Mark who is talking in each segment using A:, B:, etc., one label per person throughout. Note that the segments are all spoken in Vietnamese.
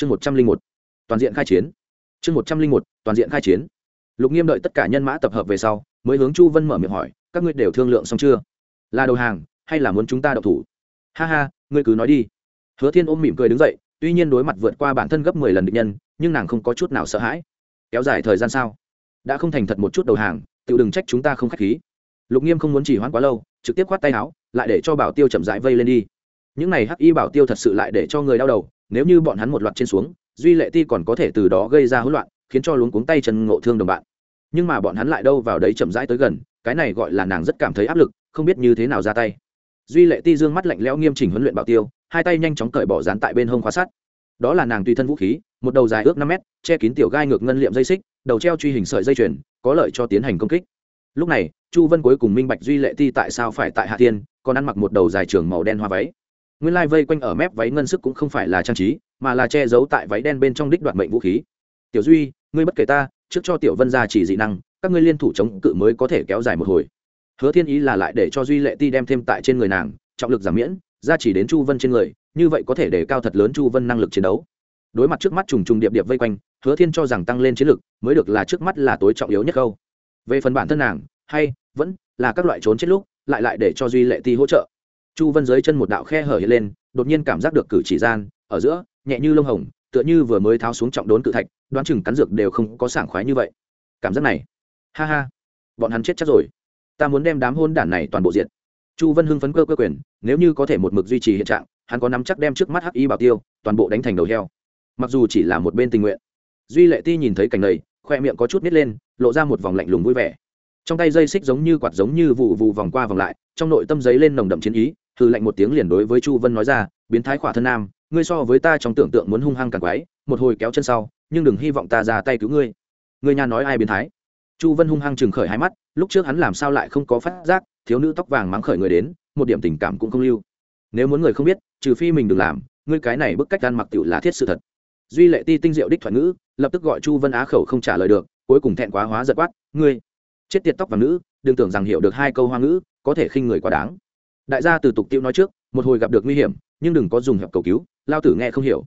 A: chương một trăm linh một, toàn diện khai chiến. Chương một trăm linh một, toàn diện khai chiến. Lục nghiêm đợi tất cả nhân mã tập hợp về sau, mới hướng chu vân mở miệng hỏi, các ngươi đều thương lượng xong chưa? Là đầu hàng, hay là muốn chúng ta đậu thủ? Ha ha, ngươi cứ nói đi. Hứa thiên ôm mỉm cười đứng dậy, tuy nhiên đối mặt vượt qua bản thân gấp mười lần định nhân, nhưng nàng không có chút nào sợ hãi. Kéo dài thời gian sao? Đã không thành thật một chút đầu hàng tự đừng trách chúng ta không k h á c h khí. Lục nghiêm không muốn chỉ hoãn quá lâu, trực tiếp khoát tay áo, lại để cho bảo tiêu chậm rãi vây lên đi. Những này hắc y bảo tiêu thật sự lại để cho người đau đầu nếu như bọn hắn một loạt trên xuống, duy lệ ti còn có thể từ đó gây ra hỗn loạn, khiến cho luống cuống tay chân ngộ thương đồng bạn. Nhưng mà bọn hắn lại đâu vào đấy chậm rãi tới gần, cái này gọi là nàng rất cảm thấy áp lực, không biết như thế nào ra tay. Duy lệ ti dương mắt lạnh lẽo nghiêm chỉnh huấn luyện bảo tiêu, hai tay nhanh chóng cởi bỏ dán tại bên hông khóa sắt. Đó là nàng tùy thân vũ khí, một đầu dài ước năm mét, che kín tiểu gai ngược ngân liệm dây xích, đầu treo truy hình sợi dây chuyền, có lợi cho tiến hành công kích. Lúc này, chu vân cuối cùng minh bạch duy lệ ti tại sao phải tại hạ tiên còn ăn mặc một đầu dài trường màu đen hoa váy nguyên lai vây quanh ở mép váy ngân sức cũng không phải là trang trí, mà là che giấu tại váy đen bên trong đích đoạn mệnh vũ khí. Tiểu duy, ngươi bất kể ta, trước cho tiểu vân ra chỉ dị năng, các ngươi liên thủ chống cự mới có thể kéo dài một hồi. Hứa thiên ý là lại để cho duy lệ ti đem thêm tại trên người nàng, trọng lực giảm miễn, ra chỉ đến chu vân trên người, như vậy có thể để cao thật lớn chu vân năng lực chiến đấu. Đối mặt trước mắt trùng trùng điệp điệp vây quanh, hứa thiên cho rằng tăng lên chiến lực mới được là trước mắt là tối trọng yếu nhất câu. Về phần bản thân nàng, hay vẫn là các loại trốn chết lúc, lại lại để cho duy lệ ti hỗ trợ chu vân dưới chân một đạo khe hở hiện lên, đột nhiên cảm giác được cử chỉ gian, ở giữa, nhẹ như lông hồng, tựa như vừa mới tháo xuống trọng đốn cự thạch, đoán chừng cắn dược đều không có sảng khoái như vậy. Cảm giác này, ha ha, bọn hắn chết chắc rồi. Ta muốn đem đám hôn đản này toàn bộ diện chu vân hưng phấn cơ cơ quyền, nếu như có thể một mực duy trì hiện trạng, hắn có nắm chắc đem trước mắt hắc y bảo tiêu, toàn bộ đánh thành đầu heo. Mặc dù chỉ là một bên tình nguyện, duy lệ ti nhìn thấy cảnh này, khoe miệng có chút nít lên, lộ ra một vòng lạnh lùng vui vẻ. Trong tay dây xích giống như quạt giống như vụ vụ vòng qua vòng lại, trong nội tâm giấy lên nồng đậm chiến ý hư lạnh một tiếng liền đối với chu vân nói ra, biến thái khỏa thân nam, ngươi so với ta trong tưởng tượng muốn hung hăng càng quái, một hồi kéo chân sau, nhưng đừng hy vọng ta ra tay cứu ngươi. Ngươi nhà nói ai biến thái? Chu vân hung hăng chừng khởi hai mắt, lúc trước hắn làm sao lại không có phát giác, thiếu nữ tóc vàng mắng khởi người đến, một điểm tình cảm cũng không lưu. Nếu muốn người không biết, trừ phi mình đừng làm, ngươi cái này bức cách ăn mặc tiểu là thiết sự thật. Duy lệ ti tinh diệu đích thoại ngữ, lập tức gọi chu vân á khẩu không trả lời được, cuối cùng thẹn quá hóa giật quát, ngươi, chết tiệt tóc vàng nữ, đừng tưởng rằng hiểu được hai câu hoa ngữ, có thể khinh người quá đáng đại gia từ tục tiêu nói trước, một hồi gặp được nguy hiểm, nhưng đừng có dùng hẹp cầu cứu, lao tử nghe không hiểu.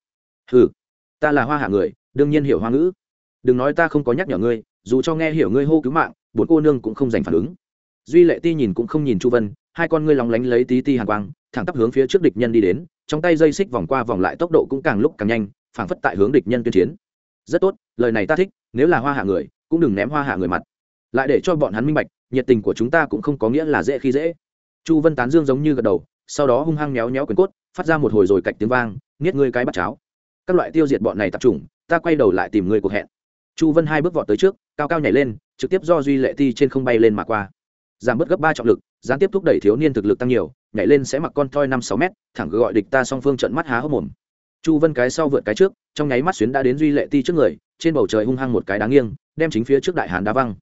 A: Ừ ta là hoa hạ người, đương nhiên hiểu hoa ngữ. Đừng nói ta không có nhắc nhở ngươi, dù cho nghe hiểu ngươi hô cứu mạng, bốn cô nương cũng không dành phản ứng. Duy lệ ti nhìn cũng không nhìn chu vân, hai con ngươi lóng lánh lấy tí ti hàn quang, thẳng tắp hướng phía trước địch nhân đi đến, trong tay dây xích vòng qua vòng lại tốc độ cũng càng lúc càng nhanh, phảng phất tại hướng địch nhân tuyên chiến. Rất tốt, lời này ta thích, nếu là hoa hạ người, cũng đừng ném hoa hạ người mặt. Lại để cho bọn hắn minh bạch, nhiệt tình của chúng ta cũng không có nghĩa là dễ khi dễ chu vân tán dương giống như gật đầu, sau đó hung hăng méo méo quyền cốt, phát ra một hồi rồi cạch tiếng vang niết ngươi cái bắt cháo. Các loại tiêu diệt bọn này tập trung ta quay đầu lại tìm ngươi cuộc hẹn. Chu vân hai bước vọt tới trước, cao cao nhảy lên, trực tiếp do duy lệ ti trên không bay lên mà qua. Giảm bớt gấp ba trọng lực, gián tiếp thúc đẩy thiếu niên thực lực tăng nhiều, nhảy lên sẽ mặc con thoi năm sáu mét, thẳng gọi địch ta song phương trận mắt há hốc mồm. Chu vân cái sau vượt cái trước, trong nháy mắt xuyến đã đến duy lệ ti trước người, trên bầu trời hung hăng một cái đáng nghiêng, đem chính phía trước đại hán đá văng.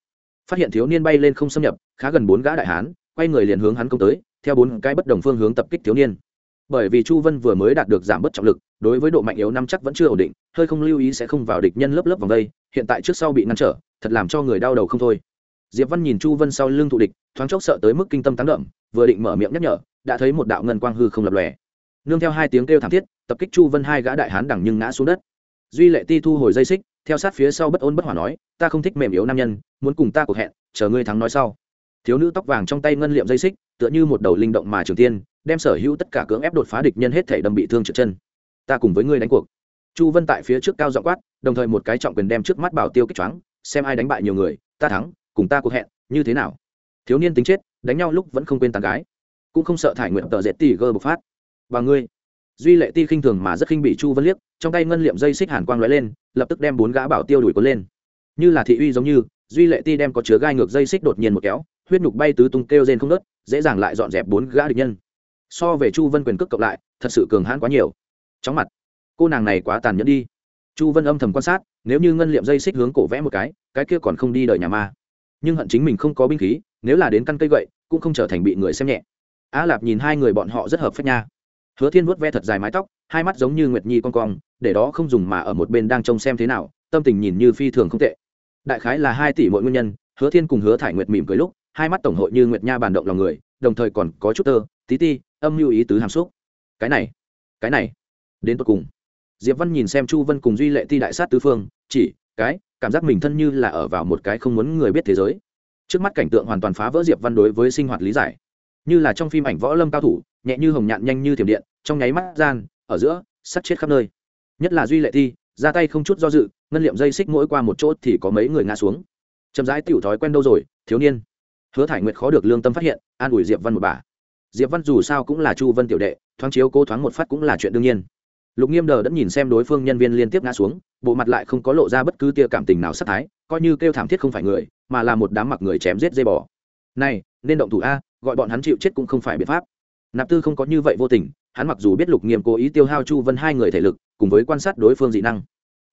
A: Phát hiện thiếu niên bay lên không xâm nhập, khá gần bốn gã đại hán quay người liền hướng hắn công tới, theo bốn cái bất đồng phương hướng tập kích thiếu niên. Bởi vì chu vân vừa mới đạt được giảm bớt trọng lực, đối với độ mạnh yếu năm chắc vẫn chưa ổn định, hơi không lưu ý sẽ không vào địch nhân lớp lớp vòng đây, hiện tại trước sau bị ngăn trở, thật làm cho người đau đầu không thôi. Diệp văn nhìn chu vân sau lưng thụ địch, thoáng chốc sợ tới mức kinh tâm tán đậm, vừa định mở miệng nhắc nhở, đã thấy một đạo ngân quang hư không lập lòe. Nương theo hai tiếng kêu thảm thiết, tập kích chu vân hai gã đại hán đẳng nhưng ngã xuống đất. Duy lệ ti thu hồi dây xích, theo sát phía sau bất ôn bất hỏa nói, ta không thích mềm yếu nam nhân, muốn cùng ta cuộc hẹn, chờ ngươi thắng nói sau thiếu nữ tóc vàng trong tay ngân liệm dây xích, tựa như một đầu linh động mà trường tiên, đem sở hữu tất cả cưỡng ép đột phá địch nhân hết thể đâm bị thương trượt chân. Ta cùng với ngươi đánh cuộc. Chu vân tại phía trước cao dọ quát, đồng thời một cái trọng quyền đem trước mắt bảo tiêu kích choáng, xem ai đánh bại nhiều người, ta thắng, cùng ta cuộc hẹn, như thế nào? Thiếu niên tính chết, đánh nhau lúc vẫn không quên tàn gái. Cũng không sợ thải nguyện tờ dệt tỉ gơ bộc phát. Và ngươi. Duy lệ ti khinh thường mà rất khinh bị chu vân liếc, trong tay ngân liệm dây xích hàn quang lóe lên, lập tức đem bốn gã bảo tiêu đuổi cuốn lên. Như là thị uy giống như, duy lệ ti đem có chứa gai ngược dây xích đột nhiên một kéo huyết nhục bay tứ tung kêu rên không nớt, dễ dàng lại dọn dẹp bốn gã địch nhân. So về chu vân quyền cước cộng lại, thật sự cường hãn quá nhiều. Chóng mặt, cô nàng này quá tàn nhẫn đi. Chu vân âm thầm quan sát, nếu như ngân liệm dây xích hướng cổ vẽ một cái cái kia còn không đi đời nhà ma. Nhưng hận chính mình không có binh khí, nếu là đến căn cây gậy, cũng không trở thành bị người xem nhẹ. Á lạp nhìn hai người bọn họ rất hợp phép nha. Hứa thiên vuốt ve thật dài mái tóc, hai mắt giống như nguyệt nhi con cong, để đó không dùng mà ở một bên đang trông xem thế nào, tâm tình nhìn như phi thường không tệ. Đại khái là hai tỷ mỗi nguyên nhân, hứa thiên cùng hứa thải nguyệt mỉm cười lúc hai mắt tổng hội như nguyệt nha bàn động lòng người, đồng thời còn có chút tơ, tí ti, âm mưu ý tứ hàm xúc. Cái này cái này, đến tột cùng. Diệp văn nhìn xem chu vân cùng duy lệ ti đại sát tứ phương, chỉ, cái, cảm giác mình thân như là ở vào một cái không muốn người biết thế giới. Trước mắt cảnh tượng hoàn toàn phá vỡ diệp văn đối với sinh hoạt lý giải. Như là trong phim ảnh võ lâm cao thủ, nhẹ như hồng nhạn nhanh như thiểm điện, trong nháy mắt gian, ở giữa, sắt chết khắp nơi. Nhất là duy lệ thi ra tay không chút do dự, ngân liệm dây xích mỗi qua một chỗ thì có mấy người ngã xuống. Chậm rãi tiểu thói quen đâu rồi, thiếu niên hứa thải nguyệt khó được lương tâm phát hiện, an ủi diệp văn một bà. Diệp văn dù sao cũng là chu vân tiểu đệ, thoáng chiếu cố thoáng một phát cũng là chuyện đương nhiên. Lục nghiêm đờ đã nhìn xem đối phương nhân viên liên tiếp ngã xuống, bộ mặt lại không có lộ ra bất cứ tia cảm tình nào sắc thái, coi như kêu thảm thiết không phải người, mà là một đám mặc người chém giết dây bò. Này, nên động thủ a, gọi bọn hắn chịu chết cũng không phải biện pháp. Nạp tư không có như vậy vô tình, hắn mặc dù biết lục nghiêm cố ý tiêu hao chu vân hai người thể lực, cùng với quan sát đối phương dị năng,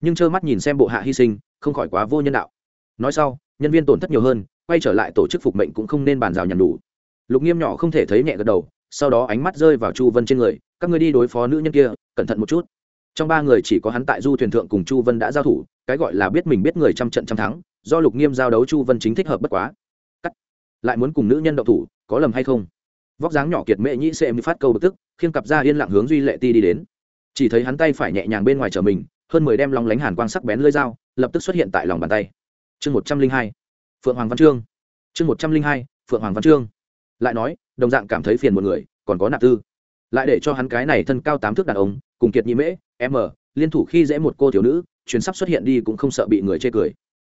A: nhưng trơ mắt nhìn xem bộ hạ hy sinh, không khỏi quá vô nhân đạo. Nói sau, nhân viên tổn thất nhiều hơn quay trở lại tổ chức phục mệnh cũng không nên bàn rào nhằn đủ lục nghiêm nhỏ không thể thấy nhẹ gật đầu, sau đó ánh mắt rơi vào chu vân trên người, các người đi đối phó nữ nhân kia, cẩn thận một chút. Trong ba người chỉ có hắn tại du thuyền thượng cùng chu vân đã giao thủ, cái gọi là biết mình biết người trăm trận trăm thắng, do lục nghiêm giao đấu chu vân chính thích hợp bất quá. Cắt. Lại muốn cùng nữ nhân đậu thủ, có lầm hay không? Vóc dáng nhỏ kiệt mệ nhĩ sẽ phát câu bực tức, khiêng cặp ra yên lặng hướng duy lệ ti đi đến. Chỉ thấy hắn tay phải nhẹ nhàng bên ngoài chở mình, hơn mười đem lòng lánh hàn quang sắc bén lưỡi dao, lập tức xuất hiện tại lòng bàn tay. Chương một trăm linh hai phượng hoàng văn trương chương một trăm linh hai, phượng hoàng văn trương lại nói, đồng dạng cảm thấy phiền một người, còn có nạp tư. Lại để cho hắn cái này thân cao tám thước đàn ông, cùng kiệt nhị mễ, m, liên thủ khi dễ một cô thiếu nữ, chuyến sắp xuất hiện đi cũng không sợ bị người chê cười.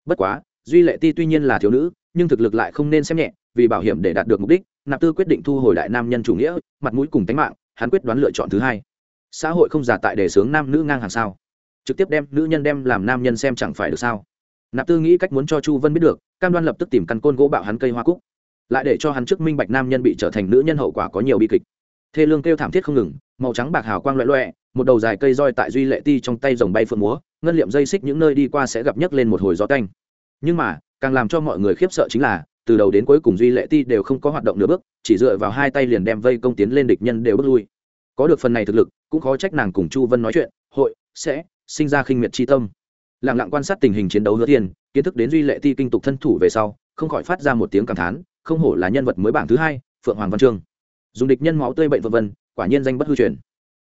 A: Bất quá, duy lệ ti tuy nhiên là thiếu nữ, nhưng thực lực lại không nên xem nhẹ, vì bảo hiểm để đạt được mục đích, nạp tư quyết định thu hồi đại nam nhân chủ nghĩa, mặt mũi cùng tánh mạng, hắn quyết đoán lựa chọn thứ hai. Xã hội không giả tại đề sướng nam nữ ngang hàng sao? Trực tiếp đem nữ nhân đem làm nam nhân xem chẳng phải được sao? Nạp tư nghĩ cách muốn cho chu vân biết được, cam đoan lập tức tìm căn côn gỗ bạo hắn cây hoa cúc. Lại để cho hắn trước minh bạch nam nhân bị trở thành nữ nhân hậu quả có nhiều bi kịch. Thê lương kêu thảm thiết không ngừng, màu trắng bạc hào quang loẹ loẹ, một đầu dài cây roi tại duy lệ ti trong tay dòng bay phượng múa, ngân liệm dây xích những nơi đi qua sẽ gặp nhấc lên một hồi gió canh nhưng mà, càng làm cho mọi người khiếp sợ chính là, từ đầu đến cuối cùng duy lệ ti đều không có hoạt động nửa bước, chỉ dựa vào hai tay liền đem vây công tiến lên địch nhân đều bước lui. Có được phần này thực lực, cũng khó trách nàng cùng chu vân nói chuyện, hội, sẽ, sinh ra khinh miệt chi tâm lặng lặng quan sát tình hình chiến đấu hứa thiên, kiến thức đến duy lệ ti kinh tục thân thủ về sau, không khỏi phát ra một tiếng cảm thán, không hổ là nhân vật mới bảng thứ hai, phượng hoàng văn trương dùng địch nhân máu tươi bệnh vân vân, quả nhiên danh bất hư truyền.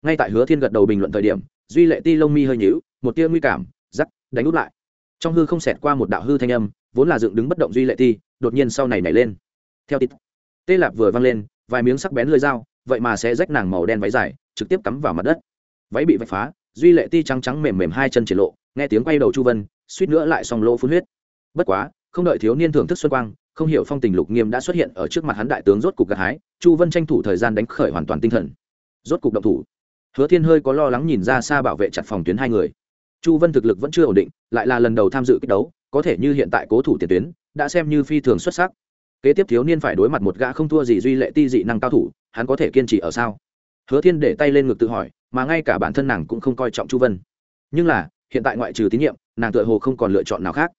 A: Ngay tại hứa thiên gật đầu bình luận thời điểm, duy lệ ti lông mi hơi nhíu, một tia nguy cảm giắc đánh út lại. Trong hư không xẹt qua một đạo hư thanh âm, vốn là dựng đứng bất động duy lệ ti, đột nhiên sau này nảy lên. Theo tít, tê lạp vừa văng lên, vài miếng sắc bén lưỡi dao, vậy mà sẽ rách nàng màu đen váy dài, trực tiếp cắm vào mặt đất. Váy bị vạch phá, duy lệ ti trắng trắng mềm mềm hai chân triển lộ nghe tiếng quay đầu chu vân, suýt nữa lại xong lỗ phun huyết. Bất quá, không đợi thiếu niên thưởng thức xuân quang, không hiểu phong tình lục nghiêm đã xuất hiện ở trước mặt hắn đại tướng rốt cục gặt hái, chu vân tranh thủ thời gian đánh khởi hoàn toàn tinh thần. Rốt cục động thủ. Hứa thiên hơi có lo lắng nhìn ra xa bảo vệ chặt phòng tuyến hai người. Chu vân thực lực vẫn chưa ổn định, lại là lần đầu tham dự kích đấu, có thể như hiện tại cố thủ tiền tuyến, đã xem như phi thường xuất sắc. Kế tiếp thiếu niên phải đối mặt một gã không thua gì duy lệ ti dị năng cao thủ, hắn có thể kiên trì ở sao? Hứa thiên để tay lên ngực tự hỏi, mà ngay cả bản thân nàng cũng không coi trọng chu vân. Nhưng là hiện tại ngoại trừ tín nhiệm, nàng tựa hồ không còn lựa chọn nào khác.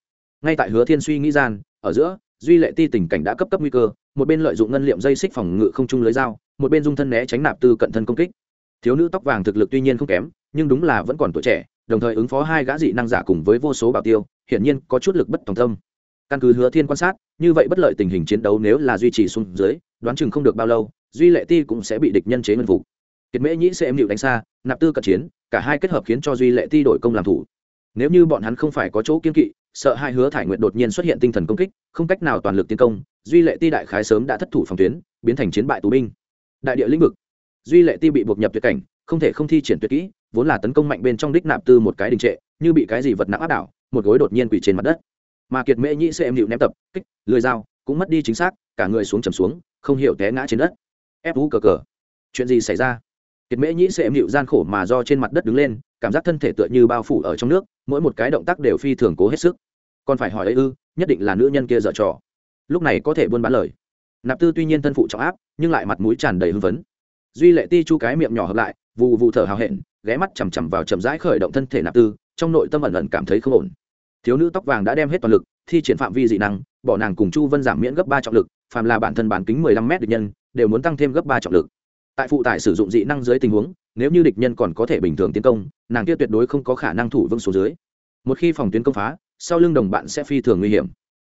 A: Ngay tại hứa thiên suy nghĩ gian, ở giữa, duy lệ ti tình cảnh đã cấp cấp nguy cơ, một bên lợi dụng ngân liệm dây xích phòng ngự không chung lưới dao, một bên dung thân né tránh nạp tư cận thân công kích. Thiếu nữ tóc vàng thực lực tuy nhiên không kém, nhưng đúng là vẫn còn tuổi trẻ, đồng thời ứng phó hai gã dị năng giả cùng với vô số bảo tiêu, hiển nhiên có chút lực bất tòng tâm. Căn cứ hứa thiên quan sát, như vậy bất lợi tình hình chiến đấu nếu là duy trì xuống dưới, đoán chừng không được bao lâu, duy lệ ti cũng sẽ bị địch nhân chế ngân phục kiệt mễ nhĩ sẽ em điệu đánh xa, nạp tư cận chiến, cả hai kết hợp khiến cho duy lệ ti đổi công làm thủ. Nếu như bọn hắn không phải có chỗ kiên kỵ, sợ hai hứa thải nguyện đột nhiên xuất hiện tinh thần công kích, không cách nào toàn lực tiến công, duy lệ ti đại khái sớm đã thất thủ phòng tuyến, biến thành chiến bại tù binh. Đại địa lĩnh vực. Duy lệ ti bị buộc nhập tuyệt cảnh, không thể không thi triển tuyệt kỹ, vốn là tấn công mạnh bên trong đích nạp tư một cái đình trệ, như bị cái gì vật nặng áp đảo, một gối đột nhiên quỳ trên mặt đất. Mà kiệt mễ nhĩ sẽ em điệu ném tập, kích, lười dao, cũng mất đi chính xác, cả người xuống trầm xuống, không hiểu té ngã trên đất. Ép vũ cờ cờ. Chuyện gì xảy ra? Kiệt mễ nhĩ sẽ em gian khổ mà do trên mặt đất đứng lên, cảm giác thân thể tựa như bao phủ ở trong nước, mỗi một cái động tác đều phi thường cố hết sức. Còn phải hỏi ấy ư, nhất định là nữ nhân kia dở trò. Lúc này có thể buôn bán lời. Nạp tư tuy nhiên thân phụ trọng áp, nhưng lại mặt mũi tràn đầy hưng phấn. Duy lệ ti chu cái miệng nhỏ hợp lại vụ vụ thở hào hẹn, ghé mắt chằm chằm vào chậm rãi khởi động thân thể nạp tư, trong nội tâm ẩn ẩn cảm thấy không ổn. Thiếu nữ tóc vàng đã đem hết toàn lực, thi triển phạm vi dị năng, bỏ nàng cùng chu vân giảm miễn gấp ba trọng lực, phàm là bản thân bản kính mười lăm m địch nhân, đều muốn tăng thêm gấp ba trọng lực tại phụ tải sử dụng dị năng dưới tình huống, nếu như địch nhân còn có thể bình thường tiến công, nàng kia tuyệt đối không có khả năng thủ vững số dưới. Một khi phòng tuyến công phá, sau lưng đồng bạn sẽ phi thường nguy hiểm.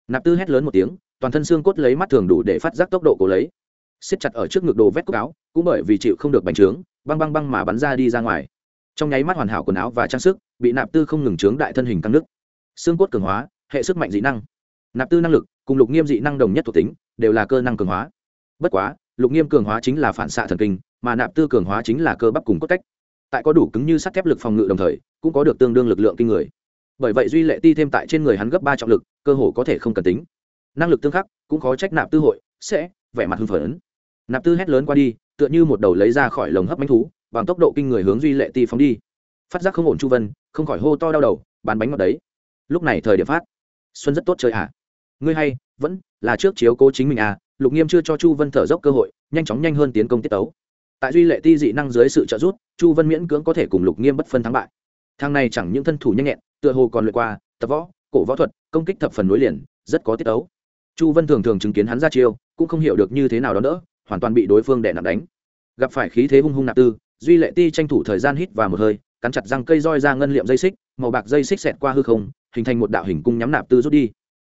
A: Nạp tư hét lớn một tiếng, toàn thân xương cốt lấy mắt thường đủ để phát giác tốc độ của lấy. Siết chặt ở trước ngực đồ vét cốc áo, cũng bởi vì chịu không được bành trướng, băng băng băng mà bắn ra đi ra ngoài. Trong nháy mắt hoàn hảo quần áo và trang sức, bị nạp tư không ngừng trướng đại thân hình căng nước xương cốt cường hóa, hệ sức mạnh dị năng. Nạp tư năng lực, cùng lục nghiêm dị năng đồng nhất thuộc tính, đều là cơ năng cường hóa. Bất quá lục nghiêm cường hóa chính là phản xạ thần kinh, mà nạp tư cường hóa chính là cơ bắp cùng cốt cách. Tại có đủ cứng như sắt thép lực phòng ngự đồng thời, cũng có được tương đương lực lượng kinh người. Bởi vậy duy lệ ti thêm tại trên người hắn gấp ba trọng lực, cơ hồ có thể không cần tính. Năng lực tương khắc, cũng khó trách nạp tư hội sẽ vẻ mặt hưng phấn. Nạp tư hét lớn qua đi, tựa như một đầu lấy ra khỏi lồng hấp bánh thú, bằng tốc độ kinh người hướng duy lệ ti phóng đi. Phát giác không ổn chu vân, không khỏi hô to đau đầu, bán bánh ngọt đấy. Lúc này thời điểm phát. Xuân rất tốt chơi à? Ngươi hay, vẫn là trước chiếu cố chính mình à lục nghiêm chưa cho chu vân thở dốc cơ hội, nhanh chóng nhanh hơn tiến công tiết tấu. Tại duy lệ ti dị năng dưới sự trợ giúp, chu vân miễn cưỡng có thể cùng lục nghiêm bất phân thắng bại. Thang này chẳng những thân thủ nhanh nhẹn, tựa hồ còn lượt qua, tập võ, cổ võ thuật, công kích thập phần nối liền, rất có tiết tấu. Chu vân thường thường chứng kiến hắn ra chiêu, cũng không hiểu được như thế nào đó nữa, hoàn toàn bị đối phương đè nặng đánh. Gặp phải khí thế hung hung nạp tư, duy lệ ti tranh thủ thời gian hít và một hơi, cắn chặt răng cây roi ra ngân liệm dây xích, màu bạc dây xích xẹt qua hư không, hình thành một đạo hình cung nhắm nạp tư rút đi.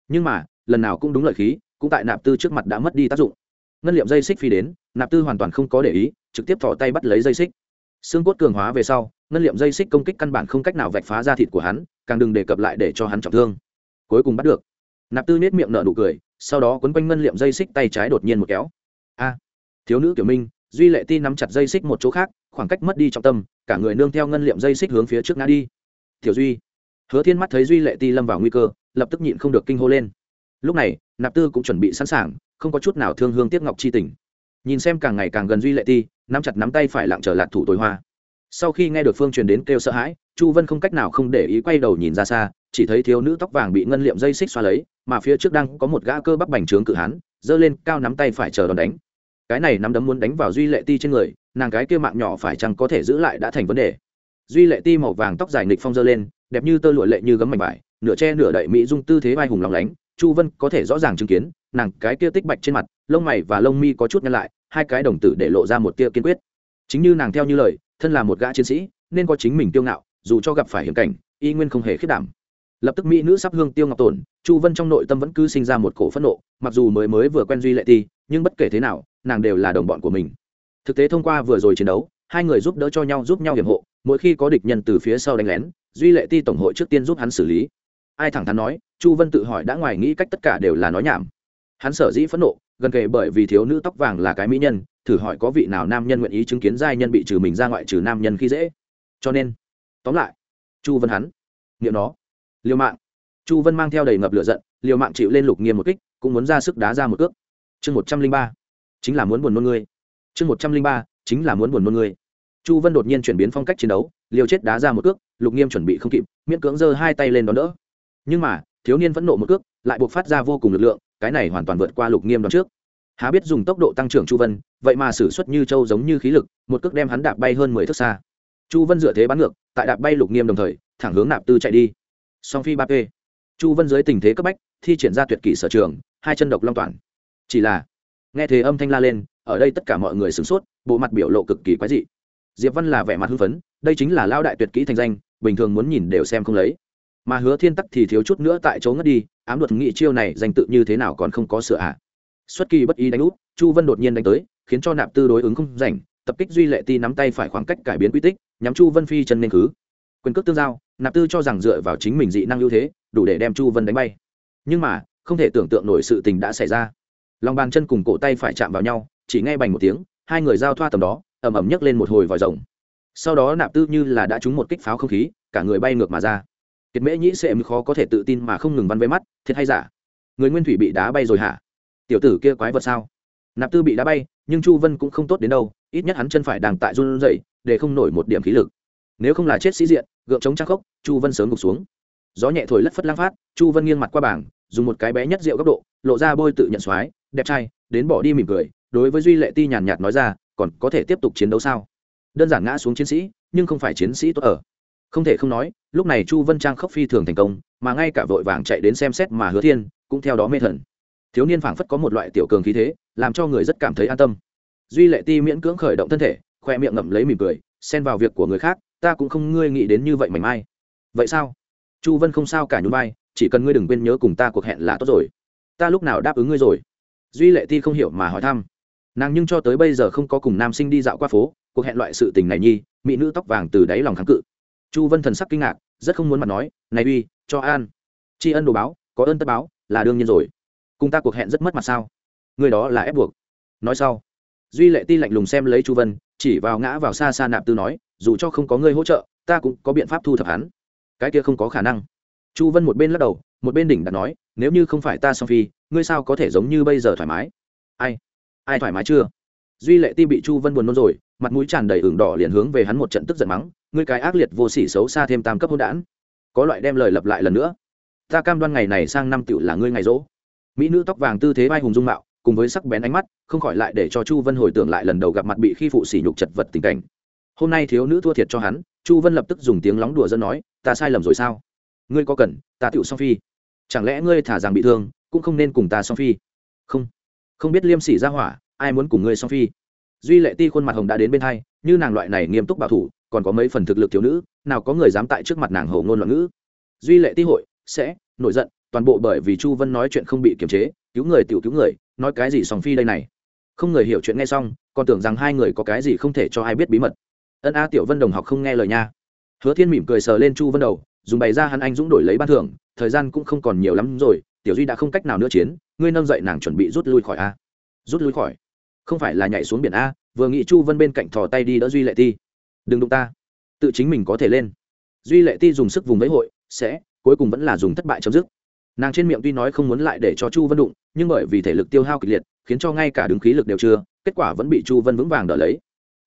A: Nhưng mà, lần nào cũng đúng lợi khí cũng tại nạp tư trước mặt đã mất đi tác dụng. Ngân liệm dây xích phi đến, nạp tư hoàn toàn không có để ý, trực tiếp thỏ tay bắt lấy dây xích. Xương cốt cường hóa về sau, ngân liệm dây xích công kích căn bản không cách nào vạch phá ra thịt của hắn, càng đừng đề cập lại để cho hắn trọng thương. Cuối cùng bắt được. Nạp tư nết miệng nở nụ cười, sau đó quấn quanh ngân liệm dây xích tay trái đột nhiên một kéo. A! Thiếu nữ kiểu minh, duy lệ ti nắm chặt dây xích một chỗ khác, khoảng cách mất đi trọng tâm, cả người nương theo ngân liệm dây xích hướng phía trước ngã đi. Tiểu duy. Hứa thiên mắt thấy duy lệ ti lâm vào nguy cơ, lập tức nhịn không được kinh hô lên lúc này, nạp tư cũng chuẩn bị sẵn sàng, không có chút nào thương hương tiếc ngọc chi tình. Nhìn xem càng ngày càng gần duy lệ ti, nắm chặt nắm tay phải lặng trở lạt thủ tối hoa. Sau khi nghe được phương truyền đến kêu sợ hãi, chu vân không cách nào không để ý quay đầu nhìn ra xa, chỉ thấy thiếu nữ tóc vàng bị ngân liệm dây xích xoa lấy, mà phía trước đang có một gã cơ bắp bành trướng cự hán, giơ lên cao nắm tay phải chờ đòn đánh. Cái này nắm đấm muốn đánh vào duy lệ ti trên người, nàng cái kia mạng nhỏ phải chăng có thể giữ lại đã thành vấn đề. Duy lệ ti màu vàng tóc dài nghịch phong giơ lên, đẹp như tơ lụa lệ như gấm mảnh vải, nửa che nửa đậy mỹ dung tư thế vai hùng lòng lánh chu vân có thể rõ ràng chứng kiến, nàng cái kia tích bạch trên mặt, lông mày và lông mi có chút nhăn lại, hai cái đồng tử để lộ ra một tia kiên quyết. Chính như nàng theo như lời, thân là một gã chiến sĩ, nên có chính mình tiêu ngạo, dù cho gặp phải hiểm cảnh, y nguyên không hề khiết đảm. Lập tức mỹ nữ sắp hương tiêu ngọc tổn, chu vân trong nội tâm vẫn cứ sinh ra một cổ phẫn nộ, mặc dù mới mới vừa quen duy lệ ti, nhưng bất kể thế nào, nàng đều là đồng bọn của mình. Thực tế thông qua vừa rồi chiến đấu, hai người giúp đỡ cho nhau giúp nhau hiểm hộ, mỗi khi có địch nhân từ phía sau đánh lén, duy lệ ti tổng hội trước tiên giúp hắn xử lý ai thẳng thắn nói, chu vân tự hỏi đã ngoài nghĩ cách tất cả đều là nói nhảm. Hắn sở dĩ phẫn nộ, gần kề bởi vì thiếu nữ tóc vàng là cái mỹ nhân, thử hỏi có vị nào nam nhân nguyện ý chứng kiến giai nhân bị trừ mình ra ngoại trừ nam nhân khi dễ. Cho nên, tóm lại, chu vân hắn nghiệm nó, liều mạng. Chu vân mang theo đầy ngập lửa giận, liều mạng chịu lên lục nghiêm một kích, cũng muốn ra sức đá ra một cước. Chương một trăm linh ba, chính là muốn buồn nôn ngươi. Chương một trăm linh ba, chính là muốn buồn nôn ngươi. Chu vân đột nhiên chuyển biến phong cách chiến đấu, liều chết đá ra một cước, lục nghiêm chuẩn bị không kịp, miễn cưỡng giơ hai tay lên đón đỡ nhưng mà, thiếu niên vẫn nộ một cước, lại buộc phát ra vô cùng lực lượng, cái này hoàn toàn vượt qua lục nghiêm đón trước. Há biết dùng tốc độ tăng trưởng chu vân, vậy mà xử suất như châu giống như khí lực, một cước đem hắn đạp bay hơn mười thước xa. Chu vân dựa thế bắn ngược, tại đạp bay lục nghiêm đồng thời, thẳng hướng nạp tư chạy đi. Song phi ba p. Chu vân dưới tình thế cấp bách, thi triển ra tuyệt kỷ sở trường, hai chân độc long toàn. Chỉ là, nghe thế âm thanh la lên, ở đây tất cả mọi người sửng sốt, bộ mặt biểu lộ cực kỳ quái dị. Diệp văn là vẻ mặt hưng phấn, đây chính là lao đại tuyệt kỹ thành danh, bình thường muốn nhìn đều xem không lấy mà hứa thiên tắc thì thiếu chút nữa tại chỗ ngất đi, ám luật nghị chiêu này danh tự như thế nào còn không có sửa ạ. À. xuất kỳ bất ý đánh úp, chu vân đột nhiên đánh tới, khiến cho nạp tư đối ứng không rảnh, tập kích duy lệ ti nắm tay phải khoảng cách cải biến quy tích, nhắm chu vân phi chân nên khứ. Quyền cước tương giao, nạp tư cho rằng dựa vào chính mình dị năng ưu thế, đủ để đem chu vân đánh bay. Nhưng mà, không thể tưởng tượng nổi sự tình đã xảy ra. Lòng bàn chân cùng cổ tay phải chạm vào nhau, chỉ nghe bành một tiếng, hai người giao thoa tầm đó ẩm ẩm nhấc lên một hồi vòi rồng. Sau đó nạp tư như là đã trúng một kích pháo không khí, cả người bay ngược mà ra kiệt mễ nhĩ sẽ khó có thể tự tin mà không ngừng văn với mắt, thiệt hay giả? Người nguyên thủy bị đá bay rồi hả? Tiểu tử kia quái vật sao? Nạp tư bị đá bay, nhưng chu vân cũng không tốt đến đâu, ít nhất hắn chân phải đang tại run dậy để không nổi một điểm khí lực. Nếu không là chết sĩ diện, gượng chống trang khốc, chu vân sớm gục xuống. Gió nhẹ thổi lất phất lang phát, chu vân nghiêng mặt qua bảng, dùng một cái bé nhất rượu góc độ, lộ ra bôi tự nhận soái, đẹp trai, đến bỏ đi mỉm cười, đối với duy lệ ti nhàn nhạt nói ra, còn có thể tiếp tục chiến đấu sao? Đơn giản ngã xuống chiến sĩ, nhưng không phải chiến sĩ tốt ở không thể không nói, lúc này chu vân trang khóc phi thường thành công, mà ngay cả vội vàng chạy đến xem xét mà hứa thiên, cũng theo đó mê thần. Thiếu niên phảng phất có một loại tiểu cường khí thế, làm cho người rất cảm thấy an tâm. Duy lệ ti miễn cưỡng khởi động thân thể, khoe miệng ngậm lấy mỉm cười, xen vào việc của người khác, ta cũng không ngươi nghĩ đến như vậy mảnh mai. Vậy sao? Chu vân không sao cả nhún vai, chỉ cần ngươi đừng quên nhớ cùng ta cuộc hẹn là tốt rồi. Ta lúc nào đáp ứng ngươi rồi? Duy lệ ti không hiểu mà hỏi thăm. Nàng nhưng cho tới bây giờ không có cùng nam sinh đi dạo qua phố, cuộc hẹn loại sự tình này nhi, mỹ nữ tóc vàng từ đáy lòng kháng cự chu vân thần sắc kinh ngạc, rất không muốn mặt nói, này uy, cho an. Tri ân đồ báo, có ơn tất báo, là đương nhiên rồi. Cùng ta cuộc hẹn rất mất mặt sao? Người đó là ép buộc. Nói sau, duy lệ ti lạnh lùng xem lấy chu vân, chỉ vào ngã vào xa xa nạp tư nói, dù cho không có ngươi hỗ trợ, ta cũng có biện pháp thu thập hắn. Cái kia không có khả năng. Chu vân một bên lắc đầu, một bên đỉnh đặt nói, nếu như không phải ta song phi, ngươi sao có thể giống như bây giờ thoải mái? Ai? Ai thoải mái chưa? Duy lệ ti bị chu vân buồn nôn rồi, mặt mũi tràn đầy ửng đỏ liền hướng về hắn một trận tức giận mắng, ngươi cái ác liệt vô sỉ xấu xa thêm tam cấp hôn đản. Có loại đem lời lặp lại lần nữa. Ta cam đoan ngày này sang năm tựu là ngươi ngày rỗ. Mỹ nữ tóc vàng tư thế vai hùng dung mạo, cùng với sắc bén ánh mắt, không khỏi lại để cho chu vân hồi tưởng lại lần đầu gặp mặt bị khi phụ sỉ nhục chật vật tình cảnh. Hôm nay thiếu nữ thua thiệt cho hắn, chu vân lập tức dùng tiếng lóng đùa dân nói, ta sai lầm rồi sao? Ngươi có cần, ta tựu song phi. Chẳng lẽ ngươi thả rằng bị thương, cũng không nên cùng ta song phi? Không. Không biết liêm sỉ ra hỏa ai muốn cùng ngươi song phi. Duy lệ ti khuôn mặt hồng đã đến bên hai, như nàng loại này nghiêm túc bảo thủ, còn có mấy phần thực lực thiếu nữ, nào có người dám tại trước mặt nàng hầu ngôn loạn ngữ. Duy lệ ti hội, sẽ, nổi giận, toàn bộ bởi vì chu vân nói chuyện không bị kiềm chế, cứu người tiểu cứu người, nói cái gì song phi đây này. Không người hiểu chuyện nghe xong, còn tưởng rằng hai người có cái gì không thể cho ai biết bí mật. Ân a tiểu vân đồng học không nghe lời nha. Hứa thiên mỉm cười sờ lên chu vân đầu, dùng bày ra hắn anh dũng đổi lấy ban thưởng, thời gian cũng không còn nhiều lắm rồi, tiểu duy đã không cách nào nữa chiến, ngươi nâng dậy nàng chuẩn bị rút lui khỏi a. Rút lui khỏi không phải là nhảy xuống biển a, vừa nghĩ chu vân bên cạnh thò tay đi đỡ duy lệ ti. Đừng đụng ta. Tự chính mình có thể lên. Duy lệ ti dùng sức vùng với hội, sẽ, cuối cùng vẫn là dùng thất bại chấm dứt. Nàng trên miệng tuy nói không muốn lại để cho chu vân đụng, nhưng bởi vì thể lực tiêu hao kịch liệt, khiến cho ngay cả đứng khí lực đều chưa, kết quả vẫn bị chu vân vững vàng đỡ lấy.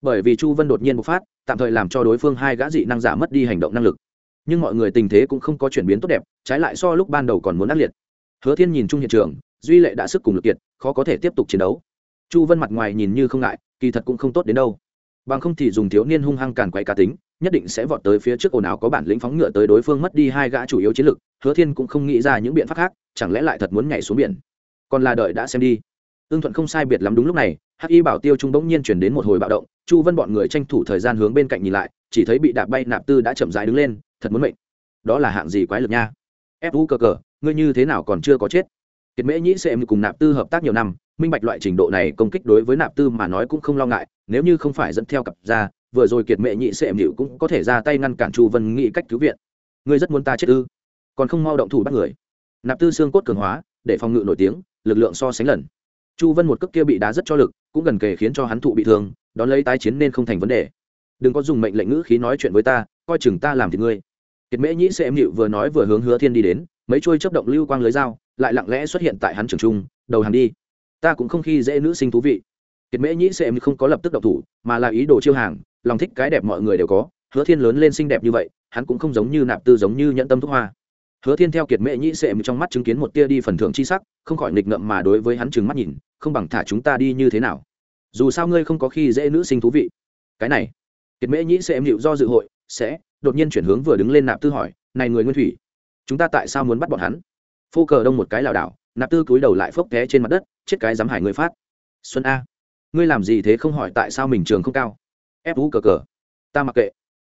A: Bởi vì chu vân đột nhiên bộc phát, tạm thời làm cho đối phương hai gã dị năng giả mất đi hành động năng lực. Nhưng mọi người tình thế cũng không có chuyển biến tốt đẹp, trái lại so lúc ban đầu còn muốn ác liệt. Hứa thiên nhìn chung hiện trường, duy lệ đã sức cùng lực kiệt, khó có thể tiếp tục chiến đấu chu vân mặt ngoài nhìn như không ngại, kỳ thật cũng không tốt đến đâu. Bằng không thì dùng thiếu niên hung hăng càn quay cá tính, nhất định sẽ vọt tới phía trước ồn ào có bản lĩnh phóng ngựa tới đối phương mất đi hai gã chủ yếu chiến lực, hứa thiên cũng không nghĩ ra những biện pháp khác, chẳng lẽ lại thật muốn nhảy xuống biển? Còn là đợi đã xem đi. Ưng thuận không sai biệt lắm đúng lúc này, hắc y bảo tiêu trung bỗng nhiên chuyển đến một hồi bạo động, chu vân bọn người tranh thủ thời gian hướng bên cạnh nhìn lại, chỉ thấy bị đạp bay nạp tư đã chậm rãi đứng lên, thật muốn mệnh. Đó là hạng gì quái lực nha? Ép vũ cờ cờ, ngươi như thế nào còn chưa có chết? Kiệt mễ nhĩ sẽ cùng nạp tư hợp tác nhiều năm minh bạch loại trình độ này công kích đối với nạp tư mà nói cũng không lo ngại, nếu như không phải dẫn theo cặp ra, vừa rồi kiệt mệ nhị sẽ mịu cũng có thể ra tay ngăn cản chu vân nghĩ cách cứu viện. Ngươi rất muốn ta chết ư? Còn không mau động thủ bắt người. Nạp tư xương cốt cường hóa, để phòng ngự nổi tiếng, lực lượng so sánh lần. Chu vân một cước kia bị đá rất cho lực, cũng gần kề khiến cho hắn thụ bị thương, đón lấy tái chiến nên không thành vấn đề. Đừng có dùng mệnh lệnh ngữ khí nói chuyện với ta, coi chừng ta làm thì ngươi. Kiệt mễ nhĩ sẽ em vừa nói vừa hướng hứa thiên đi đến, mấy chuôi chấp động lưu quang lưới dao, lại lặng lẽ xuất hiện tại hắn trường trung, đầu hàng đi ta cũng không khi dễ nữ sinh thú vị. Kiệt mễ nhĩ sẽ em không có lập tức độc thủ, mà là ý đồ chiêu hàng, lòng thích cái đẹp mọi người đều có, hứa thiên lớn lên xinh đẹp như vậy, hắn cũng không giống như nạp tư giống như nhẫn tâm thúc hoa. Hứa thiên theo kiệt mễ nhĩ sẽ trong mắt chứng kiến một tia đi phần thưởng chi sắc, không khỏi nghịch ngợm mà đối với hắn trừng mắt nhìn, không bằng thả chúng ta đi như thế nào. Dù sao ngươi không có khi dễ nữ sinh thú vị. Cái này, kiệt mễ nhĩ sẽ em hiệu do dự hội, sẽ, đột nhiên chuyển hướng vừa đứng lên nạp tư hỏi, này người nguyên thủy, chúng ta tại sao muốn bắt bọn hắn? Phô cờ đông một cái lảo đảo nạp tư cúi đầu lại phốc té trên mặt đất, chết cái dám hải người phát. Xuân a, ngươi làm gì thế không hỏi tại sao mình trường không cao? Ép vũ cờ cờ. Ta mặc kệ.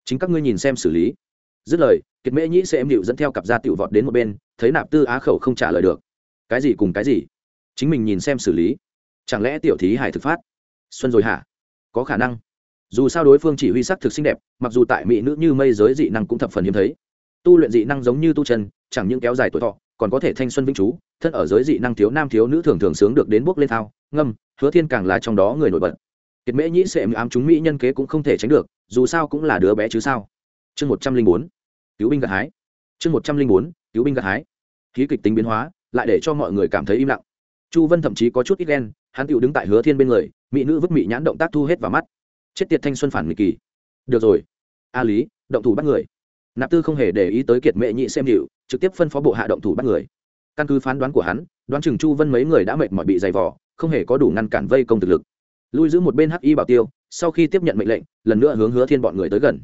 A: Chính các ngươi nhìn xem xử lý. Dứt lời, kiệt mễ nhĩ sẽ em điệu dẫn theo cặp da tiểu vọt đến một bên, thấy nạp tư á khẩu không trả lời được. Cái gì cùng cái gì? Chính mình nhìn xem xử lý. Chẳng lẽ tiểu thí hải thực phát? Xuân rồi hả? Có khả năng. Dù sao đối phương chỉ huy sắc thực xinh đẹp, mặc dù tại mỹ nữ như mây giới dị năng cũng thập phần hiếm thấy. Tu luyện dị năng giống như tu chân, chẳng những kéo dài tuổi thọ còn có thể thanh xuân vĩnh chú, thân ở giới dị năng thiếu nam thiếu nữ thường thường sướng được đến bước lên thao, ngâm, hứa thiên càng là trong đó người nổi bật. Kiệt mễ nhĩ sẽ ám chúng mỹ nhân kế cũng không thể tránh được, dù sao cũng là đứa bé chứ sao. Chương một trăm linh bốn, cứu binh gặt hái. Chương một trăm linh bốn, cứu binh gặt hái. Khí kịch tính biến hóa, lại để cho mọi người cảm thấy im lặng. Chu vân thậm chí có chút ít ghen, hắn tựu đứng tại hứa thiên bên người, mỹ nữ vứt mỹ nhãn động tác thu hết vào mắt. Chết tiệt thanh xuân phản nghịch kỳ. Được rồi. A lý, động thủ bắt người nạp tư không hề để ý tới kiệt mệ nhị xem điệu trực tiếp phân phó bộ hạ động thủ bắt người. Căn cứ phán đoán của hắn, đoán chừng chu vân mấy người đã mệt mỏi bị dày vỏ không hề có đủ ngăn cản vây công thực lực. Lui giữ một bên hắc y bảo tiêu, sau khi tiếp nhận mệnh lệnh, lần nữa hướng hứa thiên bọn người tới gần.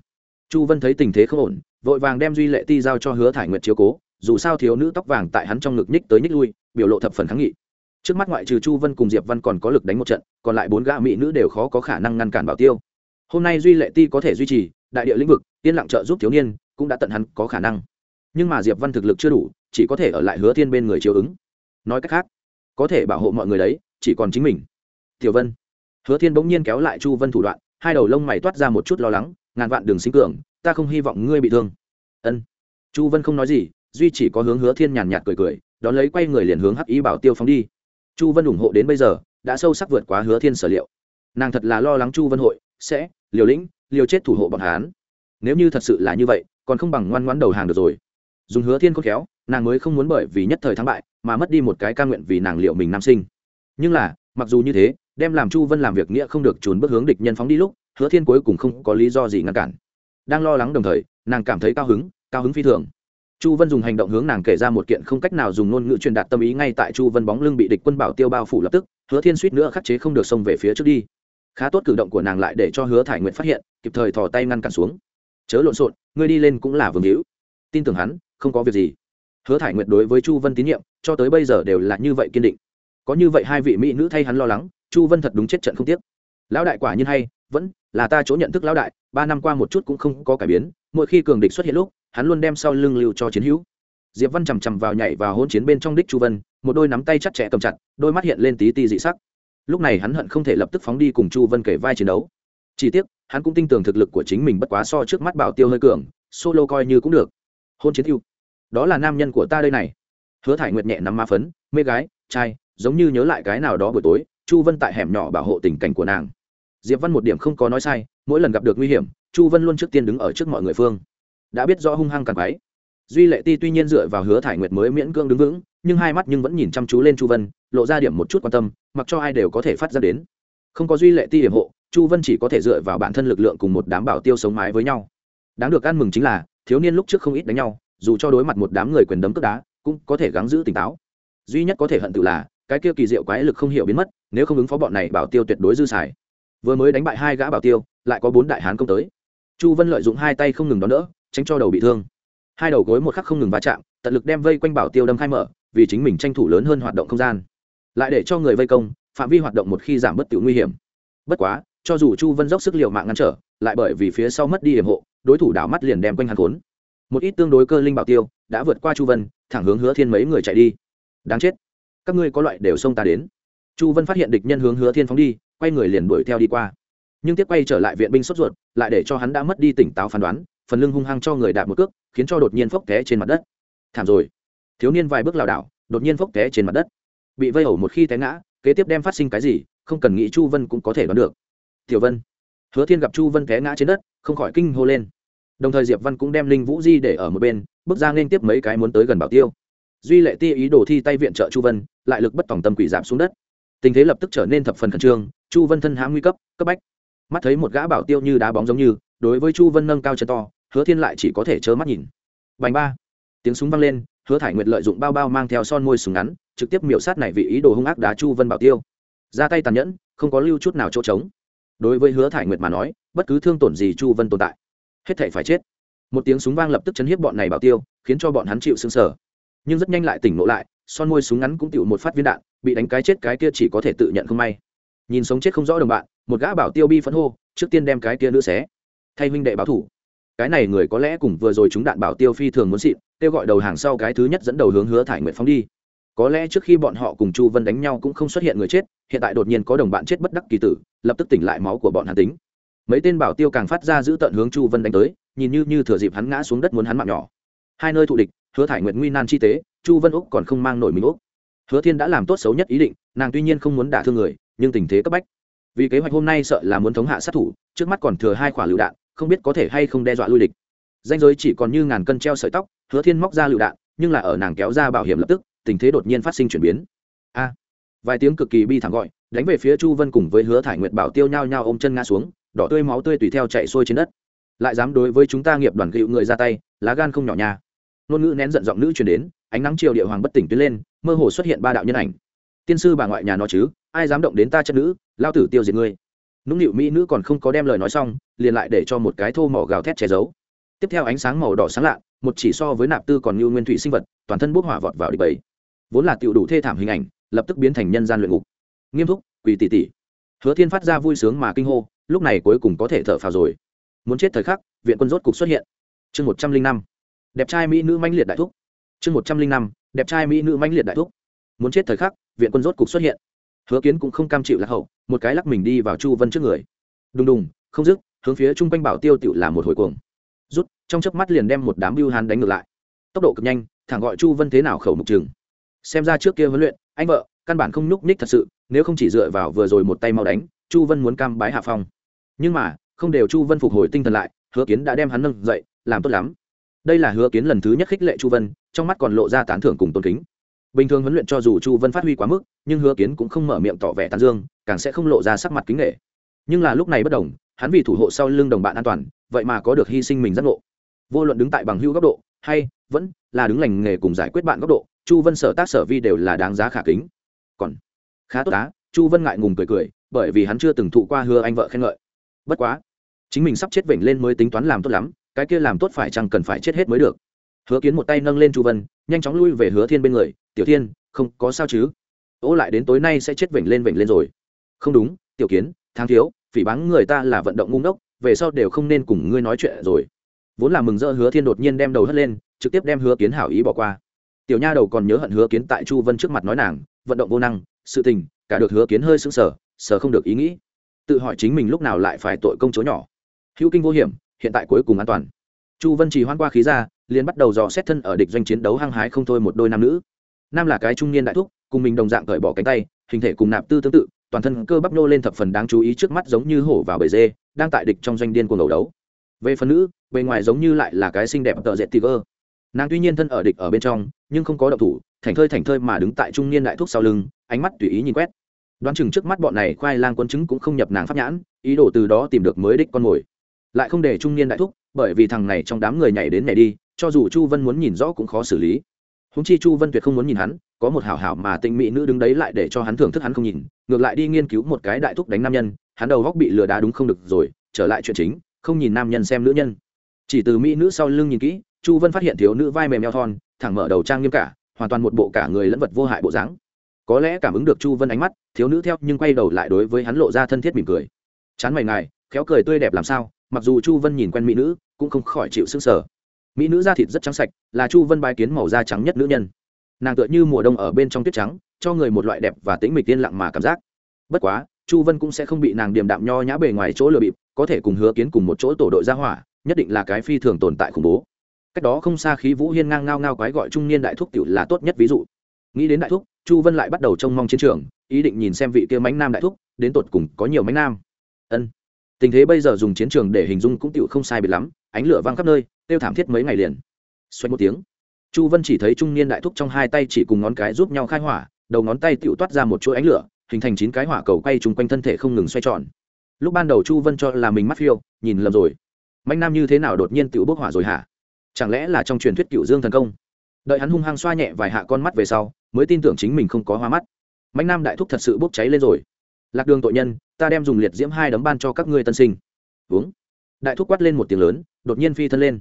A: Chu vân thấy tình thế không ổn, vội vàng đem duy lệ ti giao cho hứa thải nguyệt chiếu cố, dù sao thiếu nữ tóc vàng tại hắn trong ngực nhích tới nhích lui, biểu lộ thập phần kháng nghị. Trước mắt ngoại trừ chu vân cùng diệp văn còn có lực đánh một trận, còn lại bốn gã mỹ nữ đều khó có khả năng ngăn cản bảo tiêu. Hôm nay duy lệ ti có thể duy trì đại địa lĩnh vực, yên lặng trợ giúp thiếu niên cũng đã tận hắn có khả năng. Nhưng mà diệp văn thực lực chưa đủ, chỉ có thể ở lại hứa thiên bên người chiếu ứng. Nói cách khác, có thể bảo hộ mọi người đấy, chỉ còn chính mình. Tiểu vân. Hứa thiên bỗng nhiên kéo lại chu vân thủ đoạn, hai đầu lông mày toát ra một chút lo lắng, ngàn vạn đường sinh cường, ta không hy vọng ngươi bị thương. Ân. Chu vân không nói gì, duy chỉ có hướng hứa thiên nhàn nhạt cười cười, đón lấy quay người liền hướng hắc ý bảo tiêu phóng đi. Chu vân ủng hộ đến bây giờ, đã sâu sắc vượt quá hứa thiên sở liệu. Nàng thật là lo lắng chu vân hội sẽ liều lĩnh, liều chết thủ hộ bọn hán nếu như thật sự là như vậy còn không bằng ngoan ngoãn đầu hàng được rồi. Dùng hứa thiên khôn khéo, nàng mới không muốn bởi vì nhất thời thắng bại mà mất đi một cái ca nguyện vì nàng liệu mình nam sinh. Nhưng là, mặc dù như thế, đem làm chu vân làm việc nghĩa không được trốn bước hướng địch nhân phóng đi lúc, hứa thiên cuối cùng không có lý do gì ngăn cản. Đang lo lắng đồng thời, nàng cảm thấy cao hứng cao hứng phi thường. Chu vân dùng hành động hướng nàng kể ra một kiện không cách nào dùng ngôn ngữ truyền đạt tâm ý ngay tại chu vân bóng lưng bị địch quân bảo tiêu bao phủ lập tức, hứa thiên suýt nữa khắc chế không được xông về phía trước đi. Khá tốt cử động của nàng lại để cho hứa thải nguyện phát hiện, kịp thời thò tay ngăn cản xuống chớ lộn xộn, ngươi đi lên cũng là vương hữu. Tin tưởng hắn, không có việc gì. Hứa thải nguyệt đối với chu vân tín nhiệm, cho tới bây giờ đều là như vậy kiên định. Có như vậy hai vị mỹ nữ thay hắn lo lắng, chu vân thật đúng chết trận không tiếc. Lão đại quả nhiên hay, vẫn là ta chỗ nhận thức lão đại, ba năm qua một chút cũng không có cải biến, mỗi khi cường địch xuất hiện lúc, hắn luôn đem sau lưng lưu cho chiến hữu. Diệp văn chằm chằm vào nhảy vào hôn chiến bên trong đích chu vân, một đôi nắm tay chặt chẽ cầm chặt, đôi mắt hiện lên tí ti dị sắc. Lúc này hắn hận không thể lập tức phóng đi cùng chu vân kể vai chiến đấu. Chỉ tiếc hắn cũng tin tưởng thực lực của chính mình bất quá so trước mắt bảo tiêu hơi cường, solo coi như cũng được. Hôn chiến tiêu đó là nam nhân của ta đây này. Hứa thải nguyệt nhẹ nắm má phấn, mê gái, trai, giống như nhớ lại cái nào đó buổi tối, chu vân tại hẻm nhỏ bảo hộ tình cảnh của nàng. Diệp văn một điểm không có nói sai, mỗi lần gặp được nguy hiểm, chu vân luôn trước tiên đứng ở trước mọi người phương. Đã biết rõ hung hăng càng quái. Duy lệ ti tuy nhiên dựa vào hứa thải nguyệt mới miễn cưỡng đứng vững, nhưng hai mắt nhưng vẫn nhìn chăm chú lên chu vân, lộ ra điểm một chút quan tâm, mặc cho ai đều có thể phát ra đến. Không có duy lệ ti hiểm hộ chu vân chỉ có thể dựa vào bản thân lực lượng cùng một đám bảo tiêu sống mái với nhau. Đáng được ăn mừng chính là, thiếu niên lúc trước không ít đánh nhau, dù cho đối mặt một đám người quyền đấm cướp đá, cũng có thể gắng giữ tỉnh táo. Duy nhất có thể hận tự là, cái kia kỳ diệu quái lực không hiểu biến mất, nếu không ứng phó bọn này bảo tiêu tuyệt đối dư xài. Vừa mới đánh bại hai gã bảo tiêu, lại có bốn đại hán công tới. Chu vân lợi dụng hai tay không ngừng đón đỡ, tránh cho đầu bị thương. Hai đầu gối một khắc không ngừng va chạm, tận lực đem vây quanh bảo tiêu đâm khai mở, vì chính mình tranh thủ lớn hơn hoạt động không gian. Lại để cho người vây công, phạm vi hoạt động một khi giảm bất tiểu nguy hiểm. Bất quá cho dù chu vân dốc sức liều mạng ngăn trở, lại bởi vì phía sau mất đi hiểm hộ, đối thủ đảo mắt liền đem quanh hắn khốn. Một ít tương đối cơ linh bảo tiêu đã vượt qua chu vân, thẳng hướng hứa thiên mấy người chạy đi. Đáng chết. Các ngươi có loại đều xông ta đến. Chu vân phát hiện địch nhân hướng hứa thiên phóng đi, quay người liền đuổi theo đi qua. Nhưng tiếp quay trở lại viện binh sốt ruột, lại để cho hắn đã mất đi tỉnh táo phán đoán, phần lưng hung hăng cho người đạp một cước, khiến cho đột nhiên phốc té trên mặt đất. Thảm rồi. Thiếu niên vài bước lảo đảo, đột nhiên phốc té trên mặt đất. Bị vây ẩu một khi té ngã, kế tiếp đem phát sinh cái gì, không cần nghĩ chu vân cũng có thể đoán được tiểu vân. Hứa thiên gặp chu vân té ngã trên đất, không khỏi kinh hô lên. Đồng thời diệp văn cũng đem linh vũ di để ở một bên, bước ra nên tiếp mấy cái muốn tới gần bảo tiêu. Duy lệ ti ý đồ thi tay viện trợ chu vân, lại lực bất tòng tâm quỷ giảm xuống đất. Tình thế lập tức trở nên thập phần khẩn trương, chu vân thân hãm nguy cấp cấp bách. Mắt thấy một gã bảo tiêu như đá bóng giống như, đối với chu vân nâng cao chân to, hứa thiên lại chỉ có thể trơ mắt nhìn. Bành ba. Tiếng súng vang lên, hứa thải nguyệt lợi dụng bao bao mang theo son môi súng ngắn, trực tiếp miểu sát này vị ý đồ hung ác đá chu vân bảo tiêu. Ra tay tàn nhẫn, không có lưu chút nào chỗ trống đối với hứa thải nguyệt mà nói, bất cứ thương tổn gì chu vân tồn tại, hết thể phải chết. Một tiếng súng vang lập tức chấn hiếp bọn này bảo tiêu, khiến cho bọn hắn chịu xương sở nhưng rất nhanh lại tỉnh ngộ lại, son môi súng ngắn cũng tựu một phát viên đạn, bị đánh cái chết cái kia chỉ có thể tự nhận không may. Nhìn sống chết không rõ đồng bạn, một gã bảo tiêu bi phấn hô, trước tiên đem cái kia nữ xé. Thay huynh đệ báo thủ. Cái này người có lẽ cùng vừa rồi chúng đạn bảo tiêu phi thường muốn xịn, kêu gọi đầu hàng sau cái thứ nhất dẫn đầu hướng hứa thải nguyện phóng đi có lẽ trước khi bọn họ cùng chu vân đánh nhau cũng không xuất hiện người chết, hiện tại đột nhiên có đồng bạn chết bất đắc kỳ tử, lập tức tỉnh lại máu của bọn hắn tính. Mấy tên bảo tiêu càng phát ra giữ tận hướng chu vân đánh tới, nhìn như như thừa dịp hắn ngã xuống đất muốn hắn mạng nhỏ. Hai nơi thụ địch, hứa thải nguyện nguy nan chi tế, chu vân úc còn không mang nổi mình úc. Hứa thiên đã làm tốt xấu nhất ý định, nàng tuy nhiên không muốn đả thương người, nhưng tình thế cấp bách. Vì kế hoạch hôm nay sợ là muốn thống hạ sát thủ, trước mắt còn thừa hai quả lựu đạn, không biết có thể hay không đe dọa lui địch. Danh giới chỉ còn như ngàn cân treo sợi tóc, hứa thiên móc ra lựu đạn, nhưng là ở nàng kéo ra bảo hiểm lập tức tình thế đột nhiên phát sinh chuyển biến. A, vài tiếng cực kỳ bi thảm gọi, đánh về phía chu vân cùng với hứa thải nguyệt bảo tiêu nhao nhao ôm chân ngã xuống, đỏ tươi máu tươi tùy theo chạy xuôi trên đất. Lại dám đối với chúng ta nghiệp đoàn gịu người ra tay, lá gan không nhỏ nha. Ngôn ngữ nén giận giọng nữ truyền đến, ánh nắng chiều địa hoàng bất tỉnh tuyến lên, mơ hồ xuất hiện ba đạo nhân ảnh. Tiên sư bà ngoại nhà nó chứ, ai dám động đến ta chất nữ, lao tử tiêu diệt ngươi. Nũng nịu mỹ nữ còn không có đem lời nói xong, liền lại để cho một cái thô mỏ gào thét che giấu. Tiếp theo ánh sáng màu đỏ sáng lạ, một chỉ so với nạp tư còn như nguyên thủy sinh vật, toàn thân bốc hỏa vọt vào địch bầy vốn là tiểu đủ thê thảm hình ảnh, lập tức biến thành nhân gian luyện ngục. Nghiêm túc, quỳ tỷ tỷ hứa thiên phát ra vui sướng mà kinh hô, lúc này cuối cùng có thể thở phào rồi. Muốn chết thời khắc, viện quân rốt cục xuất hiện. Chương một trăm linh năm. Đẹp trai mỹ nữ manh liệt đại thúc. Chương một trăm linh năm. Đẹp trai mỹ nữ manh liệt đại thúc. Muốn chết thời khắc, viện quân rốt cục xuất hiện. Hứa kiến cũng không cam chịu lạc hậu, một cái lắc mình đi vào chu vân trước người. Đùng đùng, không dứt, hướng phía chung quanh bảo tiêu tựu là một hồi cuồng. Rút, trong chớp mắt liền đem một đám bưu hán đánh ngược lại. Tốc độ cực nhanh, thẳng gọi chu vân thế nào khẩu mục chừng xem ra trước kia huấn luyện, anh vợ, căn bản không nhúc nhích thật sự, nếu không chỉ dựa vào vừa rồi một tay mau đánh, chu vân muốn cam bái hạ phong. Nhưng mà, không đều chu vân phục hồi tinh thần lại, hứa kiến đã đem hắn nâng dậy, làm tốt lắm. Đây là hứa kiến lần thứ nhất khích lệ chu vân, trong mắt còn lộ ra tán thưởng cùng tôn kính. Bình thường huấn luyện cho dù chu vân phát huy quá mức, nhưng hứa kiến cũng không mở miệng tỏ vẻ tán dương, càng sẽ không lộ ra sắc mặt kính nghệ nhưng là lúc này bất đồng, hắn vì thủ hộ sau lưng đồng bạn an toàn, vậy mà có được hy sinh mình giác ngộ. Vô luận đứng tại bằng hưu góc độ, hay vẫn là đứng lành nghề cùng giải quyết bạn góc độ chu vân sở tác sở vi đều là đáng giá khả kính. Còn khá tốt á chu vân ngại ngùng cười cười bởi vì hắn chưa từng thụ qua hứa anh vợ khen ngợi. Bất quá chính mình sắp chết vểnh lên mới tính toán làm tốt lắm cái kia làm tốt phải chăng cần phải chết hết mới được. Hứa kiến một tay nâng lên chu vân nhanh chóng lui về hứa thiên bên người tiểu thiên không có sao chứ? Ô lại đến tối nay sẽ chết vểnh lên vểnh lên rồi. Không đúng tiểu kiến tháng thiếu phỉ báng người ta là vận động ngu ngốc, về sau đều không nên cùng ngươi nói chuyện rồi. Vốn là mừng rỡ hứa thiên đột nhiên đem đầu hất lên trực tiếp đem hứa kiến hảo ý bỏ qua tiểu nha đầu còn nhớ hận hứa kiến tại chu vân trước mặt nói nàng, vận động vô năng, sự tình, cả được hứa kiến hơi sững sờ sờ không được ý nghĩ. Tự hỏi chính mình lúc nào lại phải tội công chúa nhỏ. Hữu kinh vô hiểm, hiện tại cuối cùng an toàn. Chu vân chỉ hoan qua khí ra, liền bắt đầu dò xét thân ở địch doanh chiến đấu hăng hái không thôi một đôi nam nữ. Nam là cái trung niên đại thúc, cùng mình đồng dạng cởi bỏ cánh tay, hình thể cùng nạp tư tương tự, toàn thân cơ bắp nô lên thập phần đáng chú ý trước mắt giống như hổ vào bầy dê, đang tại địch trong doanh điên cuồng đầu đấu. Về phần nữ, bề ngoài giống như lại là cái xinh đẹp tợ dệt tiger nàng tuy nhiên thân ở địch ở bên trong, nhưng không có động thủ thành thơi thành thơi mà đứng tại trung niên đại thúc sau lưng, ánh mắt tùy ý nhìn quét. Đoán chừng trước mắt bọn này khoai lang quân chứng cũng không nhập nàng pháp nhãn, ý đồ từ đó tìm được mới đích con mồi. Lại không để trung niên đại thúc, bởi vì thằng này trong đám người nhảy đến nhảy đi, cho dù chu vân muốn nhìn rõ cũng khó xử lý. Húng chi chu vân tuyệt không muốn nhìn hắn, có một hảo hảo mà tịnh mỹ nữ đứng đấy lại để cho hắn thưởng thức hắn không nhìn, ngược lại đi nghiên cứu một cái đại thúc đánh nam nhân, hắn đầu góc bị lừa đá đúng không được rồi, trở lại chuyện chính, không nhìn nam nhân xem nữ nhân. Chỉ từ mỹ nữ sau lưng nhìn kỹ chu vân phát hiện thiếu nữ vai mềm eo thon, thẳng mở đầu trang nghiêm cả, hoàn toàn một bộ cả người lẫn vật vô hại bộ dáng. Có lẽ cảm ứng được chu vân ánh mắt, thiếu nữ theo nhưng quay đầu lại đối với hắn lộ ra thân thiết mỉm cười. Chán mày ngài, khéo cười tươi đẹp làm sao? Mặc dù chu vân nhìn quen mỹ nữ, cũng không khỏi chịu sức sở mỹ nữ da thịt rất trắng sạch, là chu vân bài kiến màu da trắng nhất nữ nhân. Nàng tựa như mùa đông ở bên trong tuyết trắng, cho người một loại đẹp và tĩnh mịch tiên lặng mà cảm giác. Bất quá, chu vân cũng sẽ không bị nàng điềm đạm nho nhã bề ngoài chỗ lừa bịp, có thể cùng hứa kiến cùng một chỗ tổ đội ra hỏa, nhất định là cái phi thường tồn tại khủng bố cách đó không xa khí vũ hiên ngang ngao ngao quái gọi trung niên đại thúc tiểu là tốt nhất ví dụ. Nghĩ đến đại thúc, chu vân lại bắt đầu trông mong chiến trường, ý định nhìn xem vị kia mánh nam đại thúc, đến tột cùng có nhiều mánh nam. Ân. Tình thế bây giờ dùng chiến trường để hình dung cũng tiểu không sai biệt lắm, ánh lửa văng khắp nơi, tiêu thảm thiết mấy ngày liền. Xoay một tiếng, chu vân chỉ thấy trung niên đại thúc trong hai tay chỉ cùng ngón cái giúp nhau khai hỏa, đầu ngón tay tiểu toát ra một chuỗi ánh lửa, hình thành chín cái hỏa cầu quay chung quanh thân thể không ngừng xoay tròn. Lúc ban đầu chu vân cho là mình mắt phiêu, nhìn lầm rồi. Mạnh nam như thế nào đột nhiên tiểu bốc hỏa rồi hả? Chẳng lẽ là trong truyền thuyết cựu dương thần công? Đợi hắn hung hăng xoa nhẹ vài hạ con mắt về sau, mới tin tưởng chính mình không có hoa mắt. Mạnh nam đại thúc thật sự bốc cháy lên rồi. Lạc đường tội nhân, ta đem dùng liệt diễm hai đấm ban cho các ngươi tân sinh. Uống. Đại thúc quát lên một tiếng lớn, đột nhiên phi thân lên.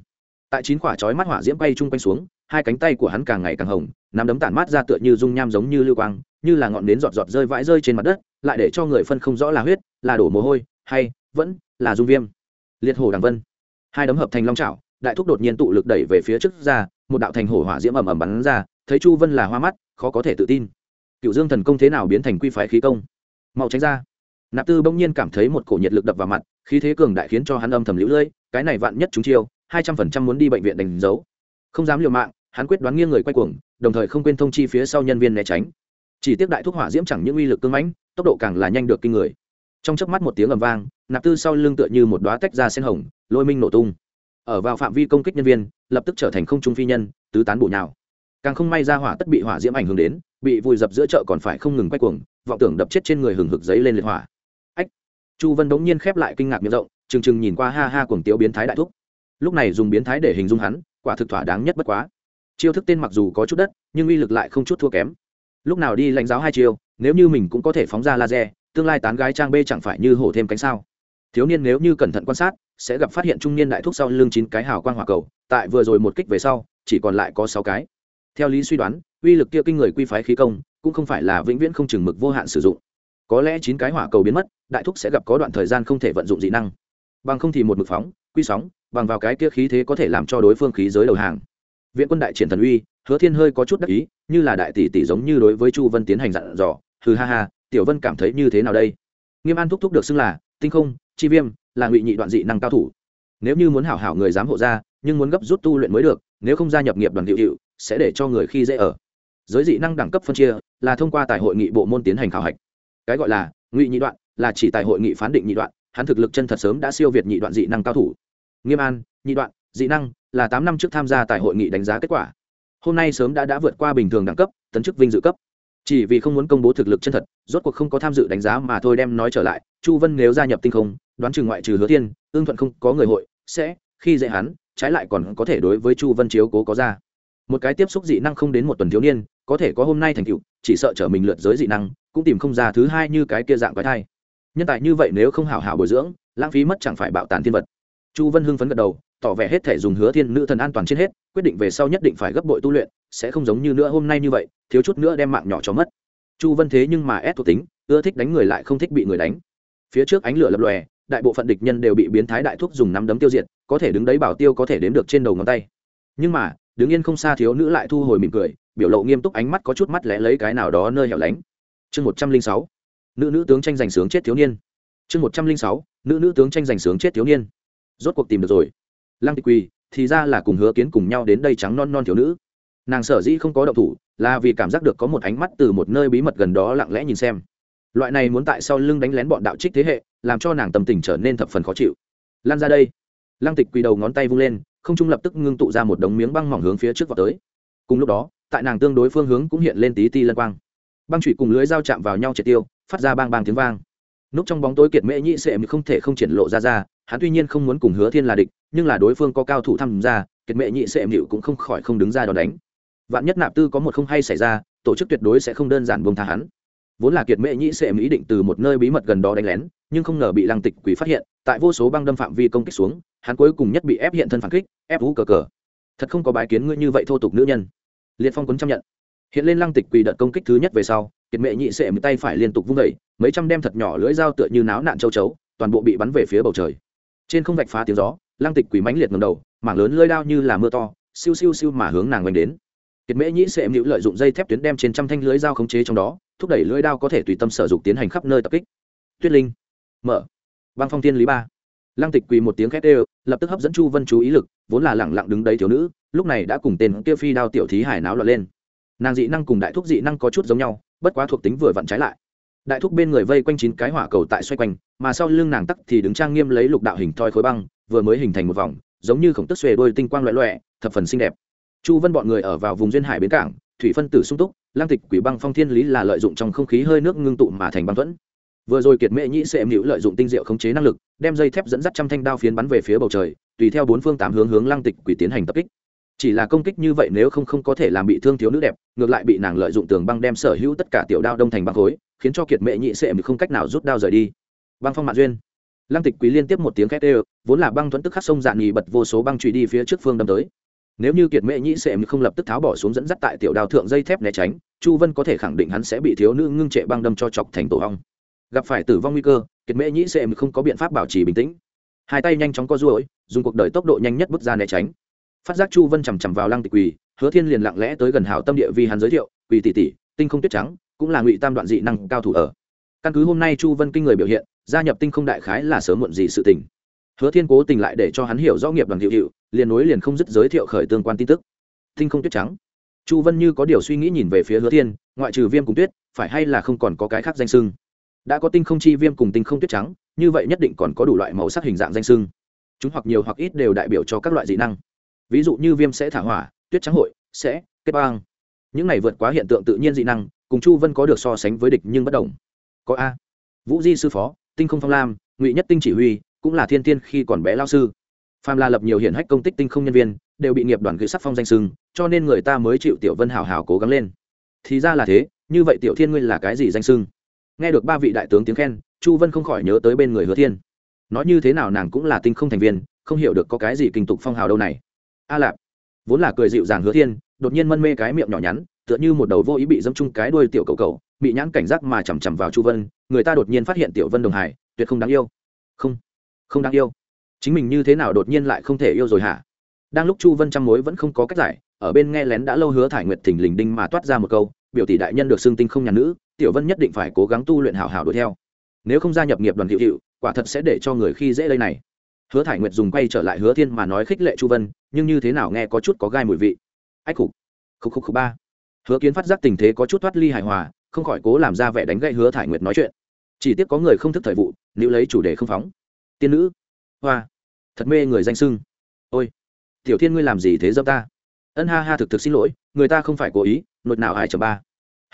A: Tại chín quả chói mắt hỏa diễm bay chung quanh xuống, hai cánh tay của hắn càng ngày càng hồng, nắm đấm tản mát ra tựa như dung nham giống như lưu quang, như là ngọn nến giọt giọt rơi vãi rơi trên mặt đất, lại để cho người phân không rõ là huyết, là đổ mồ hôi, hay vẫn là dung viêm. Liệt hổ đằng vân. Hai đấm hợp thành long trào đại thúc đột nhiên tụ lực đẩy về phía trước ra, một đạo thành hổ hỏa diễm ầm ầm bắn ra, thấy chu vân là hoa mắt, khó có thể tự tin. Cựu dương thần công thế nào biến thành quy phái khí công? Mau tránh ra. Nạp tư bỗng nhiên cảm thấy một cổ nhiệt lực đập vào mặt, khí thế cường đại khiến cho hắn âm thầm lũ lưỡi cái này vạn nhất chúng chiêu, hai trăm phần trăm muốn đi bệnh viện đánh dấu. Không dám liều mạng, hắn quyết đoán nghiêng người quay cuồng, đồng thời không quên thông chi phía sau nhân viên né tránh. Chỉ tiếc đại thuốc hỏa diễm chẳng những uy lực cưng mãnh, tốc độ càng là nhanh được kinh người. Trong chớp mắt một tiếng ầm vang, nạp tư sau lưng tựa như một đóa tách ra sen hồng, lôi minh nổ tung ở vào phạm vi công kích nhân viên, lập tức trở thành không trung phi nhân, tứ tán bổ nhào. Càng không may ra hỏa tất bị hỏa diễm ảnh hưởng đến, bị vùi dập giữa chợ còn phải không ngừng quay cuồng, vọng tưởng đập chết trên người hừng hực giấy lên liệt hỏa. Ách! Chu vân đống nhiên khép lại kinh ngạc miệng rộng, trừng trừng nhìn qua ha ha cuồng tiếu biến thái đại thúc. Lúc này dùng biến thái để hình dung hắn, quả thực thỏa đáng nhất bất quá. Chiêu thức tên mặc dù có chút đất, nhưng uy lực lại không chút thua kém. Lúc nào đi lãnh giáo hai chiêu, nếu như mình cũng có thể phóng ra laser, tương lai tán gái trang b chẳng phải như hổ thêm cánh sao? Thiếu niên nếu như cẩn thận quan sát sẽ gặp phát hiện trung niên đại thúc sau lưng chín cái hào quang hỏa cầu, tại vừa rồi một kích về sau, chỉ còn lại có sáu cái. Theo lý suy đoán, uy lực kia kinh người quy phái khí công, cũng không phải là vĩnh viễn không chừng mực vô hạn sử dụng. Có lẽ chín cái hỏa cầu biến mất, đại thúc sẽ gặp có đoạn thời gian không thể vận dụng dị năng. Bằng không thì một mực phóng, quy sóng, bằng vào cái kia khí thế có thể làm cho đối phương khí giới đầu hàng. Viện quân đại triển thần uy, hứa thiên hơi có chút đắc ý, như là đại tỷ tỷ giống như đối với chu vân tiến hành dặn dò, hừ ha ha, tiểu vân cảm thấy như thế nào đây? Nghiêm an thúc thúc được xưng là tinh không, chi viêm là ngụy nhị đoạn dị năng cao thủ. Nếu như muốn hảo hảo người dám hộ ra, nhưng muốn gấp rút tu luyện mới được, nếu không gia nhập nghiệp đoàn hiệu hiệu sẽ để cho người khi dễ ở. Giới dị năng đẳng cấp phân chia là thông qua tại hội nghị bộ môn tiến hành khảo hạch. Cái gọi là ngụy nhị đoạn là chỉ tại hội nghị phán định nhị đoạn, hắn thực lực chân thật sớm đã siêu việt nhị đoạn dị năng cao thủ. Nghiêm an, nhị đoạn, dị năng là tám năm trước tham gia tại hội nghị đánh giá kết quả. Hôm nay sớm đã đã vượt qua bình thường đẳng cấp, tấn chức vinh dự cấp chỉ vì không muốn công bố thực lực chân thật rốt cuộc không có tham dự đánh giá mà thôi đem nói trở lại chu vân nếu gia nhập tinh không đoán chừng ngoại trừ hứa tiên, ương thuận không có người hội sẽ khi dạy hắn trái lại còn có thể đối với chu vân chiếu cố có ra. Một cái tiếp xúc dị năng không đến một tuần thiếu niên có thể có hôm nay thành tựu chỉ sợ trở mình lượt giới dị năng cũng tìm không ra thứ hai như cái kia dạng quái thai. Nhân tài như vậy nếu không hảo hảo bồi dưỡng lãng phí mất chẳng phải bạo tàn thiên vật. Chu vân hưng phấn gật đầu tỏ vẻ hết thể dùng hứa thiên nữ thần an toàn trên hết, quyết định về sau nhất định phải gấp bội tu luyện, sẽ không giống như nữa hôm nay như vậy, thiếu chút nữa đem mạng nhỏ cho mất. Chu vân thế nhưng mà ép thuộc tính, ưa thích đánh người lại không thích bị người đánh. Phía trước ánh lửa lập lòe, đại bộ phận địch nhân đều bị biến thái đại thuốc dùng nắm đấm tiêu diệt, có thể đứng đấy bảo tiêu có thể đến được trên đầu ngón tay. Nhưng mà, đứng yên không xa thiếu nữ lại thu hồi mỉm cười, biểu lộ nghiêm túc ánh mắt có chút mắt lẽ lấy cái nào đó nơi hẻo lánh. Chương một trăm linh sáu, nữ nữ tướng tranh giành sướng chết thiếu niên. Chương một trăm linh sáu, nữ nữ tướng tranh giành sướng chết thiếu niên. Rốt cuộc tìm được rồi lăng tịch quỳ thì ra là cùng hứa kiến cùng nhau đến đây trắng non non thiếu nữ. Nàng sở dĩ không có động thủ là vì cảm giác được có một ánh mắt từ một nơi bí mật gần đó lặng lẽ nhìn xem. Loại này muốn tại sau lưng đánh lén bọn đạo trích thế hệ, làm cho nàng tâm tình trở nên thập phần khó chịu. Lan ra đây. Lăng tịch quỳ đầu ngón tay vung lên, không trung lập tức ngưng tụ ra một đống miếng băng mỏng hướng phía trước vào tới. Cùng lúc đó, tại nàng tương đối phương hướng cũng hiện lên tí ti lân quang. Băng trụy cùng lưới dao chạm vào nhau triệt tiêu, phát ra bang bang tiếng vang. Núp trong bóng tối kiệt mễ nhĩ sệ không thể không triển lộ ra ra hắn tuy nhiên không muốn cùng hứa thiên là địch nhưng là đối phương có cao thủ tham gia kiệt mệ nhị sệ mịu cũng không khỏi không đứng ra đòn đánh. Vạn nhất nạp tư có một không hay xảy ra tổ chức tuyệt đối sẽ không đơn giản buông tha hắn. Vốn là kiệt mệ nhị sệ mỹ định từ một nơi bí mật gần đó đánh lén nhưng không ngờ bị lăng tịch quỷ phát hiện tại vô số băng đâm phạm vi công kích xuống hắn cuối cùng nhất bị ép hiện thân phản kích ép vũ cờ cờ. Thật không có bái kiến ngươi như vậy thô tục nữ nhân. Liệt phong quấn chấp nhận. Hiện lên lăng tịch quỳ đợt công kích thứ nhất về sau kiệt mệ nhị sệ tay phải liên tục vung đẩy, mấy trăm đem thật nhỏ lưỡi dao tựa như náo nạn châu chấu toàn bộ bị bắn về phía bầu trời trên không vạch phá tiếng gió, lăng tịch quỳ mãnh liệt ngầm đầu, mảng lớn lưỡi đao như là mưa to, siêu siêu siêu mà hướng nàng oanh đến. Kiệt mễ nhĩ sệ hữu lợi dụng dây thép tuyến đem trên trăm thanh lưới dao khống chế trong đó, thúc đẩy lưỡi đao có thể tùy tâm sở dụng tiến hành khắp nơi tập kích. Tuyết linh, mở. Băng phong thiên lý ba. Lăng tịch quỳ một tiếng khét ê lập tức hấp dẫn chu vân chú ý lực, vốn là lẳng lặng đứng đấy thiếu nữ, lúc này đã cùng tên kia phi đao tiểu thí hải náo lọt lên. Nàng dị năng cùng đại thúc dị năng có chút giống nhau, bất quá thuộc tính vừa vặn trái lại đại thúc bên người vây quanh chín cái hỏa cầu tại xoay quanh, mà sau lưng nàng tắc thì đứng trang nghiêm lấy lục đạo hình thoi khối băng, vừa mới hình thành một vòng, giống như khổng tức xuề đôi tinh quang loẹ loẹ, thập phần xinh đẹp. Chu vân bọn người ở vào vùng duyên hải bến cảng, thủy phân tử sung túc, lang tịch quỷ băng phong thiên lý là lợi dụng trong không khí hơi nước ngưng tụ mà thành băng thuẫn. Vừa rồi kiệt mễ nhĩ sẽ em hữu lợi dụng tinh diệu khống chế năng lực, đem dây thép dẫn dắt trăm thanh đao phiến bắn về phía bầu trời, tùy theo bốn phương tám hướng hướng lang tịch quỷ tiến hành tập kích chỉ là công kích như vậy nếu không không có thể làm bị thương thiếu nữ đẹp, ngược lại bị nàng lợi dụng tường băng đem sở hữu tất cả tiểu đao đông thành băng khối, khiến cho kiệt mệ nhị sẽ không cách nào rút đao rời đi. Băng phong mạn duyên. Lăng tịch quý liên tiếp một tiếng khét ê vốn là băng thuẫn tức khắc sông dạn nghỉ bật vô số băng trụy đi phía trước phương đâm tới. Nếu như kiệt mệ nhị sẽ không lập tức tháo bỏ xuống dẫn dắt tại tiểu đao thượng dây thép né tránh, chu vân có thể khẳng định hắn sẽ bị thiếu nữ ngưng trệ băng đâm cho chọc thành tổ hong gặp phải tử vong nguy cơ, kiệt mệ nhị sệ không có biện pháp bảo trì bình tĩnh. Hai tay nhanh chóng co ruỗi dùng cuộc đời tốc độ nhanh nhất bước ra né tránh phát giác chu vân chằm chằm vào lăng tịch quỳ, hứa thiên liền lặng lẽ tới gần hảo tâm địa vì hắn giới thiệu, quỳ tỷ tỷ, tinh không tuyết trắng, cũng là ngụy tam đoạn dị năng cao thủ ở. Căn cứ hôm nay chu vân kinh người biểu hiện, gia nhập tinh không đại khái là sớm muộn gì sự tình. Hứa thiên cố tình lại để cho hắn hiểu rõ nghiệp đoàn thiệu hiệu, liền nối liền không dứt giới thiệu khởi tương quan tin tức. Tinh không tuyết trắng. Chu vân như có điều suy nghĩ nhìn về phía hứa thiên, ngoại trừ viêm cùng tuyết, phải hay là không còn có cái khác danh sưng đã có tinh không chi viêm cùng tinh không tuyết trắng, như vậy nhất định còn có đủ loại màu sắc hình dạng danh sưng chúng hoặc nhiều hoặc ít đều đại biểu cho các loại dị năng ví dụ như viêm sẽ thả hỏa, tuyết trắng hội, sẽ, kết băng những này vượt quá hiện tượng tự nhiên dị năng, cùng chu vân có được so sánh với địch nhưng bất đồng. Có a. Vũ di sư phó, tinh không phong lam, ngụy nhất tinh chỉ huy, cũng là thiên tiên khi còn bé lao sư. Phàm la lập nhiều hiển hách công tích tinh không nhân viên, đều bị nghiệp đoàn gửi sắc phong danh sưng, cho nên người ta mới chịu tiểu vân hào hào cố gắng lên. Thì ra là thế, như vậy tiểu thiên ngươi là cái gì danh sưng? Nghe được ba vị đại tướng tiếng khen, chu vân không khỏi nhớ tới bên người hứa thiên. Nói như thế nào nàng cũng là tinh không thành viên, không hiểu được có cái gì kinh tục phong hào đâu này a lạp. Vốn là cười dịu dàng hứa thiên, đột nhiên mân mê cái miệng nhỏ nhắn, tựa như một đầu vô ý bị dâm chung cái đuôi tiểu cầu cầu, bị nhãn cảnh giác mà chằm chằm vào chu vân, người ta đột nhiên phát hiện tiểu vân đồng hải, tuyệt không đáng yêu. Không không đáng yêu. Chính mình như thế nào đột nhiên lại không thể yêu rồi hả? Đang lúc chu vân trăm mối vẫn không có cách giải, ở bên nghe lén đã lâu hứa thải nguyệt thỉnh lình đinh mà toát ra một câu, biểu tỷ đại nhân được xương tinh không nhà nữ, tiểu vân nhất định phải cố gắng tu luyện hảo hảo đuổi theo. Nếu không gia nhập nghiệp đoàn hiệu hiệu quả thật sẽ để cho người khi dễ đây này hứa thải nguyệt dùng quay trở lại hứa thiên mà nói khích lệ chu vân, nhưng như thế nào nghe có chút có gai mùi vị. Ách khục khục khục khục ba. Hứa kiến phát giác tình thế có chút thoát ly hài hòa, không khỏi cố làm ra vẻ đánh gậy hứa thải nguyệt nói chuyện. Chỉ tiếc có người không thức thời vụ, nếu lấy chủ đề không phóng. Tiên nữ, hoa, thật mê người danh sưng. Ôi, tiểu thiên ngươi làm gì thế dâm ta? Ân ha ha thực thực xin lỗi, người ta không phải cố ý, nột nào hai chấm ba.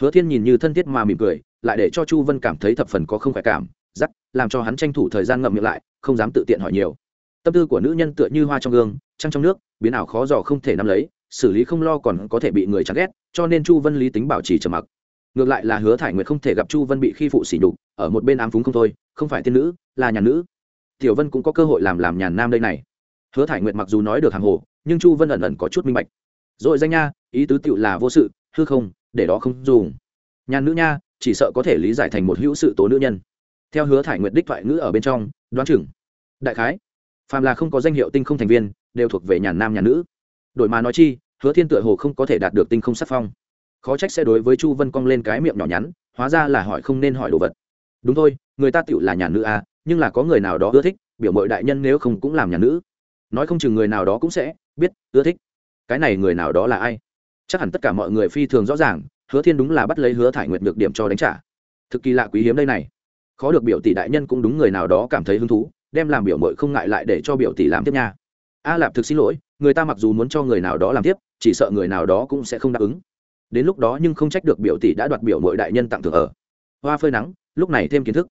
A: Hứa thiên nhìn như thân thiết mà mỉm cười, lại để cho chu vân cảm thấy thập phần có không khỏe cảm giắc làm cho hắn tranh thủ thời gian ngậm miệng lại, không dám tự tiện hỏi nhiều tâm tư của nữ nhân tựa như hoa trong gương, trăng trong nước, biến ảo khó dò không thể nắm lấy, xử lý không lo còn có thể bị người chán ghét, cho nên chu vân lý tính bảo trì trầm mặc. Ngược lại là hứa thải nguyệt không thể gặp chu vân bị khi phụ sỉ nhục, ở một bên ám phúng không thôi, không phải tiên nữ, là nhà nữ. Tiểu vân cũng có cơ hội làm làm nhàn nam đây này. Hứa thải nguyệt mặc dù nói được hàng hồ, nhưng chu vân ẩn ẩn có chút minh bạch. Rồi danh nha, ý tứ tựu là vô sự, hư không, để đó không dùng. Nhàn nữ nha, chỉ sợ có thể lý giải thành một hữu sự tố nữ nhân. Theo hứa thải nguyệt đích thoại ngữ ở bên trong, đoán chừng. Đại khái phàm là không có danh hiệu tinh không thành viên, đều thuộc về nhàn nam nhàn nữ. Đổi mà nói chi, hứa thiên tựa hồ không có thể đạt được tinh không sắc phong. Khó trách sẽ đối với chu vân cong lên cái miệng nhỏ nhắn, hóa ra là hỏi không nên hỏi đồ vật. Đúng thôi, người ta tựu là nhàn nữ à nhưng là có người nào đó ưa thích, biểu mội đại nhân nếu không cũng làm nhàn nữ. Nói không chừng người nào đó cũng sẽ biết, ưa thích. Cái này người nào đó là ai? Chắc hẳn tất cả mọi người phi thường rõ ràng, hứa thiên đúng là bắt lấy hứa thải nguyệt được điểm cho đánh trả. Thực kỳ lạ quý hiếm đây này. Khó được biểu tỷ đại nhân cũng đúng người nào đó cảm thấy hứng thú đem làm biểu mội không ngại lại để cho biểu tỷ làm tiếp nha. A lạp thực xin lỗi, người ta mặc dù muốn cho người nào đó làm tiếp, chỉ sợ người nào đó cũng sẽ không đáp ứng. Đến lúc đó nhưng không trách được biểu tỷ đã đoạt biểu mội đại nhân tặng thưởng ở. Hoa phơi nắng, lúc này thêm kiến thức.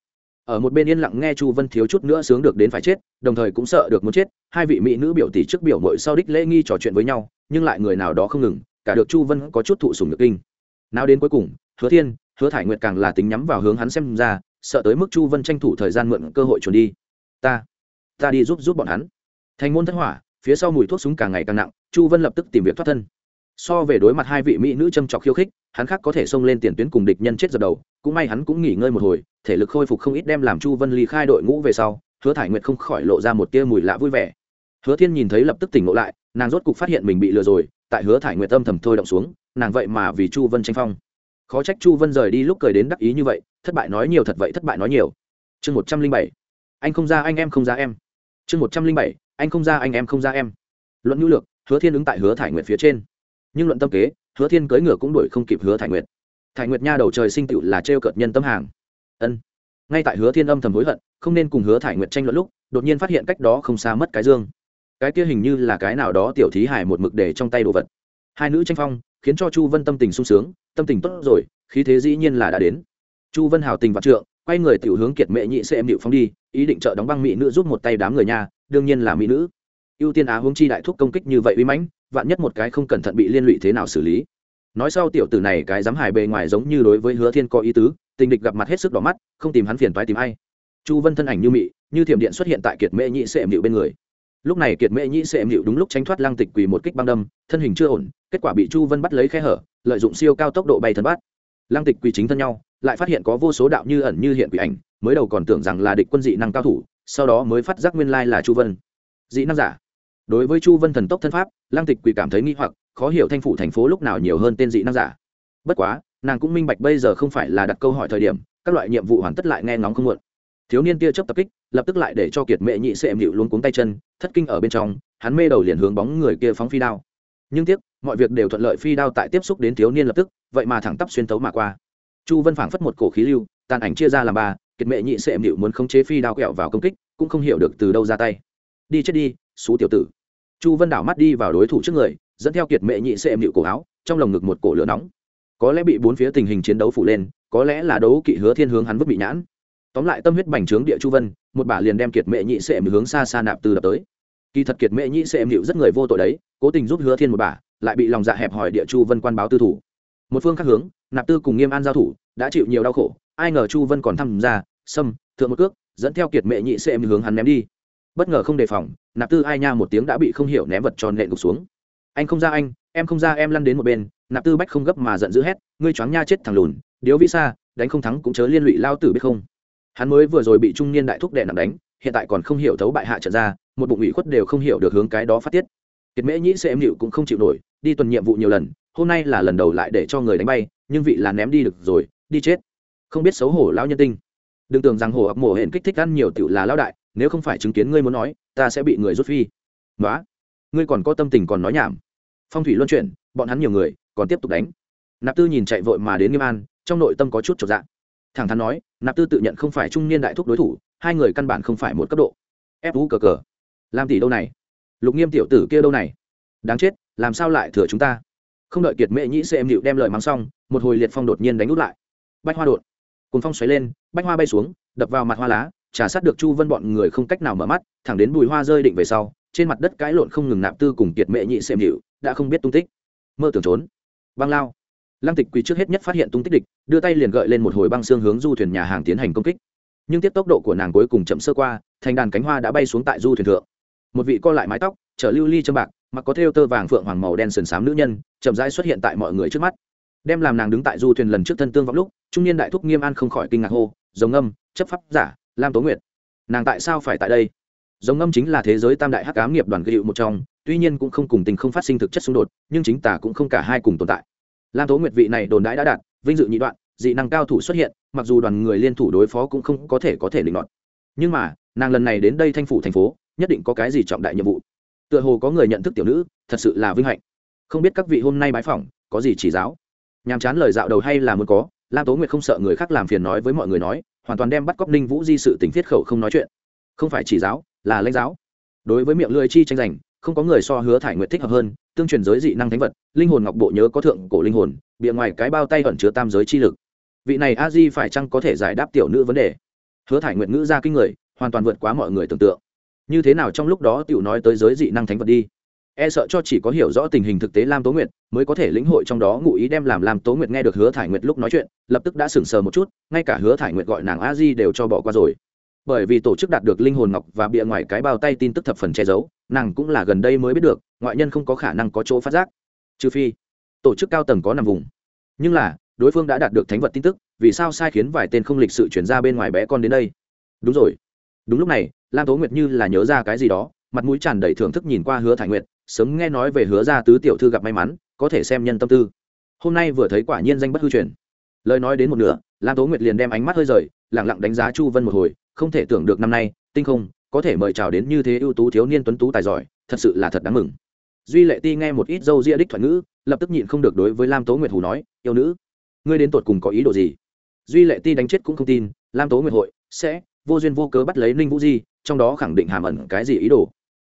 A: Ở một bên yên lặng nghe chu vân thiếu chút nữa sướng được đến phải chết, đồng thời cũng sợ được muốn chết. Hai vị mỹ nữ biểu tỷ trước biểu mội sau đích lễ nghi trò chuyện với nhau, nhưng lại người nào đó không ngừng, cả được chu vân có chút thụ sùng được kinh. Nào đến cuối cùng, hứa thiên, hứa thải nguyệt càng là tính nhắm vào hướng hắn xem ra, sợ tới mức chu vân tranh thủ thời gian mượn cơ hội trốn đi ta ta đi giúp giúp bọn hắn. Thành môn thất hỏa, phía sau mùi thuốc súng càng ngày càng nặng, chu vân lập tức tìm việc thoát thân. So về đối mặt hai vị mỹ nữ châm trọc khiêu khích, hắn khác có thể xông lên tiền tuyến cùng địch nhân chết dập đầu, cũng may hắn cũng nghỉ ngơi một hồi, thể lực khôi phục không ít đem làm chu vân ly khai đội ngũ về sau, hứa thải nguyệt không khỏi lộ ra một tia mùi lạ vui vẻ. Hứa thiên nhìn thấy lập tức tỉnh ngộ lại, nàng rốt cục phát hiện mình bị lừa rồi, tại hứa thải nguyệt âm thầm thôi động xuống, nàng vậy mà vì chu vân tranh phong. Khó trách chu vân rời đi lúc cười đến đắc ý như vậy, thất bại nói nhiều thật vậy thất bại nói nhiều. Chương một trăm linh bảy anh không ra anh em không ra em. Chương một trăm linh bảy, anh không ra anh em không ra em. Luận nhu lược, hứa thiên ứng tại hứa thải nguyệt phía trên. Nhưng luận tâm kế, hứa thiên cưỡi ngựa cũng đuổi không kịp hứa thải nguyệt. Thải nguyệt nha đầu trời sinh tựu là trêu cợt nhân tâm hàng. Ân. Ngay tại hứa thiên âm thầm hối hận, không nên cùng hứa thải nguyệt tranh luận lúc, đột nhiên phát hiện cách đó không xa mất cái dương. Cái kia hình như là cái nào đó tiểu thí hải một mực để trong tay đồ vật. Hai nữ tranh phong, khiến cho chu vân tâm tình sung sướng, tâm tình tốt rồi, khí thế dĩ nhiên là đã đến. Chu vân hào tình vạn trượng quay người tiểu hướng kiệt mẹ nhị sẽ em điệu phong đi, ý định trợ đóng băng mỹ nữ giúp một tay đám người nhà, đương nhiên là mỹ nữ. Ưu tiên á hướng chi đại thúc công kích như vậy uy mãnh, vạn nhất một cái không cẩn thận bị liên lụy thế nào xử lý. Nói sau tiểu tử này cái dám hài bề ngoài giống như đối với hứa thiên có ý tứ, tình địch gặp mặt hết sức đỏ mắt, không tìm hắn phiền toái tìm ai. Chu vân thân ảnh như mị, như thiểm điện xuất hiện tại kiệt mễ nhị sẽ em điệu bên người. Lúc này kiệt mễ nhị sẽ em điệu đúng lúc tránh thoát lăng tịch quỳ một kích băng đâm, thân hình chưa ổn, kết quả bị chu vân bắt lấy khe hở, lợi dụng siêu cao tốc độ bay thân bắt. Lăng tịch quỳ chính thân nhau lại phát hiện có vô số đạo như ẩn như hiện quỷ ảnh, mới đầu còn tưởng rằng là địch quân dị năng cao thủ, sau đó mới phát giác nguyên lai là chu vân. Dị năng giả. Đối với chu vân thần tốc thân pháp lang tịch quỷ cảm thấy nghi hoặc, khó hiểu thanh phủ thành phố lúc nào nhiều hơn tên dị năng giả. Bất quá, nàng cũng minh bạch bây giờ không phải là đặt câu hỏi thời điểm, các loại nhiệm vụ hoàn tất lại nghe ngóng không muộn. Thiếu niên tia chớp tập kích, lập tức lại để cho kiệt mệ nhị xem mịu luôn cuống tay chân, thất kinh ở bên trong, hắn mê đầu liền hướng bóng người kia phóng phi đao. Nhưng tiếc, mọi việc đều thuận lợi phi đao tại tiếp xúc đến thiếu niên lập tức, vậy mà thẳng tắp xuyên tấu mà qua chu vân phảng phất một cổ khí lưu, tàn ảnh chia ra làm ba, kiệt mệ nhị sệ mịu muốn khống chế phi đao kẹo vào công kích, cũng không hiểu được từ đâu ra tay. Đi chết đi, xú tiểu tử. Chu vân đảo mắt đi vào đối thủ trước người, dẫn theo kiệt mệ nhị sệ mịu cổ áo, trong lồng ngực một cổ lửa nóng. Có lẽ bị bốn phía tình hình chiến đấu phủ lên, có lẽ là đấu kỵ hứa thiên hướng hắn vứt bị nhãn. Tóm lại tâm huyết bành trướng địa chu vân, một bả liền đem kiệt mệ nhị sệ mịu hướng xa xa nạp từ đập tới. Kỳ thật kiệt mệ nhị sệ mịu rất người vô tội đấy, cố tình giúp hứa thiên một bả lại bị lòng dạ hẹp hòi địa chu vân quan báo tư thủ một phương khác hướng, nạp tư cùng nghiêm an giao thủ, đã chịu nhiều đau khổ. Ai ngờ chu vân còn thăm ra xâm thượng một cước, dẫn theo kiệt mệ nhị sẽ em hướng hắn ném đi. Bất ngờ không đề phòng, nạp tư ai nha một tiếng đã bị không hiểu ném vật tròn nện gục xuống. Anh không ra anh, em không ra em lăn đến một bên, nạp tư bách không gấp mà giận dữ hét, ngươi choáng nha chết thằng lùn, điếu vĩ xa, đánh không thắng cũng chớ liên lụy lao tử biết không. Hắn mới vừa rồi bị trung niên đại thúc đệ nặng đánh, hiện tại còn không hiểu thấu bại hạ trận ra, một bụng ủy khuất đều không hiểu được hướng cái đó phát tiết. Kiệt mễ nhĩ sẽ em nịu cũng không chịu nổi, đi tuần nhiệm vụ nhiều lần hôm nay là lần đầu lại để cho người đánh bay, nhưng vị là ném đi được rồi, đi chết. Không biết xấu hổ lão nhân tinh. Đừng tưởng rằng hồ ập mổ hển kích thích ăn nhiều tiểu là lão đại, nếu không phải chứng kiến ngươi muốn nói, ta sẽ bị người rút phi. Nói ngươi còn có tâm tình còn nói nhảm. Phong thủy luân chuyển, bọn hắn nhiều người, còn tiếp tục đánh. Nạp tư nhìn chạy vội mà đến nghiêm an, trong nội tâm có chút trọc dạng thẳng thắn nói, nạp tư tự nhận không phải trung niên đại thúc đối thủ, hai người căn bản không phải một cấp độ. Ép vũ cờ cờ. Làm tỷ đâu này? Lục nghiêm tiểu tử kia đâu này? Đáng chết, làm sao lại thừa chúng ta? Không đợi kiệt mệ nhĩ xem nịu đem lời mắng xong, một hồi liệt phong đột nhiên đánh út lại. Bách hoa đột. Cùng phong xoáy lên, bách hoa bay xuống, đập vào mặt hoa lá, trà sát được chu vân bọn người không cách nào mở mắt, thẳng đến bùi hoa rơi định về sau, trên mặt đất cãi lộn không ngừng nạp tư cùng kiệt mệ nhị xem nịu, đã không biết tung tích. Mơ tưởng trốn. Băng lao. Lăng tịch quỳ trước hết nhất phát hiện tung tích địch, đưa tay liền gợi lên một hồi băng xương hướng du thuyền nhà hàng tiến hành công kích. Nhưng tiếp tốc độ của nàng cuối cùng chậm sơ qua, thành đàn cánh hoa đã bay xuống tại du thuyền thượng. Một vị co lại mái tóc, chở lưu ly châm bạc mặc có thêu tơ vàng phượng hoàng màu đen sườn xám nữ nhân, chậm rãi xuất hiện tại mọi người trước mắt. Đem làm nàng đứng tại du thuyền lần trước thân tương vọng lúc, trung niên đại thúc nghiêm an không khỏi kinh ngạc hô, giống âm, chấp pháp giả, lam tố nguyệt. Nàng tại sao phải tại đây? Giống âm chính là thế giới tam đại hắc ám nghiệp đoàn gây hiệu một trong, tuy nhiên cũng không cùng tình không phát sinh thực chất xung đột, nhưng chính tả cũng không cả hai cùng tồn tại. Lam tố nguyệt vị này đồn đãi đã đạt, vinh dự nhị đoạn, dị năng cao thủ xuất hiện, mặc dù đoàn người liên thủ đối phó cũng không có thể có thể định loạn nhưng mà, nàng lần này đến đây thanh phủ thành phố, nhất định có cái gì trọng đại nhiệm vụ tựa hồ có người nhận thức tiểu nữ, thật sự là vinh hạnh. Không biết các vị hôm nay bái phỏng, có gì chỉ giáo? Nhàm chán lời dạo đầu hay là muốn có? Lam tố nguyệt không sợ người khác làm phiền nói với mọi người nói, hoàn toàn đem bắt cóc ninh vũ di sự tình thiết khẩu không nói chuyện. Không phải chỉ giáo, là lãnh giáo. Đối với miệng lưỡi chi tranh giành, không có người so hứa thải nguyệt thích hợp hơn, tương truyền giới dị năng thánh vật, linh hồn ngọc bộ nhớ có thượng cổ linh hồn, bìa ngoài cái bao tay ẩn chứa tam giới chi lực. Vị này a di phải chăng có thể giải đáp tiểu nữ vấn đề? Hứa thải nguyệt ngữ ra kinh người, hoàn toàn vượt quá mọi người tưởng tượng như thế nào trong lúc đó tiểu nói tới giới dị năng thánh vật đi. E sợ cho chỉ có hiểu rõ tình hình thực tế lam tố nguyệt, mới có thể lĩnh hội trong đó ngụ ý đem làm lam tố nguyệt nghe được hứa thải nguyệt lúc nói chuyện, lập tức đã sững sờ một chút, ngay cả hứa thải nguyệt gọi nàng a di đều cho bỏ qua rồi. Bởi vì tổ chức đạt được linh hồn ngọc và bịa ngoài cái bao tay tin tức thập phần che giấu, nàng cũng là gần đây mới biết được, ngoại nhân không có khả năng có chỗ phát giác. Trừ phi, tổ chức cao tầng có nằm vùng. Nhưng là, đối phương đã đạt được thánh vật tin tức, vì sao sai khiến vài tên không lịch sự chuyển ra bên ngoài bé con đến đây? Đúng rồi. Đúng lúc này lam tố nguyệt như là nhớ ra cái gì đó, mặt mũi tràn đầy thưởng thức nhìn qua hứa thải nguyệt, sớm nghe nói về hứa gia tứ tiểu thư gặp may mắn, có thể xem nhân tâm tư. Hôm nay vừa thấy quả nhiên danh bất hư truyền. Lời nói đến một nửa, lam tố nguyệt liền đem ánh mắt hơi rời lẳng lặng đánh giá chu vân một hồi, không thể tưởng được năm nay, tinh không, có thể mời chào đến như thế ưu tú thiếu niên tuấn tú tài giỏi, thật sự là thật đáng mừng. Duy lệ ti nghe một ít dâu ria đích thuận ngữ, lập tức nhịn không được đối với lam tố nguyệt hù nói, yêu nữ, ngươi đến tột cùng có ý đồ gì? Duy lệ ti đánh chết cũng không tin, lam tố nguyệt hội sẽ vô duyên vô cớ bắt lấy ninh vũ di trong đó khẳng định hàm ẩn cái gì ý đồ.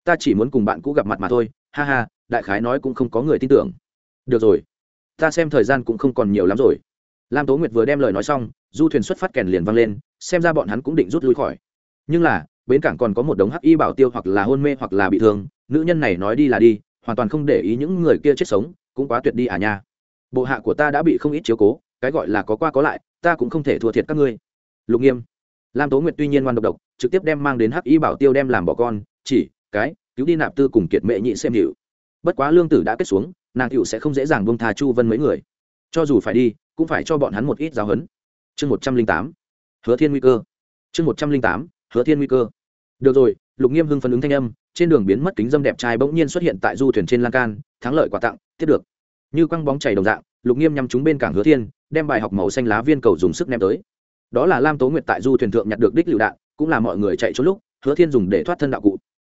A: Ta chỉ muốn cùng bạn cũ gặp mặt mà thôi, ha ha, đại khái nói cũng không có người tin tưởng. Được rồi. Ta xem thời gian cũng không còn nhiều lắm rồi. Lam tố nguyệt vừa đem lời nói xong, du thuyền xuất phát kèn liền văng lên, xem ra bọn hắn cũng định rút lui khỏi. Nhưng là, bến cảng còn có một đống hắc y bảo tiêu hoặc là hôn mê hoặc là bị thương, nữ nhân này nói đi là đi, hoàn toàn không để ý những người kia chết sống, cũng quá tuyệt đi à nha. Bộ hạ của ta đã bị không ít chiếu cố, cái gọi là có qua có lại, ta cũng không thể thua thiệt các ngươi. Lục nghiêm. Lam tố nguyệt tuy nhiên ngoan độc độc trực tiếp đem mang đến hắc y bảo tiêu đem làm bỏ con, chỉ, cái, cứu đi nạp tư cùng kiệt mệ nhị xem hiệu bất quá lương tử đã kết xuống, nàng cựu sẽ không dễ dàng buông tha chu vân mấy người. Cho dù phải đi, cũng phải cho bọn hắn một ít giáo huấn. Chương một trăm linh tám, hứa thiên nguy cơ. Chương một trăm linh tám, hứa thiên nguy cơ. Được rồi, lục nghiêm hưng phấn ứng thanh âm, trên đường biến mất kính dâm đẹp trai bỗng nhiên xuất hiện tại du thuyền trên lan can, thắng lợi quà tặng, tiếp được. Như quăng bóng chảy đồng dạng, lục nghiêm nhắm chúng bên cảng hứa thiên, đem bài học màu xanh lá viên cầu dùng sức ném tới. Đó là lam tố nguyệt tại du thuyền thượng nhặt được đích lựu đạn cũng là mọi người chạy trốn lúc, hứa thiên dùng để thoát thân đạo cụ.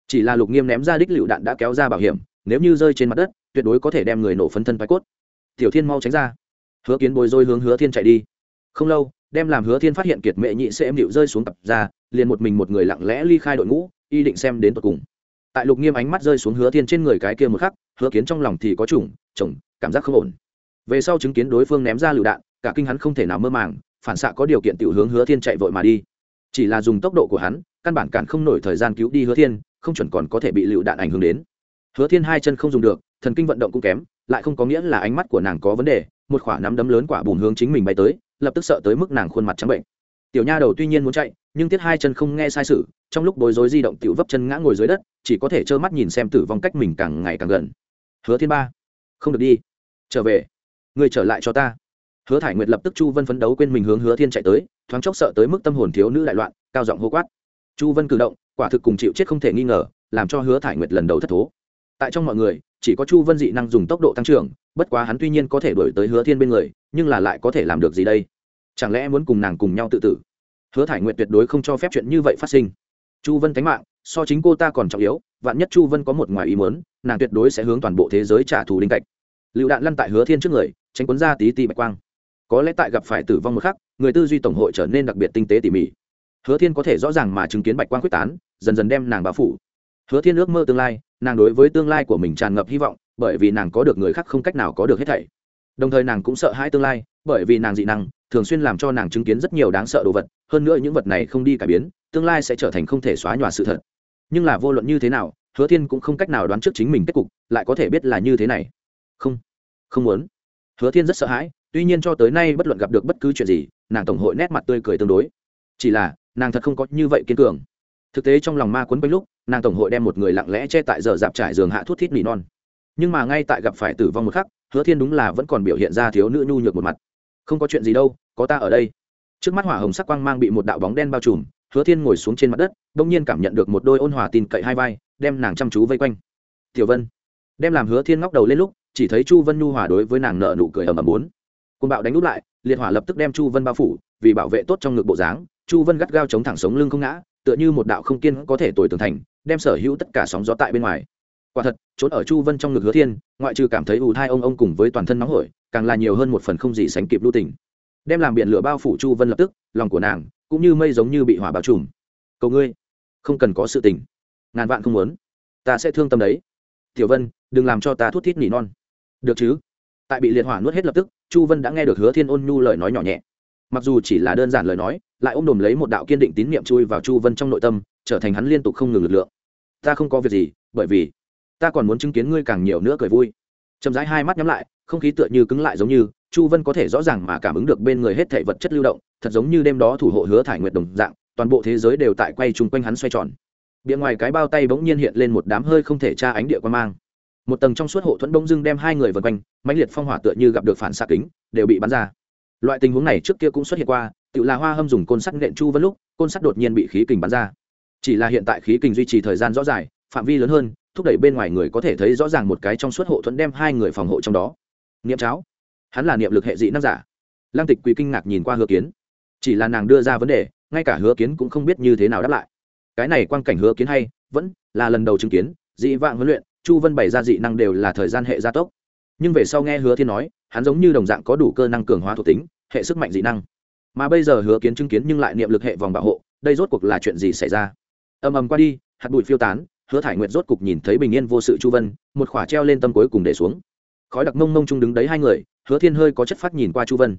A: Chỉ là lục nghiêm ném ra đích lựu đạn đã kéo ra bảo hiểm, nếu như rơi trên mặt đất, tuyệt đối có thể đem người nổ phấn thân vai cốt. Tiểu thiên mau tránh ra. Hứa kiến bồi dôi hướng hứa thiên chạy đi. Không lâu, đem làm hứa thiên phát hiện kiệt mệ nhị sẽ em điệu rơi xuống tập ra, liền một mình một người lặng lẽ ly khai đội ngũ, y định xem đến tột cùng. Tại lục nghiêm ánh mắt rơi xuống hứa thiên trên người cái kia một khắc, hứa kiến trong lòng thì có chủng, chồng, cảm giác không ổn. Về sau chứng kiến đối phương ném ra lựu đạn, cả kinh hắn không thể nào mơ màng, phản xạ có điều kiện tiểu hướng hứa thiên chạy vội mà đi chỉ là dùng tốc độ của hắn, căn bản cản không nổi thời gian cứu đi hứa thiên, không chuẩn còn có thể bị lựu đạn ảnh hưởng đến. Hứa thiên hai chân không dùng được, thần kinh vận động cũng kém, lại không có nghĩa là ánh mắt của nàng có vấn đề, một quả nắm đấm lớn quả bùn hướng chính mình bay tới, lập tức sợ tới mức nàng khuôn mặt trắng bệnh. Tiểu nha đầu tuy nhiên muốn chạy, nhưng tiết hai chân không nghe sai sự, trong lúc bối rối di động tiểu vấp chân ngã ngồi dưới đất, chỉ có thể trơ mắt nhìn xem tử vong cách mình càng ngày càng gần. Hứa thiên ba, không được đi, trở về, người trở lại cho ta. Hứa thải nguyệt lập tức chu vân phấn đấu quên mình hướng hứa thiên chạy tới thoáng chốc sợ tới mức tâm hồn thiếu nữ đại loạn, cao giọng hô quát. Chu vân cử động, quả thực cùng chịu chết không thể nghi ngờ, làm cho hứa thải nguyệt lần đầu thất thố. Tại trong mọi người, chỉ có chu vân dị năng dùng tốc độ tăng trưởng, bất quá hắn tuy nhiên có thể đổi tới hứa thiên bên người, nhưng là lại có thể làm được gì đây? Chẳng lẽ muốn cùng nàng cùng nhau tự tử? Hứa thải Nguyệt tuyệt đối không cho phép chuyện như vậy phát sinh. Chu vân tánh mạng, so chính cô ta còn trọng yếu, vạn nhất chu vân có một ngoài ý muốn, nàng tuyệt đối sẽ hướng toàn bộ thế giới trả thù đinh cạch. Lựu đạn lăn tại hứa thiên trước người, tránh cuốn ra tí tì bạch quang có lẽ tại gặp phải tử vong một khắc, người tư duy tổng hội trở nên đặc biệt tinh tế tỉ mỉ. Hứa thiên có thể rõ ràng mà chứng kiến bạch quang quyết tán, dần dần đem nàng bao phủ. Hứa thiên ước mơ tương lai, nàng đối với tương lai của mình tràn ngập hy vọng, bởi vì nàng có được người khác không cách nào có được hết thảy. Đồng thời nàng cũng sợ hãi tương lai, bởi vì nàng dị năng, thường xuyên làm cho nàng chứng kiến rất nhiều đáng sợ đồ vật, hơn nữa những vật này không đi cải biến, tương lai sẽ trở thành không thể xóa nhòa sự thật. Nhưng là vô luận như thế nào, hứa thiên cũng không cách nào đoán trước chính mình kết cục, lại có thể biết là như thế này. Không không muốn. Hứa thiên rất sợ hãi tuy nhiên cho tới nay bất luận gặp được bất cứ chuyện gì, nàng tổng hội nét mặt tươi cười tương đối. Chỉ là, nàng thật không có như vậy kiên cường. Thực tế trong lòng ma quấn quanh lúc, nàng tổng hội đem một người lặng lẽ che tại giờ dạp trải giường hạ thuốc thít mì non. Nhưng mà ngay tại gặp phải tử vong một khắc, hứa thiên đúng là vẫn còn biểu hiện ra thiếu nữ nhu nhược một mặt. Không có chuyện gì đâu, có ta ở đây. Trước mắt hỏa hồng sắc quang mang bị một đạo bóng đen bao trùm, hứa thiên ngồi xuống trên mặt đất đ ỗ n g nhiên cảm nhận được một đôi ôn hòa tin cậy hai vai, đem nàng chăm chú vây quanh. Tiểu vân. Đem làm hứa thiên ngóc đầu lên lúc, chỉ thấy chu vân nhu hòa đối với nàng nợ nụ cười ầm ầm bốn côn bạo đánh úp lại, liệt hỏa lập tức đem chu vân bao phủ, vì bảo vệ tốt trong ngực bộ dáng, chu vân gắt gao chống thẳng sống lưng không ngã, tựa như một đạo không kiên có thể tồi tường thành, đem sở hữu tất cả sóng gió tại bên ngoài. Quả thật, trốn ở chu vân trong ngực hứa thiên, ngoại trừ cảm thấy ù thai ông ông cùng với toàn thân nóng hổi, càng là nhiều hơn một phần không gì sánh kịp lưu tình. Đem làm biển lửa bao phủ chu vân lập tức, lòng của nàng cũng như mây giống như bị hỏa bao trùm. Cầu ngươi, không cần có sự tình. Ngàn vạn không muốn. Ta sẽ thương tâm đấy. Tiểu vân, đừng làm cho ta thút thít nỉ non. Được chứ tại bị liệt hỏa nuốt hết lập tức, chu vân đã nghe được hứa thiên ôn nhu lời nói nhỏ nhẹ. Mặc dù chỉ là đơn giản lời nói, lại ôm đồm lấy một đạo kiên định tín niệm chui vào chu vân trong nội tâm, trở thành hắn liên tục không ngừng lực lượng. Ta không có việc gì, bởi vì ta còn muốn chứng kiến ngươi càng nhiều nữa cười vui. Chậm rãi hai mắt nhắm lại, không khí tựa như cứng lại giống như, chu vân có thể rõ ràng mà cảm ứng được bên người hết thể vật chất lưu động, thật giống như đêm đó thủ hộ hứa thải nguyệt đồng dạng, toàn bộ thế giới đều tại quay chung quanh hắn xoay tròn. Bìa ngoài cái bao tay bỗng nhiên hiện lên một đám hơi không thể tra ánh địa quan mang một tầng trong suốt hộ thuẫn đông dưng đem hai người vần quanh, mãnh liệt phong hỏa tựa như gặp được phản xạ kính, đều bị bắn ra. Loại tình huống này trước kia cũng xuất hiện qua tự là hoa hâm dùng côn sắt nện chu vân lúc, côn sắt đột nhiên bị khí kình bắn ra. Chỉ là hiện tại khí kình duy trì thời gian rõ dài phạm vi lớn hơn, thúc đẩy bên ngoài người có thể thấy rõ ràng một cái trong suốt hộ thuẫn đem hai người phòng hộ trong đó. Niệm cháo. Hắn là niệm lực hệ dị năng giả. Lăng tịch quỳ kinh ngạc nhìn qua hứa kiến. Chỉ là nàng đưa ra vấn đề, ngay cả hứa kiến cũng không biết như thế nào đáp lại. Cái này quan cảnh hứa kiến hay, vẫn là lần đầu chứng kiến, dị vạn huấn luyện chu vân bày ra dị năng đều là thời gian hệ gia tốc. Nhưng về sau nghe hứa thiên nói, hắn giống như đồng dạng có đủ cơ năng cường hóa thuộc tính, hệ sức mạnh dị năng. Mà bây giờ hứa kiến chứng kiến nhưng lại niệm lực hệ vòng bảo hộ, đây rốt cuộc là chuyện gì xảy ra? Ầm ầm qua đi, hạt bụi phiêu tán, hứa thải nguyệt rốt cục nhìn thấy bình yên vô sự chu vân, một khỏa treo lên tâm cuối cùng để xuống. Khói đặc mông mông chung đứng đấy hai người, hứa thiên hơi có chất phát nhìn qua chu vân.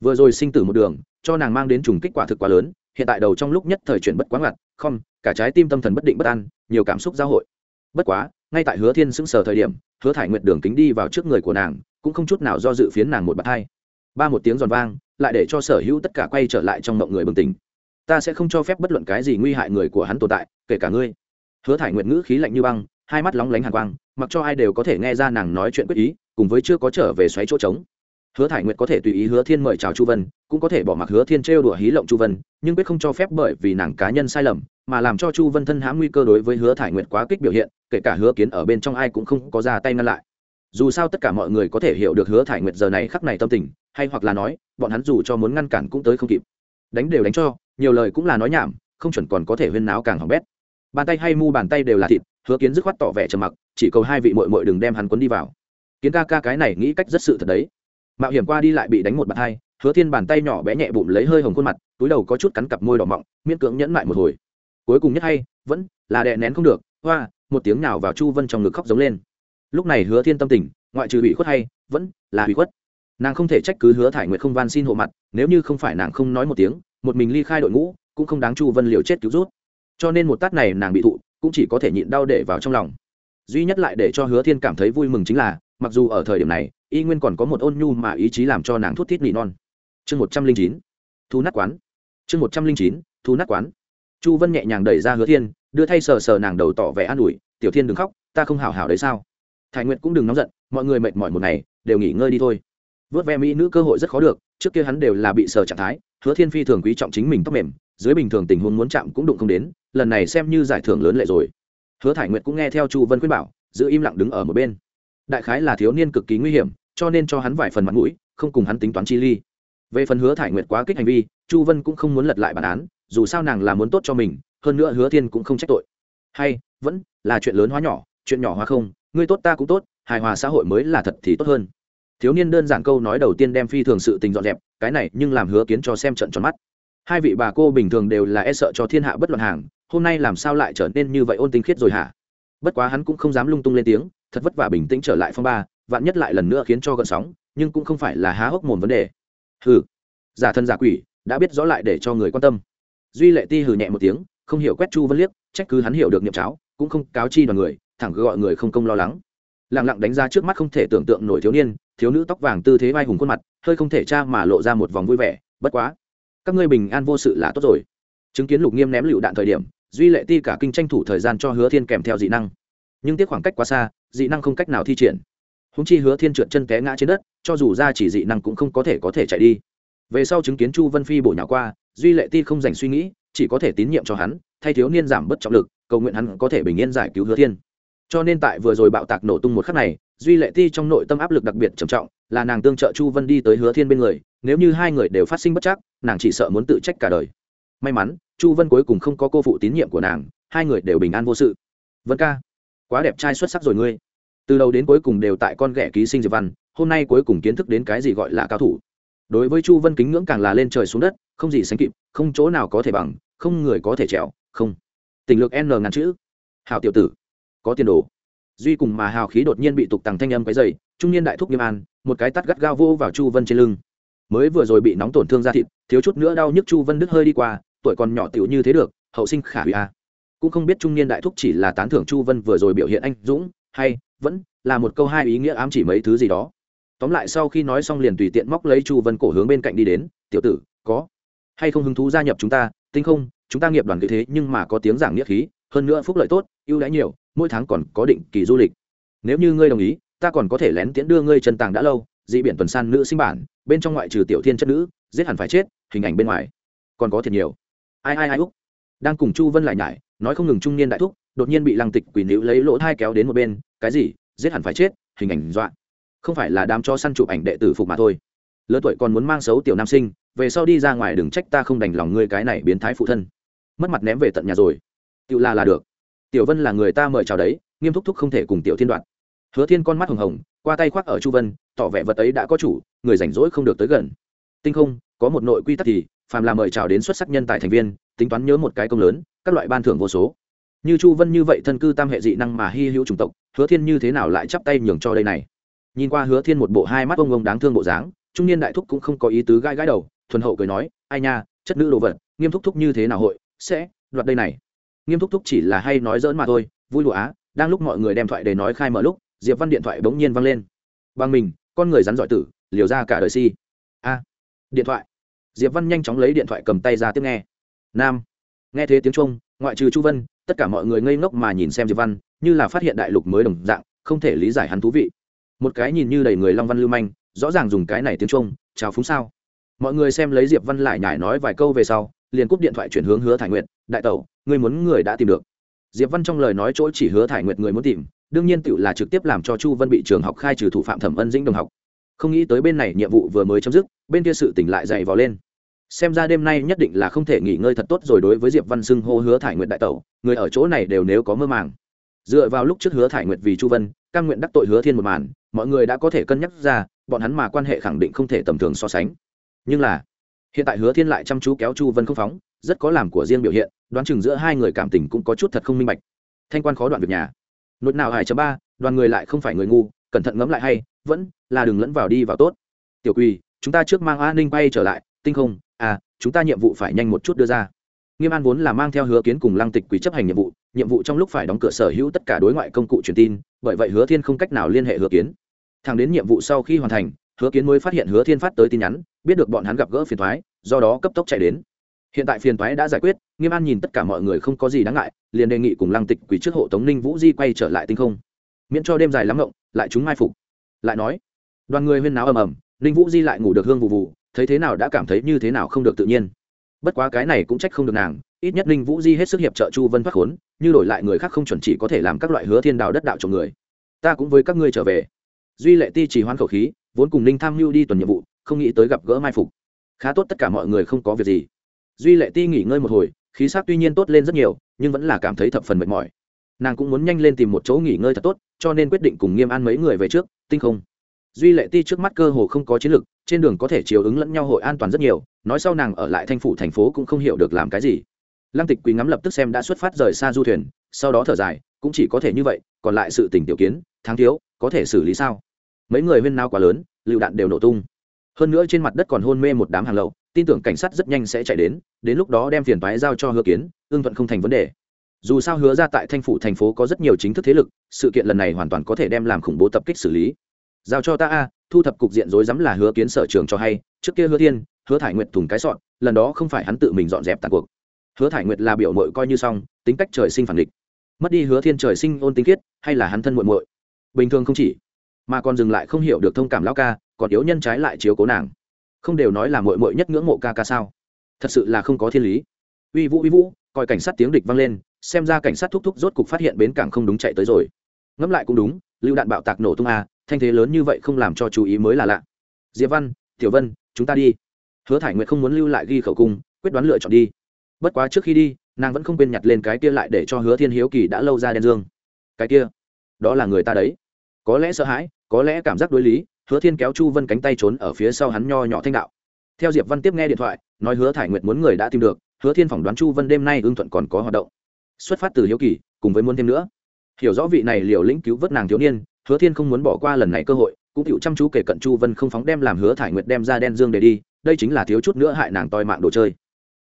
A: Vừa rồi sinh tử một đường, cho nàng mang đến trùng kích quả thực quá lớn, hiện tại đầu trong lúc nhất thời chuyển bất quá ngặt, không, cả trái tim tâm thần bất định bất an, nhiều cảm xúc giao hội bất quá, ngay tại hứa thiên sững sờ thời điểm, hứa thải nguyệt đường kính đi vào trước người của nàng, cũng không chút nào do dự phiến nàng một bạt hai. Ba một tiếng giòn vang, lại để cho sở hữu tất cả quay trở lại trong mộng người bừng tỉnh. Ta sẽ không cho phép bất luận cái gì nguy hại người của hắn tồn tại, kể cả ngươi. Hứa thải nguyệt ngữ khí lạnh như băng, hai mắt lóng lánh hàn quang, mặc cho ai đều có thể nghe ra nàng nói chuyện quyết ý, cùng với chưa có trở về xoáy chỗ trống hứa thải nguyệt có thể tùy ý hứa thiên mời chào chu vân, cũng có thể bỏ mặc hứa thiên trêu đùa hí lộng chu vân, nhưng quyết không cho phép bởi vì nàng cá nhân sai lầm, mà làm cho chu vân thân hãm nguy cơ đối với hứa thải nguyệt quá kích biểu hiện, kể cả hứa kiến ở bên trong ai cũng không có ra tay ngăn lại. Dù sao tất cả mọi người có thể hiểu được hứa thải nguyệt giờ này khắc này tâm tình, hay hoặc là nói, bọn hắn dù cho muốn ngăn cản cũng tới không kịp. Đánh đều đánh cho, nhiều lời cũng là nói nhảm, không chuẩn còn có thể huyên náo càng hỏng bét. Bàn tay hay mu bàn tay đều là thịt, hứa kiến dứt khoát tỏ vẻ trầm mặc, chỉ cầu hai vị mội mội đừng đem hắn quấn đi vào. Kiến ca ca cái này nghĩ cách rất sự thật đấy mạo hiểm qua đi lại bị đánh một bàn hai, hứa thiên bàn tay nhỏ bé nhẹ bụng lấy hơi hồng khuôn mặt, túi đầu có chút cắn cặp môi đỏ mọng, miễn cưỡng nhẫn lại một hồi. Cuối cùng nhất hay, vẫn là đè nén không được, hoa, một tiếng nào vào chu vân trong ngực khóc giống lên. Lúc này hứa thiên tâm tình, ngoại trừ bị khuất hay, vẫn là bị khuất. Nàng không thể trách cứ hứa thải nguyệt không van xin hộ mặt, nếu như không phải nàng không nói một tiếng, một mình ly khai đội ngũ, cũng không đáng chu vân liều chết cứu rút. Cho nên một tát này nàng bị thụ, cũng chỉ có thể nhịn đau để vào trong lòng. Duy nhất lại để cho hứa thiên cảm thấy vui mừng chính là mặc dù ở thời điểm này, y nguyên còn có một ôn nhu mà ý chí làm cho nàng thút thít nỉ non. Chương một trăm linh chín, thu nát quán. Chương một trăm linh chín, thu nát quán. Chu vân nhẹ nhàng đẩy ra hứa thiên, đưa thay sờ sờ nàng đầu tỏ vẻ an ủi, tiểu thiên đừng khóc, ta không hào hào đấy sao? Thái nguyệt cũng đừng nóng giận, mọi người mệt mỏi một ngày, đều nghỉ ngơi đi thôi. Vớt ve mỹ nữ cơ hội rất khó được, trước kia hắn đều là bị sờ trạng thái, hứa thiên phi thường quý trọng chính mình tóc mềm, dưới bình thường tình huống muốn chạm cũng đụng không đến, lần này xem như giải thưởng lớn lệ rồi. Hứa thải nguyệt cũng nghe theo chu vân khuyên bảo, giữ im lặng đứng ở một bên đại khái là thiếu niên cực kỳ nguy hiểm, cho nên cho hắn vài phần mặt mũi, không cùng hắn tính toán chi ly. Về phần hứa thải nguyệt quá kích hành vi, chu vân cũng không muốn lật lại bản án, dù sao nàng là muốn tốt cho mình, hơn nữa hứa thiên cũng không trách tội. Hay, vẫn là chuyện lớn hóa nhỏ, chuyện nhỏ hóa không, ngươi tốt ta cũng tốt, hài hòa xã hội mới là thật thì tốt hơn. Thiếu niên đơn giản câu nói đầu tiên đem phi thường sự tình dọn dẹp, cái này nhưng làm hứa kiến cho xem trận tròn mắt. Hai vị bà cô bình thường đều là e sợ cho thiên hạ bất luận hàng, hôm nay làm sao lại trở nên như vậy ôn tinh khiết rồi hả? Bất quá hắn cũng không dám lung tung lên tiếng thật vất vả bình tĩnh trở lại phong ba, vạn nhất lại lần nữa khiến cho gợn sóng, nhưng cũng không phải là há hốc mồm vấn đề. Hừ, giả thân giả quỷ, đã biết rõ lại để cho người quan tâm. Duy lệ ti hừ nhẹ một tiếng, không hiểu quét chu vân liếc, trách cứ hắn hiểu được niệm cháo, cũng không cáo chi đoàn người, thẳng cứ gọi người không công lo lắng. Lẳng lặng đánh ra trước mắt không thể tưởng tượng nổi thiếu niên, thiếu nữ tóc vàng tư thế vai hùng khuôn mặt, hơi không thể cha mà lộ ra một vòng vui vẻ, bất quá, các ngươi bình an vô sự là tốt rồi. Chứng kiến lục nghiêm ném lựu đạn thời điểm, duy lệ ti cả kinh tranh thủ thời gian cho hứa thiên kèm theo dị năng. Nhưng tiếc khoảng cách quá xa dị năng không cách nào thi triển. Húng chi hứa thiên trượt chân té ngã trên đất, cho dù ra chỉ dị năng cũng không có thể có thể chạy đi. Về sau chứng kiến chu vân phi bổ nhào qua, duy lệ ti không dành suy nghĩ, chỉ có thể tín nhiệm cho hắn, thay thiếu niên giảm bớt trọng lực, cầu nguyện hắn có thể bình yên giải cứu hứa thiên. Cho nên tại vừa rồi bạo tạc nổ tung một khắc này, duy lệ ti trong nội tâm áp lực đặc biệt trầm trọng, là nàng tương trợ chu vân đi tới hứa thiên bên người, nếu như hai người đều phát sinh bất chắc, nàng chỉ sợ muốn tự trách cả đời. May mắn, chu vân cuối cùng không có cô phụ tín nhiệm của nàng, hai người đều bình an vô sự. Vân ca, quá đẹp trai xuất sắc rồi ngươi từ đầu đến cuối cùng đều tại con ghẻ ký sinh diệp văn, hôm nay cuối cùng kiến thức đến cái gì gọi là cao thủ. Đối với chu vân kính ngưỡng càng là lên trời xuống đất, không gì sánh kịp, không chỗ nào có thể bằng, không người có thể trèo, không. Tình lược n ngàn chữ. Hào tiểu tử, có tiền đồ. Duy cùng mà hào khí đột nhiên bị tục tằng thanh âm cái dày trung niên đại thúc nghiêm an, một cái tắt gắt gao vô vào chu vân trên lưng. Mới vừa rồi bị nóng tổn thương da thịt, thiếu chút nữa đau nhức chu vân đứt hơi đi qua, tuổi còn nhỏ tiểu như thế được, hậu sinh khả hủy a. Cũng không biết trung niên đại thúc chỉ là tán thưởng chu vân vừa rồi biểu hiện anh dũng hay, vẫn là một câu hai ý nghĩa ám chỉ mấy thứ gì đó. Tóm lại sau khi nói xong liền tùy tiện móc lấy chu vân cổ hướng bên cạnh đi đến, tiểu tử, có hay không hứng thú gia nhập chúng ta? Tinh không, chúng ta nghiệp đoàn cứ thế nhưng mà có tiếng giảng nghĩa khí, hơn nữa phúc lợi tốt, ưu đãi nhiều, mỗi tháng còn có định kỳ du lịch. Nếu như ngươi đồng ý, ta còn có thể lén tiễn đưa ngươi chân tàng đã lâu, dị biển tuần san nữ sinh bản, bên trong ngoại trừ tiểu thiên chất nữ, giết hẳn phải chết, hình ảnh bên ngoài còn có thiệt nhiều. Ai ai ai, úc. Đang cùng chu vân lại nhải, nói không ngừng trung niên đại thúc đột nhiên bị lăng tịch quỷ nữ lấy lỗ thai kéo đến một bên, cái gì? Giết hẳn phải chết, hình ảnh dọa. Không phải là đám cho săn chụp ảnh đệ tử phục mà thôi. Lớn tuổi còn muốn mang xấu tiểu nam sinh, về sau đi ra ngoài đừng trách ta không đành lòng ngươi cái này biến thái phụ thân. Mất mặt ném về tận nhà rồi. Tự là là được. Tiểu vân là người ta mời chào đấy, nghiêm thúc thúc không thể cùng tiểu thiên đoạn. Hứa thiên con mắt hồng hồng, qua tay khoác ở chu vân, tỏ vẻ vật ấy đã có chủ, người rảnh rỗi không được tới gần. Tinh không, có một nội quy tắc thì, phàm là mời chào đến xuất sắc nhân tài thành viên, tính toán nhớ một cái công lớn, các loại ban thưởng vô số như chu vân như vậy thân cư tam hệ dị năng mà hy hữu chủng tộc, hứa thiên như thế nào lại chắp tay nhường cho đây này? Nhìn qua hứa thiên một bộ hai mắt ông ông đáng thương bộ dáng, trung niên đại thúc cũng không có ý tứ gai gãi đầu, thuần hậu cười nói, ai nha, chất nữ đồ vật, nghiêm thúc thúc như thế nào hội, sẽ đoạt đây này? Nghiêm thúc thúc chỉ là hay nói dỡn mà thôi, vui lụa á, đang lúc mọi người đem thoại để nói khai mở lúc, diệp văn điện thoại bỗng nhiên văng lên. Bằng mình, con người rắn giỏi tử, liều ra cả đời si. A, điện thoại. Diệp văn nhanh chóng lấy điện thoại cầm tay ra tiếp nghe. Nam. Nghe thế tiếng trung ngoại trừ chu vân tất cả mọi người ngây ngốc mà nhìn xem diệp văn, như là phát hiện đại lục mới đồng dạng, không thể lý giải hắn thú vị. Một cái nhìn như đầy người long văn lưu manh, rõ ràng dùng cái này tiếng trung, chào phúng sao? Mọi người xem lấy diệp văn lại nhải nói vài câu về sau, liền cúp điện thoại chuyển hướng hứa thải nguyệt, đại tẩu người muốn người đã tìm được. Diệp văn trong lời nói chỗ chỉ hứa thải nguyệt người muốn tìm, đương nhiên tự là trực tiếp làm cho chu vân bị trường học khai trừ thủ phạm thẩm ân dĩnh đồng học. Không nghĩ tới bên này nhiệm vụ vừa mới chấm dứt, bên kia sự tỉnh lại dày vào lên xem ra đêm nay nhất định là không thể nghỉ ngơi thật tốt rồi đối với diệp văn xưng hô hứa thải nguyệt đại tẩu, người ở chỗ này đều nếu có mơ màng. Dựa vào lúc trước hứa thải nguyệt vì chu vân căn nguyện đắc tội hứa thiên một màn, mọi người đã có thể cân nhắc ra, bọn hắn mà quan hệ khẳng định không thể tầm thường so sánh. Nhưng là, hiện tại hứa thiên lại chăm chú kéo chu vân không phóng, rất có làm của riêng biểu hiện, đoán chừng giữa hai người cảm tình cũng có chút thật không minh bạch. Thanh quan khó đoạn việc nhà. Nốt nào hải chấm ba, đoàn người lại không phải người ngu, cẩn thận ngẫm lại hay, vẫn là đừng lẫn vào đi vào tốt. Tiểu quỳ, chúng ta trước mang an ninh bay trở lại, tinh không à chúng ta nhiệm vụ phải nhanh một chút đưa ra. Nghiêm an vốn là mang theo hứa kiến cùng lăng tịch Quý chấp hành nhiệm vụ nhiệm vụ trong lúc phải đóng cửa sở hữu tất cả đối ngoại công cụ truyền tin, bởi vậy hứa thiên không cách nào liên hệ hứa kiến. Thẳng đến nhiệm vụ sau khi hoàn thành, hứa kiến mới phát hiện hứa thiên phát tới tin nhắn, biết được bọn hắn gặp gỡ phiền thoái do đó cấp tốc chạy đến. Hiện tại phiền thoái đã giải quyết, nghiêm an nhìn tất cả mọi người không có gì đáng ngại, liền đề nghị cùng lăng tịch Quý trước hộ tống ninh vũ di quay trở lại tinh không. Miễn cho đêm dài lắm ngộng, lại chúng mai phục. Lại nói, đoàn người huyên náo ầm ầm, ninh vũ di lại ngủ được hương vụ vụ thấy thế nào đã cảm thấy như thế nào không được tự nhiên. Bất quá cái này cũng trách không được nàng, ít nhất ninh vũ di hết sức hiệp trợ chu vân thoát khốn, như đổi lại người khác không chuẩn chỉ có thể làm các loại hứa thiên đào đất đạo cho người. Ta cũng với các ngươi trở về. Duy lệ ti chỉ hoan khẩu khí, vốn cùng ninh tham mưu đi tuần nhiệm vụ, không nghĩ tới gặp gỡ mai phục. Khá tốt tất cả mọi người không có việc gì. Duy lệ ti nghỉ ngơi một hồi, khí sắc tuy nhiên tốt lên rất nhiều, nhưng vẫn là cảm thấy thập phần mệt mỏi. Nàng cũng muốn nhanh lên tìm một chỗ nghỉ ngơi thật tốt, cho nên quyết định cùng nghiêm an mấy người về trước, tinh không duy lệ ti trước mắt cơ hồ không có chiến lược, trên đường có thể chiều ứng lẫn nhau hội an toàn rất nhiều, nói sau nàng ở lại thanh phủ thành phố cũng không hiểu được làm cái gì. Lăng tịch quý ngắm lập tức xem đã xuất phát rời xa du thuyền, sau đó thở dài, cũng chỉ có thể như vậy, còn lại sự tình tiểu kiến, tháng thiếu, có thể xử lý sao? Mấy người huyên nao quá lớn, lựu đạn đều nổ tung. Hơn nữa trên mặt đất còn hôn mê một đám hàng lậu, tin tưởng cảnh sát rất nhanh sẽ chạy đến đến lúc đó đem phiền toái giao cho hứa kiến ương thuận không thành vấn đề. Dù sao hứa ra tại thanh phủ thành phố có rất nhiều chính thức thế lực, sự kiện lần này hoàn toàn có thể đem làm khủng bố tập kích xử lý giao cho ta a, thu thập cục diện rối rắm là hứa kiến sở trường cho hay, trước kia hứa thiên, hứa thải nguyệt thùng cái sọn lần đó không phải hắn tự mình dọn dẹp tàn cuộc. Hứa thải nguyệt là biểu mội coi như xong, tính cách trời sinh phản địch mất đi hứa thiên trời sinh ôn tính khiết, hay là hắn thân muội muội? Bình thường không chỉ, mà còn dừng lại không hiểu được thông cảm lão ca, còn yếu nhân trái lại chiếu cố nàng. Không đều nói là muội muội nhất ngưỡng mộ ca ca sao? Thật sự là không có thiên lý. Uy vũ uy vũ, coi cảnh sát tiếng địch vang lên, xem ra cảnh sát thúc thúc rốt cục phát hiện bến cảng không đúng chạy tới rồi. Ngẫm lại cũng đúng, lưu đạn bạo tạc nổ tung a thanh thế lớn như vậy không làm cho chú ý mới là lạ. Diệp văn, tiểu vân, chúng ta đi. Hứa thải nguyệt không muốn lưu lại ghi khẩu cung, quyết đoán lựa chọn đi. Bất quá trước khi đi, nàng vẫn không quên nhặt lên cái kia lại để cho hứa thiên hiếu kỳ đã lâu ra đen dương. Cái kia, đó là người ta đấy. Có lẽ sợ hãi, có lẽ cảm giác đối lý, hứa thiên kéo chu vân cánh tay trốn ở phía sau hắn nho nhỏ thanh đạo. Theo diệp văn tiếp nghe điện thoại, nói hứa thải nguyệt muốn người đã tìm được, hứa thiên phỏng đoán chu vân đêm nay ưng thuận còn có hoạt động. Xuất phát từ hiếu kỳ, cùng với muốn thêm nữa. Hiểu rõ vị này liều lĩnh cứu vớt nàng thiếu niên hứa thiên không muốn bỏ qua lần này cơ hội, cũng chịu chăm chú kể cận chu vân không phóng đem làm hứa thải nguyệt đem ra đen dương để đi, đây chính là thiếu chút nữa hại nàng toi mạng đồ chơi.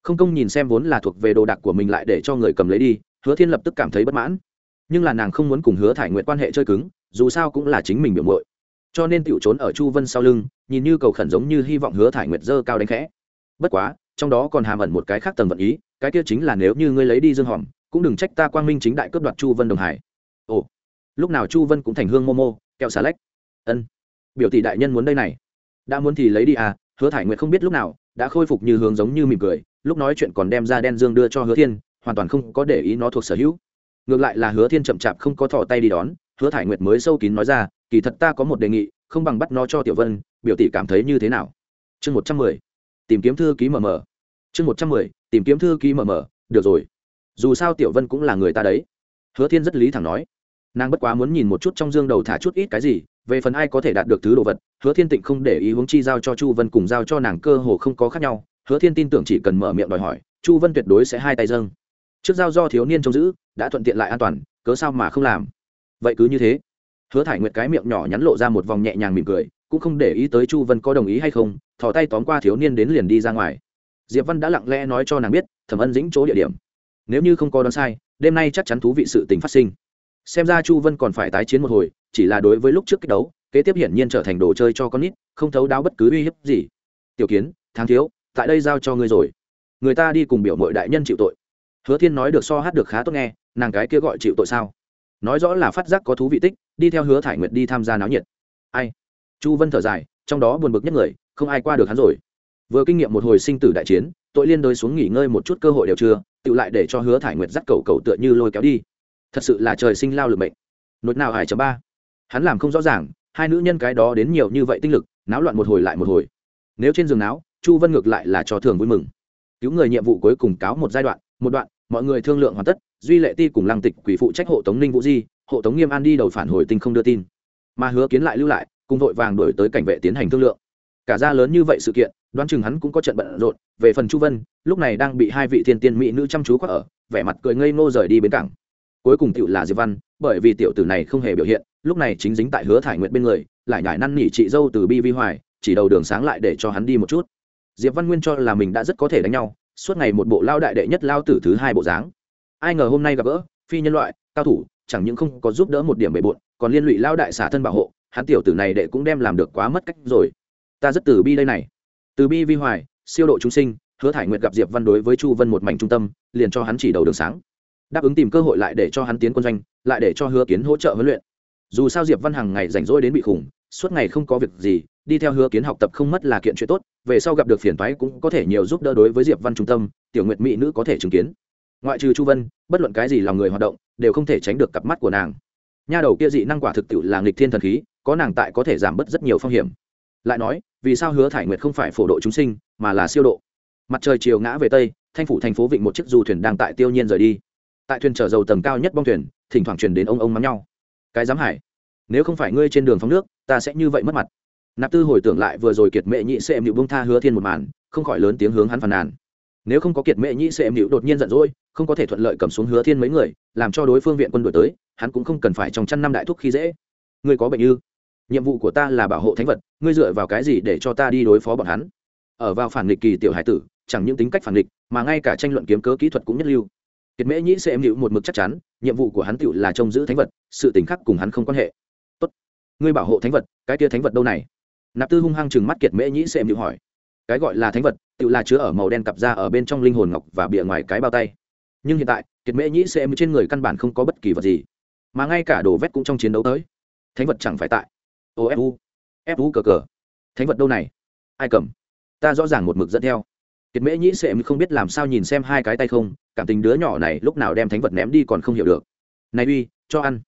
A: Không công nhìn xem vốn là thuộc về đồ đạc của mình lại để cho người cầm lấy đi, hứa thiên lập tức cảm thấy bất mãn. Nhưng là nàng không muốn cùng hứa thải nguyệt quan hệ chơi cứng, dù sao cũng là chính mình biểu mội cho nên tiểu trốn ở chu vân sau lưng, nhìn như cầu khẩn giống như hy vọng hứa thải nguyệt dơ cao đánh khẽ. Bất quá, trong đó còn hàm ẩn một cái khác tầng vận ý, cái kia chính là nếu như ngươi lấy đi dương hòm, cũng đừng trách ta quang minh chính đại cướp đoạt chu vân đồng hải lúc nào chu vân cũng thành hương momo, kẹo xà lách. Ân, biểu tỷ đại nhân muốn đây này. Đã muốn thì lấy đi à hứa thải nguyệt không biết lúc nào đã khôi phục như hướng giống như mỉm cười, lúc nói chuyện còn đem ra đen dương đưa cho hứa thiên, hoàn toàn không có để ý nó thuộc sở hữu. Ngược lại là hứa thiên chậm chạp không có thò tay đi đón, hứa thải nguyệt mới sâu kín nói ra, kỳ thật ta có một đề nghị, không bằng bắt nó cho tiểu vân, biểu tỷ cảm thấy như thế nào? Chương một trăm mười, tìm kiếm thư ký mờ mờ. Chương một trăm mười, tìm kiếm thư ký mờ mờ, được rồi. Dù sao tiểu vân cũng là người ta đấy. Hứa thiên rất lý thẳng nói nàng bất quá muốn nhìn một chút trong dương đầu thả chút ít cái gì, về phần ai có thể đạt được thứ đồ vật, hứa thiên tịnh không để ý hướng chi giao cho chu vân cùng giao cho nàng cơ hồ không có khác nhau, hứa thiên tin tưởng chỉ cần mở miệng đòi hỏi, chu vân tuyệt đối sẽ hai tay dâng. Trước giao do thiếu niên trông giữ, đã thuận tiện lại an toàn, cớ sao mà không làm? Vậy cứ như thế. Hứa thải nguyệt cái miệng nhỏ nhắn lộ ra một vòng nhẹ nhàng mỉm cười, cũng không để ý tới chu vân có đồng ý hay không, thò tay tóm qua thiếu niên đến liền đi ra ngoài. Diệp văn đã lặng lẽ nói cho nàng biết, thẩm ân dĩnh chỗ địa điểm. Nếu như không có đoán sai, đêm nay chắc chắn thú vị sự tình phát sinh xem ra chu vân còn phải tái chiến một hồi, chỉ là đối với lúc trước kích đấu, kế tiếp hiển nhiên trở thành đồ chơi cho con nít, không thấu đáo bất cứ uy hiếp gì. Tiểu kiến tháng thiếu, tại đây giao cho ngươi rồi. Người ta đi cùng biểu mội đại nhân chịu tội. Hứa thiên nói được so hát được khá tốt nghe, nàng cái kia gọi chịu tội sao? Nói rõ là phát giác có thú vị tích, đi theo hứa thải nguyệt đi tham gia náo nhiệt. Ai? Chu vân thở dài, trong đó buồn bực nhất người, không ai qua được hắn rồi. Vừa kinh nghiệm một hồi sinh tử đại chiến, tội liên đối xuống nghỉ ngơi một chút cơ hội đều chưa, tự lại để cho hứa thải nguyệt dắt cầu cầu tựa như lôi kéo đi thật sự là trời sinh lao lực mệnh. Nốt nào hải chấm ba? Hắn làm không rõ ràng, hai nữ nhân cái đó đến nhiều như vậy tinh lực, náo loạn một hồi lại một hồi. Nếu trên giường náo, chu vân ngược lại là cho thường vui mừng. Cứu người nhiệm vụ cuối cùng cáo một giai đoạn, một đoạn, mọi người thương lượng hoàn tất, duy lệ ti cùng lăng tịch quỷ phụ trách hộ tống ninh vũ di, hộ tống nghiêm an đi đầu phản hồi tinh không đưa tin. Mà hứa kiến lại lưu lại, cùng vội vàng đổi tới cảnh vệ tiến hành thương lượng. Cả ra lớn như vậy sự kiện, đoán chừng hắn cũng có trận bận rộn, về phần chu vân, lúc này đang bị hai vị thiên tiên mỹ nữ chăm chú khoác ở, vẻ mặt cười ngây ngô rời đi bến cảng cuối cùng tựu là diệp văn, bởi vì tiểu tử này không hề biểu hiện, lúc này chính dính tại hứa thải nguyện bên người, lại nhải năn nỉ chị dâu từ bi vi hoài, chỉ đầu đường sáng lại để cho hắn đi một chút. Diệp văn nguyên cho là mình đã rất có thể đánh nhau, suốt ngày một bộ lao đại đệ nhất lao tử thứ hai bộ dáng. Ai ngờ hôm nay gặp gỡ, phi nhân loại, cao thủ, chẳng những không có giúp đỡ một điểm bề bộn, còn liên lụy lao đại xả thân bảo hộ, hắn tiểu tử này đệ cũng đem làm được quá mất cách rồi. Ta rất từ bi đây này. Từ bi vi hoài, siêu độ chúng sinh, hứa thải nguyệt gặp diệp văn đối với chu vân một mảnh trung tâm, liền cho hắn chỉ đầu đường sáng đáp ứng tìm cơ hội lại để cho hắn tiến quân doanh, lại để cho hứa kiến hỗ trợ huấn luyện. Dù sao diệp văn hằng ngày rảnh rỗi đến bị khủng, suốt ngày không có việc gì, đi theo hứa kiến học tập không mất là kiện chuyện tốt, về sau gặp được phiền toái cũng có thể nhiều giúp đỡ đối với diệp văn trung tâm, tiểu nguyệt mỹ nữ có thể chứng kiến. Ngoại trừ chu vân, bất luận cái gì lòng người hoạt động, đều không thể tránh được cặp mắt của nàng. Nha đầu kia dị năng quả thực tiệu là nghịch thiên thần khí, có nàng tại có thể giảm bớt rất nhiều phong hiểm. Lại nói, vì sao hứa thải nguyệt không phải phổ độ chúng sinh, mà là siêu độ? Mặt trời chiều ngã về tây, thanh phủ thành phố vịnh một chiếc du thuyền đang tại tiêu nhiên rời đi tại thuyền chở dầu tầng cao nhất bong thuyền, thỉnh thoảng truyền đến ông ông mắng nhau. Cái giám hải, nếu không phải ngươi trên đường phóng nước, ta sẽ như vậy mất mặt. Nạp tư hồi tưởng lại vừa rồi kiệt mệ nhị sẽ em bông tha hứa thiên một màn, không khỏi lớn tiếng hướng hắn phàn nàn. Nếu không có kiệt mệ nhị sẽ em đột nhiên giận dỗi, không có thể thuận lợi cầm xuống hứa thiên mấy người, làm cho đối phương viện quân đội tới, hắn cũng không cần phải trong chăn năm đại thúc khi dễ. Ngươi có bệnh ư nhiệm vụ của ta là bảo hộ thánh vật, ngươi dựa vào cái gì để cho ta đi đối phó bọn hắn? Ở vào phản nghịch kỳ tiểu hải tử, chẳng những tính cách phản nghịch, mà ngay cả tranh luận kiếm cớ kỹ thuật cũng nhất lưu kiệt mễ nhĩ sẽ em hữu một mực chắc chắn, nhiệm vụ của hắn tựu là trông giữ thánh vật, sự tình khác cùng hắn không quan hệ. Tốt, ngươi bảo hộ thánh vật, cái kia thánh vật đâu này? Nạp tư hung hăng chừng mắt kiệt mễ nhĩ sẽ em hữu hỏi. Cái gọi là thánh vật, tựu là chứa ở màu đen cặp ra ở bên trong linh hồn ngọc và bìa ngoài cái bao tay. Nhưng hiện tại, kiệt mễ nhĩ sẽ em trên người căn bản không có bất kỳ vật gì, mà ngay cả đồ vét cũng trong chiến đấu tới. Thánh vật chẳng phải tại. Ofu fu cờ cờ. Thánh vật đâu này? Ai cầm? Ta rõ ràng một mực dẫn theo. Kiệt mễ nhĩ sẽ không biết làm sao nhìn xem hai cái tay không cảm tình đứa nhỏ này lúc nào đem thánh vật ném đi còn không hiểu được. Này uy, cho ăn.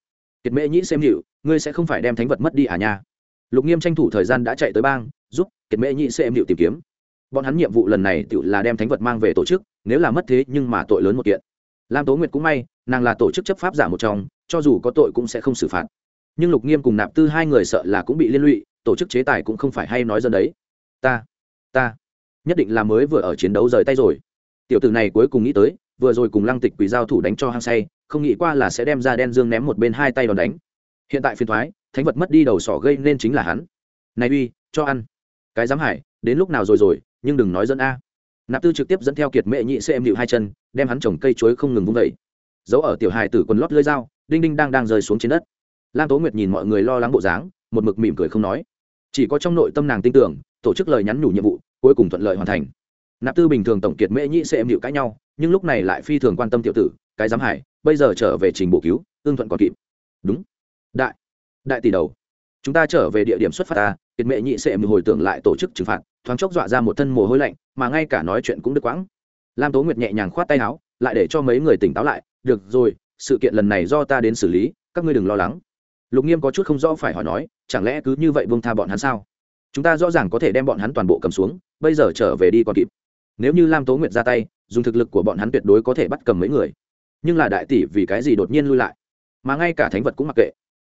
A: Kiệt mễ nhĩ xem hiệu ngươi sẽ không phải đem thánh vật mất đi à nha. Lục nghiêm tranh thủ thời gian đã chạy tới bang, giúp kiệt mễ nhĩ xem hiệu tìm kiếm. Bọn hắn nhiệm vụ lần này tự là đem thánh vật mang về tổ chức, nếu là mất thế nhưng mà tội lớn một kiện. Lam tố nguyệt cũng may, nàng là tổ chức chấp pháp giả một trong, cho dù có tội cũng sẽ không xử phạt. Nhưng lục nghiêm cùng nạp tư hai người sợ là cũng bị liên lụy, tổ chức chế tài cũng không phải hay nói dân đấy. Ta ta, nhất định là mới vừa ở chiến đấu rời tay rồi. Tiểu tử này cuối cùng nghĩ tới vừa rồi cùng lăng tịch quỷ giao thủ đánh cho hăng say, không nghĩ qua là sẽ đem ra đen dương ném một bên hai tay đòn đánh. Hiện tại phiền thoái, thánh vật mất đi đầu sỏ gây nên chính là hắn. Này uy, cho ăn. Cái dám hải, đến lúc nào rồi rồi, nhưng đừng nói dẫn a. Nạp tư trực tiếp dẫn theo kiệt mệ nhị xem điệu hai chân, đem hắn trồng cây chuối không ngừng vung vẩy giấu ở tiểu hài tử quần lót lưới dao, đinh đinh đang đang rơi xuống trên đất. Lam tố nguyệt nhìn mọi người lo lắng bộ dáng, một mực mỉm cười không nói. Chỉ có trong nội tâm nàng tin tưởng, tổ chức lời nhắn nhủ nhiệm vụ, cuối cùng thuận lợi hoàn thành. Nạp tư bình thường tổng kiệt mễ nhị sẽ em điệu cãi nhau nhưng lúc này lại phi thường quan tâm tiểu tử, cái giám hải, bây giờ trở về trình bổ cứu tương thuận còn kịp. Đúng. Đại đại tỷ đầu, chúng ta trở về địa điểm xuất phát ta, kiệt mệ nhị sẽ mười hồi tưởng lại tổ chức trừng phạt, thoáng chốc dọa ra một thân mồ hôi lạnh, mà ngay cả nói chuyện cũng được quãng. Lam tố nguyệt nhẹ nhàng khoát tay áo, lại để cho mấy người tỉnh táo lại, được rồi, sự kiện lần này do ta đến xử lý, các ngươi đừng lo lắng. Lục nghiêm có chút không rõ phải hỏi nói, chẳng lẽ cứ như vậy buông tha bọn hắn sao? Chúng ta rõ ràng có thể đem bọn hắn toàn bộ cầm xuống, bây giờ trở về đi còn kịp. Nếu như lam tố nguyệt ra tay dùng thực lực của bọn hắn tuyệt đối có thể bắt cầm mấy người. Nhưng là đại tỷ vì cái gì đột nhiên lui lại? Mà ngay cả thánh vật cũng mặc kệ.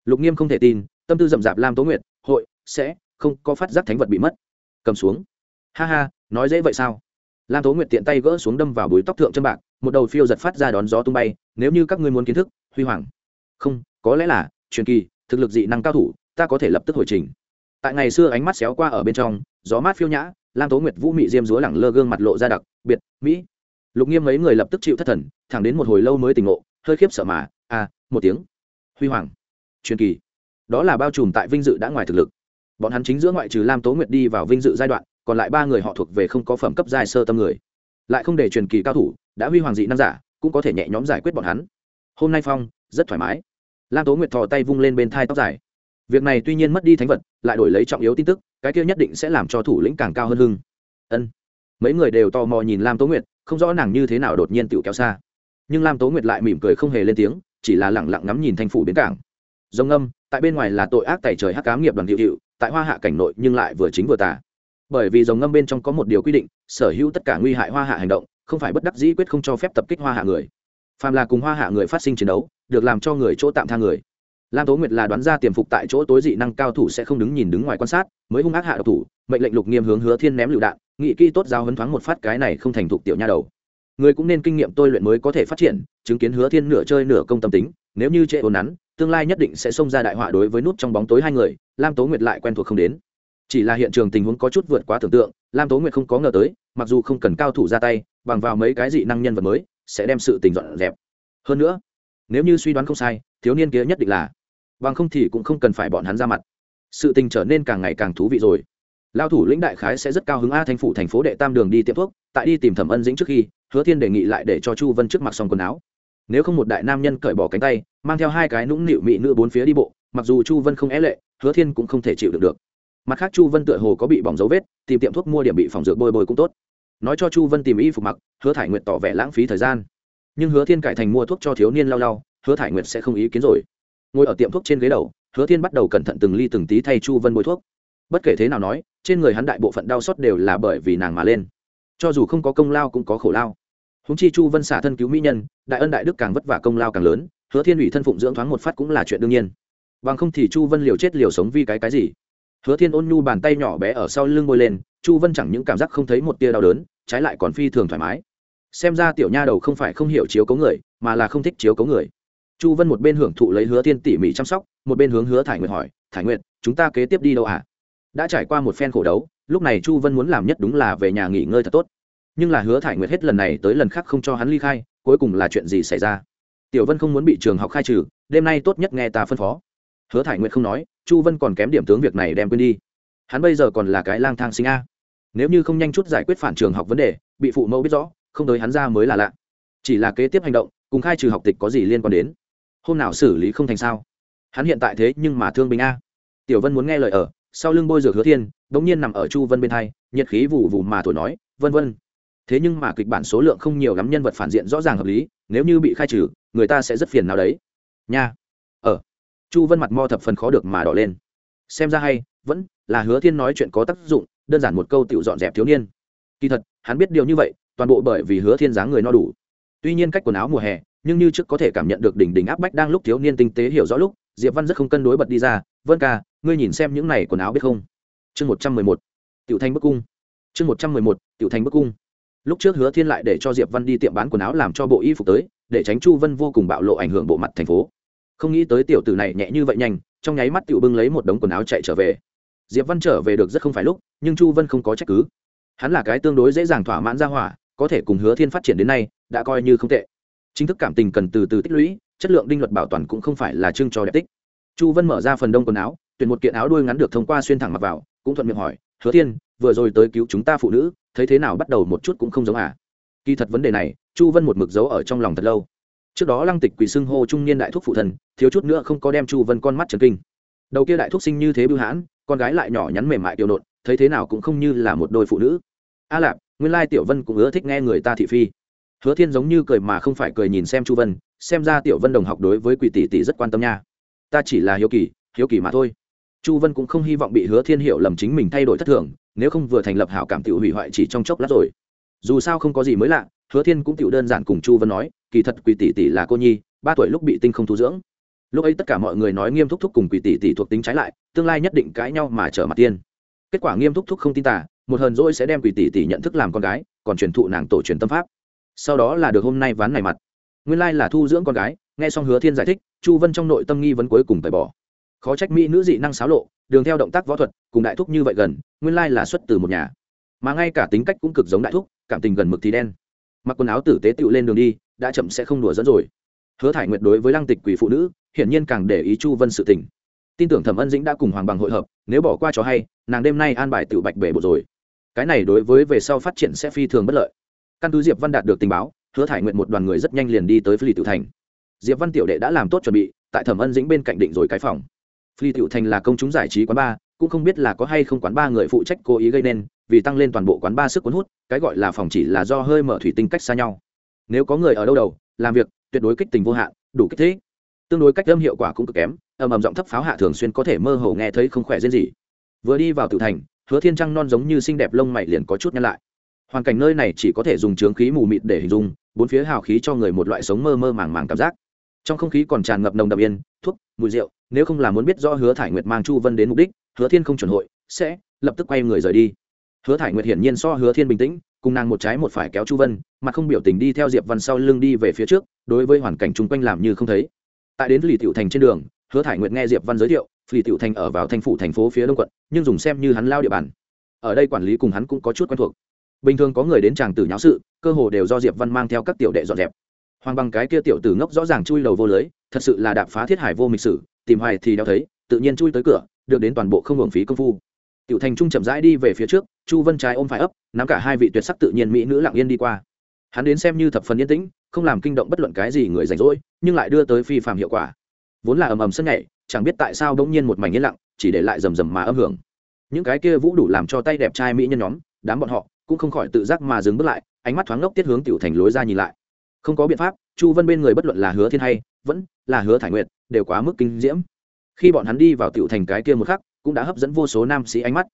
A: Lục nghiêm không thể tin, tâm tư rậm rạp lam tố nguyệt, hội, sẽ, không, có phát giác thánh vật bị mất. Cầm xuống. Ha ha, nói dễ vậy sao? Lam tố nguyệt tiện tay gỡ xuống đâm vào búi tóc thượng chân bạc, một đầu phiêu giật phát ra đón gió tung bay, nếu như các ngươi muốn kiến thức, huy hoàng. Không, có lẽ là, truyền kỳ, thực lực dị năng cao thủ, ta có thể lập tức hồi trình. Tại ngày xưa ánh mắt xéo qua ở bên trong, gió mát phiêu nhã, lam tố nguyệt vũ mị diêm dúa lẳng lơ gương mặt lộ ra đặc, biệt, mỹ lục nghiêm mấy người lập tức chịu thất thần, thẳng đến một hồi lâu mới tỉnh ngộ, hơi khiếp sợ mà à một tiếng. Huy hoàng. Truyền kỳ. Đó là bao trùm tại vinh dự đã ngoài thực lực. Bọn hắn chính giữa ngoại trừ lam tố nguyệt đi vào vinh dự giai đoạn, còn lại ba người họ thuộc về không có phẩm cấp giai sơ tâm người. Lại không để truyền kỳ cao thủ, đã huy hoàng dị năng giả, cũng có thể nhẹ nhõm giải quyết bọn hắn. Hôm nay phong, rất thoải mái. Lam tố nguyệt thò tay vung lên bên thai tóc dài. Việc này tuy nhiên mất đi thánh vật, lại đổi lấy trọng yếu tin tức, cái kia nhất định sẽ làm cho thủ lĩnh càng cao hơn hưng. Ân. Mấy người đều tò mò nhìn lam tố nguyệt không rõ nàng như thế nào đột nhiên tựu kéo xa. Nhưng lam tố nguyệt lại mỉm cười không hề lên tiếng, chỉ là lẳng lặng ngắm nhìn thanh phủ bến cảng. Dông âm tại bên ngoài là tội ác tẩy trời hắc cám nghiệp đoàn hiệu hiệu, tại hoa hạ cảnh nội nhưng lại vừa chính vừa tà. Bởi vì dòng ngâm bên trong có một điều quy định, sở hữu tất cả nguy hại hoa hạ hành động, không phải bất đắc dĩ quyết không cho phép tập kích hoa hạ người. Phàm là cùng hoa hạ người phát sinh chiến đấu, được làm cho người chỗ tạm tha người lam tố nguyệt là đoán ra tiềm phục tại chỗ tối dị năng cao thủ sẽ không đứng nhìn đứng ngoài quan sát, mới hung ác hạ độc thủ, mệnh lệnh lục nghiêm hướng hứa thiên ném lựu đạn, nghị kỹ tốt giao hấn thoáng một phát cái này không thành thục tiểu nha đầu. Người cũng nên kinh nghiệm tôi luyện mới có thể phát triển, chứng kiến hứa thiên nửa chơi nửa công tâm tính, nếu như trễ ồn nắn, tương lai nhất định sẽ xông ra đại họa đối với nút trong bóng tối hai người, lam tố nguyệt lại quen thuộc không đến. Chỉ là hiện trường tình huống có chút vượt quá tưởng tượng, lam tố nguyệt không có ngờ tới, mặc dù không cần cao thủ ra tay, bằng vào mấy cái dị năng nhân vật mới, sẽ đem sự tình dọn dẹp. Hơn nữa, nếu như suy đoán không sai, thiếu niên kia nhất định là bằng không thì cũng không cần phải bọn hắn ra mặt. Sự tình trở nên càng ngày càng thú vị rồi. Lao thủ lĩnh đại khái sẽ rất cao hứng a thành phủ thành phố đệ tam đường đi tiệm thuốc, tại đi tìm thẩm ân dĩnh trước khi, hứa thiên đề nghị lại để cho chu vân trước mặc xong quần áo. Nếu không một đại nam nhân cởi bỏ cánh tay, mang theo hai cái nũng nịu mị nữ bốn phía đi bộ, mặc dù chu vân không é lệ, hứa thiên cũng không thể chịu được được. Mặt khác chu vân tựa hồ có bị bỏng dấu vết, tìm tiệm thuốc mua điểm bị phòng dược bôi bôi cũng tốt. Nói cho chu vân tìm y phục mặc, hứa thải nguyệt tỏ vẻ lãng phí thời gian. Nhưng hứa thiên cải thành mua thuốc cho thiếu niên lau lau, hứa thải nguyệt sẽ không ý kiến rồi ngồi ở tiệm thuốc trên ghế đầu, hứa thiên bắt đầu cẩn thận từng ly từng tí thay chu vân bôi thuốc. Bất kể thế nào nói, trên người hắn đại bộ phận đau xót đều là bởi vì nàng mà lên. Cho dù không có công lao cũng có khổ lao. Húng chi chu vân xả thân cứu mỹ nhân, đại ân đại đức càng vất vả công lao càng lớn, hứa thiên ủy thân phụng dưỡng thoáng một phát cũng là chuyện đương nhiên. Bằng không thì chu vân liều chết liều sống vì cái cái gì? Hứa thiên ôn nhu bàn tay nhỏ bé ở sau lưng bôi lên, chu vân chẳng những cảm giác không thấy một tia đau đớn, trái lại còn phi thường thoải mái. Xem ra tiểu nha đầu không phải không hiểu chiếu cấu người, mà là không thích chiếu cấu người chu vân một bên hưởng thụ lấy hứa thiên tỉ mỉ chăm sóc, một bên hướng hứa thải nguyệt hỏi, thải nguyệt, chúng ta kế tiếp đi đâu ạ? À? đã trải qua một phen khổ đấu, lúc này chu vân muốn làm nhất đúng là về nhà nghỉ ngơi thật tốt. Nhưng là hứa thải nguyệt hết lần này tới lần khác không cho hắn ly khai, cuối cùng là chuyện gì xảy ra? Tiểu vân không muốn bị trường học khai trừ, đêm nay tốt nhất nghe ta phân phó. Hứa thải nguyệt không nói, chu vân còn kém điểm tướng việc này đem quên đi. Hắn bây giờ còn là cái lang thang sinh a. Nếu như không nhanh chút giải quyết phản trường học vấn đề, bị phụ mẫu biết rõ, không tới hắn ra mới là lạ. Chỉ là kế tiếp hành động, cùng khai trừ học tịch có gì liên quan đến? Hôm nào xử lý không thành sao? Hắn hiện tại thế nhưng mà thương bình a. Tiểu vân muốn nghe lời ở, sau lưng bôi dược hứa thiên đ ỗ n g nhiên nằm ở chu vân bên thay nhiệt khí vụ vụ mà thổi nói, vân vân. Thế nhưng mà kịch bản số lượng không nhiều lắm, nhân vật phản diện rõ ràng hợp lý, nếu như bị khai trừ, người ta sẽ rất phiền nào đấy. Nha. Ở. Chu vân mặt mo thập phần khó được mà đỏ lên. Xem ra hay, vẫn là hứa thiên nói chuyện có tác dụng, đơn giản một câu tự dọn dẹp thiếu niên. Kỳ thật, hắn biết điều như vậy, toàn bộ bởi vì hứa thiên dáng người no đủ. Tuy nhiên cách quần áo mùa hè nhưng như trước có thể cảm nhận được đỉnh đỉnh áp bách đang lúc thiếu niên tinh tế hiểu rõ lúc, diệp văn rất không cân đối bật đi ra, vân ca, ngươi nhìn xem những này quần áo biết không? Chương một trăm mười một, tiểu thanh bức cung. Chương một trăm mười một, tiểu thanh bức cung. Lúc trước hứa thiên lại để cho diệp văn đi tiệm bán quần áo làm cho bộ y phục tới, để tránh chu vân vô cùng bạo lộ ảnh hưởng bộ mặt thành phố. Không nghĩ tới tiểu tử này nhẹ như vậy nhanh, trong nháy mắt tiểu bưng lấy một đống quần áo chạy trở về. Diệp văn trở về được rất không phải lúc, nhưng chu vân không có trách cứ. Hắn là cái tương đối dễ dàng thỏa mãn ra hỏa, có thể cùng hứa thiên phát triển đến nay, đã coi như không tệ chính thức cảm tình cần từ từ tích lũy, chất lượng đinh luật bảo toàn cũng không phải là chương cho đẹp tích. Chu vân mở ra phần đông quần áo, tuyển một kiện áo đuôi ngắn được thông qua xuyên thẳng mặc vào, cũng thuận miệng hỏi, hứa thiên, vừa rồi tới cứu chúng ta phụ nữ, thấy thế nào? Bắt đầu một chút cũng không giống à? Kỳ thật vấn đề này, chu vân một mực giấu ở trong lòng thật lâu. Trước đó lăng tịch quỳ xưng hô trung niên đại thúc phụ thần, thiếu chút nữa không có đem chu vân con mắt trần kinh. Đầu kia đại thúc sinh như thế bưu hãn, con gái lại nhỏ nhắn mềm mại tiểu nộn, thấy thế nào cũng không như là một đôi phụ nữ. A à lạp, nguyên lai tiểu vân cũng ưa thích nghe người ta thị phi hứa thiên giống như cười mà không phải cười nhìn xem chu vân, xem ra tiểu vân đồng học đối với quỷ tỷ tỷ rất quan tâm nha. Ta chỉ là hiếu kỳ hiếu kỳ mà thôi. Chu vân cũng không hy vọng bị hứa thiên hiểu lầm chính mình thay đổi thất thường, nếu không vừa thành lập hảo cảm tiểu hủy hoại chỉ trong chốc lát rồi. Dù sao không có gì mới lạ, hứa thiên cũng tiểu đơn giản cùng chu vân nói, kỳ thật quỷ tỷ tỷ là cô nhi, ba tuổi lúc bị tinh không thu dưỡng. Lúc ấy tất cả mọi người nói nghiêm thúc thúc cùng quỷ tỷ tỷ thuộc tính trái lại, tương lai nhất định cãi nhau mà trở mặt tiên. Kết quả nghiêm thúc thúc không tin tả một hờn dỗi sẽ đem quỷ tỷ tỷ nhận thức làm con gái, còn truyền thụ nàng tổ truyền tâm pháp sau đó là được hôm nay ván này mặt. Nguyên lai là thu dưỡng con gái, nghe xong hứa thiên giải thích, chu vân trong nội tâm nghi vấn cuối cùng phải bỏ. Khó trách mỹ nữ dị năng xáo lộ, đường theo động tác võ thuật, cùng đại thúc như vậy gần, nguyên lai là xuất từ một nhà. Mà ngay cả tính cách cũng cực giống đại thúc, cảm tình gần mực thì đen. Mặc quần áo tử tế tựu lên đường đi, đã chậm sẽ không đùa dẫn rồi. Hứa thải nguyệt đối với lăng tịch quỷ phụ nữ, hiển nhiên càng để ý chu vân sự tình. Tin tưởng thẩm ân dĩnh đã cùng hoàng bằng hội hợp, nếu bỏ qua cho hay, nàng đêm nay an bài tự bạch bể bộ rồi. Cái này đối với về sau phát triển sẽ phi thường bất lợi căn cứ diệp văn đạt được tình báo hứa thải nguyện một đoàn người rất nhanh liền đi tới phi tiểu thành. Diệp văn tiểu đệ đã làm tốt chuẩn bị tại thẩm ân dĩnh bên cạnh định rồi cái phòng. Phi tiểu thành là công chúng giải trí quán ba, cũng không biết là có hay không quán ba người phụ trách cố ý gây nên vì tăng lên toàn bộ quán ba sức cuốn hút cái gọi là phòng chỉ là do hơi mở thủy tinh cách xa nhau. Nếu có người ở đâu đầu làm việc tuyệt đối kích tình vô hạn đủ kích thích. Tương đối cách âm hiệu quả cũng cực kém ầm ầm giọng thấp pháo hạ thường xuyên có thể mơ hồ nghe thấy không khỏe riêng gì. Vừa đi vào tự thành hứa thiên trăng non giống như xinh đẹp lông mày liền có chút nhăn lại hoàn cảnh nơi này chỉ có thể dùng trướng khí mù mịt để hình dung, bốn phía hào khí cho người một loại sống mơ mơ màng màng cảm giác. Trong không khí còn tràn ngập nồng đậm yên, thuốc, mùi rượu, nếu không là muốn biết do hứa thải nguyệt mang chu vân đến mục đích, hứa thiên không chuẩn hội, sẽ lập tức quay người rời đi. Hứa thải nguyệt hiển nhiên so hứa thiên bình tĩnh, cùng nàng một trái một phải kéo chu vân, mà không biểu tình đi theo diệp văn sau lưng đi về phía trước, đối với hoàn cảnh chung quanh làm như không thấy. Tại đến lì tiểu thành trên đường, hứa thải nguyệt nghe diệp văn giới thiệu lì tiểu thành ở vào thành phủ thành phố phía đông quận, nhưng dùng xem như hắn lao địa bàn. Ở đây quản lý cùng hắn cũng có chút quen thuộc bình thường có người đến chàng tử nháo sự, cơ hồ đều do diệp văn mang theo các tiểu đệ dọn dẹp. Hoàng bằng cái kia tiểu tử ngốc rõ ràng chui đầu vô lưới, thật sự là đạp phá thiết hải vô mịch sử, tìm hoài thì đeo thấy, tự nhiên chui tới cửa, được đến toàn bộ không hưởng phí công phu. Tiểu thành trung chậm rãi đi về phía trước, chu vân trái ôm phải ấp, nắm cả hai vị tuyệt sắc tự nhiên mỹ nữ lặng yên đi qua. Hắn đến xem như thập phần yên tĩnh, không làm kinh động bất luận cái gì người rảnh rỗi, nhưng lại đưa tới phi phạm hiệu quả. Vốn là ầm ầm sân nhảy, chẳng biết tại sao đống nhiên một mảnh yên lặng, chỉ để lại rầm rầm mà âm hưởng. Những cái kia vũ đủ làm cho tay đẹp trai mỹ nhân nhóm, đám bọn họ cũng không khỏi tự giác mà dừng bước lại, ánh mắt thoáng ngốc tiết hướng tiểu thành lối ra nhìn lại. Không có biện pháp, chu vân bên người bất luận là hứa thiên hay vẫn là hứa thải nguyệt đều quá mức kinh diễm. Khi bọn hắn đi vào tiểu thành cái kia một khắc, cũng đã hấp dẫn vô số nam sĩ ánh mắt.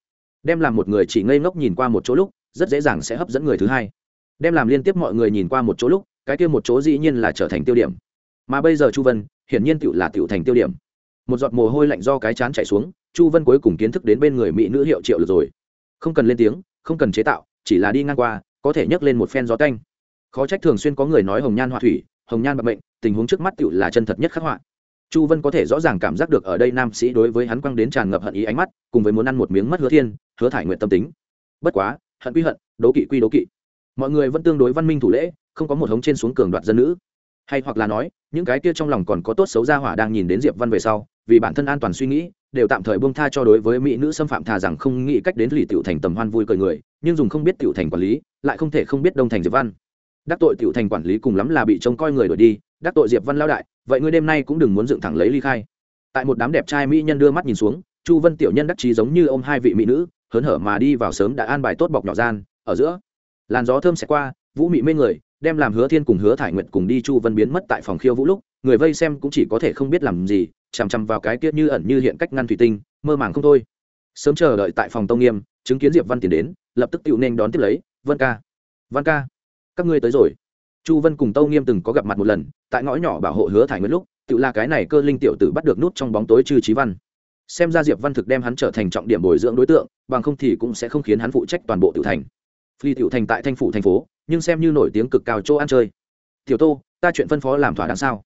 A: Đem làm một người chỉ ngây ngốc nhìn qua một chỗ lúc, rất dễ dàng sẽ hấp dẫn người thứ hai. Đem làm liên tiếp mọi người nhìn qua một chỗ lúc, cái kia một chỗ dĩ nhiên là trở thành tiêu điểm. Mà bây giờ chu vân, hiển nhiên tiểu là Tiểu thành tiêu điểm. Một giọt mồ hôi lạnh do cái chán chảy xuống, chu vân cuối cùng kiến thức đến bên người mỹ nữ hiệu triệu được rồi. Không cần lên tiếng, không cần chế tạo chỉ là đi ngang qua, có thể nhấc lên một phen gió canh khó trách thường xuyên có người nói hồng nhan họa thủy, hồng nhan bậm mệnh, tình huống trước mắt tựu là chân thật nhất khắc họa. Chu vân có thể rõ ràng cảm giác được ở đây nam sĩ đối với hắn quăng đến tràn ngập hận ý ánh mắt, cùng với muốn ăn một miếng mất hứa thiên, hứa thải nguyện tâm tính. Bất quá, hận quy hận, đố kỵ quy đố kỵ. Mọi người vẫn tương đối văn minh thủ lễ, không có một hống trên xuống cường đoạt dân nữ. Hay hoặc là nói, những cái kia trong lòng còn có tốt xấu ra hỏa đang nhìn đến diệp văn về sau vì bản thân an toàn suy nghĩ, đều tạm thời buông tha cho đối với mỹ nữ xâm phạm thà rằng không nghĩ cách đến lì tiểu thành tầm hoan vui cười người, nhưng dùng không biết tiểu thành quản lý, lại không thể không biết đông thành diệp văn. Đắc tội tiểu thành quản lý cùng lắm là bị trông coi người đổi đi, đắc tội diệp văn lao đại, vậy ngươi đêm nay cũng đừng muốn dựng thẳng lấy ly khai. Tại một đám đẹp trai mỹ nhân đưa mắt nhìn xuống, chu vân tiểu nhân đắc trí giống như ô m hai vị mỹ nữ, hớn hở mà đi vào sớm đã an bài tốt bọc nhỏ gian, ở giữa, làn gió thơm sẽ qua, vũ mị mê người, đem làm hứa thiên cùng hứa thải nguyện cùng đi chu vân biến mất tại phòng khiêu vũ lúc, người vây xem cũng chỉ có thể không biết làm gì chằm chằm vào cái tiết như ẩn như hiện cách ngăn thủy tinh, mơ màng không thôi. Sớm chờ đợi tại phòng tông nghiêm, chứng kiến diệp văn tiến đến, lập tức tự nên đón tiếp lấy, vân ca, văn ca, các ngươi tới rồi. Chu vân cùng tâu nghiêm từng có gặp mặt một lần, tại ngõ nhỏ bảo hộ hứa thải nguyên lúc tự là cái này cơ linh tiểu tử bắt được nút trong bóng tối chư trí văn. Xem ra diệp văn thực đem hắn trở thành trọng điểm bồi dưỡng đối tượng, bằng không thì cũng sẽ không khiến hắn phụ trách toàn bộ tiểu thành. Phi tiểu thành tại thanh phủ thành phố, nhưng xem như nổi tiếng cực cao chỗ ăn chơi. Tiểu tô, ta chuyện phân phó làm thỏa đáng sao?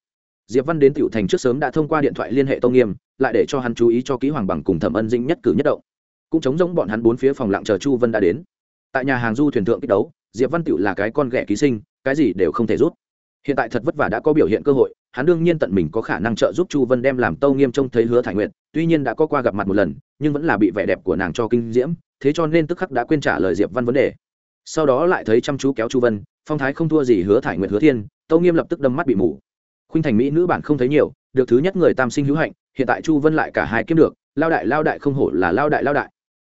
A: Diệp văn đến tiểu thành trước sớm đã thông qua điện thoại liên hệ tông nghiêm, lại để cho hắn chú ý cho ký hoàng bằng cùng thẩm ân dĩnh nhất cử nhất động. Cũng chống giống bọn hắn bốn phía phòng lặng chờ chu vân đã đến. Tại nhà hàng du thuyền thượng kích đấu, diệp văn tiểu là cái con ghẻ ký sinh, cái gì đều không thể rút. Hiện tại thật vất vả đã có biểu hiện cơ hội, hắn đương nhiên tận mình có khả năng trợ giúp chu vân đem làm tâu nghiêm trông thấy hứa thải nguyện tuy nhiên đã có qua gặp mặt một lần, nhưng vẫn là bị vẻ đẹp của nàng cho kinh diễm, thế cho nên tức khắc đã quên trả lời diệp văn vấn đề. Sau đó lại thấy chăm chú kéo chu vân, phong thái không thua gì hứa thải nguyện hứa thiên tâu nghiêm lập tức đâm mắt bị mù khuynh thành mỹ nữ bản không thấy nhiều, được thứ nhất người tam sinh hữu hạnh, hiện tại chu vân lại cả hai kiếm được, lao đại lao đại không hổ là lao đại lao đại.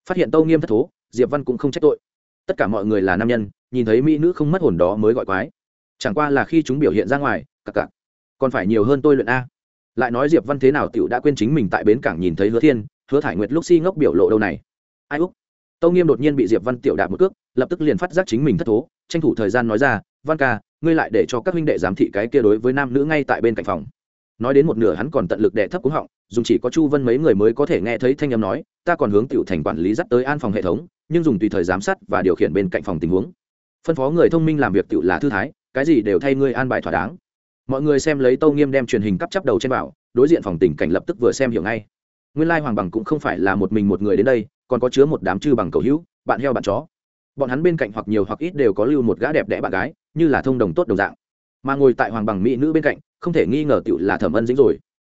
A: Phát hiện tâu nghiêm thất thố, diệp văn cũng không trách tội. Tất cả mọi người là nam nhân, nhìn thấy mỹ nữ không mất hồn đó mới gọi quái. Chẳng qua là khi chúng biểu hiện ra ngoài, cặc cặc. Còn phải nhiều hơn tôi luyện a. Lại nói diệp văn thế nào tiểu đã quên chính mình tại bến cảng nhìn thấy hứa thiên, hứa thải nguyệt lúc si ngốc biểu lộ đâu này. Ai úc. Tâu nghiêm đột nhiên bị diệp văn tiểu đạp một cước, lập tức liền phát giác chính mình thất thố, tranh thủ thời gian nói ra, văn ca ngươi lại để cho các huynh đệ giám thị cái kia đối với nam nữ ngay tại bên cạnh phòng. Nói đến một nửa hắn còn tận lực đệ thấp cúng họng, dùng chỉ có chu vân mấy người mới có thể nghe thấy thanh âm nói, ta còn hướng tiểu thành quản lý dắt tới an phòng hệ thống, nhưng dùng tùy thời giám sát và điều khiển bên cạnh phòng tình huống. Phân phó người thông minh làm việc tiểu là thư thái, cái gì đều thay ngươi an bài thỏa đáng. Mọi người xem lấy tâu nghiêm đem truyền hình cắp chắp đầu trên bảo, đối diện phòng tình cảnh lập tức vừa xem hiểu ngay. Nguyên lai hoàng bằng cũng không phải là một mình một người đến đây, còn có chứa một đám chư bằng cầu hữu, bạn heo bạn chó bọn hắn bên cạnh hoặc nhiều hoặc ít đều có lưu một gã đẹp đẽ bạn gái, như là thông đồng tốt đồng dạng. Mà ngồi tại hoàng bằng mỹ nữ bên cạnh, không thể nghi ngờ tựu là thẩm ân dính rồi.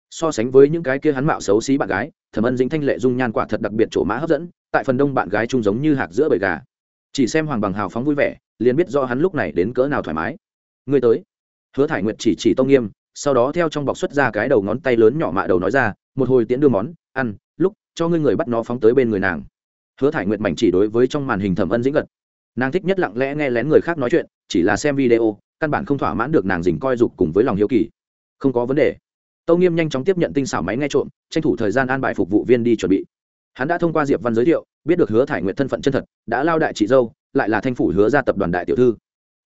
A: So sánh với những cái kia hắn mạo xấu xí bạn gái, thẩm ân dính thanh lệ dung nhan quả thật đặc biệt chỗ mã hấp dẫn, tại phần đông bạn gái chung giống như hạt giữa bầy gà. Chỉ xem hoàng bằng hào phóng vui vẻ, liền biết do hắn lúc này đến cỡ nào thoải mái. Người tới. Hứa thải nguyệt chỉ chỉ tông nghiêm, sau đó theo trong bọc xuất ra cái đầu ngón tay lớn nhỏ mạ đầu nói ra, một hồi tiễn đưa món, ăn, lúc, cho ngươi người bắt nó phóng tới bên người nàng hứa thải nguyệt mảnh chỉ đối với trong màn hình thẩm ân dĩnh gật. Nàng thích nhất lặng lẽ nghe lén người khác nói chuyện, chỉ là xem video, căn bản không thỏa mãn được nàng dình coi dục cùng với lòng hiếu kỳ. Không có vấn đề. Tâu nghiêm nhanh chóng tiếp nhận tinh xảo máy nghe trộm, tranh thủ thời gian an bài phục vụ viên đi chuẩn bị. Hắn đã thông qua diệp văn giới thiệu, biết được hứa thải nguyệt thân phận chân thật, đã lao đại chị dâu, lại là thanh phủ hứa ra tập đoàn đại tiểu thư.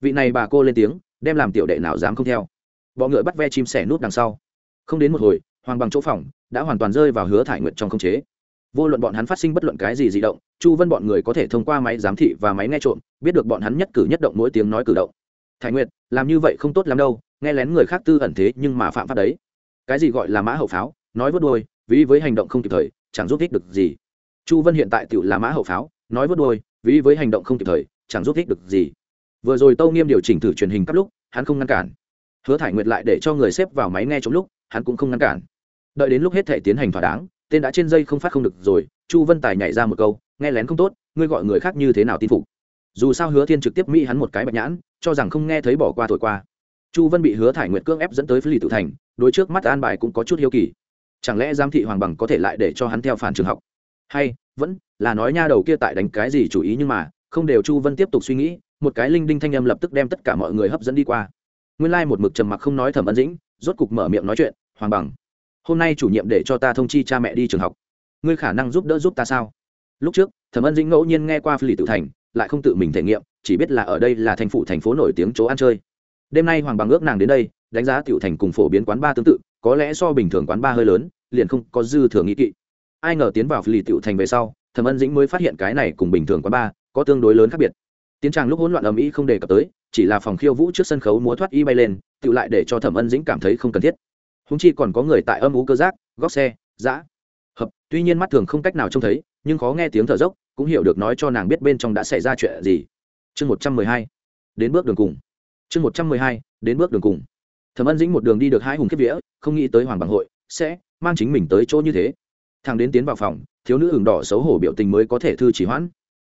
A: Vị này bà cô lên tiếng, đem làm tiểu đệ nào dám không theo. Bọ ngựa bắt ve chim sẻ nút đằng sau. Không đến một hồi, hoàng bằng chỗ phòng, đã hoàn toàn rơi vào hứa thải nguyệt trong không chế vô luận bọn hắn phát sinh bất luận cái gì di động, chu vân bọn người có thể thông qua máy giám thị và máy nghe trộm, biết được bọn hắn nhất cử nhất động mỗi tiếng nói cử động. Thái nguyệt, làm như vậy không tốt lắm đâu, nghe lén người khác tư ẩn thế nhưng mà phạm pháp đấy. Cái gì gọi là mã hậu pháo, nói vớt đôi ví với hành động không kịp thời, chẳng giúp ích được gì. Chu vân hiện tại tự là mã hậu pháo, nói vớt đôi ví với hành động không kịp thời, chẳng giúp ích được gì. Vừa rồi tâu nghiêm điều chỉnh thử truyền hình cấp lúc, hắn không ngăn cản. Hứa thải nguyệt lại để cho người xếp vào máy nghe trong lúc, hắn cũng không ngăn cản. Đợi đến lúc hết thể tiến hành thỏa đáng tên đã trên dây không phát không được rồi, chu vân tài nhảy ra một câu, nghe lén không tốt, ngươi gọi người khác như thế nào tin phục. Dù sao hứa thiên trực tiếp mỹ hắn một cái bạch nhãn, cho rằng không nghe thấy bỏ qua thổi qua. Chu vân bị hứa thải nguyệt cưỡng ép dẫn tới phi lì tự thành, đối trước mắt an bài cũng có chút hiếu kỳ. Chẳng lẽ giám thị hoàng bằng có thể lại để cho hắn theo phản trường học? Hay, vẫn là nói nha đầu kia tại đánh cái gì chủ ý nhưng mà, không đều chu vân tiếp tục suy nghĩ, một cái linh đinh thanh âm lập tức đem tất cả mọi người hấp dẫn đi qua. Nguyên lai một mực trầm mặc không nói thẩm ân dĩnh, rốt cục mở miệng nói chuyện, hoàng bằng hôm nay chủ nhiệm để cho ta thông chi cha mẹ đi trường học. Ngươi khả năng giúp đỡ giúp ta sao? Lúc trước, thẩm ân dĩnh ngẫu nhiên nghe qua phi tử tự thành, lại không tự mình thể nghiệm, chỉ biết là ở đây là thành phủ thành phố nổi tiếng chỗ ăn chơi. Đêm nay hoàng bằng ước nàng đến đây, đánh giá tiểu thành cùng phổ biến quán ba tương tự, có lẽ so bình thường quán ba hơi lớn, liền không có dư thừa nghĩ kỵ. Ai ngờ tiến vào phi tiểu thành về sau, thẩm ân dĩnh mới phát hiện cái này cùng bình thường quán ba có tương đối lớn khác biệt. Tiến tràng lúc hỗn loạn ầm ĩ không đề cập tới, chỉ là phòng khiêu vũ trước sân khấu múa thoát y bay lên, tự lại để cho thẩm ân dĩnh cảm thấy không cần thiết húng chi còn có người tại âm ú cơ giác, góc xe giã hợp, tuy nhiên mắt thường không cách nào trông thấy, nhưng khó nghe tiếng thở dốc, cũng hiểu được nói cho nàng biết bên trong đã xảy ra chuyện gì. Chương một trăm mười hai, đến bước đường cùng. Chương một trăm mười hai, đến bước đường cùng. Thẩm ân dĩnh một đường đi được hai hùng kiếp vĩa không nghĩ tới hoàng bằng hội sẽ mang chính mình tới chỗ như thế. Thằng đến tiến vào phòng, thiếu nữ ửng đỏ xấu hổ biểu tình mới có thể thư chỉ hoãn.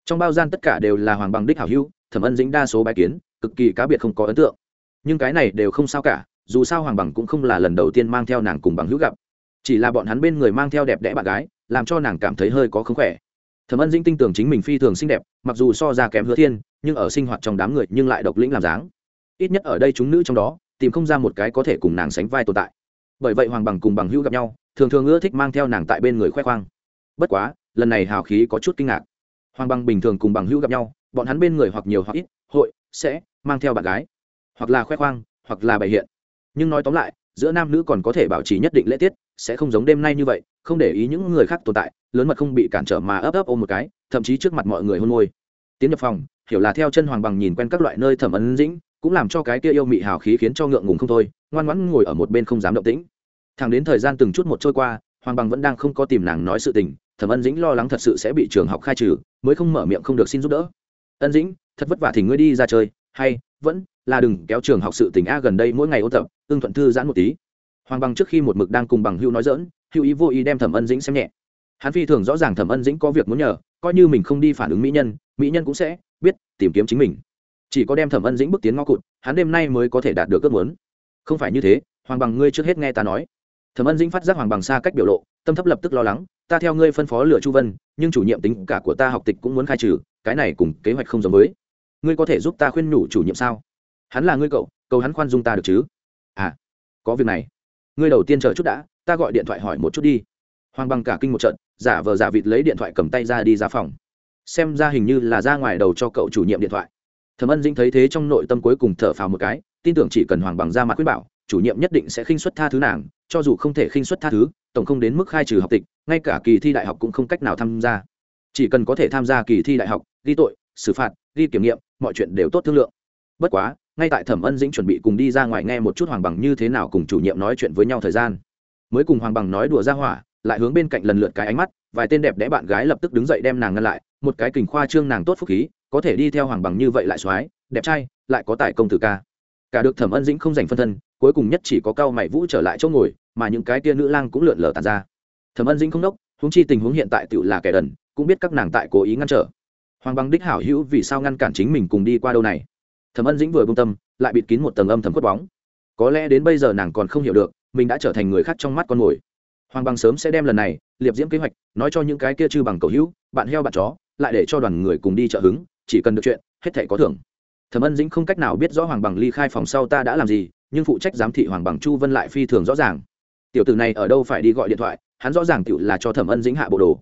A: Trong bao gian tất cả đều là hoàng bằng đích hảo hưu thẩm ân dĩnh đa số bài kiến, cực kỳ cá biệt không có ấn tượng. Nhưng cái này đều không sao cả dù sao hoàng bằng cũng không là lần đầu tiên mang theo nàng cùng bằng hữu gặp. Chỉ là bọn hắn bên người mang theo đẹp đẽ bạn gái, làm cho nàng cảm thấy hơi có không khỏe. Thẩm ân dĩnh tin tưởng chính mình phi thường xinh đẹp, mặc dù so ra kém hứa thiên, nhưng ở sinh hoạt trong đám người nhưng lại độc lĩnh làm dáng. Ít nhất ở đây chúng nữ trong đó, tìm không ra một cái có thể cùng nàng sánh vai tồn tại. Bởi vậy hoàng bằng cùng bằng hữu gặp nhau, thường thường ưa thích mang theo nàng tại bên người khoe khoang. Bất quá, lần này hào khí có chút kinh ngạc. Hoàng bằng bình thường cùng bằng hữu gặp nhau, bọn hắn bên người hoặc nhiều hoặc ít, hội, sẽ, mang theo bạn gái. Hoặc là khoe khoang, hoặc là bày hiện nhưng nói tóm lại, giữa nam nữ còn có thể bảo trì nhất định lễ tiết, sẽ không giống đêm nay như vậy, không để ý những người khác tồn tại, lớn mật không bị cản trở mà ấp ấp ôm một cái, thậm chí trước mặt mọi người hôn môi. Tiến nhập phòng, hiểu là theo chân hoàng bằng nhìn quen các loại nơi thẩm ấn dĩnh, cũng làm cho cái kia yêu mị hào khí khiến cho ngượng ngùng không thôi, ngoan ngoãn ngồi ở một bên không dám động tĩnh. Thẳng đến thời gian từng chút một trôi qua, hoàng bằng vẫn đang không có tìm nàng nói sự tình, thẩm ân dĩnh lo lắng thật sự sẽ bị trường học khai trừ, mới không mở miệng không được xin giúp đỡ. Ân dĩnh, thật vất vả thì ngươi đi ra chơi, hay vẫn là đừng kéo trường học sự tình a gần đây mỗi ngày ôn tập ưng thuận thư giãn một tí. Hoàng bằng trước khi một mực đang cùng bằng hưu nói dỡn hưu ý vô ý đem thẩm ân dĩnh xem nhẹ. Hắn phi thường rõ ràng thẩm ân dĩnh có việc muốn nhờ, coi như mình không đi phản ứng mỹ nhân mỹ nhân cũng sẽ biết, tìm kiếm chính mình. Chỉ có đem thẩm ân dĩnh bước tiến ngõ cụt, hắn đêm nay mới có thể đạt được ước muốn. Không phải như thế, hoàng bằng ngươi trước hết nghe ta nói. Thẩm ân dĩnh phát giác hoàng bằng xa cách biểu lộ, tâm thấp lập tức lo lắng, ta theo ngươi phân phó lửa chu vân, nhưng chủ nhiệm tính cả của ta học tịch cũng muốn khai trừ, cái này cùng kế hoạch không giống với. Ngươi có thể giúp ta khuyên nhủ chủ nhiệm sao? Hắn là ngươi cậu, cầu hắn khoan dung ta được chứ? À có việc này. Ngươi đầu tiên chờ chút đã, ta gọi điện thoại hỏi một chút đi. Hoàng bằng cả kinh một trận, giả vờ giả vịt lấy điện thoại cầm tay ra đi ra phòng. Xem ra hình như là ra ngoài đầu cho cậu chủ nhiệm điện thoại. Thẩm ân dĩnh thấy thế trong nội tâm cuối cùng thở phào một cái, tin tưởng chỉ cần hoàng bằng ra mặt quyết bảo, chủ nhiệm nhất định sẽ khinh xuất tha thứ nàng, cho dù không thể khinh xuất tha thứ, tổng không đến mức khai trừ học tịch, ngay cả kỳ thi đại học cũng không cách nào tham gia. Chỉ cần có thể tham gia kỳ thi đại học, ghi tội, xử phạt, ghi kiểm nghiệm, mọi chuyện đều tốt thương lượng. Bất quá ngay tại thẩm ân dĩnh chuẩn bị cùng đi ra ngoài nghe một chút hoàng bằng như thế nào cùng chủ nhiệm nói chuyện với nhau thời gian. Mới cùng hoàng bằng nói đùa ra hỏa, lại hướng bên cạnh lần lượt cái ánh mắt, vài tên đẹp đẽ bạn gái lập tức đứng dậy đem nàng ngăn lại, một cái kình khoa trương nàng tốt phúc khí, có thể đi theo hoàng bằng như vậy lại soái đẹp trai, lại có tài công tử ca. Cả được thẩm ân dĩnh không dành phân thân, cuối cùng nhất chỉ có cao mày vũ trở lại chỗ ngồi, mà những cái tia nữ lang cũng lượn lờ tàn ra. Thẩm ân dĩnh không đốc húng chi tình huống hiện tại tự là kẻ đần, cũng biết các nàng tại cố ý ngăn trở. Hoàng bằng đích hảo hữu vì sao ngăn cản chính mình cùng đi qua đâu này? Thẩm ân dĩnh vừa bung tâm, lại bịt kín một tầng âm thầm khuất bóng. Có lẽ đến bây giờ nàng còn không hiểu được, mình đã trở thành người khác trong mắt con mồi. Hoàng bằng sớm sẽ đem lần này, liệp diễm kế hoạch, nói cho những cái kia chư bằng cầu hữu, bạn heo bạn chó, lại để cho đoàn người cùng đi trợ hứng, chỉ cần được chuyện, hết thể có thưởng. Thẩm ân dĩnh không cách nào biết rõ hoàng bằng ly khai phòng sau ta đã làm gì, nhưng phụ trách giám thị hoàng bằng chu vân lại phi thường rõ ràng. Tiểu tử này ở đâu phải đi gọi điện thoại, hắn rõ ràng tiểu là cho thẩm ân dĩnh hạ bộ đồ.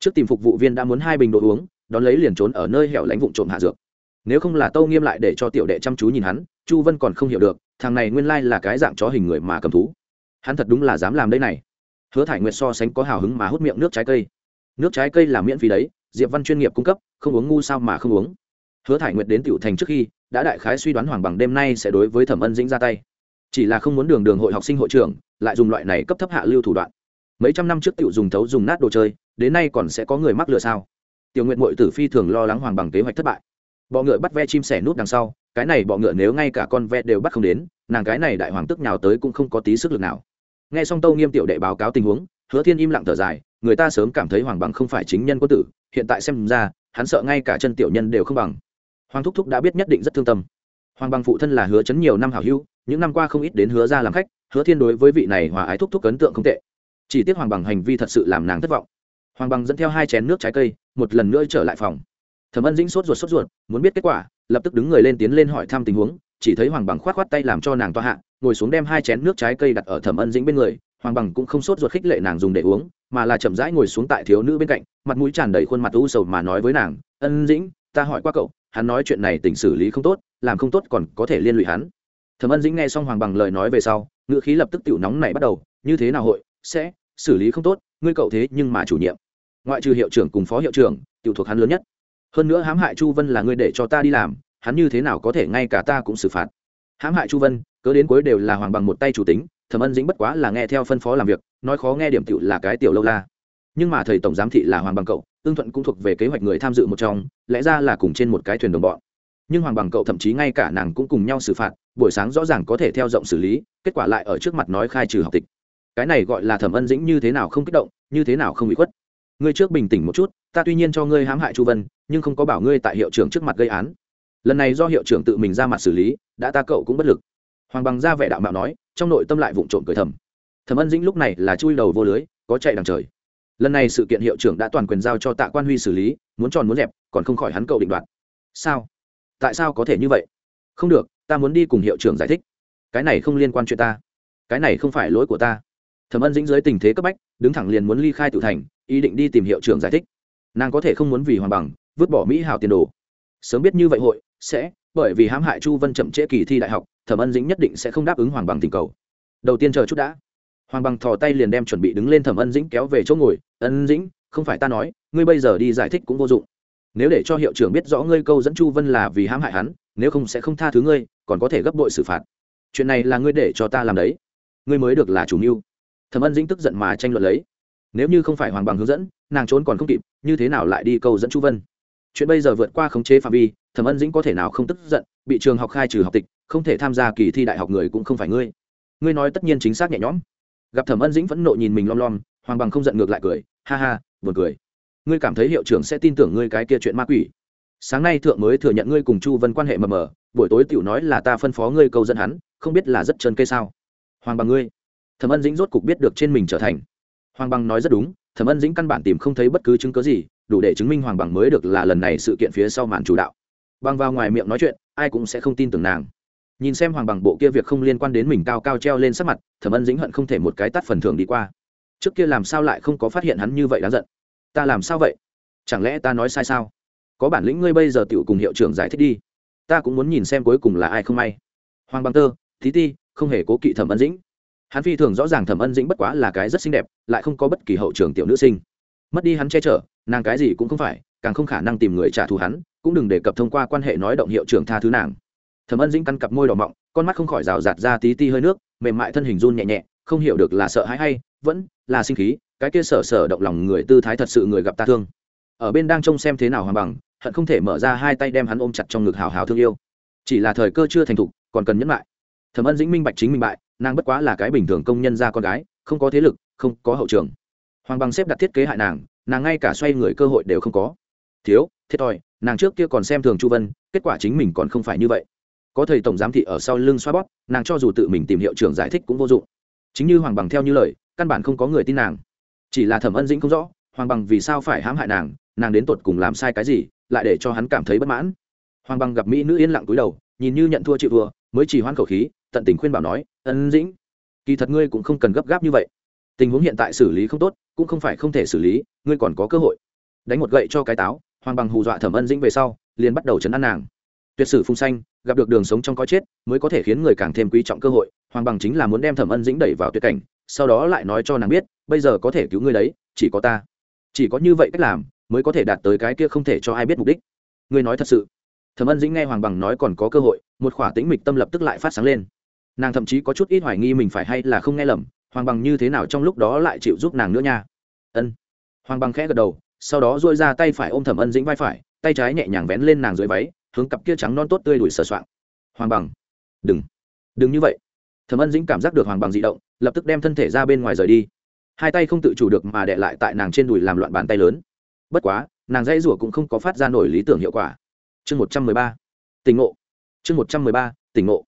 A: Trước tìm phục vụ viên đã muốn hai bình đồ uống, đón lấy liền trốn ở nơi hẻo lánh vụn trộm hạ dược nếu không là tâu nghiêm lại để cho tiểu đệ chăm chú nhìn hắn, chu vân còn không hiểu được, thằng này nguyên lai là cái dạng chó hình người mà cầm thú. Hắn thật đúng là dám làm đây này. Hứa thải nguyệt so sánh có hào hứng mà hút miệng nước trái cây. Nước trái cây là miễn phí đấy, diệp văn chuyên nghiệp cung cấp, không uống ngu sao mà không uống. Hứa thải nguyệt đến tiểu thành trước khi, đã đại khái suy đoán hoàng bằng đêm nay sẽ đối với thẩm ân dĩnh ra tay. Chỉ là không muốn đường đường hội học sinh hội trưởng, lại dùng loại này cấp thấp hạ lưu thủ đoạn. Mấy trăm năm trước tiểu dùng thấu dùng nát đồ chơi, đến nay còn sẽ có người mắc lừa sao? Tiểu nguyện mội tử phi thường lo lắng hoàng bằng kế hoạch thất bại bọ ngựa bắt ve chim sẻ nút đằng sau cái này bọ ngựa nếu ngay cả con ve đều bắt không đến nàng cái này đại hoàng tức nhào tới cũng không có tí sức lực nào. Nghe xong tâu nghiêm tiểu đệ báo cáo tình huống hứa thiên im lặng thở dài người ta sớm cảm thấy hoàng bằng không phải chính nhân quân tử hiện tại xem ra hắn sợ ngay cả chân tiểu nhân đều không bằng. Hoàng thúc thúc đã biết nhất định rất thương tâm. Hoàng bằng phụ thân là hứa chấn nhiều năm hảo hưu, những năm qua không ít đến hứa ra làm khách hứa thiên đối với vị này hòa ái thúc thúc ấn tượng không tệ. Chỉ tiếc hoàng bằng hành vi thật sự làm nàng thất vọng. Hoàng bằng dẫn theo hai chén nước trái cây một lần nữa trở lại phòng thẩm ân dĩnh sốt ruột sốt ruột, muốn biết kết quả, lập tức đứng người lên tiến lên hỏi thăm tình huống, chỉ thấy hoàng bằng k h o á t k h o á t tay làm cho nàng toa hạ, ngồi xuống đem hai chén nước trái cây đặt ở thẩm ân dĩnh bên người, hoàng bằng cũng không sốt ruột khích lệ nàng dùng để uống, mà là chậm rãi ngồi xuống tại thiếu nữ bên cạnh, mặt mũi tràn đầy khuôn mặt u sầu mà nói với nàng, ân dĩnh, ta hỏi qua cậu, hắn nói chuyện này tỉnh xử lý không tốt, làm không tốt còn có thể liên lụy hắn. Thẩm ân dĩnh nghe xong hoàng bằng lời nói về sau, ngữ khí lập tức tiểu nóng này bắt đầu, như thế nào hội, sẽ xử lý không tốt, ngươi cậu thế nhưng mà chủ nhiệm. Ngoại trừ hiệu trưởng cùng phó hiệu trưởng, tiểu thuộc hắn lớn nhất hơn nữa hãm hại chu vân là ngươi để cho ta đi làm, hắn như thế nào có thể ngay cả ta cũng xử phạt. Hãm hại chu vân, cớ đến cuối đều là hoàng bằng một tay chủ tính, thẩm ân dĩnh bất quá là nghe theo phân phó làm việc, nói khó nghe điểm tiểu là cái tiểu lâu la. Nhưng mà thầy tổng giám thị là hoàng bằng cậu ương thuận cũng thuộc về kế hoạch người tham dự một trong, lẽ ra là cùng trên một cái thuyền đồng bọn. Nhưng hoàng bằng cậu thậm chí ngay cả nàng cũng cùng nhau xử phạt, buổi sáng rõ ràng có thể theo rộng xử lý, kết quả lại ở trước mặt nói khai trừ học tịch. Cái này gọi là thẩm ân dĩnh như thế nào không kích động, như thế nào không bị khuất. Ngươi trước bình tĩnh một chút, ta tuy nhiên cho ngươi hãm hại chu vân nhưng không có bảo ngươi tại hiệu trưởng trước mặt gây án. Lần này do hiệu trưởng tự mình ra mặt xử lý, đã ta cậu cũng bất lực. Hoàng bằng ra vẻ đạo mạo nói, trong nội tâm lại vụng trộm cười thầm. Thẩm ân dĩnh lúc này là chui đầu vô lưới, có chạy đằng trời. Lần này sự kiện hiệu trưởng đã toàn quyền giao cho tạ quan huy xử lý, muốn tròn muốn dẹp, còn không khỏi hắn cậu định đoạt. Sao? Tại sao có thể như vậy? Không được, ta muốn đi cùng hiệu trưởng giải thích. Cái này không liên quan chuyện ta. Cái này không phải lỗi của ta. Thẩm ân dĩnh dưới tình thế cấp bách, đứng thẳng liền muốn ly khai tự thành, ý định đi tìm hiệu trưởng giải thích. Nàng có thể không muốn vì hoàng bằng vứt bỏ mỹ hào tiền đồ. Sớm biết như vậy hội, sẽ, bởi vì hãm hại chu vân chậm trễ kỳ thi đại học, thẩm ân dĩnh nhất định sẽ không đáp ứng hoàng bằng tình cầu. Đầu tiên chờ chút đã. Hoàng bằng thò tay liền đem chuẩn bị đứng lên thẩm ân dĩnh kéo về chỗ ngồi. Ân dĩnh, không phải ta nói, ngươi bây giờ đi giải thích cũng vô dụng. Nếu để cho hiệu trưởng biết rõ ngươi câu dẫn chu vân là vì hãm hại hắn, nếu không sẽ không tha thứ ngươi, còn có thể gấp bội xử phạt. Chuyện này là ngươi để cho ta làm đấy. Ngươi mới được là chủ mưu. Thẩm ân dĩnh tức giận mà tranh luận lấy. Nếu như không phải hoàng bằng hướng dẫn, nàng trốn còn không kịp, như thế nào lại đi câu dẫn chu vân? Chuyện bây giờ vượt qua khống chế phạm vi, thẩm ân dĩnh có thể nào không tức giận, bị trường học khai trừ học tịch, không thể tham gia kỳ thi đại học người cũng không phải ngươi. Ngươi nói tất nhiên chính xác nhẹ nhõm. Gặp thẩm ân dĩnh vẫn nộ nhìn mình lom lom, hoàng bằng không giận ngược lại cười, ha ha, buồn cười. Ngươi cảm thấy hiệu trưởng sẽ tin tưởng ngươi cái kia chuyện ma quỷ. Sáng nay thượng mới thừa nhận ngươi cùng chu vân quan hệ mờ mờ, buổi tối tiểu nói là ta phân phó ngươi câu dẫn hắn, không biết là rất trơn cây sao. Hoàng bằng ngươi. Thẩm ân dĩnh rốt cục biết được trên mình trở thành. Hoàng bằng nói rất đúng, thẩm ân dĩnh căn bản tìm không thấy bất cứ chứng cớ gì đủ để chứng minh hoàng bằng mới được là lần này sự kiện phía sau màn chủ đạo. Bằng vào ngoài miệng nói chuyện, ai cũng sẽ không tin tưởng nàng. Nhìn xem hoàng bằng bộ kia việc không liên quan đến mình cao cao treo lên sắc mặt, thẩm ân dĩnh hận không thể một cái tắt phần thưởng đi qua. Trước kia làm sao lại không có phát hiện hắn như vậy đáng giận? Ta làm sao vậy? Chẳng lẽ ta nói sai sao? Có bản lĩnh ngươi bây giờ tựu cùng hiệu trưởng giải thích đi. Ta cũng muốn nhìn xem cuối cùng là ai không may. Hoàng bằng tơ, thí ti, không hề cố kỵ thẩm ân dĩnh. Hắn phi thường rõ ràng thẩm ân dĩnh bất quá là cái rất xinh đẹp, lại không có bất kỳ hậu trường tiểu nữ sinh. Mất đi hắn che chở nàng cái gì cũng không phải, càng không khả năng tìm người trả thù hắn, cũng đừng đề cập thông qua quan hệ nói động hiệu trưởng tha thứ nàng. Thẩm ân dĩnh căn cặp môi đỏ mọng, con mắt không khỏi rào rạt ra tí ti hơi nước, mềm mại thân hình run nhẹ nhẹ, không hiểu được là sợ hãi hay, vẫn là sinh khí, cái kia sở sở động lòng người tư thái thật sự người gặp ta thương. Ở bên đang trông xem thế nào hoàng bằng, hận không thể mở ra hai tay đem hắn ôm chặt trong ngực hào hào thương yêu. Chỉ là thời cơ chưa thành thục, còn cần nhẫn lại thẩm ân dĩnh minh bạch chính minh bại, nàng bất quá là cái bình thường công nhân ra con gái, không có thế lực, không có hậu trường. Hoàng bằng xếp đặt thiết kế hại nàng nàng ngay cả xoay người cơ hội đều không có. Thiếu thiệt thòi nàng trước kia còn xem thường chu vân, kết quả chính mình còn không phải như vậy. Có thầy tổng giám thị ở sau lưng xoa bóp, nàng cho dù tự mình tìm hiệu trưởng giải thích cũng vô dụng. Chính như hoàng bằng theo như lời, căn bản không có người tin nàng. Chỉ là thẩm ân dĩnh không rõ, hoàng bằng vì sao phải hãm hại nàng nàng đến tột cùng làm sai cái gì, lại để cho hắn cảm thấy bất mãn. Hoàng bằng gặp mỹ nữ yên lặng cúi đầu, nhìn như nhận thua chịu thua, mới chỉ hoan khẩu khí, tận tình khuyên bảo nói, ân dĩnh, kỳ thật ngươi cũng không cần gấp gáp như vậy tình huống hiện tại xử lý không tốt, cũng không phải không thể xử lý, ngươi còn có cơ hội. Đánh một gậy cho cái táo, hoàng bằng hù dọa thẩm ân dĩnh về sau, liền bắt đầu chấn an nàng. Tuyệt sử phung xanh gặp được đường sống trong có chết, mới có thể khiến người càng thêm quý trọng cơ hội. Hoàng bằng chính là muốn đem thẩm ân dĩnh đẩy vào tuyệt cảnh, sau đó lại nói cho nàng biết, bây giờ có thể cứu ngươi đấy, chỉ có ta. Chỉ có như vậy cách làm, mới có thể đạt tới cái kia không thể cho ai biết mục đích. Ngươi nói thật sự. Thẩm ân dĩnh nghe hoàng bằng nói còn có cơ hội, một khỏa tĩnh mịch tâm lập tức lại phát sáng lên. Nàng thậm chí có chút ít hoài nghi mình phải hay là không nghe lầm hoàng bằng như thế nào trong lúc đó lại chịu giúp nàng nữa nha? Ân. Hoàng bằng khẽ gật đầu, sau đó dôi ra tay phải ôm thẩm ân dĩnh vai phải, tay trái nhẹ nhàng vén lên nàng dưới váy, hướng cặp kia trắng non tốt tươi đuổi sờ soạng. Hoàng bằng. Đừng. Đừng như vậy. Thẩm ân dĩnh cảm giác được hoàng bằng di động, lập tức đem thân thể ra bên ngoài rời đi. Hai tay không tự chủ được mà đệ lại tại nàng trên đùi làm loạn bàn tay lớn. Bất quá, nàng dãy rủa cũng không có phát ra nổi lý tưởng hiệu quả. Chương một trăm mười ba. Tỉnh ngộ. Chương một trăm mười ba, tỉnh ngộ.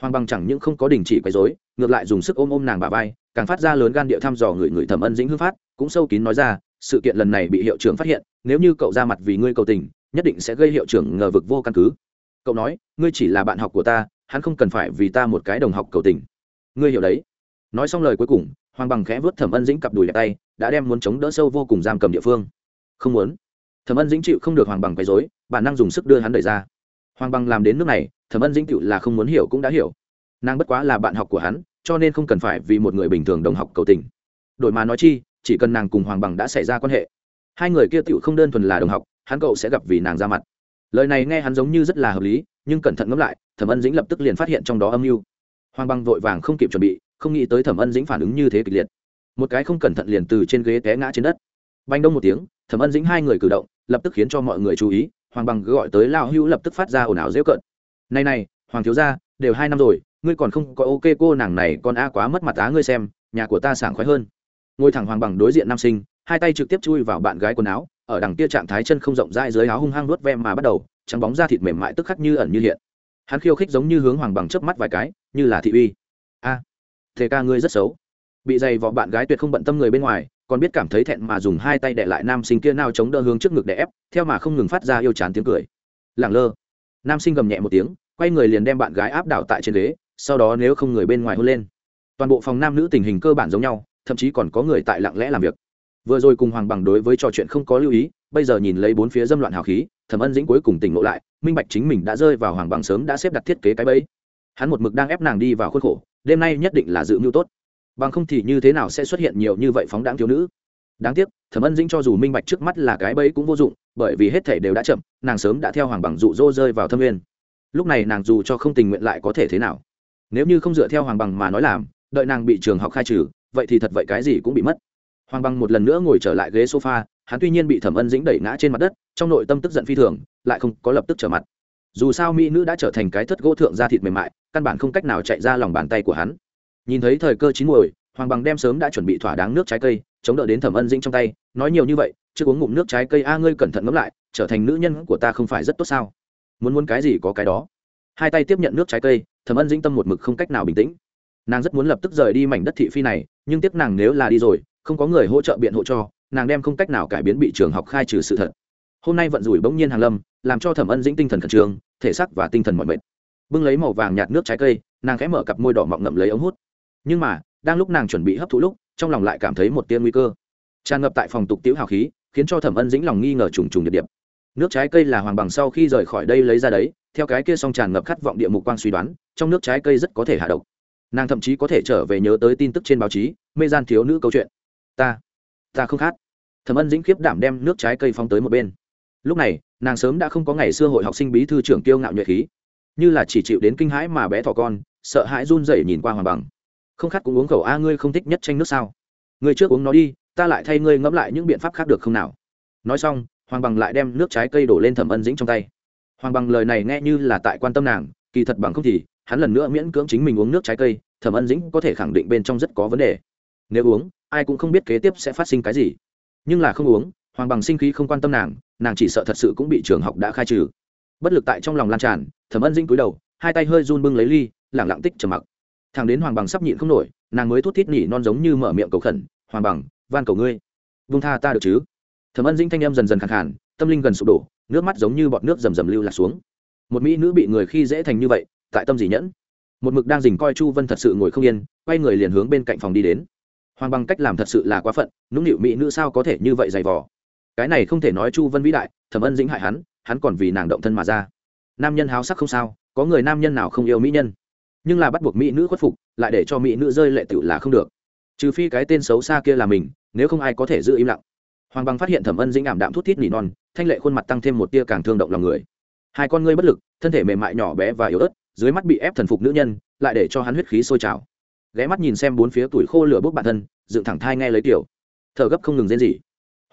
A: Hoàng bằng chẳng những không có đình chỉ quấy dối ngược lại dùng sức ôm ôm nàng bà vai, càng phát ra lớn gan điệu thăm dò người người thẩm ân dĩnh hưng phát, cũng sâu kín nói ra, sự kiện lần này bị hiệu trưởng phát hiện, nếu như cậu ra mặt vì ngươi cầu tình, nhất định sẽ gây hiệu trưởng ngờ vực vô căn cứ. Cậu nói, ngươi chỉ là bạn học của ta, hắn không cần phải vì ta một cái đồng học cầu tình. Ngươi hiểu đấy. Nói xong lời cuối cùng, hoàng bằng khẽ vớt thẩm ân dĩnh cặp đùi đẹp tay, đã đem muốn chống đỡ sâu vô cùng giam cầm địa phương. Không muốn. Thẩm ân dĩnh chịu không được hoàng bằng quấy dối bản năng dùng sức đưa hắn đẩy ra. Hoàng bằng làm đến nước này, thẩm ân dĩnh chịu là không muốn hiểu cũng đã hiểu. Nàng bất quá là bạn học của hắn cho nên không cần phải vì một người bình thường đồng học cầu tình. Đổi mà nói chi, chỉ cần nàng cùng hoàng bằng đã xảy ra quan hệ. Hai người kia tựu không đơn thuần là đồng học, hắn cậu sẽ gặp vì nàng ra mặt. Lời này nghe hắn giống như rất là hợp lý, nhưng cẩn thận ngẫm lại, thẩm ân dĩnh lập tức liền phát hiện trong đó âm mưu. Hoàng bằng vội vàng không kịp chuẩn bị, không nghĩ tới thẩm ân dĩnh phản ứng như thế kịch liệt. Một cái không cẩn thận liền từ trên ghế té ngã trên đất. Banh đông một tiếng, thẩm ân dĩnh hai người cử động, lập tức khiến cho mọi người chú ý, hoàng bằng gọi tới lao hữu lập tức phát ra ồn ào dễu cợt. Này này, hoàng thiếu gia, đều hai năm rồi ngươi còn không có ok cô nàng này con a quá mất mặt á ngươi xem nhà của ta sảng khoái hơn. Ngồi thẳng hoàng bằng đối diện nam sinh hai tay trực tiếp chui vào bạn gái quần áo ở đằng kia trạng thái chân không rộng rãi dưới áo hung hăng nuốt ve mà bắt đầu trắng bóng da thịt mềm mại tức khắc như ẩn như hiện. Hắn khiêu khích giống như hướng hoàng bằng chớp mắt vài cái như là thị uy. A à, thế ca ngươi rất xấu. Bị dày vỏ bạn gái tuyệt không bận tâm người bên ngoài còn biết cảm thấy thẹn mà dùng hai tay đệ lại nam sinh kia nào chống đỡ hướng trước ngực để ép theo mà không ngừng phát ra yêu chán tiếng cười. Lẳng lơ. Nam sinh gầm nhẹ một tiếng quay người liền đem bạn gái áp đảo tại trên ghế sau đó nếu không người bên ngoài hôn lên. Toàn bộ phòng nam nữ tình hình cơ bản giống nhau, thậm chí còn có người tại lặng lẽ làm việc. Vừa rồi cùng hoàng bằng đối với trò chuyện không có lưu ý, bây giờ nhìn lấy bốn phía dâm loạn hào khí, thẩm ân dĩnh cuối cùng tỉnh ngộ lại, minh bạch chính mình đã rơi vào hoàng bằng sớm đã xếp đặt thiết kế cái bẫy. Hắn một mực đang ép nàng đi vào khuôn khổ, đêm nay nhất định là dự mưu tốt. Bằng không thì như thế nào sẽ xuất hiện nhiều như vậy phóng đáng thiếu nữ? Đáng tiếc, thẩm ân dĩnh cho dù minh bạch trước mắt là cái bẫy cũng vô dụng, bởi vì hết thể đều đã chậm, nàng sớm đã theo hoàng bằng dụ dỗ rơi vào thâm nguyên. Lúc này nàng dù cho không tình nguyện lại có thể thế nào? Nếu như không dựa theo hoàng bằng mà nói làm, đợi nàng bị trường học khai trừ, vậy thì thật vậy cái gì cũng bị mất. Hoàng bằng một lần nữa ngồi trở lại ghế sofa, hắn tuy nhiên bị thẩm ân dĩnh đẩy ngã trên mặt đất, trong nội tâm tức giận phi thường, lại không có lập tức trở mặt. Dù sao mỹ nữ đã trở thành cái thất gỗ thượng da thịt mềm mại, căn bản không cách nào chạy ra lòng bàn tay của hắn. Nhìn thấy thời cơ chín muồi, hoàng bằng đem sớm đã chuẩn bị thỏa đáng nước trái cây, chống đỡ đến thẩm ân dĩnh trong tay, nói nhiều như vậy chưa uống ngụm nước trái cây a, ngươi cẩn thận ngẫm lại, trở thành nữ nhân của ta không phải rất tốt sao? Muốn muốn cái gì có cái đó. Hai tay tiếp nhận nước trái cây thẩm ân dĩnh tâm một mực không cách nào bình tĩnh. Nàng rất muốn lập tức rời đi mảnh đất thị phi này, nhưng tiếc nàng nếu là đi rồi, không có người hỗ trợ biện hộ cho, nàng đem không cách nào cải biến bị trường học khai trừ sự thật. Hôm nay vận rủi bỗng nhiên hàng lâm, làm cho thẩm ân dĩnh tinh thần khẩn trương, thể xác và tinh thần mọi mệt. Bưng lấy màu vàng nhạt nước trái cây, nàng khẽ mở cặp môi đỏ mọng ngậm lấy ống hút. Nhưng mà, đang lúc nàng chuẩn bị hấp thụ lúc, trong lòng lại cảm thấy một tia nguy cơ. Tràn ngập tại phòng tục tiễu hào khí, khiến cho thẩm ân dĩnh lòng nghi ngờ trùng trùng điệp điệp. Nước trái cây là hoàng bằng sau khi rời khỏi đây lấy ra đấy, theo cái kia song tràn ngập khát vọng địa mục quang suy đoán trong nước trái cây rất có thể hạ độc. Nàng thậm chí có thể trở về nhớ tới tin tức trên báo chí, mê gian thiếu nữ câu chuyện. Ta ta không khát. Thẩm ân dĩnh khiếp đảm đem nước trái cây phóng tới một bên. Lúc này, nàng sớm đã không có ngày xưa hội học sinh bí thư trưởng kiêu ngạo nhuệ khí. Như là chỉ chịu đến kinh hãi mà bé thỏ con, sợ hãi run rẩy nhìn qua hoàng bằng. Không khát cũng uống khẩu a, ngươi không thích nhất tranh nước sao? Ngươi trước uống nó đi, ta lại thay ngươi ngẫm lại những biện pháp khác được không nào? Nói xong, hoàng bằng lại đem nước trái cây đổ lên thẩm ân dĩnh trong tay. Hoàng bằng lời này nghe như là tại quan tâm nàng, kỳ thật bằng không thì hắn lần nữa miễn cưỡng chính mình uống nước trái cây, thẩm ân dĩnh có thể khẳng định bên trong rất có vấn đề. Nếu uống, ai cũng không biết kế tiếp sẽ phát sinh cái gì. Nhưng là không uống, hoàng bằng sinh khí không quan tâm nàng nàng chỉ sợ thật sự cũng bị trường học đã khai trừ. Bất lực tại trong lòng lan tràn, thẩm ân dĩnh cúi đầu, hai tay hơi run bưng lấy ly, lẳng lặng tích trầm mặc. Thằng đến hoàng bằng sắp nhịn không nổi, nàng mới thút thít nỉ non giống như mở miệng cầu khẩn, hoàng bằng, van cầu ngươi. Vung tha ta được chứ? Thẩm ân dĩnh thanh em dần dần khẳng hẳn tâm linh gần sụp đổ, nước mắt giống như bọt nước rầm rầm lưu lạc xuống. Một mỹ nữ bị người khi dễ thành như vậy tại tâm gì nhẫn. Một mực đang dình coi chu vân thật sự ngồi không yên, quay người liền hướng bên cạnh phòng đi đến. Hoàng bằng cách làm thật sự là quá phận, nũng nịu mỹ nữ sao có thể như vậy dày vò. Cái này không thể nói chu vân vĩ đại thẩm ân dĩnh hại hắn hắn còn vì nàng động thân mà ra. Nam nhân háo sắc không sao, có người nam nhân nào không yêu mỹ nhân. Nhưng là bắt buộc mỹ nữ khuất phục, lại để cho mỹ nữ rơi lệ tựu là không được. Trừ phi cái tên xấu xa kia là mình, nếu không ai có thể giữ im lặng. Hoàng bằng phát hiện thẩm ân dĩnh ảm đạm thút thít nỉ non, thanh lệ khuôn mặt tăng thêm một tia càng thương động lòng người. Hai con ngươi bất lực, thân thể mềm mại nhỏ bé và yếu ớt dưới mắt bị ép thần phục nữ nhân, lại để cho hắn huyết khí sôi trào. Ghé mắt nhìn xem bốn phía tuổi khô lửa bốc bản thân, dựng thẳng thai nghe lấy tiểu. Thở gấp không ngừng rên gì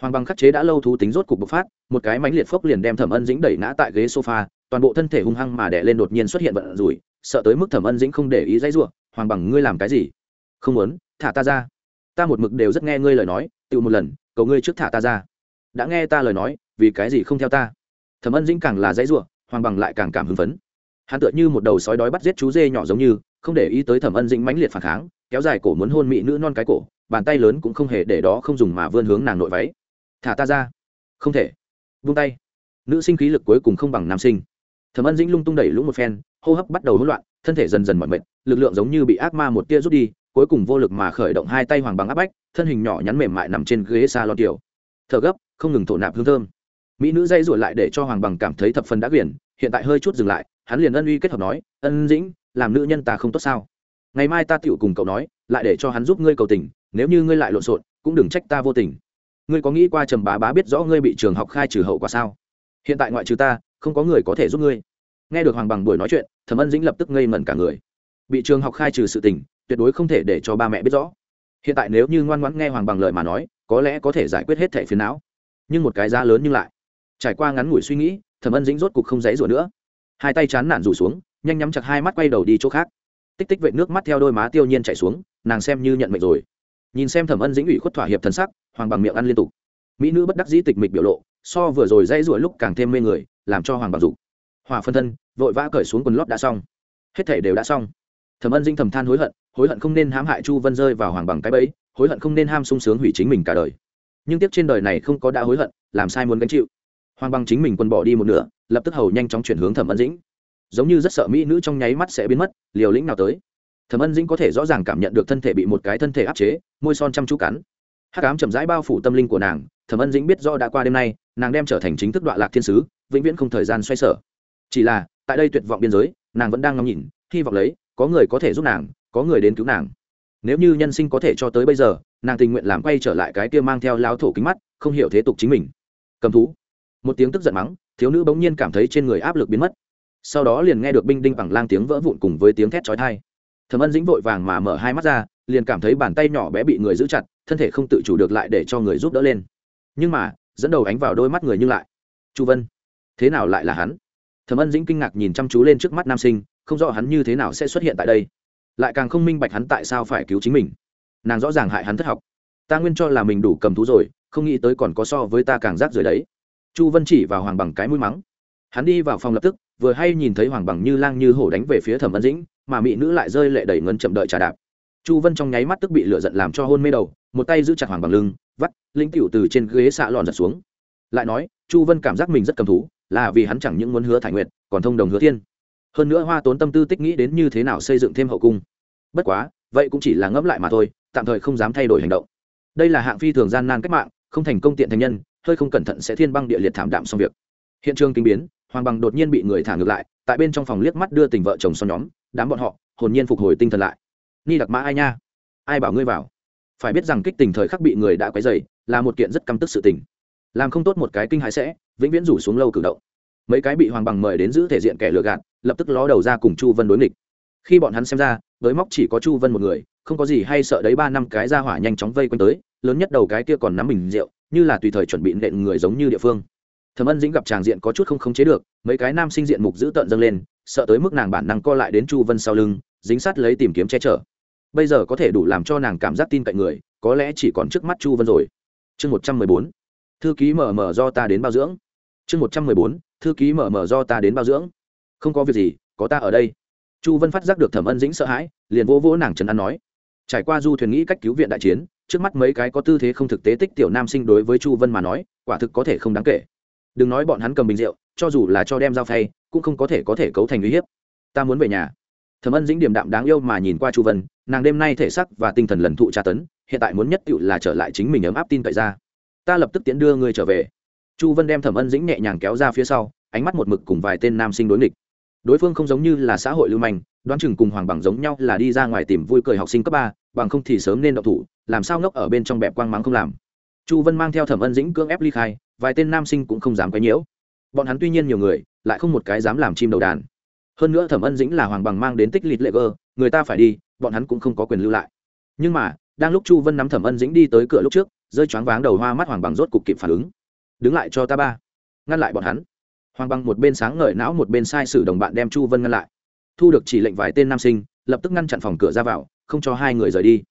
A: hoàng bằng khắc chế đã lâu thú tính rốt cục bộc phát, một cái mánh liệt phốc liền đem thẩm ân dĩnh đẩy ngã tại ghế sofa, toàn bộ thân thể hung hăng mà đẻ lên đột nhiên xuất hiện vận rủi, sợ tới mức thẩm ân dĩnh không để ý dãy ruộng, hoàng bằng ngươi làm cái gì? Không muốn, thả ta ra. Ta một mực đều rất nghe ngươi lời nói, tự một lần, cầu ngươi trước thả ta ra. Đã nghe ta lời nói, vì cái gì không theo ta? Thẩm ân dĩnh càng là dãy ruộng, hoàng bằng lại càng cảm hứng phấn hắn tựa như một đầu sói đói bắt giết chú dê nhỏ giống như, không để ý tới thẩm ân dĩnh mãnh liệt phản kháng, kéo dài cổ muốn hôn mỹ nữ non cái cổ, bàn tay lớn cũng không hề để đó không dùng mà vươn hướng nàng nội váy. Thả ta ra. Không thể. Vung tay. Nữ sinh khí lực cuối cùng không bằng nam sinh. Thẩm ân dĩnh lung tung đẩy lũng một phen, hô hấp bắt đầu hỗn loạn, thân thể dần dần mỏi mệt, lực lượng giống như bị ác ma một tia rút đi, cuối cùng vô lực mà khởi động hai tay hoàng bằng áp bách, thân hình nhỏ nhắn mềm mại nằm trên ghế xa lo tiểu. Thở gấp, không ngừng thổ nạp hương thơm. Mỹ nữ dây ruột lại để cho hoàng bằng cảm thấy thập phần đã quyển, hiện tại hơi chút dừng lại hắn liền ân uy kết hợp nói, ân dĩnh, làm nữ nhân ta không tốt sao? Ngày mai ta tựu cùng cậu nói, lại để cho hắn giúp ngươi cầu tình, nếu như ngươi lại lộn xộn, cũng đừng trách ta vô tình. Ngươi có nghĩ qua trầm bá bá biết rõ ngươi bị trường học khai trừ hậu quả sao? Hiện tại ngoại trừ ta, không có người có thể giúp ngươi. Nghe được hoàng bằng buổi nói chuyện, thẩm ân dĩnh lập tức ngây mẩn cả người. Bị trường học khai trừ sự tình, tuyệt đối không thể để cho ba mẹ biết rõ. Hiện tại nếu như ngoan ngoãn nghe hoàng bằng lời mà nói, có lẽ có thể giải quyết hết thẻ phiền não. Nhưng một cái giá lớn nhưng lại. Trải qua ngắn ngủi suy nghĩ, thẩm ân dĩnh rốt cục không dãy rủa nữa hai tay chán nản rủ xuống, nhanh nhắm chặt hai mắt quay đầu đi chỗ khác. Tích tích vệ nước mắt theo đôi má tiêu nhiên chạy xuống, nàng xem như nhận mệnh rồi. Nhìn xem thẩm ân dĩnh ủy khuất thỏa hiệp thần sắc, hoàng bằng miệng ăn liên tục. Mỹ nữ bất đắc dĩ tịch mịch biểu lộ, so vừa rồi dãy ruổi lúc càng thêm mê người, làm cho hoàng bằng dục. Hòa phân thân, vội vã cởi xuống quần lót đã xong. Hết thể đều đã xong. Thẩm ân dinh thầm than hối hận hối hận không nên hãm hại chu vân rơi vào hoàng bằng cái bẫy, hối hận không nên ham sung sướng hủy chính mình cả đời. Nhưng tiếc trên đời này không có đã hối hận, làm sai muốn gánh chịu. Hoàng bằng chính mình quân bỏ đi một nửa lập tức hầu nhanh chóng chuyển hướng thẩm ân dĩnh. Giống như rất sợ mỹ nữ trong nháy mắt sẽ biến mất, liều lĩnh nào tới. Thẩm ân dĩnh có thể rõ ràng cảm nhận được thân thể bị một cái thân thể áp chế, môi son chăm chú cắn. Hắc ám chậm rãi bao phủ tâm linh của nàng, thẩm ân dĩnh biết do đã qua đêm nay, nàng đem trở thành chính thức đoạn lạc thiên sứ, vĩnh viễn không thời gian xoay sở. Chỉ là, tại đây tuyệt vọng biên giới, nàng vẫn đang ngắm nhìn, hy vọng lấy, có người có thể giúp nàng, có người đến cứu nàng. Nếu như nhân sinh có thể cho tới bây giờ, nàng tình nguyện làm quay trở lại cái kia mang theo lao thổ kính mắt, không hiểu thế tục chính mình. Cầm thú. Một tiếng tức giận mắng thiếu nữ bỗng nhiên cảm thấy trên người áp lực biến mất. Sau đó liền nghe được binh đinh bằng lang tiếng vỡ vụn cùng với tiếng thét chói tai. Thẩm ân dĩnh vội vàng mà mở hai mắt ra, liền cảm thấy bàn tay nhỏ bé bị người giữ chặt, thân thể không tự chủ được lại để cho người giúp đỡ lên. Nhưng mà, dẫn đầu ánh vào đôi mắt người nhưng lại. Chu vân, thế nào lại là hắn? Thẩm ân dĩnh kinh ngạc nhìn chăm chú lên trước mắt nam sinh, không rõ hắn như thế nào sẽ xuất hiện tại đây. Lại càng không minh bạch hắn tại sao phải cứu chính mình. Nàng rõ ràng hại hắn thất học. Ta nguyên cho là mình đủ cầm thú rồi, không nghĩ tới còn có so với ta càng rác rời đấy chu vân chỉ vào hoàng bằng cái mũi mắng. Hắn đi vào phòng lập tức, vừa hay nhìn thấy hoàng bằng như lang như hổ đánh về phía thẩm ân dĩnh, mà mỹ nữ lại rơi lệ đẩy ngân chậm đợi trà đạp. Chu vân trong nháy mắt tức bị lửa giận làm cho hôn mê đầu, một tay giữ chặt hoàng bằng lưng, vắt, linh tiểu từ trên ghế xạ lòn giật xuống. Lại nói, chu vân cảm giác mình rất cầm thú, là vì hắn chẳng những muốn hứa thải nguyện còn thông đồng hứa thiên. Hơn nữa hoa tốn tâm tư tích nghĩ đến như thế nào xây dựng thêm hậu cung. Bất quá, vậy cũng chỉ là ngẫm lại mà thôi, tạm thời không dám thay đổi hành động. Đây là hạng phi thường gian nan cách mạng, không thành công tiện thành nhân hơi không cẩn thận sẽ thiên băng địa liệt thảm đạm xong việc. Hiện trường kinh biến, hoàng bằng đột nhiên bị người thả ngược lại, tại bên trong phòng liếc mắt đưa tình vợ chồng son nhóm, đám bọn họ, hồn nhiên phục hồi tinh thần lại. Ni đặc mã ai nha? Ai bảo ngươi vào? Phải biết rằng kích tình thời khắc bị người đã quấy dày là một kiện rất căm tức sự tình. Làm không tốt một cái kinh hãi sẽ, vĩnh viễn rủ xuống lâu cử động. Mấy cái bị hoàng bằng mời đến giữ thể diện kẻ lừa gạt, lập tức ló đầu ra cùng chu vân đối nghịch. Khi bọn hắn xem ra với móc chỉ có chu vân một người, không có gì hay sợ đấy ba năm cái ra hỏa nhanh chóng vây quanh tới, lớn nhất đầu cái kia còn nắm bình rượu như là tùy thời chuẩn bị nện người giống như địa phương. Thẩm ân dĩnh gặp tràng diện có chút không khống chế được, mấy cái nam sinh diện mục giữ tợn dâng lên, sợ tới mức nàng bản năng co lại đến chu vân sau lưng, dính sát lấy tìm kiếm che chở. Bây giờ có thể đủ làm cho nàng cảm giác tin cậy người, có lẽ chỉ còn trước mắt chu vân rồi. Chương một trăm mười bốn. Thư ký mở mở do ta đến bao dưỡng. Chương một trăm mười bốn. Thư ký mở mở do ta đến bao dưỡng. Không có việc gì, có ta ở đây. Chu vân phát giác được thẩm ân dĩnh sợ hãi, liền vỗ vỗ nàng trấn an nói. Trải qua du thuyền nghĩ cách cứu viện đại chiến trước mắt mấy cái có tư thế không thực tế tích tiểu nam sinh đối với chu vân mà nói, quả thực có thể không đáng kể. Đừng nói bọn hắn cầm bình rượu, cho dù là cho đem dao phay, cũng không có thể có thể cấu thành uy hiếp. Ta muốn về nhà. Thẩm ân dĩnh điểm đạm đáng yêu mà nhìn qua chu vân, nàng đêm nay thể sắc và tinh thần lần thụ tra tấn, hiện tại muốn nhất cựu là trở lại chính mình ấm áp tin cậy ra. Ta lập tức tiến đưa ngươi trở về. Chu vân đem thẩm ân dĩnh nhẹ nhàng kéo ra phía sau, ánh mắt một mực cùng vài tên nam sinh đối nghịch đối phương không giống như là xã hội lưu manh, đoán chừng cùng hoàng bằng giống nhau là đi ra ngoài tìm vui cười học sinh cấp ba, bằng không thì sớm nên đậu thủ, làm sao ngốc ở bên trong bẹp quang mắng không làm. Chu vân mang theo thẩm ân dĩnh cưỡng ép ly khai, vài tên nam sinh cũng không dám quấy nhiễu. Bọn hắn tuy nhiên nhiều người, lại không một cái dám làm chim đầu đàn. Hơn nữa thẩm ân dĩnh là hoàng bằng mang đến tích lịt lệ gơ, người ta phải đi, bọn hắn cũng không có quyền lưu lại. Nhưng mà, đang lúc chu vân nắm thẩm ân dĩnh đi tới cửa lúc trước, rơi choáng váng đầu hoa mắt hoàng bằng rốt cục kịp phản ứng. Đứng lại cho ta ba. Ngăn lại bọn hắn hoàng bằng một bên sáng ngời não một bên sai sử đồng bạn đem chu vân ngăn lại. Thu được chỉ lệnh vài tên nam sinh, lập tức ngăn chặn phòng cửa ra vào, không cho hai người rời đi.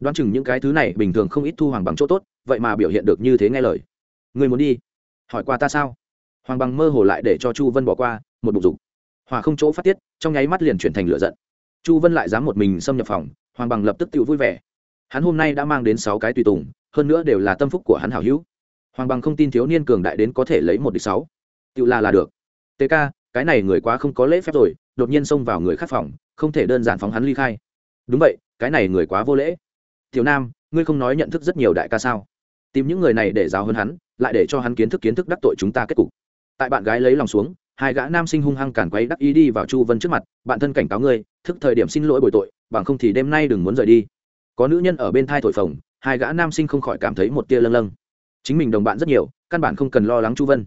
A: Đoán chừng những cái thứ này bình thường không ít thu hoàng bằng chỗ tốt, vậy mà biểu hiện được như thế nghe lời. Người muốn đi? Hỏi qua ta sao? Hoàng bằng mơ hồ lại để cho chu vân bỏ qua, một bụng dục. Hòa không chỗ phát tiết, trong nháy mắt liền chuyển thành lửa giận. Chu vân lại dám một mình xâm nhập phòng, hoàng bằng lập tức tự vui vẻ. Hắn hôm nay đã mang đến sáu cái tùy tùng, hơn nữa đều là tâm phúc của hắn hảo hữu. Hoàng bằng không tin thiếu niên cường đại đến có thể lấy một địch sáu tự là là được. Tk cái này người quá không có lễ phép rồi, đột nhiên xông vào người khắc phòng, không thể đơn giản phóng hắn ly khai. Đúng vậy, cái này người quá vô lễ. Tiểu nam, ngươi không nói nhận thức rất nhiều đại ca sao? Tìm những người này để giáo hơn hắn, lại để cho hắn kiến thức kiến thức đắc tội chúng ta kết cục. Tại bạn gái lấy lòng xuống, hai gã nam sinh hung hăng cản quấy đắc ý đi vào chu vân trước mặt, bạn thân cảnh cáo ngươi, thức thời điểm xin lỗi bồi tội, bằng không thì đêm nay đừng muốn rời đi. Có nữ nhân ở bên thai thổi phồng, hai gã nam sinh không khỏi cảm thấy một tia lâng lâng. Chính mình đồng bạn rất nhiều, căn bản không cần lo lắng chu vân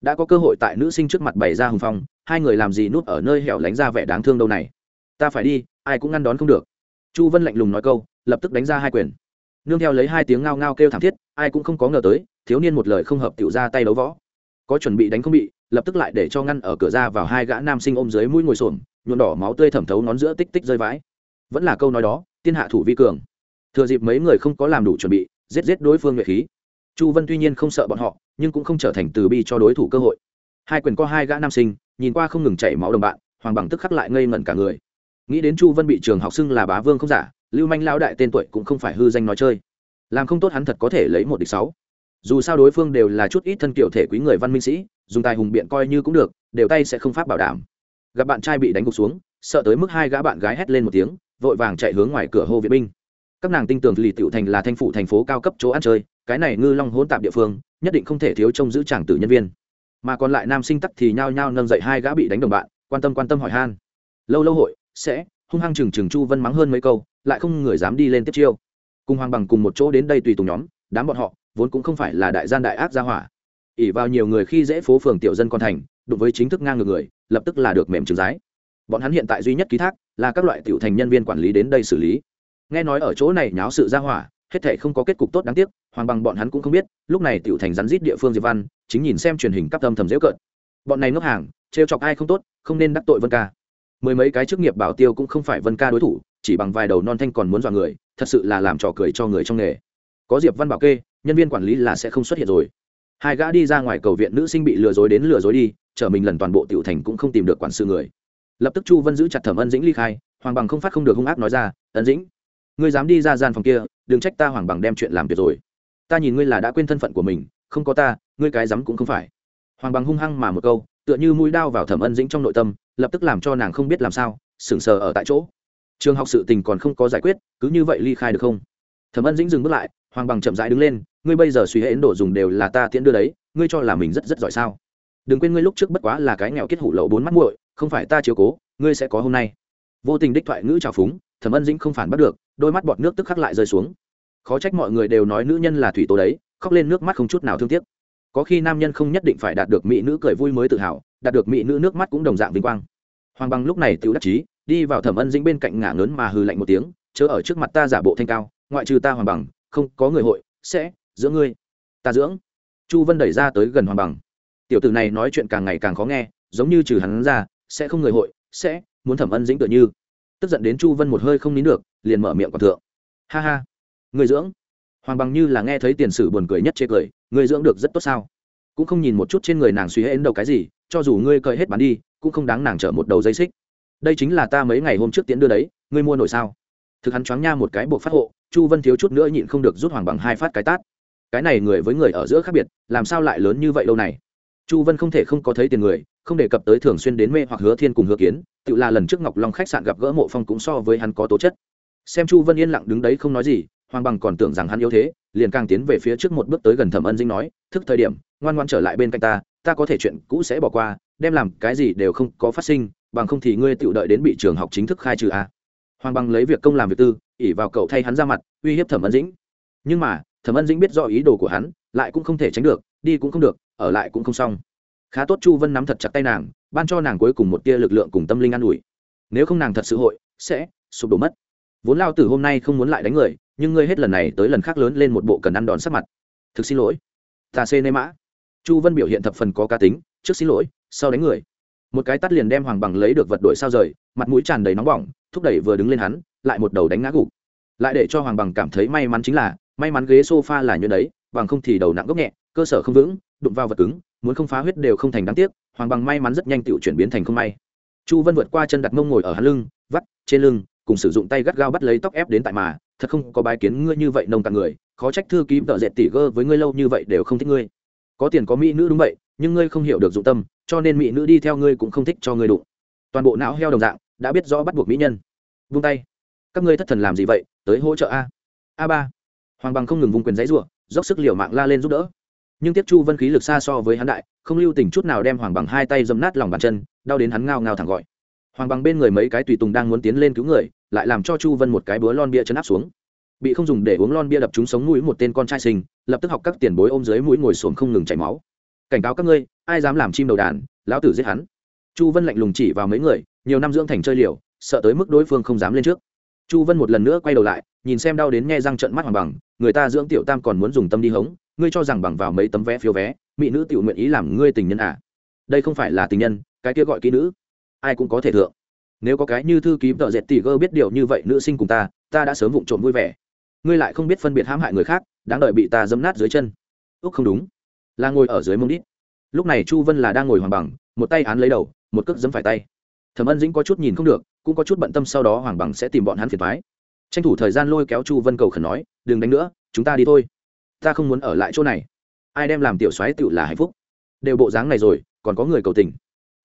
A: đã có cơ hội tại nữ sinh trước mặt bày ra hùng phong, hai người làm gì núp ở nơi hẻo lánh ra vẻ đáng thương đâu này? Ta phải đi, ai cũng ngăn đón không được. Chu vân lạnh lùng nói câu, lập tức đánh ra hai quyền. Nương theo lấy hai tiếng ngao ngao kêu thảm thiết, ai cũng không có ngờ tới, thiếu niên một lời không hợp tiểu ra tay đấu võ. Có chuẩn bị đánh không bị, lập tức lại để cho ngăn ở cửa ra vào hai gã nam sinh ôm dưới mũi ngồi xổm, nhuộm đỏ máu tươi thẩm thấu nón giữa tích tích rơi vãi. Vẫn là câu nói đó, tiên hạ thủ vi cường. Thừa dịp mấy người không có làm đủ chuẩn bị, giết giết đối phương nhuệ khí chu vân tuy nhiên không sợ bọn họ, nhưng cũng không trở thành từ bi cho đối thủ cơ hội. Hai quyền có hai gã nam sinh, nhìn qua không ngừng chảy máu đồng bạn, hoàng bằng tức khắc lại ngây ngẩn cả người. Nghĩ đến chu vân bị trường học xưng là bá vương không giả, lưu manh lao đại tên tuổi cũng không phải hư danh nói chơi. Làm không tốt hắn thật có thể lấy một địch sáu. Dù sao đối phương đều là chút ít thân kiểu thể quý người văn minh sĩ, dùng tài hùng biện coi như cũng được, đều tay sẽ không pháp bảo đảm. Gặp bạn trai bị đánh gục xuống, sợ tới mức hai gã bạn gái hét lên một tiếng, vội vàng chạy hướng ngoài cửa hô viện binh. Các nàng tin tưởng lì tựu thành là thanh phủ thành phố cao cấp chỗ ăn chơi cái này ngư long hỗn tạp địa phương, nhất định không thể thiếu trông giữ chàng tử nhân viên. Mà còn lại nam sinh tắc thì nhao nhao nâng dậy hai gã bị đánh đồng bạn, quan tâm quan tâm hỏi han. Lâu lâu hội, sẽ, hung hăng trừng trừng chu vân mắng hơn mấy câu, lại không người dám đi lên tiếp chiêu. Cùng hoàng bằng cùng một chỗ đến đây tùy tùng nhóm, đám bọn họ, vốn cũng không phải là đại gian đại ác gia hỏa. Ỉ vào nhiều người khi dễ phố phường tiểu dân con thành, đụng với chính thức ngang ngược người, lập tức là được mềm trừng giái bọn hắn hiện tại duy nhất ký thác là các loại tiểu thành nhân viên quản lý đến đây xử lý. Nghe nói ở chỗ này nháo sự gia hỏa hết thảy không có kết cục tốt đáng tiếc, hoàng bằng bọn hắn cũng không biết, lúc này tiểu thành rắn rít địa phương diệp văn, chính nhìn xem truyền hình cắp âm thầm giễu cợt. Bọn này ngốc hàng, trêu chọc ai không tốt, không nên đắc tội vân ca. Mười mấy cái chức nghiệp bảo tiêu cũng không phải vân ca đối thủ, chỉ bằng vài đầu non thanh còn muốn dọa người, thật sự là làm trò cười cho người trong nghề. Có diệp văn bảo kê, nhân viên quản lý là sẽ không xuất hiện rồi. Hai gã đi ra ngoài cầu viện nữ sinh bị lừa dối đến lừa dối đi, trở mình lần toàn bộ tiểu thành cũng không tìm được quản sự người. Lập tức chu vân giữ chặt thẩm ân dĩnh ly khai, hoàng bằng không phát không được hung ác nói ra, ân dĩnh, ngươi dám đi ra gian phòng kia đừng trách ta hoàng bằng đem chuyện làm tuyệt rồi. Ta nhìn ngươi là đã quên thân phận của mình, không có ta, ngươi cái dám cũng không phải. Hoàng bằng hung hăng mà một câu, tựa như mũi đao vào thẩm ân dĩnh trong nội tâm, lập tức làm cho nàng không biết làm sao, sững sờ ở tại chỗ. Trường học sự tình còn không có giải quyết, cứ như vậy ly khai được không? Thẩm ân dĩnh dừng bước lại, hoàng bằng chậm rãi đứng lên, ngươi bây giờ suy hệ ấn độ dùng đều là ta tiễn đưa đấy, ngươi cho là mình rất rất giỏi sao? Đừng quên ngươi lúc trước bất quá là cái nghèo kết hủ lậu bốn mắt muội, không phải ta chiếu cố, ngươi sẽ có hôm nay. Vô tình đích thoại ngữ trào phúng, thẩm ân dĩnh không phản bắt được đôi mắt bọt nước tức khắc lại rơi xuống. Khó trách mọi người đều nói nữ nhân là thủy tố đấy, khóc lên nước mắt không chút nào thương tiếc. Có khi nam nhân không nhất định phải đạt được mỹ nữ cười vui mới tự hào, đạt được mỹ nữ nước mắt cũng đồng dạng vinh quang. Hoàng bằng lúc này tự đắc chí, đi vào thẩm ân dĩnh bên cạnh ngả lớn mà hừ lạnh một tiếng, chớ ở trước mặt ta giả bộ thanh cao, ngoại trừ ta hoàng bằng, không có người hội, sẽ giữa ngươi, ta dưỡng. Chu vân đẩy ra tới gần hoàng bằng. Tiểu tử này nói chuyện càng ngày càng khó nghe, giống như trừ hắn ra, sẽ không người hội, sẽ muốn thẩm ân dĩnh tựa như tức giận đến chu vân một hơi không nín được, liền mở miệng còn thượng. Ha ha. Người dưỡng. Hoàng bằng như là nghe thấy tiền sử buồn cười nhất chê cười, người dưỡng được rất tốt sao? Cũng không nhìn một chút trên người nàng suy hễ đầu cái gì, cho dù ngươi cởi hết bán đi, cũng không đáng nàng chở một đầu dây xích. Đây chính là ta mấy ngày hôm trước tiễn đưa đấy, ngươi mua nổi sao? Thực hắn choáng nha một cái buộc phát hộ, chu vân thiếu chút nữa nhịn không được rút hoàng bằng hai phát cái tát. Cái này người với người ở giữa khác biệt, làm sao lại lớn như vậy lâu này? Chu vân không thể không có thấy tiền người không đề cập tới thường xuyên đến mê hoặc hứa thiên cùng hứa kiến, tự là lần trước ngọc long khách sạn gặp gỡ mộ phong cũng so với hắn có tố chất. Xem chu vân yên lặng đứng đấy không nói gì, hoàng bằng còn tưởng rằng hắn yếu thế, liền càng tiến về phía trước một bước tới gần thẩm ân dinh nói, thức thời điểm, ngoan ngoan trở lại bên cạnh ta ta có thể chuyện cũ sẽ bỏ qua, đem làm cái gì đều không có phát sinh, bằng không thì ngươi tự đợi đến bị trường học chính thức khai trừ a à. hoàng bằng lấy việc công làm việc tư, ỉ vào cậu thay hắn ra mặt, uy hiếp thẩm ân dĩnh. Nhưng mà, thẩm ân dĩnh biết rõ ý đồ của hắn, lại cũng không thể tránh được, đi cũng không được, ở lại cũng không xong khá tốt chu vân nắm thật chặt tay nàng, ban cho nàng cuối cùng một tia lực lượng cùng tâm linh an ủi. Nếu không nàng thật sự hội, sẽ sụp đổ mất. Vốn lao tử hôm nay không muốn lại đánh người, nhưng ngươi hết lần này tới lần khác lớn lên một bộ cần ăn đòn sắc mặt. Thực xin lỗi. Ta xê nê mã. Chu vân biểu hiện thập phần có cá tính, trước xin lỗi, sau đánh người. Một cái tắt liền đem hoàng bằng lấy được vật đổi sao rời, mặt mũi tràn đầy nóng bỏng, thúc đẩy vừa đứng lên hắn, lại một đầu đánh ngã gục. Lại để cho hoàng bằng cảm thấy may mắn chính là, may mắn ghế sofa là như đấy, bằng không thì đầu nặng gốc nhẹ, cơ sở không vững, đụng vào vật cứng muốn không phá huyết đều không thành đáng tiếc, hoàng bằng may mắn rất nhanh tự chuyển biến thành không may. Chu vân vượt qua chân đặt mông ngồi ở hắn lưng, vắt, trên lưng, cùng sử dụng tay gắt gao bắt lấy tóc ép đến tại mà, thật không có bài kiến ngươi như vậy nông cạn người, khó trách thư ký tợ dệt tỉ gơ với ngươi lâu như vậy đều không thích ngươi. Có tiền có mỹ nữ đúng vậy, nhưng ngươi không hiểu được dụng tâm, cho nên mỹ nữ đi theo ngươi cũng không thích cho ngươi đụng. Toàn bộ não heo đồng dạng, đã biết rõ bắt buộc mỹ nhân. Vung tay. Các ngươi thất thần làm gì vậy? Tới hỗ trợ a. A ba. Hoàng bằng không ngừng vùng quyền giấy rủa, dốc sức liều mạng la lên giúp đỡ nhưng tiếp chu vân khí lực xa so với hắn đại, không lưu tình chút nào đem hoàng bằng hai tay dâm nát lòng bàn chân, đau đến hắn ngao ngao thẳng gọi. Hoàng bằng bên người mấy cái tùy tùng đang muốn tiến lên cứu người, lại làm cho chu vân một cái búa lon bia chấn áp xuống. Bị không dùng để uống lon bia đập chúng sống mũi một tên con trai sinh, lập tức học các tiền bối ôm dưới mũi ngồi xổm không ngừng chảy máu. Cảnh cáo các ngươi, ai dám làm chim đầu đàn, lão tử giết hắn. Chu vân lạnh lùng chỉ vào mấy người, nhiều năm dưỡng thành chơi liều, sợ tới mức đối phương không dám lên trước. Chu vân một lần nữa quay đầu lại, nhìn xem đau đến nghe răng trận mắt hoàng bằng, người ta dưỡng tiểu tam còn muốn dùng tâm đi hống ngươi cho rằng bằng vào mấy tấm vé phiếu vé, mỹ nữ tự nguyện ý làm ngươi tình nhân à? Đây không phải là tình nhân, cái kia gọi kỹ nữ. Ai cũng có thể thượng. Nếu có cái như thư ký tợ dệt tỷ gơ biết điều như vậy nữ sinh cùng ta ta đã sớm vụng trộm vui vẻ. Ngươi lại không biết phân biệt hãm hại người khác, đáng đợi bị ta dấm nát dưới chân. Úc không đúng. Là ngồi ở dưới mông đít. Lúc này chu vân là đang ngồi hoàng bằng, một tay án lấy đầu, một cước dấm phải tay. Thẩm ân dĩnh có chút nhìn không được, cũng có chút bận tâm sau đó hoàng bằng sẽ tìm bọn hắn phiền thoái tranh thủ thời gian lôi kéo chu vân cầu khẩn nói, đừng đánh nữa, chúng ta đi thôi ta không muốn ở lại chỗ này. Ai đem làm tiểu soái tựu là hạnh phúc. Đều bộ dáng này rồi, còn có người cầu tình.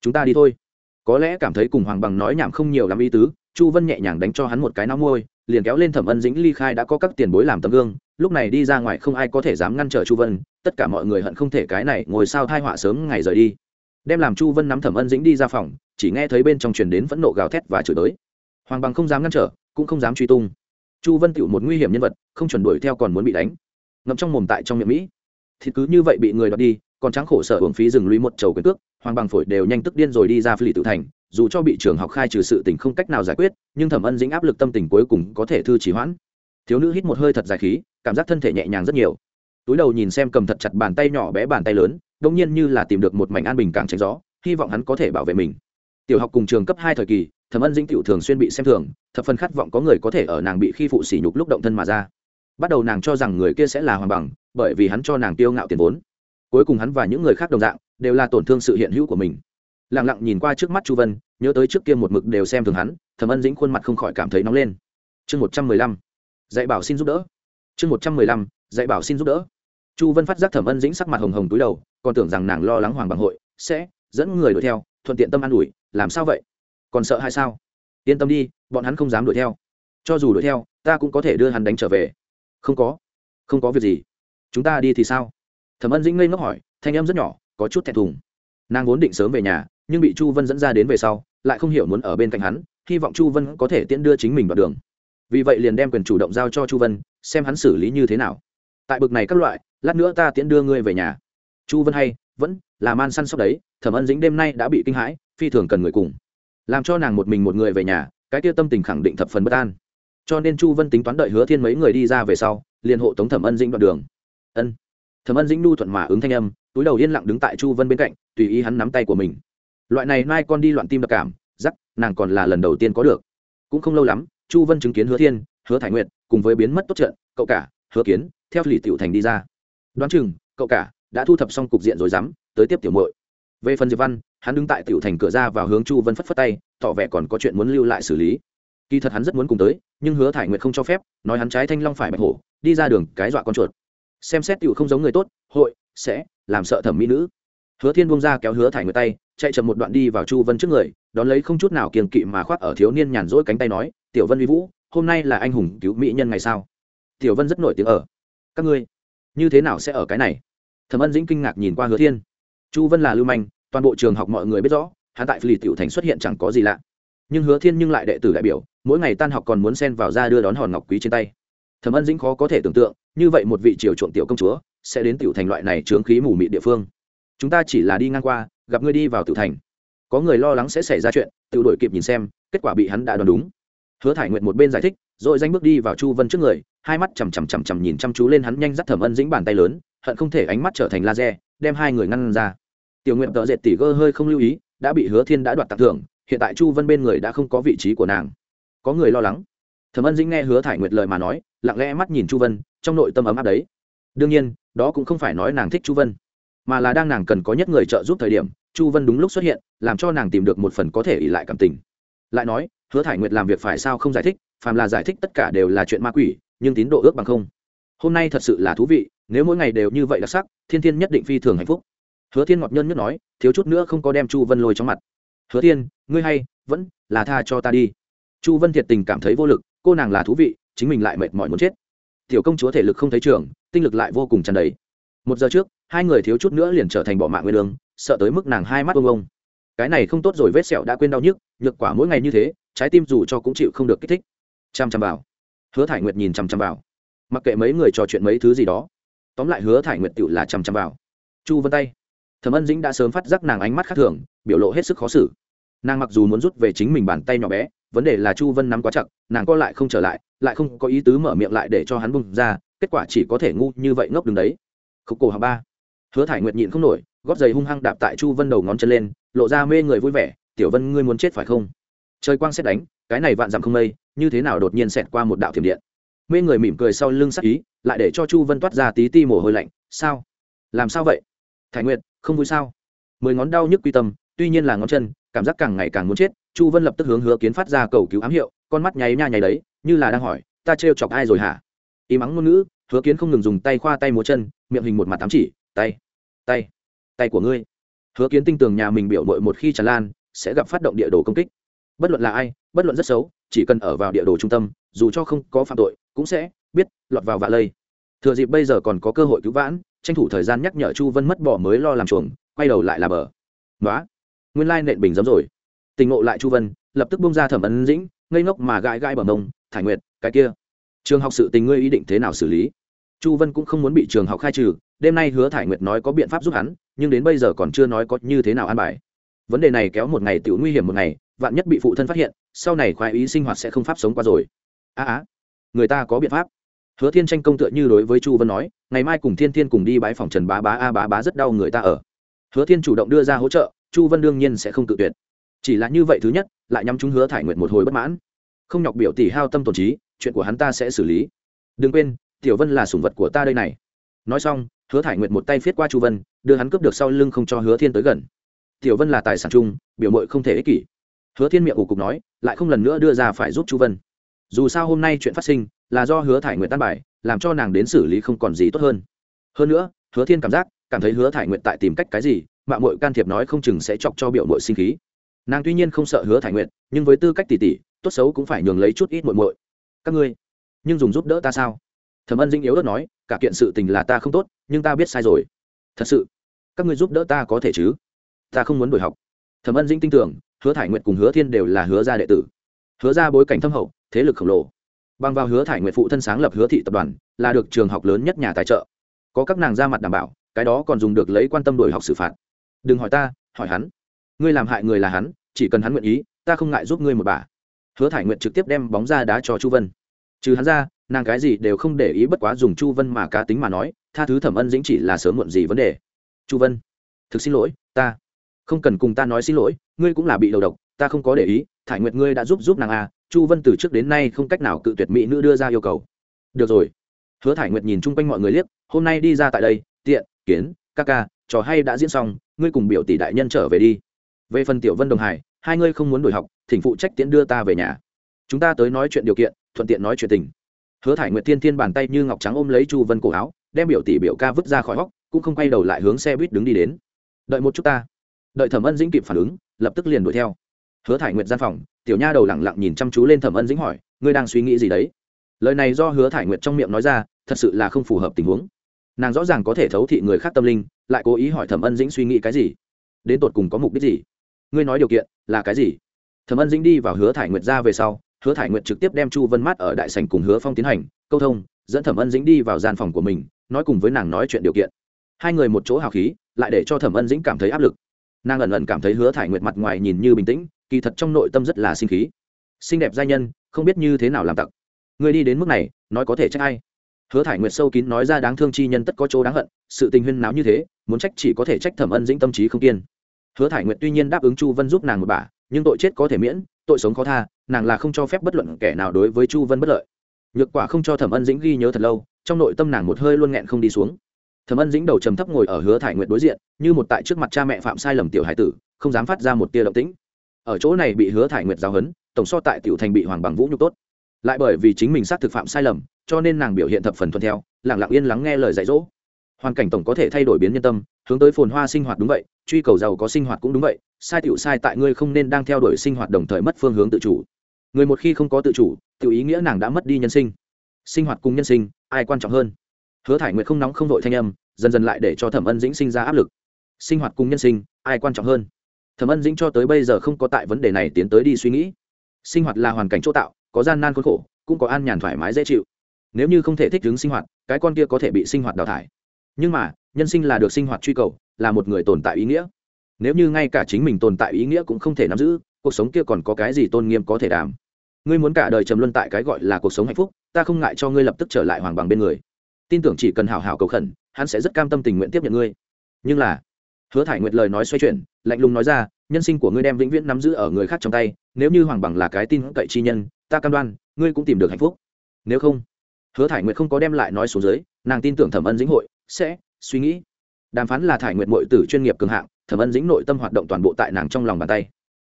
A: Chúng ta đi thôi. Có lẽ cảm thấy cùng hoàng bằng nói nhảm không nhiều lắm ý tứ, chu vân nhẹ nhàng đánh cho hắn một cái nao môi, liền kéo lên thẩm ân dĩnh ly khai đã có các tiền bối làm tấm gương, lúc này đi ra ngoài không ai có thể dám ngăn trở chu vân, tất cả mọi người hận không thể cái này ngồi sao thai họa sớm ngày rời đi. Đem làm chu vân nắm thẩm ân dĩnh đi ra phòng, chỉ nghe thấy bên trong truyền đến phẫn nộ gào thét và chửi tới hoàng bằng không dám ngăn trở, cũng không dám truy tung. Chu vân tựu một nguy hiểm nhân vật, không chuẩn đuổi theo còn muốn bị đánh ngậm trong mồm tại trong miệng mỹ. Thì cứ như vậy bị người đoạt đi, còn trắng khổ sở hưởng phí rừng lũy một chầu quyền cước, hoàng bằng phổi đều nhanh tức điên rồi đi ra phi tự thành, dù cho bị trường học khai trừ sự tình không cách nào giải quyết, nhưng thẩm ân dính áp lực tâm tình cuối cùng có thể thư trì hoãn. Thiếu nữ hít một hơi thật dài khí, cảm giác thân thể nhẹ nhàng rất nhiều. Túi đầu nhìn xem cầm thật chặt bàn tay nhỏ bé bàn tay lớn, đông nhiên như là tìm được một mảnh an bình càng tránh gió, hy vọng hắn có thể bảo vệ mình. Tiểu học cùng trường cấp hai thời kỳ, thẩm ân dĩnh tiểu thường xuyên bị xem thường, thập phần khát vọng có người có thể ở nàng bị khi phụ sỉ nhục lúc động thân mà ra bắt đầu nàng cho rằng người kia sẽ là hoàng bằng, bởi vì hắn cho nàng tiêu ngạo tiền vốn. Cuối cùng hắn và những người khác đồng dạng, đều là tổn thương sự hiện hữu của mình. Lẳng lặng nhìn qua trước mắt chu vân, nhớ tới trước kia một mực đều xem thường hắn thẩm ân dĩnh khuôn mặt không khỏi cảm thấy nóng lên. Chương một trăm mười lăm, dạy bảo xin giúp đỡ. Chương một trăm mười lăm, dạy bảo xin giúp đỡ. Chu vân phát giác thẩm ân dĩnh sắc mặt hồng hồng túi đầu, còn tưởng rằng nàng lo lắng hoàng bằng hội sẽ dẫn người đuổi theo, thuận tiện tâm an ủi, làm sao vậy? Còn sợ hay sao? Yên tâm đi, bọn hắn không dám đuổi theo. Cho dù đuổi theo, ta cũng có thể đưa hắn đánh trở về không có. Không có việc gì. Chúng ta đi thì sao? Thẩm ân dĩnh ngây ngốc hỏi, thanh em rất nhỏ, có chút thẹn thùng. Nàng vốn định sớm về nhà, nhưng bị chu vân dẫn ra đến về sau, lại không hiểu muốn ở bên cạnh hắn, hy vọng chu vân có thể tiễn đưa chính mình vào đường. Vì vậy liền đem quyền chủ động giao cho chu vân, xem hắn xử lý như thế nào. Tại bực này các loại, lát nữa ta tiễn đưa ngươi về nhà. Chu vân hay, vẫn là man săn sóc đấy, thẩm ân dĩnh đêm nay đã bị kinh hãi, phi thường cần người cùng. Làm cho nàng một mình một người về nhà, cái tiêu tâm tình khẳng định thập phần bất an cho nên chu vân tính toán đợi hứa thiên mấy người đi ra về sau, liền hộ tống thẩm ân dĩnh đoạn đường. Ân. Thẩm ân dĩnh nu thuận mà ứng thanh âm, túi đầu yên lặng đứng tại chu vân bên cạnh, tùy ý hắn nắm tay của mình. Loại này mai con đi loạn tim đặc cảm giắc nàng còn là lần đầu tiên có được. Cũng không lâu lắm, chu vân chứng kiến hứa thiên, hứa thải nguyện cùng với biến mất tốt trận, cậu cả, hứa kiến, theo lì tiểu thành đi ra. Đoán chừng, cậu cả đã thu thập xong cục diện rồi dám, tới tiếp tiểu muội. Về phần diệp văn, hắn đứng tại tiểu thành cửa ra vào hướng chu vân phất phất tay, tỏ vẻ còn có chuyện muốn lưu lại xử lý kỳ thật hắn rất muốn cùng tới, nhưng hứa thải nguyệt không cho phép, nói hắn trái thanh long phải bạch hổ, đi ra đường cái dọa con chuột. Xem xét tiểu không giống người tốt, hội, sẽ, làm sợ thẩm mỹ nữ. Hứa thiên buông ra kéo hứa thải nguyệt tay, chạy chậm một đoạn đi vào chu vân trước người, đón lấy không chút nào kiềng kỵ mà khoác ở thiếu niên nhàn rỗi cánh tay nói, tiểu vân uy vũ, hôm nay là anh hùng cứu mỹ nhân ngày sao? Tiểu vân rất nổi tiếng ở. Các ngươi, như thế nào sẽ ở cái này? Thẩm ân dĩnh kinh ngạc nhìn qua hứa thiên. Chu vân là lưu manh, toàn bộ trường học mọi người biết rõ, hắn tại philly tiểu thành xuất hiện chẳng có gì lạ. Nhưng hứa thiên nhưng lại đệ tử đại biểu mỗi ngày tan học còn muốn xen vào ra đưa đón hòn ngọc quý trên tay. Thẩm ân dĩnh khó có thể tưởng tượng, như vậy một vị triều chuộng tiểu công chúa sẽ đến tiểu thành loại này trướng khí mù mịt địa phương. Chúng ta chỉ là đi ngang qua, gặp ngươi đi vào tiểu thành. Có người lo lắng sẽ xảy ra chuyện tự đổi kịp nhìn xem, kết quả bị hắn đã đoán đúng. Hứa thải nguyện một bên giải thích, rồi danh bước đi vào chu vân trước người, hai mắt chằm chằm chằm chằm nhìn chăm chú lên hắn nhanh dắt thẩm ân dĩnh bàn tay lớn, hận không thể ánh mắt trở thành laser, đem hai người ngăn ra. Tiểu nguyện tợ dệt tỉ gơ hơi không lưu ý, đã bị hứa thiên đã đoạt tặng thưởng, hiện tại chu vân bên người đã không có vị trí của nàng có người lo lắng. Thẩm ân dĩnh nghe hứa thải nguyệt lời mà nói, lặng lẽ mắt nhìn chu vân, trong nội tâm ấm áp đấy. Đương nhiên, đó cũng không phải nói nàng thích chu vân, mà là đang nàng cần có nhất người trợ giúp thời điểm, chu vân đúng lúc xuất hiện, làm cho nàng tìm được một phần có thể ỉ lại cảm tình. Lại nói, hứa thải nguyệt làm việc phải sao không giải thích, phàm là giải thích tất cả đều là chuyện ma quỷ, nhưng tín độ ước bằng không. Hôm nay thật sự là thú vị, nếu mỗi ngày đều như vậy đặc sắc, thiên thiên nhất định phi thường hạnh phúc. Hứa thiên ngọt nhân nhất nói, thiếu chút nữa không có đem chu vân lôi trong mặt. Hứa thiên, ngươi hay vẫn là tha cho ta đi chu vân thiệt tình cảm thấy vô lực, cô nàng là thú vị, chính mình lại mệt mỏi muốn chết. Tiểu công chúa thể lực không thấy trường, tinh lực lại vô cùng tràn đầy. Một giờ trước, hai người thiếu chút nữa liền trở thành bỏ mạng nguyên đường, sợ tới mức nàng hai mắt ông ông cái này không tốt rồi, vết sẹo đã quên đau nhức, nhược quả mỗi ngày như thế, trái tim dù cho cũng chịu không được kích thích. Chăm chăm vào. Hứa thải nguyệt nhìn chăm chăm vào. Mặc kệ mấy người trò chuyện mấy thứ gì đó, tóm lại hứa thải nguyệt tựu là chăm chăm vào. Chu vân tay. Thẩm ân dĩnh đã sớm phát giác nàng ánh mắt khác thường, biểu lộ hết sức khó xử. Nàng mặc dù muốn rút về chính mình bàn tay nhỏ bé vấn đề là chu vân nắm quá chặt, nàng co lại không trở lại lại không có ý tứ mở miệng lại để cho hắn bung ra, kết quả chỉ có thể ngu như vậy ngốc đứng đấy. Khúc cổ hàng ba. Hứa thải nguyệt nhịn không nổi, gót giày hung hăng đạp tại chu vân đầu ngón chân lên, lộ ra mê người vui vẻ, tiểu vân, ngươi muốn chết phải không? Trời quang xét đánh, cái này vạn dặm không mây, như thế nào đột nhiên xẹt qua một đạo thiểm điện. Mê người mỉm cười sau lưng sắc ý, lại để cho chu vân toát ra tí ti mồ hôi lạnh, sao? Làm sao vậy? Thải nguyệt, không vui sao? Mười ngón đau nhức quy tâm, tuy nhiên là ngón chân, cảm giác càng ngày càng muốn chết chu vân lập tức hướng hứa kiến phát ra cầu cứu ám hiệu, con mắt nháy nha nháy đấy, như là đang hỏi, ta trêu chọc ai rồi hả? Im ắng ngôn ngữ, hứa kiến không ngừng dùng tay khoa tay múa chân, miệng hình một mặt tám chỉ, tay tay tay của ngươi. Hứa kiến tinh tường nhà mình biểu mội một khi tràn lan, sẽ gặp phát động địa đồ công kích. Bất luận là ai, bất luận rất xấu, chỉ cần ở vào địa đồ trung tâm, dù cho không có phạm tội, cũng sẽ biết lọt vào vạ lây. Thừa dịp bây giờ còn có cơ hội cứu vãn, tranh thủ thời gian nhắc nhở chu vân mất bỏ mới lo làm chuồng, quay đầu lại là bờ. Nói nguyên lai nện bình giấm rồi tình ngộ lại chu vân, lập tức bung ra thẩm ấn dĩnh, ngây ngốc mà gãi gãi bờ mông, thải nguyệt, cái kia, trường học sự tình ngươi ý định thế nào xử lý? Chu vân cũng không muốn bị trường học khai trừ, đêm nay hứa thải nguyệt nói có biện pháp giúp hắn, nhưng đến bây giờ còn chưa nói có như thế nào an bài. Vấn đề này kéo một ngày tự nguy hiểm một ngày, vạn nhất bị phụ thân phát hiện, sau này khoái ý sinh hoạt sẽ không pháp sống qua rồi. Á á, người ta có biện pháp. Hứa thiên tranh công tựa như đối với chu vân nói, ngày mai cùng thiên thiên cùng đi bãi phòng trần bá bá a bá bá rất đau người ta ở. Hứa thiên chủ động đưa ra hỗ trợ, chu vân đương nhiên sẽ không tự tuyệt chỉ là như vậy thứ nhất, lại nhắm chúng hứa thải nguyện một hồi bất mãn. Không nhọc biểu tỷ hao tâm tổn trí, chuyện của hắn ta sẽ xử lý. Đừng quên, tiểu vân là sủng vật của ta đây này. Nói xong, hứa thải nguyện một tay viết qua chu vân, đưa hắn cướp được sau lưng không cho hứa thiên tới gần. Tiểu vân là tài sản chung, biểu mội không thể ích kỷ. Hứa thiên miệng ủ cục nói, lại không lần nữa đưa ra phải giúp chu vân. Dù sao hôm nay chuyện phát sinh, là do hứa thải nguyện tan bài, làm cho nàng đến xử lý không còn gì tốt hơn. Hơn nữa, hứa thiên cảm giác, cảm thấy hứa thải nguyện tại tìm cách cái gì mạng mội can thiệp nói không chừng sẽ chọc cho biểu mội sinh khí nàng tuy nhiên không sợ hứa thải nguyện nhưng với tư cách tỉ tỉ tốt xấu cũng phải nhường lấy chút ít muội muội. các ngươi, nhưng dùng giúp đỡ ta sao? Thẩm ân dinh yếu ớt nói, cả kiện sự tình là ta không tốt, nhưng ta biết sai rồi. Thật sự, các ngươi giúp đỡ ta có thể chứ? Ta không muốn đổi học. Thẩm ân dinh tin tưởng, hứa thải nguyện cùng hứa thiên đều là hứa gia đệ tử. Hứa ra bối cảnh thâm hậu, thế lực khổng lồ. Bằng vào hứa thải nguyện phụ thân sáng lập hứa thị tập đoàn, là được trường học lớn nhất nhà tài trợ. Có các nàng ra mặt đảm bảo, cái đó còn dùng được lấy quan tâm đổi học xử phạt. Đừng hỏi ta, hỏi hắn ngươi làm hại người là hắn, chỉ cần hắn nguyện ý, ta không ngại giúp ngươi một bà. Hứa thải nguyện trực tiếp đem bóng ra đá cho chu vân. Trừ hắn ra, nàng cái gì đều không để ý bất quá dùng chu vân mà cá tính mà nói, tha thứ thẩm ân dĩnh chỉ là sớm muộn gì vấn đề. Chu vân, thực xin lỗi, ta không cần cùng ta nói xin lỗi, ngươi cũng là bị đầu độc, ta không có để ý, thải nguyệt ngươi đã giúp giúp nàng à chu vân từ trước đến nay không cách nào cự tuyệt mỹ nữ đưa ra yêu cầu. Được rồi. Hứa thải nguyệt nhìn chung quanh mọi người liếc, hôm nay đi ra tại đây, tiện, kiến, ca ca, trò hay đã diễn xong, ngươi cùng biểu tỷ đại nhân trở về đi về phần tiểu vân đồng hải, hai ngươi không muốn đổi học, thỉnh phụ trách tiễn đưa ta về nhà. Chúng ta tới nói chuyện điều kiện, thuận tiện nói chuyện tình. Hứa thải nguyệt thiên thiên bàn tay như ngọc trắng ôm lấy chu vân cổ áo, đem biểu tỷ biểu ca vứt ra khỏi hóc cũng không quay đầu lại hướng xe buýt đứng đi đến. Đợi một chút ta. Đợi thẩm ân dĩnh kịp phản ứng, lập tức liền đuổi theo. Hứa thải nguyệt gian phòng, tiểu nha đầu lẳng lặng nhìn chăm chú lên thẩm ân dĩnh hỏi, ngươi đang suy nghĩ gì đấy? Lời này do hứa thải nguyệt trong miệng nói ra, thật sự là không phù hợp tình huống. Nàng rõ ràng có thể thấu thị người khác tâm linh, lại cố ý hỏi thẩm ân dĩnh suy nghĩ cái gì. Đến tột cùng có mục đích gì? Ngươi nói điều kiện là cái gì? Thẩm ân dĩnh đi vào hứa thải nguyệt ra về sau, hứa thải nguyệt trực tiếp đem chu vân mát ở đại sành cùng hứa phong tiến hành, câu thông, dẫn thẩm ân dĩnh đi vào gian phòng của mình, nói cùng với nàng nói chuyện điều kiện. Hai người một chỗ hào khí, lại để cho thẩm ân dĩnh cảm thấy áp lực. Nàng ẩn ẩn cảm thấy hứa thải nguyệt mặt ngoài nhìn như bình tĩnh, kỳ thật trong nội tâm rất là sinh khí. Xinh đẹp giai nhân, không biết như thế nào làm tặc. Người đi đến mức này, nói có thể trách ai? Hứa thải nguyệt sâu kín nói ra đáng thương chi nhân tất có chỗ đáng hận, sự tình huyên náo như thế, muốn trách chỉ có thể trách thẩm ân dĩnh tâm trí không kiên hứa thải nguyệt tuy nhiên đáp ứng chu vân giúp nàng một bà, nhưng tội chết có thể miễn, tội sống khó tha, nàng là không cho phép bất luận kẻ nào đối với chu vân bất lợi. Nhược quả không cho thẩm ân dĩnh ghi nhớ thật lâu, trong nội tâm nàng một hơi luôn nghẹn không đi xuống. Thẩm ân dĩnh đầu trầm thấp ngồi ở hứa thải nguyệt đối diện, như một tại trước mặt cha mẹ phạm sai lầm tiểu hải tử, không dám phát ra một tia động tĩnh. Ở chỗ này bị hứa thải nguyệt giáo hấn tổng so tại tiểu thành bị hoàng bằng vũ nhục tốt. Lại bởi vì chính mình xác thực phạm sai lầm, cho nên nàng biểu hiện thập phần thuận theo lẳng lặng yên lắng nghe lời dạy dỗ hoàn cảnh tổng có thể thay đổi biến nhân tâm, hướng tới phồn hoa sinh hoạt đúng vậy, truy cầu giàu có sinh hoạt cũng đúng vậy, sai tiểu sai tại ngươi không nên đang theo đuổi sinh hoạt đồng thời mất phương hướng tự chủ. Người một khi không có tự chủ tự ý nghĩa nàng đã mất đi nhân sinh. Sinh hoạt cùng nhân sinh, ai quan trọng hơn? Hứa thải nguyệt không nóng không vội thanh âm, dần dần lại để cho thẩm ân dĩnh sinh ra áp lực. Sinh hoạt cùng nhân sinh, ai quan trọng hơn? Thẩm ân dĩnh cho tới bây giờ không có tại vấn đề này tiến tới đi suy nghĩ. Sinh hoạt là hoàn cảnh chỗ tạo, có gian nan khốn khổ, cũng có an nhàn thoải mái dễ chịu. Nếu như không thể thích ứng sinh hoạt, cái con kia có thể bị sinh hoạt đào thải nhưng mà, nhân sinh là được sinh hoạt truy cầu, là một người tồn tại ý nghĩa. Nếu như ngay cả chính mình tồn tại ý nghĩa cũng không thể nắm giữ, cuộc sống kia còn có cái gì tôn nghiêm có thể đảm ngươi muốn cả đời trầm luân tại cái gọi là cuộc sống hạnh phúc, ta không ngại cho ngươi lập tức trở lại hoàng bằng bên người. Tin tưởng chỉ cần hào hào cầu khẩn, hắn sẽ rất cam tâm tình nguyện tiếp nhận ngươi. Nhưng là, hứa thải nguyệt lời nói xoay chuyển, lạnh lùng nói ra, nhân sinh của ngươi đem vĩnh viễn nắm giữ ở người khác trong tay, nếu như hoàng bằng là cái tin cậy chi nhân, ta cam đoan, ngươi cũng tìm được hạnh phúc. Nếu không, hứa thải nguyệt không có đem lại nói xuống dưới, nàng tin tưởng thẩm ân dĩnh hội sẽ suy nghĩ. Đàm phán là thải nguyệt mội tử chuyên nghiệp cường hạng, thẩm ân dĩnh nội tâm hoạt động toàn bộ tại nàng trong lòng bàn tay.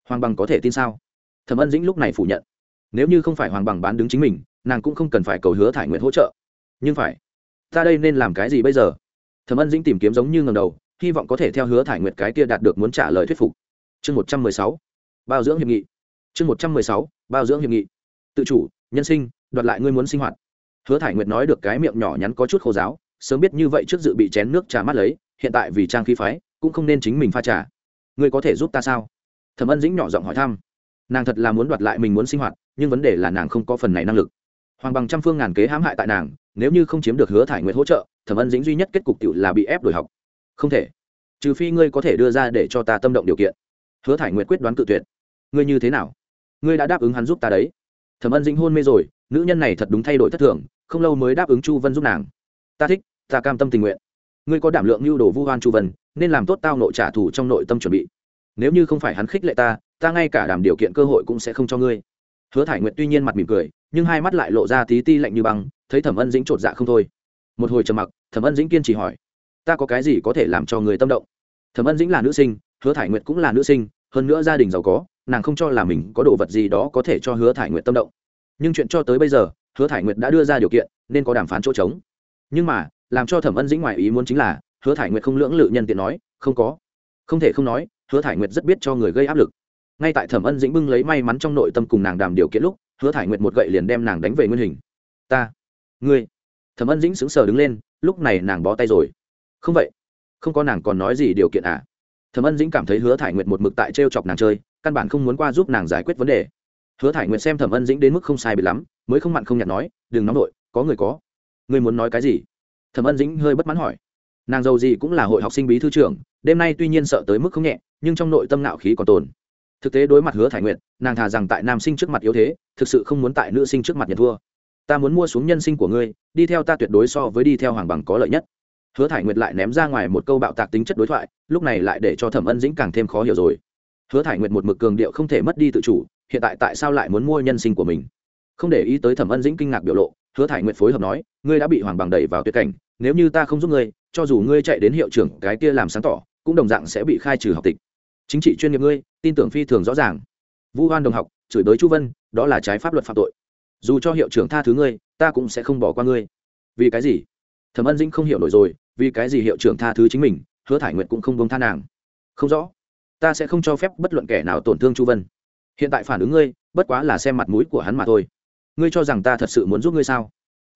A: Hoàng bằng có thể tin sao? Thẩm ân dĩnh lúc này phủ nhận. Nếu như không phải hoàng bằng bán đứng chính mình, nàng cũng không cần phải cầu hứa thải nguyệt hỗ trợ. Nhưng phải. Ta đây nên làm cái gì bây giờ? Thẩm ân dĩnh tìm kiếm giống như ngầm đầu, hy vọng có thể theo hứa thải nguyệt cái kia đạt được muốn trả lời thuyết phục. Chương một trăm mười sáu. Bao dưỡng hiệp nghị. Chương một trăm mười sáu. Bao dưỡng hiệp nghị. Tự chủ, nhân sinh, đoạt lại ngươi muốn sinh hoạt. Hứa thải nguyệt nói được cái miệng nhỏ nhắn có chút khô giáo sớm biết như vậy trước dự bị chén nước trà mắt lấy, hiện tại vì trang khí phái, cũng không nên chính mình pha trà. Ngươi có thể giúp ta sao? Thẩm ân dĩnh nhỏ giọng hỏi thăm. Nàng thật là muốn đoạt lại mình muốn sinh hoạt, nhưng vấn đề là nàng không có phần này năng lực. Hoàng bằng trăm phương ngàn kế hãm hại tại nàng, nếu như không chiếm được hứa thải nguyện hỗ trợ, thẩm ân dĩnh duy nhất kết cục cựu là bị ép đổi học. Không thể. Trừ phi ngươi có thể đưa ra để cho ta tâm động điều kiện. Hứa thải nguyệt quyết đoán cự tuyệt. Ngươi như thế nào? Ngươi đã đáp ứng hắn giúp ta đấy. Thẩm ân dĩnh hôn mê rồi, nữ nhân này thật đúng thay đổi thất thường, không lâu mới đáp ứng chu vân giúp nàng. Ta thích ta cam tâm tình nguyện. Ngươi có đảm lượng mưu đồ vu hoan chu vân, nên làm tốt tao nội trả thù trong nội tâm chuẩn bị. Nếu như không phải hắn khích lệ ta ta ngay cả đảm điều kiện cơ hội cũng sẽ không cho ngươi. Hứa thải nguyện tuy nhiên mặt mỉm cười, nhưng hai mắt lại lộ ra tí ti lạnh như băng, thấy thẩm ân dĩnh chột dạ không thôi. Một hồi trầm mặc, thẩm ân dĩnh kiên trì hỏi, ta có cái gì có thể làm cho người tâm động? Thẩm ân dĩnh là nữ sinh, hứa thải nguyện cũng là nữ sinh, hơn nữa gia đình giàu có, nàng không cho là mình có đồ vật gì đó có thể cho hứa thải nguyện tâm động. Nhưng chuyện cho tới bây giờ, hứa thải nguyện đã đưa ra điều kiện, nên có đàm phán chỗ trống. Nhưng mà làm cho thẩm ân dĩnh ngoài ý muốn chính là, hứa thải nguyệt không lưỡng lự nhân tiện nói, không có. Không thể không nói, hứa thải nguyệt rất biết cho người gây áp lực. Ngay tại thẩm ân dĩnh bưng lấy may mắn trong nội tâm cùng nàng đàm điều kiện lúc, hứa thải nguyệt một gậy liền đem nàng đánh về nguyên hình. Ta, ngươi. Thẩm ân dĩnh sững sờ đứng lên, lúc này nàng bó tay rồi. Không vậy, không có nàng còn nói gì điều kiện à? Thẩm ân dĩnh cảm thấy hứa thải nguyệt một mực tại t r e o chọc nàng chơi, căn bản không muốn qua giúp nàng giải quyết vấn đề. Hứa thải nguyệt xem thẩm ân dĩnh đến mức không sai bị lắm, mới không mặn không nhặt nói, đừng nóng đội có người có. Ngươi muốn nói cái gì? Thẩm ân dĩnh hơi bất mãn hỏi. Nàng giàu gì cũng là hội học sinh bí thư trưởng, đêm nay tuy nhiên sợ tới mức không nhẹ, nhưng trong nội tâm nạo khí còn tồn. Thực tế đối mặt hứa thải nguyệt, nàng thà rằng tại nam sinh trước mặt yếu thế, thực sự không muốn tại nữ sinh trước mặt nhận thua. Ta muốn mua xuống nhân sinh của ngươi, đi theo ta tuyệt đối so với đi theo hoàng bằng có lợi nhất. Hứa thải nguyệt lại ném ra ngoài một câu bạo tạc tính chất đối thoại, lúc này lại để cho thẩm ân dĩnh càng thêm khó hiểu rồi. Hứa thải nguyệt một mực cường điệu không thể mất đi tự chủ, hiện tại tại sao lại muốn mua nhân sinh của mình? Không để ý tới thẩm ân dĩnh kinh ngạc biểu lộ hứa thải nguyệt phối hợp nói, ngươi đã bị hoàng bằng đẩy vào tuyệt cảnh, nếu như ta không giúp ngươi, cho dù ngươi chạy đến hiệu trưởng cái kia làm sáng tỏ, cũng đồng dạng sẽ bị khai trừ học tịch. Chính trị chuyên nghiệp ngươi, tin tưởng phi thường rõ ràng. Vu hoan đồng học, chửi bới chu vân, đó là trái pháp luật phạm tội. Dù cho hiệu trưởng tha thứ ngươi, ta cũng sẽ không bỏ qua ngươi. Vì cái gì? Thẩm ân dĩnh không hiểu nổi rồi, vì cái gì hiệu trưởng tha thứ chính mình, hứa thải nguyệt cũng không bông tha nàng. Không rõ. Ta sẽ không cho phép bất luận kẻ nào tổn thương chu vân. Hiện tại phản ứng ngươi, bất quá là xem mặt mũi của hắn mà thôi ngươi cho rằng ta thật sự muốn giúp ngươi sao?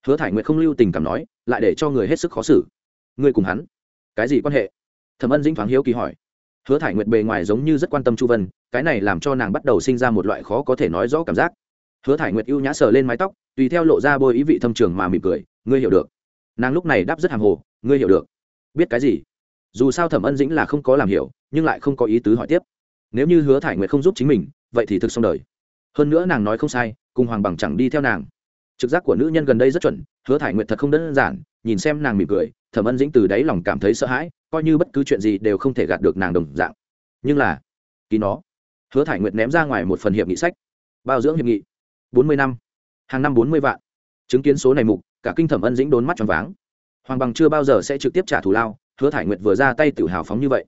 A: Hứa thải nguyệt không lưu tình cảm nói, lại để cho người hết sức khó xử. Ngươi cùng hắn? Cái gì quan hệ? Thẩm ân dĩnh thoáng hiếu kỳ hỏi. Hứa thải nguyệt bề ngoài giống như rất quan tâm chu vân, cái này làm cho nàng bắt đầu sinh ra một loại khó có thể nói rõ cảm giác. Hứa thải nguyệt ưu nhã sờ lên mái tóc, tùy theo lộ ra bôi ý vị thâm trường mà mỉm cười, ngươi hiểu được. Nàng lúc này đáp rất hàng hồ, ngươi hiểu được. Biết cái gì? Dù sao thẩm ân dĩnh là không có làm hiểu, nhưng lại không có ý tứ hỏi tiếp. Nếu như hứa thải nguyệt không giúp chính mình, vậy thì thực xong đời. Hơn nữa nàng nói không sai cùng hoàng bằng chẳng đi theo nàng. Trực giác của nữ nhân gần đây rất chuẩn, hứa thải nguyệt thật không đơn giản, nhìn xem nàng mỉm cười, thẩm ân dĩnh từ đáy lòng cảm thấy sợ hãi, coi như bất cứ chuyện gì đều không thể gạt được nàng đồng dạng. Nhưng là, ký nó. Hứa thải nguyệt ném ra ngoài một phần hiệp nghị sách. Bao dưỡng hiệp nghị. Bốn mươi năm. Hàng năm bốn mươi vạn. Chứng kiến số này mục, cả kinh thẩm ân dĩnh đốn mắt tròn váng. Hoàng bằng chưa bao giờ sẽ trực tiếp trả thù lao, hứa thải nguyệt vừa ra tay tự hào phóng như vậy.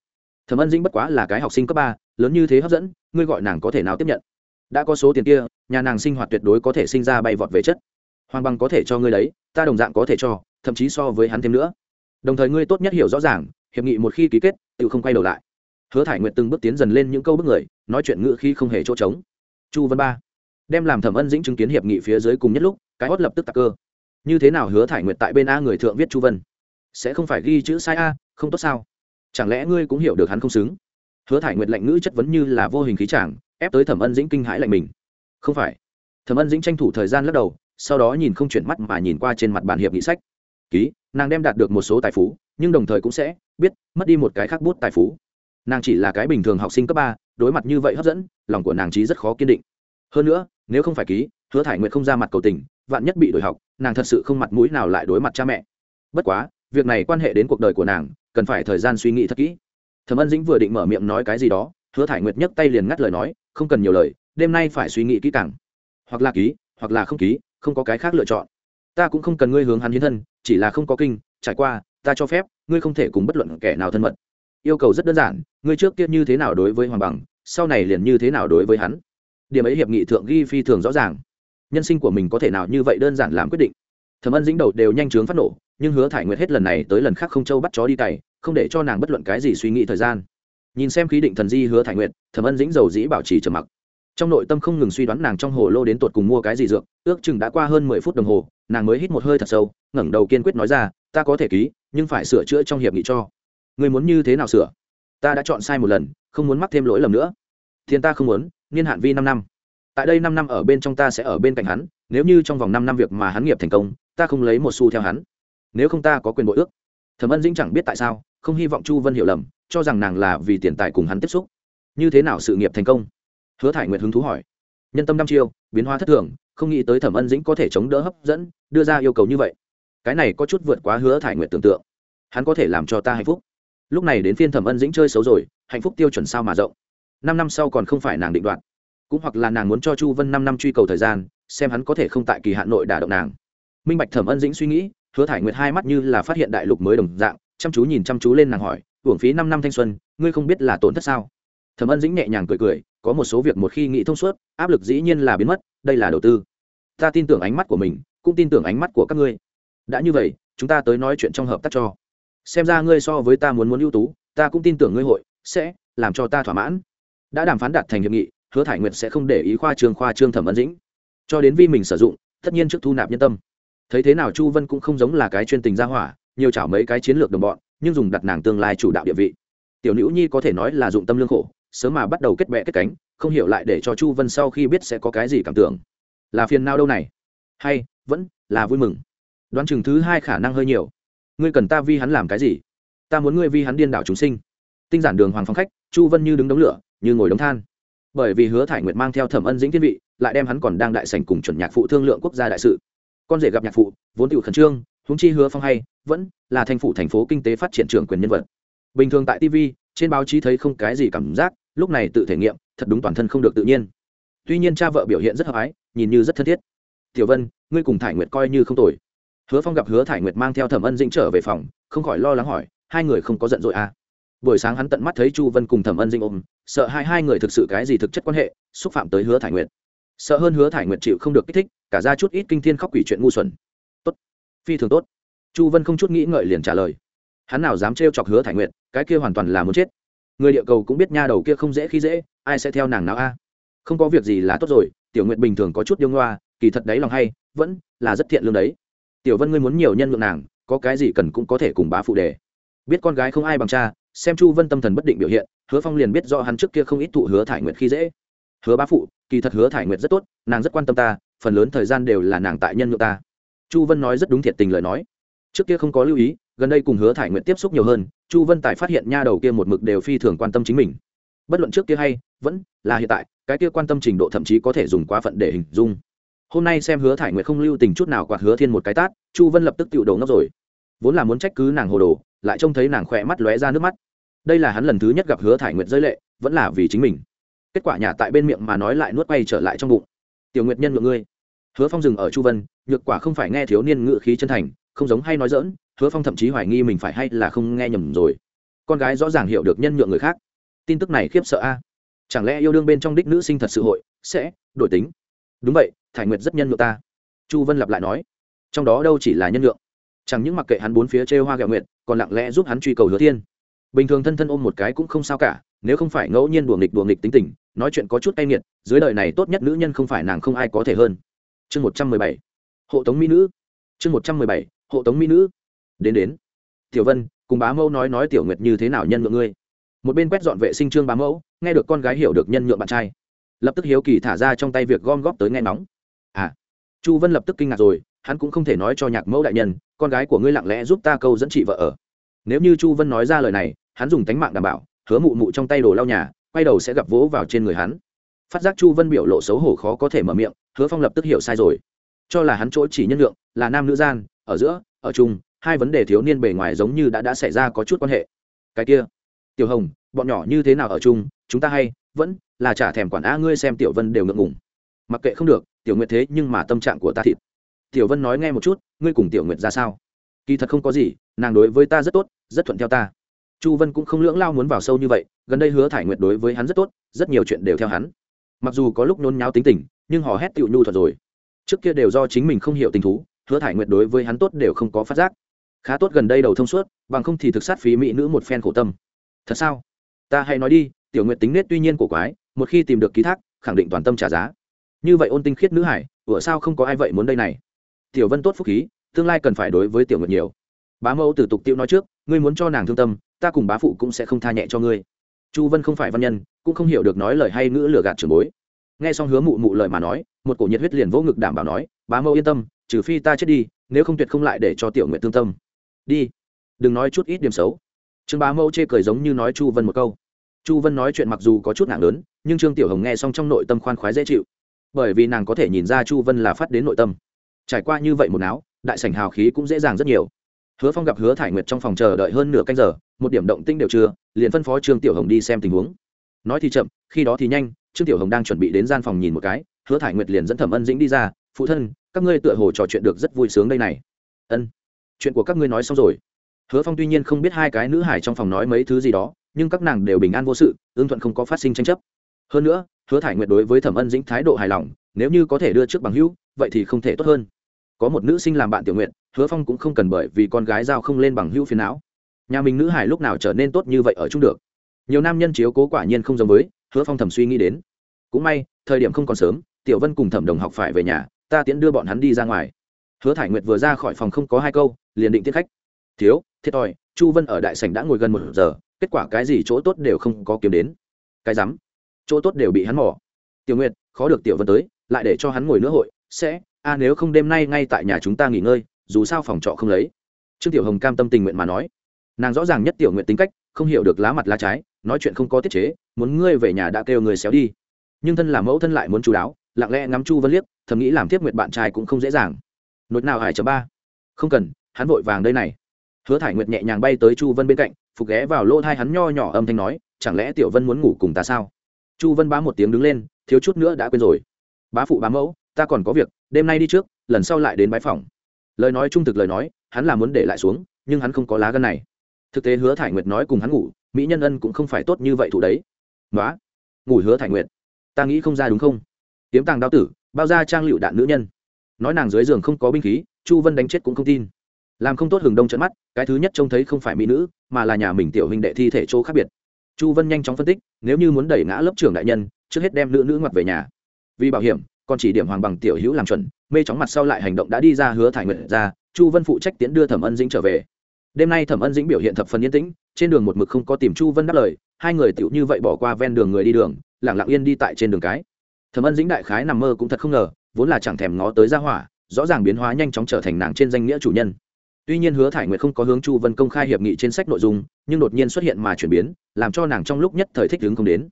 A: Thẩm ân dĩnh bất quá là cái học sinh cấp ba, lớn như thế hấp dẫn, ngươi gọi nàng có thể nào tiếp nhận? Đã có số tiền kia, nhà nàng sinh hoạt tuyệt đối có thể sinh ra bay vọt về chất. Hoàng bằng có thể cho ngươi đấy ta đồng dạng có thể cho, thậm chí so với hắn thêm nữa. Đồng thời ngươi tốt nhất hiểu rõ ràng, hiệp nghị một khi ký kết, tự không quay đầu lại. Hứa thải nguyệt từng bước tiến dần lên những câu bước người, nói chuyện ngữ khi không hề chỗ trống. Chu Văn ba đem làm thẩm ân dĩnh chứng kiến hiệp nghị phía dưới cùng nhất lúc, cái hót lập tức tạc cơ. Như thế nào hứa thải nguyệt tại bên a người thượng viết chu vân? Sẽ không phải ghi chữ sai a, không tốt sao? Chẳng lẽ ngươi cũng hiểu được hắn không xứng? Hứa thải nguyệt lạnh ngữ chất vấn như là vô hình khí chàng ép tới thẩm ân dĩnh kinh hãi lạnh mình. Không phải. Thẩm ân dĩnh tranh thủ thời gian lắc đầu, sau đó nhìn không chuyển mắt mà nhìn qua trên mặt bản hiệp nghị sách. Ký, nàng đem đạt được một số tài phú, nhưng đồng thời cũng sẽ biết mất đi một cái khác bút tài phú. Nàng chỉ là cái bình thường học sinh cấp ba, đối mặt như vậy hấp dẫn, lòng của nàng trí rất khó kiên định. Hơn nữa, nếu không phải ký, hứa thải nguyệt không ra mặt cầu tình, vạn nhất bị đổi học, nàng thật sự không mặt mũi nào lại đối mặt cha mẹ. Bất quá, việc này quan hệ đến cuộc đời của nàng, cần phải thời gian suy nghĩ thật kỹ. Thẩm ân dĩnh vừa định mở miệng nói cái gì đó, hứa thải nguyệt nhấc tay liền ngắt lời nói không cần nhiều lời, đêm nay phải suy nghĩ kỹ càng. Hoặc là ký, hoặc là không ký, không có cái khác lựa chọn. Ta cũng không cần ngươi hướng hắn hiến thân, chỉ là không có kinh, trải qua, ta cho phép, ngươi không thể cùng bất luận kẻ nào thân mật. Yêu cầu rất đơn giản, ngươi trước kia như thế nào đối với hoàng bằng, sau này liền như thế nào đối với hắn. Điểm ấy hiệp nghị thượng ghi phi thường rõ ràng. Nhân sinh của mình có thể nào như vậy đơn giản làm quyết định. Thẩm ân dính đầu đều nhanh chướng phát nổ, nhưng hứa thải nguyệt hết lần này tới lần khác không châu bắt chó đi cày, không để cho nàng bất luận cái gì suy nghĩ thời gian nhìn xem khí định thần di hứa thải nguyệt, thẩm ân dĩnh dầu dĩ bảo trì trầm mặc. Trong nội tâm không ngừng suy đoán nàng trong hồ lô đến tột cùng mua cái gì dược, ước chừng đã qua hơn mười phút đồng hồ, nàng mới hít một hơi thật sâu, ngẩng đầu kiên quyết nói ra, ta có thể ký, nhưng phải sửa chữa trong hiệp nghị cho. Người muốn như thế nào sửa? Ta đã chọn sai một lần, không muốn mắc thêm lỗi lầm nữa. Thiên ta không muốn, niên hạn vi năm năm. Tại đây năm năm ở bên trong ta sẽ ở bên cạnh hắn, nếu như trong vòng năm năm việc mà hắn nghiệp thành công, ta không lấy một xu theo hắn. Nếu không ta có quyền bội ước. Thẩm ân dĩnh chẳng biết tại sao, không hy vọng chu vân hiểu lầm cho rằng nàng là vì tiền tài cùng hắn tiếp xúc. Như thế nào sự nghiệp thành công? Hứa thải nguyệt hứng thú hỏi. Nhân tâm năm chiêu, biến hóa thất thường, không nghĩ tới thẩm ân dĩnh có thể chống đỡ hấp dẫn, đưa ra yêu cầu như vậy. Cái này có chút vượt quá hứa thải nguyệt tưởng tượng. Hắn có thể làm cho ta hạnh phúc. Lúc này đến phiên thẩm ân dĩnh chơi xấu rồi, hạnh phúc tiêu chuẩn sao mà rộng. Năm năm sau còn không phải nàng định đoạt. Cũng hoặc là nàng muốn cho chu vân năm năm truy cầu thời gian, xem hắn có thể không tại kỳ hạn nội đả động nàng. Minh bạch thẩm ân dĩnh suy nghĩ, hứa thải nguyệt hai mắt như là phát hiện đại lục mới đồng dạng, chăm chú nhìn chăm chú lên nàng hỏi uổng phí năm năm thanh xuân, ngươi không biết là tổn thất sao? Thẩm ân dĩnh nhẹ nhàng cười cười, có một số việc một khi nghĩ thông suốt, áp lực dĩ nhiên là biến mất, đây là đầu tư. Ta tin tưởng ánh mắt của mình, cũng tin tưởng ánh mắt của các ngươi. Đã như vậy, chúng ta tới nói chuyện trong hợp tác cho. Xem ra ngươi so với ta muốn muốn ưu tú, ta cũng tin tưởng ngươi hội sẽ làm cho ta thỏa mãn. Đã đàm phán đạt thành hiệp nghị, hứa thải nguyệt sẽ không để ý khoa trường khoa trương thẩm ân dĩnh. Cho đến vi mình sử dụng, tất nhiên trước thu nạp nhân tâm. Thấy thế nào chu vân cũng không giống là cái chuyên tình gia hỏa, nhiều chảo mấy cái chiến lược đồng bọn nhưng dùng đặt nàng tương lai chủ đạo địa vị. Tiểu nữ nhi có thể nói là dụng tâm lương khổ, sớm mà bắt đầu kết bẹ kết cánh, không hiểu lại để cho chu vân sau khi biết sẽ có cái gì cảm tưởng. Là phiền nào đâu này? Hay, vẫn là vui mừng. Đoán chừng thứ hai khả năng hơi nhiều. Ngươi cần ta vi hắn làm cái gì? Ta muốn ngươi vi hắn điên đảo chúng sinh. Tinh giản đường hoàng phong khách, chu vân như đứng đống lửa, như ngồi đống than. Bởi vì hứa thải nguyệt mang theo thẩm ân dĩnh thiên vị, lại đem hắn còn đang đại sành cùng chuẩn nhạc phụ thương lượng quốc gia đại sự. Con rể gặp nhạc phụ, vốn tự khẩn trương huống chi hứa phong hay, vẫn là thành phủ thành phố kinh tế phát triển trưởng quyền nhân vật. Bình thường tại tv trên báo chí thấy không cái gì cảm giác, lúc này tự thể nghiệm, thật đúng toàn thân không được tự nhiên. Tuy nhiên cha vợ biểu hiện rất hợp ái, nhìn như rất thân thiết. Tiểu vân, ngươi cùng thải nguyệt coi như không tồi. Hứa phong gặp hứa thải nguyệt mang theo thẩm ân dĩnh trở về phòng, không khỏi lo lắng hỏi, hai người không có giận dội à. buổi sáng hắn tận mắt thấy chu vân cùng thẩm ân dĩnh ôm, sợ hai hai người thực sự cái gì thực chất quan hệ, xúc phạm tới hứa thải nguyệt. Sợ hơn hứa thải nguyệt chịu không được kích thích, cả ra chút ít kinh thiên khóc quỷ chuyện ngu xuẩn phi thường tốt. Chu vân không chút nghĩ ngợi liền trả lời. Hắn nào dám trêu chọc hứa thải nguyệt, cái kia hoàn toàn là muốn chết. Người địa cầu cũng biết nha đầu kia không dễ khi dễ, ai sẽ theo nàng nào a? À? Không có việc gì là tốt rồi, tiểu nguyện bình thường có chút điêu ngoa, kỳ thật đấy lòng hay, vẫn là rất thiện lương đấy. Tiểu vân ngươi muốn nhiều nhân lượng nàng, có cái gì cần cũng có thể cùng bá phụ đề. Biết con gái không ai bằng cha, xem chu vân tâm thần bất định biểu hiện, hứa phong liền biết do hắn trước kia không ít thụ hứa thải nguyệt khi dễ. Hứa bá phụ, kỳ thật hứa thải nguyệt rất tốt, nàng rất quan tâm ta, phần lớn thời gian đều là nàng tại nhân nhượng ta chu vân nói rất đúng thiệt tình lời nói. Trước kia không có lưu ý, gần đây cùng hứa thải nguyện tiếp xúc nhiều hơn, chu vân tài phát hiện nha đầu kia một mực đều phi thường quan tâm chính mình. Bất luận trước kia hay, vẫn là hiện tại, cái kia quan tâm trình độ thậm chí có thể dùng quá phận để hình dung. Hôm nay xem hứa thải nguyện không lưu tình chút nào quạt hứa thiên một cái tát, chu vân lập tức tự đầu ngốc rồi. Vốn là muốn trách cứ nàng hồ đồ, lại trông thấy nàng khỏe mắt lóe ra nước mắt. Đây là hắn lần thứ nhất gặp hứa thải nguyện giới lệ, vẫn là vì chính mình. Kết quả nhà tại bên miệng mà nói lại nuốt quay trở lại trong bụng. Tiểu nguyệt nhân ngượng ngươi hứa phong dừng ở chu vân, nhược quả không phải nghe thiếu niên ngự khí chân thành, không giống hay nói dỡn hứa phong thậm chí hoài nghi mình phải hay là không nghe nhầm rồi. Con gái rõ ràng hiểu được nhân nhượng người khác. Tin tức này khiếp sợ a. Chẳng lẽ yêu đương bên trong đích nữ sinh thật sự hội, sẽ, đổi tính? Đúng vậy, thải nguyệt rất nhân nhượng ta. Chu vân lặp lại nói. Trong đó đâu chỉ là nhân nhượng. Chẳng những mặc kệ hắn bốn phía chê hoa gạo nguyệt, còn lặng lẽ giúp hắn truy cầu hứa thiên. Bình thường thân thân ôm một cái cũng không sao cả, nếu không phải ngẫu nhiên đùa nghịch đùa nghịch tính tình, nói chuyện có chút cay nghiệt, dưới đời này tốt nhất nữ nhân không phải nàng không ai có thể hơn chương một trăm mười bảy. Hộ tống mỹ nữ. Chương một trăm mười bảy, hộ tống mỹ nữ. Đến đến. Tiểu vân, cùng bá mẫu nói nói tiểu nguyệt như thế nào nhân ngượng ngươi? Một bên quét dọn vệ sinh trương bá mẫu, nghe được con gái hiểu được nhân nhượng bạn trai. Lập tức hiếu kỳ thả ra trong tay việc gom góp tới nghe nóng à chu vân lập tức kinh ngạc rồi, hắn cũng không thể nói cho nhạc mẫu đại nhân, con gái của ngươi lặng lẽ giúp ta câu dẫn chị vợ ở. Nếu như chu vân nói ra lời này, hắn dùng tánh mạng đảm bảo, hứa mụ mụ trong tay đồ lau nhà, quay đầu sẽ gặp vỗ vào trên người hắn phát giác chu vân biểu lộ xấu hổ khó có thể mở miệng, hứa phong lập tức hiểu sai rồi. Cho là hắn chỗ chỉ nhân lượng là nam nữ gian, ở giữa, ở chung, hai vấn đề thiếu niên bề ngoài giống như đã đã xảy ra có chút quan hệ. Cái kia, tiểu hồng, bọn nhỏ như thế nào ở chung, chúng ta hay vẫn là trả thèm quản a ngươi xem tiểu vân đều ngượng ngùng. Mặc kệ không được, tiểu nguyệt thế nhưng mà tâm trạng của ta thịt. Tiểu vân nói nghe một chút, ngươi cùng tiểu nguyệt ra sao? Kỳ thật không có gì, nàng đối với ta rất tốt, rất thuận theo ta. Chu vân cũng không lưỡng lao muốn vào sâu như vậy, gần đây hứa thải nguyệt đối với hắn rất tốt, rất nhiều chuyện đều theo hắn mặc dù có lúc nôn nháo tính tình, nhưng họ hét tựu nhu thuật rồi. Trước kia đều do chính mình không hiểu tình thú, hứa thải nguyệt đối với hắn tốt đều không có phát giác. Khá tốt gần đây đầu thông suốt, bằng không thì thực sát phí mỹ nữ một phen khổ tâm. Thật sao? Ta hãy nói đi, tiểu nguyệt tính nết tuy nhiên cổ quái, một khi tìm được ký thác, khẳng định toàn tâm trả giá. Như vậy ôn tinh khiết nữ hải, ủa sao không có ai vậy muốn đây này? Tiểu vân tốt phúc khí, tương lai cần phải đối với tiểu nguyệt nhiều. Bá mẫu từ tục tiêu nói trước, ngươi muốn cho nàng thương tâm, ta cùng bá phụ cũng sẽ không tha nhẹ cho ngươi chu vân không phải văn nhân, cũng không hiểu được nói lời hay ngữ lừa gạt trường bối. Nghe xong hứa mụ mụ lời mà nói, một cổ nhiệt huyết liền vỗ ngực đảm bảo nói, bá mẫu yên tâm, trừ phi ta chết đi, nếu không tuyệt không lại để cho tiểu nguyện thương tâm. Đi, đừng nói chút ít điểm xấu. Trương bá mẫu chê cười giống như nói chu vân một câu. Chu vân nói chuyện mặc dù có chút nặng lớn, nhưng trương tiểu hồng nghe xong trong nội tâm khoan khoái dễ chịu. Bởi vì nàng có thể nhìn ra chu vân là phát đến nội tâm. Trải qua như vậy một áo đại sảnh hào khí cũng dễ dàng rất nhiều hứa phong gặp hứa thải nguyệt trong phòng chờ đợi hơn nửa canh giờ, một điểm động tinh đều chưa, liền phân phó trương tiểu hồng đi xem tình huống. Nói thì chậm, khi đó thì nhanh, trương tiểu hồng đang chuẩn bị đến gian phòng nhìn một cái, hứa thải nguyệt liền dẫn thẩm ân dĩnh đi ra, phụ thân, các ngươi tựa hồ trò chuyện được rất vui sướng đây này. Ân, chuyện của các ngươi nói xong rồi. Hứa phong tuy nhiên không biết hai cái nữ hải trong phòng nói mấy thứ gì đó, nhưng các nàng đều bình an vô sự ương thuận không có phát sinh tranh chấp. Hơn nữa, hứa thải nguyệt đối với thẩm ân dĩnh thái độ hài lòng, nếu như có thể đưa trước bằng hữu, vậy thì không thể tốt hơn có một nữ sinh làm bạn tiểu nguyện hứa phong cũng không cần bởi vì con gái giao không lên bằng hữu phiền não. Nhà mình nữ hải lúc nào trở nên tốt như vậy ở chung được? Nhiều nam nhân chiếu cố quả nhiên không giống với, hứa phong thầm suy nghĩ đến. Cũng may, thời điểm không còn sớm, tiểu vân cùng thẩm đồng học phải về nhà, ta tiễn đưa bọn hắn đi ra ngoài. Hứa thải nguyệt vừa ra khỏi phòng không có hai câu, liền định tiết khách. Thiếu, thiệt thòi, chu vân ở đại sảnh đã ngồi gần một giờ, kết quả cái gì chỗ tốt đều không có kiếm đến. Cái rắm, chỗ tốt đều bị hắn mỏ tiểu nguyệt, khó được tiểu vân tới, lại để cho hắn ngồi nữa hội, sẽ a, nếu không đêm nay ngay tại nhà chúng ta nghỉ ngơi, dù sao phòng trọ không lấy. Trương tiểu hồng cam tâm tình nguyện mà nói. Nàng rõ ràng nhất tiểu nguyện tính cách, không hiểu được lá mặt lá trái, nói chuyện không có tiết chế, muốn ngươi về nhà đã kêu người xéo đi. Nhưng thân là mẫu thân lại muốn chú đáo, lặng lẽ ngắm chu vân liếc, thầm nghĩ làm tiếp nguyện bạn trai cũng không dễ dàng. Nốt nào hải chấm ba? Không cần, hắn vội vàng đây này. Hứa thải nguyệt nhẹ nhàng bay tới chu vân bên cạnh, phục ghé vào lỗ thai hắn nho nhỏ âm thanh nói, chẳng lẽ tiểu vân muốn ngủ cùng ta sao? Chu vân bá một tiếng đứng lên, thiếu chút nữa đã quên rồi. Bá phụ bá mẫu ta còn có việc, đêm nay đi trước, lần sau lại đến bãi phòng lời nói trung thực lời nói, hắn là muốn để lại xuống, nhưng hắn không có lá gân này. Thực tế hứa thải nguyệt nói cùng hắn ngủ, mỹ nhân ân cũng không phải tốt như vậy thủ đấy. Nói ngủ hứa thải nguyệt. Ta nghĩ không ra đúng không? Tiếm tàng đao tử, bao ra trang lựu đạn nữ nhân. Nói nàng dưới giường không có binh khí, chu vân đánh chết cũng không tin. Làm không tốt hừng đông trận mắt, cái thứ nhất trông thấy không phải mỹ nữ, mà là nhà mình tiểu hình đệ thi thể chỗ khác biệt. Chu vân nhanh chóng phân tích, nếu như muốn đẩy ngã lớp trưởng đại nhân, trước hết đem nữ nữ ngoặt về nhà. Vì bảo hiểm còn chỉ điểm hoàng bằng tiểu hữu làm chuẩn, mê chóng mặt sau lại hành động đã đi ra hứa thải nguyện ra, chu vân phụ trách tiễn đưa thẩm ân dĩnh trở về. Đêm nay thẩm ân dĩnh biểu hiện thập phần yên tĩnh, trên đường một mực không có tìm chu vân đáp lời, hai người tựu như vậy bỏ qua ven đường người đi đường lẳng lặng yên đi tại trên đường cái. Thẩm ân dĩnh đại khái nằm mơ cũng thật không ngờ, vốn là chẳng thèm ngó tới ra hỏa, rõ ràng biến hóa nhanh chóng trở thành nàng trên danh nghĩa chủ nhân. Tuy nhiên hứa thải nguyệt không có hướng chu vân công khai hiệp nghị trên sách nội dung, nhưng đột nhiên xuất hiện mà chuyển biến, làm cho nàng trong lúc nhất thời thích hứng không đến.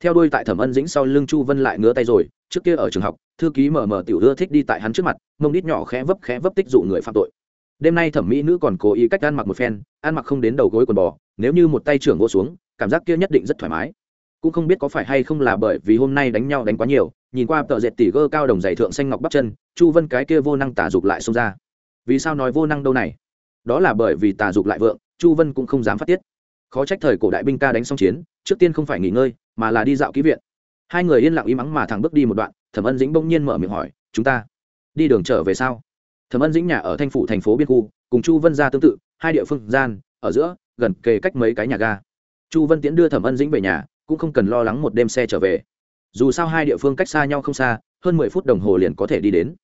A: Theo đuôi tại thẩm ân dĩnh sau lưng chu vân lại ngứa tay rồi trước kia ở trường học, thư ký mờ mờ tiểu ưa thích đi tại hắn trước mặt, mông đít nhỏ khẽ vấp khẽ vấp tích dụ người phạm tội. Đêm nay thẩm mỹ nữ còn cố ý cách ăn mặc một phen, ăn mặc không đến đầu gối quần bò, nếu như một tay trưởng vô xuống, cảm giác kia nhất định rất thoải mái. Cũng không biết có phải hay không là bởi vì hôm nay đánh nhau đánh quá nhiều, nhìn qua tợ dệt tỉ gơ cao đồng giày thượng xanh ngọc bắp chân, chu vân cái kia vô năng tả dục lại xông ra. Vì sao nói vô năng đâu này? Đó là bởi vì tà dục lại vượng, chu vân cũng không dám phát tiết. Khó trách thời cổ đại binh ca đánh xong chiến, trước tiên không phải nghỉ ngơi, mà là đi dạo ký viện hai người yên lặng im ắng mà thẳng bước đi một đoạn, thẩm ân dĩnh bỗng nhiên mở miệng hỏi, chúng ta đi đường trở về sao? Thẩm ân dĩnh nhà ở thanh phủ thành phố biên khu, cùng chu vân gia tương tự, hai địa phương gian, ở giữa, gần kề cách mấy cái nhà ga. Chu vân tiễn đưa thẩm ân dĩnh về nhà, cũng không cần lo lắng một đêm xe trở về. Dù sao hai địa phương cách xa nhau không xa, hơn mười phút đồng hồ liền có thể đi đến.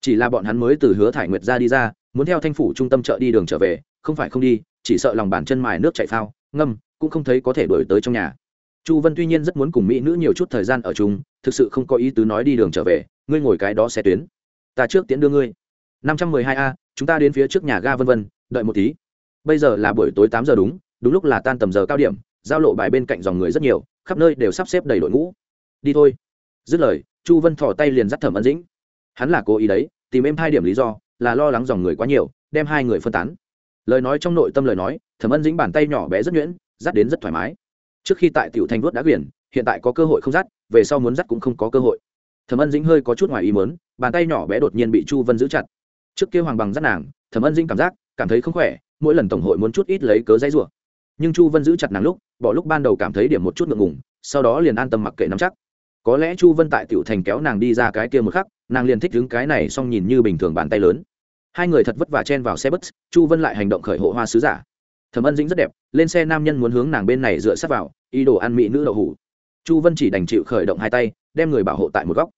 A: Chỉ là bọn hắn mới từ hứa thải nguyệt ra đi ra, muốn theo thanh phủ trung tâm chợ đi đường trở về, không phải không đi, chỉ sợ lòng bàn chân mài nước chạy phao, ngâm, cũng không thấy có thể đổi tới trong nhà chu vân tuy nhiên rất muốn cùng mỹ nữ nhiều chút thời gian ở chung, thực sự không có ý tứ nói đi đường trở về, ngươi ngồi cái đó xe tuyến. Ta trước tiễn đưa ngươi. năm trăm mười hai a, chúng ta đến phía trước nhà ga vân vân, đợi một tí. Bây giờ là buổi tối tám giờ đúng đúng lúc là tan tầm giờ cao điểm, giao lộ bài bên cạnh dòng người rất nhiều, khắp nơi đều sắp xếp đầy đội ngũ. Đi thôi. Dứt lời, chu vân thỏ tay liền dắt thẩm ân dĩnh. Hắn là cố ý đấy, tìm em hai điểm lý do, là lo lắng dòng người quá nhiều, đem hai người phân tán. Lời nói trong nội tâm lời nói, thẩm ân dĩnh bàn tay nhỏ bé rất nhuyễn, dắt đến rất thoải mái trước khi tại tiểu Thanh vuốt đã quyển hiện tại có cơ hội không dắt, về sau muốn dắt cũng không có cơ hội. Thẩm ân dĩnh hơi có chút ngoài ý mớn bàn tay nhỏ bé đột nhiên bị chu vân giữ chặt. Trước kia hoàng bằng dắt nàng, thẩm ân dĩnh cảm giác, cảm thấy không khỏe, mỗi lần tổng hội muốn chút ít lấy cớ dãy rủa. Nhưng chu vân giữ chặt nàng lúc, bỏ lúc ban đầu cảm thấy điểm một chút ngượng ngùng, sau đó liền an tâm mặc kệ nắm chắc. Có lẽ chu vân tại tiểu thành kéo nàng đi ra cái kia một khắc, nàng liền thích đứng cái này xong nhìn như bình thường bàn tay lớn. Hai người thật vất vả chen vào xe bus, chu vân lại hành động khởi hộ hoa sứ giả thẩm ân dĩnh rất đẹp, lên xe nam nhân muốn hướng nàng bên này dựa sát vào, ý đồ ăn mỹ nữ đậu hủ. Chu vân chỉ đành chịu khởi động hai tay, đem người bảo hộ tại một góc.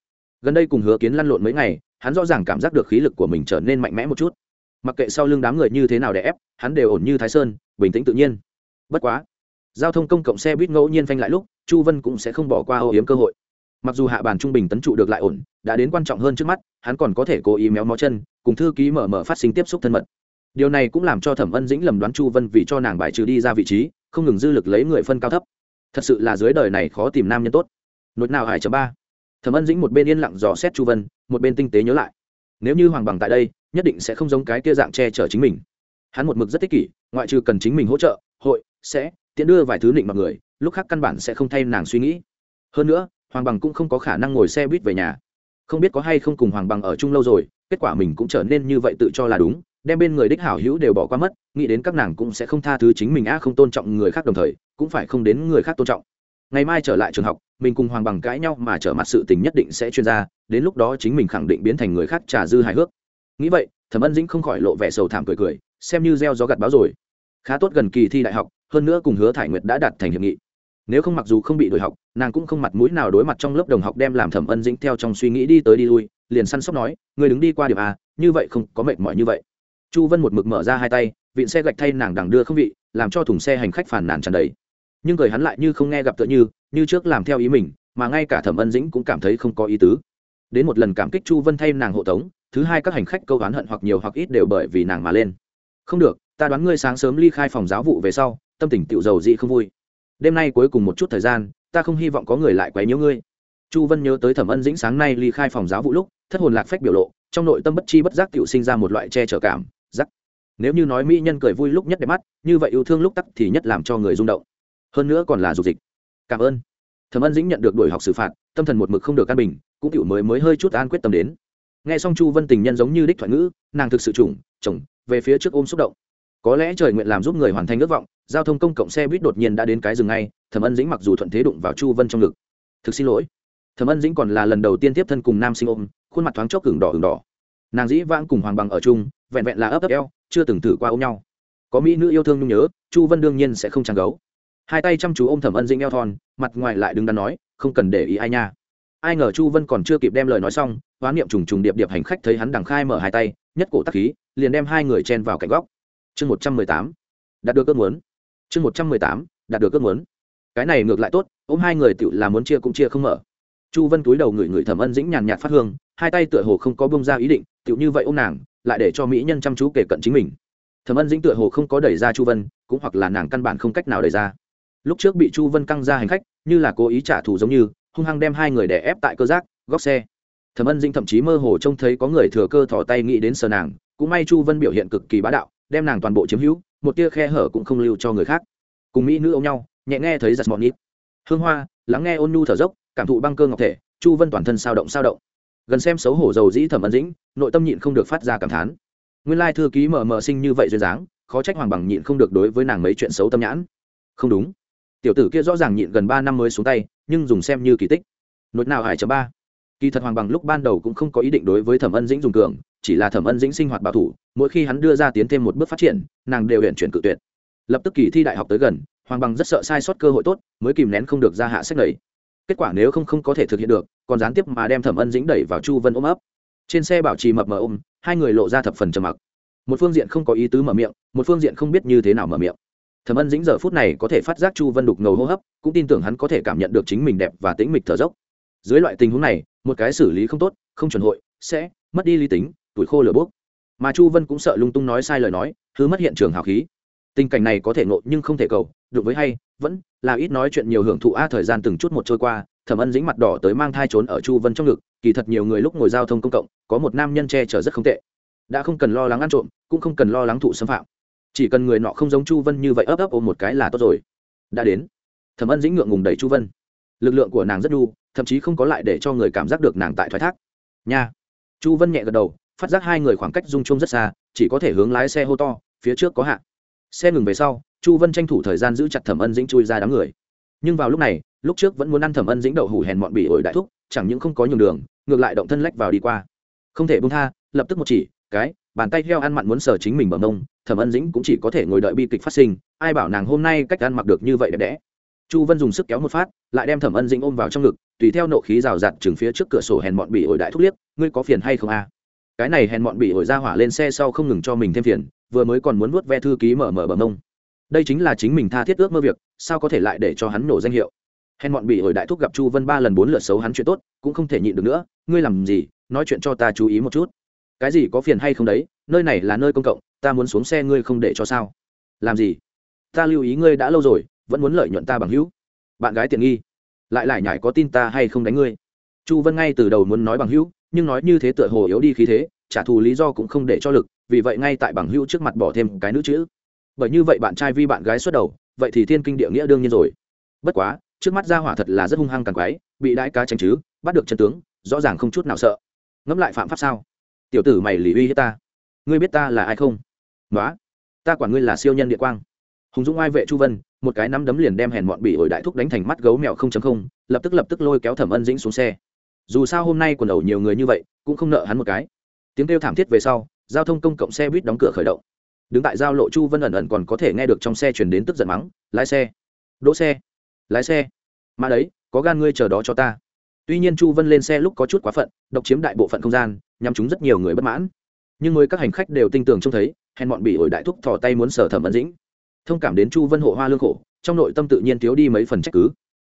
A: Gần đây cùng hứa kiến lăn lộn mấy ngày, hắn rõ ràng cảm giác được khí lực của mình trở nên mạnh mẽ một chút. Mặc kệ sau lưng đám người như thế nào để ép, hắn đều ổn như thái sơn, bình tĩnh tự nhiên. Bất quá, giao thông công cộng xe buýt ngẫu nhiên phanh lại lúc, chu vân cũng sẽ không bỏ qua âu hiếm cơ hội. Mặc dù hạ bàn trung bình tấn trụ được lại ổn, đã đến quan trọng hơn trước mắt, hắn còn có thể cố ý méo mó chân, cùng thư ký mở mở phát sinh tiếp xúc thân mật điều này cũng làm cho thẩm ân dĩnh lầm đoán chu vân vì cho nàng bài trừ đi ra vị trí, không ngừng dư lực lấy người phân cao thấp. Thật sự là dưới đời này khó tìm nam nhân tốt. Nốt nào hải chấm ba. Thẩm ân dĩnh một bên yên lặng dò xét chu vân, một bên tinh tế nhớ lại. Nếu như hoàng bằng tại đây, nhất định sẽ không giống cái kia dạng che chở chính mình. Hắn một mực rất tích kỷ, ngoại trừ cần chính mình hỗ trợ, hội, sẽ tiện đưa vài thứ định mọi người, lúc khác căn bản sẽ không thay nàng suy nghĩ. Hơn nữa, hoàng bằng cũng không có khả năng ngồi xe buýt về nhà. Không biết có hay không cùng hoàng bằng ở chung lâu rồi, kết quả mình cũng trở nên như vậy tự cho là đúng đem bên người đích hảo hữu đều bỏ qua mất, nghĩ đến các nàng cũng sẽ không tha thứ chính mình a không tôn trọng người khác đồng thời, cũng phải không đến người khác tôn trọng. Ngày mai trở lại trường học, mình cùng hoàng bằng cãi nhau mà trở mặt sự tình nhất định sẽ chuyên gia, đến lúc đó chính mình khẳng định biến thành người khác trà dư hài hước. Nghĩ vậy, thẩm ân dĩnh không khỏi lộ vẻ sầu thảm cười cười, xem như gieo gió gặt báo rồi. Khá tốt gần kỳ thi đại học, hơn nữa cùng hứa thải nguyệt đã đạt thành hiệp nghị. Nếu không mặc dù không bị đổi học, nàng cũng không mặt mũi nào đối mặt trong lớp đồng học đem làm thẩm ân dĩnh theo trong suy nghĩ đi tới đi lui, liền săn sóc nói người đứng đi qua điểm a, như vậy không có mệt mỏi như vậy chu vân một mực mở ra hai tay, vịn xe gạch thay nàng đằng đưa không vị, làm cho thùng xe hành khách phản nàn tràn đầy. Nhưng cười hắn lại như không nghe gặp tựa như như trước làm theo ý mình, mà ngay cả thẩm ân dĩnh cũng cảm thấy không có ý tứ. Đến một lần cảm kích chu vân thay nàng hộ tống, thứ hai các hành khách câu oán hận hoặc nhiều hoặc ít đều bởi vì nàng mà lên. Không được, ta đoán ngươi sáng sớm ly khai phòng giáo vụ về sau, tâm tình tựu dầu dị không vui. Đêm nay cuối cùng một chút thời gian, ta không hy vọng có người lại quấy nhiễu ngươi. Chu vân nhớ tới thẩm ân dĩnh sáng nay ly khai phòng giáo vụ lúc, thất hồn lạc phách biểu lộ, trong nội tâm bất chi bất giác tựu sinh ra một loại che chở cảm giắc nếu như nói mỹ nhân cười vui lúc nhất đẹp mắt, như vậy yêu thương lúc tắc thì nhất làm cho người rung động. Hơn nữa còn là dục dịch. Cảm ơn. Thẩm ân dĩnh nhận được đuổi học xử phạt, tâm thần một mực không được căn bình, cũng cựu mới mới hơi chút an quyết tâm đến. Nghe xong chu vân tình nhân giống như đích thoại ngữ, nàng thực sự trùng chồng về phía trước ôm xúc động. Có lẽ trời nguyện làm giúp người hoàn thành ước vọng, giao thông công cộng xe buýt đột nhiên đã đến cái rừng ngay, thẩm ân dĩnh mặc dù thuận thế đụng vào chu vân trong ngực. Thực xin lỗi. Thẩm ân dĩnh còn là lần đầu tiên tiếp thân cùng nam sinh ôm, khuôn mặt thoáng chốc gừng đỏ gừng đỏ. Nàng dĩ vãng cùng hoàng bằng ở chung vẹn vẹn là ấp ấp eo, chưa từng thử qua ôm nhau. Có mỹ nữ yêu thương nhung nhớ, chu vân đương nhiên sẽ không trang gấu. Hai tay chăm chú ôm thẩm ân dĩnh eo thon, mặt ngoài lại đứng đắn nói, không cần để ý ai nha. Ai ngờ chu vân còn chưa kịp đem lời nói xong, hoán niệm trùng trùng điệp điệp hành khách thấy hắn đằng khai mở hai tay, nhất cổ tắc khí, liền đem hai người chen vào cạnh góc. Chương một trăm mười tám, đạt được ước muốn. Chương một trăm mười tám, đạt được ước muốn. Cái này ngược lại tốt, ôm hai người tự làm muốn chia cũng chia không mở. Chu vân túi đầu người người thẩm ân dĩnh nhàn nhạt phát hương, hai tay tựa hồ không có bông ra ý định tự như vậy ôm nàng lại để cho mỹ nhân chăm chú kể cận chính mình. Thẩm ân dĩnh tựa hồ không có đẩy ra chu vân, cũng hoặc là nàng căn bản không cách nào đẩy ra. Lúc trước bị chu vân căng ra hành khách, như là cố ý trả thù giống như, hung hăng đem hai người đè ép tại cơ giác, góc xe. Thẩm ân dĩnh thậm chí mơ hồ trông thấy có người thừa cơ thỏ tay nghĩ đến sờ nàng, cũng may chu vân biểu hiện cực kỳ bá đạo, đem nàng toàn bộ chiếm hữu, một tia khe hở cũng không lưu cho người khác. Cùng mỹ nữ ôm nhau, nhẹ nghe thấy giặt mọn nít hương hoa, lắng nghe ôn nhu thở dốc, cảm thụ băng cơ ngọc thể, chu vân toàn thân sao động sao động gần xem xấu hổ dầu dĩ thẩm ân dĩnh, nội tâm nhịn không được phát ra cảm thán. Nguyên lai thư ký mờ mờ sinh như vậy duyên dáng, khó trách hoàng bằng nhịn không được đối với nàng mấy chuyện xấu tâm nhãn. Không đúng. Tiểu tử kia rõ ràng nhịn gần ba năm mới xuống tay, nhưng dùng xem như kỳ tích. Nốt nào hải chấm ba. Kỳ thật hoàng bằng lúc ban đầu cũng không có ý định đối với thẩm ân dĩnh dùng cường, chỉ là thẩm ân dĩnh sinh hoạt bảo thủ, mỗi khi hắn đưa ra tiến thêm một bước phát triển, nàng đều hiện chuyển cự tuyệt. Lập tức kỳ thi đại học tới gần, hoàng bằng rất sợ sai sót cơ hội tốt, mới kìm nén không được ra hạ sách đẩy kết quả nếu không không có thể thực hiện được, còn gián tiếp mà đem thẩm ân dĩnh đẩy vào chu vân ôm ấp. Trên xe bảo trì mập mờ ôm, hai người lộ ra thập phần trầm mặc. Một phương diện không có ý tứ mở miệng, một phương diện không biết như thế nào mở miệng. Thẩm ân dĩnh giờ phút này có thể phát giác chu vân đục ngầu hô hấp, cũng tin tưởng hắn có thể cảm nhận được chính mình đẹp và tĩnh mịch thở dốc. Dưới loại tình huống này, một cái xử lý không tốt, không chuẩn hội, sẽ mất đi lý tính, tuổi khô lửa bốc. Mà chu vân cũng sợ lung tung nói sai lời nói thứ mất hiện trường hào khí. Tình cảnh này có thể nộ nhưng không thể cầu đụng với hay, vẫn là ít nói chuyện nhiều hưởng thụ a, thời gian từng chút một trôi qua, thẩm ân dính mặt đỏ tới mang thai trốn ở chu vân trong ngực, kỳ thật nhiều người lúc ngồi giao thông công cộng, có một nam nhân che chở rất không tệ. Đã không cần lo lắng ăn trộm, cũng không cần lo lắng thụ xâm phạm. Chỉ cần người nọ không giống chu vân như vậy ấp ấp ôm một cái là tốt rồi. Đã đến. Thẩm ân dĩnh ngượng ngùng đẩy chu vân. Lực lượng của nàng rất đu, thậm chí không có lại để cho người cảm giác được nàng tại thoái thác. Nha. Chu vân nhẹ gật đầu, phát giác hai người khoảng cách dung chung rất xa, chỉ có thể hướng lái xe hô to, phía trước có hạn xe ngừng về sau chu vân tranh thủ thời gian giữ chặt thẩm ân dĩnh chui ra đám người. Nhưng vào lúc này, lúc trước vẫn muốn ăn thẩm ân dĩnh đậu hủ hèn mọn bỉ ổi đại thúc, chẳng những không có nhường đường, ngược lại động thân lách vào đi qua. Không thể bung tha, lập tức một chỉ, cái, bàn tay heo ăn mặn muốn sờ chính mình bằng mông, thẩm ân dĩnh cũng chỉ có thể ngồi đợi bi kịch phát sinh, ai bảo nàng hôm nay cách ăn mặc được như vậy đẹp đẽ. Chu vân dùng sức kéo một phát, lại đem thẩm ân dĩnh ôm vào trong ngực, tùy theo nộ khí rào rạt chừng phía trước cửa sổ hèn mọn bị ổi đại thúc liếc, ngươi có phiền hay không a? Cái này hèn mọn bị ổi ra hỏa lên xe sau không ngừng cho mình thêm phiền, vừa mới còn muốn nuốt ve thư ký mở mở bờ mông đây chính là chính mình tha thiết ước mơ việc, sao có thể lại để cho hắn nổ danh hiệu? Hèn bọn bị ổi đại thúc gặp chu vân ba lần bốn lượt xấu hắn chuyện tốt, cũng không thể nhịn được nữa. Ngươi làm gì? Nói chuyện cho ta chú ý một chút. Cái gì có phiền hay không đấy? Nơi này là nơi công cộng, ta muốn xuống xe ngươi không để cho sao? Làm gì? Ta lưu ý ngươi đã lâu rồi, vẫn muốn lợi nhuận ta bằng hữu. Bạn gái tiện nghi. Lại lại nhải có tin ta hay không đánh ngươi? Chu vân ngay từ đầu muốn nói bằng hữu, nhưng nói như thế tựa hồ yếu đi khí thế, trả thù lý do cũng không để cho lực, vì vậy ngay tại bằng hữu trước mặt bỏ thêm cái nữ chữ bởi như vậy bạn trai vi bạn gái xuất đầu, vậy thì thiên kinh địa nghĩa đương nhiên rồi. Bất quá, trước mắt ra hỏa thật là rất hung hăng càng quái bị đãi cá tranh chứ, bắt được chân tướng, rõ ràng không chút nào sợ. Ngẫm lại phạm pháp sao? Tiểu tử mày lì uy hiếp ta. Ngươi biết ta là ai không? Nói ta quản ngươi là siêu nhân địa quang. Hùng dũng ai vệ chu vân, một cái nắm đấm liền đem hèn mọn bị ổi đại thúc đánh thành mắt gấu mèo không chấm không, lập tức lập tức lôi kéo thẩm ân dĩnh xuống xe. Dù sao hôm nay quần đầu nhiều người như vậy, cũng không nợ hắn một cái. Tiếng kêu thảm thiết về sau, giao thông công cộng xe buýt đóng cửa khởi động đứng tại giao lộ chu vân ẩn ẩn còn có thể nghe được trong xe chuyển đến tức giận mắng, lái xe, đỗ xe, lái xe. Mà đấy, có gan ngươi chờ đó cho ta. Tuy nhiên chu vân lên xe lúc có chút quá phận, độc chiếm đại bộ phận không gian nhằm chúng rất nhiều người bất mãn. Nhưng mới các hành khách đều tin tưởng trông thấy, hèn bọn bị ổi đại thúc thò tay muốn sở thẩm ấn dĩnh. Thông cảm đến chu vân hộ hoa lương khổ, trong nội tâm tự nhiên thiếu đi mấy phần trách cứ.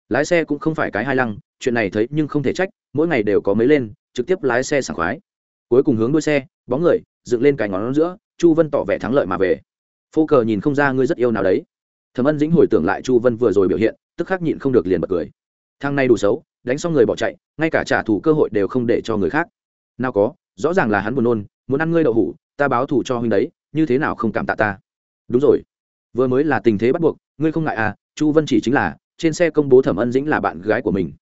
A: Lái xe cũng không phải cái hai lăng, chuyện này thấy nhưng không thể trách, mỗi ngày đều có mấy lên, trực tiếp lái xe sảng khoái. Cuối cùng hướng đuôi xe, bóng người, dựng lên cái ngón giữa chu vân tỏ vẻ thắng lợi mà về. Phô cờ nhìn không ra ngươi rất yêu nào đấy. Thẩm ân dĩnh hồi tưởng lại chu vân vừa rồi biểu hiện, tức khắc nhịn không được liền bật cười. Thang này đủ xấu, đánh xong người bỏ chạy, ngay cả trả thù cơ hội đều không để cho người khác. Nào có, rõ ràng là hắn buồn nôn, muốn ăn ngươi đậu hủ, ta báo thù cho huynh đấy, như thế nào không cảm tạ ta? Đúng rồi. Vừa mới là tình thế bắt buộc, ngươi không ngại à chu vân chỉ chính là, trên xe công bố thẩm ân dĩnh là bạn gái của mình.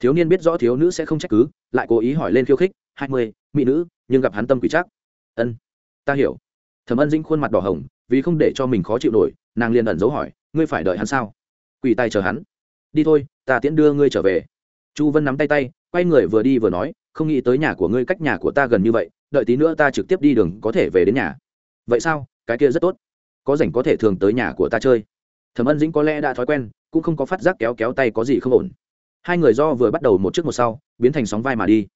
A: Thiếu niên biết rõ thiếu nữ sẽ không trách cứ, lại cố ý hỏi lên khiêu khích, hai mươi, mỹ nữ, nhưng gặp hắn tâm quỷ chắc. Ân, ta hiểu thẩm ân dĩnh khuôn mặt đỏ hồng, vì không để cho mình khó chịu nổi, nàng liền ẩn giấu hỏi, ngươi phải đợi hắn sao? Quỳ tay chờ hắn. Đi thôi, ta tiễn đưa ngươi trở về. Chu vân nắm tay tay, quay người vừa đi vừa nói, không nghĩ tới nhà của ngươi cách nhà của ta gần như vậy, đợi tí nữa ta trực tiếp đi đường có thể về đến nhà. Vậy sao? Cái kia rất tốt. Có rảnh có thể thường tới nhà của ta chơi. Thẩm ân dĩnh có lẽ đã thói quen, cũng không có phát giác kéo kéo tay có gì không ổn. Hai người do vừa bắt đầu một trước một sau, biến thành sóng vai mà đi.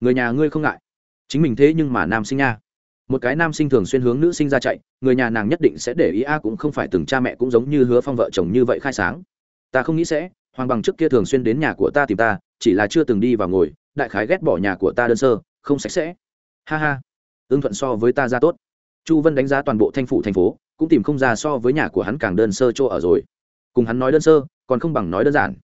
A: Người nhà ngươi không ngại. Chính mình thế nhưng mà nam sinh nha một cái nam sinh thường xuyên hướng nữ sinh ra chạy, người nhà nàng nhất định sẽ để ý, a, cũng không phải từng cha mẹ cũng giống như hứa phong vợ chồng như vậy khai sáng. Ta không nghĩ sẽ, hoàng bằng trước kia thường xuyên đến nhà của ta tìm ta, chỉ là chưa từng đi vào ngồi, đại khái ghét bỏ nhà của ta đơn sơ, không sạch sẽ. Ha ha, ưng thuận so với ta ra tốt. Chu vân đánh giá toàn bộ thanh phủ thành phố, cũng tìm không ra so với nhà của hắn càng đơn sơ chỗ ở rồi. Cùng hắn nói đơn sơ, còn không bằng nói đơn giản.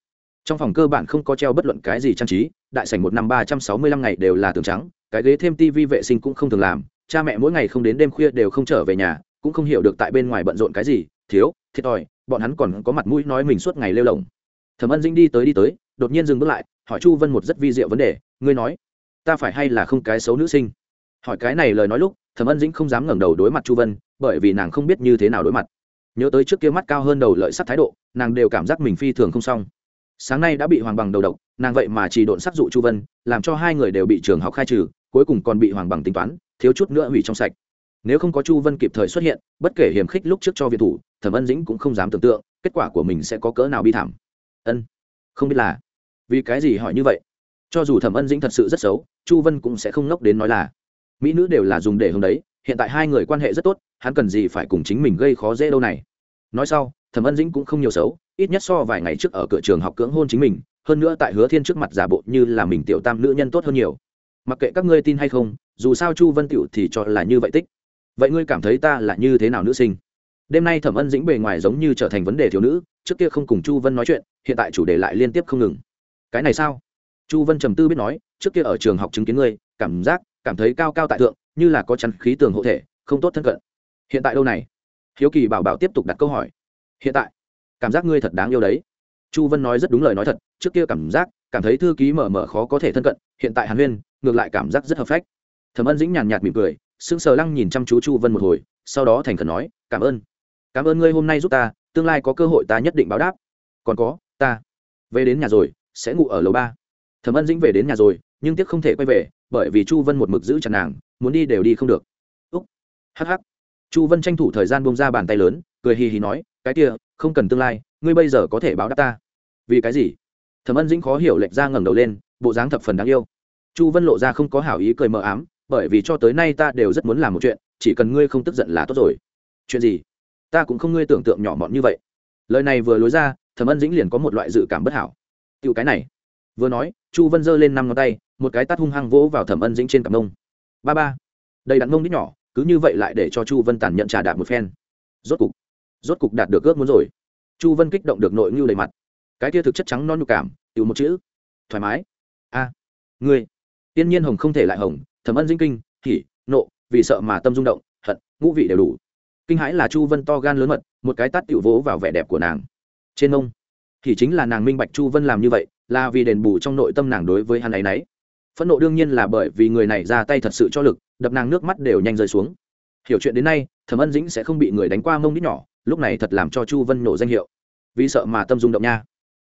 A: Trong phòng cơ bản không có treo bất luận cái gì trang trí, đại sảnh một năm ba trăm sáu mươi lăm ngày đều là tường trắng, cái ghế thêm tivi vệ sinh cũng không thường làm cha mẹ mỗi ngày không đến đêm khuya đều không trở về nhà, cũng không hiểu được tại bên ngoài bận rộn cái gì, thiếu, thiệt thòi, bọn hắn còn có mặt mũi nói mình suốt ngày lêu lồng. Thẩm ân dinh đi tới đi tới, đột nhiên dừng bước lại, hỏi chu vân một rất vi diệu vấn đề, ngươi nói, ta phải hay là không cái xấu nữ sinh? Hỏi cái này lời nói lúc, thẩm ân dĩnh không dám ngẩng đầu đối mặt chu vân, bởi vì nàng không biết như thế nào đối mặt. Nhớ tới trước kia mắt cao hơn đầu lợi sắc thái độ, nàng đều cảm giác mình phi thường không xong. Sáng nay đã bị hoàng bằng đầu độc, nàng vậy mà chỉ độn sắc dụ chu vân, làm cho hai người đều bị trường học khai trừ cuối cùng còn bị hoàng bằng tính toán, thiếu chút nữa hủy trong sạch. Nếu không có chu vân kịp thời xuất hiện, bất kể hiềm khích lúc trước cho viện thủ, thẩm ân dĩnh cũng không dám tưởng tượng, kết quả của mình sẽ có cỡ nào bi thảm. Ân, không biết là vì cái gì hỏi như vậy. Cho dù thẩm ân dĩnh thật sự rất xấu, chu vân cũng sẽ không ngốc đến nói là, mỹ nữ đều là dùng để hướng đấy, hiện tại hai người quan hệ rất tốt, hắn cần gì phải cùng chính mình gây khó dễ đâu này. Nói sau, thẩm ân dĩnh cũng không nhiều xấu, ít nhất so vài ngày trước ở cửa trường học cưỡng hôn chính mình, hơn nữa tại hứa thiên trước mặt giả bộ như là mình tiểu tam nữ nhân tốt hơn nhiều mặc kệ các ngươi tin hay không, dù sao chu vân tịu thì cho là như vậy tích. Vậy ngươi cảm thấy ta là như thế nào nữ sinh? Đêm nay thẩm ân dĩnh bề ngoài giống như trở thành vấn đề thiếu nữ, trước kia không cùng chu vân nói chuyện, hiện tại chủ đề lại liên tiếp không ngừng. Cái này sao? Chu vân trầm tư biết nói, trước kia ở trường học chứng kiến ngươi, cảm giác, cảm thấy cao cao tại thượng, như là có chắn khí tường hộ thể, không tốt thân cận. Hiện tại đâu này? Hiếu kỳ bảo bảo tiếp tục đặt câu hỏi. Hiện tại, cảm giác ngươi thật đáng yêu đấy. Chu vân nói rất đúng lời nói thật, trước kia cảm giác cảm thấy thư ký mở mở khó có thể thân cận, hiện tại hàn huyên ngược lại cảm giác rất hợp phách. Thẩm ân dĩnh nhàn nhạt mỉm cười, sững sờ lăng nhìn chăm chú chu vân một hồi, sau đó thành khẩn nói, cảm ơn. Cảm ơn ngươi hôm nay giúp ta, tương lai có cơ hội ta nhất định báo đáp. Còn có, ta về đến nhà rồi, sẽ ngủ ở lầu ba. Thẩm ân dĩnh về đến nhà rồi, nhưng tiếc không thể quay về, bởi vì chu vân một mực giữ chặt nàng, muốn đi đều đi không được. Úc hh chu vân tranh thủ thời gian bông ra bàn tay lớn, cười hì hì nói, cái kia, không cần tương lai, ngươi bây giờ có thể báo đáp ta. Vì cái gì? Thẩm ân dĩnh khó hiểu lệch ra ngẩng đầu lên, bộ dáng thập phần đáng yêu. Chu vân lộ ra không có hảo ý cười mờ ám, bởi vì cho tới nay ta đều rất muốn làm một chuyện, chỉ cần ngươi không tức giận là tốt rồi. Chuyện gì? Ta cũng không ngươi tưởng tượng nhỏ mọn như vậy. Lời này vừa lối ra, thẩm ân dĩnh liền có một loại dự cảm bất hảo. Tựu cái này. Vừa nói, chu vân giơ lên năm ngón tay, một cái tát hung hăng vỗ vào thẩm ân dĩnh trên cặp nông ba ba. Đầy đặn nông đít nhỏ, cứ như vậy lại để cho chu vân tàn nhận trà đạp một phen. Rốt cục. Rốt cục đạt được ước muốn rồi. Chu vân kích động được nội ngưu đầy mặt cái kia thực chất trắng non nhục cảm tự một chữ thoải mái. A à, ngươi. Tiên nhiên hồng không thể lại hồng thẩm ân dinh kinh hỉ nộ vì sợ mà tâm rung động hận ngũ vị đều đủ. Kinh hãi là chu vân to gan lớn mật một cái tát tiểu vỗ vào vẻ đẹp của nàng. Trên ông thì chính là nàng minh bạch chu vân làm như vậy là vì đền bù trong nội tâm nàng đối với hắn ấy nấy. Phẫn nộ đương nhiên là bởi vì người này ra tay thật sự cho lực đập nàng nước mắt đều nhanh rơi xuống. Hiểu chuyện đến nay thẩm ân dĩnh sẽ không bị người đánh qua mông đít nhỏ lúc này thật làm cho chu vân nổ danh hiệu. Vì sợ mà tâm rung động nha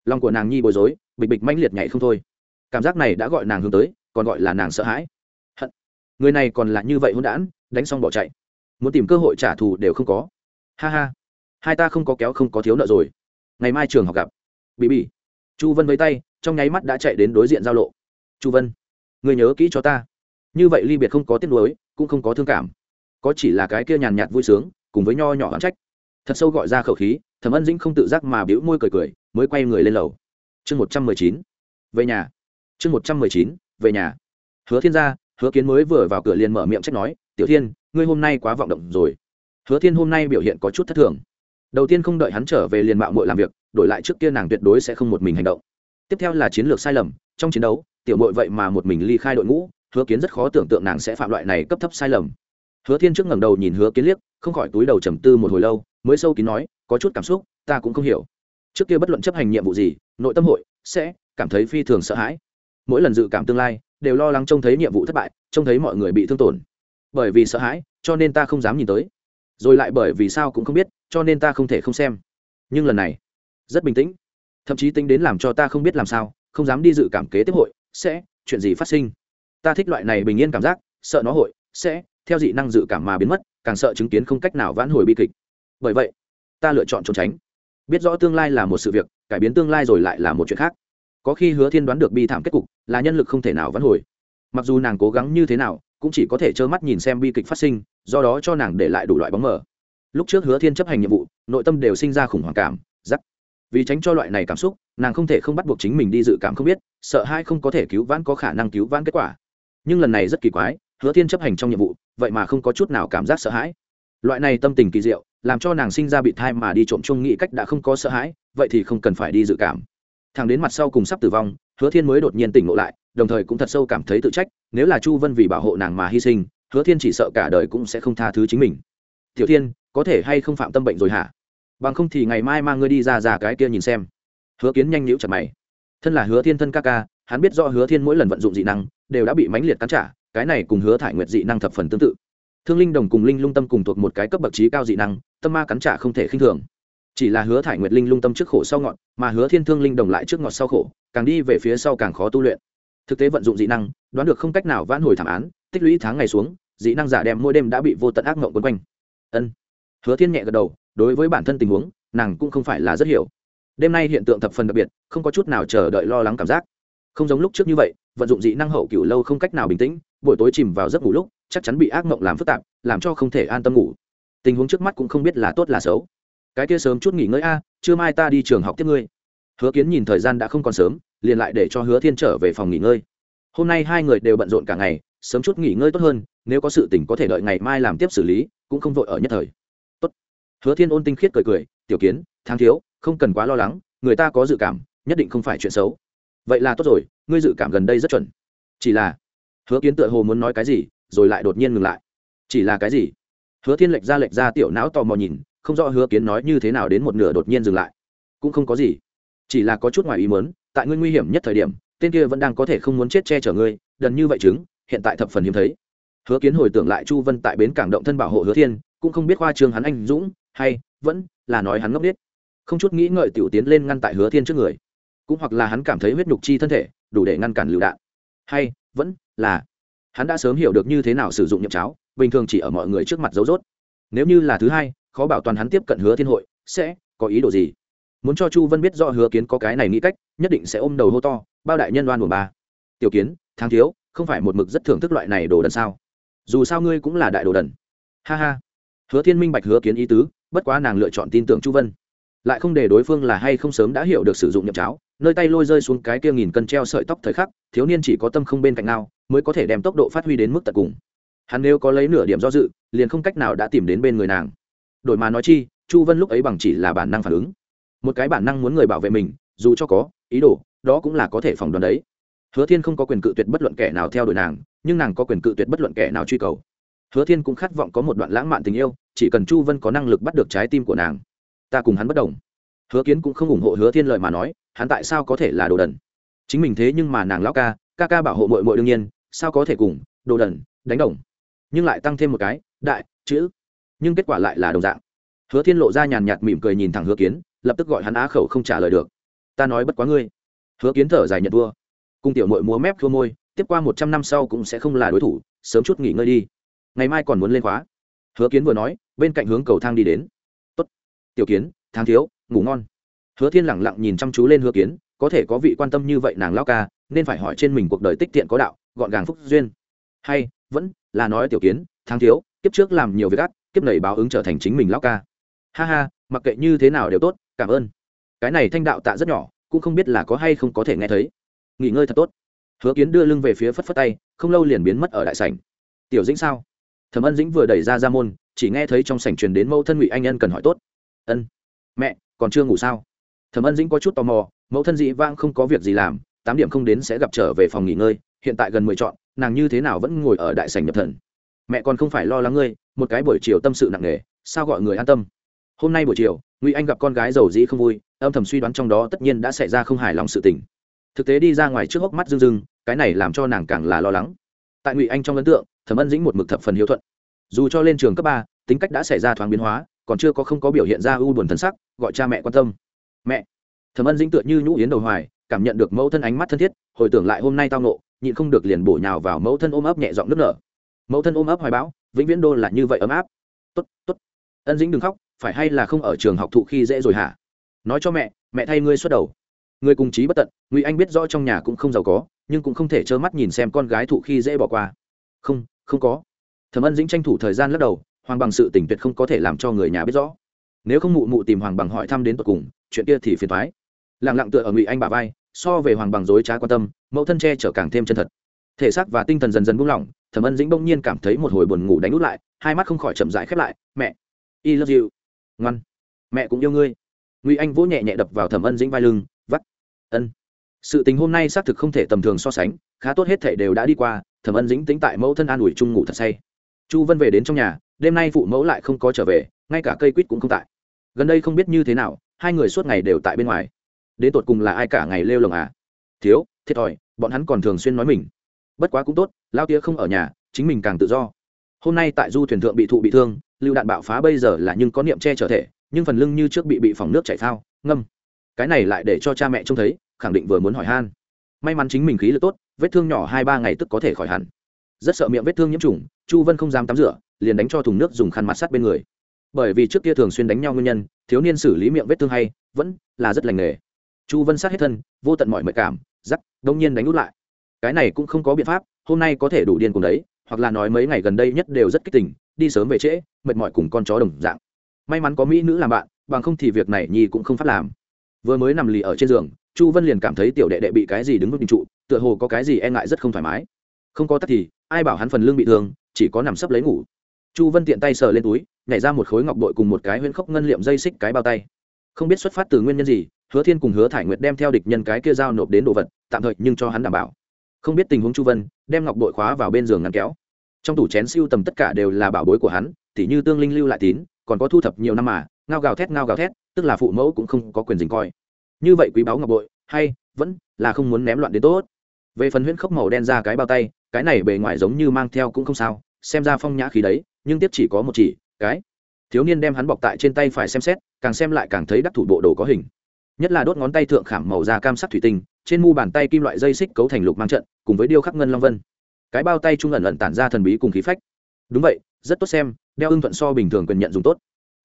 A: lòng của nàng nhi bối rối, bịch bịch manh liệt nhảy không thôi. Cảm giác này đã gọi nàng hướng tới, còn gọi là nàng sợ hãi. Hận. Người này còn là như vậy hôn đản, đánh xong bỏ chạy. Muốn tìm cơ hội trả thù đều không có. Ha ha. Hai ta không có kéo không có thiếu nợ rồi. Ngày mai trường học gặp. Bị bị chu vân với tay, trong nháy mắt đã chạy đến đối diện giao lộ. Chu vân, người nhớ kỹ cho ta. Như vậy ly biệt không có tiếc nuối, cũng không có thương cảm. Có chỉ là cái kia nhàn nhạt vui sướng, cùng với nho nhỏ oán trách. Thật sâu gọi ra khẩu khí, thẩm ân dĩnh không tự giác mà biểu môi cười cười mới quay người lên lầu. Chương một trăm mười chín, về nhà. Chương một trăm mười chín, về nhà. Hứa thiên gia hứa kiến mới vừa vào cửa liền mở miệng trách nói, tiểu thiên, ngươi hôm nay quá vọng động rồi. Hứa thiên hôm nay biểu hiện có chút thất thường. Đầu tiên không đợi hắn trở về liền mạo muội làm việc, đổi lại trước kia nàng tuyệt đối sẽ không một mình hành động. Tiếp theo là chiến lược sai lầm, trong chiến đấu, tiểu muội vậy mà một mình ly khai đội ngũ, hứa kiến rất khó tưởng tượng nàng sẽ phạm loại này cấp thấp sai lầm. Hứa thiên trước ngẩng đầu nhìn hứa kiến liếc, không khỏi túi đầu trầm tư một hồi lâu, mới sâu kín nói, có chút cảm xúc, ta cũng không hiểu trước kia bất luận chấp hành nhiệm vụ gì, nội tâm hội sẽ cảm thấy phi thường sợ hãi. Mỗi lần dự cảm tương lai, đều lo lắng trông thấy nhiệm vụ thất bại, trông thấy mọi người bị thương tổn. Bởi vì sợ hãi, cho nên ta không dám nhìn tới. Rồi lại bởi vì sao cũng không biết, cho nên ta không thể không xem. Nhưng lần này, rất bình tĩnh. Thậm chí tính đến làm cho ta không biết làm sao, không dám đi dự cảm kế tiếp hội, sẽ chuyện gì phát sinh. Ta thích loại này bình yên cảm giác, sợ nó hội sẽ theo dị năng dự cảm mà biến mất, càng sợ chứng kiến không cách nào vãn hồi bi kịch. Bởi vậy, ta lựa chọn trốn tránh biết rõ tương lai là một sự việc, cải biến tương lai rồi lại là một chuyện khác. Có khi hứa thiên đoán được bi thảm kết cục, là nhân lực không thể nào vãn hồi. Mặc dù nàng cố gắng như thế nào, cũng chỉ có thể trơ mắt nhìn xem bi kịch phát sinh, do đó cho nàng để lại đủ loại bóng mờ. Lúc trước hứa thiên chấp hành nhiệm vụ, nội tâm đều sinh ra khủng hoảng cảm giắc vì tránh cho loại này cảm xúc, nàng không thể không bắt buộc chính mình đi dự cảm không biết, sợ hai không có thể cứu vãn có khả năng cứu vãn kết quả. Nhưng lần này rất kỳ quái, hứa thiên chấp hành trong nhiệm vụ, vậy mà không có chút nào cảm giác sợ hãi. Loại này tâm tình kỳ diệu làm cho nàng sinh ra bị thai mà đi trộm chung nghĩ cách đã không có sợ hãi, vậy thì không cần phải đi dự cảm. Thằng đến mặt sau cùng sắp tử vong, hứa thiên mới đột nhiên tỉnh ngộ lại, đồng thời cũng thật sâu cảm thấy tự trách, nếu là chu vân vì bảo hộ nàng mà hy sinh, hứa thiên chỉ sợ cả đời cũng sẽ không tha thứ chính mình. Tiểu thiên, có thể hay không phạm tâm bệnh rồi hả? Bằng không thì ngày mai mang ngươi đi ra ra cái kia nhìn xem. Hứa kiến nhanh nhữ chặt mày. Thân là hứa thiên thân ca ca, hắn biết do hứa thiên mỗi lần vận dụng dị năng, đều đã bị mãnh liệt cắn trả, cái này cùng hứa thải nguyệt dị năng thập phần tương tự. Thương linh đồng cùng linh lung tâm cùng thuộc một cái cấp bậc trí cao dị năng tâm ma cắn trả không thể khinh thường. Chỉ là hứa thải nguyệt linh lung tâm trước khổ sau ngọn, mà hứa thiên thương linh đồng lại trước ngọt sau khổ, càng đi về phía sau càng khó tu luyện. Thực tế vận dụng dị năng, đoán được không cách nào vãn hồi thảm án, tích lũy tháng ngày xuống, dị năng giả đem mỗi đêm đã bị vô tận ác mộng quấn quanh. Ân. Hứa thiên nhẹ gật đầu, đối với bản thân tình huống, nàng cũng không phải là rất hiểu. Đêm nay hiện tượng thập phần đặc biệt, không có chút nào chờ đợi lo lắng cảm giác. Không giống lúc trước như vậy, vận dụng dị năng hậu cựu lâu không cách nào bình tĩnh, buổi tối chìm vào giấc ngủ lúc, chắc chắn bị ác mộng làm phức tạp, làm cho không thể an tâm ngủ tình huống trước mắt cũng không biết là tốt là xấu. Cái kia sớm chút nghỉ ngơi a à, trưa mai ta đi trường học tiếp ngươi. Hứa kiến nhìn thời gian đã không còn sớm liền lại để cho hứa thiên trở về phòng nghỉ ngơi. Hôm nay hai người đều bận rộn cả ngày sớm chút nghỉ ngơi tốt hơn nếu có sự tỉnh có thể đợi ngày mai làm tiếp xử lý cũng không vội ở nhất thời. Tốt. Hứa thiên ôn tinh khiết cười cười tiểu kiến tháng thiếu không cần quá lo lắng người ta có dự cảm nhất định không phải chuyện xấu. Vậy là tốt rồi ngươi dự cảm gần đây rất chuẩn. Chỉ là hứa kiến tựa hồ muốn nói cái gì rồi lại đột nhiên ngừng lại. Chỉ là cái gì? Hứa thiên lệch ra lệch ra tiểu não tò mò nhìn, không rõ hứa kiến nói như thế nào đến một nửa đột nhiên dừng lại. Cũng không có gì. Chỉ là có chút ngoài ý muốn, tại ngươi nguy hiểm nhất thời điểm, tên kia vẫn đang có thể không muốn chết che chở ngươi đần như vậy chứng, hiện tại thập phần hiếm thấy. Hứa kiến hồi tưởng lại chu vân tại bến cảng động thân bảo hộ hứa thiên, cũng không biết khoa trương hắn anh dũng, hay vẫn là nói hắn ngốc biết không chút nghĩ ngợi tiểu tiến lên ngăn tại hứa thiên trước người. Cũng hoặc là hắn cảm thấy huyết nhục chi thân thể, đủ để ngăn cản lựu đạn. Hay vẫn là hắn đã sớm hiểu được như thế nào sử dụng nhậm cháo bình thường chỉ ở mọi người trước mặt dấu dốt nếu như là thứ hai, khó bảo toàn hắn tiếp cận hứa thiên hội, sẽ có ý đồ gì? Muốn cho chu vân biết do hứa kiến có cái này nghĩ cách, nhất định sẽ ôm đầu hô to, bao đại nhân đoan buồn ba tiểu kiến, thang thiếu, không phải một mực rất thưởng thức loại này đồ đần sao? Dù sao ngươi cũng là đại đồ đần. Ha ha. Hứa thiên minh bạch hứa kiến ý tứ, bất quá nàng lựa chọn tin tưởng chu vân. Lại không để đối phương là hay không sớm đã hiểu được sử dụng nhậm cháo, nơi tay lôi rơi xuống cái kia nghìn cân treo sợi tóc thời khắc, thiếu niên chỉ có tâm không bên cạnh nào mới có thể đem tốc độ phát huy đến mức tận cùng hắn nếu có lấy nửa điểm do dự, liền không cách nào đã tìm đến bên người nàng. Đổi mà nói chi, chu vân lúc ấy bằng chỉ là bản năng phản ứng. Một cái bản năng muốn người bảo vệ mình, dù cho có, ý đồ, đó cũng là có thể phòng đoán đấy. Hứa thiên không có quyền cự tuyệt bất luận kẻ nào theo đuổi nàng, nhưng nàng có quyền cự tuyệt bất luận kẻ nào truy cầu. Hứa thiên cũng khát vọng có một đoạn lãng mạn tình yêu, chỉ cần chu vân có năng lực bắt được trái tim của nàng, ta cùng hắn bất đồng. Hứa kiến cũng không ủng hộ hứa thiên lời mà nói, hắn tại sao có thể là đồ đần? Chính mình thế nhưng mà nàng lão ca ca ca bảo hộ mội mội đương nhiên, sao có thể cùng đồ đần đánh đồng? Nhưng lại tăng thêm một cái, đại, chữ. Nhưng kết quả lại là đồng dạng. Hứa thiên lộ ra nhàn nhạt mỉm cười nhìn thẳng hứa kiến, lập tức gọi hắn á khẩu không trả lời được. Ta nói bất quá ngươi. Hứa kiến thở dài nhận vua cung tiểu mội múa mép khô môi, tiếp qua một trăm năm sau cũng sẽ không là đối thủ, sớm chút nghỉ ngơi đi. Ngày mai còn muốn lên khóa. Hứa kiến vừa nói, bên cạnh hướng cầu thang đi đến. Tốt. Tiểu kiến, tháng thiếu, ngủ ngon. Hứa thiên lẳng lặng nhìn chăm chú lên hứa kiến, có thể có vị quan tâm như vậy nàng lao ca, nên phải hỏi trên mình cuộc đời tích tiện có đạo, gọn gàng phúc duyên. Hay vẫn là nói tiểu kiến, thang thiếu, kiếp trước làm nhiều việc gắt kiếp này báo ứng trở thành chính mình lao ca. Ha ha, mặc kệ như thế nào đều tốt, cảm ơn. Cái này thanh đạo tạ rất nhỏ, cũng không biết là có hay không có thể nghe thấy. Nghỉ ngơi thật tốt. Hứa kiến đưa lưng về phía phất phất tay, không lâu liền biến mất ở đại sảnh. Tiểu dĩnh sao? Thẩm ân dĩnh vừa đẩy ra ra môn, chỉ nghe thấy trong sảnh truyền đến mẫu thân ngụy anh ân cần hỏi tốt. Ân, mẹ, còn chưa ngủ sao? Thẩm ân dĩnh có chút tò mò, mẫu thân dị vang không có việc gì làm, tám điểm không đến sẽ gặp trở về phòng nghỉ ngơi hiện tại gần mười chọn, nàng như thế nào vẫn ngồi ở đại sảnh nhập thần? Mẹ còn không phải lo lắng ngươi, một cái buổi chiều tâm sự nặng nề, sao gọi người an tâm? Hôm nay buổi chiều, ngụy anh gặp con gái giàu dĩ không vui, âm thầm suy đoán trong đó tất nhiên đã xảy ra không hài lòng sự tình. Thực tế đi ra ngoài trước hốc mắt rưng rưng, cái này làm cho nàng càng là lo lắng. Tại ngụy anh trong ấn tượng, thẩm ân dĩnh một mực thập phần hiếu thuận. Dù cho lên trường cấp ba, tính cách đã xảy ra thoáng biến hóa, còn chưa có không có biểu hiện ra ưu buồn thân sắc, gọi cha mẹ quan tâm. Mẹ! Thẩm ân dĩnh tựa như nhũ yến đầu hoài, cảm nhận được mẫu thân ánh mắt thân thiết, hồi tưởng lại hôm nay tao nộ nhịn không được liền bổ nhào vào mẫu thân ôm ấp nhẹ giọng nức nở. Mẫu thân ôm ấp hoài bão, vĩnh viễn đô là như vậy ấm áp. Tốt tốt. Ân dĩnh đừng khóc, phải hay là không ở trường học thụ khi dễ rồi hả? Nói cho mẹ mẹ thay ngươi xuất đầu. Người cùng chí bất tận, ngụy anh biết rõ trong nhà cũng không giàu có, nhưng cũng không thể trơ mắt nhìn xem con gái thụ khi dễ bỏ qua. Không không có. Thẩm ân dĩnh tranh thủ thời gian lắc đầu, hoàng bằng sự tỉnh tuyệt không có thể làm cho người nhà biết rõ. Nếu không mụ mụ tìm hoàng bằng hỏi thăm đến tột cùng, chuyện kia thì phiền thoái lẳng lặng tựa ở ngụy anh bà vai so về hoàng bằng dối trá quan tâm, mẫu thân che chở càng thêm chân thật. Thể xác và tinh thần dần dần buông lỏng, thẩm ân dĩnh bỗng nhiên cảm thấy một hồi buồn ngủ đánh út lại, hai mắt không khỏi chậm rãi khép lại, mẹ y love you. Ngoan, mẹ cũng yêu ngươi. Ngụy anh vỗ nhẹ nhẹ đập vào thẩm ân dĩnh vai lưng, vắt, ân. Sự tình hôm nay xác thực không thể tầm thường so sánh, khá tốt hết thể đều đã đi qua, thẩm ân dĩnh tính tại mẫu thân an ủi chung ngủ thật say. Chu vân về đến trong nhà, đêm nay phụ mẫu lại không có trở về, ngay cả cây quýt cũng không tại. Gần đây không biết như thế nào, hai người suốt ngày đều tại bên ngoài đến tột cùng là ai cả ngày lêu lồng à? Thiếu, thiệt thòi, bọn hắn còn thường xuyên nói mình. Bất quá cũng tốt, lao tía không ở nhà, chính mình càng tự do. Hôm nay tại du thuyền thượng bị thụ bị thương, lưu đạn bạo phá bây giờ là nhưng có niệm che trở thể, nhưng phần lưng như trước bị bị phỏng nước chảy phao, ngâm. Cái này lại để cho cha mẹ trông thấy, khẳng định vừa muốn hỏi han. May mắn chính mình khí lực tốt, vết thương nhỏ hai ba ngày tức có thể khỏi hẳn. Rất sợ miệng vết thương nhiễm trùng, chu vân không dám tắm rửa, liền đánh cho thùng nước dùng khăn mặt sắt bên người. Bởi vì trước kia thường xuyên đánh nhau nguyên nhân, thiếu niên xử lý miệng vết thương hay, vẫn là rất lành nghề chu vân sát hết thân vô tận mọi mệt cảm giắc đông nhiên đánh út lại. Cái này cũng không có biện pháp hôm nay có thể đủ điên cùng đấy hoặc là nói mấy ngày gần đây nhất đều rất kích tình, đi sớm về trễ mệt mỏi cùng con chó đồng dạng. May mắn có mỹ nữ làm bạn bằng không thì việc này nhi cũng không phát làm. Vừa mới nằm lì ở trên giường chu vân liền cảm thấy tiểu đệ đệ bị cái gì đứng vững trụ tựa hồ có cái gì e ngại rất không thoải mái. Không có tắt thì ai bảo hắn phần lương bị thương chỉ có nằm sấp lấy ngủ. Chu vân tiện tay sờ lên túi nhảy ra một khối ngọc bội cùng một cái huyễn khốc ngân liệm dây xích cái bao tay. Không biết xuất phát từ nguyên nhân gì hứa thiên cùng hứa thải nguyệt đem theo địch nhân cái kia giao nộp đến đồ vật, tạm thời nhưng cho hắn đảm bảo. Không biết tình huống chu vân, đem ngọc bội khóa vào bên giường ngăn kéo. Trong tủ chén siêu tầm tất cả đều là bảo bối của hắn, tỉ như tương linh lưu lại tín, còn có thu thập nhiều năm mà, ngao gào thét ngao gào thét, tức là phụ mẫu cũng không có quyền dình coi. Như vậy quý báu ngọc bội, hay, vẫn là không muốn ném loạn đến tốt. Về phần huyễn khốc màu đen ra cái bao tay, cái này bề ngoài giống như mang theo cũng không sao, xem ra phong nhã khí đấy, nhưng tiếp chỉ có một chỉ, cái. Thiếu niên đem hắn bọc tại trên tay phải xem xét, càng xem lại càng thấy đắc thủ bộ đồ có hình nhất là đốt ngón tay thượng khảm màu da cam sắc thủy tinh, trên mu bàn tay kim loại dây xích cấu thành lục mang trận, cùng với điêu khắc ngân long vân. Cái bao tay trung ẩn ẩn tản ra thần bí cùng khí phách. Đúng vậy, rất tốt xem, đeo ưng thuận so bình thường quyền nhận dùng tốt.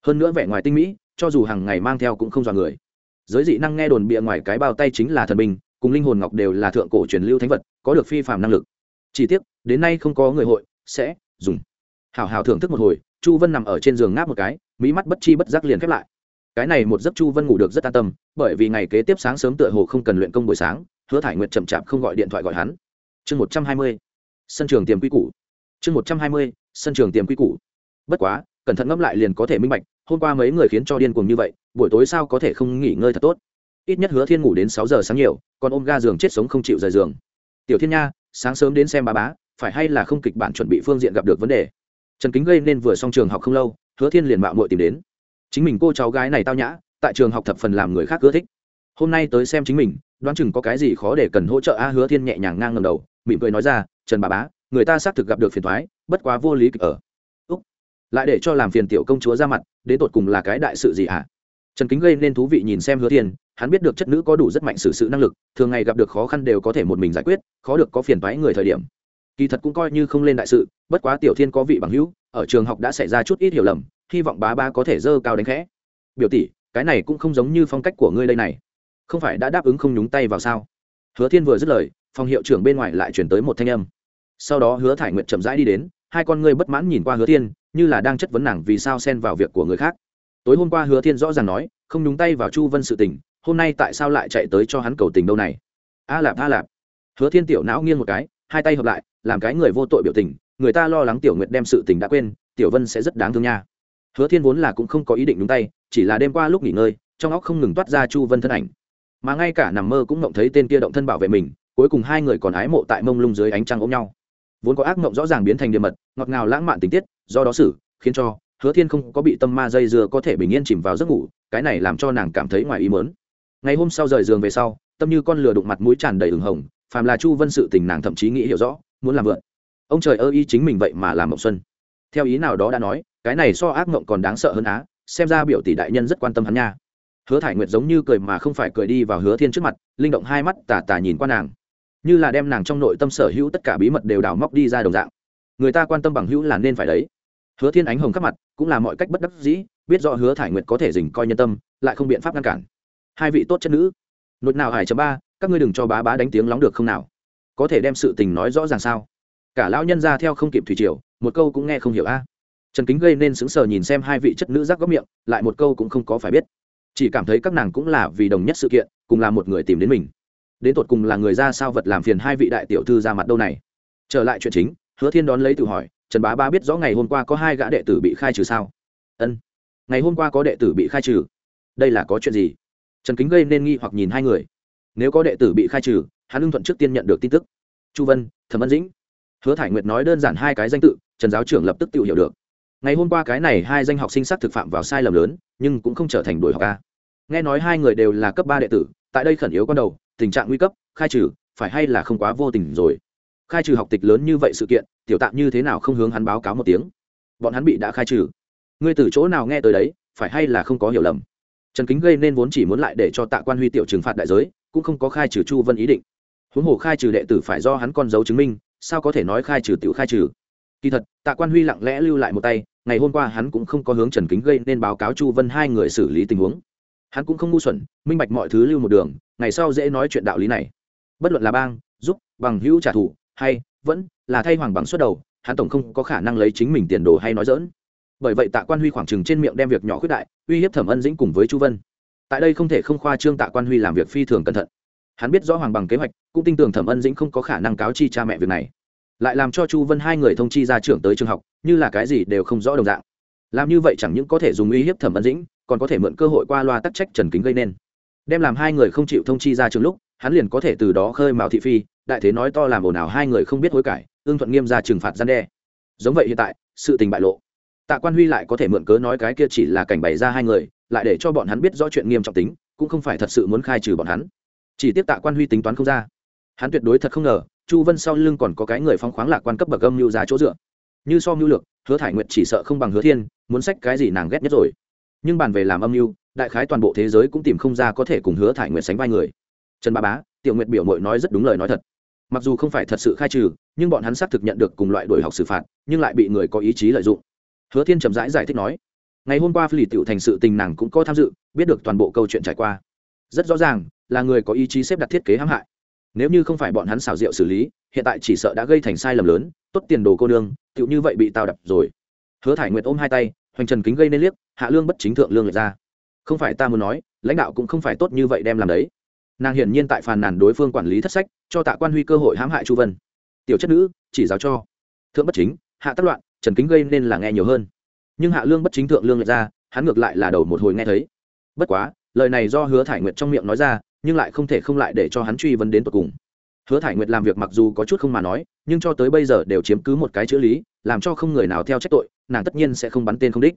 A: Hơn nữa vẻ ngoài tinh mỹ, cho dù hàng ngày mang theo cũng không dọa người. Giới dị năng nghe đồn bịa ngoài cái bao tay chính là thần binh, cùng linh hồn ngọc đều là thượng cổ truyền lưu thánh vật, có được phi phạm năng lực. Chỉ tiếc, đến nay không có người hội, sẽ dùng. Hào hào thưởng thức một hồi, chu vân nằm ở trên giường ngáp một cái mỹ mắt bất chi bất giác liền khép lại cái này một giấc chu vân ngủ được rất an tâm, bởi vì ngày kế tiếp sáng sớm tựa hồ không cần luyện công buổi sáng, hứa thải nguyệt chậm chạp không gọi điện thoại gọi hắn. Chương một trăm hai mươi, sân trường tiềm quy củ. Chương một trăm hai mươi, sân trường tiềm quy củ. Bất quá, cẩn thận ngẫm lại liền có thể minh bạch, hôm qua mấy người khiến cho điên cuồng như vậy, buổi tối sao có thể không nghỉ ngơi thật tốt? Ít nhất hứa thiên ngủ đến sáu giờ sáng nhiều, còn ôm ga giường chết sống không chịu rời giường. Tiểu thiên nha, sáng sớm đến xem bà bá, phải hay là không kịch bản chuẩn bị phương diện gặp được vấn đề? Trần kính gây nên vừa xong trường học không lâu, hứa thiên liền mạo muội tìm đến chính mình cô cháu gái này tao nhã, tại trường học thập phần làm người khác ưa thích. Hôm nay tới xem chính mình, đoán chừng có cái gì khó để cần hỗ trợ a hứa thiên nhẹ nhàng ngang ngầm đầu, mỉm cười nói ra, trần bà bá, người ta xác thực gặp được phiền thoái bất quá vô lý kịch ở. Úc. Lại để cho làm phiền tiểu công chúa ra mặt, đến tột cùng là cái đại sự gì hả? Trần kính gây nên thú vị nhìn xem hứa thiên, hắn biết được chất nữ có đủ rất mạnh xử sự năng lực, thường ngày gặp được khó khăn đều có thể một mình giải quyết, khó được có phiền thoái người thời điểm. Kỳ thật cũng coi như không lên đại sự, bất quá tiểu thiên có vị bằng hữu, ở trường học đã xảy ra chút ít hiểu lầm hy vọng bá ba có thể dơ cao đánh khẽ. Biểu tỷ, cái này cũng không giống như phong cách của ngươi đây này. Không phải đã đáp ứng không nhúng tay vào sao? Hứa thiên vừa dứt lời, phòng hiệu trưởng bên ngoài lại chuyển tới một thanh âm. Sau đó hứa thải nguyện chậm rãi đi đến, hai con ngươi bất mãn nhìn qua hứa thiên, như là đang chất vấn nàng vì sao xen vào việc của người khác. Tối hôm qua hứa thiên rõ ràng nói, không nhúng tay vào chu vân sự tình, hôm nay tại sao lại chạy tới cho hắn cầu tình đâu này? A lạp a lạp. Hứa thiên tiểu não nghiêng một cái, hai tay hợp lại, làm cái người vô tội biểu tình, người ta lo lắng tiểu nguyệt đem sự tình đã quên, tiểu vân sẽ rất đáng thương nha hứa thiên vốn là cũng không có ý định đúng tay, chỉ là đêm qua lúc nghỉ ngơi, trong óc không ngừng toát ra chu vân thân ảnh. Mà ngay cả nằm mơ cũng mộng thấy tên kia động thân bảo vệ mình, cuối cùng hai người còn ái mộ tại mông lung dưới ánh trăng ôm nhau. Vốn có ác mộng rõ ràng biến thành điềm mật, ngọt ngào lãng mạn tình tiết, do đó xử, khiến cho hứa thiên không có bị tâm ma dây dưa có thể bình yên chìm vào giấc ngủ, cái này làm cho nàng cảm thấy ngoài ý mớn ngày hôm sau rời giường về sau, tâm như con lừa đụng mặt mũi tràn đầy ửng hồng, phàm là chu vân sự tình nàng thậm chí nghĩ hiểu rõ, muốn làm vượn ông trời ơ y chính mình vậy mà làm mộng xuân. Theo ý nào đó đã nói cái này so ác mộng còn đáng sợ hơn á, xem ra biểu tỷ đại nhân rất quan tâm hắn nha. Hứa thải nguyệt giống như cười mà không phải cười đi vào hứa thiên trước mặt, linh động hai mắt, tà tà nhìn qua nàng. Như là đem nàng trong nội tâm sở hữu tất cả bí mật đều đào móc đi ra đồng dạng. Người ta quan tâm bằng hữu là nên phải đấy. Hứa thiên ánh hồng khắp mặt, cũng là mọi cách bất đắc dĩ, biết rõ hứa thải nguyệt có thể dình coi nhân tâm, lại không biện pháp ngăn cản. Hai vị tốt chất nữ. Nốt nào hải chấm ba, các ngươi đừng cho bá bá đánh tiếng lóng được không nào? Có thể đem sự tình nói rõ ràng sao? Cả lão nhân ra theo không kịp thủy triều, một câu cũng nghe không hiểu a trần kính gây nên sững sờ nhìn xem hai vị chất nữ giác góc miệng, lại một câu cũng không có phải biết. Chỉ cảm thấy các nàng cũng là vì đồng nhất sự kiện, cùng là một người tìm đến mình. Đến tột cùng là người ra sao vật làm phiền hai vị đại tiểu thư ra mặt đâu này? Trở lại chuyện chính, hứa thiên đón lấy tự hỏi, trần bá ba biết rõ ngày hôm qua có hai gã đệ tử bị khai trừ sao? Ân, ngày hôm qua có đệ tử bị khai trừ. Đây là có chuyện gì? Trần kính gây nên nghi hoặc nhìn hai người. Nếu có đệ tử bị khai trừ, hắn Lương thuận trước tiên nhận được tin tức. Chu vân, thẩm ân dĩnh. Hứa thải nguyệt nói đơn giản hai cái danh tự, trần giáo trưởng lập tức tự hiểu được ngày hôm qua cái này hai danh học sinh xác thực phạm vào sai lầm lớn, nhưng cũng không trở thành đuổi học ca nghe nói hai người đều là cấp ba đệ tử, tại đây khẩn yếu con đầu, tình trạng nguy cấp, khai trừ, phải hay là không quá vô tình rồi? Khai trừ học tịch lớn như vậy sự kiện, tiểu tạm như thế nào không hướng hắn báo cáo một tiếng? Bọn hắn bị đã khai trừ. Ngươi từ chỗ nào nghe tới đấy, phải hay là không có hiểu lầm? Trần kính gây nên vốn chỉ muốn lại để cho tạ quan huy tiểu trừng phạt đại giới, cũng không có khai trừ chu vân ý định. Huống hồ khai trừ đệ tử phải do hắn con dấu chứng minh, sao có thể nói khai trừ tiểu khai trừ? Kỳ thật, tạ quan huy lặng lẽ lưu lại một tay ngày hôm qua hắn cũng không có hướng trần kính gây nên báo cáo chu vân hai người xử lý tình huống. Hắn cũng không ngu xuẩn, minh bạch mọi thứ lưu một đường, ngày sau dễ nói chuyện đạo lý này. Bất luận là bang, giúp, bằng hữu trả thù, hay vẫn là thay hoàng bằng xuất đầu, hắn tổng không có khả năng lấy chính mình tiền đồ hay nói dỡn bởi vậy tạ quan huy khoảng chừng trên miệng đem việc nhỏ khuyết đại, uy hiếp thẩm ân dĩnh cùng với chu vân. Tại đây không thể không khoa trương tạ quan huy làm việc phi thường cẩn thận. Hắn biết rõ hoàng bằng kế hoạch, cũng tin tưởng thẩm ân dĩnh không có khả năng cáo chi cha mẹ việc này lại làm cho chu vân hai người thông chi ra trưởng tới trường học, như là cái gì đều không rõ đồng dạng. Làm như vậy chẳng những có thể dùng uy hiếp thẩm ấn dĩnh, còn có thể mượn cơ hội qua loa tắc trách trần kính gây nên. Đem làm hai người không chịu thông chi ra trường lúc, hắn liền có thể từ đó khơi mào thị phi, đại thế nói to làm ồn ào hai người không biết hối cải ương thuận nghiêm ra trừng phạt gian đe. Giống vậy hiện tại, sự tình bại lộ. Tạ quan huy lại có thể mượn cớ nói cái kia chỉ là cảnh bày ra hai người, lại để cho bọn hắn biết rõ chuyện nghiêm trọng tính, cũng không phải thật sự muốn khai trừ bọn hắn. Chỉ tiếp tạ quan huy tính toán không ra. Hắn tuyệt đối thật không ngờ chu vân sau lưng còn có cái người phong khoáng lạc quan cấp bậc âm mưu ra chỗ dựa. Như so mưu lược hứa thải nguyệt chỉ sợ không bằng hứa thiên muốn sách cái gì nàng ghét nhất rồi. Nhưng bàn về làm âm mưu đại khái toàn bộ thế giới cũng tìm không ra có thể cùng hứa thải nguyệt sánh vai người. Trần ba bá tiểu nguyệt biểu mội nói rất đúng lời nói thật. Mặc dù không phải thật sự khai trừ nhưng bọn hắn xác thực nhận được cùng loại đổi học xử phạt nhưng lại bị người có ý chí lợi dụng. Hứa thiên chậm rãi giải, giải thích nói ngày hôm qua phi tiểu thành sự tình nàng cũng có tham dự biết được toàn bộ câu chuyện trải qua. Rất rõ ràng là người có ý chí xếp đặt thiết kế hãm hại nếu như không phải bọn hắn xảo diệu xử lý, hiện tại chỉ sợ đã gây thành sai lầm lớn, tốt tiền đồ cô nương, tựu như vậy bị tao đập rồi. Hứa thải nguyệt ôm hai tay, hoành trần kính gây nên liếc, hạ lương bất chính thượng lương lệch ra. Không phải ta muốn nói, lãnh đạo cũng không phải tốt như vậy đem làm đấy. Nàng hiển nhiên tại phàn nàn đối phương quản lý thất sách, cho tạ quan huy cơ hội hãm hại chu vân. Tiểu chất nữ, chỉ giáo cho. Thượng bất chính, hạ tất loạn, trần kính gây nên là nghe nhiều hơn. Nhưng hạ lương bất chính thượng lương lệch ra, hắn ngược lại là đầu một hồi nghe thấy. Bất quá, lời này do hứa thải nguyệt trong miệng nói ra nhưng lại không thể không lại để cho hắn truy vấn đến tột cùng. Hứa thải nguyệt làm việc mặc dù có chút không mà nói, nhưng cho tới bây giờ đều chiếm cứ một cái chữ lý, làm cho không người nào theo trách tội, nàng tất nhiên sẽ không bắn tên không đích.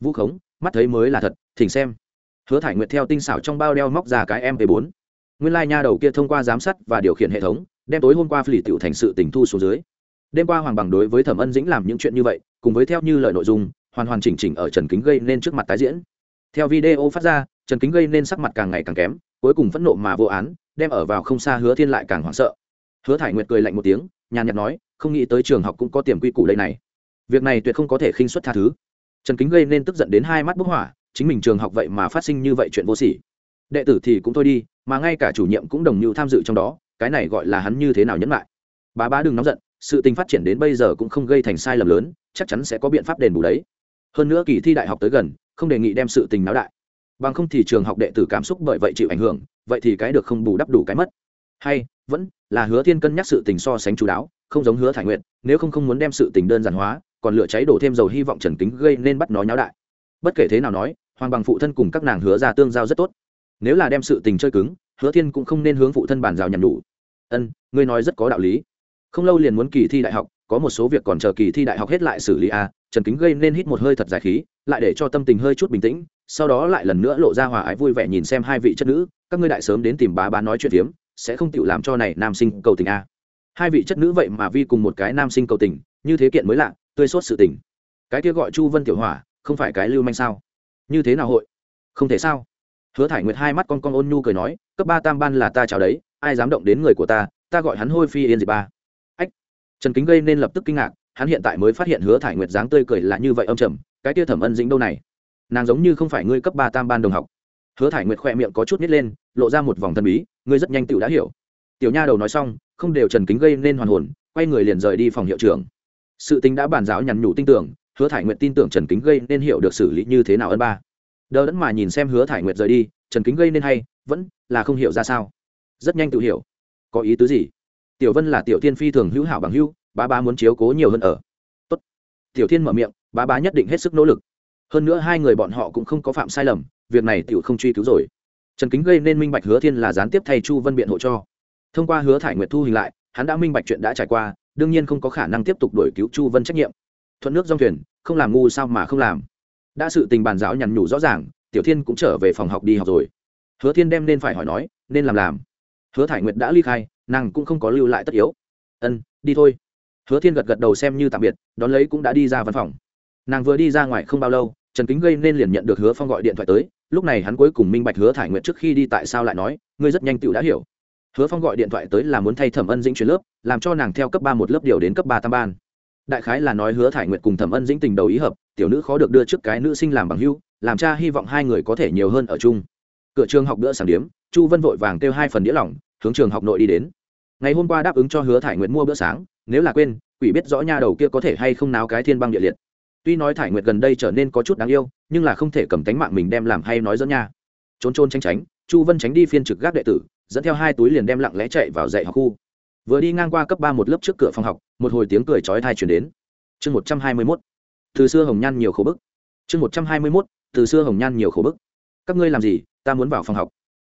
A: Vũ khống, mắt thấy mới là thật, thỉnh xem. Hứa thải nguyệt theo tinh xảo trong bao đeo móc ra cái mp 4 nguyên lai nha đầu kia thông qua giám sát và điều khiển hệ thống, đem tối hôm qua phỉ tiểu thành sự tình thu xuống dưới. Đêm qua hoàng bằng đối với thẩm ân dĩnh làm những chuyện như vậy, cùng với theo như lời nội dung, hoàn hoàn chỉnh chỉnh ở trần kính gây nên trước mặt tái diễn. Theo video phát ra, trần kính gây nên sắc mặt càng ngày càng kém cuối cùng phẫn nộ mà vô án, đem ở vào không xa hứa thiên lại càng hoảng sợ. Hứa thải nguyệt cười lạnh một tiếng, nhàn nhạt nói, không nghĩ tới trường học cũng có tiềm quy củ đây này. Việc này tuyệt không có thể khinh xuất tha thứ. Trần kính gây nên tức giận đến hai mắt bức hỏa, chính mình trường học vậy mà phát sinh như vậy chuyện vô sỉ. Đệ tử thì cũng thôi đi, mà ngay cả chủ nhiệm cũng đồng như tham dự trong đó, cái này gọi là hắn như thế nào nhẫn lại. Bà bá đừng nóng giận, sự tình phát triển đến bây giờ cũng không gây thành sai lầm lớn, chắc chắn sẽ có biện pháp đền bù đấy. Hơn nữa kỳ thi đại học tới gần, không đề nghị đem sự tình náo đại bằng không thì trường học đệ tử cảm xúc bởi vậy chịu ảnh hưởng vậy thì cái được không bù đắp đủ cái mất. Hay vẫn là hứa thiên cân nhắc sự tình so sánh chú đáo không giống hứa thải nguyện nếu không không muốn đem sự tình đơn giản hóa còn lửa cháy đổ thêm dầu hy vọng trần kính gây nên bắt nó nháo đại. Bất kể thế nào nói hoàng bằng phụ thân cùng các nàng hứa ra tương giao rất tốt. Nếu là đem sự tình chơi cứng hứa thiên cũng không nên hướng phụ thân bàn rào nhằm đủ. Ân ngươi nói rất có đạo lý. Không lâu liền muốn kỳ thi đại học có một số việc còn chờ kỳ thi đại học hết lại xử lý a à, trần kính gây nên hít một hơi thật dài khí, lại để cho tâm tình hơi chút bình tĩnh, sau đó lại lần nữa lộ ra hòa ái vui vẻ nhìn xem hai vị chất nữ, các ngươi đại sớm đến tìm bá bá nói chuyện phiếm, sẽ không tự làm cho này nam sinh cầu tình a. À. hai vị chất nữ vậy mà vi cùng một cái nam sinh cầu tình, như thế kiện mới lạ, tươi sốt sự tình. Cái kia gọi chu vân tiểu hỏa, không phải cái lưu manh sao? Như thế nào hội? Không thể sao? Hứa thải nguyệt hai mắt con con ôn nhu cười nói, cấp ba tam ban là ta chào đấy, ai dám động đến người của ta ta gọi hắn hôi phi yên dịp ba. Ách! Trần kính gây nên lập tức kinh ngạc hắn hiện tại mới phát hiện hứa thải nguyệt dáng tươi cười là như vậy âm trầm, cái tia thẩm ân dĩnh đâu này? Nàng giống như không phải ngươi cấp ba tam ban đồng học. Hứa thải nguyệt khoe miệng có chút nít lên, lộ ra một vòng thân bí, ngươi rất nhanh tựu đã hiểu. Tiểu nha đầu nói xong, không đều trần kính gây nên hoàn hồn, quay người liền rời đi phòng hiệu trưởng. Sự tính đã bàn giáo nhằn nhủ tin tưởng, hứa thải nguyệt tin tưởng trần kính gây nên hiểu được xử lý như thế nào ân ba. Đờ đẫn mà nhìn xem hứa thải nguyệt rời đi, trần kính gây nên hay, vẫn là không hiểu ra sao. Rất nhanh tự hiểu. Có ý tứ gì? Tiểu vân là tiểu tiên phi thường hữu hảo bằng hữu Bá Bá muốn chiếu cố nhiều hơn ở. Tốt. Tiểu thiên mở miệng, Bá Bá nhất định hết sức nỗ lực. Hơn nữa hai người bọn họ cũng không có phạm sai lầm, việc này tiểu không truy cứu rồi. Trần kính gây nên minh bạch hứa thiên là gián tiếp thay chu vân biện hộ cho. Thông qua hứa thải nguyệt thu hình lại, hắn đã minh bạch chuyện đã trải qua, đương nhiên không có khả năng tiếp tục đổi cứu chu vân trách nhiệm. Thuận nước dòng thuyền, không làm ngu sao mà không làm. Đã sự tình bàn giáo nhằn nhủ rõ ràng, tiểu thiên cũng trở về phòng học đi học rồi. Hứa thiên đem nên phải hỏi nói, nên làm làm. Hứa thải nguyệt đã ly khai, nàng cũng không có lưu lại tất yếu. Ân, đi thôi hứa thiên gật gật đầu xem như tạm biệt, đón lấy cũng đã đi ra văn phòng. Nàng vừa đi ra ngoài không bao lâu, trần kính gây nên liền nhận được hứa phong gọi điện thoại tới, lúc này hắn cuối cùng minh bạch hứa thải nguyệt trước khi đi tại sao lại nói, ngươi rất nhanh tựu đã hiểu. Hứa phong gọi điện thoại tới là muốn thay thẩm ân dĩnh chuyển lớp, làm cho nàng theo cấp ba một lớp điều đến cấp ba tam ban. Đại khái là nói hứa thải nguyệt cùng thẩm ân dĩnh tình đầu ý hợp, tiểu nữ khó được đưa trước cái nữ sinh làm bằng hưu làm cha hy vọng hai người có thể nhiều hơn ở chung. Cửa trường học bữa sáng điếm, chu vân vội vàng kêu hai phần đĩa lỏng, hướng trường học nội đi đến. Ngày hôm qua đáp ứng cho hứa thải nguyệt mua bữa sáng nếu là quên, quỷ biết rõ nha đầu kia có thể hay không náo cái thiên băng địa liệt. Tuy nói thải nguyệt gần đây trở nên có chút đáng yêu, nhưng là không thể cầm tánh mạng mình đem làm hay nói dẫn nha. Trốn trôn tránh tránh, chu vân tránh đi phiên trực gác đệ tử, dẫn theo hai túi liền đem lặng lẽ chạy vào dạy học khu. Vừa đi ngang qua cấp ba một lớp trước cửa phòng học, một hồi tiếng cười chói thai chuyển đến. Chương một trăm hai mươi mốt. Từ xưa hồng nhan nhiều khổ bức. Chương một trăm hai mươi mốt. Từ xưa hồng nhan nhiều khổ bức. Các ngươi làm gì, ta muốn vào phòng học.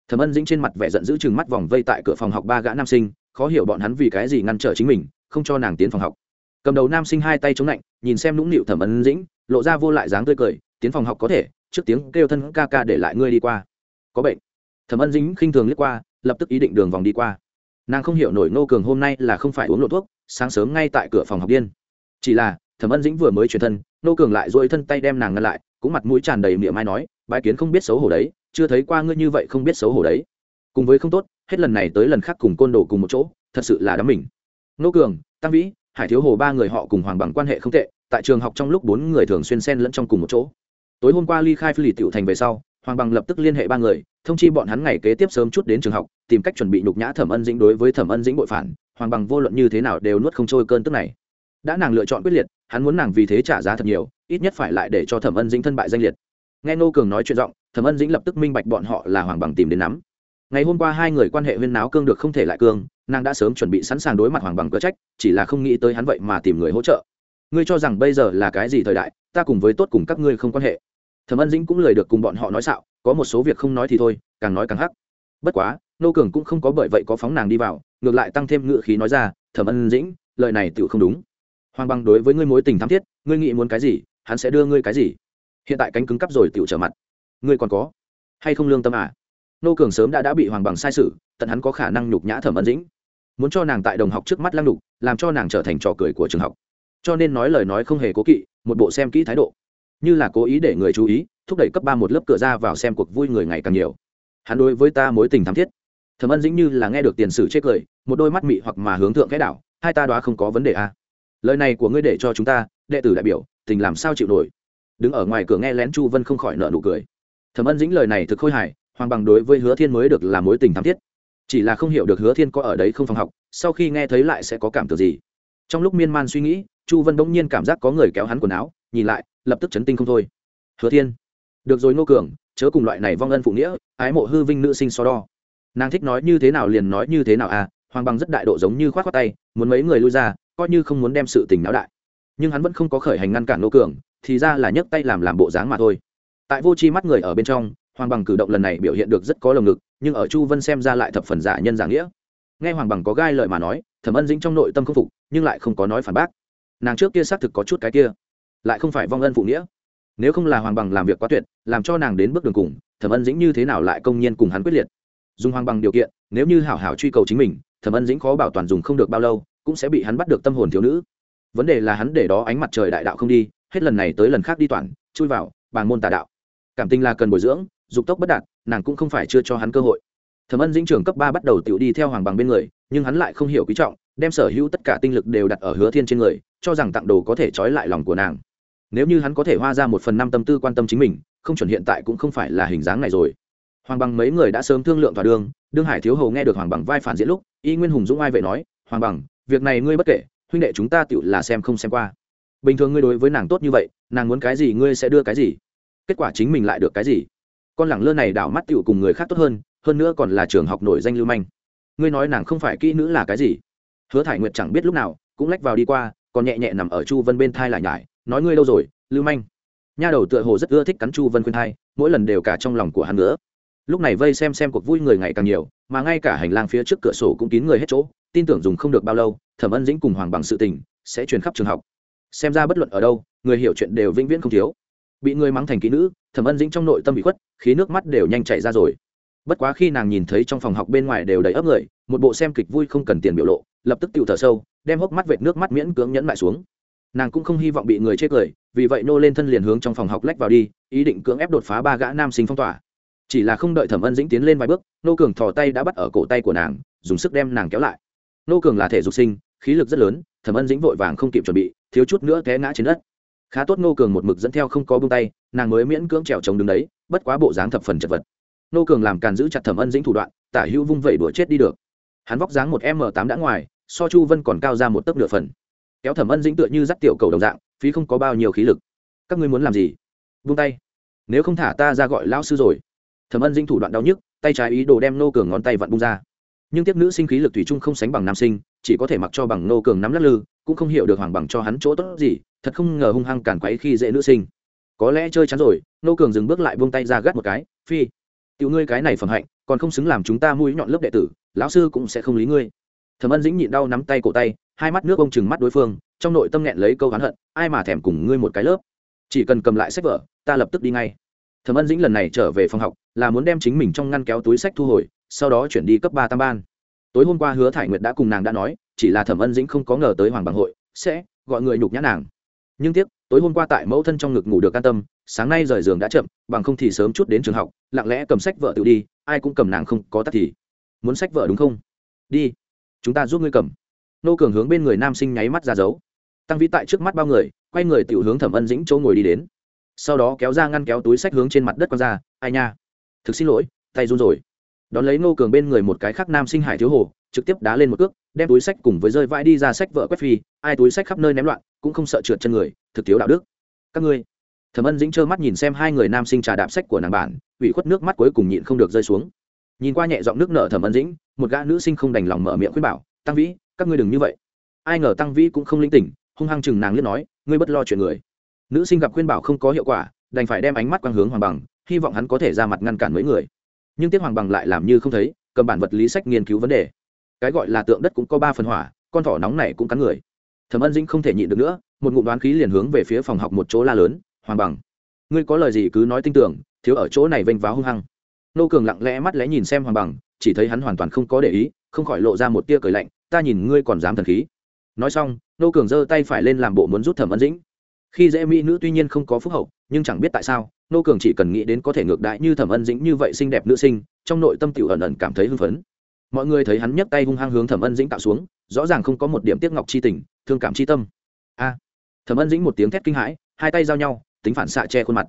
A: Thẩm ân dĩnh trên mặt vẻ giận dữ chừng mắt vòng vây tại cửa phòng học ba gã nam sinh, khó hiểu bọn hắn vì cái gì ngăn trở chính mình không cho nàng tiến phòng học. Cầm đầu nam sinh hai tay chống lạnh, nhìn xem nũng nịu thẩm ân dĩnh, lộ ra vô lại dáng tươi cười, tiến phòng học có thể, trước tiếng kêu thân ca ca để lại ngươi đi qua. Có bệnh. Thẩm ân dĩnh khinh thường liếc qua, lập tức ý định đường vòng đi qua. Nàng không hiểu nổi nô cường hôm nay là không phải uống lộ thuốc, sáng sớm ngay tại cửa phòng học điên. Chỉ là, thẩm ân dĩnh vừa mới chuyển thân nô cường lại dội thân tay đem nàng ngăn lại, cũng mặt mũi tràn đầy miệng mai nói bãi kiến không biết xấu hổ đấy, chưa thấy qua ngươi như vậy không biết xấu hổ đấy. Cùng với không tốt, hết lần này tới lần khác cùng côn đồ cùng một chỗ, thật sự là đắm mình nô cường tăng vĩ, hải thiếu hồ ba người họ cùng hoàng bằng quan hệ không tệ, tại trường học trong lúc bốn người thường xuyên xen lẫn trong cùng một chỗ. Tối hôm qua ly khai phi lì tiểu thành về sau, hoàng bằng lập tức liên hệ ba người, thông chi bọn hắn ngày kế tiếp sớm chút đến trường học, tìm cách chuẩn bị nhục nhã thẩm ân dĩnh đối với thẩm ân dĩnh bội phản. Hoàng bằng vô luận như thế nào đều nuốt không trôi cơn tức này. Đã nàng lựa chọn quyết liệt, hắn muốn nàng vì thế trả giá thật nhiều, ít nhất phải lại để cho thẩm ân dĩnh thân bại danh liệt. Nghe nô cường nói chuyện giọng, thẩm ân dĩnh lập tức minh bạch bọn họ là hoàng bằng tìm đến nắm. Ngày hôm qua hai người quan hệ huyên náo cương được không thể lại cương nàng đã sớm chuẩn bị sẵn sàng đối mặt hoàng bằng cơ trách, chỉ là không nghĩ tới hắn vậy mà tìm người hỗ trợ. Ngươi cho rằng bây giờ là cái gì thời đại, ta cùng với tốt cùng các ngươi không quan hệ. Thẩm ân dĩnh cũng lời được cùng bọn họ nói xạo, có một số việc không nói thì thôi, càng nói càng hắc. Bất quá, nô cường cũng không có bởi vậy có phóng nàng đi vào, ngược lại tăng thêm ngựa khí nói ra, thẩm ân dĩnh, lời này tự không đúng. Hoàng bằng đối với ngươi mối tình thắm thiết, ngươi nghĩ muốn cái gì, hắn sẽ đưa ngươi cái gì. Hiện tại cánh cứng cắp rồi tự trở mặt. Ngươi còn có hay không lương tâm à? Nô cường sớm đã đã bị hoàng bằng sai sự tận hắn có khả năng nhục nhã thẩm ân dĩnh. Muốn cho nàng tại đồng học trước mắt lăng nhục, làm cho nàng trở thành trò cười của trường học. Cho nên nói lời nói không hề cố kỵ, một bộ xem kỹ thái độ. Như là cố ý để người chú ý, thúc đẩy cấp ba một lớp cửa ra vào xem cuộc vui người ngày càng nhiều. Hắn đối với ta mối tình thắm thiết. Thẩm ân dĩnh như là nghe được tiền sử chết cười, một đôi mắt mị hoặc mà hướng thượng cái đảo, hai ta đoá không có vấn đề à. lời này của ngươi để cho chúng ta, đệ tử đại biểu, tình làm sao chịu nổi. Đứng ở ngoài cửa nghe lén chu vân không khỏi nợ nụ cười. Thẩm ân dĩnh lời này thực khôi hài hoàng bằng đối với hứa thiên mới được là mối tình thắm thiết. Chỉ là không hiểu được hứa thiên có ở đấy không phòng học, sau khi nghe thấy lại sẽ có cảm tưởng gì. Trong lúc miên man suy nghĩ, chu vân bỗng nhiên cảm giác có người kéo hắn quần áo, nhìn lại, lập tức chấn tinh không thôi. Hứa thiên, được rồi ngô cường, chớ cùng loại này vong ân phụ nghĩa, ái mộ hư vinh nữ sinh so đo. Nàng thích nói như thế nào liền nói như thế nào à hoàng bằng rất đại độ giống như khoát khoát tay, muốn mấy người lui ra, coi như không muốn đem sự tình náo đại. Nhưng hắn vẫn không có khởi hành ngăn cản ngô cường, thì ra là nhấc tay làm làm bộ dáng mà thôi. Tại vô chi mắt người ở bên trong hoàng bằng cử động lần này biểu hiện được rất có lồng ngực, nhưng ở chu vân xem ra lại thập phần giả nhân giả nghĩa. Nghe hoàng bằng có gai lợi mà nói, thẩm ân dĩnh trong nội tâm không phục, nhưng lại không có nói phản bác. Nàng trước kia xác thực có chút cái kia, lại không phải vong ân phụ nghĩa. Nếu không là hoàng bằng làm việc quá tuyệt, làm cho nàng đến bước đường cùng, thẩm ân dĩnh như thế nào lại công nhiên cùng hắn quyết liệt? Dùng hoàng bằng điều kiện, nếu như hảo hảo truy cầu chính mình, thẩm ân dĩnh khó bảo toàn dùng không được bao lâu, cũng sẽ bị hắn bắt được tâm hồn thiếu nữ. Vấn đề là hắn để đó ánh mặt trời đại đạo không đi, hết lần này tới lần khác đi toàn, chui vào bàn môn tà đạo. Cảm tình là cần bồi dưỡng dục tốc bất đạt nàng cũng không phải chưa cho hắn cơ hội. Thẩm ân dĩnh trưởng cấp ba bắt đầu tiểu đi theo hoàng bằng bên người nhưng hắn lại không hiểu quý trọng đem sở hữu tất cả tinh lực đều đặt ở hứa thiên trên người cho rằng tặng đồ có thể trói lại lòng của nàng. Nếu như hắn có thể hoa ra một phần năm tâm tư quan tâm chính mình không chuẩn hiện tại cũng không phải là hình dáng này rồi. Hoàng bằng mấy người đã sớm thương lượng thỏa đường, đương hải thiếu hầu nghe được hoàng bằng vai phản diễn lúc y nguyên hùng dũng ai vậy nói hoàng bằng việc này ngươi bất kể huynh đệ chúng ta tựu là xem không xem qua. Bình thường ngươi đối với nàng tốt như vậy nàng muốn cái gì ngươi sẽ đưa cái gì? Kết quả chính mình lại được cái gì? Con lẳng lơ này đảo mắt tựu cùng người khác tốt hơn hơn nữa còn là trường học nổi danh lưu manh. Ngươi nói nàng không phải kỹ nữ là cái gì? Hứa thải nguyệt chẳng biết lúc nào, cũng lách vào đi qua, còn nhẹ nhẹ nằm ở chu vân bên thai lại nhải, nói ngươi lâu rồi, lưu manh? Nha đầu tựa hồ rất ưa thích cắn chu vân khuyên thai, mỗi lần đều cả trong lòng của hắn nữa. Lúc này vây xem xem cuộc vui người ngày càng nhiều, mà ngay cả hành lang phía trước cửa sổ cũng kín người hết chỗ, tin tưởng dùng không được bao lâu, thẩm ân dĩnh cùng hoàng bằng sự tình sẽ truyền khắp trường học. Xem ra bất luận ở đâu, người hiểu chuyện đều vĩnh viễn không thiếu bị người mắng thành kỹ nữ, thẩm ân dĩnh trong nội tâm bị khuất, khí nước mắt đều nhanh chảy ra rồi. Bất quá khi nàng nhìn thấy trong phòng học bên ngoài đều đầy ấp người, một bộ xem kịch vui không cần tiền biểu lộ, lập tức tự thở sâu, đem hốc mắt vệt nước mắt miễn cưỡng nhẫn lại xuống. Nàng cũng không hy vọng bị người chê cười, vì vậy nô lên thân liền hướng trong phòng học lách vào đi, ý định cưỡng ép đột phá ba gã nam sinh phong tỏa. Chỉ là không đợi thẩm ân dĩnh tiến lên vài bước, nô cường thò tay đã bắt ở cổ tay của nàng, dùng sức đem nàng kéo lại. Nô cường là thể dục sinh, khí lực rất lớn, thẩm ân dĩnh vội vàng không kịp chuẩn bị, thiếu chút nữa té ngã trên đất khá tốt nô cường một mực dẫn theo không có bông tay, nàng mới miễn cưỡng trèo chống đứng đấy, bất quá bộ dáng thập phần chật vật. Nô cường làm càn giữ chặt thẩm ân dĩnh thủ đoạn, tả hữu vung vẩy đuổi chết đi được. Hắn vóc dáng một m tám đã ngoài, so chu vân còn cao ra một tấc nửa phần. Kéo thẩm ân dĩnh tựa như dắt tiểu cầu đồng dạng, phí không có bao nhiêu khí lực. Các ngươi muốn làm gì? Vung tay. Nếu không thả ta ra gọi lão sư rồi. Thẩm ân dĩnh thủ đoạn đau nhức, tay trái ý đồ đem nô cường ngón tay vặn bung ra. Nhưng tiếp nữ sinh khí lực thủy chung không sánh bằng nam sinh, chỉ có thể mặc cho bằng nô cường nắm lắc lư cũng không hiểu được hoàng bằng cho hắn chỗ tốt gì, thật không ngờ hung hăng cản quấy khi dễ nữ sinh. Có lẽ chơi chắn rồi, nô cường dừng bước lại buông tay ra gắt một cái, phi, tiểu ngươi cái này phẩm hạnh, còn không xứng làm chúng ta mũi nhọn lớp đệ tử, lão sư cũng sẽ không lý ngươi. Thẩm ân dĩnh nhịn đau nắm tay cổ tay, hai mắt nước ông chừng mắt đối phương, trong nội tâm nghẹn lấy câu hắn hận, ai mà thèm cùng ngươi một cái lớp? Chỉ cần cầm lại sách vở, ta lập tức đi ngay. Thẩm ân dĩnh lần này trở về phòng học, là muốn đem chính mình trong ngăn kéo túi sách thu hồi, sau đó chuyển đi cấp ba tam ban. Tối hôm qua hứa thải nguyệt đã cùng nàng đã nói chỉ là thẩm ân dĩnh không có ngờ tới hoàng bằng hội, sẽ gọi người nhục nhã nàng. Nhưng tiếc, tối hôm qua tại mẫu thân trong ngực ngủ được an tâm, sáng nay rời giường đã chậm, bằng không thì sớm chút đến trường học, lặng lẽ cầm sách vợ tự đi, ai cũng cầm nàng không, có tắt thì. Muốn sách vợ đúng không? Đi, chúng ta giúp ngươi cầm. Nô cường hướng bên người nam sinh nháy mắt ra dấu. Tăng vĩ tại trước mắt bao người, quay người tự hướng thẩm ân dĩnh chỗ ngồi đi đến. Sau đó kéo ra ngăn kéo túi sách hướng trên mặt đất con ra, ai nha? Thực xin lỗi, tay run rồi đón lấy Ngô cường bên người một cái khác nam sinh hải thiếu hồ, trực tiếp đá lên một cước, đem túi sách cùng với rơi vãi đi ra sách vợ quét phi, ai túi sách khắp nơi ném loạn, cũng không sợ trượt chân người, thực thiếu đạo đức. Các ngươi, thẩm ân dĩnh trơ mắt nhìn xem hai người nam sinh trà đạp sách của nàng bản ủy khuất nước mắt cuối cùng nhịn không được rơi xuống. Nhìn qua nhẹ giọng nước nợ thẩm ân dĩnh, một gã nữ sinh không đành lòng mở miệng khuyên bảo, tăng vĩ, các ngươi đừng như vậy. Ai ngờ tăng vĩ cũng không linh tỉnh, hung hăng chừng nàng liếc nói, ngươi bất lo chuyện người. Nữ sinh gặp khuyên bảo không có hiệu quả, đành phải đem ánh mắt quang hướng hoàng bằng, hy vọng hắn có thể ra mặt ngăn cản mấy người nhưng tiết hoàng bằng lại làm như không thấy, cầm bản vật lý sách nghiên cứu vấn đề. Cái gọi là tượng đất cũng có ba phần hỏa, con thỏ nóng này cũng cắn người. Thẩm ân dĩnh không thể nhịn được nữa, một ngụm đoán khí liền hướng về phía phòng học một chỗ la lớn, hoàng bằng, ngươi có lời gì cứ nói tin tưởng, thiếu ở chỗ này vênh váo hung hăng. Nô cường lặng lẽ mắt lẽ nhìn xem hoàng bằng, chỉ thấy hắn hoàn toàn không có để ý, không khỏi lộ ra một tia cười lạnh, ta nhìn ngươi còn dám thần khí. Nói xong, nô cường giơ tay phải lên làm bộ muốn rút thẩm ân dĩnh. Khi dễ mỹ nữ tuy nhiên không có phúc hậu, nhưng chẳng biết tại sao nô cường chỉ cần nghĩ đến có thể ngược đại như thẩm ân dĩnh như vậy xinh đẹp nữ sinh, trong nội tâm tiểu ẩn ẩn cảm thấy hưng phấn. Mọi người thấy hắn nhấc tay hung hăng hướng thẩm ân dĩnh tạo xuống, rõ ràng không có một điểm tiếc ngọc chi tình, thương cảm chi tâm. A! Thẩm ân dĩnh một tiếng thét kinh hãi, hai tay giao nhau, tính phản xạ che khuôn mặt.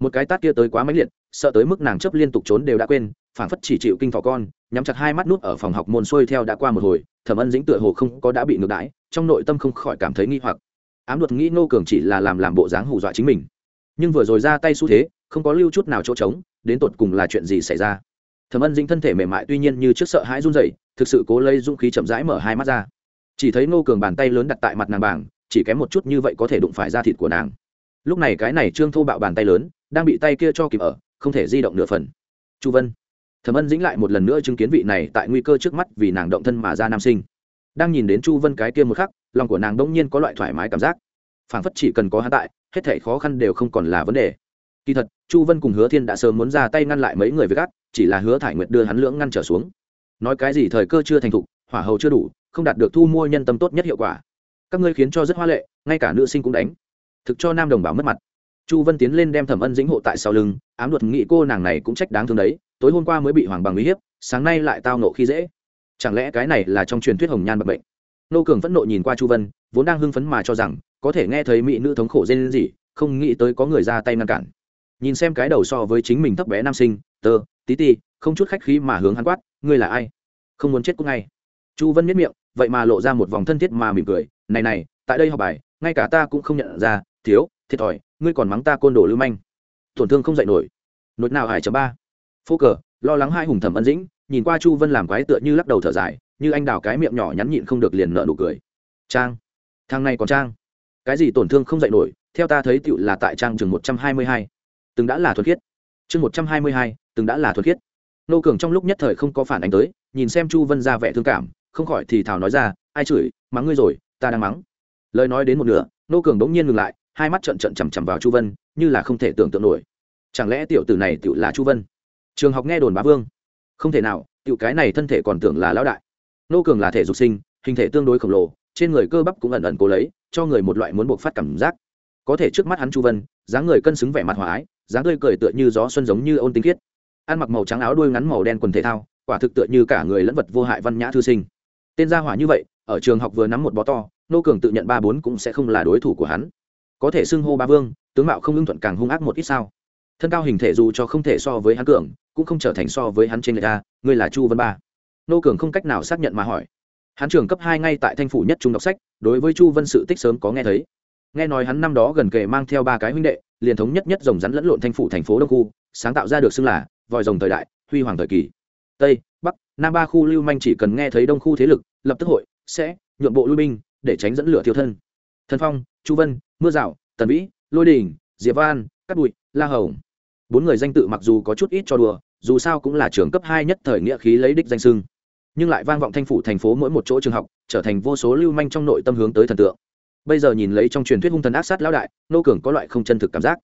A: Một cái tát kia tới quá máy liệt, sợ tới mức nàng chấp liên tục trốn đều đã quên, phản phất chỉ chịu kinh thỏ con, nhắm chặt hai mắt nút ở phòng học môn xuôi theo đã qua một hồi, thẩm ân dĩnh tựa hồ không có đã bị ngược đãi, trong nội tâm không khỏi cảm thấy nghi hoặc. Ám luật nghĩ nô cường chỉ là làm làm bộ dáng hù dọa chính mình nhưng vừa rồi ra tay xu thế, không có lưu chút nào chỗ trống, đến tột cùng là chuyện gì xảy ra? Thẩm ân dĩnh thân thể mềm mại tuy nhiên như trước sợ hãi run rẩy, thực sự cố lấy dũng khí chậm rãi mở hai mắt ra. Chỉ thấy nô cường bàn tay lớn đặt tại mặt nàng bảng, chỉ kém một chút như vậy có thể đụng phải da thịt của nàng. Lúc này cái này trương thô bạo bàn tay lớn, đang bị tay kia cho kịp ở, không thể di động nửa phần. Chu vân. Thẩm ân dĩnh lại một lần nữa chứng kiến vị này tại nguy cơ trước mắt vì nàng động thân mà ra nam sinh. Đang nhìn đến chu vân cái kia một khắc, lòng của nàng đông nhiên có loại thoải mái cảm giác phảng phất chỉ cần có hắn tại, hết thảy khó khăn đều không còn là vấn đề. Kỳ thật, chu vân cùng hứa thiên đã sớm muốn ra tay ngăn lại mấy người với gác, chỉ là hứa thải nguyệt đưa hắn lưỡng ngăn trở xuống. Nói cái gì thời cơ chưa thành thục, hỏa hầu chưa đủ, không đạt được thu mua nhân tâm tốt nhất hiệu quả. Các ngươi khiến cho rất hoa lệ, ngay cả nữ sinh cũng đánh. Thực cho nam đồng bào mất mặt. Chu vân tiến lên đem thẩm ân dĩnh hộ tại sau lưng, ám luật nghị cô nàng này cũng trách đáng thương đấy, tối hôm qua mới bị hoàng bằng uy hiếp, sáng nay lại tao nộ khi dễ. Chẳng lẽ cái này là trong truyền thuyết hồng nhan bậc bệnh nô cường phẫn nộ nhìn qua chu vân, vốn đang hưng phấn mà cho rằng có thể nghe thấy mỹ nữ thống khổ dên gì không nghĩ tới có người ra tay ngăn cản. Nhìn xem cái đầu so với chính mình thấp bé nam sinh tơ tí ti, không chút khách khí mà hướng hắn quát, ngươi là ai? Không muốn chết cũng ngay. Chu vân miết miệng, vậy mà lộ ra một vòng thân thiết mà mỉm cười, này này, tại đây học bài, ngay cả ta cũng không nhận ra, thiếu, thiệt thòi, ngươi còn mắng ta côn đồ lưu manh. Tổn thương không dạy nổi. Nốt nào hải chấm ba. Phô cờ, lo lắng hai hùng thẩm ân dĩnh, nhìn qua chu vân làm quái tựa như lắc đầu thở dài, như anh đào cái miệng nhỏ nhắn nhịn không được liền nợ nụ cười. Trang. Thằng này còn trang cái gì tổn thương không dạy nổi, theo ta thấy tựu là tại trang chừng một trăm hai mươi hai. Từng đã là thuật khiết. Chương một trăm hai mươi hai, từng đã là thuật khiết. Nô cường trong lúc nhất thời không có phản ánh tới, nhìn xem chu vân ra vẻ thương cảm, không khỏi thì thảo nói ra, ai chửi, mắng ngươi rồi, ta đang mắng. Lời nói đến một nửa, nô cường đống nhiên ngừng lại, hai mắt trận trận chằm chằm vào chu vân, như là không thể tưởng tượng nổi. Chẳng lẽ tiểu tử này tiểu là chu vân? Trường học nghe đồn bá vương. Không thể nào tiểu cái này thân thể còn tưởng là lão đại. Nô cường là thể dục sinh, hình thể tương đối khổng lồ, trên người cơ bắp cũng ẩn ẩn cố lấy cho người một loại muốn buộc phát cảm giác. Có thể trước mắt hắn chu vân, dáng người cân xứng vẻ mặt hòa ái, dáng tươi cười tựa như gió xuân giống như ôn tinh khiết. Ăn mặc màu trắng áo đuôi ngắn màu đen quần thể thao, quả thực tựa như cả người lẫn vật vô hại văn nhã thư sinh. Tên gia hỏa như vậy, ở trường học vừa nắm một bó to, nô cường tự nhận ba bốn cũng sẽ không là đối thủ của hắn. Có thể xưng hô ba vương, tướng mạo không ưng thuận càng hung ác một ít sao? Thân cao hình thể dù cho không thể so với hắn cường, cũng không trở thành so với hắn trên người ta, ngươi là chu vân ba. Nô cường không cách nào xác nhận mà hỏi hắn trường cấp hai ngay tại thanh phủ nhất trung đọc sách, đối với chu vân sự tích sớm có nghe thấy. Nghe nói hắn năm đó gần kề mang theo ba cái huynh đệ, liền thống nhất nhất rồng rắn lẫn lộn thanh phủ thành phố đông khu, sáng tạo ra được xưng là vòi rồng thời đại, huy hoàng thời kỳ. Tây, bắc, nam ba khu lưu manh chỉ cần nghe thấy đông khu thế lực, lập tức hội, sẽ nhuộn bộ lui binh, để tránh dẫn lửa thiêu thân. Thần phong, chu vân, mưa rào tần vĩ, lôi đình, diệp văn, cát bụi, la hồng. Bốn người danh tự mặc dù có chút ít cho đùa, dù sao cũng là trường cấp hai nhất thời nghĩa khí lấy đích danh sưng nhưng lại vang vọng thanh phủ thành phố mỗi một chỗ trường học, trở thành vô số lưu manh trong nội tâm hướng tới thần tượng. Bây giờ nhìn lấy trong truyền thuyết hung thần ác sát lão đại, nô cường có loại không chân thực cảm giác.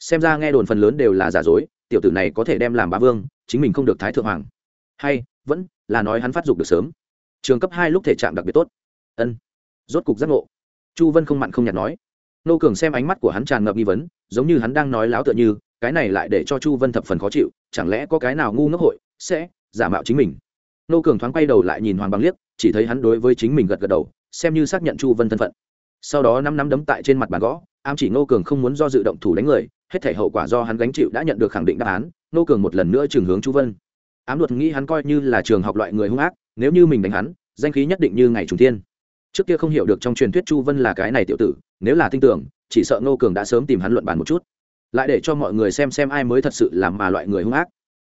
A: Xem ra nghe đồn phần lớn đều là giả dối, tiểu tử này có thể đem làm bá vương, chính mình không được thái thượng hoàng. Hay, vẫn là nói hắn phát dục được sớm. Trường cấp hai lúc thể trạng đặc biệt tốt. Ân. Rốt cục giác ngộ. Chu vân không mặn không nhạt nói. Nô cường xem ánh mắt của hắn tràn ngập nghi vấn, giống như hắn đang nói láo tựa như, cái này lại để cho chu vân thập phần khó chịu, chẳng lẽ có cái nào ngu ngốc hội sẽ giả mạo chính mình? Nô cường thoáng quay đầu lại nhìn hoàng bằng liếc, chỉ thấy hắn đối với chính mình gật gật đầu, xem như xác nhận chu vân thân phận. Sau đó năm năm đấm tại trên mặt bàn gõ, ám chỉ nô cường không muốn do dự động thủ đánh người, hết thể hậu quả do hắn gánh chịu đã nhận được khẳng định đáp án, nô cường một lần nữa trường hướng chu vân. Ám luật nghĩ hắn coi như là trường học loại người hung ác, nếu như mình đánh hắn, danh khí nhất định như ngày trùng thiên. Trước kia không hiểu được trong truyền thuyết chu vân là cái này tiểu tử, nếu là tin tưởng, chỉ sợ nô cường đã sớm tìm hắn luận bàn một chút. Lại để cho mọi người xem xem ai mới thật sự làm mà loại người hung ác.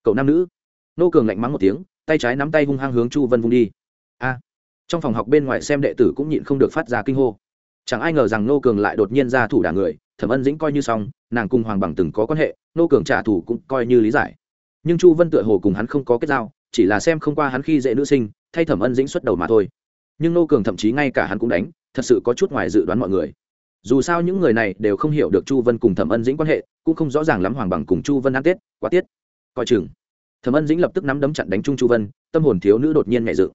A: Cậu nam nữ. Nô cường lạnh mắng một tiếng tay trái nắm tay hung hăng hướng chu vân vung đi. A! Trong phòng học bên ngoài xem đệ tử cũng nhịn không được phát ra kinh hô. Chẳng ai ngờ rằng nô cường lại đột nhiên ra thủ đả người, thẩm ân dĩnh coi như xong, nàng cùng hoàng bằng từng có quan hệ, nô cường trả thù cũng coi như lý giải. Nhưng chu vân tựa hồ cùng hắn không có kết giao, chỉ là xem không qua hắn khi dễ nữ sinh, thay thẩm ân dĩnh xuất đầu mà thôi. Nhưng nô cường thậm chí ngay cả hắn cũng đánh, thật sự có chút ngoài dự đoán mọi người. Dù sao những người này đều không hiểu được chu vân cùng thẩm ân dĩnh quan hệ, cũng không rõ ràng lắm hoàng bằng cùng chu vân ăn tết, quá tiết coi chừng thẩm ân dĩnh lập tức nắm đấm chặn đánh trung chu vân, tâm hồn thiếu nữ đột nhiên nhẹ dự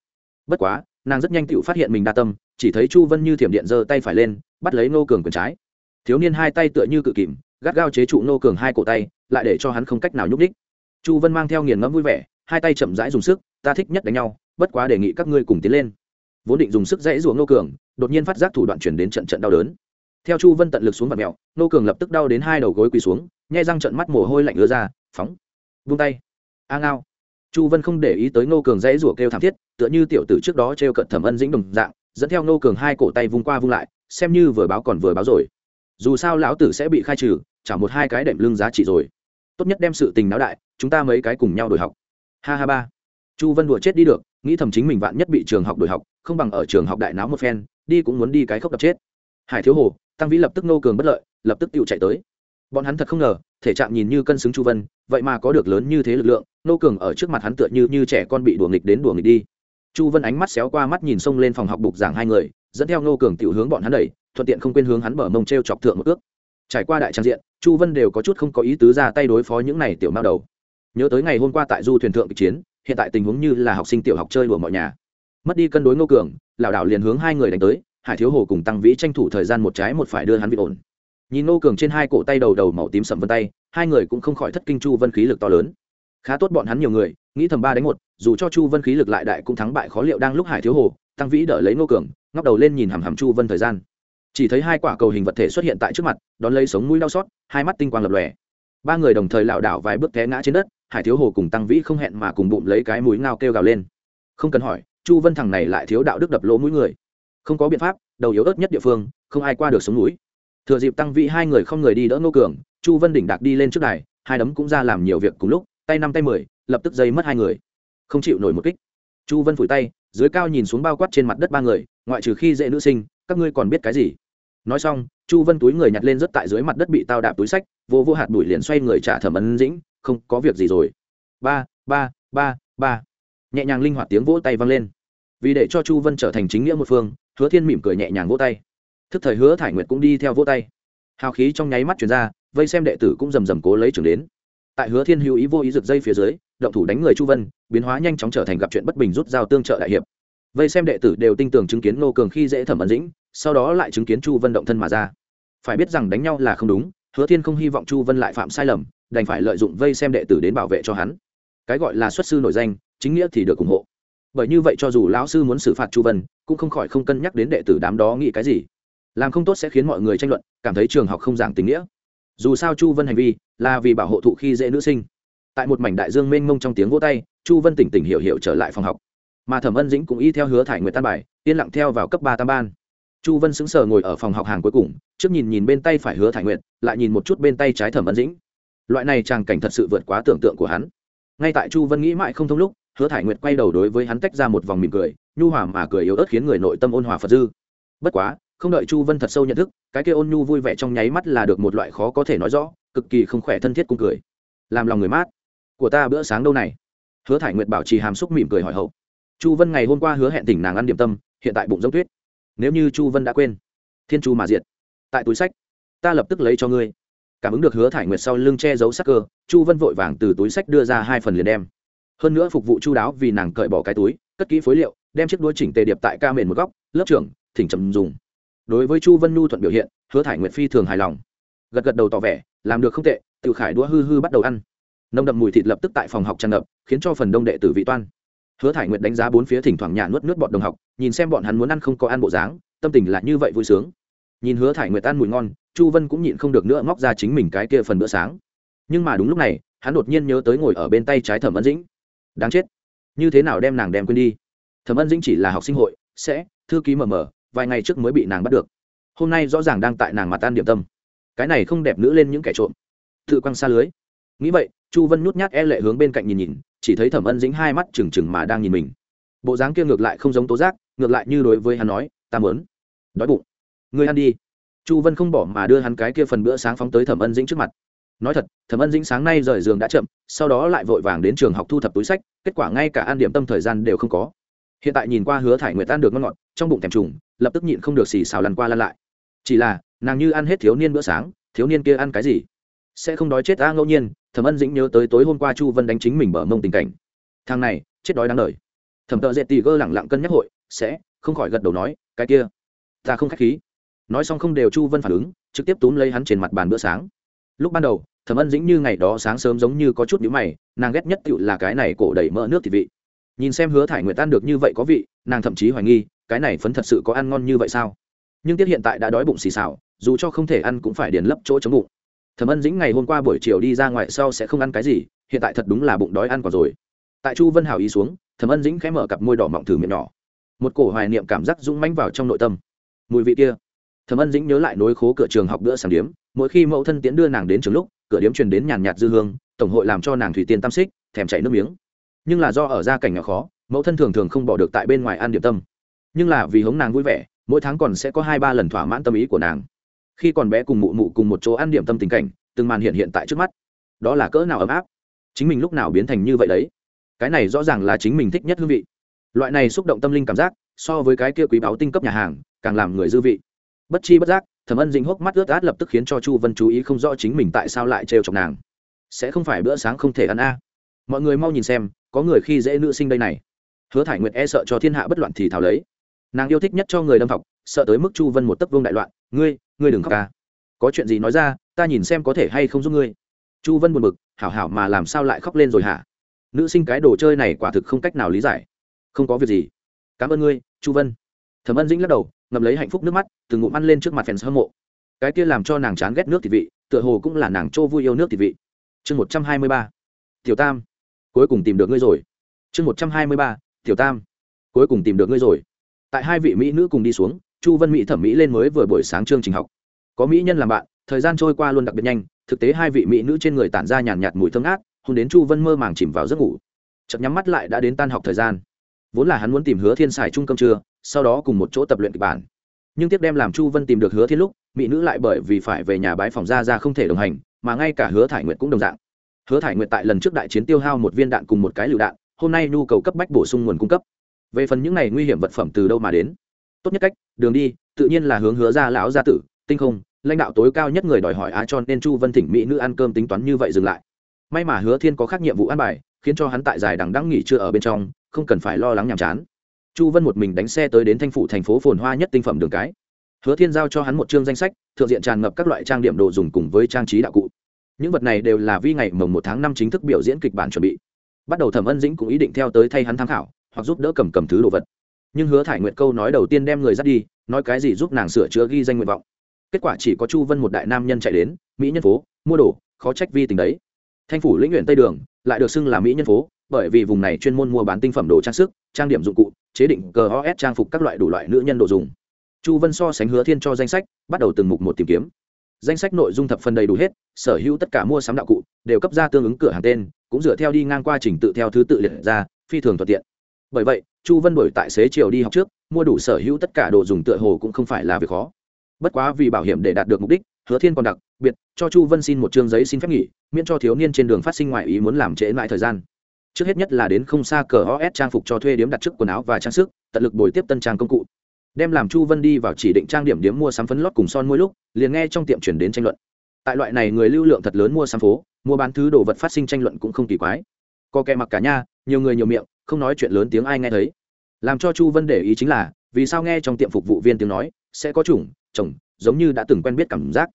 A: bất quá, nàng rất nhanh tự phát hiện mình đa tâm, chỉ thấy chu vân như thiểm điện giơ tay phải lên, bắt lấy nô cường quyền trái. Thiếu niên hai tay tựa như cự kìm, gắt gao chế trụ nô cường hai cổ tay, lại để cho hắn không cách nào nhúc ních chu vân mang theo nghiền ngẫm vui vẻ, hai tay chậm rãi dùng sức, ta thích nhất đánh nhau, bất quá đề nghị các ngươi cùng tiến lên. Vốn định dùng sức dãy ruộng nô cường, đột nhiên phát giác thủ đoạn chuyển đến trận trận đau đớn. Theo chu vân tận lực xuống vật mẹo nô cường lập tức đau đến hai đầu gối quỳ xuống, nhai răng trận mắt mồ hôi lạnh ứa ra, phóng, vung tay a ngao. Chu vân không để ý tới nô cường dãy rủa kêu thảm thiết, tựa như tiểu tử trước đó t r e o cận thẩm ân dĩnh đồng dạng, dẫn theo nô cường hai cổ tay vung qua vung lại, xem như vừa báo còn vừa báo rồi. Dù sao lão tử sẽ bị khai trừ trả một hai cái đệm lưng giá trị rồi. Tốt nhất đem sự tình náo đại, chúng ta mấy cái cùng nhau đổi học. Ha ha ba. Chu vân đùa chết đi được, nghĩ thầm chính mình vạn nhất bị trường học đổi học, không bằng ở trường học đại náo một phen, đi cũng muốn đi cái khóc đập chết. Hải thiếu hồ, tăng vĩ lập tức nô cường bất lợi, lập tức tự chạy tới bọn hắn thật không ngờ, thể trạng nhìn như cân xứng chu vân, vậy mà có được lớn như thế lực lượng, nô cường ở trước mặt hắn tựa như như trẻ con bị đùa nghịch đến đùa nghịch đi. Chu vân ánh mắt xéo qua mắt nhìn xông lên phòng học bục giảng hai người, dẫn theo nô cường tiểu hướng bọn hắn đẩy, thuận tiện không quên hướng hắn bờ mông t r e o chọc thượng một ước. Trải qua đại trang diện, chu vân đều có chút không có ý tứ ra tay đối phó những này tiểu mao đầu. Nhớ tới ngày hôm qua tại du thuyền thượng kịch chiến, hiện tại tình huống như là học sinh tiểu học chơi đùa mọi nhà. Mất đi cân đối ngô cường, lảo đảo liền hướng hai người đánh tới, hải thiếu hồ cùng tăng vĩ tranh thủ thời gian một trái một phải đưa hắn bị ổn nhìn ngô cường trên hai cổ tay đầu đầu màu tím sầm vân tay, hai người cũng không khỏi thất kinh chu vân khí lực to lớn. Khá tốt bọn hắn nhiều người, nghĩ thầm ba đánh một, dù cho chu vân khí lực lại đại cũng thắng bại khó liệu đang lúc hải thiếu hồ, tăng vĩ đỡ lấy ngô cường, ngóc đầu lên nhìn hằm hằm chu vân thời gian. Chỉ thấy hai quả cầu hình vật thể xuất hiện tại trước mặt, đón lấy sống mũi đau xót, hai mắt tinh quang lập lòe. Ba người đồng thời lảo đảo vài bước té ngã trên đất, hải thiếu hồ cùng tăng vĩ không hẹn mà cùng bụng lấy cái mũi ngao kêu gào lên. Không cần hỏi, chu vân thằng này lại thiếu đạo đức đập lỗ mũi người. Không có biện pháp, đầu yếu ớt nhất địa phương, không ai qua được sống mũi thừa dịp tăng vĩ hai người không người đi đỡ Ngô cường, chu vân đỉnh đạc đi lên trước đài, hai đấm cũng ra làm nhiều việc cùng lúc, tay năm tay mười, lập tức dây mất hai người. Không chịu nổi một kích. Chu vân phủi tay, dưới cao nhìn xuống bao quát trên mặt đất ba người, ngoại trừ khi dễ nữ sinh, các ngươi còn biết cái gì? Nói xong, chu vân túi người nhặt lên rất tại dưới mặt đất bị tao đạp túi sách, vô vô hạt đuổi liền xoay người trả thẩm ấn dĩnh, không có việc gì rồi. Ba ba ba ba. Nhẹ nhàng linh hoạt tiếng vỗ tay vang lên. Vì để cho chu vân trở thành chính nghĩa một phương, hứa thiên mỉm cười nhẹ nhàng vỗ tay thức thời hứa thải nguyệt cũng đi theo vỗ tay. Hào khí trong nháy mắt chuyển ra, vây xem đệ tử cũng rầm rầm cố lấy trường đến. Tại hứa thiên hữu ý vô ý rực dây phía dưới, động thủ đánh người chu vân, biến hóa nhanh chóng trở thành gặp chuyện bất bình rút dao tương trợ đại hiệp. Vây xem đệ tử đều tin tưởng chứng kiến nô cường khi dễ thẩm ấn dĩnh, sau đó lại chứng kiến chu vân động thân mà ra. Phải biết rằng đánh nhau là không đúng, hứa thiên không hy vọng chu vân lại phạm sai lầm, đành phải lợi dụng vây xem đệ tử đến bảo vệ cho hắn. Cái gọi là xuất sư nổi danh, chính nghĩa thì được ủng hộ. Bởi như vậy cho dù lão sư muốn xử phạt chu vân, cũng không khỏi không cân nhắc đến đệ tử đám đó nghĩ cái gì làm không tốt sẽ khiến mọi người tranh luận, cảm thấy trường học không giảng tình nghĩa. Dù sao chu vân hành vi là vì bảo hộ thụ khi dễ nữ sinh. Tại một mảnh đại dương mênh mông trong tiếng vỗ tay, chu vân tỉnh tỉnh hiểu hiểu trở lại phòng học. Mà thẩm ân dĩnh cũng y theo hứa thải nguyệt tan bài, yên lặng theo vào cấp ba tam ban. Chu vân sững sờ ngồi ở phòng học hàng cuối cùng, trước nhìn nhìn bên tay phải hứa thải nguyệt lại nhìn một chút bên tay trái thẩm ân dĩnh. Loại này tràng cảnh thật sự vượt quá tưởng tượng của hắn. Ngay tại chu vân nghĩ mãi không thông lúc, hứa thải nguyệt quay đầu đối với hắn tách ra một vòng mỉm cười, nhu hòa mà cười yếu ớt khiến người nội tâm ôn hòa phật dư. Bất quá không đợi chu vân thật sâu nhận thức, cái kia ôn nhu vui vẻ trong nháy mắt là được một loại khó có thể nói rõ, cực kỳ không khỏe thân thiết cung cười. Làm lòng người mát. Của ta bữa sáng đâu này? Hứa thải nguyệt bảo trì hàm xúc mỉm cười hỏi hậu. Chu vân ngày hôm qua hứa hẹn tỉnh nàng ăn điểm tâm, hiện tại bụng giống tuyết. Nếu như chu vân đã quên, thiên chu mà diệt. Tại túi sách, ta lập tức lấy cho ngươi. Cảm ứng được hứa thải nguyệt sau lưng che giấu sắc cơ, chu vân vội vàng từ túi sách đưa ra hai phần liền đem. Hơn nữa phục vụ chu đáo vì nàng cởi bỏ cái túi, cất kỹ phối liệu, đem chiếc đuôi chỉnh tề điệp tại ca mền một góc, lớp trưởng, thỉnh trầm dùng đối với chu vân nhu thuận biểu hiện, hứa thải nguyệt phi thường hài lòng. Gật gật đầu tỏ vẻ, làm được không tệ tự khải đũa hư hư bắt đầu ăn. Nông đậm mùi thịt lập tức tại phòng học tràn ngập, khiến cho phần đông đệ tử vị toan. Hứa thải nguyệt đánh giá bốn phía thỉnh thoảng nhả nuốt nước bọn đồng học, nhìn xem bọn hắn muốn ăn không có ăn bộ dáng, tâm tình là như vậy vui sướng. Nhìn hứa thải nguyệt ăn mùi ngon, chu vân cũng nhịn không được nữa móc ra chính mình cái kia phần bữa sáng. Nhưng mà đúng lúc này, hắn đột nhiên nhớ tới ngồi ở bên tay trái thẩm ân dĩnh. Đáng chết. Như thế nào đem nàng đem quên đi? Thẩm ân dĩnh chỉ là học sinh hội, sẽ, thư ký mờ mờ vài ngày trước mới bị nàng bắt được. Hôm nay rõ ràng đang tại nàng mặt tan điểm tâm. Cái này không đẹp nữ lên những kẻ trộm. Tự quăng xa lưới. Nghĩ vậy, chu vân nhút nhát e lệ hướng bên cạnh nhìn nhìn, chỉ thấy thẩm ân dính hai mắt trừng trừng mà đang nhìn mình. Bộ dáng kia ngược lại không giống tố giác, ngược lại như đối với hắn nói, ta mớn đói bụng. Người ăn đi. Chu vân không bỏ mà đưa hắn cái kia phần bữa sáng phóng tới thẩm ân dĩnh trước mặt. Nói thật, thẩm ân dĩnh sáng nay rời giường đã chậm, sau đó lại vội vàng đến trường học thu thập túi sách, kết quả ngay cả ăn điểm tâm thời gian đều không có. Hiện tại nhìn qua hứa thải nguyệt tan được ngon ngọt, trong bụng thèm trùng lập tức nhịn không được xì xào lăn qua lăn lại. Chỉ là, nàng như ăn hết thiếu niên bữa sáng, thiếu niên kia ăn cái gì? Sẽ không đói chết ta ngẫu nhiên, thẩm ân dĩnh nhớ tới tối hôm qua chu vân đánh chính mình bở mông tình cảnh. Thằng này, chết đói đáng lời thẩm tợ dệt tì gơ lẳng lặng cân nhắc hội, sẽ không khỏi gật đầu nói, cái kia, ta không k h á c h khí. Nói xong không đều chu vân phản ứng, trực tiếp túm lấy hắn trên mặt bàn bữa sáng. Lúc ban đầu, thẩm ân dĩnh như ngày đó sáng sớm giống như có chút nhữ mày, nàng ghét nhất tựu là cái này cổ đẩy mỡ nước thịt vị. Nhìn xem hứa thải nguyện tan được như vậy có vị, nàng thậm chí hoài nghi cái này phấn thật sự có ăn ngon như vậy sao? Nhưng tiết hiện tại đã đói bụng xì xào, dù cho không thể ăn cũng phải điền lấp chỗ chống bụng. Thẩm ân dĩnh ngày hôm qua buổi chiều đi ra ngoài sau sẽ không ăn cái gì, hiện tại thật đúng là bụng đói ăn còn rồi. Tại chu vân hào ý xuống, thẩm ân dĩnh khẽ mở cặp môi đỏ mọng thử miệng nhỏ. Một cổ hoài niệm cảm giác rung manh vào trong nội tâm. Mùi vị kia. Thẩm ân dĩnh nhớ lại nối khố cửa trường học bữa sáng điếm, mỗi khi mẫu thân tiến đưa nàng đến trường lúc, cửa điếm truyền đến nhàn nhạt dư hương, tổng hội làm cho nàng thủy tiên tam xích, thèm chảy nước miếng. Nhưng là do ở gia cảnh nhỏ khó, mẫu thân thường thường không bỏ được tại bên ngoài ăn điểm tâm nhưng là vì hống nàng vui vẻ, mỗi tháng còn sẽ có hai ba lần thỏa mãn tâm ý của nàng. Khi còn bé cùng mụ mụ cùng một chỗ ăn điểm tâm tình cảnh, từng màn hiện hiện tại trước mắt. Đó là cỡ nào ấm áp. Chính mình lúc nào biến thành như vậy đấy? Cái này rõ ràng là chính mình thích nhất hương vị. Loại này xúc động tâm linh cảm giác, so với cái kia quý báu tinh cấp nhà hàng, càng làm người dư vị. Bất chi bất giác, thẩm ân dính hốc mắt ướt át lập tức khiến cho chu vân chú ý không rõ chính mình tại sao lại trêu chọc nàng. Sẽ không phải bữa sáng không thể ăn a. Mọi người mau nhìn xem, có người khi dễ nữ sinh đây này. Hứa thải nguyệt e sợ cho thiên hạ bất loạn thì thảo lấy nàng yêu thích nhất cho người đâm học sợ tới mức chu vân một tấc vương đại loạn, ngươi ngươi đừng khóc ca. Có chuyện gì nói ra, ta nhìn xem có thể hay không giúp ngươi. Chu vân buồn bực, hảo hảo mà làm sao lại khóc lên rồi hả? Nữ sinh cái đồ chơi này quả thực không cách nào lý giải. Không có việc gì. Cảm ơn ngươi, chu vân. Thẩm ân dĩnh lắc đầu, ngậm lấy hạnh phúc nước mắt, từng ngụm ăn lên trước mặt fans hâm mộ. Cái kia làm cho nàng chán ghét nước thịt vị, tựa hồ cũng là nàng trô vui yêu nước thịt vị. Chương một trăm hai mươi ba. Tiểu tam. Cuối cùng tìm được ngươi rồi. Chương một trăm hai mươi ba. Tiểu tam. Cuối cùng tìm được ngươi rồi tại hai vị mỹ nữ cùng đi xuống chu vân mỹ thẩm mỹ lên mới vừa buổi sáng chương trình học. Có mỹ nhân làm bạn thời gian trôi qua luôn đặc biệt nhanh thực tế hai vị mỹ nữ trên người tản ra nhàn nhạt, mùi thơm ngát hôn đến chu vân mơ màng chìm vào giấc ngủ. Chợt nhắm mắt lại đã đến tan học thời gian. Vốn là hắn muốn tìm hứa thiên xài trung cơm trưa sau đó cùng một chỗ tập luyện kịch bản. Nhưng tiếp đem làm chu vân tìm được hứa thiên lúc mỹ nữ lại bởi vì phải về nhà bái phòng ra ra không thể đồng hành mà ngay cả hứa thải nguyệt cũng đồng dạng. Hứa thải nguyệt tại lần trước đại chiến tiêu hao một viên đạn cùng một cái lựu đạn hôm nay nhu cầu cấp bách bổ sung nguồn cung cấp về phần những này nguy hiểm vật phẩm từ đâu mà đến? Tốt nhất cách, đường đi, tự nhiên là hướng hứa ra lão gia tử, tinh không, lãnh đạo tối cao nhất người đòi hỏi á cho nên chu vân thỉnh mỹ nữ ăn cơm tính toán như vậy dừng lại. May mà hứa thiên có khác nhiệm vụ ăn bài, khiến cho hắn tại dài đằng đang nghỉ chưa ở bên trong, không cần phải lo lắng nhàm chán. Chu vân một mình đánh xe tới đến thanh phủ thành phố phồn hoa nhất tinh phẩm đường cái. Hứa thiên giao cho hắn một chương danh sách, thượng diện tràn ngập các loại trang điểm đồ dùng cùng với trang trí đạo cụ. Những vật này đều là vi ngày mồng một tháng năm chính thức biểu diễn kịch bản chuẩn bị. Bắt đầu thẩm ân dĩnh cũng ý định theo tới thay hắn tham khảo hoặc giúp đỡ cầm cầm thứ đồ vật. Nhưng hứa thải nguyệt câu nói đầu tiên đem người dắt đi, nói cái gì giúp nàng sửa chữa ghi danh nguyện vọng. Kết quả chỉ có chu vân một đại nam nhân chạy đến, mỹ nhân phố, mua đồ, khó trách vi tình đấy. Thanh phủ lĩnh nguyện tây đường, lại được xưng là mỹ nhân phố, bởi vì vùng này chuyên môn mua bán tinh phẩm đồ trang sức, trang điểm dụng cụ, chế định cờ os trang phục các loại đủ loại nữ nhân đồ dùng. Chu vân so sánh hứa thiên cho danh sách, bắt đầu từng mục một tìm kiếm. Danh sách nội dung thập phần đầy đủ hết, sở hữu tất cả mua sắm đạo cụ, đều cấp ra tương ứng cửa hàng tên, cũng dựa theo đi ngang qua trình tự theo thứ tự liệt ra, phi thường thuận tiện bởi vậy, chu vân đổi tại xế chiều đi học trước, mua đủ sở hữu tất cả đồ dùng tựa hồ cũng không phải là việc khó. Bất quá vì bảo hiểm để đạt được mục đích, hứa thiên còn đặc biệt cho chu vân xin một chương giấy xin phép nghỉ, miễn cho thiếu niên trên đường phát sinh ngoại ý muốn làm trễ lại thời gian. Trước hết nhất là đến không xa cờ os trang phục cho thuê điếm đặt trước quần áo và trang sức, tận lực bồi tiếp tân trang công cụ. Đem làm chu vân đi vào chỉ định trang điểm điếm mua sắm phấn lót cùng son mỗi lúc, liền nghe trong tiệm chuyển đến tranh luận. Tại loại này người lưu lượng thật lớn mua sắm phố, mua bán thứ đồ vật phát sinh tranh luận cũng không kỳ quái. Có kẻ mặc cả nha, nhiều người nhiều miệng không nói chuyện lớn tiếng ai nghe thấy. Làm cho chu vân để ý chính là, vì sao nghe trong tiệm phục vụ viên tiếng nói, sẽ có chủng, chồng, giống như đã từng quen biết cảm giác.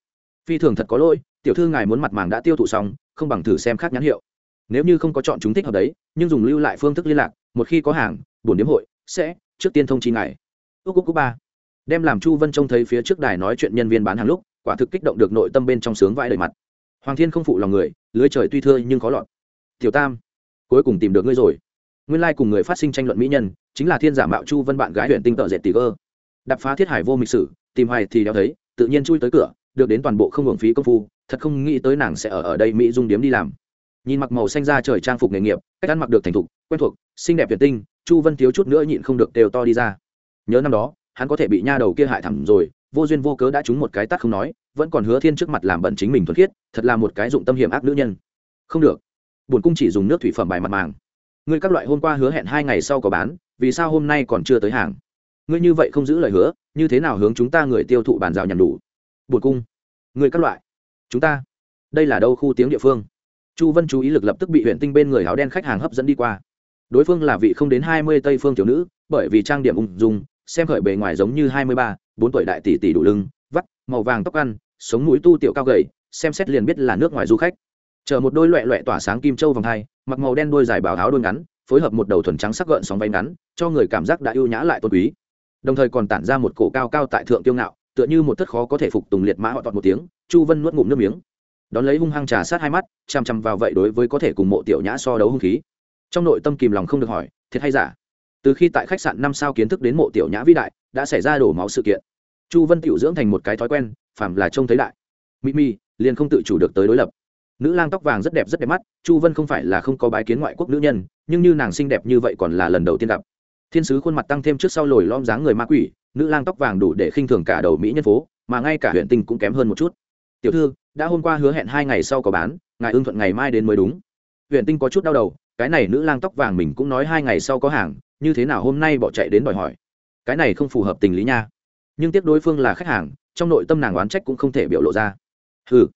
A: Phi thường thật có lỗi, tiểu thư ngài muốn mặt màng đã tiêu thụ xong, không bằng thử xem khác nhãn hiệu. Nếu như không có chọn chúng thích hợp đấy, nhưng dùng lưu lại phương thức liên lạc, một khi có hàng, buồn điếm hội, sẽ, trước tiên thông chi ngài. Ước ước ba. Đem làm chu vân trông thấy phía trước đài nói chuyện nhân viên bán hàng lúc, quả thực kích động được nội tâm bên trong sướng vãi đầy mặt. Hoàng thiên không phụ lòng người, lưới trời tuy thưa nhưng khó lọt. Tiểu tam, cuối cùng tìm được ngươi rồi nguyên lai cùng người phát sinh tranh luận mỹ nhân, chính là thiên giả mạo chu vân bạn gái huyện tinh tợ dệt tỷ cơ. Đập phá thiết hải vô mịch sử, tìm hoài thì đeo thấy, tự nhiên chui tới cửa, được đến toàn bộ không hưởng phí công phu, thật không nghĩ tới nàng sẽ ở ở đây mỹ dung điếm đi làm. Nhìn mặc màu xanh ra trời trang phục nghề nghiệp, cách ăn mặc được thành thục, quen thuộc, xinh đẹp việt tinh, chu vân thiếu chút nữa nhịn không được đều to đi ra. Nhớ năm đó, hắn có thể bị nha đầu kia hại thẳng rồi, vô duyên vô cớ đã trúng một cái tắt không nói, vẫn còn hứa thiên trước mặt làm bẩn chính mình thuần khiết, thật là một cái dụng tâm hiểm ác nữ nhân. Không được. Buồn cung chỉ dùng nước thủy phẩm bài mặt màng ngươi các loại hôm qua hứa hẹn hai ngày sau có bán, vì sao hôm nay còn chưa tới hàng? Ngươi như vậy không giữ lời hứa, như thế nào hướng chúng ta người tiêu thụ bàn rào nhằm đủ? Bột cung. Ngươi các loại. Chúng ta. Đây là đâu khu tiếng địa phương? Chu vân chú ý lực lập tức bị huyện tinh bên người áo đen khách hàng hấp dẫn đi qua. Đối phương là vị không đến hai mươi tây phương tiểu nữ, bởi vì trang điểm ung dung, xem khởi bề ngoài giống như hai mươi ba, bốn tuổi đại tỷ tỷ đủ lưng, vắt, màu vàng tóc ăn, sống mũi tu tiểu cao gầy, xem xét liền biết là nước ngoài du khách. Chờ một đôi loẹ loẹ tỏa sáng kim châu vòng hai mặc màu đen đôi dài bào áo đôi ngắn, phối hợp một đầu thuần trắng sắc gợn sóng váy ngắn, cho người cảm giác đã ưu nhã lại tôn quý. Đồng thời còn tản ra một cổ cao cao tại thượng tiêu ngạo, tựa như một thất khó có thể phục tùng liệt mã họ tọt một tiếng, chu vân nuốt ngụm nước miếng. Đón lấy hung hăng trà sát hai mắt, chằm chằm vào vậy đối với có thể cùng mộ tiểu nhã so đấu hung khí. Trong nội tâm kìm lòng không được hỏi, thiệt hay giả? Từ khi tại khách sạn năm sao kiến thức đến mộ tiểu nhã vĩ đại, đã xảy ra đổ máu sự kiện. Chu vân tiểu dưỡng thành một cái thói quen, phàm là trông thấy đại. Mỹ mi liền không tự chủ được tới đối lập nữ lang tóc vàng rất đẹp rất đẹp mắt, chu vân không phải là không có bái kiến ngoại quốc nữ nhân, nhưng như nàng xinh đẹp như vậy còn là lần đầu tiên gặp. Thiên sứ khuôn mặt tăng thêm trước sau lồi lom dáng người ma quỷ, nữ lang tóc vàng đủ để khinh thường cả đầu mỹ nhân phố, mà ngay cả huyện tinh cũng kém hơn một chút. Tiểu thư, đã hôm qua hứa hẹn hai ngày sau có bán, ngài ưng thuận ngày mai đến mới đúng. Huyện tinh có chút đau đầu, cái này nữ lang tóc vàng mình cũng nói hai ngày sau có hàng, như thế nào hôm nay bỏ chạy đến đòi hỏi. Cái này không phù hợp tình lý nha. Nhưng tiếp đối phương là khách hàng, trong nội tâm nàng oán trách cũng không thể biểu lộ ra. Ừ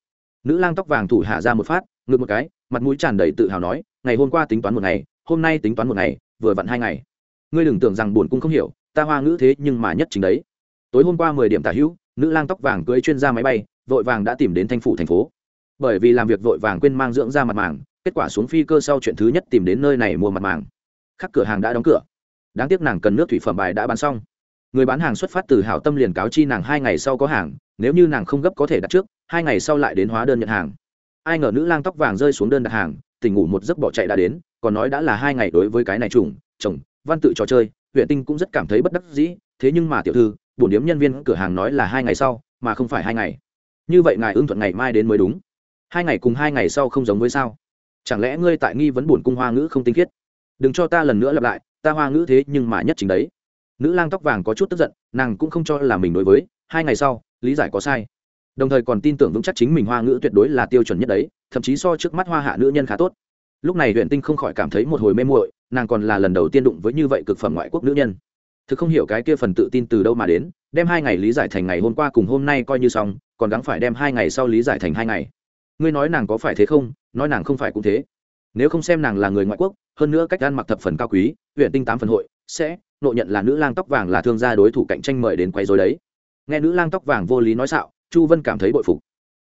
A: nữ lang tóc vàng thủ hạ ra một phát ngược một cái, mặt mũi tràn đầy tự hào nói, ngày hôm qua tính toán một ngày, hôm nay tính toán một ngày, vừa vặn hai ngày. Ngươi đừng tưởng rằng buồn cung không hiểu, ta hoa ngữ thế nhưng mà nhất chính đấy. Tối hôm qua mười điểm tả hữu, nữ lang tóc vàng cưới chuyên gia máy bay, vội vàng đã tìm đến thanh phủ thành phố. Bởi vì làm việc vội vàng quên mang dưỡng ra mặt màng, kết quả xuống phi cơ sau chuyện thứ nhất tìm đến nơi này mua mặt màng. Khắc cửa hàng đã đóng cửa. Đáng tiếc nàng cần nước thủy phẩm bài đã bán xong. Người bán hàng xuất phát từ hảo tâm liền cáo chi nàng hai ngày sau có hàng nếu như nàng không gấp có thể đặt trước, hai ngày sau lại đến hóa đơn nhận hàng. Ai ngờ nữ lang tóc vàng rơi xuống đơn đặt hàng, tỉnh ngủ một giấc bỏ chạy đã đến, còn nói đã là hai ngày đối với cái này trùng, chồng, văn tự trò chơi, huyện tinh cũng rất cảm thấy bất đắc dĩ, thế nhưng mà tiểu thư bổn điếm nhân viên cửa hàng nói là hai ngày sau, mà không phải hai ngày. Như vậy ngài ưng thuận ngày mai đến mới đúng. Hai ngày cùng hai ngày sau không giống với sao? Chẳng lẽ ngươi tại nghi vấn bổn cung hoa ngữ không tinh khiết? Đừng cho ta lần nữa lặp lại, ta hoa ngữ thế nhưng mà nhất chính đấy. Nữ lang tóc vàng có chút tức giận, nàng cũng không cho là mình đối với, hai ngày sau lý giải có sai. Đồng thời còn tin tưởng vững chắc chính mình hoa ngữ tuyệt đối là tiêu chuẩn nhất đấy, thậm chí so trước mắt hoa hạ nữ nhân khá tốt. Lúc này huyện tinh không khỏi cảm thấy một hồi mê muội, nàng còn là lần đầu tiên đụng với như vậy cực phẩm ngoại quốc nữ nhân. Thực không hiểu cái kia phần tự tin từ đâu mà đến, đem hai ngày lý giải thành ngày hôm qua cùng hôm nay coi như xong, còn gắng phải đem hai ngày sau lý giải thành hai ngày. Ngươi nói nàng có phải thế không, nói nàng không phải cũng thế. Nếu không xem nàng là người ngoại quốc, hơn nữa cách ăn mặc thập phần cao quý huyện tinh tám phần hội, sẽ nộ nhận là nữ lang tóc vàng là thương gia đối thủ cạnh tranh mời đến quay dối đấy nghe nữ lang tóc vàng vô lý nói xạo, chu vân cảm thấy bội phục.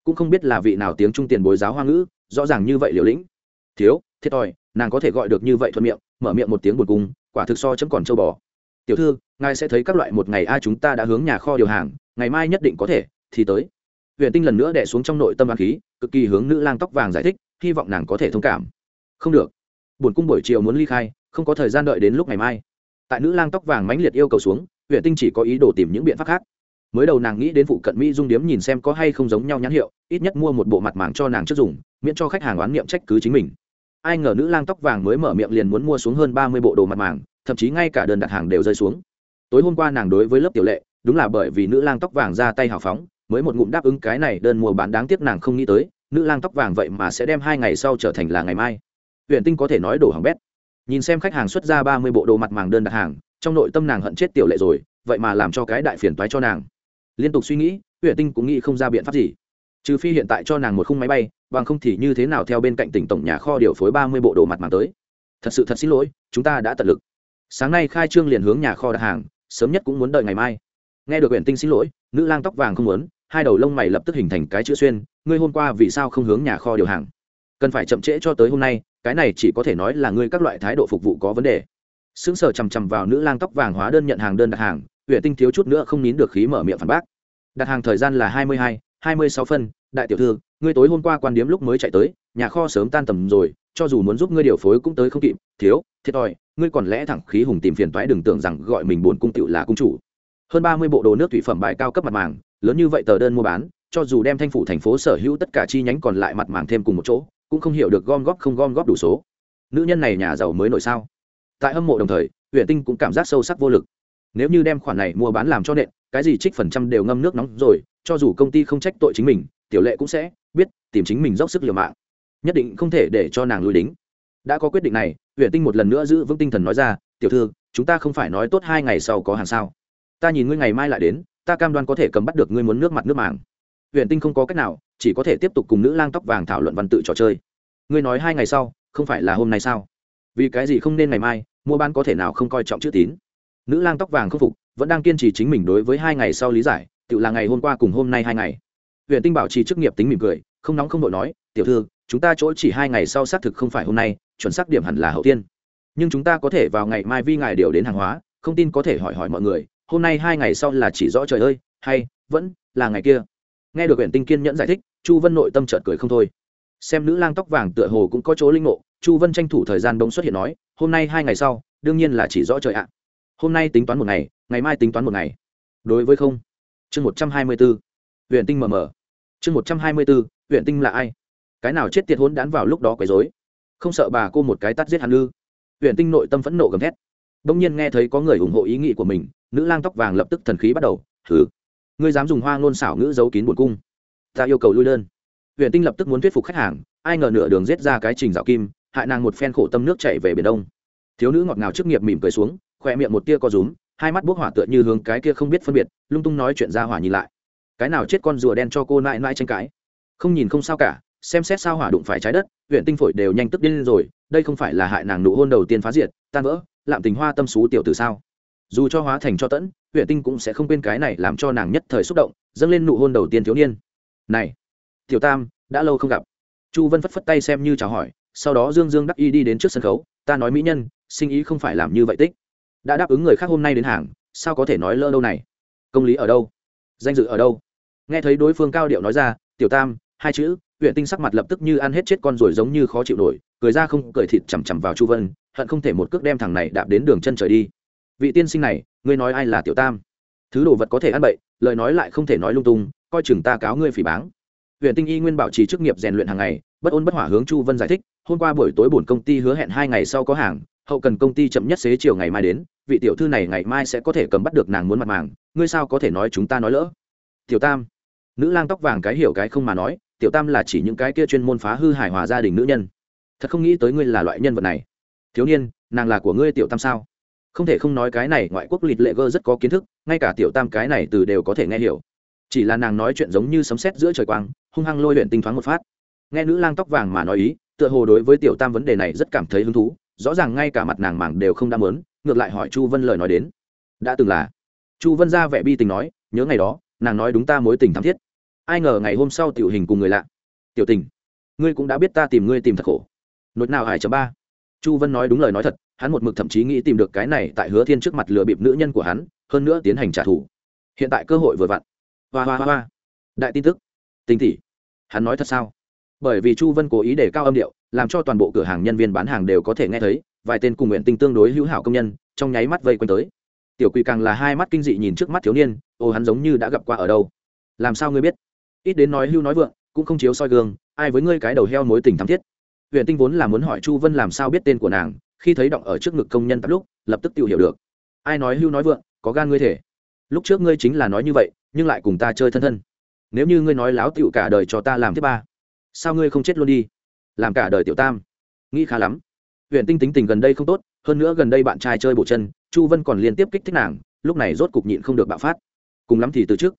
A: Cũng không biết là vị nào tiếng trung tiền bối giáo hoa ngữ, rõ ràng như vậy liều lĩnh. Thiếu, thiệt thòi, nàng có thể gọi được như vậy thuận miệng, mở miệng một tiếng buồn cung, quả thực so chấm còn châu bò. Tiểu thư, ngài sẽ thấy các loại một ngày a chúng ta đã hướng nhà kho điều hàng, ngày mai nhất định có thể, thì tới. Huyền tinh lần nữa đẻ xuống trong nội tâm đoán khí, cực kỳ hướng nữ lang tóc vàng giải thích, hy vọng nàng có thể thông cảm. Không được. Buồn cung buổi chiều muốn ly khai, không có thời gian đợi đến lúc ngày mai. Tại nữ lang tóc vàng mãnh liệt yêu cầu xuống, huyền tinh chỉ có ý đồ tìm những biện pháp khác mới đầu nàng nghĩ đến phụ cận mỹ dung điếm nhìn xem có hay không giống nhau nhãn hiệu, ít nhất mua một bộ mặt màng cho nàng trước dùng, miễn cho khách hàng oán niệm trách cứ chính mình. Ai ngờ nữ lang tóc vàng mới mở miệng liền muốn mua xuống hơn ba mươi bộ đồ mặt màng thậm chí ngay cả đơn đặt hàng đều rơi xuống. Tối hôm qua nàng đối với lớp tiểu lệ, đúng là bởi vì nữ lang tóc vàng ra tay hào phóng, mới một ngụm đáp ứng cái này đơn mua bán đáng tiếc nàng không nghĩ tới, nữ lang tóc vàng vậy mà sẽ đem hai ngày sau trở thành là ngày mai. Huyền tinh có thể nói đổ hàng bét. Nhìn xem khách hàng xuất ra ba mươi bộ đồ mặt màng đơn đặt hàng, trong nội tâm nàng hận chết tiểu lệ rồi, vậy mà làm cho cái đại phiền toái cho nàng liên tục suy nghĩ huyện tinh cũng nghĩ không ra biện pháp gì. Trừ phi hiện tại cho nàng một khung máy bay, bằng không thì như thế nào theo bên cạnh tỉnh tổng nhà kho điều phối ba mươi bộ đồ mặt màng tới. Thật sự thật xin lỗi, chúng ta đã tận lực. Sáng nay khai trương liền hướng nhà kho đặt hàng, sớm nhất cũng muốn đợi ngày mai. Nghe được huyện tinh xin lỗi, nữ lang tóc vàng không muốn, hai đầu lông mày lập tức hình thành cái chữ xuyên, ngươi hôm qua vì sao không hướng nhà kho điều hàng? Cần phải chậm trễ cho tới hôm nay, cái này chỉ có thể nói là ngươi các loại thái độ phục vụ có vấn đề. Sững sờ chằm chằm vào nữ lang tóc vàng hóa đơn nhận hàng đơn đặt hàng huyện tinh thiếu chút nữa không nín được khí mở miệng phản bác đặt hàng thời gian là hai mươi hai hai mươi sáu phân. Đại tiểu thư, ngươi tối hôm qua quan điếm lúc mới chạy tới, nhà kho sớm tan tầm rồi, cho dù muốn giúp ngươi điều phối cũng tới không kịp. Thiếu, thiệt thòi, ngươi còn lẽ thẳng khí hùng tìm phiền toái đừng tưởng rằng gọi mình buồn cung tựu là cung chủ. Hơn ba mươi bộ đồ nước thủy phẩm bài cao cấp mặt màng, lớn như vậy tờ đơn mua bán, cho dù đem thanh phủ thành phố sở hữu tất cả chi nhánh còn lại mặt màng thêm cùng một chỗ, cũng không hiểu được gom góp không gom góp đủ số. Nữ nhân này nhà giàu mới nổi sao? Tại hâm mộ đồng thời huyện tinh cũng cảm giác sâu sắc vô lực nếu như đem khoản này mua bán làm cho nện, cái gì trích phần trăm đều ngâm nước nóng rồi, cho dù công ty không trách tội chính mình, tiểu lệ cũng sẽ biết tìm chính mình dốc sức liều mạng. Nhất định không thể để cho nàng lùi đính. Đã có quyết định này huyện tinh một lần nữa giữ vững tinh thần nói ra, tiểu thư, chúng ta không phải nói tốt hai ngày sau có hàng sao. Ta nhìn ngươi ngày mai lại đến, ta cam đoan có thể cầm bắt được ngươi muốn nước mặt nước màng. Huyện tinh không có cách nào, chỉ có thể tiếp tục cùng nữ lang tóc vàng thảo luận văn tự trò chơi. Ngươi nói hai ngày sau, không phải là hôm nay sao? Vì cái gì không nên ngày mai, mua bán có thể nào không coi trọng chữ tín? Nữ lang tóc vàng không phục, vẫn đang kiên trì chính mình đối với hai ngày sau lý giải, tự là ngày hôm qua cùng hôm nay hai ngày. Huyện tinh bảo trì chức nghiệp tính mỉm cười, không nóng không đội nói, tiểu thư, chúng ta chỗ chỉ hai ngày sau xác thực không phải hôm nay, chuẩn xác điểm hẳn là hậu tiên. Nhưng chúng ta có thể vào ngày mai vi ngài điều đến hàng hóa, không tin có thể hỏi hỏi mọi người, hôm nay hai ngày sau là chỉ rõ trời ơi, hay, vẫn là ngày kia. Nghe được huyện tinh kiên nhẫn giải thích, chu vân nội tâm trợt cười không thôi. Xem nữ lang tóc vàng tựa hồ cũng có chỗ linh ngộ, chu vân tranh thủ thời gian đông xuất hiện nói, hôm nay hai ngày sau, đương nhiên là chỉ rõ trời ạ hôm nay tính toán một ngày ngày mai tính toán một ngày. Đối với không? Chương một trăm hai mươi bốn huyện tinh mờ mờ. Chương một trăm hai mươi bốn huyện tinh là ai? Cái nào chết tiệt hốn đán vào lúc đó quấy dối không sợ bà cô một cái tắt giết hàn lư huyện tinh nội tâm phẫn nộ gầm thét. Đông nhiên nghe thấy có người ủng hộ ý nghĩ của mình, nữ lang tóc vàng lập tức thần khí bắt đầu. Thử ngươi dám dùng hoa ngôn xảo ngữ giấu kín buồn cung. Ta yêu cầu lui đơn. Huyện tinh lập tức muốn thuyết phục khách hàng, ai ngờ nửa đường giết ra cái trình dạo kim, hại nàng một phen khổ tâm nước chạy về biển đông. Thiếu nữ ngọt ngào trước nghiệp mỉm cười xuống khoe miệng một tia co rúm, hai mắt bốc hỏa tựa như hướng cái kia không biết phân biệt, lung tung nói chuyện ra hỏa nhìn lại. Cái nào chết con rùa đen cho cô nại nại tranh cãi? Không nhìn không sao cả, xem xét sao hỏa đụng phải trái đất, huyện tinh phổi đều nhanh tức điên rồi, đây không phải là hại nàng nụ hôn đầu tiên phá diệt, tan vỡ, lạm tình hoa tâm xú tiểu từ sao? Dù cho hóa thành cho tẫn, huyện tinh cũng sẽ không quên cái này làm cho nàng nhất thời xúc động, dâng lên nụ hôn đầu tiên thiếu niên. Này, tiểu tam, đã lâu không gặp. Chu vân phất phất tay xem như chào hỏi, sau đó dương dương đắc y đi đến trước sân khấu, ta nói mỹ nhân, sinh ý không phải làm như vậy tích đã đáp ứng người khác hôm nay đến hàng, sao có thể nói lỡ đâu này? Công lý ở đâu? Danh dự ở đâu? Nghe thấy đối phương cao điệu nói ra, tiểu tam, hai chữ huyện tinh sắc mặt lập tức như ăn hết chết con rồi giống như khó chịu nổi, cười ra không, cười thịt chằm chằm vào chu vân, hận không thể một cước đem thằng này đạp đến đường chân trời đi. Vị tiên sinh này, ngươi nói ai là tiểu tam? Thứ đồ vật có thể ăn bậy, lời nói lại không thể nói lung tung, coi chừng ta cáo ngươi phỉ báng. Huyện tinh y nguyên bảo trì chức nghiệp rèn luyện hàng ngày, bất ôn bất hỏa hướng chu vân giải thích, hôm qua buổi tối bổn công ty hứa hẹn hai ngày sau có hàng hậu cần công ty chậm nhất xế chiều ngày mai đến, vị tiểu thư này ngày mai sẽ có thể cầm bắt được nàng muốn mặt màng, ngươi sao có thể nói chúng ta nói lỡ? Tiểu tam. Nữ lang tóc vàng cái hiểu cái không mà nói, tiểu tam là chỉ những cái kia chuyên môn phá hư hài hòa gia đình nữ nhân. Thật không nghĩ tới ngươi là loại nhân vật này. Thiếu niên, nàng là của ngươi tiểu tam sao? Không thể không nói cái này ngoại quốc lịt lệ gơ rất có kiến thức, ngay cả tiểu tam cái này từ đều có thể nghe hiểu. Chỉ là nàng nói chuyện giống như sấm sét giữa trời quang, hung hăng lôi luyện tinh thoáng một phát. Nghe nữ lang tóc vàng mà nói ý, tựa hồ đối với tiểu tam vấn đề này rất cảm thấy hứng thú rõ ràng ngay cả mặt nàng mảng đều không đa mớn ngược lại hỏi chu vân lời nói đến. Đã từng là. Chu vân ra vẻ bi tình nói, nhớ ngày đó, nàng nói đúng ta mối tình thắm thiết. Ai ngờ ngày hôm sau tiểu hình cùng người lạ. Tiểu tình, ngươi cũng đã biết ta tìm ngươi tìm thật khổ. Nỗi nào hải chấm ba. Chu vân nói đúng lời nói thật, hắn một mực thậm chí nghĩ tìm được cái này tại hứa thiên trước mặt lừa bịp nữ nhân của hắn, hơn nữa tiến hành trả thù. Hiện tại cơ hội vừa vặn. Hoa hoa hoa hoa. Đại tin tức. Tình tỷ. Hắn nói thật sao? Bởi vì chu vân cố ý để cao âm điệu làm cho toàn bộ cửa hàng nhân viên bán hàng đều có thể nghe thấy, vài tên cùng nguyện tinh tương đối hữu hảo công nhân, trong nháy mắt vây quanh tới. Tiểu quỳ càng là hai mắt kinh dị nhìn trước mắt thiếu niên, ô, hắn giống như đã gặp qua ở đâu? Làm sao ngươi biết? Ít đến nói hưu nói vượng, cũng không chiếu soi gương, ai với ngươi cái đầu heo mối tình thắm thiết? Huyện tinh vốn là muốn hỏi chu vân làm sao biết tên của nàng, khi thấy động ở trước ngực công nhân tập lúc, lập tức tự hiểu được. Ai nói hưu nói vượng, có gan ngươi thể. Lúc trước ngươi chính là nói như vậy, nhưng lại cùng ta chơi thân thân. Nếu như ngươi nói láo tựu cả đời cho ta làm thứ ba, sao ngươi không chết luôn đi? Làm cả đời tiểu tam. Nghĩ khá lắm. Huyện tinh tính tình gần đây không tốt, hơn nữa gần đây bạn trai chơi bộ chân, chu vân còn liên tiếp kích thích nàng, lúc này rốt cục nhịn không được bạo phát. Cùng lắm thì từ trước.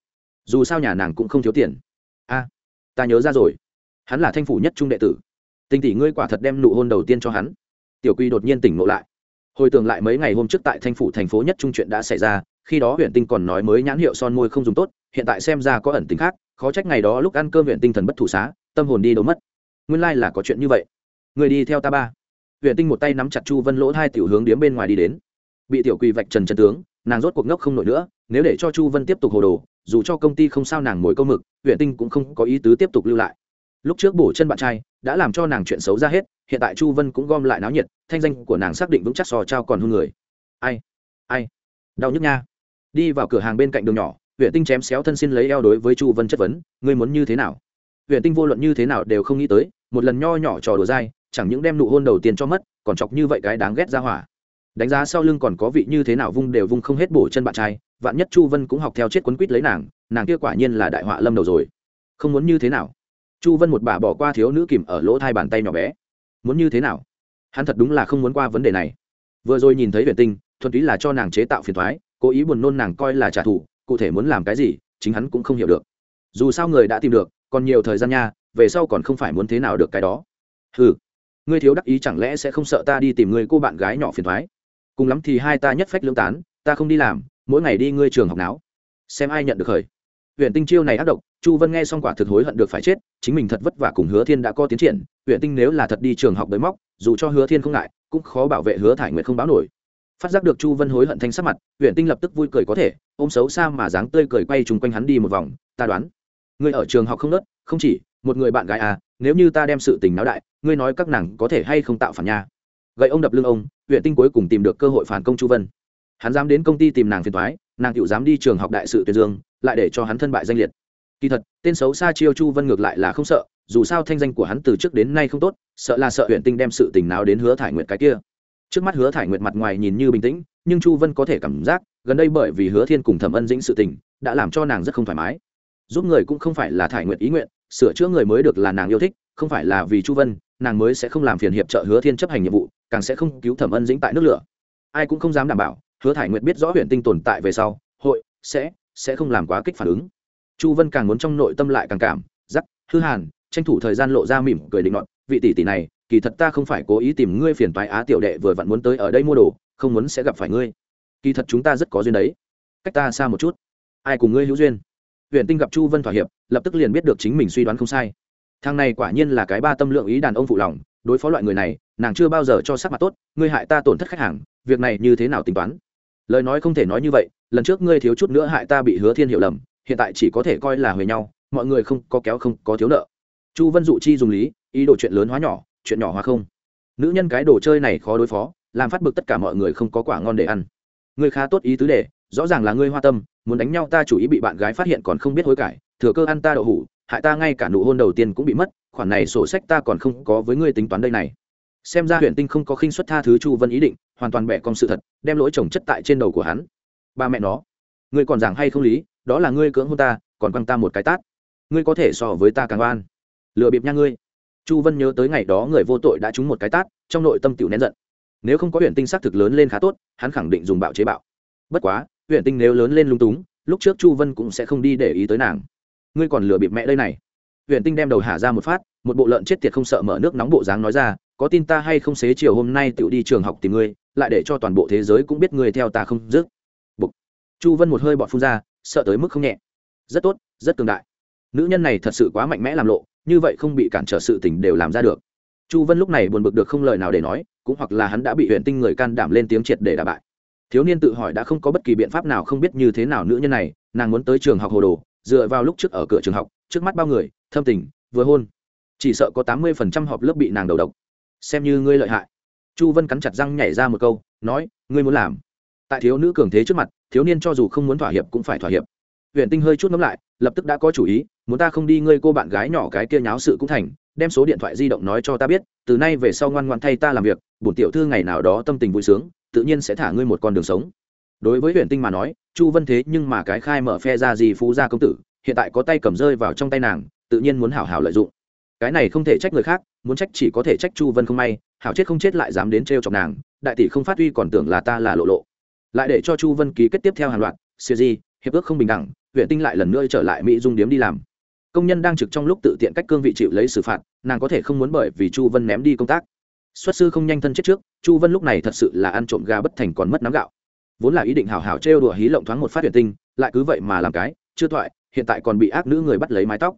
A: Dù sao nhà nàng cũng không thiếu tiền. A, ta nhớ ra rồi. Hắn là thanh phủ nhất trung đệ tử. Tinh tỷ ngươi quả thật đem nụ hôn đầu tiên cho hắn. Tiểu quy đột nhiên tỉnh ngộ lại. Hồi tưởng lại mấy ngày hôm trước tại thanh phủ thành phố nhất trung chuyện đã xảy ra, khi đó huyện tinh còn nói mới nhãn hiệu son môi không dùng tốt, hiện tại xem ra có ẩn tính khác, khó trách ngày đó lúc ăn cơm huyện tinh thần bất thủ xá, tâm hồn đi đâu mất nguyên lai là có chuyện như vậy. Người đi theo ta ba. Huyện tinh một tay nắm chặt chu vân lỗ hai tiểu hướng điếm bên ngoài đi đến. Bị tiểu quỳ vạch trần chân tướng, nàng rốt cuộc ngốc không nổi nữa, nếu để cho chu vân tiếp tục hồ đồ, dù cho công ty không sao nàng ngồi câu mực huyện tinh cũng không có ý tứ tiếp tục lưu lại. Lúc trước bổ chân bạn trai, đã làm cho nàng chuyện xấu ra hết, hiện tại chu vân cũng gom lại náo nhiệt, thanh danh của nàng xác định vững chắc sò trao còn hơn người. Ai? Ai? Đau nhức nha. Đi vào cửa hàng bên cạnh đường nhỏ huyện tinh chém xéo thân xin lấy eo đối với chu vân chất vấn, ngươi muốn như thế nào? Huyện tinh vô luận như thế nào đều không nghĩ tới, một lần nho nhỏ trò đùa dai, chẳng những đem nụ hôn đầu tiên cho mất, còn chọc như vậy cái đáng ghét ra hỏa. Đánh giá sau lưng còn có vị như thế nào vung đều vung không hết bổ chân bạn trai, vạn nhất chu vân cũng học theo chết quấn quýt lấy nàng nàng kia quả nhiên là đại họa lâm đầu rồi. Không muốn như thế nào. Chu vân một bà bỏ qua thiếu nữ kìm ở lỗ thai bàn tay nhỏ bé. Muốn như thế nào? Hắn thật đúng là không muốn qua vấn đề này. Vừa rồi nhìn thấy huyền tinh, thuần túy là cho nàng chế tạo phiền thoái cố ý buồn nôn nàng coi là trả thù, cụ thể muốn làm cái gì, chính hắn cũng không hiểu được. Dù sao người đã tìm được còn nhiều thời gian nha, về sau còn không phải muốn thế nào được cái đó. Ừ ngươi thiếu đắc ý chẳng lẽ sẽ không sợ ta đi tìm người cô bạn gái nhỏ phiền thoái cùng lắm thì hai ta nhất phách lương tán, ta không đi làm, mỗi ngày đi ngươi trường học não xem ai nhận được khởi. Huyện tinh chiêu này ác độc, chu vân nghe xong quả thực hối hận được phải chết, chính mình thật vất vả cùng hứa thiên đã có tiến triển huyện tinh nếu là thật đi trường học bới móc, dù cho hứa thiên không ngại, cũng khó bảo vệ hứa thải nguyện không báo nổi. Phát giác được chu vân hối hận thanh sắc mặt huyện tinh lập tức vui cười có thể, ôm xấu xa mà dáng tươi cười quay chung quanh hắn đi một vòng, ta đoán ngươi ở trường học không nớt, không chỉ, một người bạn gái à nếu như ta đem sự tình náo đại, ngươi nói các nàng có thể hay không tạo phản nha. Gậy ông đập lưng ông, huyện tinh cuối cùng tìm được cơ hội phản công chu vân. Hắn dám đến công ty tìm nàng phiền thoái nàng cựu dám đi trường học đại sự tuyên dương, lại để cho hắn thân bại danh liệt. Kỳ thật, tên xấu xa chiêu chu vân ngược lại là không sợ, dù sao thanh danh của hắn từ trước đến nay không tốt, sợ là sợ huyện tinh đem sự tình nào đến hứa thải nguyệt cái kia. Trước mắt hứa thải nguyệt mặt ngoài nhìn như bình tĩnh, nhưng chu vân có thể cảm giác, gần đây bởi vì hứa thiên cùng thẩm ân dĩnh sự tình, đã làm cho nàng rất không thoải mái giúp người cũng không phải là thải nguyện ý nguyện, sửa chữa người mới được là nàng yêu thích, không phải là vì chu vân, nàng mới sẽ không làm phiền hiệp trợ hứa thiên chấp hành nhiệm vụ, càng sẽ không cứu thẩm ân dĩnh tại nước lửa. Ai cũng không dám đảm bảo, hứa thải nguyệt biết rõ huyện tinh tồn tại về sau, hội, sẽ sẽ không làm quá kích phản ứng. Chu vân càng muốn trong nội tâm lại càng cảm giắc hư hàn, tranh thủ thời gian lộ ra mỉm cười định luận vị tỷ tỷ này, kỳ thật ta không phải cố ý tìm ngươi phiền toái á tiểu đệ vừa vặn muốn tới ở đây mua đồ, không muốn sẽ gặp phải ngươi. Kỳ thật chúng ta rất có duyên đấy. Cách ta xa một chút. Ai cùng ngươi hữu duyên? Huyện tinh gặp chu vân thỏa hiệp, lập tức liền biết được chính mình suy đoán không sai. Thằng này quả nhiên là cái ba tâm lượng ý đàn ông phụ lòng, đối phó loại người này, nàng chưa bao giờ cho sắc mặt tốt, ngươi hại ta tổn thất khách hàng, việc này như thế nào tính toán? Lời nói không thể nói như vậy, lần trước ngươi thiếu chút nữa hại ta bị hứa thiên hiểu lầm, hiện tại chỉ có thể coi là huề nhau, mọi người không có kéo không có thiếu nợ. Chu vân dụ chi dùng lý, ý đồ chuyện lớn hóa nhỏ, chuyện nhỏ hóa không. Nữ nhân cái đồ chơi này khó đối phó, làm phát bực tất cả mọi người không có quả ngon để ăn. Ngươi khá tốt ý tứ để rõ ràng là ngươi hoa tâm, muốn đánh nhau ta chủ ý bị bạn gái phát hiện còn không biết hối cải, thừa cơ ăn ta đậu hủ, hại ta ngay cả nụ hôn đầu tiên cũng bị mất, khoản này sổ sách ta còn không có với ngươi tính toán đây này. Xem ra huyện tinh không có khinh suất tha thứ chu vân ý định, hoàn toàn bẻ con sự thật, đem lỗi chồng chất tại trên đầu của hắn. Ba mẹ nó, ngươi còn giảng hay không lý, đó là ngươi cưỡng hôn ta, còn quăng ta một cái tát. Ngươi có thể so với ta càng oan. Lừa bịp nha ngươi. Chu vân nhớ tới ngày đó người vô tội đã trúng một cái tát, trong nội tâm tiểu nén giận. Nếu không có huyện tinh xác thực lớn lên khá tốt, hắn khẳng định dùng bạo chế bạo. Bất quá huyện tinh nếu lớn lên lung túng, lúc trước chu vân cũng sẽ không đi để ý tới nàng. Ngươi còn lừa bịp mẹ đây này. Huyện tinh đem đầu hạ ra một phát, một bộ lợn chết tiệt không sợ mở nước nóng bộ dáng nói ra, có tin ta hay không xế chiều hôm nay tự đi trường học tìm ngươi, lại để cho toàn bộ thế giới cũng biết ngươi theo ta không dứt. Bục. chu vân một hơi bọt phun ra, sợ tới mức không nhẹ. Rất tốt, rất cường đại. Nữ nhân này thật sự quá mạnh mẽ làm lộ, như vậy không bị cản trở sự tình đều làm ra được. Chu vân lúc này buồn bực được không lời nào để nói, cũng hoặc là hắn đã bị huyện tinh người can đảm lên tiếng triệt để đả bại thiếu niên tự hỏi đã không có bất kỳ biện pháp nào không biết như thế nào nữ nhân này, nàng muốn tới trường học hồ đồ, dựa vào lúc trước ở cửa trường học, trước mắt bao người, thâm tình, vừa hôn. Chỉ sợ có tám mươi phần trăm họp lớp bị nàng đầu độc. Xem như ngươi lợi hại. Chu vân cắn chặt răng nhảy ra một câu, nói, ngươi muốn làm. Tại thiếu nữ cường thế trước mặt, thiếu niên cho dù không muốn thỏa hiệp cũng phải thỏa hiệp. Huyện tinh hơi chút ngấm lại, lập tức đã có chủ ý, muốn ta không đi ngươi cô bạn gái nhỏ cái kia nháo sự cũng thành, đem số điện thoại di động nói cho ta biết, từ nay về sau ngoan ngoan thay ta làm việc, bổn tiểu thư ngày nào đó tâm tình vui sướng tự nhiên sẽ thả ngươi một con đường sống. Đối với Huyền tinh mà nói, chu vân thế nhưng mà cái khai mở phe ra gì phú gia công tử, hiện tại có tay cầm rơi vào trong tay nàng, tự nhiên muốn hảo hảo lợi dụng. Cái này không thể trách người khác, muốn trách chỉ có thể trách chu vân không may, hảo chết không chết lại dám đến t chọc nàng, đại tỷ không phát huy còn tưởng là ta là lộ lộ. Lại để cho chu vân ký kết tiếp theo hàng loạt, siêu di, hiệp ước không bình đẳng huyện tinh lại lần nữa trở lại mỹ dung điếm đi làm. Công nhân đang trực trong lúc tự tiện cách cương vị chịu lấy xử phạt, nàng có thể không muốn bởi vì chu vân ném đi công tác xuất sư không nhanh thân chết trước, chu vân lúc này thật sự là ăn trộm gà bất thành còn mất nắm gạo. Vốn là ý định hào hào trêu đùa hí lộng thoáng một phát huyền tinh, lại cứ vậy mà làm cái, chưa thoại, hiện tại còn bị ác nữ người bắt lấy mái tóc.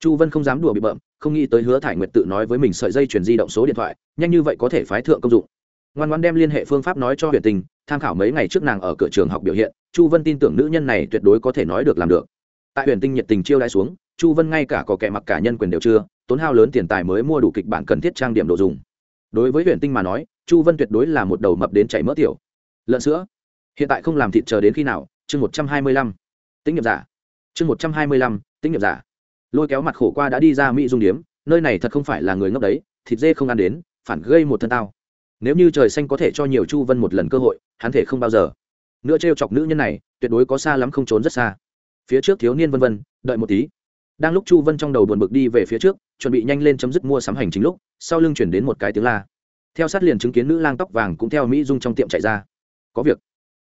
A: Chu vân không dám đùa bị bợm, không nghĩ tới hứa thải nguyệt tự nói với mình sợi dây chuyển di động số điện thoại, nhanh như vậy có thể phái thượng công dụng. Ngoan ngoan đem liên hệ phương pháp nói cho huyền tình tham khảo mấy ngày trước nàng ở cửa trường học biểu hiện, chu vân tin tưởng nữ nhân này tuyệt đối có thể nói được làm được. Tại huyền tinh nhiệt tình chiêu đãi xuống, chu vân ngay cả có kẻ mặc cả nhân quyền đều chưa, tốn hao lớn tiền tài mới mua đủ kịch bản cần thiết trang điểm đồ dùng đối với huyền tinh mà nói, chu vân tuyệt đối là một đầu mập đến chảy mỡ tiểu. Lợn sữa. Hiện tại không làm thịt chờ đến khi nào? Chương một trăm hai mươi lăm. Tính nghiệp giả. Chương một trăm hai mươi lăm tính nghiệp giả. Lôi kéo mặt khổ qua đã đi ra mỹ dung điếm, nơi này thật không phải là người ngốc đấy, thịt dê không ăn đến, phản gây một thân tao. Nếu như trời xanh có thể cho nhiều chu vân một lần cơ hội, hắn thể không bao giờ. Nữa trêu chọc nữ nhân này, tuyệt đối có xa lắm không trốn rất xa. Phía trước thiếu niên vân vân, đợi một tí đang lúc chu vân trong đầu buồn bực đi về phía trước, chuẩn bị nhanh lên chấm dứt mua sắm hành chính lúc, sau lưng chuyển đến một cái tiếng la. Theo sát liền chứng kiến nữ lang tóc vàng cũng theo mỹ dung trong tiệm chạy ra. Có việc.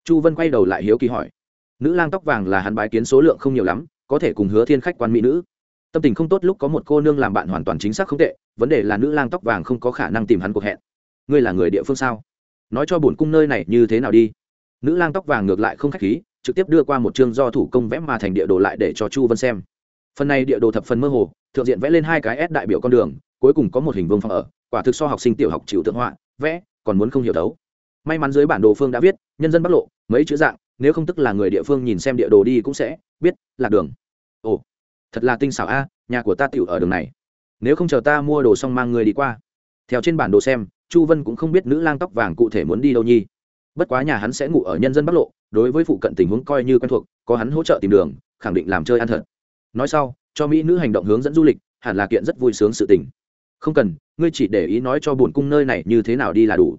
A: Chu vân quay đầu lại hiếu kỳ hỏi. Nữ lang tóc vàng là hắn bái kiến số lượng không nhiều lắm, có thể cùng hứa thiên khách quan mỹ nữ. Tâm tình không tốt lúc có một cô nương làm bạn hoàn toàn chính xác không tệ, vấn đề là nữ lang tóc vàng không có khả năng tìm hắn cuộc hẹn. Ngươi là người địa phương sao? Nói cho bổn cung nơi này như thế nào đi. Nữ lang tóc vàng ngược lại không khách khí, trực tiếp đưa qua một chương do thủ công vẽ mà thành địa đồ lại để cho chu vân xem phần này địa đồ thập phần mơ hồ, thượng diện vẽ lên hai cái s đại biểu con đường, cuối cùng có một hình vương phòng ở, quả thực so học sinh tiểu học chịu tượng họa, vẽ, còn muốn không hiểu đấu. May mắn dưới bản đồ phương đã viết, nhân dân bắc lộ, mấy chữ dạng, nếu không tức là người địa phương nhìn xem địa đồ đi cũng sẽ biết, lạc đường. Ồ, thật là tinh xảo a, nhà của ta tiểu ở đường này. Nếu không chờ ta mua đồ xong mang người đi qua. Theo trên bản đồ xem, chu vân cũng không biết nữ lang tóc vàng cụ thể muốn đi đâu nhi. Bất quá nhà hắn sẽ ngủ ở nhân dân bắc lộ, đối với phụ cận tình huống coi như quen thuộc, có hắn hỗ trợ tìm đường, khẳng định làm chơi ăn thật nói sau, cho mỹ nữ hành động hướng dẫn du lịch, hẳn là kiện rất vui sướng sự tình. Không cần, ngươi chỉ để ý nói cho bổn cung nơi này như thế nào đi là đủ.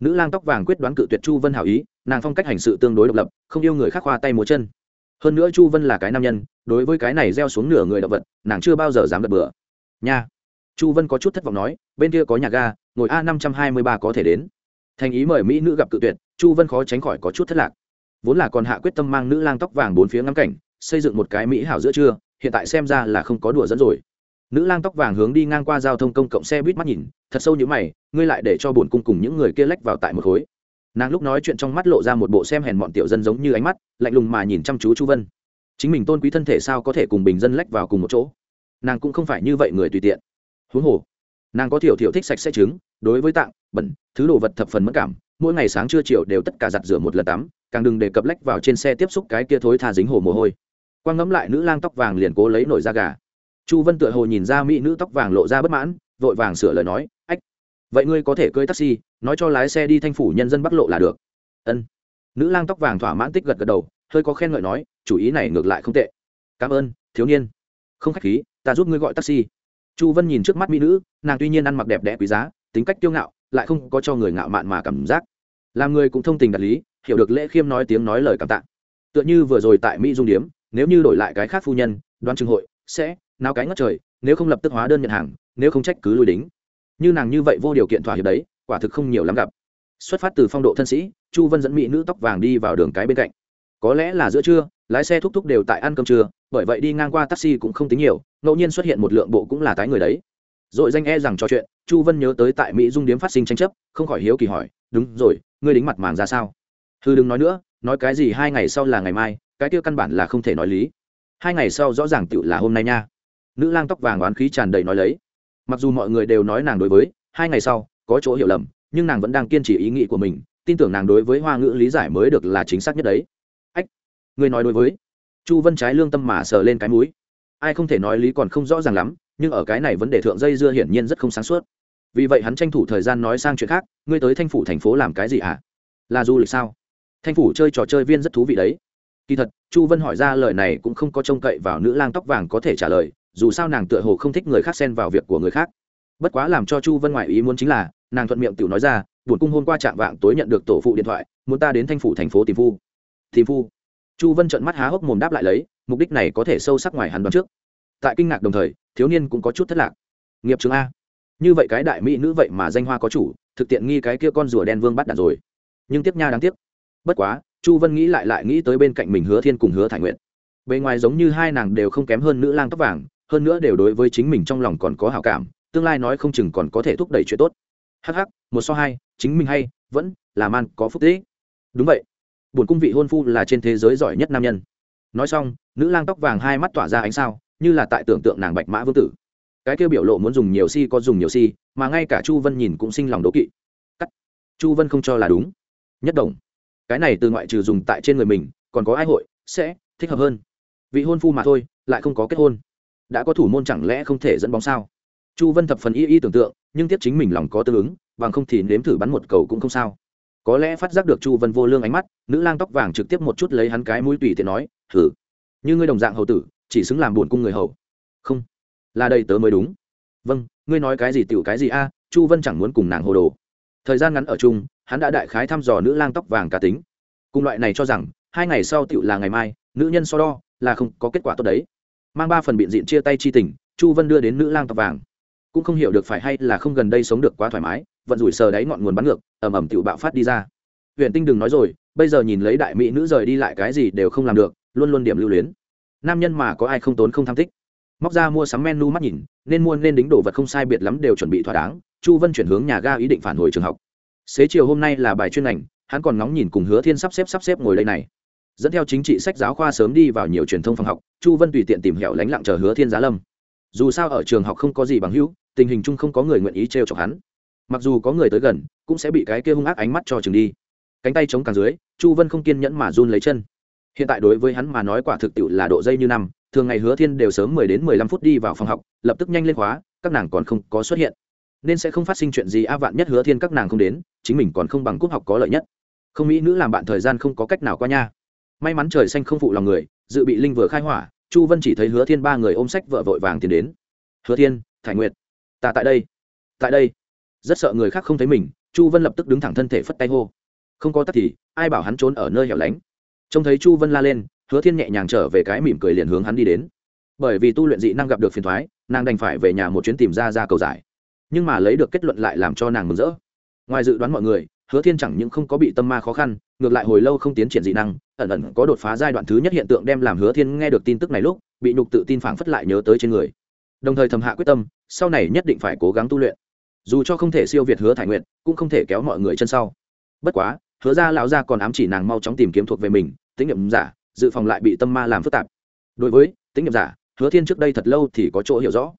A: Nữ lang tóc vàng quyết đoán cự tuyệt chu vân hảo ý, nàng phong cách hành sự tương đối độc lập, không yêu người khác khoa tay múa chân. Hơn nữa chu vân là cái nam nhân, đối với cái này gieo xuống nửa người động vật, nàng chưa bao giờ dám đập bừa. Nha. Chu vân có chút thất vọng nói, bên kia có nhà ga, ngồi a năm trăm hai mươi ba có thể đến. Thành ý mời mỹ nữ gặp cự tuyệt, chu vân khó tránh khỏi có chút thất lạc. Vốn là còn hạ quyết tâm mang nữ lang tóc vàng bốn phía ngắm cảnh, xây dựng một cái mỹ hảo giữa trưa hiện tại xem ra là không có đùa dẫn rồi. Nữ lang tóc vàng hướng đi ngang qua giao thông công cộng xe buýt mắt nhìn, thật sâu như mày, ngươi lại để cho bổn cung cùng những người kia lách vào tại một khối. Nàng lúc nói chuyện trong mắt lộ ra một bộ xem hèn bọn tiểu dân giống như ánh mắt, lạnh lùng mà nhìn chăm chú chu vân. Chính mình tôn quý thân thể sao có thể cùng bình dân lách vào cùng một chỗ? Nàng cũng không phải như vậy người tùy tiện. Huống hồ, nàng có thiểu thiểu thích sạch sẽ trứng, đối với tạng, bẩn, thứ đồ vật thập phần mất cảm, mỗi ngày sáng trưa chiều đều tất cả giặt rửa một lần tắm, càng đừng để cập lách vào trên xe tiếp xúc cái kia thối tha dính hồ mồ hôi quang ngẫm lại nữ lang tóc vàng liền cố lấy nổi da gà. Chu vân tựa hồ nhìn ra mỹ nữ tóc vàng lộ ra bất mãn, vội vàng sửa lời nói, ách, vậy ngươi có thể cưới taxi, nói cho lái xe đi thanh phủ nhân dân bắc lộ là được. Ân. Nữ lang tóc vàng thỏa mãn tích gật gật đầu, hơi có khen ngợi nói, chủ ý này ngược lại không tệ. Cảm ơn, thiếu niên. Không khách khí, ta giúp ngươi gọi taxi. Chu vân nhìn trước mắt mỹ nữ, nàng tuy nhiên ăn mặc đẹp đẽ quý giá, tính cách kiêu ngạo, lại không có cho người ngạo mạn mà cảm giác. Làm người cũng thông tình đạt lý, hiểu được lễ khiêm nói tiếng nói lời cảm tạ. Tựa như vừa rồi tại mỹ dung điếm nếu như đổi lại cái khác phu nhân đoan trường hội sẽ nào cái ngất trời, nếu không lập tức hóa đơn nhận hàng, nếu không trách cứ lui đính. Như nàng như vậy vô điều kiện thỏa hiệp đấy, quả thực không nhiều lắm gặp. Xuất phát từ phong độ thân sĩ, chu vân dẫn mỹ nữ tóc vàng đi vào đường cái bên cạnh. Có lẽ là giữa trưa, lái xe thúc thúc đều tại ăn cơm trưa, bởi vậy đi ngang qua taxi cũng không tính nhiều, ngẫu nhiên xuất hiện một lượng bộ cũng là tái người đấy. Rồi danh e rằng trò chuyện, chu vân nhớ tới tại mỹ dung điếm phát sinh tranh chấp, không khỏi hiếu kỳ hỏi, đúng rồi, ngươi đính mặt màng ra sao? Thư đừng nói nữa, nói cái gì hai ngày sau là ngày mai cái kia căn bản là không thể nói lý. Hai ngày sau rõ ràng tựu là hôm nay nha. Nữ lang tóc vàng oán khí tràn đầy nói lấy. Mặc dù mọi người đều nói nàng đối với, hai ngày sau, có chỗ hiểu lầm, nhưng nàng vẫn đang kiên trì ý nghĩ của mình, tin tưởng nàng đối với hoa ngữ lý giải mới được là chính xác nhất đấy. Ách, người nói đối với. Chu vân trái lương tâm mà sờ lên cái mũi. Ai không thể nói lý còn không rõ ràng lắm, nhưng ở cái này vấn đề thượng dây dưa hiển nhiên rất không sáng suốt. Vì vậy hắn tranh thủ thời gian nói sang chuyện khác, ngươi tới thanh phủ thành phố làm cái gì ạ à? là du lịch sao? Thanh phủ chơi trò chơi viên rất thú vị đấy kỳ thật, chu vân hỏi ra lời này cũng không có trông cậy vào nữ lang tóc vàng có thể trả lời, dù sao nàng tựa hồ không thích người khác xen vào việc của người khác. Bất quá làm cho chu vân ngoại ý muốn chính là, nàng thuận miệng tự nói ra, buồn cung hôm qua trạm vạng tối nhận được tổ phụ điện thoại, muốn ta đến thanh phủ thành phố tìm phu. Tìm phu? Chu vân trợn mắt há hốc mồm đáp lại lấy, mục đích này có thể sâu sắc ngoài hắn đoán trước. Tại kinh ngạc đồng thời, thiếu niên cũng có chút thất lạc. Nghiệp trường a. Như vậy cái đại mỹ nữ vậy mà danh hoa có chủ, thực tiện nghi cái kia con rùa đen vương bắt đặt rồi. Nhưng tiếp nha đáng tiếc. Bất quá chu vân nghĩ lại lại nghĩ tới bên cạnh mình hứa thiên cùng hứa thải nguyện bề ngoài giống như hai nàng đều không kém hơn nữ lang tóc vàng, hơn nữa đều đối với chính mình trong lòng còn có hảo cảm, tương lai nói không chừng còn có thể thúc đẩy chuyện tốt. Hh một so hai, chính mình hay, vẫn là man có phúc tế đúng vậy. Bổn cung vị hôn phu là trên thế giới giỏi nhất nam nhân. Nói xong, nữ lang tóc vàng hai mắt tỏa ra ánh sao, như là tại tưởng tượng nàng bạch mã vương tử. Cái kêu biểu lộ muốn dùng nhiều si có dùng nhiều si, mà ngay cả chu vân nhìn cũng sinh lòng đố kỵ. Cắt. Chu vân không cho là đúng. Nhất đồng cái này từ ngoại trừ dùng tại trên người mình, còn có ai hội, sẽ thích hợp hơn. Vị hôn phu mà thôi, lại không có kết hôn. Đã có thủ môn chẳng lẽ không thể dẫn bóng sao? Chu vân thập phần y y tưởng tượng, nhưng tiếp chính mình lòng có tương ứng, bằng không thì nếm thử bắn một cầu cũng không sao. Có lẽ phát giác được chu vân vô lương ánh mắt, nữ lang tóc vàng trực tiếp một chút lấy hắn cái mũi tùy tiện nói thử như ngươi đồng dạng hầu tử, chỉ xứng làm buồn cung người hầu. Không, là đây tớ mới đúng. Vâng ngươi nói cái gì tiểu cái gì a, chu vân chẳng muốn cùng nàng hồ đồ. Thời gian ngắn ở chung hắn đã đại khái thăm dò nữ lang tóc vàng cá tính. Cùng loại này cho rằng, hai ngày sau tựu là ngày mai, nữ nhân so đo, là không có kết quả tốt đấy. Mang ba phần biện diện chia tay chi tình, chu vân đưa đến nữ lang tóc vàng. Cũng không hiểu được phải hay là không gần đây sống được quá thoải mái, vận rủi sờ đáy ngọn nguồn bắn ngược ẩm ẩm tựu bạo phát đi ra. Huyện tinh đừng nói rồi, bây giờ nhìn lấy đại mỹ nữ rời đi lại cái gì đều không làm được, luôn luôn điểm lưu luyến. Nam nhân mà có ai không tốn không tham thích móc ra mua sắm menu mắt nhìn, nên mua nên đính đồ vật không sai biệt lắm đều chuẩn bị thỏa đáng. Chu vân chuyển hướng nhà ga ý định phản hồi trường học xế chiều hôm nay là bài chuyên ngành, hắn còn ngóng nhìn cùng hứa thiên sắp xếp sắp xếp ngồi đây này. Dẫn theo chính trị sách giáo khoa sớm đi vào nhiều truyền thông phòng học, chu vân tùy tiện tìm hẻo lánh lặng chờ hứa thiên giá lâm. Dù sao ở trường học không có gì bằng hữu, tình hình chung không có người nguyện ý trêu chọc hắn. Mặc dù có người tới gần, cũng sẽ bị cái kia hung ác ánh mắt cho chừng đi. Cánh tay chống càng dưới, chu vân không kiên nhẫn mà run lấy chân. Hiện tại đối với hắn mà nói quả thực tiệu là độ dây như năm, thường ngày hứa thiên đều sớm mười đến mười lăm phút đi vào phòng học, lập tức nhanh lên khóa, các nàng còn không có xuất hiện nên sẽ không phát sinh chuyện gì a vạn nhất hứa thiên các nàng không đến, chính mình còn không bằng cúp học có lợi nhất. Không mỹ nữ làm bạn thời gian không có cách nào qua nha. May mắn trời xanh không phụ lòng người, dự bị linh vừa khai hỏa, chu vân chỉ thấy hứa thiên ba người ôm sách vợ vội vàng tiến đến. Hứa thiên, thải nguyệt, ta tại đây. Tại đây? Rất sợ người khác không thấy mình, chu vân lập tức đứng thẳng thân thể phất tay hô. Không có tắt thì, ai bảo hắn trốn ở nơi hẻo lánh? Trông thấy chu vân la lên, hứa thiên nhẹ nhàng trở về cái mỉm cười liền hướng hắn đi đến. Bởi vì tu luyện dị năng gặp được phiền thoái, nàng đành phải về nhà một chuyến tìm ra ra cầu giải nhưng mà lấy được kết luận lại làm cho nàng mừng rỡ. Ngoài dự đoán mọi người, hứa thiên chẳng những không có bị tâm ma khó khăn, ngược lại hồi lâu không tiến triển dị năng, ẩn ẩn có đột phá giai đoạn thứ nhất hiện tượng đem làm hứa thiên nghe được tin tức này lúc, bị nhục tự tin phảng phất lại nhớ tới trên người. Đồng thời thầm hạ quyết tâm, sau này nhất định phải cố gắng tu luyện. Dù cho không thể siêu việt hứa thải nguyện cũng không thể kéo mọi người chân sau. Bất quá, hứa ra lão ra còn ám chỉ nàng mau chóng tìm kiếm thuộc về mình tính nghiệm giả, dự phòng lại bị tâm ma làm phức tạp. Đối với tính nghiệm giả, hứa thiên trước đây thật lâu thì có chỗ hiểu rõ.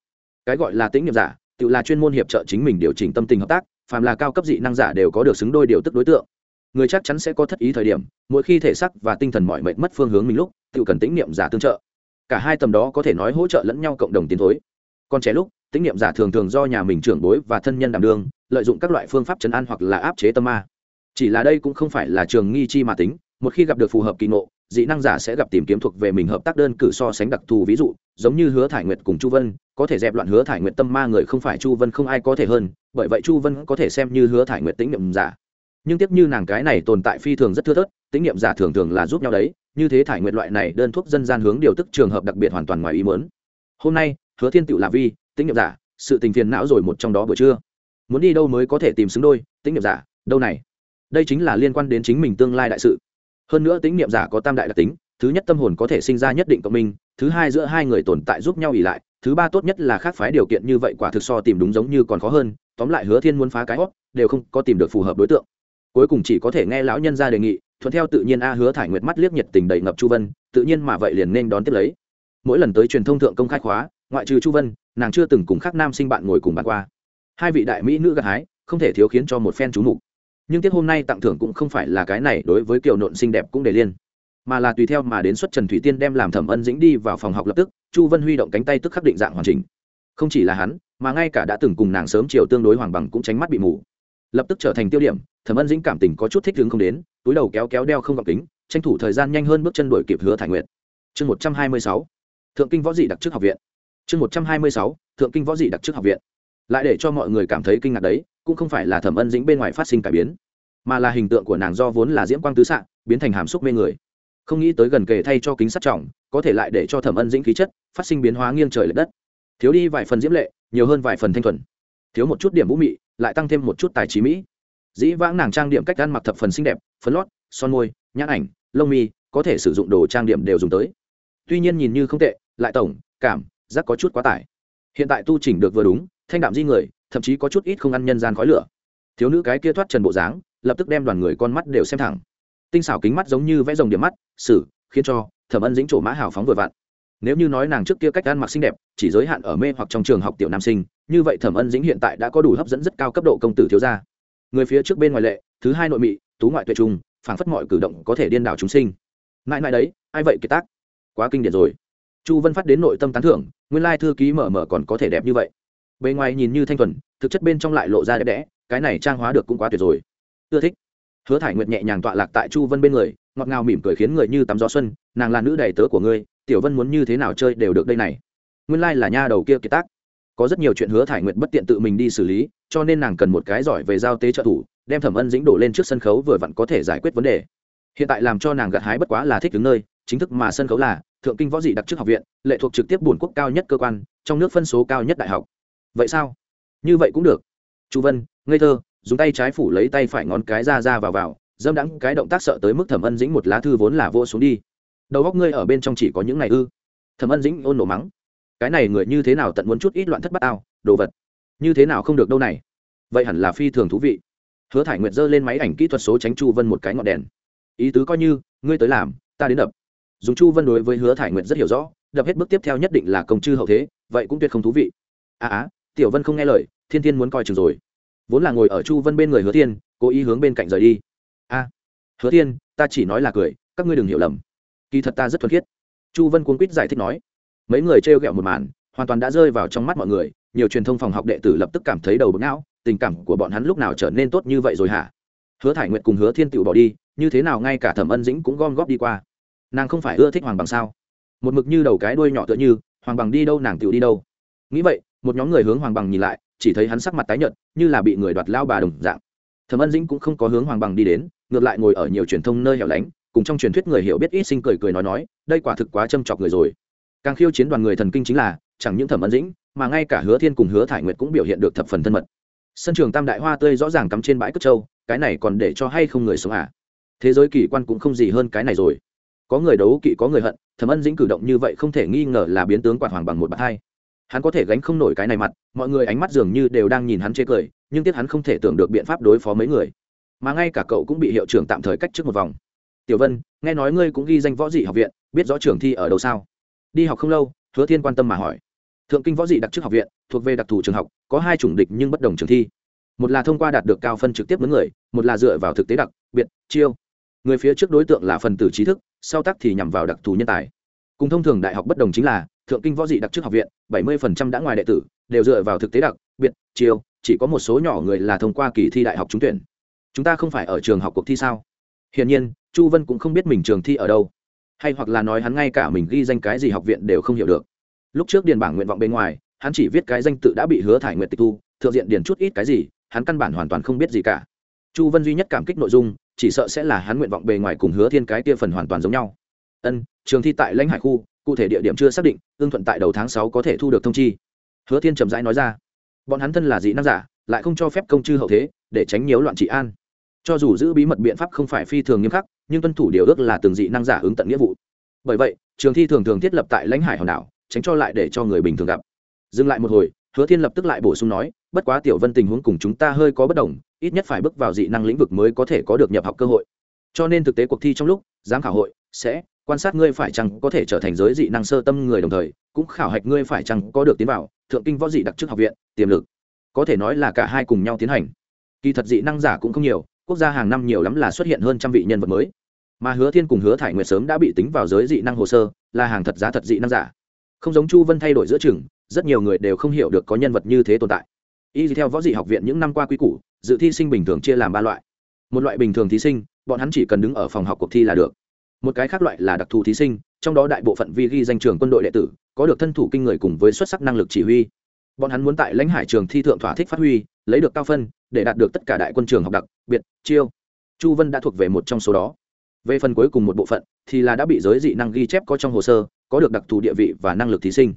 A: Cái gọi là tính nghiệm giả tự là chuyên môn hiệp trợ chính mình điều chỉnh tâm tình hợp tác, phàm là cao cấp dị năng giả đều có được xứng đôi điều tức đối tượng. Người chắc chắn sẽ có thất ý thời điểm, mỗi khi thể sắc và tinh thần mọi mệnh mất phương hướng mình lúc, tự cần tĩnh niệm giả tương trợ. Cả hai tầm đó có thể nói hỗ trợ lẫn nhau cộng đồng tiến thối. Còn trẻ lúc, tĩnh niệm giả thường thường do nhà mình trưởng bối và thân nhân đảm đương, lợi dụng các loại phương pháp chấn an hoặc là áp chế tâm ma. Chỉ là đây cũng không phải là trường nghi chi mà tính, một khi gặp được phù hợp kỳ ngộ dị năng giả sẽ gặp tìm kiếm thuộc về mình hợp tác đơn cử so sánh đặc thù ví dụ, giống như hứa thải nguyệt cùng chu vân, có thể dẹp loạn hứa thải nguyệt tâm ma người không phải chu vân không ai có thể hơn, bởi vậy chu vân có thể xem như hứa thải nguyệt tính niệm giả. Nhưng tiếp như nàng cái này tồn tại phi thường rất thưa thớt tính niệm giả thường thường là giúp nhau đấy, như thế thải nguyệt loại này đơn thuốc dân gian hướng điều tức trường hợp đặc biệt hoàn toàn ngoài ý muốn. Hôm nay, hứa thiên tựu là vi tính niệm giả, sự tình phiền não rồi một trong đó buổi trưa. Muốn đi đâu mới có thể tìm xứng đôi tính niệm giả, đâu này? Đây chính là liên quan đến chính mình tương lai đại sự hơn nữa tính niệm giả có tam đại đặc tính, thứ nhất tâm hồn có thể sinh ra nhất định cộng minh, thứ hai giữa hai người tồn tại giúp nhau ỉ lại, thứ ba tốt nhất là khác phái điều kiện như vậy quả thực so tìm đúng giống như còn khó hơn, tóm lại hứa thiên muốn phá cái hót đều không có tìm được phù hợp đối tượng. Cuối cùng chỉ có thể nghe lão nhân ra đề nghị, thuận theo tự nhiên a hứa thải nguyệt mắt liếc nhiệt tình đầy ngập chu vân, tự nhiên mà vậy liền nên đón tiếp lấy. Mỗi lần tới truyền thông thượng công khai khóa, ngoại trừ chu vân, nàng chưa từng cùng khác nam sinh bạn ngồi cùng bạn qua. Hai vị đại mỹ nữ gặt hái, không thể thiếu khiến cho một phen chú mục nhưng tiết hôm nay tặng thưởng cũng không phải là cái này, đối với kiều nộn xinh đẹp cũng để liên, mà là tùy theo mà đến xuất trần thủy tiên đem làm thẩm ân dĩnh đi vào phòng học lập tức, chu vân huy động cánh tay tức khắc định dạng hoàn chỉnh. Không chỉ là hắn, mà ngay cả đã từng cùng nàng sớm chiều tương đối hoàng bằng cũng tránh mắt bị mù. Lập tức trở thành tiêu điểm, thẩm ân dĩnh cảm tình có chút thích hứng không đến, túi đầu kéo kéo đeo không gặp kính, tranh thủ thời gian nhanh hơn bước chân đuổi kịp hứa thải nguyệt. Chương một trăm hai mươi sáu, thượng kinh võ dị đặc trước học viện. Chương một trăm hai mươi sáu, thượng kinh võ dị đặc trước học viện. Lại để cho mọi người cảm thấy kinh ngạc đấy cũng không phải là thẩm ân dĩnh bên ngoài phát sinh cải biến, mà là hình tượng của nàng do vốn là diễm quang tứ s biến thành hàm xúc mê người. Không nghĩ tới gần kề thay cho kính sắt trọng, có thể lại để cho thẩm ân dĩnh khí chất phát sinh biến hóa nghiêng trời l ệ đất. Thiếu đi vài phần diễm lệ, nhiều hơn vài phần thanh thuần. Thiếu một chút điểm vũ mị, lại tăng thêm một chút tài trí mỹ. Dĩ vãng nàng trang điểm cách ăn mặc thập phần xinh đẹp, phấn lót, son môi, nhãn ảnh, lông mi, có thể sử dụng đồ trang điểm đều dùng tới. Tuy nhiên nhìn như không tệ, lại tổng, cảm, giác có chút quá tải. Hiện tại tu chỉnh được vừa đúng, thanh đạm di người thậm chí có chút ít không ăn nhân gian khói lửa. Thiếu nữ cái kia thoát trần bộ dáng, lập tức đem đoàn người con mắt đều xem thẳng. Tinh xảo kính mắt giống như vẽ rồng điểm mắt xử khiến cho thẩm ân dính chỗ mã hào phóng vừa vặn. Nếu như nói nàng trước kia cách ăn mặc xinh đẹp, chỉ giới hạn ở mê hoặc trong trường học tiểu nam sinh, như vậy thẩm ân dĩnh hiện tại đã có đủ hấp dẫn rất cao cấp độ công tử thiếu gia. Người phía trước bên ngoài lệ, thứ hai nội mị, tú ngoại tuệ trung, phảng phất mọi cử động có thể điên đảo chúng sinh. Mãi mãi đấy, ai vậy kiệt tác? Quá kinh điển rồi. Chu vân phát đến nội tâm tán thưởng, nguyên lai thư ký mở mở còn có thể đẹp như vậy bề ngoài nhìn như thanh thuần, thực chất bên trong lại lộ ra đẹp đẽ, cái này trang hóa được cũng quá tuyệt rồi. Ưa thích. Hứa thải nguyệt nhẹ nhàng tọa lạc tại chu vân bên người, ngọt ngào mỉm cười khiến người như tắm gió xuân, nàng là nữ đầy tớ của ngươi, tiểu vân muốn như thế nào chơi đều được đây này. Nguyên lai、like、là nha đầu kia kiệt tác. Có rất nhiều chuyện hứa thải nguyệt bất tiện tự mình đi xử lý, cho nên nàng cần một cái giỏi về giao tế trợ thủ, đem thẩm ân dĩnh đổ lên trước sân khấu vừa vặn có thể giải quyết vấn đề. Hiện tại làm cho nàng gặt hái bất quá là thích đứng nơi, chính thức mà sân khấu là thượng kinh võ dị đặc chức học viện, lệ thuộc trực tiếp bùn quốc cao nhất cơ quan, trong nước phân số cao nhất đại học vậy sao? Như vậy cũng được. Chu vân, ngây thơ, dùng tay trái phủ lấy tay phải ngón cái ra ra vào vào, dâm đắng cái động tác sợ tới mức thẩm ân dĩnh một lá thư vốn là vô xuống đi. Đầu góc ngươi ở bên trong chỉ có những ngày ư? Thẩm ân dĩnh ôn nổ mắng. Cái này người như thế nào tận muốn chút ít loạn thất bát ao đồ vật? Như thế nào không được đâu này? Vậy hẳn là phi thường thú vị. Hứa thải nguyệt giơ lên máy ảnh kỹ thuật số tránh chu vân một cái ngọn đèn. Ý tứ coi như, ngươi tới làm, ta đến đập. Dùng chu vân đối với hứa thải nguyệt rất hiểu rõ, đập hết bước tiếp theo nhất định là công chư hậu thế, vậy cũng tuyệt không thú vị. À á tiểu vân không nghe lời, thiên thiên muốn coi chừng rồi. Vốn là ngồi ở chu vân bên người hứa thiên, cố ý hướng bên cạnh rời đi. A, hứa thiên, ta chỉ nói là cười, các ngươi đừng hiểu lầm. Kỳ thật ta rất thuần khiết. Chu vân cuốn quýt giải thích nói. Mấy người trêu ghẹo một màn, hoàn toàn đã rơi vào trong mắt mọi người, nhiều truyền thông phòng học đệ tử lập tức cảm thấy đầu bực não, tình cảm của bọn hắn lúc nào trở nên tốt như vậy rồi hả? Hứa thải nguyện cùng hứa thiên tựu bỏ đi, như thế nào ngay cả thẩm ân dĩnh cũng gom góp đi qua. Nàng không phải ưa thích hoàng bằng sao? Một mực như đầu cái đuôi nhỏ tựa như, hoàng bằng đi đâu nàng tựu đi đâu? Nghĩ vậy một nhóm người hướng hoàng bằng nhìn lại, chỉ thấy hắn sắc mặt tái nhợt, như là bị người đoạt lao bà đồng dạng. Thẩm ân dĩnh cũng không có hướng hoàng bằng đi đến, ngược lại ngồi ở nhiều truyền thông nơi hẻo lánh, cùng trong truyền thuyết người hiểu biết ít sinh cười cười nói nói, đây quả thực quá châm chọc người rồi. Càng khiêu chiến đoàn người thần kinh chính là, chẳng những thẩm ân dĩnh, mà ngay cả hứa thiên cùng hứa thải nguyệt cũng biểu hiện được thập phần thân mật. Sân trường tam đại hoa tươi rõ ràng cắm trên bãi cất trâu, cái này còn để cho hay không người sống à? Thế giới kỳ quan cũng không gì hơn cái này rồi. Có người đấu kỵ, có người hận, thẩm ân dĩnh cử động như vậy không thể nghi ngờ là biến tướng quạt hoàng bằng một bậc hai hắn có thể gánh không nổi cái này mặt, mọi người ánh mắt dường như đều đang nhìn hắn chê cười, nhưng tiếc hắn không thể tưởng được biện pháp đối phó mấy người. Mà ngay cả cậu cũng bị hiệu trưởng tạm thời cách trước một vòng. Tiểu vân, nghe nói ngươi cũng ghi danh võ dị học viện, biết rõ trường thi ở đâu sao? Đi học không lâu, hứa thiên quan tâm mà hỏi. Thượng kinh võ dị đặc chức học viện, thuộc về đặc thù trường học, có hai chủng địch nhưng bất đồng trường thi. Một là thông qua đạt được cao phân trực tiếp với người, một là dựa vào thực tế đặc, biệt, chiêu. Người phía trước đối tượng là phần tử trí thức, sau tác thì nhằm vào đặc thù nhân tài. Cùng thông thường đại học bất đồng chính là thượng kinh võ dị đặc trước học viện, bảy mươi đã ngoài đệ tử, đều dựa vào thực tế đặc, biệt, chiêu, chỉ có một số nhỏ người là thông qua kỳ thi đại học trúng tuyển. Chúng ta không phải ở trường học cuộc thi sao? Hiển nhiên, chu vân cũng không biết mình trường thi ở đâu. Hay hoặc là nói hắn ngay cả mình ghi danh cái gì học viện đều không hiểu được. Lúc trước điền bảng nguyện vọng bên ngoài, hắn chỉ viết cái danh tự đã bị hứa thải nguyện tịch thu, thượng diện điền chút ít cái gì, hắn căn bản hoàn toàn không biết gì cả. Chu vân duy nhất cảm kích nội dung, chỉ sợ sẽ là hắn nguyện vọng bề ngoài cùng hứa thiên cái kia phần hoàn toàn giống nhau. Ân, trường thi tại lãnh hải khu cụ thể địa điểm chưa xác định ương thuận tại đầu tháng sáu có thể thu được thông chi. Hứa thiên trầm rãi nói ra, bọn hắn thân là dị năng giả, lại không cho phép công chư hậu thế, để tránh nhiễu loạn trị an. Cho dù giữ bí mật biện pháp không phải phi thường nghiêm khắc, nhưng tuân thủ điều ước là từng dị năng giả ứng tận nghĩa vụ. Bởi vậy, trường thi thường thường thiết lập tại lãnh hải hòn đảo, tránh cho lại để cho người bình thường gặp. Dừng lại một hồi, hứa thiên lập tức lại bổ sung nói, bất quá tiểu vân tình huống cùng chúng ta hơi có bất đồng, ít nhất phải bước vào dị năng lĩnh vực mới có thể có được nhập học cơ hội. Cho nên thực tế cuộc thi trong lúc, giám khảo hội sẽ quan sát ngươi phải chăng có thể trở thành giới dị năng sơ tâm người đồng thời, cũng khảo hạch ngươi phải chăng có được tiến vào thượng kinh võ dị đặc trưng học viện, tiềm lực. Có thể nói là cả hai cùng nhau tiến hành. Kỳ thật dị năng giả cũng không nhiều, quốc gia hàng năm nhiều lắm là xuất hiện hơn trăm vị nhân vật mới. Mà hứa thiên cùng hứa thải nguyệt sớm đã bị tính vào giới dị năng hồ sơ, là hàng thật giá thật dị năng giả. Không giống chu vân thay đổi giữa chừng, rất nhiều người đều không hiểu được có nhân vật như thế tồn tại. Y theo võ dị học viện những năm qua quy củ, dự thi sinh bình thường chia làm ba loại. Một loại bình thường thí sinh, bọn hắn chỉ cần đứng ở phòng học cuộc thi là được một cái khác loại là đặc thù thí sinh, trong đó đại bộ phận vi ghi danh trường quân đội đệ tử, có được thân thủ kinh người cùng với xuất sắc năng lực chỉ huy. Bọn hắn muốn tại lãnh hải trường thi thượng thỏa thích phát huy, lấy được cao phân, để đạt được tất cả đại quân trường học đặc, biệt, chiêu. Chu vân đã thuộc về một trong số đó. Về phần cuối cùng một bộ phận, thì là đã bị giới dị năng ghi chép có trong hồ sơ, có được đặc thù địa vị và năng lực thí sinh.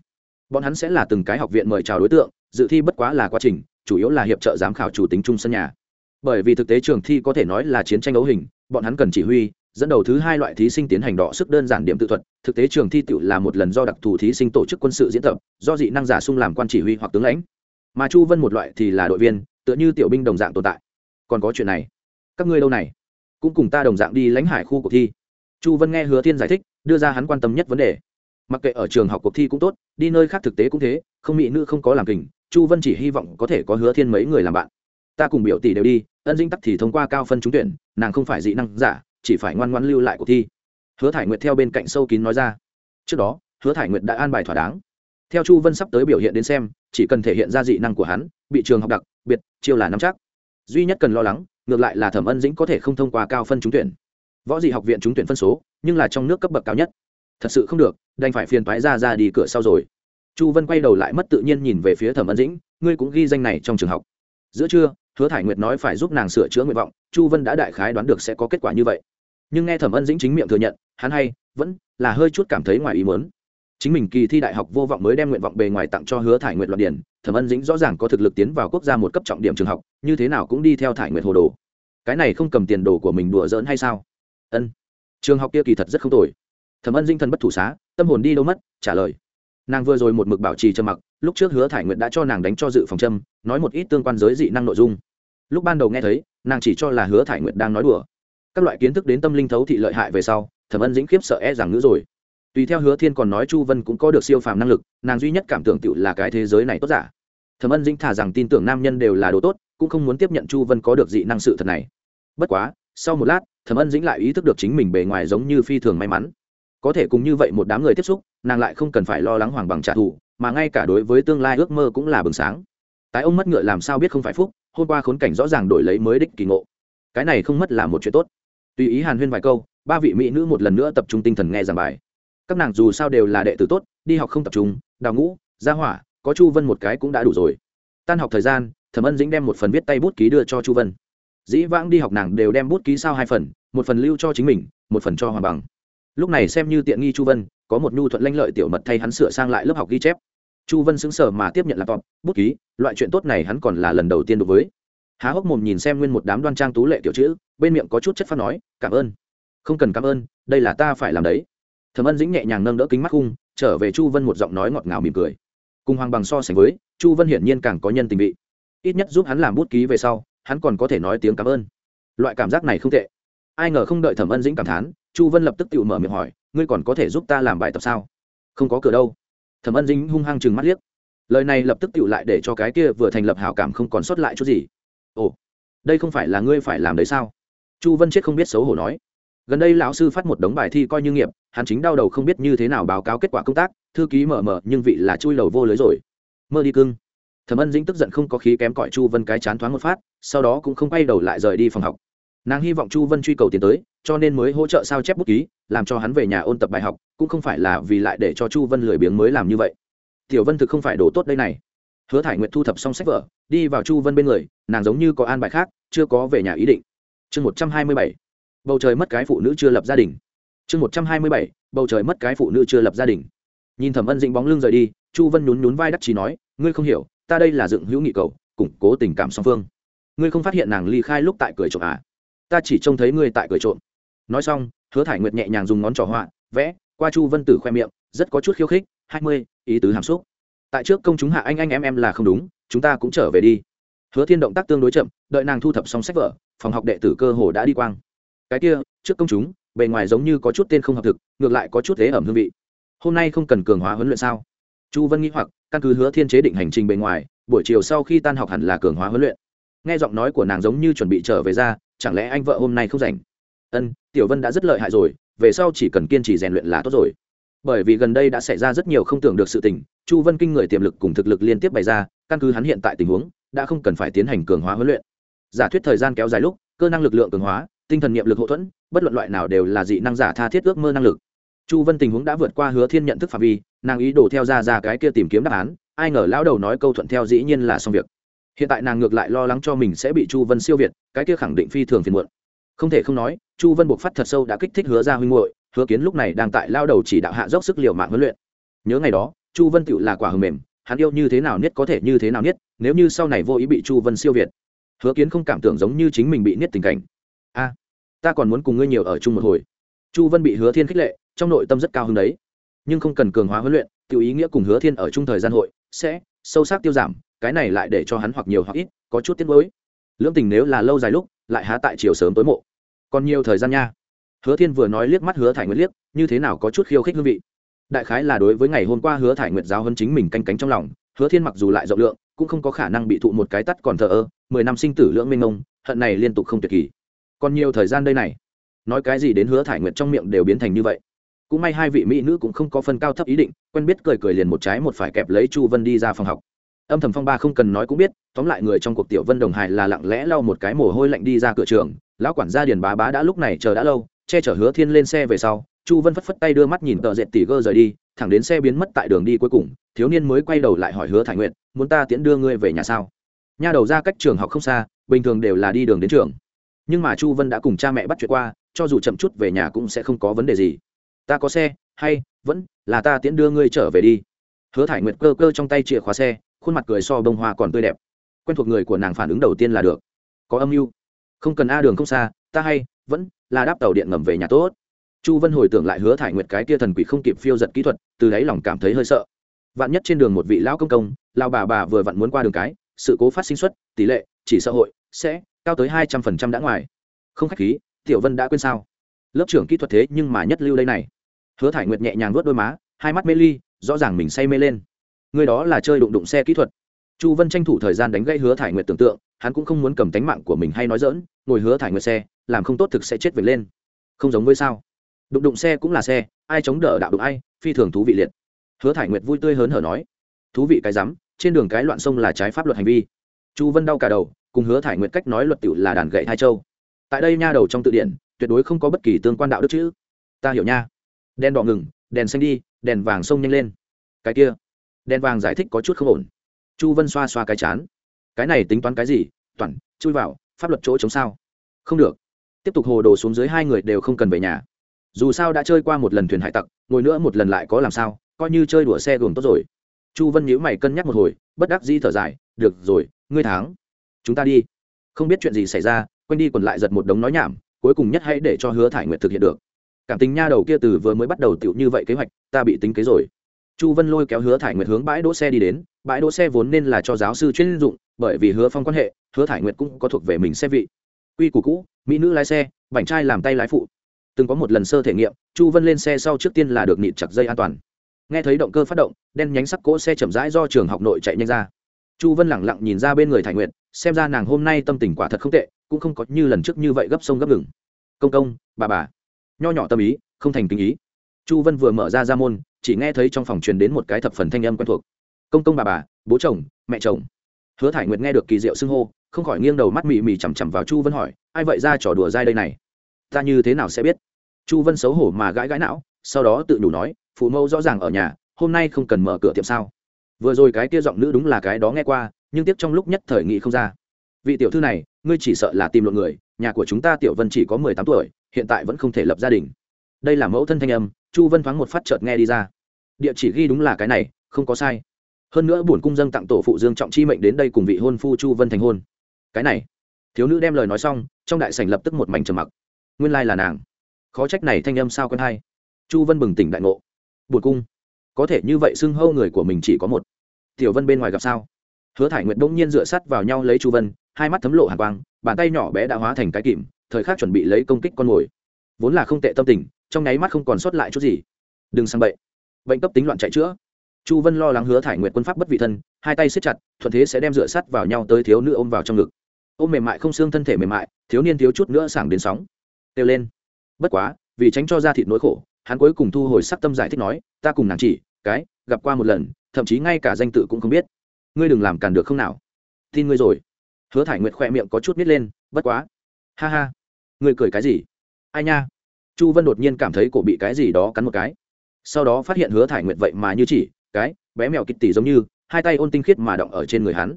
A: Bọn hắn sẽ là từng cái học viện mời chào đối tượng, dự thi bất quá là quá trình, chủ yếu là hiệp trợ giám khảo chủ tính chung sân nhà. Bởi vì thực tế trường thi có thể nói là chiến tranh ấu hình, bọn hắn cần chỉ huy dẫn đầu thứ hai loại thí sinh tiến hành đọ sức đơn giản điểm tự thuật, thực tế trường thi tự là một lần do đặc thù thí sinh tổ chức quân sự diễn tập, do dị năng giả sung làm quan chỉ huy hoặc tướng lãnh. Mà chu vân một loại thì là đội viên, tựa như tiểu binh đồng dạng tồn tại. Còn có chuyện này, các ngươi lâu này? Cũng cùng ta đồng dạng đi lãnh hải khu cuộc thi. Chu vân nghe hứa thiên giải thích, đưa ra hắn quan tâm nhất vấn đề. Mặc kệ ở trường học cuộc thi cũng tốt, đi nơi khác thực tế cũng thế, không mỹ nữ không có làm kình, chu vân chỉ hy vọng có thể có hứa thiên mấy người làm bạn. Ta cùng biểu tỷ đều đi, ân dinh tắc thì thông qua cao phân trúng tuyển, nàng không phải dị năng giả chỉ phải ngoan ngoan lưu lại cuộc thi. Hứa thải nguyệt theo bên cạnh sâu kín nói ra. Trước đó, hứa thải nguyệt đã an bài thỏa đáng. Theo chu vân sắp tới biểu hiện đến xem, chỉ cần thể hiện ra dị năng của hắn, bị trường học đặc, biệt, chiêu là nắm chắc. Duy nhất cần lo lắng, ngược lại là thẩm ân dĩnh có thể không thông qua cao phân trúng tuyển. Võ dị học viện trúng tuyển phân số, nhưng là trong nước cấp bậc cao nhất. Thật sự không được, đành phải phiền toái ra ra đi cửa sau rồi. Chu vân quay đầu lại mất tự nhiên nhìn về phía thẩm ân dĩnh, ngươi cũng ghi danh này trong trường học. Giữa trưa hứa thải nguyệt nói phải giúp nàng sửa chữa nguyện vọng, chu vân đã đại khái đoán được sẽ có kết quả như vậy. Nhưng nghe thẩm ân dĩnh chính miệng thừa nhận, hắn hay, vẫn là hơi chút cảm thấy ngoài ý muốn. Chính mình kỳ thi đại học vô vọng mới đem nguyện vọng bề ngoài tặng cho hứa thải nguyệt loạn điển, thẩm ân dĩnh rõ ràng có thực lực tiến vào quốc gia một cấp trọng điểm trường học, như thế nào cũng đi theo thải nguyệt hồ đồ. Cái này không cầm tiền đồ của mình đùa giỡn hay sao? Ân. Trường học kia kỳ thật rất không tồi. Thẩm ân dinh thần bất thủ xá, tâm hồn đi đâu mất, trả lời. Nàng vừa rồi một mực bảo trì trầm mặc, lúc trước hứa thải nguyệt đã cho nàng đánh cho dự phòng châm, nói một ít tương quan giới dị năng nội dung lúc ban đầu nghe thấy, nàng chỉ cho là hứa thải nguyệt đang nói đùa. Các loại kiến thức đến tâm linh thấu thị lợi hại về sau, thẩm ân dĩnh khiếp sợ e rằng ngữ rồi. Tùy theo hứa thiên còn nói chu vân cũng có được siêu phàm năng lực, nàng duy nhất cảm tưởng tự là cái thế giới này tốt giả. Thẩm ân dĩnh thả rằng tin tưởng nam nhân đều là đồ tốt, cũng không muốn tiếp nhận chu vân có được dị năng sự thật này. Bất quá, sau một lát, thẩm ân dĩnh lại ý thức được chính mình bề ngoài giống như phi thường may mắn. Có thể cùng như vậy một đám người tiếp xúc, nàng lại không cần phải lo lắng hoàng bằng trả thù, mà ngay cả đối với tương lai ước mơ cũng là bừng sáng. Tái ông mất ngựa làm sao biết không phải phúc hôm qua khốn cảnh rõ ràng đổi lấy mới đích kỳ ngộ. Cái này không mất là một chuyện tốt. Tùy ý hàn huyên vài câu, ba vị mỹ nữ một lần nữa tập trung tinh thần nghe giảng bài. Các nàng dù sao đều là đệ tử tốt, đi học không tập trung, đào ngũ, gia hỏa, có chu vân một cái cũng đã đủ rồi. Tan học thời gian, thẩm ân dĩnh đem một phần viết tay bút ký đưa cho chu vân. Dĩ vãng đi học nàng đều đem bút ký sao hai phần, một phần lưu cho chính mình, một phần cho hoàng bằng. Lúc này xem như tiện nghi chu vân, có một nhu thuận lanh lợi tiểu mật thay hắn sửa sang lại lớp học ghi chép chu vân xứng sở mà tiếp nhận laptop, bút ký, loại chuyện tốt này hắn còn là lần đầu tiên đối với. Há hốc mồm nhìn xem nguyên một đám đoan trang tú lệ tiểu chữ, bên miệng có chút chất phát nói, cảm ơn. Không cần cảm ơn, đây là ta phải làm đấy. Thẩm ân dĩnh nhẹ nhàng nâng đỡ kính mắt khung, trở về chu vân một giọng nói ngọt ngào mỉm cười. Cùng hoàng bằng so sánh với, chu vân hiển nhiên càng có nhân tình vị. Ít nhất giúp hắn làm bút ký về sau, hắn còn có thể nói tiếng cảm ơn. Loại cảm giác này không tệ. Ai ngờ không đợi thẩm ân dĩnh cảm thán, chu vân lập tức tự mở miệng hỏi, ngươi còn có thể giúp ta làm bài tập sao? Không có cửa đâu thẩm ân dĩnh hung hăng chừng mắt liếc. Lời này lập tức tựu lại để cho cái kia vừa thành lập hảo cảm không còn sót lại chút gì. Ồ, đây không phải là ngươi phải làm đấy sao? Chu vân chết không biết xấu hổ nói. Gần đây lão sư phát một đống bài thi coi như nghiệp, hắn chính đau đầu không biết như thế nào báo cáo kết quả công tác, thư ký mở mở, nhưng vị là chui đầu vô lưới rồi. Mơ đi cưng. Thẩm ân dĩnh tức giận không có khí kém cõi chu vân cái chán thoáng một phát, sau đó cũng không quay đầu lại rời đi phòng học nàng hy vọng chu vân truy cầu tiến tới, cho nên mới hỗ trợ sao chép bút ký, làm cho hắn về nhà ôn tập bài học, cũng không phải là vì lại để cho chu vân lười biếng mới làm như vậy. Tiểu vân thực không phải đồ tốt đây này. Hứa thải nguyện thu thập xong sách vở, đi vào chu vân bên người, nàng giống như có an bài khác, chưa có về nhà ý định. Chương một trăm hai mươi bảy. Bầu trời mất cái phụ nữ chưa lập gia đình. Chương một trăm hai mươi bảy. Bầu trời mất cái phụ nữ chưa lập gia đình. Nhìn thẩm ân dĩnh bóng lưng rời đi, chu vân nhún nhún vai đắc chí nói, ngươi không hiểu, ta đây là dựng hữu nghị cầu, củng cố tình cảm song phương. Ngươi không phát hiện nàng ly khai lúc tại cười trộm à? Ta chỉ trông thấy ngươi tại cười trộm. Nói xong, hứa thải nguyệt nhẹ nhàng dùng ngón trỏ họa, vẽ, qua chu vân tử khoe miệng, rất có chút khiêu khích, hai mươi, ý tứ hàm xúc. Tại trước công chúng hạ anh anh em em là không đúng, chúng ta cũng trở về đi. Hứa thiên động tác tương đối chậm, đợi nàng thu thập xong sách vở, phòng học đệ tử cơ hồ đã đi quang. Cái kia, trước công chúng, bề ngoài giống như có chút tên không hợp thực, ngược lại có chút thế ẩm hương vị. Hôm nay không cần cường hóa huấn luyện sao? Chu vân nghĩ hoặc, căn cứ hứa thiên chế định hành trình bề ngoài, buổi chiều sau khi tan học hẳn là cường hóa huấn luyện. Nghe giọng nói của nàng giống như chuẩn bị trở về ra chẳng lẽ anh vợ hôm nay không rảnh? Ân, tiểu vân đã rất lợi hại rồi, về sau chỉ cần kiên trì rèn luyện là tốt rồi. Bởi vì gần đây đã xảy ra rất nhiều không tưởng được sự tình, chu vân kinh người tiềm lực cùng thực lực liên tiếp bày ra, căn cứ hắn hiện tại tình huống, đã không cần phải tiến hành cường hóa huấn luyện. Giả thuyết thời gian kéo dài lúc, cơ năng lực lượng cường hóa, tinh thần niệm lực hậu thuẫn, bất luận loại nào đều là dị năng giả tha thiết ước mơ năng lực. Chu vân tình huống đã vượt qua hứa thiên nhận thức phạm vi, nàng ý đồ theo ra ra cái kia tìm kiếm đáp án, ai ngờ lão đầu nói câu thuận theo dĩ nhiên là xong việc hiện tại nàng ngược lại lo lắng cho mình sẽ bị chu vân siêu việt cái kia khẳng định phi thường phiền muộn. Không thể không nói chu vân buộc phát thật sâu đã kích thích hứa ra huynh hội hứa kiến lúc này đang tại lao đầu chỉ đạo hạ dốc sức liều mạng huấn luyện. Nhớ ngày đó chu vân tựu là quả hầm mềm hắn yêu như thế nào nhất có thể như thế nào nhất, nếu như sau này vô ý bị chu vân siêu việt. Hứa kiến không cảm tưởng giống như chính mình bị niết tình cảnh. A ta còn muốn cùng ngươi nhiều ở chung một hồi. Chu vân bị hứa thiên khích lệ trong nội tâm rất cao hứng đấy. Nhưng không cần cường hóa huấn luyện tự ý nghĩa cùng hứa thiên ở chung thời gian hội sẽ sâu sắc tiêu giảm, cái này lại để cho hắn hoặc nhiều hoặc ít có chút tiếc mới lưỡng tình nếu là lâu dài lúc, lại há tại chiều sớm tối mộ. Còn nhiều thời gian nha. Hứa thiên vừa nói liếc mắt hứa thải nguyệt liếc, như thế nào có chút khiêu khích hương vị. Đại khái là đối với ngày hôm qua hứa thải nguyệt giáo hơn chính mình canh cánh trong lòng, hứa thiên mặc dù lại rộng lượng, cũng không có khả năng bị thụ một cái tắt còn thờ ơ, mười năm sinh tử lưỡng minh ông, hận này liên tục không tuyệt kỳ. Còn nhiều thời gian đây này. Nói cái gì đến hứa thải nguyệt trong miệng đều biến thành như vậy cũng may hai vị mỹ nữ cũng không có phân cao thấp ý định, quen biết cười cười liền một trái một phải kẹp lấy chu vân đi ra phòng học. Âm thầm phong ba không cần nói cũng biết, tóm lại người trong cuộc tiểu vân đồng hải là lặng lẽ lau một cái mồ hôi lạnh đi ra cửa trường. Lão quản gia điền bá bá đã lúc này chờ đã lâu, che chở hứa thiên lên xe về sau, chu vân phất phất tay đưa mắt nhìn tờ dệt tỉ gơ rời đi, thẳng đến xe biến mất tại đường đi cuối cùng, thiếu niên mới quay đầu lại hỏi hứa thải nguyện muốn ta tiễn đưa ngươi về nhà sao? Nha đầu ra cách trường học không xa, bình thường đều là đi đường đến trường. Nhưng mà chu vân đã cùng cha mẹ bắt chuyện qua, cho dù chậm chút về nhà cũng sẽ không có vấn đề gì ta có xe, hay, vẫn, là ta tiễn đưa ngươi trở về đi. Hứa thải nguyệt cơ cơ trong tay chìa khóa xe, khuôn mặt cười so bông hoa còn tươi đẹp. Quen thuộc người của nàng phản ứng đầu tiên là được. Có âm mưu. Không cần a đường không xa, ta hay, vẫn, là đáp tàu điện ngầm về nhà tốt. Chu vân hồi tưởng lại hứa thải nguyệt cái kia thần quỷ không kịp phiêu giật kỹ thuật, từ đáy lòng cảm thấy hơi sợ. Vạn nhất trên đường một vị lão công công lao bà bà vừa vặn muốn qua đường cái, sự cố phát sinh xuất tỷ lệ, chỉ xã hội, sẽ cao tới hai trăm phần trăm đã ngoài. Không khách khí, tiểu vân đã quên sao? Lớp trưởng kỹ thuật thế nhưng mà nhất lưu đây này hứa thải nguyệt nhẹ nhàng vuốt đôi má, hai mắt mê ly, rõ ràng mình say mê lên. Người đó là chơi đụng đụng xe kỹ thuật. Chu vân tranh thủ thời gian đánh gây hứa thải nguyệt tưởng tượng, hắn cũng không muốn cầm tánh mạng của mình hay nói dỡn ngồi hứa thải nguyệt xe, làm không tốt thực sẽ chết về lên. Không giống với sao? Đụng đụng xe cũng là xe, ai chống đỡ đạo đụng ai, phi thường thú vị liệt. Hứa thải nguyệt vui tươi hớn hở nói, thú vị cái rắm, trên đường cái loạn sông là trái pháp luật hành vi. Chu vân đau cả đầu, cùng hứa thải nguyệt cách nói luật tiểu là đàn gậy hai châu. Tại đây nha đầu trong tự điển, tuyệt đối không có bất kỳ tương quan đạo đức chữ ta hiểu nha đèn đỏ ngừng, đèn xanh đi, đèn vàng xông nhanh lên. Cái kia, đèn vàng giải thích có chút không ổn. Chu vân xoa xoa cái chán. Cái này tính toán cái gì? Toàn, chui vào, pháp luật chỗ chống sao? Không được. Tiếp tục hồ đồ xuống dưới hai người đều không cần về nhà. Dù sao đã chơi qua một lần thuyền hải tặc, ngồi nữa một lần lại có làm sao? Coi như chơi đùa xe gồm tốt rồi. Chu vân nhíu mày cân nhắc một hồi, bất đắc di thở dài, được rồi, ngươi tháng chúng ta đi. Không biết chuyện gì xảy ra, quanh đi còn lại giật một đống nói nhảm, cuối cùng nhất hãy để cho hứa thải nguyện thực hiện được cảm tình nha đầu kia từ vừa mới bắt đầu tựu như vậy kế hoạch, ta bị tính kế rồi. Chu vân lôi kéo hứa thải nguyệt hướng bãi đỗ xe đi đến, bãi đỗ xe vốn nên là cho giáo sư chuyên dụng, bởi vì hứa phong quan hệ, hứa thải nguyệt cũng có thuộc về mình xe vị. Quy củ cũ, mỹ nữ lái xe, bảnh trai làm tay lái phụ. Từng có một lần sơ thể nghiệm, chu vân lên xe sau trước tiên là được nịt chặt dây an toàn. Nghe thấy động cơ phát động, đen nhánh sắc cỗ xe chậm rãi do trường học nội chạy nhanh ra. Chu vân lẳng lặng nhìn ra bên người thải nguyệt, xem ra nàng hôm nay tâm tình quả thật không tệ, cũng không có như lần trước như vậy gấp sông gấp ngừng. Công công, bà bà nho nhỏ tâm ý, không thành tình ý. Chu vân vừa mở ra ra môn, chỉ nghe thấy trong phòng truyền đến một cái thập phần thanh âm quen thuộc. Công công bà bà, bố chồng, mẹ chồng. Hứa thải nguyệt nghe được kỳ diệu xưng hô, không khỏi nghiêng đầu mắt mị mị chằm chằm vào chu vân hỏi, ai vậy ra trò đùa dai đây này? Ta như thế nào sẽ biết? Chu vân xấu hổ mà gãi gãi não, sau đó tự đủ nói, phụ mẫu rõ ràng ở nhà, hôm nay không cần mở cửa tiệm sao? Vừa rồi cái kia giọng nữ đúng là cái đó nghe qua, nhưng tiếc trong lúc nhất thời nghị không ra. Vị tiểu thư này, ngươi chỉ sợ là tìm lộn người, nhà của chúng ta tiểu vân chỉ có mười tám tuổi hiện tại vẫn không thể lập gia đình. Đây là mẫu thân thanh âm, chu vân thoáng một phát chợt nghe đi ra. Địa chỉ ghi đúng là cái này, không có sai. Hơn nữa bổn cung dân tặng tổ phụ dương trọng chi mệnh đến đây cùng vị hôn phu chu vân thành hôn. Cái này. Thiếu nữ đem lời nói xong, trong đại sảnh lập tức một mảnh trầm mặc. Nguyên lai là nàng. Khó trách này thanh âm sao quen hay. Chu vân bừng tỉnh đại ngộ. Bổn cung. Có thể như vậy xưng hâu người của mình chỉ có một. Tiểu vân bên ngoài gặp sao? Hứa thải nguyệt đông nhiên dựa sắt vào nhau lấy chu vân, hai mắt thấm lộ hàn quang, bàn tay nhỏ bé đã hóa thành cái kìm thời khắc chuẩn bị lấy công kích con mồi. Vốn là không tệ tâm tình, trong nháy mắt không còn sót lại chút gì. Đừng sang bệnh bệnh cấp tính loạn chạy chữa. Chu vân lo lắng hứa thải nguyệt quân pháp bất vị thân, hai tay siết chặt, thuận thế sẽ đem dựa sắt vào nhau tới thiếu nữ ôm vào trong ngực. Ôm mềm mại không xương thân thể mềm mại, thiếu niên thiếu chút nữa sảng đến sóng. Kêu lên. Bất quá, vì tránh cho ra thịt nỗi khổ, hắn cuối cùng thu hồi sắc tâm giải thích nói, ta cùng nàng chỉ, cái, gặp qua một lần, thậm chí ngay cả danh tự cũng không biết. Ngươi đừng làm cản được không nào? Tin ngươi rồi. Hứa thải nguyệt khoe miệng có chút nít lên, bất quá. Ha ha ngươi cười cái gì? Ai nha? Chu vân đột nhiên cảm thấy cổ bị cái gì đó cắn một cái. Sau đó phát hiện hứa thải nguyệt vậy mà như chỉ, cái, bé mèo kịch tỷ giống như, hai tay ôn tinh khiết mà động ở trên người hắn.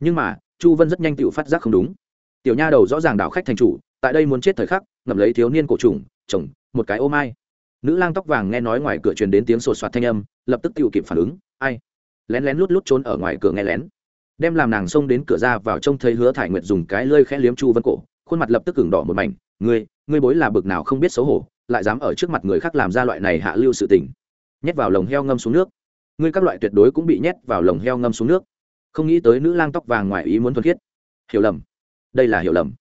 A: Nhưng mà, chu vân rất nhanh tự phát giác không đúng. Tiểu nha đầu rõ ràng đảo khách thành chủ, tại đây muốn chết thời khắc, ngậm lấy thiếu niên cổ trùng, chồng, một cái ô mai. Nữ lang tóc vàng nghe nói ngoài cửa truyền đến tiếng sột soạt thanh âm, lập tức tự kịp phản ứng, ai? Lén lén lút lút trốn ở ngoài cửa nghe lén. Đem làm nàng xông đến cửa ra vào trông thấy hứa thải nguyệt dùng cái lơi khẽ liếm chu vân cổ khuôn mặt lập tức cứng đỏ một mảnh, ngươi ngươi bối là bực nào không biết xấu hổ, lại dám ở trước mặt người khác làm ra loại này hạ lưu sự tình. Nhét vào lồng heo ngâm xuống nước. Ngươi các loại tuyệt đối cũng bị nhét vào lồng heo ngâm xuống nước. Không nghĩ tới nữ lang tóc vàng ngoài ý muốn thuần khiết. Hiểu lầm. Đây là hiểu lầm.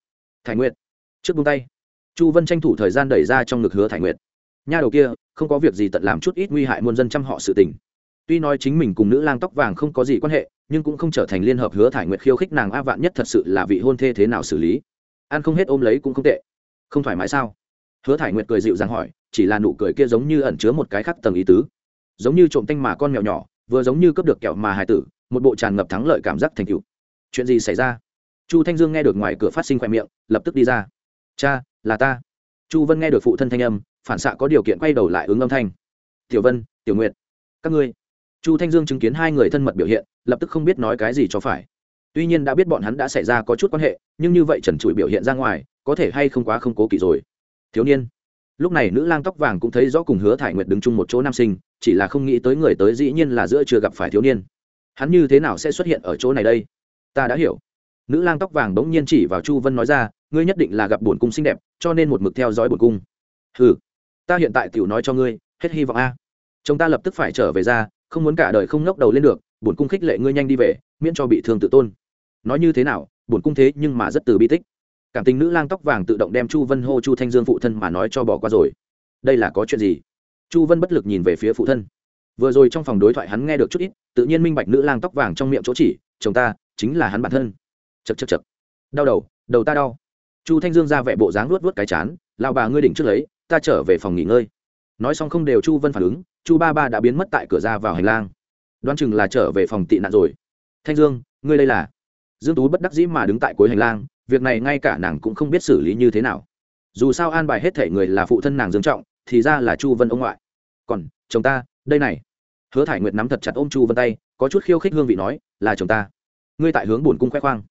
A: Thái nguyệt. Trước bông tay. Chu vân tranh thủ thời gian đẩy ra trong ngực hứa thái nguyệt. Nha đầu kia, không có việc gì tận làm chút ít nguy hại muôn dân chăm họ sự tình. Tuy nói chính mình cùng nữ lang tóc vàng không có gì quan hệ, nhưng cũng không trở thành liên hợp hứa thải nguyệt khiêu khích nàng a vạn nhất thật sự là vị hôn thê thế nào xử lý ăn không hết ôm lấy cũng không tệ. Không thoải mái sao? Hứa thải nguyệt cười dịu dàng hỏi, chỉ là nụ cười kia giống như ẩn chứa một cái khác tầng ý tứ. Giống như trộm tanh mà con mèo nhỏ, vừa giống như cướp được kẹo mà hài tử, một bộ tràn ngập thắng lợi cảm giác thành cựu chuyện gì xảy ra? Chu thanh dương nghe được ngoài cửa phát sinh khoe miệng, lập tức đi ra. Cha, là ta. Chu vân nghe được phụ thân thanh âm, phản xạ có điều kiện quay đầu lại ứng âm thanh. Tiểu vân, tiểu nguyệt, các ngươi. Chu thanh dương chứng kiến hai người thân mật biểu hiện, lập tức không biết nói cái gì cho phải tuy nhiên đã biết bọn hắn đã xảy ra có chút quan hệ, nhưng như vậy trần trụi biểu hiện ra ngoài, có thể hay không quá không cố kỵ rồi. Thiếu niên, lúc này nữ lang tóc vàng cũng thấy rõ cùng hứa thải nguyệt đứng chung một chỗ nam sinh, chỉ là không nghĩ tới người tới dĩ nhiên là giữa chưa gặp phải thiếu niên. Hắn như thế nào sẽ xuất hiện ở chỗ này đây? Ta đã hiểu. Nữ lang tóc vàng bỗng nhiên chỉ vào chu vân nói ra, ngươi nhất định là gặp bổn cung xinh đẹp, cho nên một mực theo dõi bổn cung. Ừ ta hiện tại tiểu nói cho ngươi, hết hy vọng a. Chúng ta lập tức phải trở về ra, không muốn cả đời không ngóc đầu lên được bổn cung khích lệ ngươi nhanh đi về, miễn cho bị thương tự tôn nói như thế nào bổn cung thế nhưng mà rất từ bi tích. Cảm tình nữ lang tóc vàng tự động đem chu vân hô chu thanh dương phụ thân mà nói cho bỏ qua rồi. Đây là có chuyện gì? Chu vân bất lực nhìn về phía phụ thân. Vừa rồi trong phòng đối thoại hắn nghe được chút ít, tự nhiên minh bạch nữ lang tóc vàng trong miệng chỗ chỉ, chồng ta chính là hắn bản thân. Chật chật chật đau đầu đầu ta đau. Chu thanh dương ra vẻ bộ dáng luốt vớt cái chán lao bà ngươi đỉnh trước lấy, ta trở về phòng nghỉ ngơi. Nói xong không đều chu vân phản ứng, chu ba ba đã biến mất tại cửa ra vào hành lang. Đoan chừng là trở về phòng tị nạn rồi. Thanh dương, ngươi đây là dương tú bất đắc dĩ mà đứng tại cuối hành lang, việc này ngay cả nàng cũng không biết xử lý như thế nào. Dù sao an bài hết thể người là phụ thân nàng dương trọng, thì ra là chu vân ông ngoại. Còn, chồng ta, đây này. Hứa thải nguyệt nắm thật chặt ôm chu vân tay, có chút khiêu khích hương vị nói, là chồng ta. Ngươi tại hướng buồn cung khoe khoang.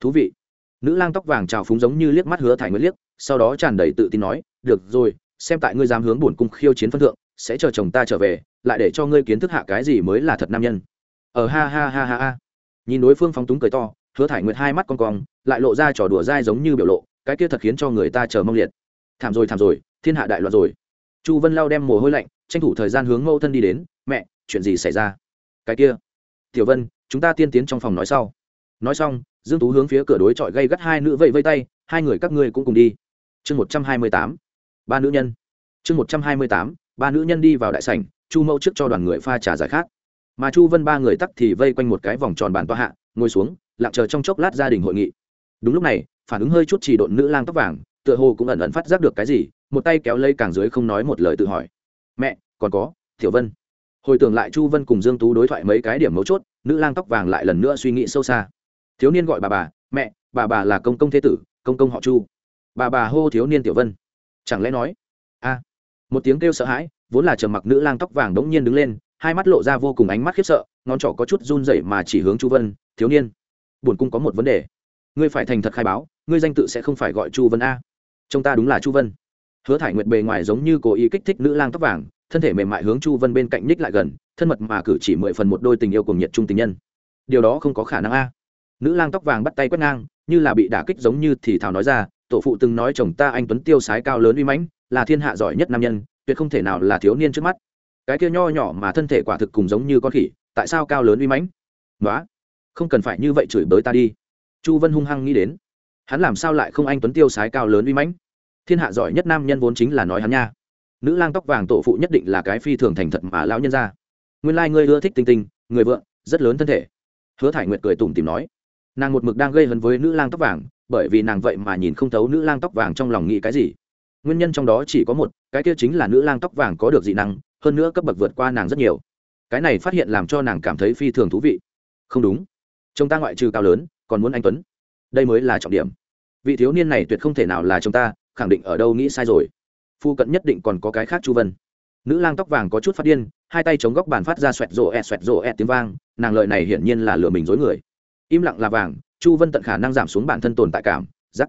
A: Thú vị. Nữ lang tóc vàng trào phúng giống như liếc mắt hứa thải nguyệt liếc, sau đó tràn đầy tự tin nói, được rồi, xem tại ngươi dám hướng buồn cung khiêu chiến phân thượng, sẽ chờ chồng ta trở về, lại để cho ngươi kiến thức hạ cái gì mới là thật nam nhân. Ở ha ha ha ha ha. Nhìn đối phương phóng túng cười to hứa thải nguyệt hai mắt con cong, lại lộ ra trò đùa dai giống như biểu lộ, cái kia thật khiến cho người ta chờ mong liệt. Thảm rồi thảm rồi, thiên hạ đại loạn rồi. Chu vân lao đem mồ hôi lạnh, tranh thủ thời gian hướng mẫu thân đi đến, mẹ, chuyện gì xảy ra? Cái kia. Tiểu vân, chúng ta tiên tiến trong phòng nói sau. Nói xong, dương tú hướng phía cửa đối chọi gây gắt hai nữ vẫy vây tay, hai người các ngươi cũng cùng đi. Chương một trăm hai mươi tám, ba nữ nhân. Chương một trăm hai mươi tám, ba nữ nhân đi vào đại sảnh, chu mẫu trước cho đoàn người pha trà giải khát. Mà chu vân ba người tắc thì vây quanh một cái vòng tròn bàn toa hạ, ngồi xuống lặng chờ trong chốc lát gia đình hội nghị. Đúng lúc này, phản ứng hơi chút chỉ độn nữ lang tóc vàng, tựa hồ cũng ẩn ẩn phát giác được cái gì, một tay kéo lấy càng dưới không nói một lời tự hỏi. Mẹ, còn có thiểu vân. Hồi tưởng lại chu vân cùng dương tú đối thoại mấy cái điểm mấu chốt, nữ lang tóc vàng lại lần nữa suy nghĩ sâu xa. Thiếu niên gọi bà bà, mẹ, bà bà là công công thế tử, công công họ chu. Bà bà hô thiếu niên tiểu vân. Chẳng lẽ nói, a, một tiếng kêu sợ hãi, vốn là trầm mặc nữ lang tóc vàng đống nhiên đứng lên, hai mắt lộ ra vô cùng ánh mắt khiếp sợ, ngón trỏ có chút run rẩy mà chỉ hướng chu vân, thiếu niên buồn cung có một vấn đề. Ngươi phải thành thật khai báo, ngươi danh tự sẽ không phải gọi chu vân a. Chúng ta đúng là chu vân. Hứa thải nguyệt bề ngoài giống như cố ý kích thích nữ lang tóc vàng, thân thể mềm mại hướng chu vân bên cạnh ních lại gần, thân mật mà cử chỉ mười phần một đôi tình yêu cùng nhiệt trung tình nhân. Điều đó không có khả năng a. Nữ lang tóc vàng bắt tay quét ngang, như là bị đả kích giống như thì thào nói ra, tổ phụ từng nói chồng ta anh tuấn tiêu sái cao lớn uy mãnh, là thiên hạ giỏi nhất nam nhân, tuyệt không thể nào là thiếu niên trước mắt. Cái kia nho nhỏ mà thân thể quả thực cùng giống như con khỉ, tại sao cao lớn uy mãnh? Nói không cần phải như vậy chửi bới ta đi. Chu vân hung hăng nghĩ đến. Hắn làm sao lại không anh tuấn tiêu sái cao lớn uy mãnh? Thiên hạ giỏi nhất nam nhân vốn chính là nói hắn nha. Nữ lang tóc vàng tổ phụ nhất định là cái phi thường thành thật mà lão nhân ra nguyên lai、like、ngươi ưa thích tinh tinh, người vợ rất lớn thân thể. Hứa thải nguyệt cười tủm tìm nói. Nàng một mực đang gây hấn với nữ lang tóc vàng, bởi vì nàng vậy mà nhìn không thấu nữ lang tóc vàng trong lòng nghĩ cái gì. Nguyên nhân trong đó chỉ có một, cái kia chính là nữ lang tóc vàng có được dị năng, hơn nữa cấp bậc vượt qua nàng rất nhiều. Cái này phát hiện làm cho nàng cảm thấy phi thường thú vị. Không đúng chồng ta ngoại trừ cao lớn, còn muốn anh tuấn. Đây mới là trọng điểm. Vị thiếu niên này tuyệt không thể nào là chồng ta, khẳng định ở đâu nghĩ sai rồi. Phu cận nhất định còn có cái khác chu vân. Nữ lang tóc vàng có chút phát điên, hai tay chống góc bàn phát ra xoẹt rộ ẹt, xoẹt rộ ẹt tiếng vang, nàng lợi này hiển nhiên là lừa mình dối người. Im lặng là vàng, chu vân tận khả năng giảm xuống bản thân tồn tại cảm giắc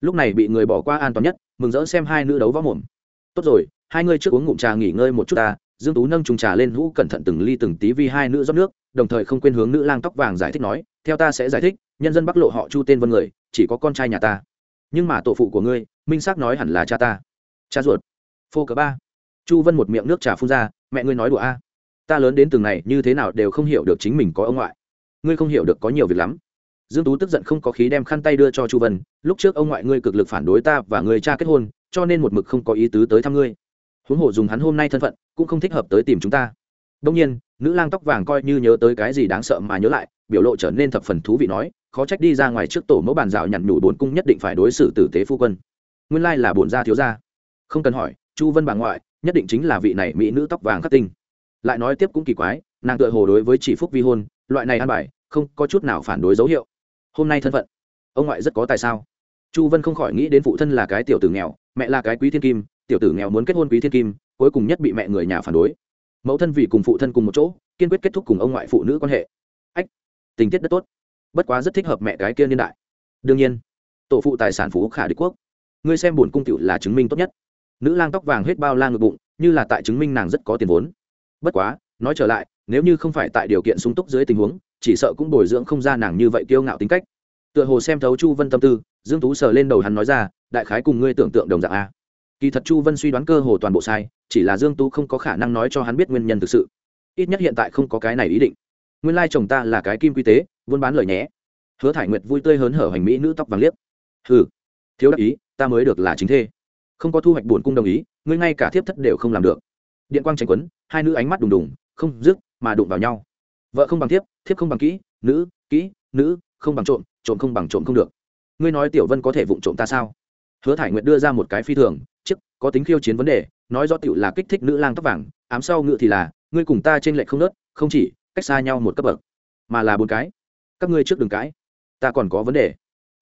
A: lúc này bị người bỏ qua an toàn nhất, mừng rỡ xem hai nữ đấu võ mồm. Tốt rồi, hai ngươi trước uống ngụm trà nghỉ ngơi một chút ta, dương tú nâng trùng trà lên hũ cẩn thận từng ly từng tí vì hai nữ rót nước đồng thời không quên hướng nữ lang tóc vàng giải thích nói, theo ta sẽ giải thích, nhân dân bắc lộ họ chu tên vân người, chỉ có con trai nhà ta. Nhưng mà tổ phụ của ngươi, minh xác nói hẳn là cha ta. Cha ruột. Phô cờ ba. Chu vân một miệng nước trà phun ra, mẹ ngươi nói đùa a. Ta lớn đến từng này, như thế nào đều không hiểu được chính mình có ông ngoại. Ngươi không hiểu được có nhiều việc lắm. Dương tú tức giận không có khí đem khăn tay đưa cho chu vân, lúc trước ông ngoại ngươi cực lực phản đối ta và người cha kết hôn, cho nên một mực không có ý tứ tới thăm ngươi. Huống hồ dùng hắn hôm nay thân phận, cũng không thích hợp tới tìm chúng ta đông nhiên, nữ lang tóc vàng coi như nhớ tới cái gì đáng sợ mà nhớ lại, biểu lộ trở nên thập phần thú vị nói, khó trách đi ra ngoài trước tổ mẫu bàn rào nhằn nhủ bốn cung nhất định phải đối xử tử tế phu quân. Nguyên lai là bổn gia thiếu gia. Không cần hỏi, chu vân bà ngoại, nhất định chính là vị này mỹ nữ tóc vàng khắc tinh. Lại nói tiếp cũng kỳ quái, nàng tựa hồ đối với chỉ phúc vi hôn, loại này ăn bài, không có chút nào phản đối dấu hiệu. Hôm nay thân phận, ông ngoại rất có tài sao? Chu vân không khỏi nghĩ đến phụ thân là cái tiểu tử nghèo, mẹ là cái quý thiên kim, tiểu tử nghèo muốn kết hôn quý thiên kim, cuối cùng nhất bị mẹ người nhà phản đối mẫu thân vì cùng phụ thân cùng một chỗ, kiên quyết kết thúc cùng ông ngoại phụ nữ quan hệ. Ách, tình tiết rất tốt. Bất quá rất thích hợp mẹ cái kia niên đại. Đương nhiên, tổ phụ tài sản phú khả đế quốc. Ngươi xem bổn cung cựu là chứng minh tốt nhất. Nữ lang tóc vàng hết bao la ngực bụng, như là tại chứng minh nàng rất có tiền vốn. Bất quá, nói trở lại, nếu như không phải tại điều kiện sung túc dưới tình huống, chỉ sợ cũng bồi dưỡng không ra nàng như vậy kiêu ngạo tính cách. Tựa hồ xem thấu chu vân tâm tư, dương tú sờ lên đầu hắn nói ra, đại khái cùng ngươi tưởng tượng đồng dạng a kỳ thật chu vân suy đoán cơ hồ toàn bộ sai, chỉ là dương tú không có khả năng nói cho hắn biết nguyên nhân thực sự. Ít nhất hiện tại không có cái này ý định. Nguyên lai chồng ta là cái kim quy tế, buôn bán lời nhé. Hứa thải nguyệt vui tươi hớn hở hành mỹ nữ tóc vàng liếc. Hừ, thiếu đắc ý, ta mới được là chính thê. Không có thu hoạch buồn cung đồng ý, ngươi ngay cả thiếp thất đều không làm được. Điện quang tranh quấn, hai nữ ánh mắt đùng đùng, không dứt, mà đụng vào nhau. Vợ không bằng thiếp thiếp không bằng kỹ, nữ kỹ, nữ, không bằng trộm trộm không bằng trộm không được. Ngươi nói tiểu vân có thể vụng trộm ta sao? Hứa thải nguyệt đưa ra một cái phi thường có tính khiêu chiến vấn đề, nói rõ tựu là kích thích nữ lang tóc vàng, ám sau ngự thì là, ngươi cùng ta trên lệch không nớt, không chỉ cách xa nhau một cấp bậc, mà là bốn cái. Các ngươi trước đường cái ta còn có vấn đề.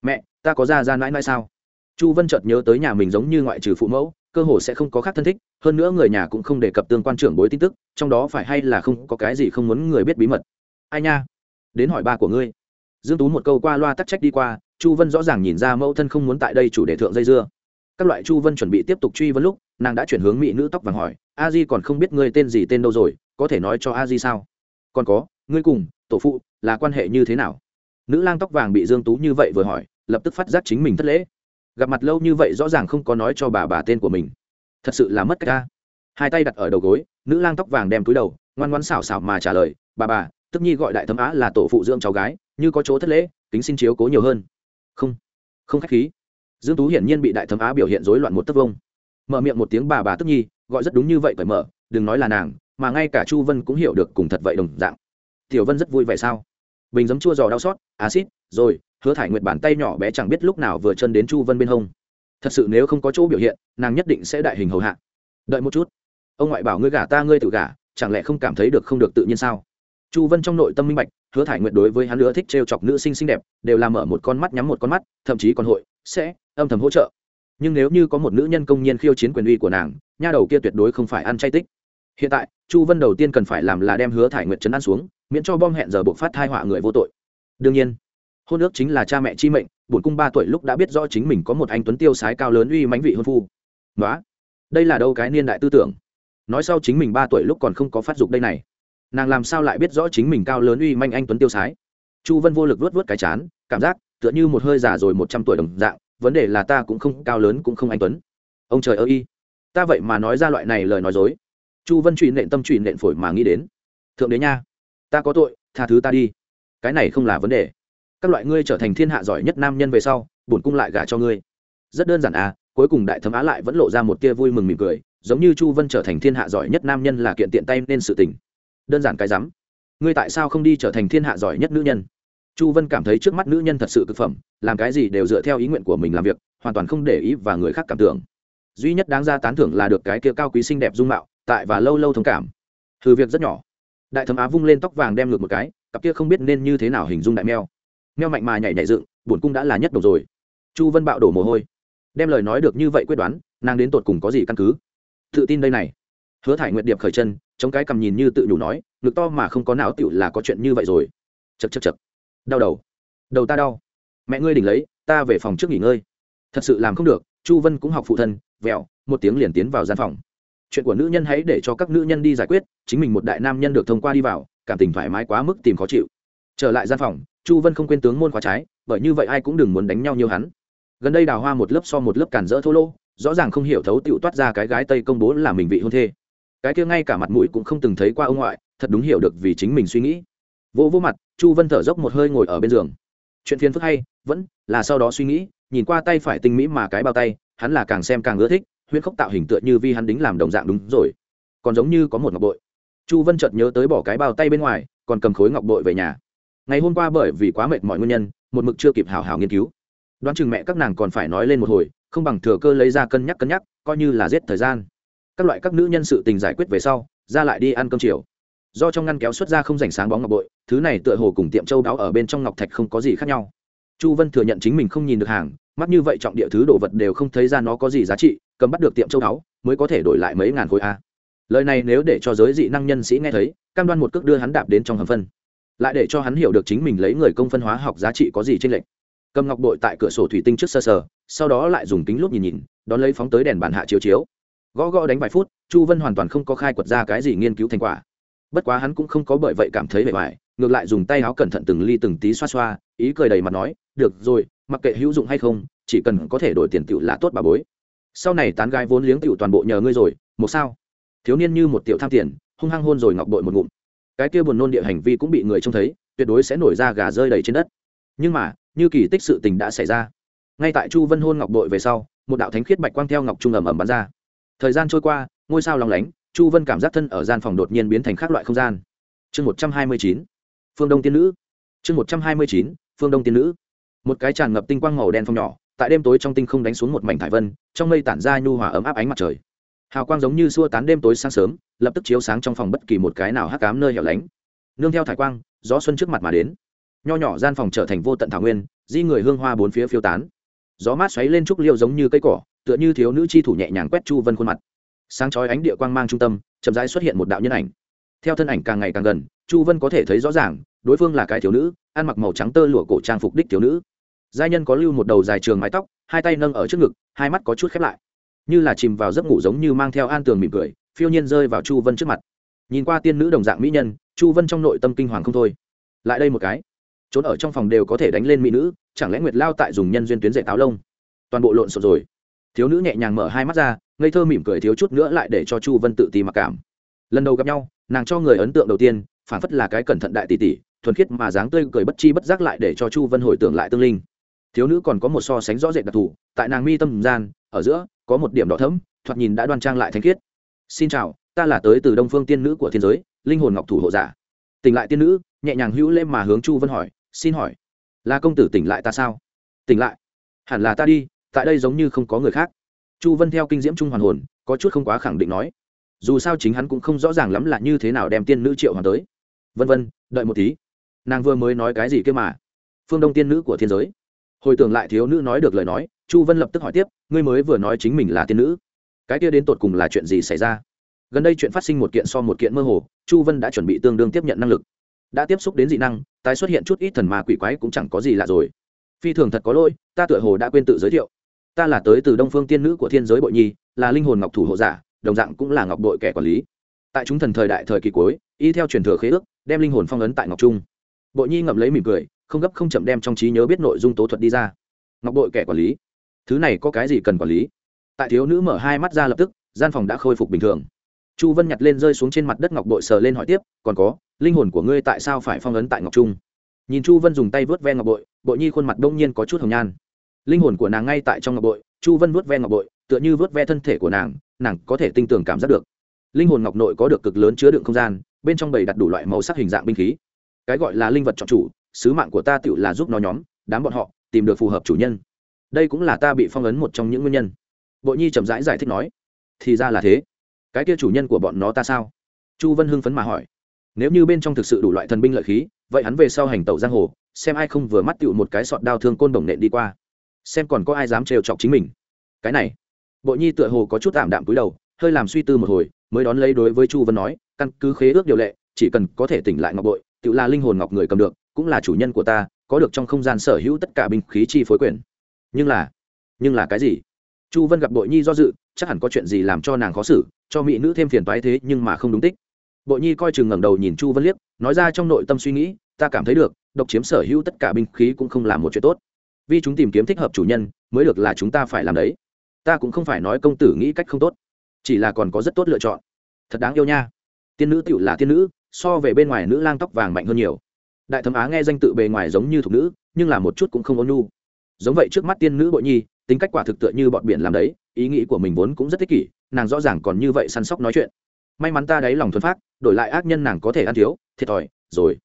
A: Mẹ, ta có ra ra mãi mãi sao? Chu vân chợt nhớ tới nhà mình giống như ngoại trừ phụ mẫu, cơ hồ sẽ không có khác thân thích, hơn nữa người nhà cũng không đề cập tương quan trưởng bối tin tức, trong đó phải hay là không có cái gì không muốn người biết bí mật. Ai nha? Đến hỏi ba của ngươi. Dương tú một câu qua loa tắc trách đi qua, chu vân rõ ràng nhìn ra mẫu thân không muốn tại đây chủ đề thượng dây dưa các loại chu vân chuẩn bị tiếp tục truy vấn lúc, nàng đã chuyển hướng mỹ nữ tóc vàng hỏi, a di còn không biết ngươi tên gì tên đâu rồi, có thể nói cho a di sao? Còn có, ngươi cùng, tổ phụ, là quan hệ như thế nào? Nữ lang tóc vàng bị dương tú như vậy vừa hỏi, lập tức phát giác chính mình thất lễ. Gặp mặt lâu như vậy rõ ràng không có nói cho bà bà tên của mình. Thật sự là mất cách ta. Hai tay đặt ở đầu gối, nữ lang tóc vàng đem túi đầu, ngoan ngoan xảo xảo mà trả lời, bà bà, tức nhi gọi đại thấm á là tổ phụ dưỡng cháu gái, như có chỗ thất lễ, kính xin chiếu cố nhiều hơn. Không không khách khí dương tú hiển nhiên bị đại thấm á biểu hiện rối loạn một tấc vông. Mở miệng một tiếng bà bà tức nhi, gọi rất đúng như vậy phải mở, đừng nói là nàng, mà ngay cả chu vân cũng hiểu được cùng thật vậy đồng dạng. Tiểu vân rất vui vẻ sao? Bình giấm chua giò đau xót acid rồi, hứa thải nguyệt bàn tay nhỏ bé chẳng biết lúc nào vừa chân đến chu vân bên hông. Thật sự nếu không có chỗ biểu hiện, nàng nhất định sẽ đại hình hầu hạ. Đợi một chút. Ông ngoại bảo ngươi gả ta, ngươi tự gả, chẳng lẽ không cảm thấy được không được tự nhiên sao? Chu vân trong nội tâm minh bạch, hứa thải nguyệt đối với hắn nữa thích trêu chọc nữ sinh xinh đẹp, đều làm mở một con mắt, nhắm một con mắt, thậm chí còn hội, sẽ, âm thầm hỗ trợ. Nhưng nếu như có một nữ nhân công nhiên khiêu chiến quyền uy của nàng, nha đầu kia tuyệt đối không phải ăn chay tích. Hiện tại, chu vân đầu tiên cần phải làm là đem hứa thải nguyệt chấn an xuống, miễn cho bom hẹn giờ buộc phát thai họa người vô tội. Đương nhiên, hôn ước chính là cha mẹ chi mệnh, bổn cung ba tuổi lúc đã biết rõ chính mình có một anh tuấn tiêu sái cao lớn uy mãnh vị hôn phu. Đó đây là đâu cái niên đại tư tưởng? Nói sau chính mình ba tuổi lúc còn không có phát dục đây này nàng làm sao lại biết rõ chính mình cao lớn uy manh anh tuấn tiêu sái? Chu vân vô lực vớt vớt cái chán, cảm giác tựa như một hơi già rồi một trăm tuổi đồng dạng, vấn đề là ta cũng không, cao lớn cũng không anh tuấn. Ông trời ơi y ta vậy mà nói ra loại này lời nói dối. Chu vân trụy nện tâm trụy nện phổi mà nghĩ đến. Thượng đế nha, ta có tội, tha thứ ta đi. Cái này không là vấn đề. Các loại ngươi trở thành thiên hạ giỏi nhất nam nhân về sau, bổn cung lại gả cho ngươi. Rất đơn giản à cuối cùng đại thấm á lại vẫn lộ ra một tia vui mừng mỉm cười, giống như chu vân trở thành thiên hạ giỏi nhất nam nhân là kiện tiện tay nên sự tình đơn giản cái rắm. Ngươi tại sao không đi trở thành thiên hạ giỏi nhất nữ nhân? Chu vân cảm thấy trước mắt nữ nhân thật sự thực phẩm, làm cái gì đều dựa theo ý nguyện của mình làm việc, hoàn toàn không để ý và người khác cảm tưởng. Duy nhất đáng ra tán thưởng là được cái kia cao quý xinh đẹp dung mạo, tại và lâu lâu thông cảm. Thử việc rất nhỏ. Đại thẩm á vung lên tóc vàng đem ngược một cái, cặp kia không biết nên như thế nào hình dung đại meo. Meo mạnh mà nhảy nhảy dựng bổn cung đã là nhất đầu rồi. Chu vân bạo đổ mồ hôi. Đem lời nói được như vậy quyết đoán, nàng đến tột cùng có gì căn cứ? Tự tin đây này hứa thải nguyệt điệp khởi chân, chống cái cầm nhìn như tự nhủ nói, ngực to mà không có não tựu là có chuyện như vậy rồi. Chật chật chật đau đầu. Đầu ta đau. Mẹ ngươi đỉnh lấy, ta về phòng trước nghỉ ngơi. Thật sự làm không được, chu vân cũng học phụ thân, vẹo, một tiếng liền tiến vào gian phòng. Chuyện của nữ nhân hãy để cho các nữ nhân đi giải quyết, chính mình một đại nam nhân được thông qua đi vào, cảm tình thoải mái quá mức tìm khó chịu. Trở lại gian phòng, chu vân không quên tướng môn khóa trái, bởi như vậy ai cũng đừng muốn đánh nhau nhiều hắn. Gần đây đào hoa một lớp so một lớp cản rỡ thô lô rõ ràng không hiểu thấu tựu toát ra cái gái tây công bố là mình vị hôn thê cái kia ngay cả mặt mũi cũng không từng thấy qua ông ngoại, thật đúng hiểu được vì chính mình suy nghĩ. Vô vỗ mặt, chu vân thở dốc một hơi ngồi ở bên giường. Chuyện phiền phức hay, vẫn là sau đó suy nghĩ, nhìn qua tay phải tinh mỹ mà cái bao tay, hắn là càng xem càng ưa thích, huyễn khốc tạo hình tựa như vi hắn đính làm đồng dạng đúng rồi. Còn giống như có một ngọc bội. Chu vân chợt nhớ tới bỏ cái bao tay bên ngoài, còn cầm khối ngọc bội về nhà. Ngày hôm qua bởi vì quá mệt mọi nguyên nhân, một mực chưa kịp hào hào nghiên cứu. Đoán chừng mẹ các nàng còn phải nói lên một hồi, không bằng thừa cơ lấy ra cân nhắc cân nhắc, coi như là giết thời gian các loại các nữ nhân sự tình giải quyết về sau, ra lại đi ăn cơm chiều. Do trong ngăn kéo xuất ra không rảnh sáng bóng ngọc bội, thứ này tựa hồ cùng tiệm châu đáo ở bên trong ngọc thạch không có gì khác nhau. Chu vân thừa nhận chính mình không nhìn được hàng, mắt như vậy trọng địa thứ đồ vật đều không thấy ra nó có gì giá trị, cầm bắt được tiệm châu đáo, mới có thể đổi lại mấy ngàn khối a. Lời này nếu để cho giới dị năng nhân sĩ nghe thấy, cam đoan một cước đưa hắn đạp đến trong hầm phân. Lại để cho hắn hiểu được chính mình lấy người công phân hóa học giá trị có gì trên lệnh cầm ngọc bội tại cửa sổ thủy tinh trước sơ sờ, sau đó lại dùng kính lúp nhìn nhìn, đón lấy phóng tới đèn bàn hạ chiếu chiếu gõ gõ đánh vài phút, chu vân hoàn toàn không có khai quật ra cái gì nghiên cứu thành quả. Bất quá hắn cũng không có bởi vậy cảm thấy bề ngoài, ngược lại dùng tay áo cẩn thận từng ly từng tí xoa xoa, ý cười đầy mặt nói, được rồi, mặc kệ hữu dụng hay không, chỉ cần có thể đổi tiền tựu là tốt bà bối. Sau này tán gái vốn liếng tựu toàn bộ nhờ ngươi rồi, một sao? Thiếu niên như một tiểu tham tiền, hung hăng hôn rồi ngọc bội một ngụm. Cái kia buồn nôn địa hành vi cũng bị người trông thấy, tuyệt đối sẽ nổi ra gà rơi đầy trên đất. Nhưng mà, như kỳ tích sự tình đã xảy ra. Ngay tại chu vân hôn ngọc bội về sau, một đạo thánh khiết bạch quang theo ngọc trung ầm ầm bắn ra thời gian trôi qua, ngôi sao lòng lánh, chu vân cảm giác thân ở gian phòng đột nhiên biến thành khác loại không gian. Chương một trăm hai mươi chín, phương đông tiên nữ. Chương một trăm hai mươi chín, phương đông tiên nữ. Một cái tràn ngập tinh quang màu đen phong nhỏ, tại đêm tối trong tinh không đánh xuống một mảnh thải vân, trong mây tản ra nhu hòa ấm áp ánh mặt trời. Hào quang giống như xua tán đêm tối sáng sớm, lập tức chiếu sáng trong phòng bất kỳ một cái nào hắc cám nơi hẻo lánh. Nương theo thải quang, gió xuân trước mặt mà đến. Nho nhỏ gian phòng trở thành vô tận thảo nguyên, di người hương hoa bốn phía phiêu tán. Gió mát xoáy lên trúc liêu giống như cây cỏ tựa như thiếu nữ chi thủ nhẹ nhàng quét chu vân khuôn mặt. Sáng chói ánh địa quang mang trung tâm, chậm rãi xuất hiện một đạo nhân ảnh. Theo thân ảnh càng ngày càng gần, chu vân có thể thấy rõ ràng, đối phương là cái thiếu nữ, ăn mặc màu trắng tơ lụa cổ trang phục đích thiếu nữ. Giai nhân có lưu một đầu dài trường mái tóc, hai tay nâng ở trước ngực, hai mắt có chút khép lại. Như là chìm vào giấc ngủ giống như mang theo an tường mỉm cười, phiêu nhiên rơi vào chu vân trước mặt. Nhìn qua tiên nữ đồng dạng mỹ nhân, chu vân trong nội tâm kinh hoàng không thôi. Lại đây một cái. Trốn ở trong phòng đều có thể đánh lên mỹ nữ, chẳng lẽ nguyệt lao tại dùng nhân duyên tuyến dạy táo lông? Toàn bộ lộn xộn rồi thiếu nữ nhẹ nhàng mở hai mắt ra, ngây thơ mỉm cười thiếu chút nữa lại để cho chu vân tự ti mặc cảm. Lần đầu gặp nhau, nàng cho người ấn tượng đầu tiên, phản phất là cái cẩn thận đại tỷ tỷ, thuần khiết mà dáng tươi cười bất chi bất giác lại để cho chu vân hồi tưởng lại tương linh. Thiếu nữ còn có một so sánh rõ rệt đặc thù, tại nàng mi tâm gian, ở giữa, có một điểm đỏ thẫm, thoạt nhìn đã đoan trang lại thanh khiết. Xin chào, ta là tới từ đông phương tiên nữ của thiên giới, linh hồn ngọc thủ hộ giả. Tỉnh lại tiên nữ, nhẹ nhàng hữu lên mà hướng chu vân hỏi, xin hỏi, là công tử tỉnh lại ta sao? Tỉnh lại. Hẳn là ta đi tại đây giống như không có người khác. Chu vân theo kinh diễm trung hoàn hồn, có chút không quá khẳng định nói, dù sao chính hắn cũng không rõ ràng lắm là như thế nào đem tiên nữ triệu hoàn tới. Vân vân, đợi một tí. Nàng vừa mới nói cái gì kia mà? Phương đông tiên nữ của thiên giới. Hồi tưởng lại thiếu nữ nói được lời nói, chu vân lập tức hỏi tiếp, ngươi mới vừa nói chính mình là tiên nữ. Cái kia đến tột cùng là chuyện gì xảy ra? Gần đây chuyện phát sinh một kiện so một kiện mơ hồ, chu vân đã chuẩn bị tương đương tiếp nhận năng lực. Đã tiếp xúc đến dị năng, tái xuất hiện chút ít thần ma quỷ quái cũng chẳng có gì lạ rồi. Phi thường thật có lỗi, ta tựa hồ đã quên tự giới thiệu ta là tới từ đông phương tiên nữ của thiên giới bội nhi, là linh hồn ngọc thủ hộ giả, đồng dạng cũng là ngọc đội kẻ quản lý. Tại chúng thần thời đại thời kỳ cuối, y theo truyền thừa khế ước, đem linh hồn phong ấn tại ngọc trung. Bội nhi ngậm lấy mỉm cười, không gấp không chậm đem trong trí nhớ biết nội dung tố thuật đi ra. Ngọc đội kẻ quản lý. Thứ này có cái gì cần quản lý? Tại thiếu nữ mở hai mắt ra lập tức, gian phòng đã khôi phục bình thường. Chu vân nhặt lên rơi xuống trên mặt đất ngọc bội sờ lên hỏi tiếp, còn có, linh hồn của ngươi tại sao phải phong ấn tại ngọc trung? Nhìn chu vân dùng tay vớt ve ngọc bội bội nhi khuôn mặt đông nhiên có chút hồng nhan linh hồn của nàng ngay tại trong ngọc bội chu vân vuốt ve ngọc bội tựa như vuốt ve thân thể của nàng nàng có thể tinh tường cảm giác được. Linh hồn ngọc nội có được cực lớn chứa đựng không gian bên trong bầy đặt đủ loại màu sắc hình dạng binh khí. Cái gọi là linh vật chọn chủ sứ mạng của ta tự là giúp nó nhóm đám bọn họ tìm được phù hợp chủ nhân. Đây cũng là ta bị phong ấn một trong những nguyên nhân. Bội nhi chậm rãi giải, giải thích nói thì ra là thế. Cái kia chủ nhân của bọn nó ta sao? Chu vân hưng phấn mà hỏi nếu như bên trong thực sự đủ loại thần binh lợi khí vậy hắn về sau hành tẩu giang hồ xem ai không vừa mắt tựu một cái sọt đao thương côn đồng nện đi qua xem còn có ai dám trêu chọc chính mình. Cái này, bộ nhi tựa hồ có chút tạm đạm cúi đầu, hơi làm suy tư một hồi, mới đón lấy đối với chu vân nói, căn cứ khế ước điều lệ, chỉ cần có thể tỉnh lại ngọc bội, tự là linh hồn ngọc người cầm được, cũng là chủ nhân của ta, có được trong không gian sở hữu tất cả binh khí chi phối quyền. Nhưng là nhưng là cái gì? Chu vân gặp bội nhi do dự, chắc hẳn có chuyện gì làm cho nàng khó xử, cho mỹ nữ thêm phiền toái thế nhưng mà không đúng tích. Bội nhi coi chừng ngẩng đầu nhìn chu vân liếc, nói ra trong nội tâm suy nghĩ, ta cảm thấy được, độc chiếm sở hữu tất cả binh khí cũng không là một chuyện tốt vì chúng tìm kiếm thích hợp chủ nhân mới được là chúng ta phải làm đấy. Ta cũng không phải nói công tử nghĩ cách không tốt, chỉ là còn có rất tốt lựa chọn. Thật đáng yêu nha. Tiên nữ tựu là tiên nữ, so về bên ngoài nữ lang tóc vàng mạnh hơn nhiều. Đại thẩm á nghe danh tự bề ngoài giống như thục nữ, nhưng là một chút cũng không ôn nhu. Giống vậy trước mắt tiên nữ bội nhi, tính cách quả thực tựa như bọn biển làm đấy, ý nghĩ của mình vốn cũng rất thích kỷ, nàng rõ ràng còn như vậy săn sóc nói chuyện. May mắn ta đấy lòng thuần phát đổi lại ác nhân nàng có thể ăn thiếu, thiệt thòi, rồi.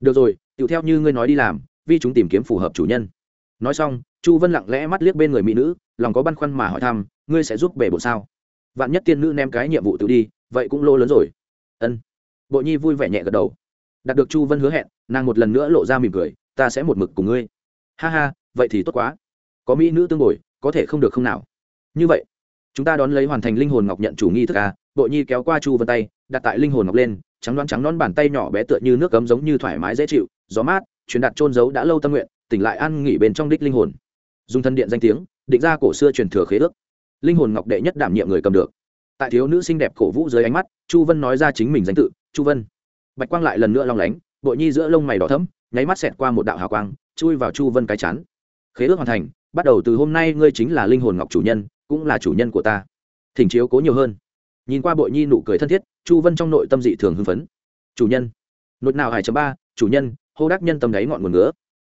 A: Được rồi tựu theo như ngươi nói đi làm, vì chúng tìm kiếm phù hợp chủ nhân nói xong, chu vân lặng lẽ mắt liếc bên người mỹ nữ, lòng có băn khoăn mà hỏi thăm, ngươi sẽ giúp bể bộ sao? Vạn nhất tiên nữ ném cái nhiệm vụ tự đi, vậy cũng lô lớn rồi. Ân. Bộ nhi vui vẻ nhẹ gật đầu. Đạt được chu vân hứa hẹn, nàng một lần nữa lộ ra mỉm cười, ta sẽ một mực cùng ngươi. Ha ha, vậy thì tốt quá. Có mỹ nữ tương bồi, có thể không được không nào. Như vậy, chúng ta đón lấy hoàn thành linh hồn ngọc nhận chủ nghi thức à? Bộ nhi kéo qua chu vân tay, đặt tại linh hồn ngọc lên, trắng đoán trắng non bàn tay nhỏ bé tựa như nước cấm giống như thoải mái dễ chịu, gió mát truyền đạt trôn giấu đã lâu tâm nguyện, tỉnh lại an nghỉ bên trong đích linh hồn. Dùng thân điện danh tiếng, định ra cổ xưa truyền thừa khế ước. Linh hồn ngọc đệ nhất đảm nhiệm người cầm được. Tại thiếu nữ xinh đẹp cổ vũ dưới ánh mắt, chu vân nói ra chính mình danh tự, chu vân. Bạch quang lại lần nữa long lánh, bội nhi giữa lông mày đỏ thấm nháy mắt xẹt qua một đạo hào quang, chui vào chu vân cái chán. khế ước hoàn thành, bắt đầu từ hôm nay ngươi chính là linh hồn ngọc chủ nhân, cũng là chủ nhân của ta. Thỉnh chiếu cố nhiều hơn. Nhìn qua bội nhi nụ cười thân thiết, chu vân trong nội tâm dị thường hưng phấn. Chủ nhân. Nội nào hải chấm ba, chủ nhân hô đắc nhân tâm đáy ngọn nguồn ngứa.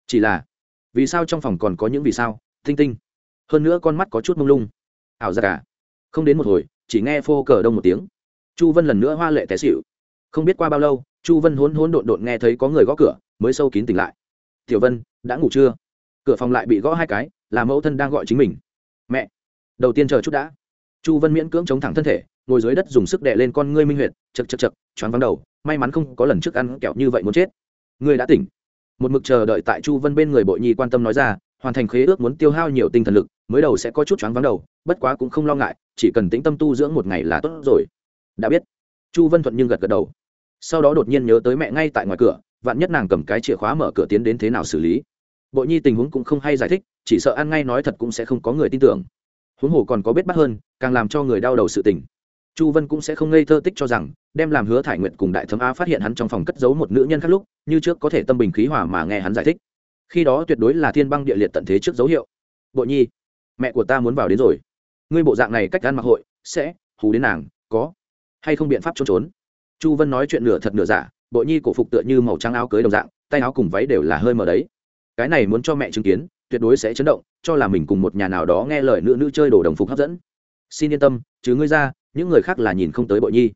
A: Chỉ là, vì sao trong phòng còn có những vì sao? Tinh tinh. Hơn nữa con mắt có chút mông lung. Ảo ra cả à? không đến một hồi, chỉ nghe phô cờ đông một tiếng. Chu vân lần nữa hoa lệ té xịu không biết qua bao lâu, chu vân hốn hốn độn độn nghe thấy có người gõ cửa, mới sâu kín tỉnh lại. Tiểu vân, đã ngủ chưa? Cửa phòng lại bị gõ hai cái, là mẫu thân đang gọi chính mình. Mẹ. Đầu tiên chờ chút đã. Chu vân miễn cưỡng chống thẳng thân thể, ngồi dưới đất dùng sức đè lên con ngươi minh huyệt, chật chật chật, choáng vắng đầu. May mắn không có lần trước ăn kẹo như vậy muốn chết ngươi đã tỉnh. Một mực chờ đợi tại chu vân bên người bội nhi quan tâm nói ra, hoàn thành khế ước muốn tiêu hao nhiều tinh thần lực, mới đầu sẽ có chút choáng vắng đầu, bất quá cũng không lo ngại, chỉ cần tĩnh tâm tu dưỡng một ngày là tốt rồi. Đã biết. Chu vân thuận nhưng gật gật đầu. Sau đó đột nhiên nhớ tới mẹ ngay tại ngoài cửa, vạn nhất nàng cầm cái chìa khóa mở cửa tiến đến thế nào xử lý. Bộ nhi tình huống cũng không hay giải thích, chỉ sợ ăn ngay nói thật cũng sẽ không có người tin tưởng. Huống hồ còn có biết bắt hơn, càng làm cho người đau đầu sự tình chu vân cũng sẽ không ngây thơ tích cho rằng, đem làm hứa thải nguyện cùng đại thấm a phát hiện hắn trong phòng cất giấu một nữ nhân khác lúc, như trước có thể tâm bình khí hòa mà nghe hắn giải thích. Khi đó tuyệt đối là thiên băng địa liệt tận thế trước dấu hiệu. Bộ nhi, mẹ của ta muốn vào đến rồi. Ngươi bộ dạng này cách ăn mặc hội, sẽ, hù đến nàng, có hay không biện pháp trốn trốn? Chu vân nói chuyện nửa thật nửa giả, bộ nhi cổ phục tựa như màu trắng áo cưới đồng dạng, tay áo cùng váy đều là hơi mờ đấy. Cái này muốn cho mẹ chứng kiến, tuyệt đối sẽ chấn động, cho là mình cùng một nhà nào đó nghe lời nữ nữ chơi đồ đồng phục hấp dẫn. Xin yên tâm chứ ngươi ra những người khác là nhìn không tới bộ nhi.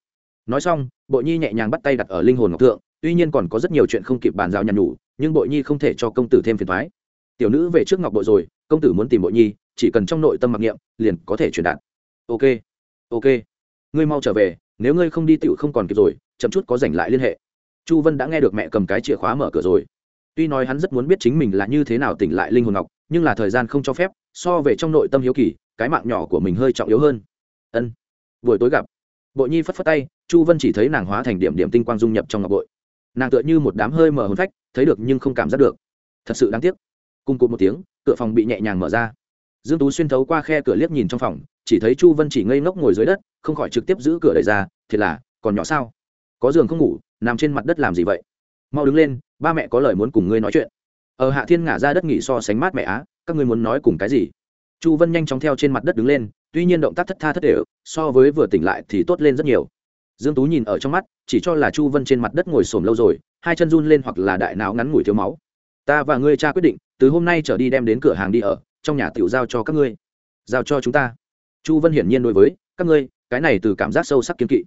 A: Nói xong bộ nhi nhẹ nhàng bắt tay đặt ở linh hồn ngọc thượng, tuy nhiên còn có rất nhiều chuyện không kịp bàn giao nhàn nhủ, nhưng bộ nhi không thể cho công tử thêm phiền thoái tiểu nữ về trước ngọc bội rồi, công tử muốn tìm bộ nhi, chỉ cần trong nội tâm mặc niệm, liền có thể truyền đạt. Ok ok, ngươi mau trở về, nếu ngươi không đi tựu không còn kịp rồi, chậm chút có giành lại liên hệ. Chu vân đã nghe được mẹ cầm cái chìa khóa mở cửa rồi. Tuy nói hắn rất muốn biết chính mình là như thế nào tỉnh lại linh hồn ngọc, nhưng là thời gian không cho phép, so về trong nội tâm hiếu kỳ, cái mạng nhỏ của mình hơi trọng yếu hơn. Ân buổi tối gặp. Bội nhi phất phất tay, chu vân chỉ thấy nàng hóa thành điểm điểm tinh quang dung nhập trong ngọc bội. Nàng tựa như một đám hơi mở hồn phách, thấy được nhưng không cảm giác được. Thật sự đáng tiếc. Cùng cụt một tiếng, cửa phòng bị nhẹ nhàng mở ra. Dương tú xuyên thấu qua khe cửa liếc nhìn trong phòng, chỉ thấy chu vân chỉ ngây ngốc ngồi dưới đất, không khỏi trực tiếp giữ cửa đẩy ra, thiệt là, còn nhỏ sao? Có giường không ngủ, nằm trên mặt đất làm gì vậy? Mau đứng lên, ba mẹ có lời muốn cùng ngươi nói chuyện. Ở hạ thiên ngả ra đất nghỉ so sánh mát mẹ á, các ngươi muốn nói cùng cái gì? Chu vân nhanh chóng theo trên mặt đất đứng lên, tuy nhiên động tác thất tha thất đều, so với vừa tỉnh lại thì tốt lên rất nhiều. Dương tú nhìn ở trong mắt, chỉ cho là chu vân trên mặt đất ngồi xổm lâu rồi, hai chân run lên hoặc là đại não ngắn ngủi thiếu máu. Ta và ngươi cha quyết định, từ hôm nay trở đi đem đến cửa hàng đi ở, trong nhà tiểu giao cho các ngươi. Giao cho chúng ta? Chu vân hiển nhiên đối với, các ngươi, cái này từ cảm giác sâu sắc kiên kỵ.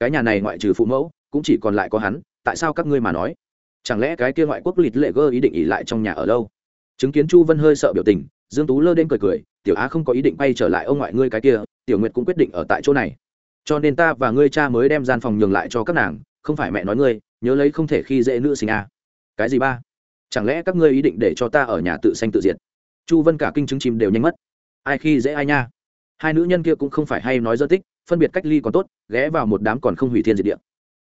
A: Cái nhà này ngoại trừ phụ mẫu, cũng chỉ còn lại có hắn, tại sao các ngươi mà nói? Chẳng lẽ cái kia ngoại quốc lịt lệ gơ ý định ỉ lại trong nhà ở lâu? Chứng kiến chu vân hơi sợ biểu tình, dương tú lơ đen cười cười tiểu á không có ý định bay trở lại ông ngoại ngươi cái kia, tiểu nguyệt cũng quyết định ở tại chỗ này. Cho nên ta và ngươi cha mới đem gian phòng nhường lại cho các nàng, không phải mẹ nói ngươi, nhớ lấy không thể khi dễ nữ sinh a. Cái gì ba? Chẳng lẽ các ngươi ý định để cho ta ở nhà tự sanh tự diệt? Chu vân cả kinh chứng chìm đều nhanh mất. Ai khi dễ ai nha? Hai nữ nhân kia cũng không phải hay nói dơ tích, phân biệt cách ly còn tốt, ghé vào một đám còn không hủy thiên diệt địa.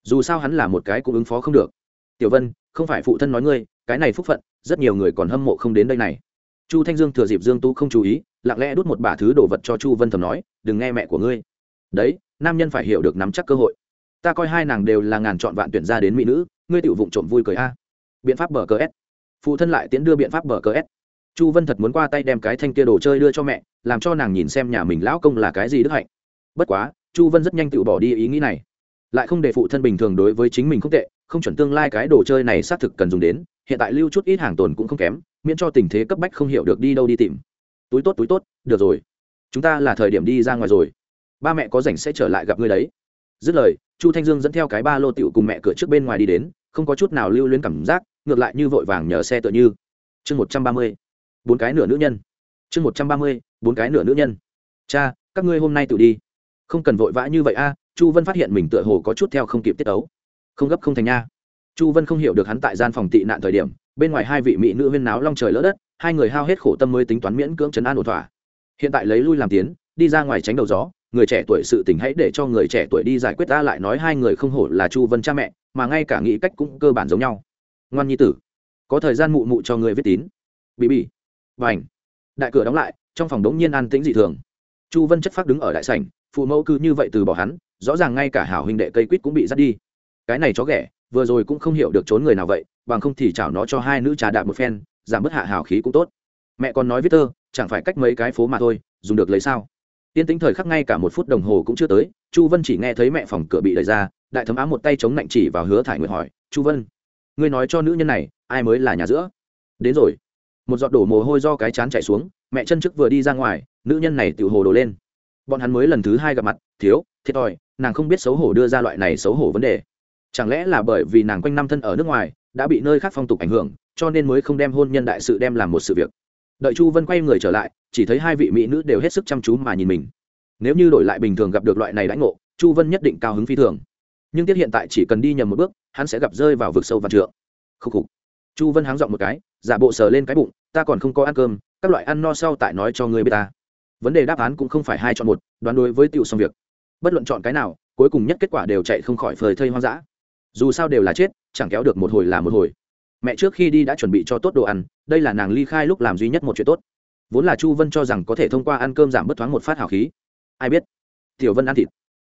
A: Dù sao hắn là một cái cũng ứng phó không được. Tiểu vân, không phải phụ thân nói ngươi, cái này phúc phận, rất nhiều người còn hâm mộ không đến đây này. Chu thanh dương thừa dịp dương tú không chú ý lặng lẽ đút một bả thứ đồ vật cho chu vân thầm nói, đừng nghe mẹ của ngươi. Đấy, nam nhân phải hiểu được nắm chắc cơ hội. Ta coi hai nàng đều là ngàn chọn vạn tuyển ra đến mỹ nữ, ngươi tiểu vụng trộm vui cười a. Biện pháp bờ cờ s. Phụ thân lại tiến đưa biện pháp bờ cờ s. Chu vân thật muốn qua tay đem cái thanh kia đồ chơi đưa cho mẹ, làm cho nàng nhìn xem nhà mình lão công là cái gì đức hạnh. Bất quá, chu vân rất nhanh tự bỏ đi ý nghĩ này. Lại không để phụ thân bình thường đối với chính mình không tệ, không chuẩn tương lai cái đồ chơi này xác thực cần dùng đến, hiện tại lưu chút ít hàng tồn cũng không kém, miễn cho tình thế cấp bách không hiểu được đi đâu đi tìm túi tốt túi tốt, được rồi. Chúng ta là thời điểm đi ra ngoài rồi. Ba mẹ có rảnh sẽ trở lại gặp ngươi đấy. Dứt lời, chu thanh dương dẫn theo cái ba lô tiểu cùng mẹ cửa trước bên ngoài đi đến, không có chút nào lưu luyến cảm giác, ngược lại như vội vàng nhờ xe tựa như. Chương một trăm ba mươi, bốn cái nửa nữ nhân. Chương một trăm ba mươi, bốn cái nửa nữ nhân. Cha, các ngươi hôm nay tự đi. Không cần vội vã như vậy a, chu vân phát hiện mình tựa hồ có chút theo không kịp tiết ấu. Không gấp không thành nha. Chu vân không hiểu được hắn tại gian phòng tị nạn thời điểm bên ngoài hai vị mỹ nữ huyên náo long trời lỡ đất, hai người hao hết khổ tâm mới tính toán miễn cưỡng chấn an ổn thỏa. Hiện tại lấy lui làm tiến, đi ra ngoài tránh đầu gió, người trẻ tuổi sự tình hãy để cho người trẻ tuổi đi giải quyết ta lại nói hai người không hổ là chu vân cha mẹ, mà ngay cả nghĩ cách cũng cơ bản giống nhau. Ngoan nhi tử, có thời gian mụ mụ cho người viết tín. Bị bị và ảnh đại cửa đóng lại, trong phòng đống nhiên an tĩnh dị thường. Chu vân chất phát đứng ở đại sảnh, phụ mẫu cứ như vậy từ bỏ hắn, rõ ràng ngay cả hảo huynh đệ cây quýt cũng bị dắt đi. Cái này chó ghẻ, vừa rồi cũng không hiểu được trốn người nào vậy bằng không thì chảo nó cho hai nữ trà đạp một phen, giảm bớt hạ hào khí cũng tốt. Mẹ còn nói viết thơ chẳng phải cách mấy cái phố mà thôi, dùng được lấy sao? Tiên tính thời khắc ngay cả một phút đồng hồ cũng chưa tới, chu vân chỉ nghe thấy mẹ phòng cửa bị đẩy ra, đại thấm á một tay chống nạnh chỉ vào hứa thải nguyệt hỏi, chu vân, ngươi nói cho nữ nhân này, ai mới là nhà giữa? Đến rồi. Một giọt đổ mồ hôi do cái chán chảy xuống, mẹ chân trước vừa đi ra ngoài, nữ nhân này tự hồ đổ lên. Bọn hắn mới lần thứ hai gặp mặt, thiếu, thiệt thòi, nàng không biết xấu hổ đưa ra loại này xấu hổ vấn đề chẳng lẽ là bởi vì nàng quanh năm thân ở nước ngoài, đã bị nơi khác phong tục ảnh hưởng, cho nên mới không đem hôn nhân đại sự đem làm một sự việc? Đợi chu vân quay người trở lại, chỉ thấy hai vị mỹ nữ đều hết sức chăm chú mà nhìn mình. Nếu như đổi lại bình thường gặp được loại này đãi ngộ, chu vân nhất định cao hứng phi thường. Nhưng tiết hiện tại chỉ cần đi nhầm một bước, hắn sẽ gặp rơi vào vực sâu và trượng. Khúc khục. Chu vân háng dọn một cái, giả bộ sờ lên cái bụng, ta còn không có ăn cơm, các loại ăn no sau tại nói cho người b ta. Vấn đề đáp án cũng không phải hai chọn một, đoán đối với tiêu xong việc. Bất luận chọn cái nào, cuối cùng nhất kết quả đều chạy không khỏi phơi thây hoang dã dù sao đều là chết, chẳng kéo được một hồi là một hồi. Mẹ trước khi đi đã chuẩn bị cho tốt đồ ăn, đây là nàng ly khai lúc làm duy nhất một chuyện tốt. Vốn là chu vân cho rằng có thể thông qua ăn cơm giảm bớt thoáng một phát hào khí. Ai biết? Tiểu vân ăn thịt.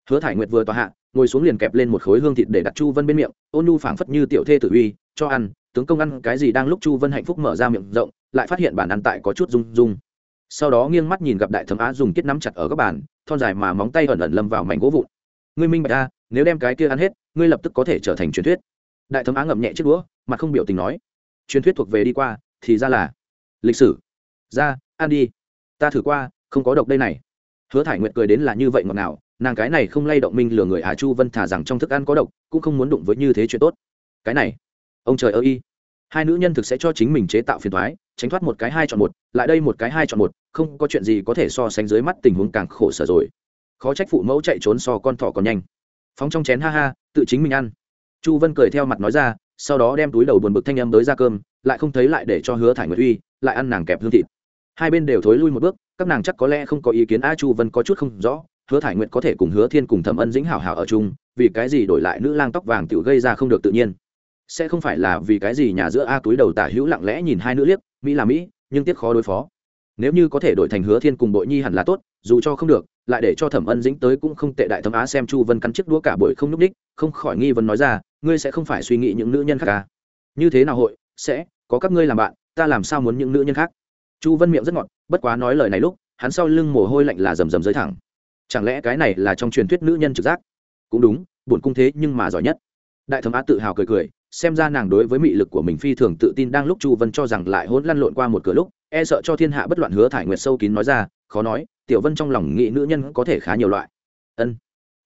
A: Hứa thải nguyệt vừa tòa hạ, ngồi xuống liền kẹp lên một khối hương thịt để đặt chu vân bên miệng, ôn nu phảng phất như tiểu thê tử uy, cho ăn, tướng công ăn cái gì đang lúc chu vân hạnh phúc mở ra miệng rộng, lại phát hiện bản ăn tại có chút rung rung. Sau đó nghiêng mắt nhìn gặp đại Thấm á dùng kết nắm chặt ở các bàn, thon dài mà móng tay ẩn ẩn lâm vào mảnh gỗ vụn. Ngươi minh bạch a, nếu đem cái kia ăn hết ngươi lập tức có thể trở thành truyền thuyết. Đại thấm á ngậm nhẹ chiếc đũa, mặt không biểu tình nói, truyền thuyết thuộc về đi qua, thì ra là lịch sử. Ra, ăn đi. Ta thử qua, không có độc đây này. Hứa thải nguyệt cười đến là như vậy ngọt ngào, nàng cái này không lay động minh lừa người hà chu vân thả rằng trong thức ăn có độc, cũng không muốn đụng với như thế chuyện tốt. Cái này, ông trời ơi. Y hai nữ nhân thực sẽ cho chính mình chế tạo phiền thoái tránh thoát một cái hai chọn một, lại đây một cái hai chọn một, không có chuyện gì có thể so sánh dưới mắt tình huống càng khổ sở rồi. Khó trách phụ mẫu chạy trốn so con thỏ còn nhanh phóng trong chén ha ha, tự chính mình ăn. Chu vân cười theo mặt nói ra, sau đó đem túi đầu buồn bực thanh âm tới ra cơm, lại không thấy lại để cho hứa thải nguyệt uy, lại ăn nàng kẹp hương thịt. Hai bên đều thối lui một bước, các nàng chắc có lẽ không có ý kiến, a, chu vân có chút không rõ, hứa thải nguyệt có thể cùng hứa thiên cùng thẩm ân dĩnh hảo hảo ở chung, vì cái gì đổi lại nữ lang tóc vàng tự gây ra không được tự nhiên? Sẽ không phải là vì cái gì nhà giữa a túi đầu tả hữu lặng lẽ nhìn hai nữ liếc, mỹ là mỹ, nhưng tiếc khó đối phó. Nếu như có thể đổi thành hứa thiên cùng bội nhi hẳn là tốt dù cho không được, lại để cho thẩm ân dĩnh tới cũng không tệ đại thấm á xem chu vân cắn chiếc đũa cả buổi không n ú c ních không khỏi nghi vấn nói ra, ngươi sẽ không phải suy nghĩ những nữ nhân khác à? như thế nào hội? Sẽ, có các ngươi làm bạn, ta làm sao muốn những nữ nhân khác? Chu vân miệng rất ngọt, bất quá nói lời này lúc, hắn sau lưng mồ hôi lạnh là rầm rầm dưới thẳng. Chẳng lẽ cái này là trong truyền thuyết nữ nhân trực giác? Cũng đúng, buồn cung thế nhưng mà giỏi nhất. Đại thấm á tự hào cười cười, xem ra nàng đối với mị lực của mình phi thường tự tin đang lúc chu vân cho rằng lại hỗn lăn lộn qua một cửa lúc e sợ cho thiên hạ bất loạn hứa thải nguyệt sâu kín nói ra, khó nói, tiểu vân trong lòng nghĩ nữ nhân có thể khá nhiều loại. Ân.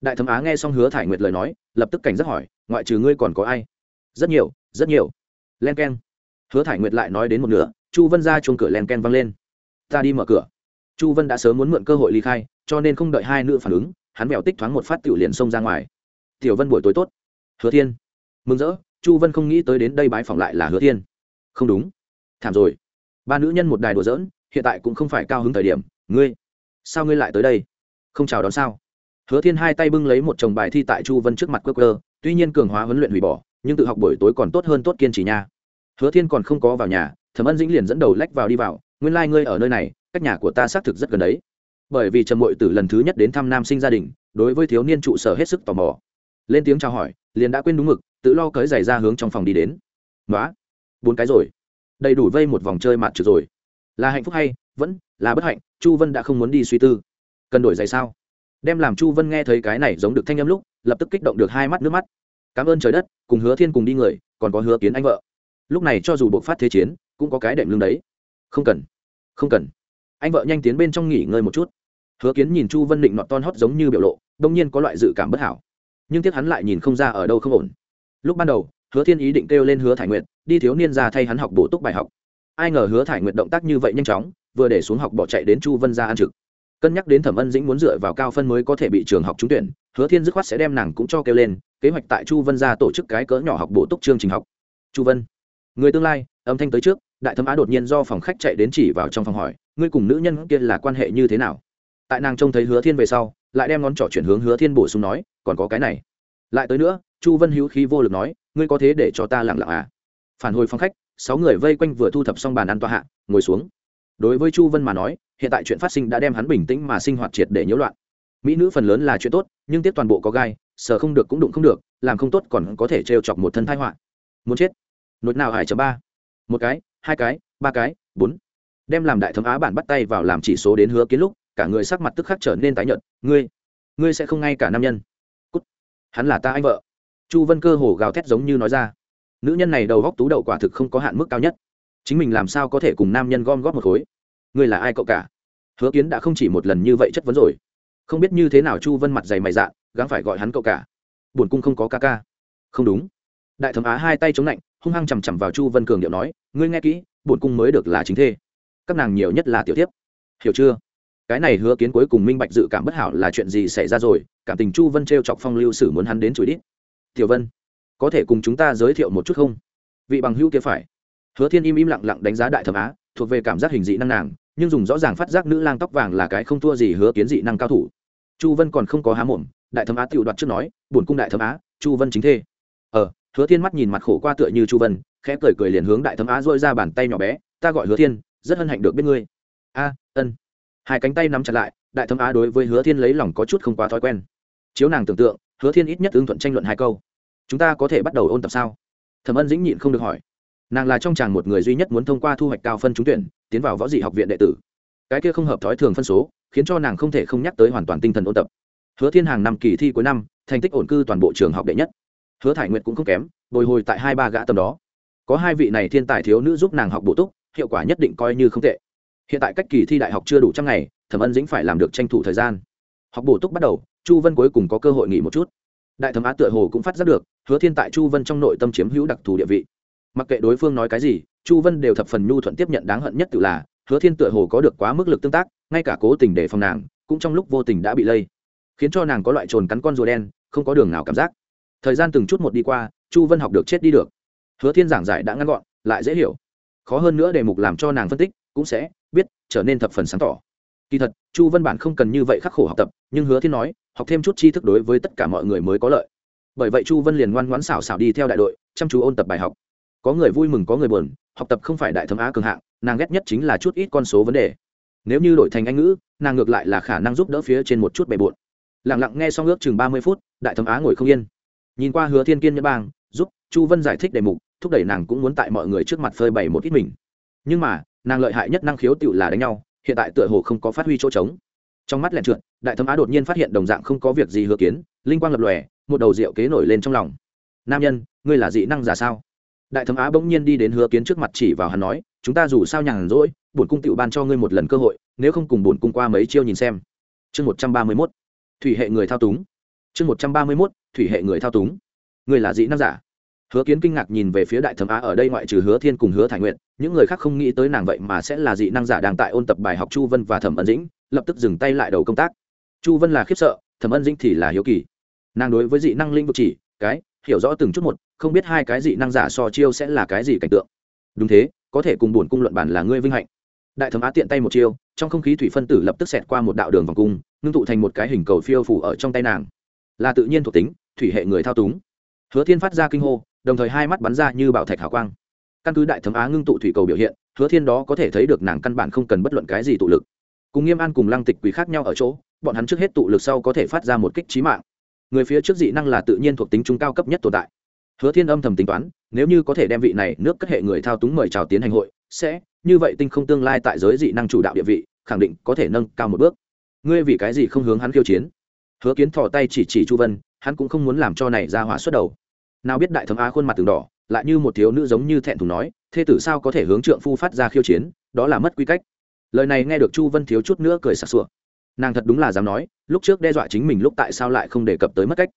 A: Đại thẩm á nghe xong hứa thải nguyệt lời nói, lập tức cảnh giác hỏi, ngoại trừ ngươi còn có ai? Rất nhiều rất nhiều. Len k e n hứa thải nguyệt lại nói đến một nửa, chu vân ra chuông cửa len k e n văng lên. Ta đi mở cửa. Chu vân đã sớm muốn mượn cơ hội ly khai, cho nên không đợi hai nữ phản ứng, hắn mèo tích thoáng một phát tiểu liền xông ra ngoài. Tiểu vân buổi tối tốt. Hứa thiên. Mừng rỡ, chu vân không nghĩ tới đến đây bái phòng lại là hứa thiên. Không đúng. Thảm rồi ba nữ nhân một đài đùa giỡn, hiện tại cũng không phải cao hứng thời điểm. Ngươi, sao ngươi lại tới đây? Không chào đón sao? Hứa thiên hai tay bưng lấy một chồng bài thi tại chu vân trước mặt quơ cơ tuy nhiên cường hóa huấn luyện hủy bỏ, nhưng tự học buổi tối còn tốt hơn tốt kiên trì nha. Hứa thiên còn không có vào nhà, thẩm ân dĩnh liền dẫn đầu lách vào đi vào, nguyên lai、like、ngươi ở nơi này, cách nhà của ta xác thực rất gần đấy. Bởi vì trầm mội tử lần thứ nhất đến thăm nam sinh gia đình, đối với thiếu niên trụ sở hết sức tò mò. Lên tiếng chào hỏi, liền đã quên đúng mực, tự lo cởi giày ra hướng trong phòng đi đến. Nói bốn cái rồi đầy đủ vây một vòng chơi mặt trượt rồi. Là hạnh phúc hay? Vẫn là bất hạnh, chu vân đã không muốn đi suy tư. Cần đổi giày sao? Đem làm chu vân nghe thấy cái này giống được thanh âm lúc, lập tức kích động được hai mắt nước mắt. Cảm ơn trời đất, cùng hứa thiên cùng đi người, còn có hứa kiến anh vợ. Lúc này cho dù buộc phát thế chiến, cũng có cái đệm lưng đấy. Không cần không cần. Anh vợ nhanh tiến bên trong nghỉ ngơi một chút. Hứa kiến nhìn chu vân định nọt ton hót giống như biểu lộ, đông nhiên có loại dự cảm bất hảo. Nhưng tiếc hắn lại nhìn không ra ở đâu không ổn. Lúc ban đầu hứa thiên ý định kêu lên hứa thải nguyện đi thiếu niên ra thay hắn học bổ túc bài học. Ai ngờ hứa thải nguyện động tác như vậy nhanh chóng, vừa để xuống học bỏ chạy đến chu vân ra ăn trực. Cân nhắc đến thẩm ân dĩnh muốn dựa vào cao phân mới có thể bị trường học trúng tuyển, hứa thiên dứt khoát sẽ đem nàng cũng cho kêu lên, kế hoạch tại chu vân ra tổ chức cái cỡ nhỏ học bổ túc chương trình học. Chu vân, người tương lai, âm thanh tới trước, đại thẩm á đột nhiên do phòng khách chạy đến chỉ vào trong phòng hỏi, ngươi cùng nữ nhân kia là quan hệ như thế nào? Tại nàng trông thấy hứa thiên về sau, lại đem ngón trỏ chuyển hướng hứa thiên bổ sung nói, còn có cái này lại tới nữa, chu vân hữu khí vô lực nói, ngươi có thế để cho ta lặng lặng à? Phản hồi phong khách, sáu người vây quanh vừa thu thập xong bàn ăn tọa hạ, ngồi xuống. Đối với chu vân mà nói, hiện tại chuyện phát sinh đã đem hắn bình tĩnh mà sinh hoạt triệt để nhiễu loạn. Mỹ nữ phần lớn là chuyện tốt, nhưng tiếp toàn bộ có gai sờ không được cũng đụng không được, làm không tốt còn có thể trêu chọc một thân thai họa. Muốn chết. Nốt nào hải chấm ba. Một cái, hai cái, ba cái, bốn. Đem làm đại thấm á bản bắt tay vào làm chỉ số đến hứa kiến lúc, cả người sắc mặt tức khắc trở nên tái nhợt. Ngươi ngươi sẽ không ngay cả nam nhân hắn là ta anh vợ. Chu vân cơ hồ gào thét giống như nói ra. Nữ nhân này đầu góc tú đậu quả thực không có hạn mức cao nhất. Chính mình làm sao có thể cùng nam nhân gom góp một khối? Ngươi là ai cậu cả? Hứa kiến đã không chỉ một lần như vậy chất vấn rồi. Không biết như thế nào chu vân mặt dày mày dạ gắng phải gọi hắn cậu cả. Buồn cung không có ca ca. Không đúng. Đại thẩm á hai tay chống lạnh hung hăng chằm chằm vào chu vân cường điệu nói, ngươi nghe kỹ, buồn cung mới được là chính thê. Các nàng nhiều nhất là tiểu tiếp. Hiểu chưa? Cái này hứa kiến cuối cùng minh bạch dự cảm bất hảo là chuyện gì xảy ra rồi, cảm tình chu vân t r e o chọc phong lưu sử muốn hắn đến chửi đít. Tiểu vân, có thể cùng chúng ta giới thiệu một chút không? Vị bằng hữu kia phải. Hứa thiên im im lặng lặng đánh giá đại thẩm á, thuộc về cảm giác hình dị năng nàng, nhưng dùng rõ ràng phát giác nữ lang tóc vàng là cái không thua gì hứa kiến dị năng cao thủ. Chu vân còn không có há mồm, đại thẩm á tự đoạt trước nói bổn cung đại thẩm á, chu vân chính thê. Ờ hứa thiên mắt nhìn mặt khổ qua tựa như chu vân, khẽ cười cười liền hướng đại thẩm á dôi ra bàn tay nhỏ bé, ta gọi hứa thiên, rất hân hạnh được biết ngươi. A, ân hai cánh tay nắm chặt lại, đại thấm á đối với hứa thiên lấy lòng có chút không quá thói quen. Chiếu nàng tưởng tượng, hứa thiên ít nhất ứng thuận tranh luận hai câu. Chúng ta có thể bắt đầu ôn tập sao? Thẩm ân dĩnh nhịn không được hỏi. Nàng là trong chàng một người duy nhất muốn thông qua thu hoạch cao phân trúng tuyển, tiến vào võ dị học viện đệ tử. Cái kia không hợp thói thường phân số, khiến cho nàng không thể không nhắc tới hoàn toàn tinh thần ôn tập. Hứa thiên hàng năm kỳ thi cuối năm, thành tích ổn cư toàn bộ trường học đệ nhất. Hứa thải nguyệt cũng không kém, bồi hồi tại hai ba gã tầm đó. Có hai vị này thiên tài thiếu nữ giúp nàng học bổ túc, hiệu quả nhất định coi như không tệ hiện tại cách kỳ thi đại học chưa đủ trăm ngày, thẩm ân dĩnh phải làm được tranh thủ thời gian. Học bổ túc bắt đầu, chu vân cuối cùng có cơ hội nghỉ một chút. Đại thẩm á tựa hồ cũng phát giác được, hứa thiên tại chu vân trong nội tâm chiếm hữu đặc thù địa vị. Mặc kệ đối phương nói cái gì, chu vân đều thập phần nhu thuận tiếp nhận đáng hận nhất tự là, hứa thiên tựa hồ có được quá mức lực tương tác, ngay cả cố tình để phòng nàng, cũng trong lúc vô tình đã bị lây. Khiến cho nàng có loại trồn cắn con rùa đen, không có đường nào cảm giác. Thời gian từng chút một đi qua, chu vân học được chết đi được. Hứa thiên giảng giải đã ngắn gọn, lại dễ hiểu. Khó hơn nữa đề mục làm cho nàng phân tích, cũng sẽ trở nên thập phần sáng tỏ. Kỳ thật, chu văn bản không cần như vậy khắc khổ học tập, nhưng hứa thiên nói, học thêm chút tri thức đối với tất cả mọi người mới có lợi. Bởi vậy chu vân liền ngoan ngoãn xảo xảo đi theo đại đội, chăm chú ôn tập bài học. Có người vui mừng, có người buồn, học tập không phải đại thấm á cường hạng, nàng ghét nhất chính là chút ít con số vấn đề. Nếu như đổi thành anh ngữ, nàng ngược lại là khả năng giúp đỡ phía trên một chút bề bộn. Lẳng lặng nghe xong ước chừng ba mươi phút, đại thấm á ngồi không yên. Nhìn qua hứa thiên kiên nhật bang, giúp chu vân giải thích đề mục, thúc đẩy nàng cũng muốn tại mọi người trước mặt phơi bày một ít mình. Nhưng mà nàng lợi hại nhất năng khiếu tựu là đánh nhau, hiện tại tựa hồ không có phát huy chỗ trống. Trong mắt lẹn trượt, đại thấm á đột nhiên phát hiện đồng dạng không có việc gì hứa kiến, linh quang lập lòe, một đầu rượu kế nổi lên trong lòng. Nam nhân, ngươi là dị năng giả sao? Đại thấm á bỗng nhiên đi đến hứa kiến trước mặt chỉ vào hắn nói, chúng ta dù sao nhàn rỗi, bổn cung tựu ban cho ngươi một lần cơ hội, nếu không cùng bổn cung qua mấy chiêu nhìn xem. Chương một trăm ba mươi mốt, thủy hệ người thao túng. Chương một trăm ba mươi mốt, thủy hệ người thao túng. Ngươi là dị năng giả? Hứa kiến kinh ngạc nhìn về phía đại thấm á ở đây ngoại trừ hứa thiên cùng hứa thải nguyện những người khác không nghĩ tới nàng vậy mà sẽ là dị năng giả đang tại ôn tập bài học chu vân và thẩm ân dĩnh, lập tức dừng tay lại đầu công tác. Chu vân là khiếp sợ, thẩm ân dĩnh thì là hiếu kỳ. Nàng đối với dị năng linh vực chỉ, cái, hiểu rõ từng chút một, không biết hai cái dị năng giả so chiêu sẽ là cái gì cảnh tượng. Đúng thế, có thể cùng buồn cung luận bản là ngươi vinh hạnh. Đại thẩm á tiện tay một chiêu, trong không khí thủy phân tử lập tức xẹt qua một đạo đường vòng cung, ngưng tụ thành một cái hình cầu phiêu phủ ở trong tay nàng. Là tự nhiên thuộc tính, thủy hệ người thao túng. Hứa thiên phát ra kinh hô, đồng thời hai mắt bắn ra như bảo thạch hào quang căn cứ đại thấm á ngưng tụ thủy cầu biểu hiện, hứa thiên đó có thể thấy được nàng căn bản không cần bất luận cái gì tụ lực. Cùng nghiêm an cùng lăng tịch quý khác nhau ở chỗ, bọn hắn trước hết tụ lực sau có thể phát ra một kích trí mạng. Người phía trước dị năng là tự nhiên thuộc tính trung cao cấp nhất tồn tại. Hứa thiên âm thầm tính toán, nếu như có thể đem vị này nước cất hệ người thao túng mời chào tiến hành hội, sẽ, như vậy tinh không tương lai tại giới dị năng chủ đạo địa vị, khẳng định có thể nâng cao một bước. Ngươi vì cái gì không hướng hắn khiêu chiến? Hứa kiến thò tay chỉ chỉ chu vân, hắn cũng không muốn làm cho này ra hỏa xuất đầu. Nào biết đại thấm á khuôn mặt từng đỏ lại như một thiếu nữ giống như thẹn thùng nói thê tử sao có thể hướng trượng phu phát ra khiêu chiến? Đó là mất quy cách. Lời này nghe được chu vân thiếu chút nữa cười sặc sụa. Nàng thật đúng là dám nói, lúc trước đe dọa chính mình lúc tại sao lại không đề cập tới mất cách.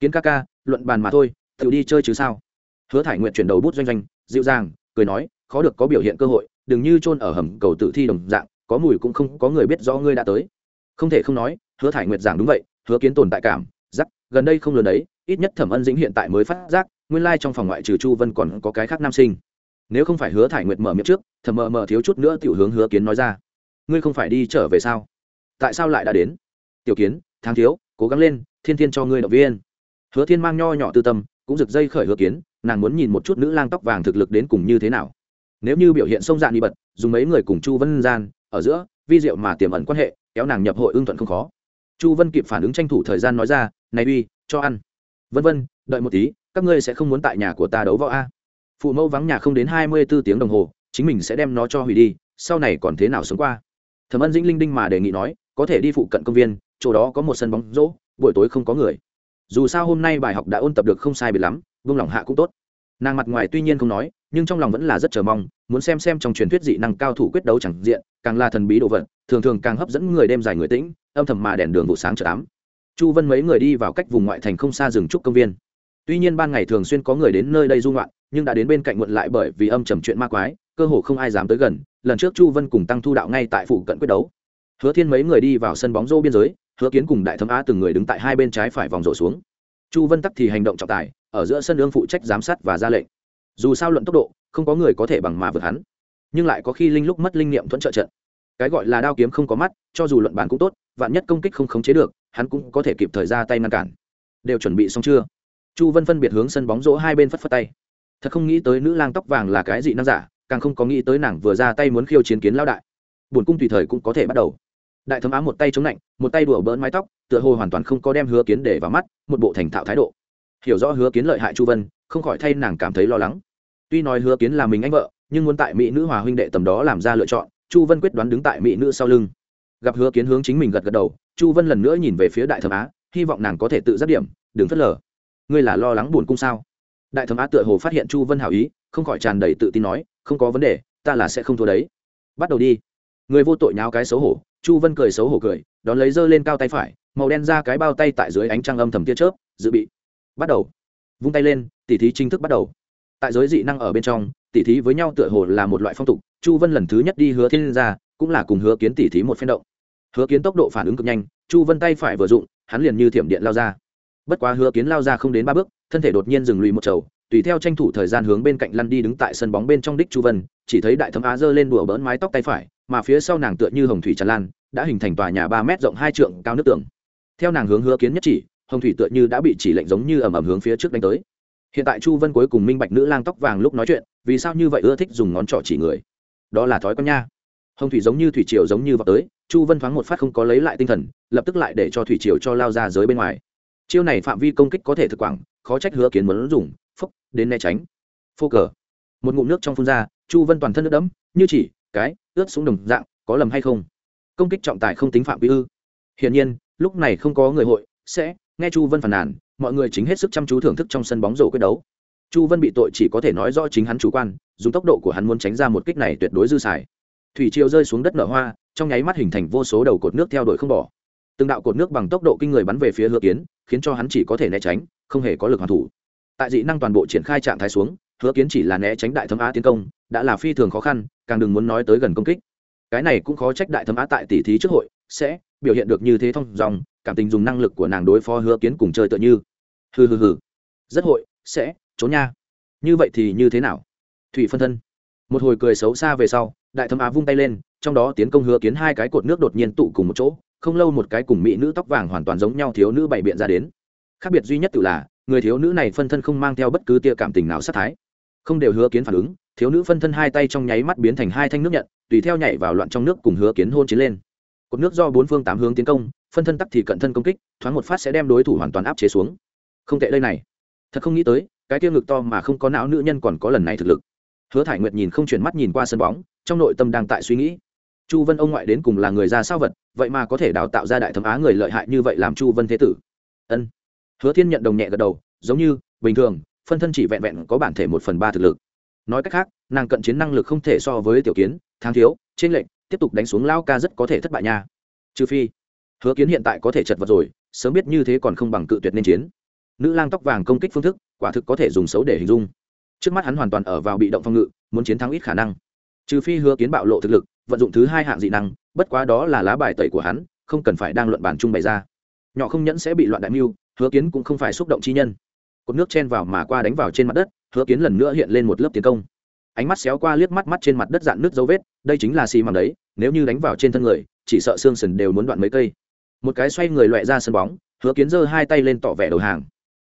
A: Kiến ca ca, luận bàn mà thôi tự đi chơi chứ sao? Hứa thải nguyện chuyển đầu bút doanh doanh, dịu dàng, cười nói, khó được có biểu hiện cơ hội, đừng như chôn ở hầm cầu tự thi đồng dạng, có mùi cũng không có người biết rõ ngươi đã tới. Không thể không nói, hứa thải nguyệt giảng đúng vậy, hứa kiến tồn tại cảm giắc gần đây không lớn đấy, ít nhất thẩm ân dĩnh hiện tại mới phát giác nguyên lai trong phòng ngoại trừ chu vân còn có cái khác nam sinh. Nếu không phải hứa thải nguyệt mở miệng trước, thầm mờ mờ thiếu chút nữa tiểu hướng hứa kiến nói ra. Ngươi không phải đi trở về sao? Tại sao lại đã đến? Tiểu kiến tháng thiếu, cố gắng lên, thiên thiên cho ngươi động viên. Hứa thiên mang nho nhỏ tư tâm, cũng rực dây khởi hứa kiến, nàng muốn nhìn một chút nữ lang tóc vàng thực lực đến cùng như thế nào. Nếu như biểu hiện sông dạn đi bật, dùng mấy người cùng chu vân gian, ở giữa, vi diệu mà tiềm ẩn quan hệ, kéo nàng nhập hội ưng thuận không khó. Chu vân kịp phản ứng tranh thủ thời gian nói ra, này uy, cho ăn. Vân vân, đợi một tí các ngươi sẽ không muốn tại nhà của ta đấu võ a? Phụ mẫu vắng nhà không đến hai mươi bốn tiếng đồng hồ, chính mình sẽ đem nó cho hủy đi, sau này còn thế nào sống qua? Thẩm ân dĩnh linh đinh mà đề nghị nói, có thể đi phụ cận công viên, chỗ đó có một sân bóng rỗ buổi tối không có người. Dù sao hôm nay bài học đã ôn tập được không sai biệt lắm, vương lòng hạ cũng tốt. Nàng mặt ngoài tuy nhiên không nói, nhưng trong lòng vẫn là rất chờ mong, muốn xem xem trong truyền thuyết dị năng cao thủ quyết đấu chẳng diện, càng là thần bí đồ vật, thường thường càng hấp dẫn người đêm dài người tĩnh, âm thầm mà đèn đường vụ sáng chợ tám chu vân mấy người đi vào cách vùng ngoại thành không xa rừng trúc công viên tuy nhiên ban ngày thường xuyên có người đến nơi đây du ngoạn, nhưng đã đến bên cạnh muộn lại bởi vì âm trầm chuyện ma quái, cơ hồ không ai dám tới gần. Lần trước chu vân cùng tăng thu đạo ngay tại phụ cận quyết đấu. Hứa thiên mấy người đi vào sân bóng rô biên giới, hứa kiến cùng đại thấm á từng người đứng tại hai bên trái phải vòng rổ xuống. Chu vân tắc thì hành động trọng tài, ở giữa sân ương phụ trách giám sát và ra lệnh. Dù sao luận tốc độ, không có người có thể bằng mà vượt hắn. Nhưng lại có khi linh lúc mất linh niệm thuận trợ trận. Cái gọi là đao kiếm không có mắt, cho dù luận bàn cũng tốt, vạn nhất công kích không khống chế được, hắn cũng có thể kịp thời ra tay ngăn cản. Đều chuẩn bị xong chưa? Chu vân phân biệt hướng sân bóng rỗ hai bên phất phất tay. Thật không nghĩ tới nữ lang tóc vàng là cái gì năng giả, càng không có nghĩ tới nàng vừa ra tay muốn khiêu chiến kiến lao đại. Bổn cung tùy thời cũng có thể bắt đầu. Đại thấm Á một tay chống lạnh, một tay đùa bỡn mái tóc, tựa hồ hoàn toàn không có đem hứa kiến để vào mắt, một bộ thành thạo thái độ. Hiểu rõ hứa kiến lợi hại chu vân, không khỏi thay nàng cảm thấy lo lắng. Tuy nói hứa kiến là mình anh vợ, nhưng muốn tại mỹ nữ hòa huynh đệ tầm đó làm ra lựa chọn, chu vân quyết đoán đứng tại mỹ nữ sau lưng. Gặp hứa kiến hướng chính mình gật gật đầu, chu vân lần nữa nhìn về phía đại thẩm á, hy vọng nàng có thể tự giác điểm, đừng phớt lờ ngươi là lo lắng buồn cung sao? Đại thẩm á tựa hồ phát hiện chu vân hảo ý, không khỏi tràn đầy tự tin nói, không có vấn đề, ta là sẽ không thua đấy. Bắt đầu đi. Người vô tội nháo cái xấu hổ, chu vân cười xấu hổ cười, đón lấy giơ lên cao tay phải, màu đen ra cái bao tay tại dưới ánh trăng âm thầm tia chớp, dự bị. Bắt đầu. Vung tay lên, tỉ thí chính thức bắt đầu. Tại giới dị năng ở bên trong, tỉ thí với nhau tựa hồ là một loại phong tục, chu vân lần thứ nhất đi hứa thiên ra cũng là cùng hứa kiến tỉ thí một phen động. Hứa kiến tốc độ phản ứng cực nhanh, chu vân tay phải vừa dụng, hắn liền như thiểm điện lao ra bất quá hứa kiến lao ra không đến ba bước, thân thể đột nhiên dừng lùi một chầu tùy theo tranh thủ thời gian hướng bên cạnh lăn đi đứng tại sân bóng bên trong đích chu vân, chỉ thấy đại thấm á giơ lên đùa bỡn mái tóc tay phải, mà phía sau nàng tựa như hồng thủy tràn lan, đã hình thành tòa nhà ba mét rộng hai trượng cao nước tường. Theo nàng hướng hứa kiến nhất chỉ, hồng thủy tựa như đã bị chỉ lệnh giống như ầm ầm hướng phía trước đánh tới. Hiện tại chu vân cuối cùng minh bạch nữ lang tóc vàng lúc nói chuyện, vì sao như vậy ưa thích dùng ngón trỏ chỉ người? Đó là thói quen nha. Hồng thủy giống như thủy triều giống như vào tới, chu vân thoáng một phát không có lấy lại tinh thần, lập tức lại để cho thủy triều cho lao ra giới bên ngoài chiêu này phạm vi công kích có thể thực quảng, khó trách hứa kiến muốn dùng, phúc, đến né tránh. Phô cờ. Một ngụm nước trong phun ra, chu vân toàn thân nước đẫm, như chỉ, cái, ướt xuống đồng dạng, có lầm hay không? Công kích trọng tài không tính phạm vi ư? Hiển nhiên, lúc này không có người hội, sẽ, nghe chu vân phàn nàn, mọi người chính hết sức chăm chú thưởng thức trong sân bóng rổ quyết đấu. Chu vân bị tội chỉ có thể nói rõ chính hắn chủ quan, dùng tốc độ của hắn muốn tránh ra một kích này tuyệt đối dư xài. Thủy triều rơi xuống đất nở hoa, trong nháy mắt hình thành vô số đầu cột nước theo đuổi không bỏ. Từng đạo cột nước bằng tốc độ kinh người bắn về phía hứa kiến khiến cho hắn chỉ có thể né tránh, không hề có lực hoàn thủ. Tại dị năng toàn bộ triển khai trạng thái xuống, hứa kiến chỉ là né tránh đại thấm á tiến công, đã là phi thường khó khăn, càng đừng muốn nói tới gần công kích. Cái này cũng khó trách đại thấm á tại tỷ thí trước hội, sẽ biểu hiện được như thế thông dòng cảm tình dùng năng lực của nàng đối phó hứa kiến cùng chơi tựa như. Hừ hừ hừ. Rất hội, sẽ, trốn nha. Như vậy thì như thế nào? Thủy phân thân. Một hồi cười xấu xa về sau, đại thấm á vung tay lên, trong đó tiến công hứa kiến hai cái cột nước đột nhiên tụ cùng một chỗ không lâu một cái cùng mỹ nữ tóc vàng hoàn toàn giống nhau thiếu nữ bày biện ra đến. Khác biệt duy nhất tự là, người thiếu nữ này phân thân không mang theo bất cứ tia cảm tình nào sát thái. Không đều hứa kiến phản ứng, thiếu nữ phân thân hai tay trong nháy mắt biến thành hai thanh nước nhận, tùy theo nhảy vào loạn trong nước cùng hứa kiến hôn chiến lên. Cột nước do bốn phương tám hướng tiến công, phân thân tắc thì cận thân công kích, thoáng một phát sẽ đem đối thủ hoàn toàn áp chế xuống. Không tệ đây này. Thật không nghĩ tới, cái tiêu ngực to mà không có não nữ nhân còn có lần này thực lực. Hứa thải nguyệt nhìn không chuyển mắt nhìn qua sân bóng, trong nội tâm đang tại suy nghĩ chu vân ông ngoại đến cùng là người ra sao vật, vậy mà có thể đào tạo ra đại thẩm á người lợi hại như vậy làm chu vân thế tử? Ân. Hứa thiên nhận đồng nhẹ gật đầu, giống như, bình thường, phân thân chỉ vẹn vẹn có bản thể một phần ba thực lực. Nói cách khác, nàng cận chiến năng lực không thể so với tiểu kiến, thang thiếu trên lệnh, tiếp tục đánh xuống lao ca rất có thể thất bại nha. Trừ phi, hứa kiến hiện tại có thể chật vật rồi, sớm biết như thế còn không bằng cự tuyệt nên chiến. Nữ lang tóc vàng công kích phương thức, quả thực có thể dùng xấu để hình dung. Trước mắt hắn hoàn toàn ở vào bị động phòng ngự, muốn chiến thắng ít khả năng. Trừ phi hứa kiến bạo lộ thực lực vận dụng thứ hai hạng dị năng, bất quá đó là lá bài tẩy của hắn, không cần phải đang luận bản chung bày ra. Nhỏ không nhẫn sẽ bị loạn đại mưu, hứa kiến cũng không phải xúc động chi nhân. Cột nước chen vào mà qua đánh vào trên mặt đất, hứa kiến lần nữa hiện lên một lớp tiến công. Ánh mắt xéo qua liếc mắt mắt trên mặt đất dạn nước dấu vết, đây chính là xì mằng đấy, nếu như đánh vào trên thân người, chỉ sợ xương sần đều muốn đoạn mấy cây. Một cái xoay người loại ra sân bóng, hứa kiến giơ hai tay lên tỏ vẻ đầu hàng.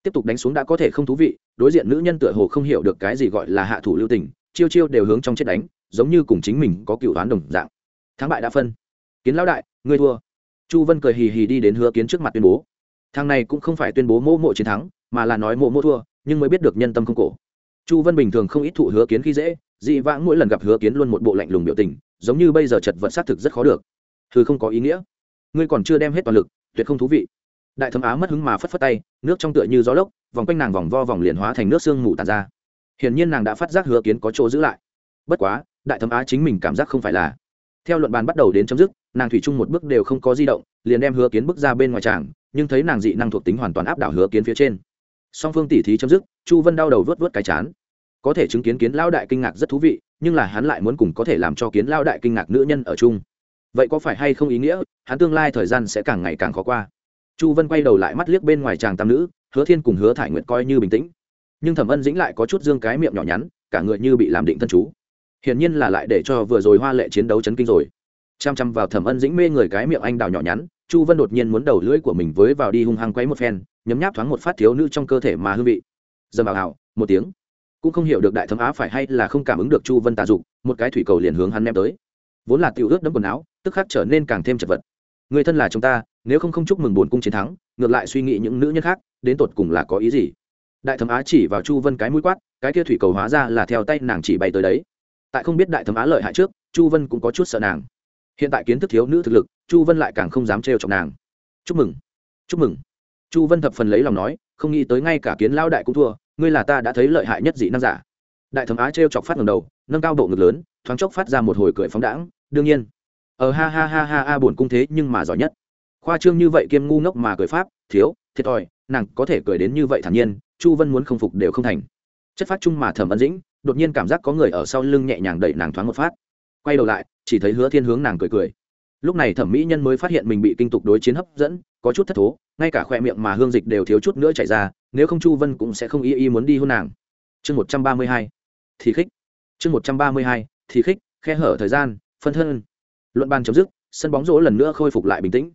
A: Tiếp tục đánh xuống đã có thể không thú vị, đối diện nữ nhân tựa hồ không hiểu được cái gì gọi là hạ thủ lưu tình chiêu chiêu đều hướng trong chết đánh, giống như cùng chính mình có cựu đoán đồng dạng. Thắng bại đã phân. Kiến lão đại, ngươi thua. Chu vân cười hì hì đi đến hứa kiến trước mặt tuyên bố. Thằng này cũng không phải tuyên bố mô mộ chiến thắng, mà là nói mộ mô thua, nhưng mới biết được nhân tâm không cổ. Chu vân bình thường không ít thụ hứa kiến khi dễ, dị vãng mỗi lần gặp hứa kiến luôn một bộ lạnh lùng biểu tình, giống như bây giờ chật vật xác thực rất khó được. Thứ không có ý nghĩa. Ngươi còn chưa đem hết toàn lực, tuyệt không thú vị. Đại thấm á mất hứng mà phất phất tay, nước trong tựa như gió lốc, vòng quanh nàng vòng vo vòng liền hóa thành nước sương mù tàn ra hiển nhiên nàng đã phát giác hứa kiến có chỗ giữ lại. Bất quá, đại thấm á chính mình cảm giác không phải là. Theo luận bàn bắt đầu đến chấm dứt, nàng thủy chung một bước đều không có di động, liền đem hứa kiến bước ra bên ngoài tràng, nhưng thấy nàng dị năng thuộc tính hoàn toàn áp đảo hứa kiến phía trên. Song phương tỉ thí chấm dứt, chu vân đau đầu vớt vớt cái chán. Có thể chứng kiến kiến lao đại kinh ngạc rất thú vị, nhưng là hắn lại muốn cùng có thể làm cho kiến lao đại kinh ngạc nữ nhân ở chung. Vậy có phải hay không ý nghĩa, hắn tương lai thời gian sẽ càng ngày càng khó qua? Chu vân quay đầu lại mắt liếc bên ngoài chàng tam nữ, hứa thiên cùng hứa thải nguyện coi như bình tĩnh nhưng thẩm ân dĩnh lại có chút dương cái miệng nhỏ nhắn, cả người như bị làm định thân chú. Hiển nhiên là lại để cho vừa rồi hoa lệ chiến đấu chấn kinh rồi. Chăm chăm vào thẩm ân dĩnh mê người cái miệng anh đào nhỏ nhắn, chu vân đột nhiên muốn đầu lưỡi của mình với vào đi hung hăng quấy một phen, nhấm nháp thoáng một phát thiếu nữ trong cơ thể mà hương vị. Dầm vào hào một tiếng. Cũng không hiểu được đại thấm á phải hay là không cảm ứng được chu vân tà dục, một cái thủy cầu liền hướng hắn ném tới. Vốn là tiểu ướt đấm quần áo, tức khắc trở nên càng thêm chật vật. Người thân là chúng ta, nếu không không chúc mừng buồn cung chiến thắng, ngược lại suy nghĩ những nữ nhân khác, đến tột cùng là có ý gì? Đại thẩm á chỉ vào chu vân cái mũi quát, cái kia thủy cầu hóa ra là theo tay nàng chỉ bay tới đấy. Tại không biết đại thẩm á lợi hại trước, chu vân cũng có chút sợ nàng. Hiện tại kiến thức thiếu nữ thực lực, chu vân lại càng không dám trêu chọc nàng. Chúc mừng chúc mừng. Chu vân thập phần lấy lòng nói, không nghĩ tới ngay cả kiến lao đại cũng thua, ngươi là ta đã thấy lợi hại nhất dị năng giả. Đại thẩm á trêu chọc phát ngầm đầu, nâng cao độ ngực lớn, thoáng chốc phát ra một hồi cười phóng đãng, đương nhiên. Ờ ha ha ha ha ha buồn cung thế nhưng mà giỏi nhất. Khoa trương như vậy kiêm ngu ngốc mà cười pháp, thiếu, thiệt thòi, nàng có thể cười đến như vậy thản nhiên chu vân muốn không phục đều không thành. Chất phát chung mà thẩm ân dĩnh, đột nhiên cảm giác có người ở sau lưng nhẹ nhàng đẩy nàng thoáng một phát. Quay đầu lại, chỉ thấy hứa thiên hướng nàng cười cười. Lúc này thẩm mỹ nhân mới phát hiện mình bị kinh tục đối chiến hấp dẫn, có chút thất thố, ngay cả khoe miệng mà hương dịch đều thiếu chút nữa chảy ra, nếu không chu vân cũng sẽ không y y muốn đi hôn nàng. Chương một trăm ba mươi hai, thì khích. Chương một trăm ba mươi hai, thì khích, khe hở thời gian, phân thân. Luận bàn chấm dứt, sân bóng rổ lần nữa khôi phục lại bình tĩnh.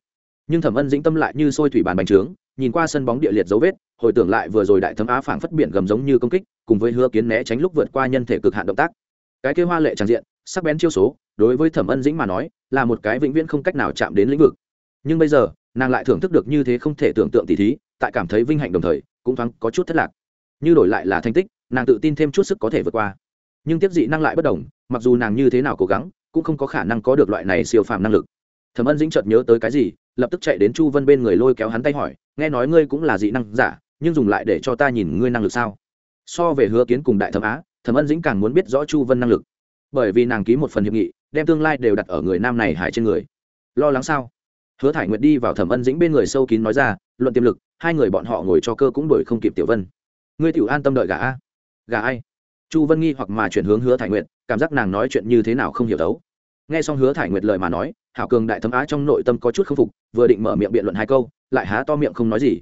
A: Nhưng thẩm ân dĩnh tâm lại như sôi thủy bàn bành trướng, nhìn qua sân bóng địa liệt dấu vết hồi tưởng lại vừa rồi đại thấm á phảng phất biển gầm giống như công kích, cùng với hứa kiến né tránh lúc vượt qua nhân thể cực hạn động tác. Cái kế hoa lệ tràn diện, sắc bén chiêu số, đối với thẩm ân dĩnh mà nói, là một cái vĩnh viễn không cách nào chạm đến lĩnh vực. Nhưng bây giờ, nàng lại thưởng thức được như thế không thể tưởng tượng tỉ thí, tại cảm thấy vinh hạnh đồng thời, cũng thoáng có chút thất lạc. Như đổi lại là thành tích, nàng tự tin thêm chút sức có thể vượt qua. Nhưng tiếp dị năng lại bất đồng, mặc dù nàng như thế nào cố gắng, cũng không có khả năng có được loại này siêu phàm năng lực. Thẩm ân dĩnh chợt nhớ tới cái gì, lập tức chạy đến chu vân bên người lôi kéo hắn tay hỏi, nghe nói ngươi cũng là dị năng giả nhưng dùng lại để cho ta nhìn ngươi năng lực sao? So về hứa kiến cùng đại thẩm á, thẩm ân dĩnh càng muốn biết rõ chu vân năng lực. Bởi vì nàng ký một phần hiệp nghị, đem tương lai đều đặt ở người nam này hải trên người. Lo lắng sao? Hứa thải nguyệt đi vào thẩm ân dĩnh bên người sâu kín nói ra, luận tiềm lực, hai người bọn họ ngồi cho cơ cũng đổi không kịp tiểu vân. Ngươi tiểu an tâm đợi gà a gà ai? Chu vân nghi hoặc mà chuyển hướng hứa thải nguyệt, cảm giác nàng nói chuyện như thế nào không hiểu đấu nghe xong hứa thải nguyệt lời mà nói, hảo cường đại thấm á trong nội tâm có chút k phục, vừa định mở miệng biện luận hai câu, lại há to miệng không nói gì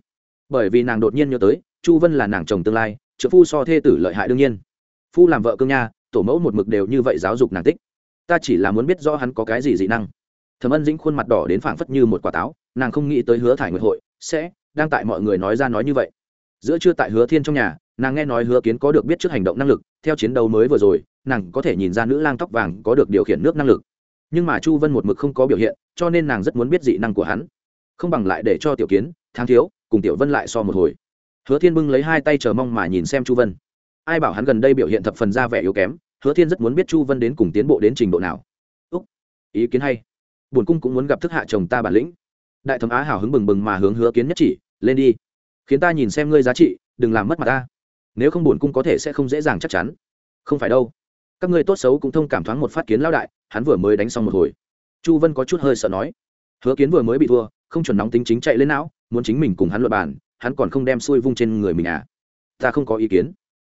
A: bởi vì nàng đột nhiên nhớ tới, chu vân là nàng chồng tương lai, trợ phu so thê tử lợi hại đương nhiên. Phu làm vợ cương nha, tổ mẫu một mực đều như vậy giáo dục nàng tích. Ta chỉ là muốn biết rõ hắn có cái gì dị năng. Thẩm ân dĩnh khuôn mặt đỏ đến phảng phất như một quả táo, nàng không nghĩ tới hứa thải nguyệt hội sẽ đang tại mọi người nói ra nói như vậy. Giữa trưa tại hứa thiên trong nhà, nàng nghe nói hứa kiến có được biết trước hành động năng lực, theo chiến đấu mới vừa rồi, nàng có thể nhìn ra nữ lang tóc vàng có được điều khiển nước năng lực. Nhưng mà chu vân một mực không có biểu hiện, cho nên nàng rất muốn biết dị năng của hắn. Không bằng lại để cho tiểu kiến tháng thiếu cùng tiểu vân lại so một hồi. Hứa thiên bưng lấy hai tay chờ mong mà nhìn xem chu vân. Ai bảo hắn gần đây biểu hiện thập phần ra vẻ yếu kém, hứa thiên rất muốn biết chu vân đến cùng tiến bộ đến trình độ nào. Úc, ý kiến hay. Bổn cung cũng muốn gặp thức hạ chồng ta bản lĩnh. Đại thẩm á hào hứng bừng bừng mà hướng hứa kiến nhất chỉ, lên đi. Khiến ta nhìn xem ngươi giá trị, đừng làm mất mặt ta. Nếu không bổn cung có thể sẽ không dễ dàng chắc chắn. Không phải đâu. Các ngươi tốt xấu cũng thông cảm thoáng một phát kiến lão đại, hắn vừa mới đánh xong một hồi. Chu vân có chút hơi sợ nói. Hứa kiến vừa mới bị thua, không chuẩn nóng tính chính chạy lên não muốn chính mình cùng hắn luật bàn, hắn còn không đem xuôi vung trên người mình à? Ta không có ý kiến.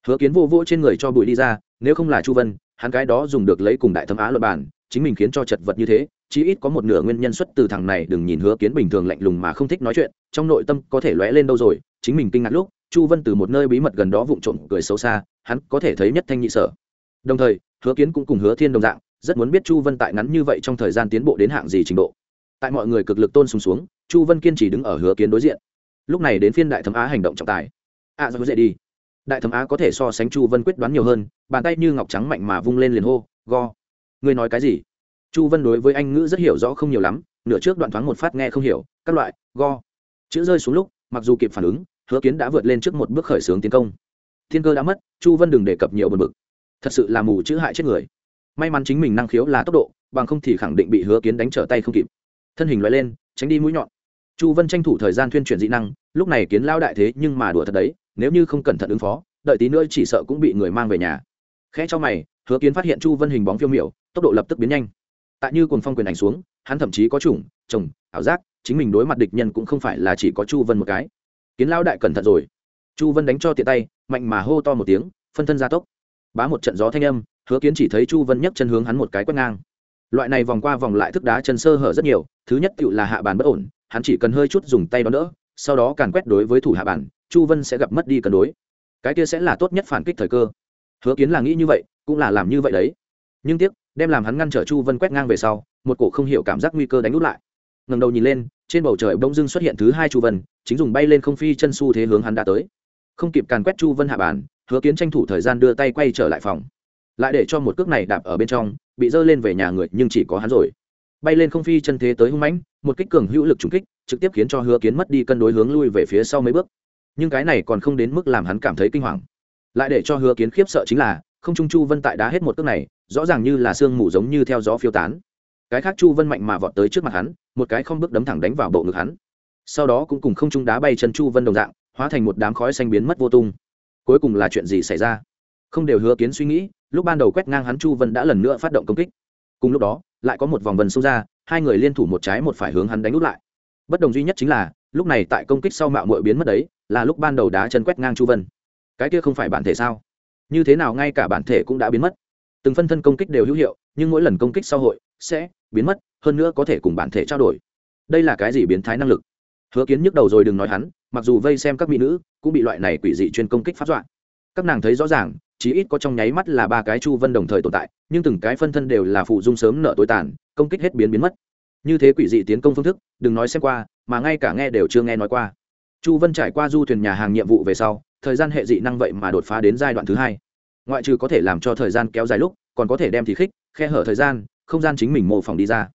A: Hứa kiến vô vô trên người cho bụi đi ra, nếu không là chu vân, hắn cái đó dùng được lấy cùng đại thâm á luật bàn, chính mình khiến cho chật vật như thế, chí ít có một nửa nguyên nhân xuất từ thằng này đừng nhìn hứa kiến bình thường lạnh lùng mà không thích nói chuyện, trong nội tâm có thể lóe lên đâu rồi, chính mình kinh ngạc lúc, chu vân từ một nơi bí mật gần đó vụng trộm cười xấu xa, hắn có thể thấy nhất thanh nhị sở. Đồng thời, hứa kiến cũng cùng hứa thiên đồng dạng, rất muốn biết chu vân tại ngắn như vậy trong thời gian tiến bộ đến hạng gì trình độ. Tại mọi người cực lực tôn sùng xuống chu vân kiên trì đứng ở hứa kiến đối diện. Lúc này đến phiên đại thẩm á hành động trọng tài. À rồi dễ đi. Đại thẩm á có thể so sánh chu vân quyết đoán nhiều hơn, bàn tay như ngọc trắng mạnh mà vung lên liền hô, go. Ngươi nói cái gì? Chu vân đối với anh ngữ rất hiểu rõ không nhiều lắm, nửa trước đoạn thoáng một phát nghe không hiểu, các loại, go. Chữ rơi xuống lúc, mặc dù kịp phản ứng, hứa kiến đã vượt lên trước một bước khởi xướng tiến công. Thiên cơ đã mất, chu vân đừng đề cập nhiều bần bực. Thật sự là mù chữ hại chết người. May mắn chính mình năng khiếu là tốc độ, bằng không thì khẳng định bị hứa kiến đánh trở tay không kịp. Thân hình loại lên, tránh đi mũi nhọn chu vân tranh thủ thời gian tuyên truyền dị năng, lúc này kiến lao đại thế nhưng mà đùa thật đấy, nếu như không cẩn thận ứng phó, đợi tí nữa chỉ sợ cũng bị người mang về nhà. Khẽ cho mày, hứa kiến phát hiện chu vân hình bóng phiêu miểu, tốc độ lập tức biến nhanh. Tại như cùng phong quyền ảnh xuống, hắn thậm chí có chủng, chồng, ảo giác, chính mình đối mặt địch nhân cũng không phải là chỉ có chu vân một cái. Kiến lao đại cẩn thận rồi. Chu vân đánh cho tiện tay, mạnh mà hô to một tiếng, phân thân gia tốc. Bá một trận gió thanh âm, hứa kiến chỉ thấy chu vân nhấc chân hướng hắn một cái quét ngang. Loại này vòng qua vòng lại thức đá chân sơ hở rất nhiều, thứ nhất cựu là hạ bàn bất ổn hắn chỉ cần hơi chút dùng tay đón đỡ sau đó càn quét đối với thủ hạ bản, chu vân sẽ gặp mất đi cân đối. Cái kia sẽ là tốt nhất phản kích thời cơ. Hứa kiến là nghĩ như vậy cũng là làm như vậy đấy. Nhưng tiếc đem làm hắn ngăn trở chu vân quét ngang về sau một cổ không hiểu cảm giác nguy cơ đánh út lại. Ngầm đầu nhìn lên trên bầu trời bỗng dưng xuất hiện thứ hai chu vân chính dùng bay lên không phi chân su thế hướng hắn đã tới. Không kịp càn quét chu vân hạ bàn hứa kiến tranh thủ thời gian đưa tay quay trở lại phòng. Lại để cho một cước này đạp ở bên trong bị dơ lên về nhà người nhưng chỉ có hắn rồi bay lên không phi chân thế tới hung mãnh, một kích cường hữu lực trúng kích, trực tiếp khiến cho hứa kiến mất đi cân đối hướng lui về phía sau mấy bước. Nhưng cái này còn không đến mức làm hắn cảm thấy kinh hoàng. Lại để cho hứa kiến khiếp sợ chính là, không trung chu vân tại đá hết một cước này, rõ ràng như là sương mù giống như theo gió phiêu tán. Cái khác chu vân mạnh mà vọt tới trước mặt hắn, một cái không bước đấm thẳng đánh vào bộ ngực hắn. Sau đó cũng cùng không trung đá bay chân chu vân đồng dạng, hóa thành một đám khói xanh biến mất vô tung. Cuối cùng là chuyện gì xảy ra? Không đều hứa kiến suy nghĩ, lúc ban đầu quét ngang hắn chu vân đã lần nữa phát động công kích cùng lúc đó, lại có một vòng vần xông ra, hai người liên thủ một trái một phải hướng hắn đánh úp lại. Bất đồng duy nhất chính là, lúc này tại công kích sau mạo mội biến mất đấy, là lúc ban đầu đá chân quét ngang chu vân. Cái kia không phải bản thể sao? Như thế nào ngay cả bản thể cũng đã biến mất. Từng phân thân công kích đều hữu hiệu, nhưng mỗi lần công kích sau hội sẽ biến mất, hơn nữa có thể cùng bản thể trao đổi. Đây là cái gì biến thái năng lực? Hứa kiến nhức đầu rồi đừng nói hắn, mặc dù vây xem các mỹ nữ, cũng bị loại này quỷ dị chuyên công kích phát dọa các nàng thấy rõ ràng, chí ít có trong nháy mắt là ba cái chu vân đồng thời tồn tại, nhưng từng cái phân thân đều là phụ dung sớm nợ tối tàn, công kích hết biến biến mất. Như thế quỷ dị tiến công phương thức, đừng nói xem qua, mà ngay cả nghe đều chưa nghe nói qua. Chu vân trải qua du thuyền nhà hàng nhiệm vụ về sau, thời gian hệ dị năng vậy mà đột phá đến giai đoạn thứ hai. Ngoại trừ có thể làm cho thời gian kéo dài lúc, còn có thể đem thì khích, khe hở thời gian, không gian chính mình mô phỏng đi ra.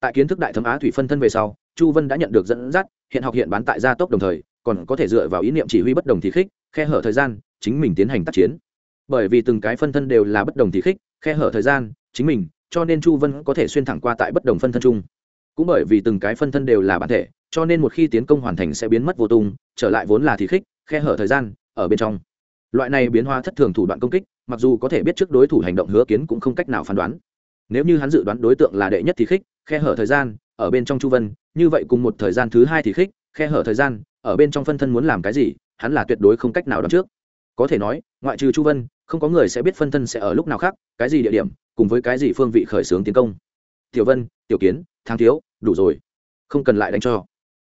A: Tại kiến thức đại thấm á thủy phân thân về sau, chu vân đã nhận được dẫn dắt, hiện học hiện bán tại gia tốc đồng thời, còn có thể dựa vào ý niệm chỉ huy bất đồng thì khích, khe hở thời gian chính mình tiến hành tác chiến. Bởi vì từng cái phân thân đều là bất đồng thì khích, khe hở thời gian, chính mình, cho nên chu vân có thể xuyên thẳng qua tại bất đồng phân thân chung. Cũng bởi vì từng cái phân thân đều là bản thể, cho nên một khi tiến công hoàn thành sẽ biến mất vô tung, trở lại vốn là thì khích, khe hở thời gian, ở bên trong. Loại này biến hóa thất thường thủ đoạn công kích, mặc dù có thể biết trước đối thủ hành động hứa kiến cũng không cách nào phán đoán. Nếu như hắn dự đoán đối tượng là đệ nhất thì khích, khe hở thời gian, ở bên trong chu vân, như vậy cùng một thời gian thứ hai thì khích, khe hở thời gian, ở bên trong phân thân muốn làm cái gì, hắn là tuyệt đối không cách nào đoán trước có thể nói, ngoại trừ chu vân, không có người sẽ biết phân thân sẽ ở lúc nào khác, cái gì địa điểm, cùng với cái gì phương vị khởi xướng tiến công. Tiểu vân, tiểu kiến, thang thiếu, đủ rồi. Không cần lại đánh cho.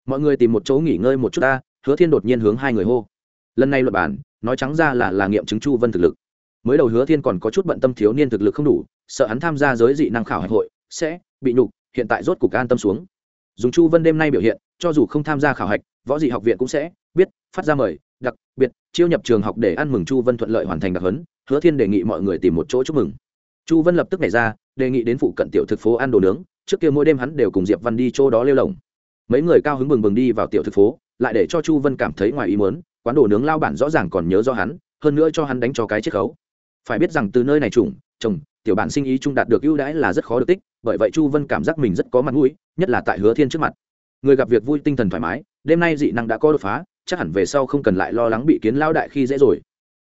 A: Mọi người tìm một chỗ nghỉ ngơi một chút ta, hứa thiên đột nhiên hướng hai người hô. Lần này luật bản nói trắng ra là là nghiệm chứng chu vân thực lực. Mới đầu hứa thiên còn có chút bận tâm thiếu niên thực lực không đủ, sợ hắn tham gia giới dị năng khảo hạch hội, sẽ bị nhục, hiện tại rốt cục an tâm xuống. Dùng chu vân đêm nay biểu hiện, cho dù không tham gia khảo hạch, võ dị học viện cũng sẽ biết, phát ra mời, đặc biệt chiêu nhập trường học để ăn mừng chu vân thuận lợi hoàn thành đặc huấn, hứa thiên đề nghị mọi người tìm một chỗ chúc mừng. Chu vân lập tức nảy ra, đề nghị đến phụ cận tiểu thực phố ăn đồ nướng, trước kia mỗi đêm hắn đều cùng diệp văn đi chỗ đó lêu lồng. Mấy người cao hứng bừng bừng đi vào tiểu thực phố, lại để cho chu vân cảm thấy ngoài ý muốn, quán đồ nướng lao bản rõ ràng còn nhớ do hắn, hơn nữa cho hắn đánh cho cái chiết khấu. Phải biết rằng từ nơi này trùng, trồng, tiểu bản sinh ý trung đạt được ưu đãi là rất khó được tích, bởi vậy chu vân cảm giác mình rất có mặt mũi, nhất là tại hứa thiên trước mặt. Người gặp việc vui tinh thần thoải mái, đêm nay dị năng đã có đột phá chắc hẳn về sau không cần lại lo lắng bị kiến lao đại khi dễ rồi.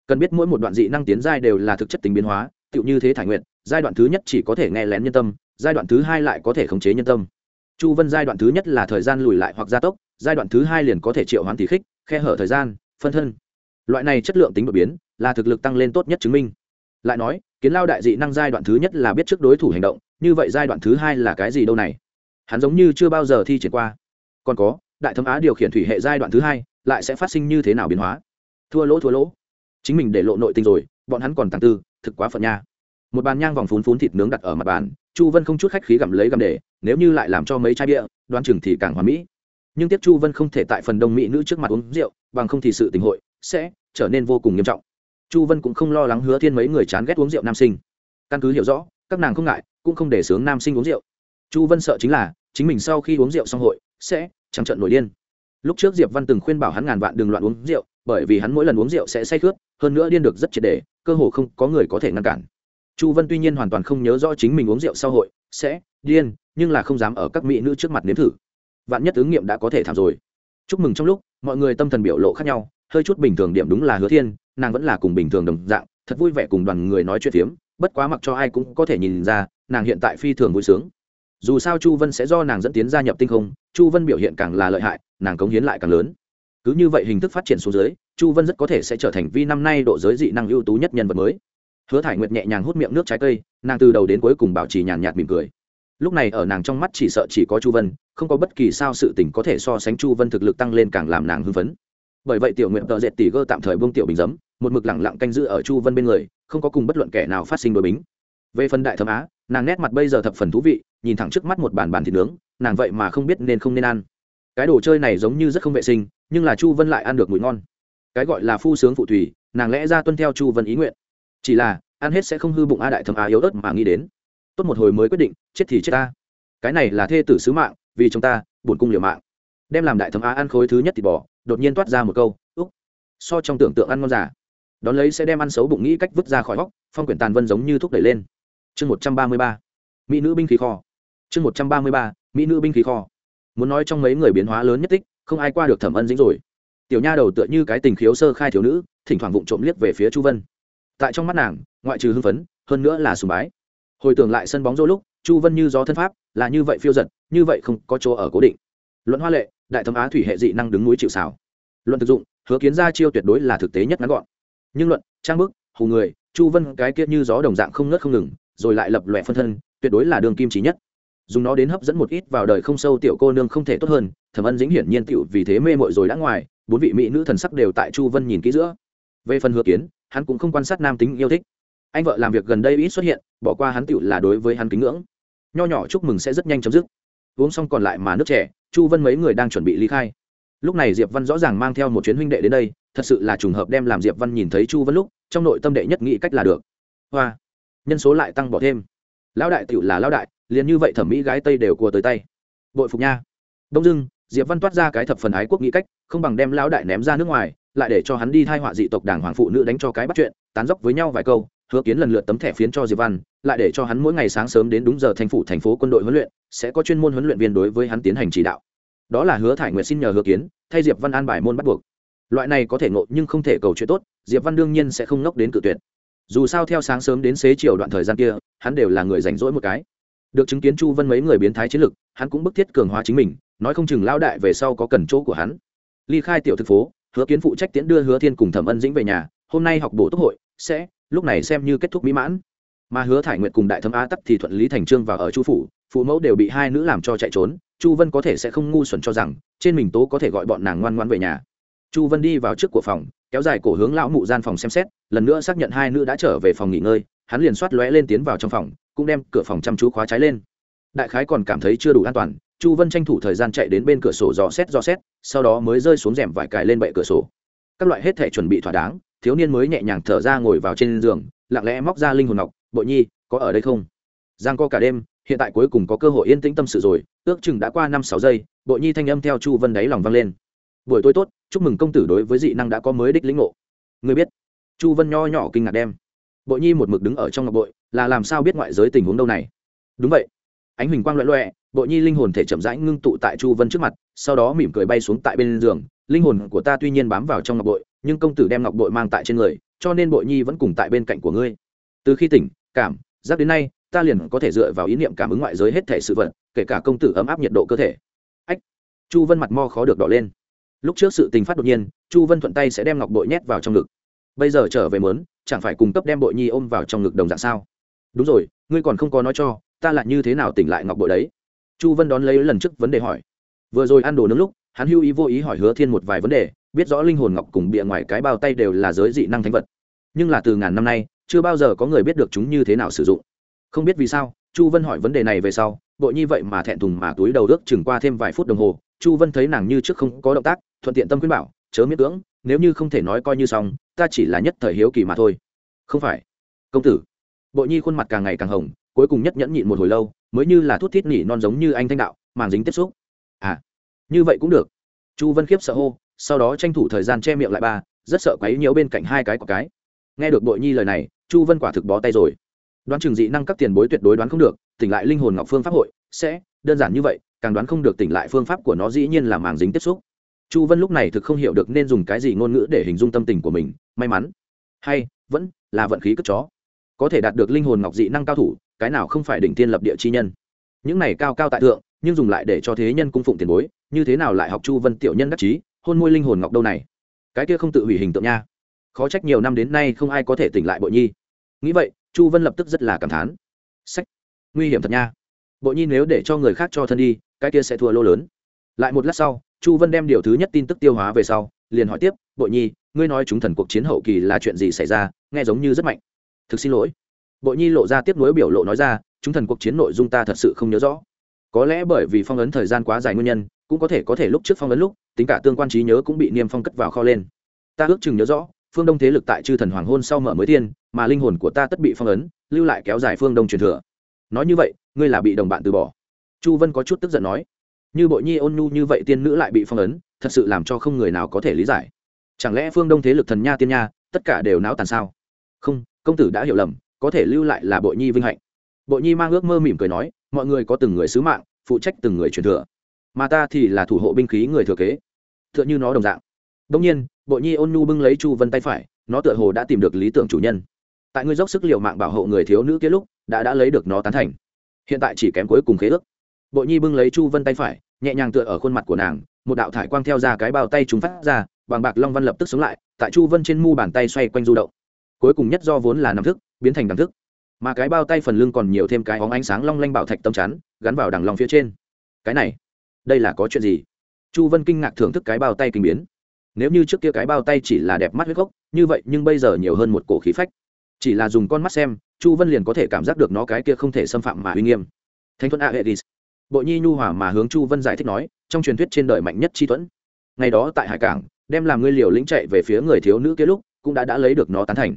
A: Cần biết mỗi một đoạn dị năng tiến giai đều là thực chất tính biến hóa, tựu như thế thải nguyện giai đoạn thứ nhất chỉ có thể nghe lén nhân tâm, giai đoạn thứ hai lại có thể khống chế nhân tâm. Chu vân giai đoạn thứ nhất là thời gian lùi lại hoặc gia tốc, giai đoạn thứ hai liền có thể triệu hoán tỷ khích, khe hở thời gian, phân thân. Loại này chất lượng tính đột biến là thực lực tăng lên tốt nhất chứng minh. Lại nói, kiến lao đại dị năng giai đoạn thứ nhất là biết trước đối thủ hành động, như vậy giai đoạn thứ hai là cái gì đâu này? Hắn giống như chưa bao giờ thi triển qua. Còn có, đại thấm á điều khiển thủy hệ giai đoạn thứ hai lại sẽ phát sinh như thế nào biến hóa? Thua lỗ thua lỗ. Chính mình để lộ nội tình rồi, bọn hắn còn tàng tư, thực quá phận nha. Một bàn nhang vòng phún phún thịt nướng đặt ở mặt bàn, chu vân không chút khách khí gặm lấy gặm để, nếu như lại làm cho mấy chai bia, đoán chừng thì càng hoàn mỹ. Nhưng tiếp chu vân không thể tại phần đông mỹ nữ trước mặt uống rượu, bằng không thì sự tình hội sẽ trở nên vô cùng nghiêm trọng. Chu vân cũng không lo lắng hứa thiên mấy người chán ghét uống rượu nam sinh. Căn cứ hiểu rõ, các nàng không ngại, cũng không để sướng nam sinh uống rượu. Chu vân sợ chính là, chính mình sau khi uống rượu xong hội, sẽ chẳng trận nổi điên lúc trước diệp văn từng khuyên bảo hắn ngàn vạn đừng loạn uống rượu, bởi vì hắn mỗi lần uống rượu sẽ say khướt, hơn nữa điên được rất triệt đề, cơ hồ không có người có thể ngăn cản. Chu vân tuy nhiên hoàn toàn không nhớ rõ chính mình uống rượu sau hội, sẽ, điên, nhưng là không dám ở các mỹ nữ trước mặt nếm thử. Vạn nhất ứng nghiệm đã có thể thảm rồi. Chúc mừng trong lúc, mọi người tâm thần biểu lộ khác nhau, hơi chút bình thường điểm đúng là hứa thiên, nàng vẫn là cùng bình thường đồng dạng, thật vui vẻ cùng đoàn người nói chuyện phiếm, bất quá mặc cho ai cũng có thể nhìn ra, nàng hiện tại phi thường vui sướng dù sao chu vân sẽ do nàng dẫn tiến gia nhập tinh không, chu vân biểu hiện càng là lợi hại, nàng cống hiến lại càng lớn. Cứ như vậy hình thức phát triển xuống dưới, chu vân rất có thể sẽ trở thành vi năm nay độ giới dị năng ưu tú nhất nhân vật mới. Hứa thải nguyệt nhẹ nhàng hút miệng nước trái cây, nàng từ đầu đến cuối cùng bảo trì nhàn nhạt mỉm cười. Lúc này ở nàng trong mắt chỉ sợ chỉ có chu vân, không có bất kỳ sao sự tình có thể so sánh chu vân thực lực tăng lên càng làm nàng hưng phấn. Bởi vậy tiểu nguyện tợ dệt tỷ gơ tạm thời buông tiểu bình giấm, một mực lẳng lặng canh giữ ở chu vân bên người, không có cùng bất luận kẻ nào phát sinh đối bính. Về phần đại thâm á, nàng nét mặt bây giờ thập phần thú vị nhìn thẳng trước mắt một bàn bàn thịt nướng, nàng vậy mà không biết nên không nên ăn. Cái đồ chơi này giống như rất không vệ sinh, nhưng là chu vân lại ăn được mùi ngon. Cái gọi là phu sướng phụ thủy, nàng lẽ ra tuân theo chu vân ý nguyện. Chỉ là, ăn hết sẽ không hư bụng a đại thầm a yếu ớt mà nghĩ đến. Tốt một hồi mới quyết định, chết thì chết ta. Cái này là thê tử sứ mạng, vì chúng ta, buồn cung liều mạng. Đem làm đại thẩm A ăn khối thứ nhất thì bỏ đột nhiên toát ra một câu, úc. So trong tưởng tượng ăn ngon giả đón lấy sẽ đem ăn xấu bụng nghĩ cách vứt ra khỏi góc, phong quyển tàn vân giống như thúc đẩy lên. Chương một trăm ba mươi ba. Mỹ nữ binh khí kho chương một trăm ba mươi ba, mỹ nữ binh khí kho. Muốn nói trong mấy người biến hóa lớn nhất tích, không ai qua được thẩm ân dính rồi. Tiểu nha đầu tựa như cái tình khiếu sơ khai thiếu nữ, thỉnh thoảng vụng trộm liếc về phía chu vân. Tại trong mắt nàng, ngoại trừ hưng phấn, hơn nữa là sùng bái. Hồi tưởng lại sân bóng rô lúc, chu vân như gió thân pháp, là như vậy phiêu giật, như vậy không có chỗ ở cố định. Luận hoa lệ, đại thấm á thủy hệ dị năng đứng núi chịu xảo luận thực dụng, hứa kiến ra chiêu tuyệt đối là thực tế nhất ngắn gọn. Nhưng luận, trang bức, hù người, chu vân cái kia như gió đồng dạng không ngớt không ngừng, rồi lại lập lòe phân thân, tuyệt đối là đường kim trí nhất dùng nó đến hấp dẫn một ít vào đời không sâu tiểu cô nương không thể tốt hơn, thẩm ân dĩnh hiển nhiên tựu vì thế mê mội rồi đã ngoài, bốn vị mỹ nữ thần sắc đều tại chu vân nhìn kỹ giữa. Về phần hứa kiến, hắn cũng không quan sát nam tính yêu thích. Anh vợ làm việc gần đây ít xuất hiện, bỏ qua hắn tựu là đối với hắn kính ngưỡng. Nho nhỏ chúc mừng sẽ rất nhanh chấm dứt. Uống xong còn lại mà nước trẻ chu vân mấy người đang chuẩn bị ly khai. Lúc này diệp văn rõ ràng mang theo một chuyến huynh đệ đến đây, thật sự là trùng hợp đem làm diệp văn nhìn thấy chu vân lúc, trong nội tâm đệ nhất nghĩ cách là được. Hoa, nhân số lại tăng bỏ thêm. Lão đại tựu là lão đại liền như vậy thẩm mỹ gái tây đều cua tới tay. Bội phục nha. Đông dưng diệp văn toát ra cái thập phần ái quốc nghĩ cách, không bằng đem lão đại ném ra nước ngoài, lại để cho hắn đi thai họa dị tộc đảng hoàng phụ nữ đánh cho cái bắt chuyện, tán dốc với nhau vài câu, hứa kiến lần lượt tấm thẻ phiến cho diệp văn, lại để cho hắn mỗi ngày sáng sớm đến đúng giờ thành phủ thành phố quân đội huấn luyện, sẽ có chuyên môn huấn luyện viên đối với hắn tiến hành chỉ đạo. Đó là hứa thải nguyệt xin nhờ hứa kiến, thay diệp văn an bài môn bắt buộc. Loại này có thể ngộ nhưng không thể cầu chuyện tốt, diệp văn đương nhiên sẽ không nốc đến cự tuyệt. Dù sao theo sáng sớm đến xế chiều đoạn thời gian kia, hắn đều là người rảnh rỗi một cái được chứng kiến chu vân mấy người biến thái chiến lực, hắn cũng bức thiết cường hóa chính mình, nói không chừng lao đại về sau có cần chỗ của hắn. Ly khai tiểu thực phố, hứa kiến phụ trách tiễn đưa hứa thiên cùng thẩm ân dĩnh về nhà, hôm nay học bổ túc hội, sẽ, lúc này xem như kết thúc mỹ mãn. Mà hứa thải nguyện cùng đại thấm á tắc thì thuận lý thành trương vào ở chu phủ, phụ mẫu đều bị hai nữ làm cho chạy trốn, chu vân có thể sẽ không ngu xuẩn cho rằng, trên mình tố có thể gọi bọn nàng ngoan ngoan về nhà. Chu vân đi vào trước của phòng, kéo dài cổ hướng lão mụ gian phòng xem xét, lần nữa xác nhận hai nữ đã trở về phòng nghỉ ngơi, hắn liền soát lóe lên tiến vào trong phòng cũng đem cửa phòng chăm chú khóa trái lên. Đại khái còn cảm thấy chưa đủ an toàn, chu vân tranh thủ thời gian chạy đến bên cửa sổ dò xét dò xét, sau đó mới rơi xuống rèm vải cài lên bệ cửa sổ. Các loại hết thể chuẩn bị thỏa đáng, thiếu niên mới nhẹ nhàng thở ra ngồi vào trên giường, lặng lẽ móc ra linh hồn ngọc, bội nhi, có ở đây không? Giang co cả đêm, hiện tại cuối cùng có cơ hội yên tĩnh tâm sự rồi, ước chừng đã qua năm sáu giây, bội nhi thanh âm theo chu vân đáy lòng vang lên. Buổi tối tốt, chúc mừng công tử đối với dị năng đã có mới đích lĩnh ngộ. Người biết. Chu vân nho nhỏ kinh ngạc đem. Bội nhi một mực đứng ở trong ngọc bội là làm sao biết ngoại giới tình huống đâu này? Đúng vậy. Ánh huỳnh quang loẹ loẹ bộ nhi linh hồn thể chậm rãi ngưng tụ tại chu vân trước mặt, sau đó mỉm cười bay xuống tại bên giường. Linh hồn của ta tuy nhiên bám vào trong ngọc bội, nhưng công tử đem ngọc bội mang tại trên người, cho nên bội nhi vẫn cùng tại bên cạnh của ngươi. Từ khi tỉnh, cảm, giác đến nay, ta liền có thể dựa vào ý niệm cảm ứng ngoại giới hết thể sự vật, kể cả công tử ấm áp nhiệt độ cơ thể. Ách. Chu vân mặt mo khó được đỏ lên. Lúc trước sự tình phát đột nhiên, chu vân thuận tay sẽ đem ngọc bội nhét vào trong ngực. Bây giờ trở về mớn chẳng phải cung cấp đem bội nhi ôm vào trong ngực đồng dạng sao? Đúng rồi, ngươi còn không có nói cho, ta lại như thế nào tỉnh lại ngọc bội đấy? Chu vân đón lấy lần trước vấn đề hỏi. Vừa rồi ăn đồ nướng lúc, hắn hưu ý vô ý hỏi hứa thiên một vài vấn đề, biết rõ linh hồn ngọc cùng bịa ngoài cái bao tay đều là giới dị năng thánh vật. Nhưng là từ ngàn năm nay, chưa bao giờ có người biết được chúng như thế nào sử dụng. Không biết vì sao, chu vân hỏi vấn đề này về sau, bội nhi vậy mà thẹn thùng mà túi đầu ước chừng qua thêm vài phút đồng hồ, chu vân thấy nàng như trước không có động tác, thuận tiện tâm khuyên bảo, chớ miết cưỡng, nếu như không thể nói coi như xong, ta chỉ là nhất thời hiếu kỳ mà thôi. Không phải. Công tử bội nhi khuôn mặt càng ngày càng hồng, cuối cùng nhất nhẫn nhịn một hồi lâu, mới như là thút thít nỉ non giống như anh thanh đạo, màng dính tiếp xúc. À như vậy cũng được. Chu vân khiếp sợ hô, sau đó tranh thủ thời gian che miệng lại ba, rất sợ quấy nhiễu bên cạnh hai cái có cái. Nghe được bội nhi lời này, chu vân quả thực bó tay rồi. Đoán chừng dị năng các tiền bối tuyệt đối đoán không được, tỉnh lại linh hồn ngọc phương pháp hội, sẽ, đơn giản như vậy, càng đoán không được tỉnh lại phương pháp của nó dĩ nhiên là màng dính tiếp xúc. Chu vân lúc này thực không hiểu được nên dùng cái gì ngôn ngữ để hình dung tâm tình của mình, may mắn. Hay, vẫn là vận khí cất chó có thể đạt được linh hồn ngọc dị năng cao thủ, cái nào không phải đỉnh tiên lập địa chi nhân. Những này cao cao tại thượng, nhưng dùng lại để cho thế nhân cung phụng tiền bối, như thế nào lại học chu vân tiểu nhân đắc chí, hôn môi linh hồn ngọc đâu này? Cái kia không tự hủy hình tượng nha. Khó trách nhiều năm đến nay không ai có thể tỉnh lại bội nhi. Nghĩ vậy, chu vân lập tức rất là cảm thán. Sách, nguy hiểm thật nha. Bội nhi nếu để cho người khác cho thân đi, cái kia sẽ thua lô lớn. Lại một lát sau, chu vân đem điều thứ nhất tin tức tiêu hóa về sau, liền hỏi tiếp, bội nhi, ngươi nói chúng thần cuộc chiến hậu kỳ là chuyện gì xảy ra? Nghe giống như rất mạnh thực xin lỗi. Bội nhi lộ ra tiếp nối biểu lộ nói ra, chúng thần cuộc chiến nội dung ta thật sự không nhớ rõ. Có lẽ bởi vì phong ấn thời gian quá dài nguyên nhân, cũng có thể có thể lúc trước phong ấn lúc, tính cả tương quan trí nhớ cũng bị niêm phong cất vào kho lên. Ta ước chừng nhớ rõ, phương đông thế lực tại chư thần hoàng hôn sau mở mới tiên, mà linh hồn của ta tất bị phong ấn, lưu lại kéo dài phương đông truyền thừa. Nói như vậy, ngươi là bị đồng bạn từ bỏ. Chu vân có chút tức giận nói. Như bội nhi ôn nhu như vậy tiên nữ lại bị phong ấn, thật sự làm cho không người nào có thể lý giải. Chẳng lẽ phương đông thế lực thần nha tiên nha, tất cả đều náo tàn sao? Không công tử đã hiểu lầm, có thể lưu lại là bội nhi vinh hạnh. Bội nhi mang ước mơ mỉm cười nói, mọi người có từng người sứ mạng, phụ trách từng người truyền thừa. Mà ta thì là thủ hộ binh khí người thừa kế. T h ư ợ n h ư nó đồng dạng. Đông nhiên, bội nhi ôn nhu bưng lấy chu vân tay phải, nó tựa hồ đã tìm được lý tưởng chủ nhân. Tại ngươi dốc sức l i ề u mạng bảo hộ người thiếu nữ kia lúc, đã đã lấy được nó tán thành. Hiện tại chỉ kém cuối cùng khế ước. Bội nhi bưng lấy chu vân tay phải, nhẹ nhàng tựa ở khuôn mặt của nàng, một đạo thải quang theo ra cái bao tay chúng phát ra bằng bạc long văn lập tức sống lại, tại chu vân trên mu bàn tay xoay quanh du động cuối cùng nhất do vốn là nằm thức, biến thành đằng thức. Mà cái bao tay phần lưng còn nhiều thêm cái óng ánh sáng long lanh bảo thạch tâm chắn, gắn vào đằng lòng phía trên. Cái này, đây là có chuyện gì? Chu vân kinh ngạc thưởng thức cái bao tay kinh biến. Nếu như trước kia cái bao tay chỉ là đẹp mắt huyết gốc, như vậy nhưng bây giờ nhiều hơn một cổ khí phách. Chỉ là dùng con mắt xem, chu vân liền có thể cảm giác được nó cái kia không thể xâm phạm mà uy nghiêm. Thánh thuận a edis bộ nhi nhu hòa mà hướng chu vân giải thích nói, trong truyền thuyết trên đời mạnh nhất chi thuẫn. Ngày đó tại hải cảng, đem làm ngươi liều lĩnh chạy về phía người thiếu nữ kia lúc, cũng đã đã lấy được nó tán thành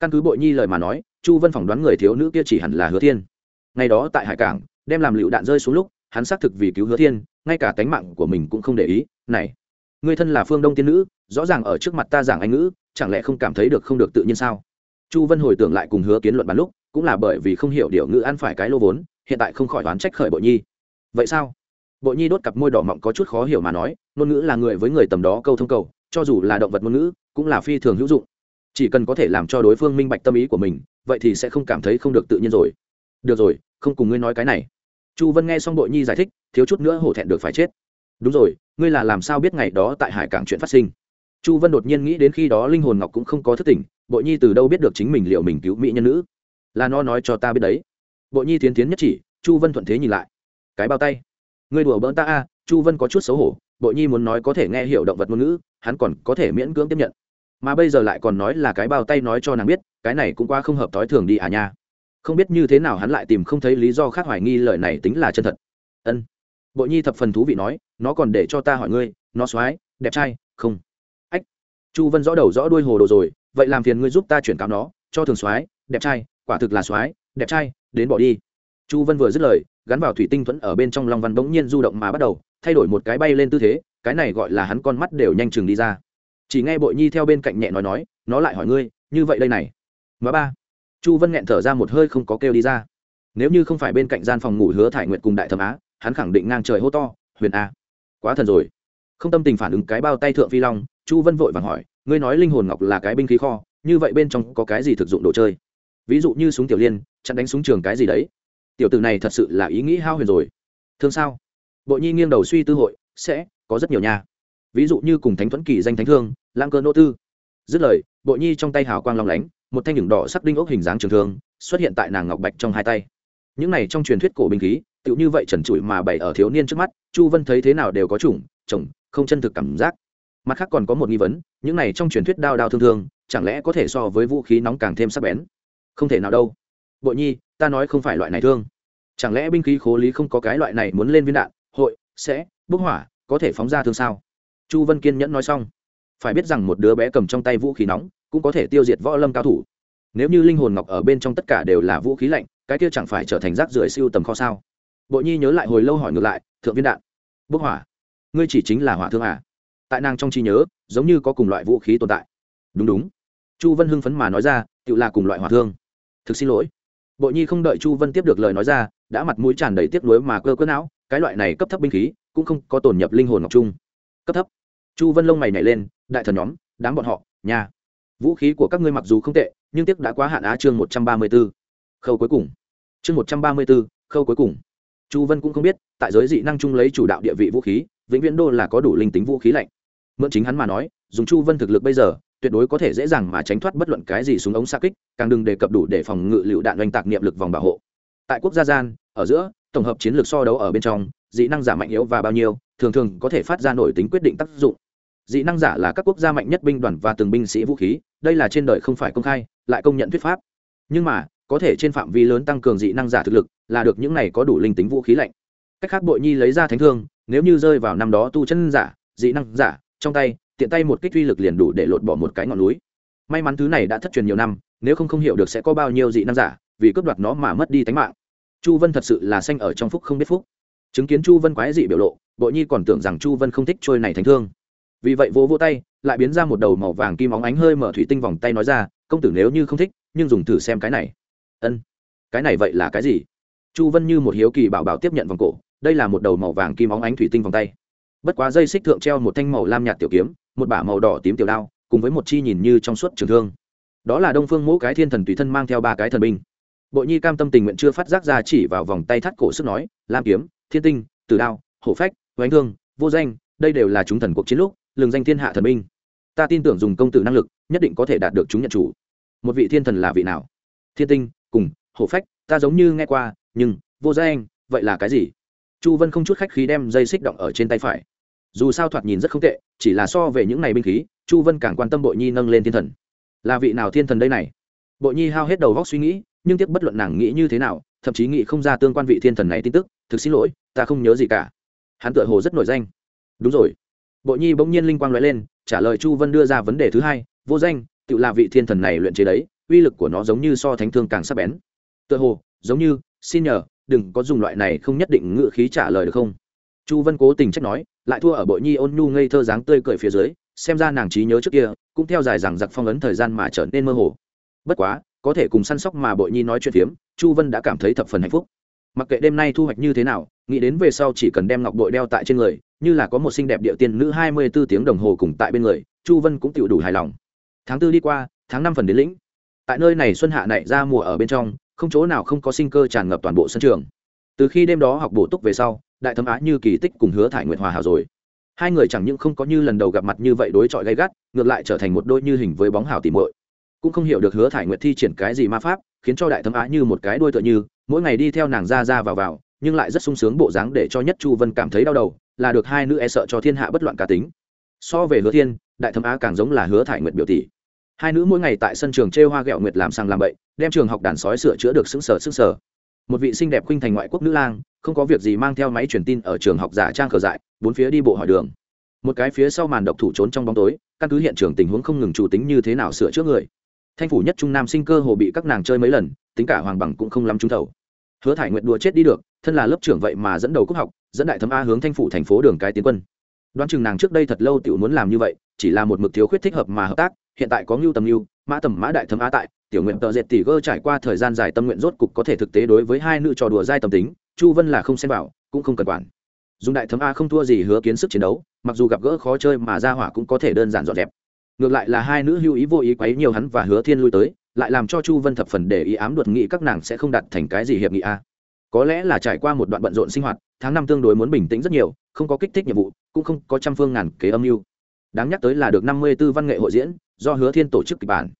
A: căn cứ bội nhi lời mà nói, chu vân phỏng đoán người thiếu nữ kia chỉ hẳn là hứa thiên. Ngày đó tại hải cảng, đem làm lựu đạn rơi xuống lúc, hắn xác thực vì cứu hứa thiên, ngay cả tánh mạng của mình cũng không để ý. Này người thân là phương đông tiên nữ, rõ ràng ở trước mặt ta giảng anh ngữ, chẳng lẽ không cảm thấy được không được tự nhiên sao? Chu vân hồi tưởng lại cùng hứa kiến luận bàn lúc, cũng là bởi vì không hiểu điều ngữ ăn phải cái lô vốn, hiện tại không khỏi đoán trách khởi bội nhi. Vậy sao? Bội nhi đốt cặp môi đỏ mọng có chút khó hiểu mà nói, ngôn ngữ là người với người tầm đó câu thông cầu, cho dù là động vật ngôn ngữ, cũng là phi thường hữu dụng chỉ cần có thể làm cho đối phương minh bạch tâm ý của mình, vậy thì sẽ không cảm thấy không được tự nhiên rồi. Được rồi, không cùng ngươi nói cái này. Chu vân nghe xong bội nhi giải thích, thiếu chút nữa hổ thẹn được phải chết. Đúng rồi, ngươi là làm sao biết ngày đó tại hải cảng chuyện phát sinh? Chu vân đột nhiên nghĩ đến khi đó linh hồn ngọc cũng không có thức tỉnh, bội nhi từ đâu biết được chính mình liệu mình cứu mỹ nhân nữ? Là nó nói cho ta biết đấy. Bội nhi tiến tiến nhất chỉ, chu vân thuận thế nhìn lại. Cái bao tay. Ngươi đùa bỡn ta a, chu vân có chút xấu hổ, bội nhi muốn nói có thể nghe hiểu động vật ngôn ngữ, hắn còn có thể miễn cưỡng tiếp nhận mà bây giờ lại còn nói là cái bao tay nói cho nàng biết, cái này cũng qua không hợp thói thường đi à nha. Không biết như thế nào hắn lại tìm không thấy lý do khác hoài nghi lời này tính là chân thật. Ân. Bộ nhi thập phần thú vị nói, nó còn để cho ta hỏi ngươi, nó soái đẹp trai, không? Ách. Chu vân rõ đầu rõ đuôi hồ đồ rồi, vậy làm phiền ngươi giúp ta chuyển cáo nó, cho thường soái đẹp trai, quả thực là soái đẹp trai, đến bỏ đi. Chu vân vừa dứt lời, gắn vào thủy tinh thuẫn ở bên trong long văn bỗng nhiên du động mà bắt đầu, thay đổi một cái bay lên tư thế, cái này gọi là hắn con mắt đều nhanh chừng đi ra chỉ nghe bội nhi theo bên cạnh nhẹ nói nói, nó lại hỏi ngươi, như vậy đây này. Mà ba. Chu vân nghẹn thở ra một hơi không có kêu đi ra. Nếu như không phải bên cạnh gian phòng ngủ hứa thải nguyện cùng đại thẩm á, hắn khẳng định ngang trời hô to, huyền a, quá thần rồi. Không tâm tình phản ứng cái bao tay thượng phi long, chu vân vội vàng hỏi, ngươi nói linh hồn ngọc là cái binh khí kho, như vậy bên trong có cái gì thực dụng đồ chơi? Ví dụ như súng tiểu liên, chặn đánh súng trường cái gì đấy. Tiểu tử này thật sự là ý nghĩ hao huyền rồi. Thương sao? Bộ nhi nghiêng đầu suy tư hội, sẽ, có rất nhiều nha ví dụ như cùng thánh thuẫn kỳ danh thánh thương, lãng cơ nô tư. Dứt lời bộ nhi trong tay hào quang long lánh, một thanh đường đỏ sắc đinh ốc hình dáng trường thương, xuất hiện tại nàng ngọc bạch trong hai tay. Những này trong truyền thuyết cổ binh khí, tựu như vậy trần trụi mà bày ở thiếu niên trước mắt, chu vân thấy thế nào đều có chủng, chồng, không chân thực cảm giác. Mặt khác còn có một nghi vấn, những này trong truyền thuyết đao đao thương thương, chẳng lẽ có thể so với vũ khí nóng càng thêm sắc bén? Không thể nào đâu. Bộ nhi, ta nói không phải loại này thương. Chẳng lẽ binh khí khố lý không có cái loại này muốn lên viên đạn, hội, sẽ, bốc hỏa, có thể phóng ra thương sao? Chu vân kiên nhẫn nói xong, phải biết rằng một đứa bé cầm trong tay vũ khí nóng cũng có thể tiêu diệt võ lâm cao thủ. Nếu như linh hồn ngọc ở bên trong tất cả đều là vũ khí lạnh, cái kia chẳng phải trở thành rác rưởi siêu tầm kho sao? Bội nhi nhớ lại hồi lâu hỏi ngược lại, thượng viên đạn, bức hỏa ngươi chỉ chính là hỏa thương à? Tại nàng trong trí nhớ, giống như có cùng loại vũ khí tồn tại. Đúng đúng. Chu vân hưng phấn mà nói ra tự là cùng loại hỏa thương. Thực xin lỗi. Bội nhi không đợi chu vân tiếp được lời nói ra, đã mặt mũi tràn đầy tiếc nuối mà cơ cơ não, cái loại này cấp thấp binh khí cũng không có tổn nhập linh hồn ngọc trung cấp thấp chu vân lông mày nhảy lên, đại thần nhóm, đám bọn họ nhà vũ khí của các ngươi mặc dù không tệ, nhưng tiếc đã quá hạn á chương một trăm ba mươi b ố khâu cuối cùng. Chương một trăm ba mươi b ố khâu cuối cùng. Chu vân cũng không biết, tại giới dị năng chung lấy chủ đạo địa vị vũ khí, vĩnh viễn đô là có đủ linh tính vũ khí lạnh. Mượn chính hắn mà nói, dùng chu vân thực lực bây giờ, tuyệt đối có thể dễ dàng mà tránh thoát bất luận cái gì súng ống xa kích, càng đừng đề cập đủ để phòng ngự lựu đạn oanh tạc niệm lực vòng bảo hộ. Tại quốc gia gian, ở giữa, tổng hợp chiến lược so đấu ở bên trong, dị năng giả mạnh yếu và bao nhiêu, thường thường có thể phát ra nổi tính quyết định tác dụng dị năng giả là các quốc gia mạnh nhất binh đoàn và từng binh sĩ vũ khí, đây là trên đời không phải công khai, lại công nhận thuyết pháp. Nhưng mà, có thể trên phạm vi lớn tăng cường dị năng giả thực lực, là được những này có đủ linh tính vũ khí lạnh. Cách khác bội nhi lấy ra thánh thương, nếu như rơi vào năm đó tu chân giả, dị năng giả, trong tay, tiện tay một kích uy lực liền đủ để lột bỏ một cái ngọn núi. May mắn thứ này đã thất truyền nhiều năm, nếu không không hiểu được sẽ có bao nhiêu dị năng giả, vì cướp đoạt nó mà mất đi tính mạng. Chu vân thật sự là xanh ở trong phúc không biết phúc. Chứng kiến chu vân quái dị biểu lộ, bội nhi còn tưởng rằng chu vân không thích trôi này thánh thương vì vậy vỗ vỗ tay, lại biến ra một đầu màu vàng kim óng ánh hơi mở thủy tinh vòng tay nói ra, công tử nếu như không thích, nhưng dùng thử xem cái này. Ân, cái này vậy là cái gì? Chu vân như một hiếu kỳ bảo bảo tiếp nhận vòng cổ, đây là một đầu màu vàng kim óng ánh thủy tinh vòng tay. Bất quá dây xích thượng treo một thanh màu lam nhạt tiểu kiếm, một bả màu đỏ tím tiểu đao, cùng với một chi nhìn như trong suốt trường thương. Đó là đông phương mũ cái thiên thần tùy thân mang theo ba cái thần binh. Bội nhi cam tâm tình nguyện chưa phát giác ra chỉ vào vòng tay thắt cổ sức nói, lam kiếm, thiên tinh, tử đao, hổ phách, oánh thương, vô danh, đây đều là chúng thần cuộc chiến lúc lừng danh thiên hạ thần minh. Ta tin tưởng dùng công tử năng lực, nhất định có thể đạt được chúng nhận chủ. Một vị thiên thần là vị nào? Thiên tinh, cùng, hổ phách, ta giống như nghe qua, nhưng, vô danh vậy là cái gì? Chu vân không chút khách khí đem dây xích động ở trên tay phải. Dù sao thoạt nhìn rất không tệ, chỉ là so về những ngày binh khí, chu vân càng quan tâm bội nhi nâng lên thiên thần. Là vị nào thiên thần đây này? Bội nhi hao hết đầu góc suy nghĩ, nhưng tiếc bất luận nàng nghĩ như thế nào, thậm chí nghĩ không ra tương quan vị thiên thần này tin tức, thực xin lỗi, ta không nhớ gì cả. Hắn tựa hồ rất nổi danh. Đúng rồi bội nhi bỗng nhiên linh quang lóe lên, trả lời chu vân đưa ra vấn đề thứ hai, vô danh, tự là vị thiên thần này luyện chế đấy, uy lực của nó giống như so thánh thương càng sắc bén. Tựa hồ, giống như, xin nhờ, đừng có dùng loại này không nhất định ngự khí trả lời được không? Chu vân cố tình trách nói, lại thua ở bội nhi ôn nhu ngây thơ dáng tươi cười phía dưới, xem ra nàng trí nhớ trước kia, cũng theo dài rằng giặc phong ấn thời gian mà trở nên mơ hồ. Bất quá, có thể cùng săn sóc mà bội nhi nói chuyện phiếm, chu vân đã cảm thấy thập phần hạnh phúc. Mặc kệ đêm nay thu hoạch như thế nào, nghĩ đến về sau chỉ cần đem ngọc bội đeo tại trên người như là có một xinh đẹp địa tiên nữ hai mươi b ố tiếng đồng hồ cùng tại bên người, chu vân cũng tiểu đủ hài lòng. Tháng tư đi qua, tháng năm phần đến lĩnh. Tại nơi này xuân hạ nảy ra mùa ở bên trong, không chỗ nào không có sinh cơ tràn ngập toàn bộ sân trường. Từ khi đêm đó học bổ túc về sau, đại thấm á như kỳ tích cùng hứa thải nguyệt hòa hảo rồi. Hai người chẳng những không có như lần đầu gặp mặt như vậy đối chọi gay gắt, ngược lại trở thành một đôi như hình với bóng hảo tỉ muội. Cũng không hiểu được hứa thải nguyệt thi triển cái gì ma pháp, khiến cho đại thấm á như một cái đuôi tựa như, mỗi ngày đi theo nàng ra ra vào vào, nhưng lại rất sung sướng bộ dáng để cho nhất chu vân cảm thấy đau đầu là được hai nữ e sợ cho thiên hạ bất loạn cá tính. So về hứa thiên, đại thẩm á càng giống là hứa thải nguyệt biểu tỷ. Hai nữ mỗi ngày tại sân trường trêu hoa ghẹo nguyệt làm sang làm bậy, đem trường học đàn sói sửa chữa được xứng sở xứng sở một vị xinh đẹp khuynh thành ngoại quốc nữ lang, không có việc gì mang theo máy truyền tin ở trường học giả trang khờ dại, bốn phía đi bộ hỏi đường. Một cái phía sau màn độc thủ trốn trong bóng tối, căn cứ hiện trường tình huống không ngừng chủ tính như thế nào sửa chữa người. Thanh phủ nhất trung nam sinh cơ hồ bị các nàng chơi mấy lần, tính cả hoàng bằng cũng không lắm trúng thầu. Hứa thải nguyện đùa chết đi được, thân là lớp trưởng vậy mà dẫn đầu cúc học dẫn đại thấm a hướng thanh phủ thành phố đường cái tiến quân. Đoán chừng nàng trước đây thật lâu tiểu muốn làm như vậy, chỉ là một mực thiếu khuyết thích hợp mà hợp tác, hiện tại có ngưu tầm ngưu, mã tầm mã đại thấm a tại, tiểu nguyện tợ dệt tỷ gơ trải qua thời gian dài tâm nguyện rốt cục có thể thực tế đối với hai nữ trò đùa dai tâm tính, chu vân là không xem vào, cũng không cần quản. Dùng đại thấm a không thua gì hứa kiến sức chiến đấu, mặc dù gặp gỡ khó chơi mà ra hỏa cũng có thể đơn giản dọn dẹp. Ngược lại là hai nữ hưu ý vô ý quấy nhiều hắn và hứa thiên lui tới, lại làm cho chu vân thập phần để ý ám đột nghị các nàng sẽ không đặt thành cái gì hiệp nghị a có lẽ là trải qua một đoạn bận rộn sinh hoạt, tháng năm tương đối muốn bình tĩnh rất nhiều, không có kích thích nhiệm vụ, cũng không có trăm phương ngàn kế âm mưu. Đáng nhắc tới là được năm mươi b ố văn nghệ hội diễn, do hứa thiên tổ chức kịch bản.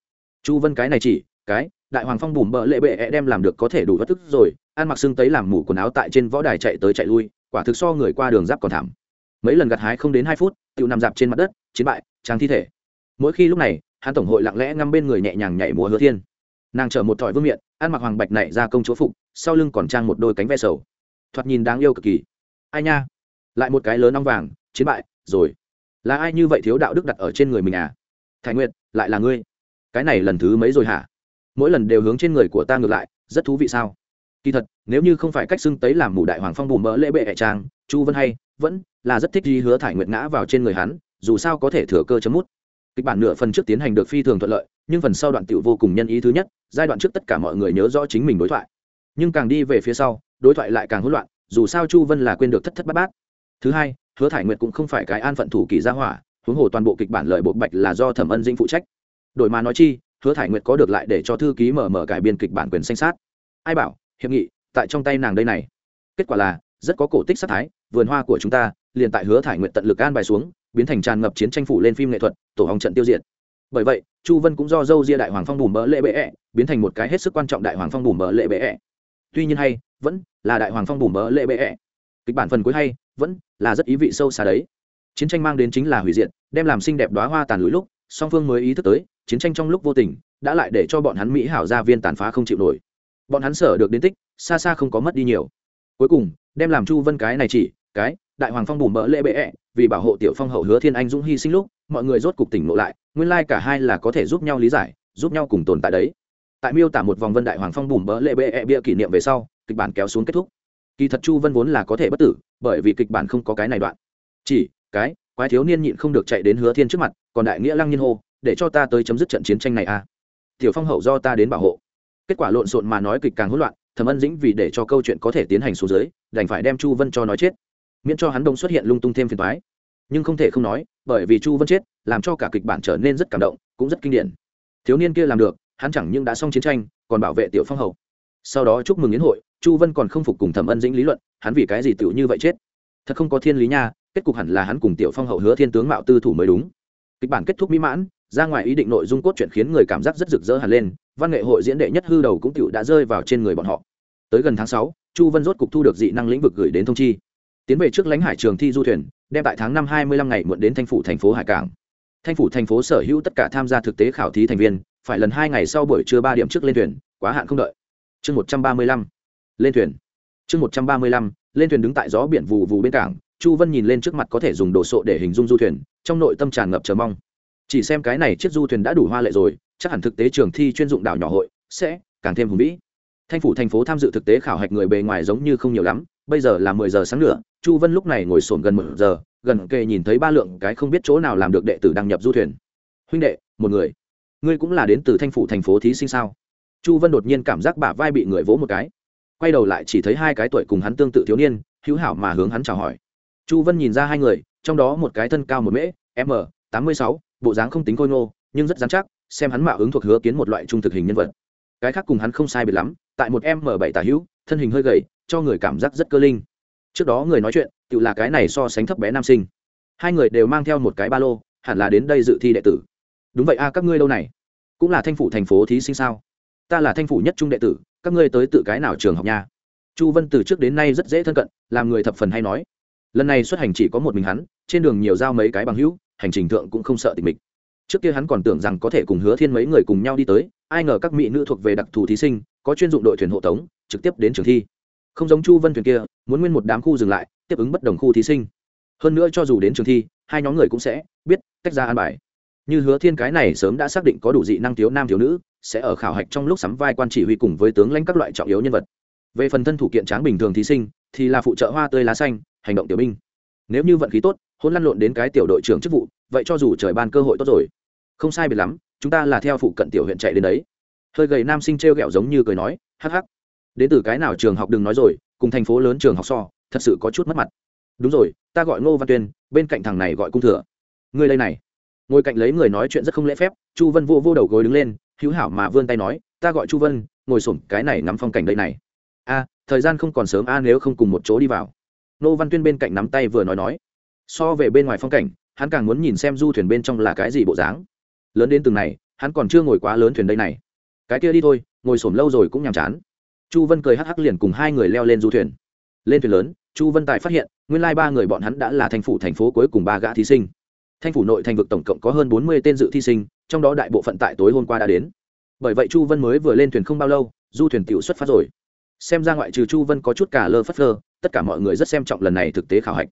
A: Chu vân cái này chỉ, cái, đại hoàng phong bùm bợ lệ bệ e đem làm được có thể đủ bất tức rồi, ăn mặc xương tấy làm mủ quần áo tại trên võ đài chạy tới chạy lui, quả thực so người qua đường giáp còn thảm. Mấy lần gặt hái không đến hai phút tự nằm dạp trên mặt đất, chiến bại trang thi thể. Mỗi khi lúc này, hắn tổng hội lặng lẽ ngăm bên người nhẹ nhàng nhảy múa hứa thiên. Nàng chở một thỏi vương miện, ăn mặc hoàng bạch này ra công chúa phục sau lưng còn trang một đôi cánh ve sầu. Thoạt nhìn đáng yêu cực kỳ. Ai nha? Lại một cái lớn ong vàng, chiến bại, rồi. Là ai như vậy thiếu đạo đức đặt ở trên người mình à? Thái nguyệt, lại là ngươi. Cái này lần thứ mấy rồi hả? Mỗi lần đều hướng trên người của ta ngược lại, rất thú vị sao? Kỳ thật, nếu như không phải cách xưng tấy làm mù đại hoàng phong bùm mỡ lễ bệ hệ trang, chu vân hay, vẫn là rất thích đi hứa thải nguyệt ngã vào trên người hắn, dù sao có thể thừa cơ chấm mút. Kịch bản nửa phần trước tiến hành được phi thường thuận lợi, nhưng phần sau đoạn tiểu vô cùng nhân ý thứ nhất, giai đoạn trước tất cả mọi người nhớ rõ chính mình đối thoại nhưng càng đi về phía sau, đối thoại lại càng hỗn loạn, dù sao chu vân là quên được thất thất bát bát. Thứ hai, hứa thải nguyệt cũng không phải cái an phận thủ kỳ gia hỏa, huống hồ toàn bộ kịch bản lợi bộ bạch là do thẩm ân dinh phụ trách. Đổi mà nói chi, hứa thải nguyệt có được lại để cho thư ký mở mở cải biên kịch bản quyền xanh sát ai bảo, hiệp nghị, tại trong tay nàng đây này. Kết quả là, rất có cổ tích sát thái, vườn hoa của chúng ta, liền tại hứa thải nguyện tận lực an bài xuống, biến thành tràn ngập chiến tranh phủ lên phim nghệ thuật, tổ hồng trận tiêu diệt. Bởi vậy, chu vân cũng do dâu ria đại hoàng phong bùm bỡ lệ bệ ẹ, biến thành một cái hết sức quan trọng đại hoàng phong bùm bỡ lệ bệ ẹ tuy nhiên hay, vẫn là đại hoàng phong bùm bỡ lệ bệ ẹ. Kịch bản phần cuối hay, vẫn là rất ý vị sâu xa đấy. Chiến tranh mang đến chính là hủy diệt, đem làm xinh đẹp đoá hoa tàn lũi lúc, song phương mới ý thức tới, chiến tranh trong lúc vô tình, đã lại để cho bọn hắn mỹ hảo gia viên tàn phá không chịu nổi. Bọn hắn sở được đến tích, xa xa không có mất đi nhiều. Cuối cùng, đem làm chu vân cái này chỉ, cái đại hoàng phong bùm mỡ lệ bệ ẹ, vì bảo hộ tiểu phong hậu hứa thiên anh dũng hy sinh lúc, mọi người rốt cục tỉnh ngộ lại, nguyên lai cả hai là có thể giúp nhau lý giải, giúp nhau cùng tồn tại đấy tại miêu tả một vòng vân đại hoàng phong bùm bỡ lệ bệ ẹ bia kỷ niệm về sau, kịch bản kéo xuống kết thúc. Kỳ thật chu vân vốn là có thể bất tử, bởi vì kịch bản không có cái này đoạn. Chỉ, cái, quái thiếu niên nhịn không được chạy đến hứa thiên trước mặt, còn đại nghĩa lăng nhiên hô, để cho ta tới chấm dứt trận chiến tranh này à. Tiểu phong hậu do ta đến bảo hộ. Kết quả lộn xộn mà nói kịch càng hỗn loạn, thẩm ân dĩnh vì để cho câu chuyện có thể tiến hành xuống dưới, đành phải đem chu vân cho nói chết. Miễn cho hắn đông xuất hiện lung tung thêm phiền thoái nhưng không thể không nói, bởi vì chu vân chết, làm cho cả kịch bản trở nên rất cảm động, cũng rất kinh điển. Thiếu niên kia làm được hắn chẳng những đã xong chiến tranh, còn bảo vệ tiểu phong hậu sau đó chúc mừng yến hội, chu vân còn không phục cùng thẩm ân dĩnh lý luận, hắn vì cái gì tiểu như vậy chết? Thật không có thiên lý nha, kết cục hẳn là hắn cùng tiểu phong hậu hứa thiên tướng mạo tư thủ mới đúng. Kịch bản kết thúc mỹ mãn, ra ngoài ý định nội dung cốt truyện khiến người cảm giác rất rực rỡ hẳn lên, văn nghệ hội diễn đệ nhất hư đầu cũng tiểu đã rơi vào trên người bọn họ. Tới gần tháng sáu, chu vân rốt cục thu được dị năng lĩnh vực gửi đến thông chi. Tiến về trước lãnh hải trường thi du thuyền, đem tại tháng năm hai mươi lăm ngày muộn đến thanh phủ thành phố hải cảng. Thanh phủ thành phố sở hữu tất cả tham gia thực tế khảo thí thành viên phải lần hai ngày sau buổi trưa ba điểm trước lên thuyền, quá hạn không đợi. Chương một trăm ba mươi lăm, lên thuyền. Chương một trăm ba mươi lăm, lên thuyền đứng tại gió biển vù vù bên cảng, chu vân nhìn lên trước mặt có thể dùng đồ sộ để hình dung du thuyền, trong nội tâm tràn ngập chờ mong. Chỉ xem cái này chiếc du thuyền đã đủ hoa lệ rồi, chắc hẳn thực tế trường thi chuyên dụng đảo nhỏ hội sẽ càng thêm hùng vĩ. Thanh phủ thành phố tham dự thực tế khảo hạch người bề ngoài giống như không nhiều lắm, bây giờ là mười giờ sáng nữa, chu vân lúc này ngồi sồn gần một giờ, gần kề nhìn thấy ba lượng cái không biết chỗ nào làm được đệ tử đăng nhập du thuyền. Huynh đệ, một người ngươi cũng là đến từ thanh phủ thành phố thí sinh sao? Chu vân đột nhiên cảm giác bả vai bị người vỗ một cái. Quay đầu lại chỉ thấy hai cái tuổi cùng hắn tương tự thiếu niên, hữu hảo mà hướng hắn chào hỏi. Chu vân nhìn ra hai người, trong đó một cái thân cao một mễ, m, tám mươi sáu, bộ dáng không tính khôi ngô, nhưng rất dán chắc, xem hắn mạo ứng thuộc hứa kiến một loại trung thực hình nhân vật. Cái khác cùng hắn không sai biệt lắm, tại một m bảy tả hữu, thân hình hơi gầy, cho người cảm giác rất cơ linh. Trước đó người nói chuyện, tự là cái này so sánh thấp bé nam sinh. Hai người đều mang theo một cái ba lô, hẳn là đến đây dự thi đệ tử. Đúng vậy a, các ngươi lâu này? Cũng là thanh phủ thành phố thí sinh sao? Ta là thanh phủ nhất trung đệ tử, các ngươi tới tự cái nào trường học nha? Chu vân từ trước đến nay rất dễ thân cận, làm người thập phần hay nói. Lần này xuất hành chỉ có một mình hắn, trên đường nhiều giao mấy cái bằng hữu, hành trình thượng cũng không sợ tình mình trước kia hắn còn tưởng rằng có thể cùng hứa thiên mấy người cùng nhau đi tới, ai ngờ các mỹ nữ thuộc về đặc thù thí sinh, có chuyên dụng đội thuyền hộ tống, trực tiếp đến trường thi. Không giống chu vân thuyền kia, muốn nguyên một đám khu dừng lại, tiếp ứng bất đồng khu thí sinh. Hơn nữa cho dù đến trường thi, hai nhóm người cũng sẽ biết tách ra an bài như hứa thiên cái này sớm đã xác định có đủ dị năng thiếu nam thiếu nữ, sẽ ở khảo hạch trong lúc sắm vai quan chỉ huy cùng với tướng lãnh các loại trọng yếu nhân vật. Về phần thân thủ kiện tráng bình thường thí sinh, thì là phụ trợ hoa tươi lá xanh, hành động tiểu binh. Nếu như vận khí tốt, hôn lăn lộn đến cái tiểu đội trưởng chức vụ, vậy cho dù trời ban cơ hội tốt rồi. Không sai biệt lắm, chúng ta là theo phụ cận tiểu huyện chạy đến đấy. Hơi gầy nam sinh t r e o g ẹ o giống như cười nói, hắc hắc. Đến từ cái nào trường học đừng nói rồi, cùng thành phố lớn trường học so, thật sự có chút mất mặt. Đúng rồi, ta gọi ngô văn tuyên, bên cạnh thằng này gọi cung thừa. Ngươi đây này ngồi cạnh lấy người nói chuyện rất không lễ phép, chu vân vô vô đầu gối đứng lên, hữu hảo mà vươn tay nói, ta gọi chu vân, ngồi sổm cái này ngắm phong cảnh đây này. A, thời gian không còn sớm a, nếu không cùng một chỗ đi vào. Nô văn tuyên bên cạnh nắm tay vừa nói nói. So về bên ngoài phong cảnh, hắn càng muốn nhìn xem du thuyền bên trong là cái gì bộ dáng. Lớn đến từng này, hắn còn chưa ngồi quá lớn thuyền đây này. Cái kia đi thôi, ngồi sổm lâu rồi cũng nhàm chán. Chu vân cười hắc hắc liền cùng hai người leo lên du thuyền. Lên thuyền lớn, chu vân tài phát hiện, nguyên lai ba người bọn hắn đã là thành phủ thành phố cuối cùng ba gã thí sinh thanh phủ nội thành vực tổng cộng có hơn bốn mươi tên dự thi sinh, trong đó đại bộ phận tại tối hôm qua đã đến. Bởi vậy chu vân mới vừa lên thuyền không bao lâu, du thuyền tiểu xuất phát rồi. Xem ra ngoại trừ chu vân có chút cả lơ phất lơ tất cả mọi người rất xem trọng lần này thực tế khảo hạch.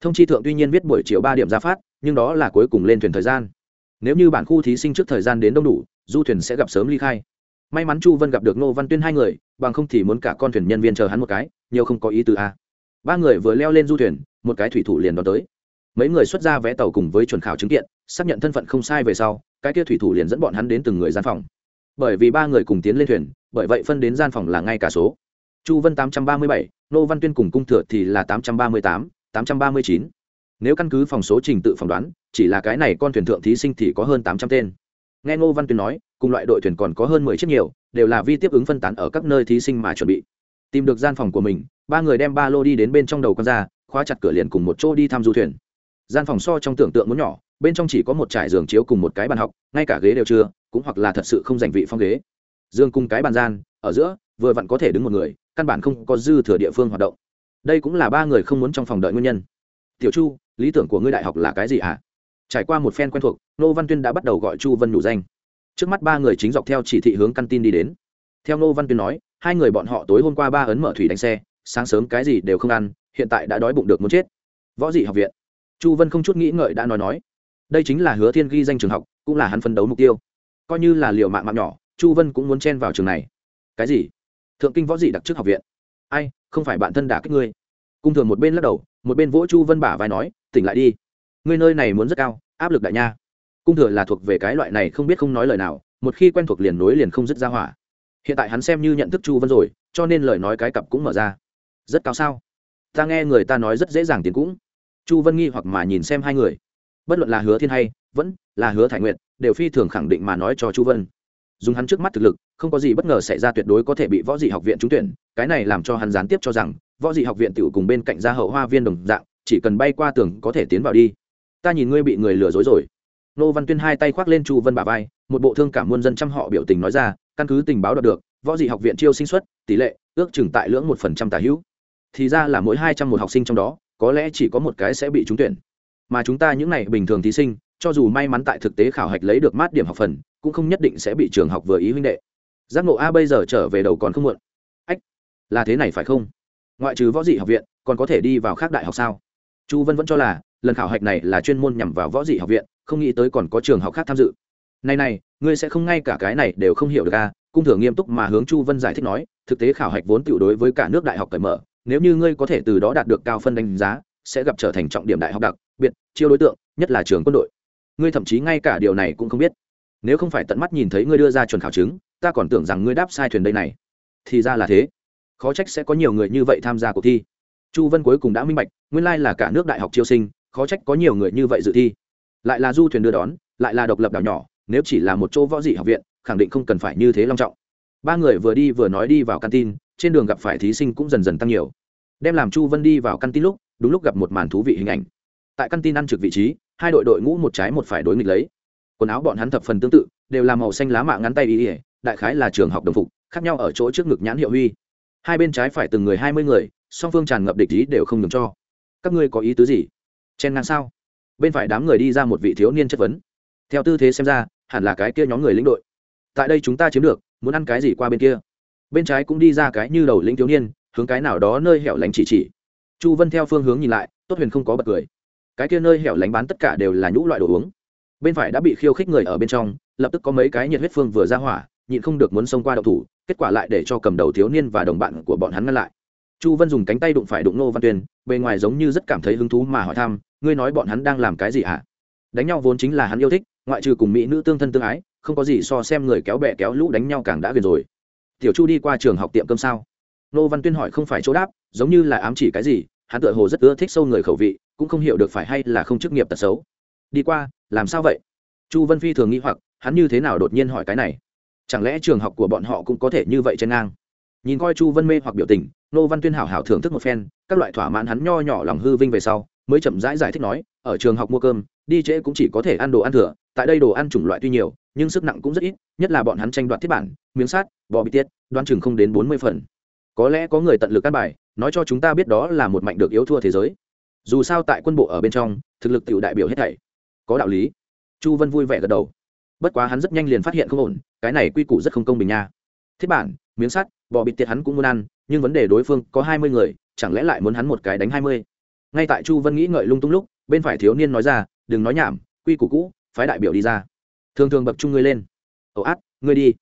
A: Thông chi thượng tuy nhiên viết buổi chiều ba điểm ra phát, nhưng đó là cuối cùng lên thuyền thời gian. Nếu như bản khu thí sinh trước thời gian đến đông đủ, du thuyền sẽ gặp sớm ly khai. May mắn chu vân gặp được Ngô văn tuyên hai người, bằng không thì muốn cả con thuyền nhân viên chờ hắn một cái, nhiều không có ý từ a à. ba người vừa leo lên du thuyền, một cái thủy thủ liền đón tới mấy người xuất ra vé tàu cùng với chuẩn khảo chứng kiện, xác nhận thân phận không sai về sau, cái kia thủy thủ liền dẫn bọn hắn đến từng người gian phòng. Bởi vì ba người cùng tiến lên thuyền, bởi vậy phân đến gian phòng là ngay cả số. Chu vân tám trăm ba mươi bảy, nô văn tuyên cùng cung thừa thì là tám trăm ba mươi tám tám trăm ba mươi chín. Nếu căn cứ phòng số trình tự phỏng đoán, chỉ là cái này con thuyền thượng thí sinh thì có hơn tám trăm tên. Nghe ngô văn tuyên nói, cùng loại đội thuyền còn có hơn mười chiếc nhiều, đều là vi tiếp ứng phân tán ở các nơi thí sinh mà chuẩn bị. Tìm được gian phòng của mình, ba người đem ba lô đi đến bên trong đầu con ra, khóa chặt cửa liền cùng một chỗ đi thăm du thuyền gian phòng so trong tưởng tượng muốn nhỏ, bên trong chỉ có một trải giường chiếu cùng một cái bàn học, ngay cả ghế đều chưa, cũng hoặc là thật sự không dành vị phong ghế. Dương cùng cái bàn gian, ở giữa, vừa vặn có thể đứng một người, căn bản không có dư thừa địa phương hoạt động. Đây cũng là ba người không muốn trong phòng đợi nguyên nhân. Tiểu chu, lý tưởng của ngươi đại học là cái gì ạ à? trải qua một phen quen thuộc, nô văn tuyên đã bắt đầu gọi chu vân nhủ danh. Trước mắt ba người chính dọc theo chỉ thị hướng căn tin đi đến. Theo nô văn tuyên nói, hai người bọn họ tối hôm qua ba ấn mở thủy đánh xe, sáng sớm cái gì đều không ăn, hiện tại đã đói bụng được muốn chết. Võ dị học viện chu vân không chút nghĩ ngợi đã nói nói. Đây chính là hứa thiên ghi danh trường học, cũng là hắn phấn đấu mục tiêu. Coi như là liều mạng mạng nhỏ, chu vân cũng muốn chen vào trường này. Cái gì? Thượng kinh võ dị đặc trước học viện. Ai, không phải bạn thân đả kích ngươi. Cung thường một bên lắc đầu, một bên vỗ chu vân bả vai nói, tỉnh lại đi. Ngươi nơi này muốn rất cao, áp lực đại nha. Cung thừa là thuộc về cái loại này không biết không nói lời nào, một khi quen thuộc liền nối liền không dứt ra hỏa. Hiện tại hắn xem như nhận thức chu vân rồi, cho nên lời nói cái cặp cũng mở ra. Rất cao sao? Ta nghe người ta nói rất dễ dàng tiền cũng chu vân nghi hoặc mà nhìn xem hai người. Bất luận là hứa thiên hay vẫn là hứa thải nguyện đều phi thường khẳng định mà nói cho chu vân. Dùng hắn trước mắt thực lực, không có gì bất ngờ xảy ra tuyệt đối có thể bị võ dị học viện trúng tuyển, cái này làm cho hắn gián tiếp cho rằng, võ dị học viện tự cùng bên cạnh gia hậu hoa viên đồng dạng, chỉ cần bay qua tường có thể tiến vào đi. Ta nhìn ngươi bị người lừa dối rồi. Nô văn tuyên hai tay khoác lên chu vân bà vai, một bộ thương cảm muôn dân trăm họ biểu tình nói ra, căn cứ tình báo đọc được, võ dị học viện chiêu sinh suất, tỷ lệ ước chừng tại lưỡng một phần trăm tà hữu. Thì ra là mỗi hai trăm một học sinh trong đó có lẽ chỉ có một cái sẽ bị trúng tuyển. Mà chúng ta những này bình thường thí sinh, cho dù may mắn tại thực tế khảo hạch lấy được mát điểm học phần, cũng không nhất định sẽ bị trường học vừa ý huynh đệ. Giác ngộ a bây giờ trở về đầu còn không muộn. Ách, là thế này phải không? Ngoại trừ võ dị học viện, còn có thể đi vào khác đại học sao? Chu vân vẫn cho là, lần khảo hạch này là chuyên môn nhằm vào võ dị học viện, không nghĩ tới còn có trường học khác tham dự. Này này, ngươi sẽ không ngay cả cái này đều không hiểu được a cung thừa nghiêm túc mà hướng chu vân giải thích nói, thực tế khảo hạch vốn tự đối với cả nước đại học cởi mở nếu như ngươi có thể từ đó đạt được cao phân đánh giá, sẽ gặp trở thành trọng điểm đại học đặc, biệt, chiêu đối tượng, nhất là trường quân đội. Ngươi thậm chí ngay cả điều này cũng không biết. Nếu không phải tận mắt nhìn thấy ngươi đưa ra chuẩn khảo chứng, ta còn tưởng rằng ngươi đáp sai thuyền đây này. Thì ra là thế. Khó trách sẽ có nhiều người như vậy tham gia cuộc thi. Chu vân cuối cùng đã minh bạch, nguyên lai là cả nước đại học chiêu sinh, khó trách có nhiều người như vậy dự thi. Lại là du thuyền đưa đón, lại là độc lập đảo nhỏ, nếu chỉ là một chỗ võ dị học viện, khẳng định không cần phải như thế long trọng. Ba người vừa đi vừa nói đi vào căn tin trên đường gặp phải thí sinh cũng dần dần tăng nhiều đem làm chu vân đi vào căn tin lúc, đúng lúc gặp một màn thú vị hình ảnh. Tại căn tin ăn trực vị trí, hai đội đội ngũ một trái một phải đối nghịch lấy. Quần áo bọn hắn thập phần tương tự, đều là màu xanh lá mạ ngắn tay ý ỉa đại khái là trường học đồng phục, khác nhau ở chỗ trước ngực nhãn hiệu huy. Hai bên trái phải từng người hai mươi người, song phương tràn ngập địch ý đều không ngừng cho. Các ngươi có ý tứ gì? Chen ngang sao? Bên phải đám người đi ra một vị thiếu niên chất vấn. Theo tư thế xem ra, hẳn là cái kia nhóm người lĩnh đội. Tại đây chúng ta chiếm được, muốn ăn cái gì qua bên kia? Bên trái cũng đi ra cái như đầu lĩnh thiếu niên hướng cái nào đó nơi hẻo lánh chỉ chỉ. Chu vân theo phương hướng nhìn lại, tốt huyền không có bật cười. Cái kia nơi hẻo lánh bán tất cả đều là nhũ loại đồ uống. Bên phải đã bị khiêu khích người ở bên trong, lập tức có mấy cái nhiệt huyết phương vừa ra hỏa, nhịn không được muốn xông qua đậu thủ, kết quả lại để cho cầm đầu thiếu niên và đồng bạn của bọn hắn ngăn lại. Chu vân dùng cánh tay đụng phải đụng nô văn tuyên, bề ngoài giống như rất cảm thấy hứng thú mà hỏi thăm, ngươi nói bọn hắn đang làm cái gì à đánh nhau vốn chính là hắn yêu thích, ngoại trừ cùng mỹ nữ tương thân tương ái, không có gì so xem người kéo bè kéo lũ đánh nhau càng đã gần rồi. Tiểu chu đi qua trường học tiệm cơm sao? Nô văn tuyên hỏi không phải chỗ đáp giống như là ám chỉ cái gì hắn tựa hồ rất ưa thích sâu người khẩu vị cũng không hiểu được phải hay là không chức nghiệp tật xấu. Đi qua làm sao vậy? Chu vân phi thường nghĩ hoặc hắn như thế nào đột nhiên hỏi cái này? Chẳng lẽ trường học của bọn họ cũng có thể như vậy trên ngang? Nhìn coi chu vân mê hoặc biểu tình nô văn tuyên hảo hảo thưởng thức một phen các loại thỏa mãn hắn nho nhỏ lòng hư vinh về sau mới chậm rãi giải, giải thích nói ở trường học mua cơm đi trễ cũng chỉ có thể ăn đồ ăn thừa tại đây đồ ăn chủng loại tuy nhiều nhưng sức nặng cũng rất ít nhất là bọn hắn tranh đoạt thiết bản miếng sát bò bị tiết đoan chừng không đến bốn mươi phần có lẽ có người tận lực cắt bài, nói cho chúng ta biết đó là một mạnh được yếu thua thế giới. Dù sao tại quân bộ ở bên trong, thực lực tiểu đại biểu hết thảy. Có đạo lý. Chu vân vui vẻ gật đầu. Bất quá hắn rất nhanh liền phát hiện không ổn, cái này quy củ rất không công bình nha. Thiết bản, miếng sắt, bò bịt tiệt hắn cũng muốn ăn, nhưng vấn đề đối phương có hai mươi người, chẳng lẽ lại muốn hắn một cái đánh hai mươi? Ngay tại chu vân nghĩ ngợi lung tung lúc, bên phải thiếu niên nói ra, đừng nói nhảm, quy củ cũ, phái đại biểu đi ra. Thường thường bậc chung ngươi lên. Ẩu át, ngươi đi.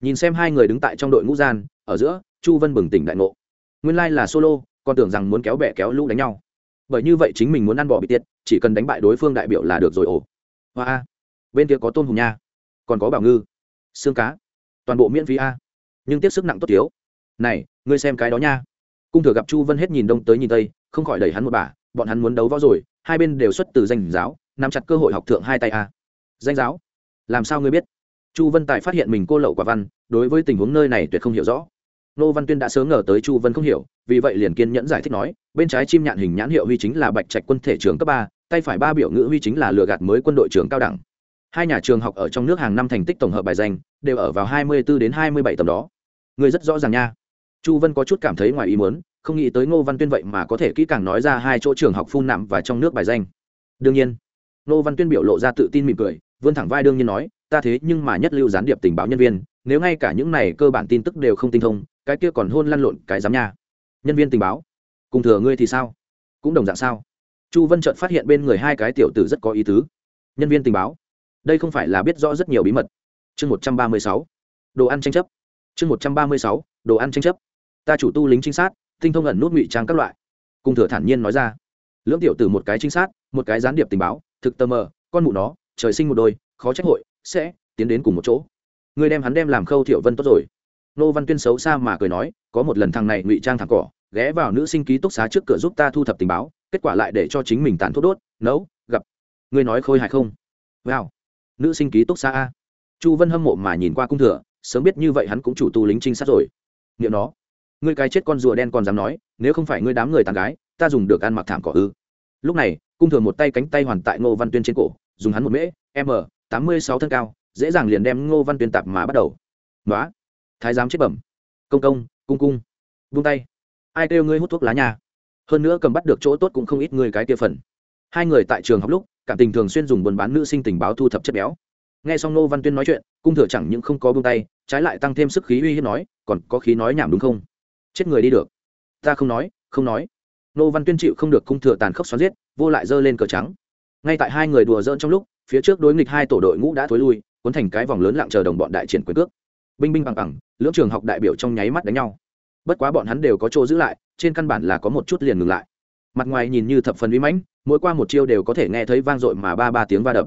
A: Nhìn xem hai người đứng tại trong đội ngũ gian, ở giữa chu vân bừng tỉnh đại ngộ. Nguyên lai là solo, còn tưởng rằng muốn kéo bẹ kéo lũ đánh nhau. Bởi như vậy chính mình muốn ăn bò bị tiệt, chỉ cần đánh bại đối phương đại biểu là được rồi ổ hoa a. Bên kia có tôm hùm nha. Còn có bảo ngư. Xương cá. Toàn bộ miễn phí a. Nhưng tiếp sức nặng tốt thiếu. Này, ngươi xem cái đó nha. Cung thừa gặp chu vân hết nhìn đông tới nhìn tây, không khỏi đẩy hắn một bà, bọn hắn muốn đấu võ rồi, hai bên đều xuất từ danh giáo, nắm chặt cơ hội học thượng hai tay a. Danh giáo? Làm sao ngươi biết? Chu vân tài phát hiện mình cô lậu quả văn, đối với tình huống nơi này tuyệt không hiểu rõ nô văn tuyên đã sớm ngờ tới chu vân không hiểu, vì vậy liền kiên nhẫn giải thích nói, bên trái chim nhạn hình nhãn hiệu huy chính là bạch trạch quân thể trường cấp ba, tay phải ba biểu ngữ huy chính là lừa gạt mới quân đội trường cao đẳng. Hai nhà trường học ở trong nước hàng năm thành tích tổng hợp bài danh, đều ở vào hai mươi 24 đến hai mươi bảy tầm đó. Người rất rõ ràng nha. Chu vân có chút cảm thấy ngoài ý muốn, không nghĩ tới ngô văn tuyên vậy mà có thể kỹ càng nói ra hai chỗ trường học phun nạm và trong nước bài danh. Đương nhiên, ngô văn tuyên biểu lộ ra tự tin mỉm cười, vươn thẳng vai đương nhiên nói, ta thế nhưng mà nhất lưu gián điệp tình báo nhân viên, nếu ngay cả những này cơ bản tin tức đều không tinh thông cái kia còn hôn lăn lộn cái giám nha. Nhân viên tình báo, cùng thừa ngươi thì sao? Cũng đồng dạng sao? Chu vân trợn phát hiện bên người hai cái tiểu tử rất có ý tứ. Nhân viên tình báo, đây không phải là biết rõ rất nhiều bí mật. Chương một trăm ba mươi sáu, đồ ăn tranh chấp. Chương một trăm ba mươi sáu, đồ ăn tranh chấp. Ta chủ tu lính trinh sát, tinh thông ẩn nút ngụy trang các loại. Cung thừa thản nhiên nói ra. Lưỡng tiểu tử một cái trinh sát, một cái gián điệp tình báo, thực tơ mờ, con mụ nó, trời sinh một đôi, khó trách hội, sẽ tiến đến cùng một chỗ. Người đem hắn đem làm khâu thiệu vân tốt rồi nô văn tuyên xấu xa mà cười nói, có một lần thằng này ngụy trang thẳng cỏ, ghé vào nữ sinh ký túc xá trước cửa giúp ta thu thập tình báo, kết quả lại để cho chính mình tàn thuốc đốt, nấu, gặp. Ngươi nói khôi hài không? Wow, nữ sinh ký túc xá a. Chu vân hâm mộ mà nhìn qua cung thừa, sớm biết như vậy hắn cũng chủ tu lính trinh sát rồi. Nghiệm nó, ngươi cái chết con rùa đen còn dám nói, nếu không phải ngươi đám người tàn gái, ta dùng được ăn mặc thảm cỏ ư. Lúc này, cung thừa một tay cánh tay hoàn tại ngô văn tuyên trên cổ, dùng hắn một mễ, m, tám mươi sáu thân cao, dễ dàng liền đem ngô văn tuyên tạp mà bắt đầu. Nói thái giám chết bẩm. Công công, cung cung. Vung tay. Ai kêu ngươi hút thuốc lá nhà hơn nữa cầm bắt được chỗ tốt cũng không ít người cái kia phần. Hai người tại trường học lúc, cảm tình thường xuyên dùng buôn bán nữ sinh tình báo thu thập chất béo. Nghe xong nô văn tuyên nói chuyện, cung thừa chẳng những không có buông tay, trái lại tăng thêm sức khí uy hiếp nói, còn có khí nói nhảm đúng không? Chết người đi được. Ta không nói không nói. Nô văn tuyên chịu không được cung thừa tàn khốc xoắn giết, vô lại giơ lên cờ trắng. Ngay tại hai người đùa giỡn trong lúc, phía trước đối nghịch hai tổ đội ngũ đã thối lui, cuốn thành cái vòng lớn lặng chờ đồng bọn đại triển quyền cước binh binh bằng bằng, lưỡng trường học đại biểu trong nháy mắt đánh nhau. Bất quá bọn hắn đều có chỗ giữ lại, trên căn bản là có một chút liền ngừng lại. Mặt ngoài nhìn như thập phần uy mãnh, mỗi qua một chiêu đều có thể nghe thấy vang dội mà ba ba tiếng va đập.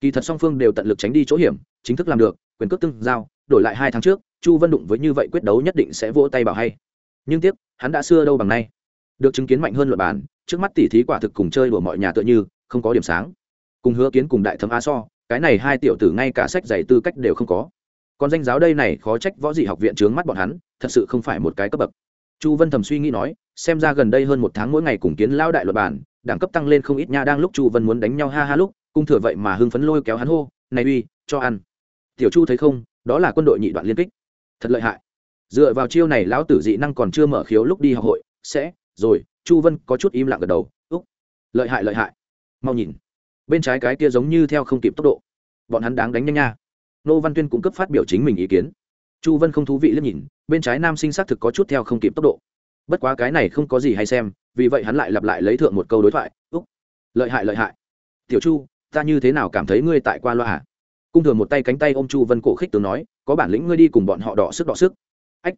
A: Kỳ thật song phương đều tận lực tránh đi chỗ hiểm, chính thức làm được, quyền cước tương giao, đổi lại hai tháng trước, chu vân đụng với như vậy quyết đấu nhất định sẽ vỗ tay bảo hay. Nhưng tiếc, hắn đã xưa đâu bằng nay. Được chứng kiến mạnh hơn luật bản, trước mắt tỉ thí quả thực cùng chơi của mọi nhà tựa như, không có điểm sáng. Cùng hứa kiến cùng đại thấm a so, cái này hai tiểu tử ngay cả sách giày tư cách đều không có còn danh giáo đây này khó trách võ dị học viện trướng mắt bọn hắn, thật sự không phải một cái cấp bậc. Chu vân thầm suy nghĩ nói, xem ra gần đây hơn một tháng mỗi ngày cùng kiến lao đại luật bản đẳng cấp tăng lên không ít nha, đang lúc chu vân muốn đánh nhau ha ha lúc, cung thừa vậy mà hưng phấn lôi kéo hắn hô, này uy, cho ăn. Tiểu chu thấy không, đó là quân đội nhị đoạn liên kích. Thật lợi hại. Dựa vào chiêu này lão tử dị năng còn chưa mở khiếu lúc đi học hội, sẽ, rồi, chu vân có chút im lặng gật đầu, úc, lợi hại lợi hại. Mau nhìn. Bên trái cái kia giống như theo không kịp tốc độ. Bọn hắn đáng đánh nhanh nha nô văn tuyên cũng cấp phát biểu chính mình ý kiến. Chu vân không thú vị liếc nhìn, bên trái nam sinh xác thực có chút theo không kịp tốc độ. Bất quá cái này không có gì hay xem, vì vậy hắn lại lặp lại lấy thượng một câu đối thoại, úc, lợi hại lợi hại. Tiểu chu, ta như thế nào cảm thấy ngươi tại qua loa hả? cung thường một tay cánh tay ôm chu vân cổ khích tướng nói, có bản lĩnh ngươi đi cùng bọn họ đỏ sức đỏ sức. Ách,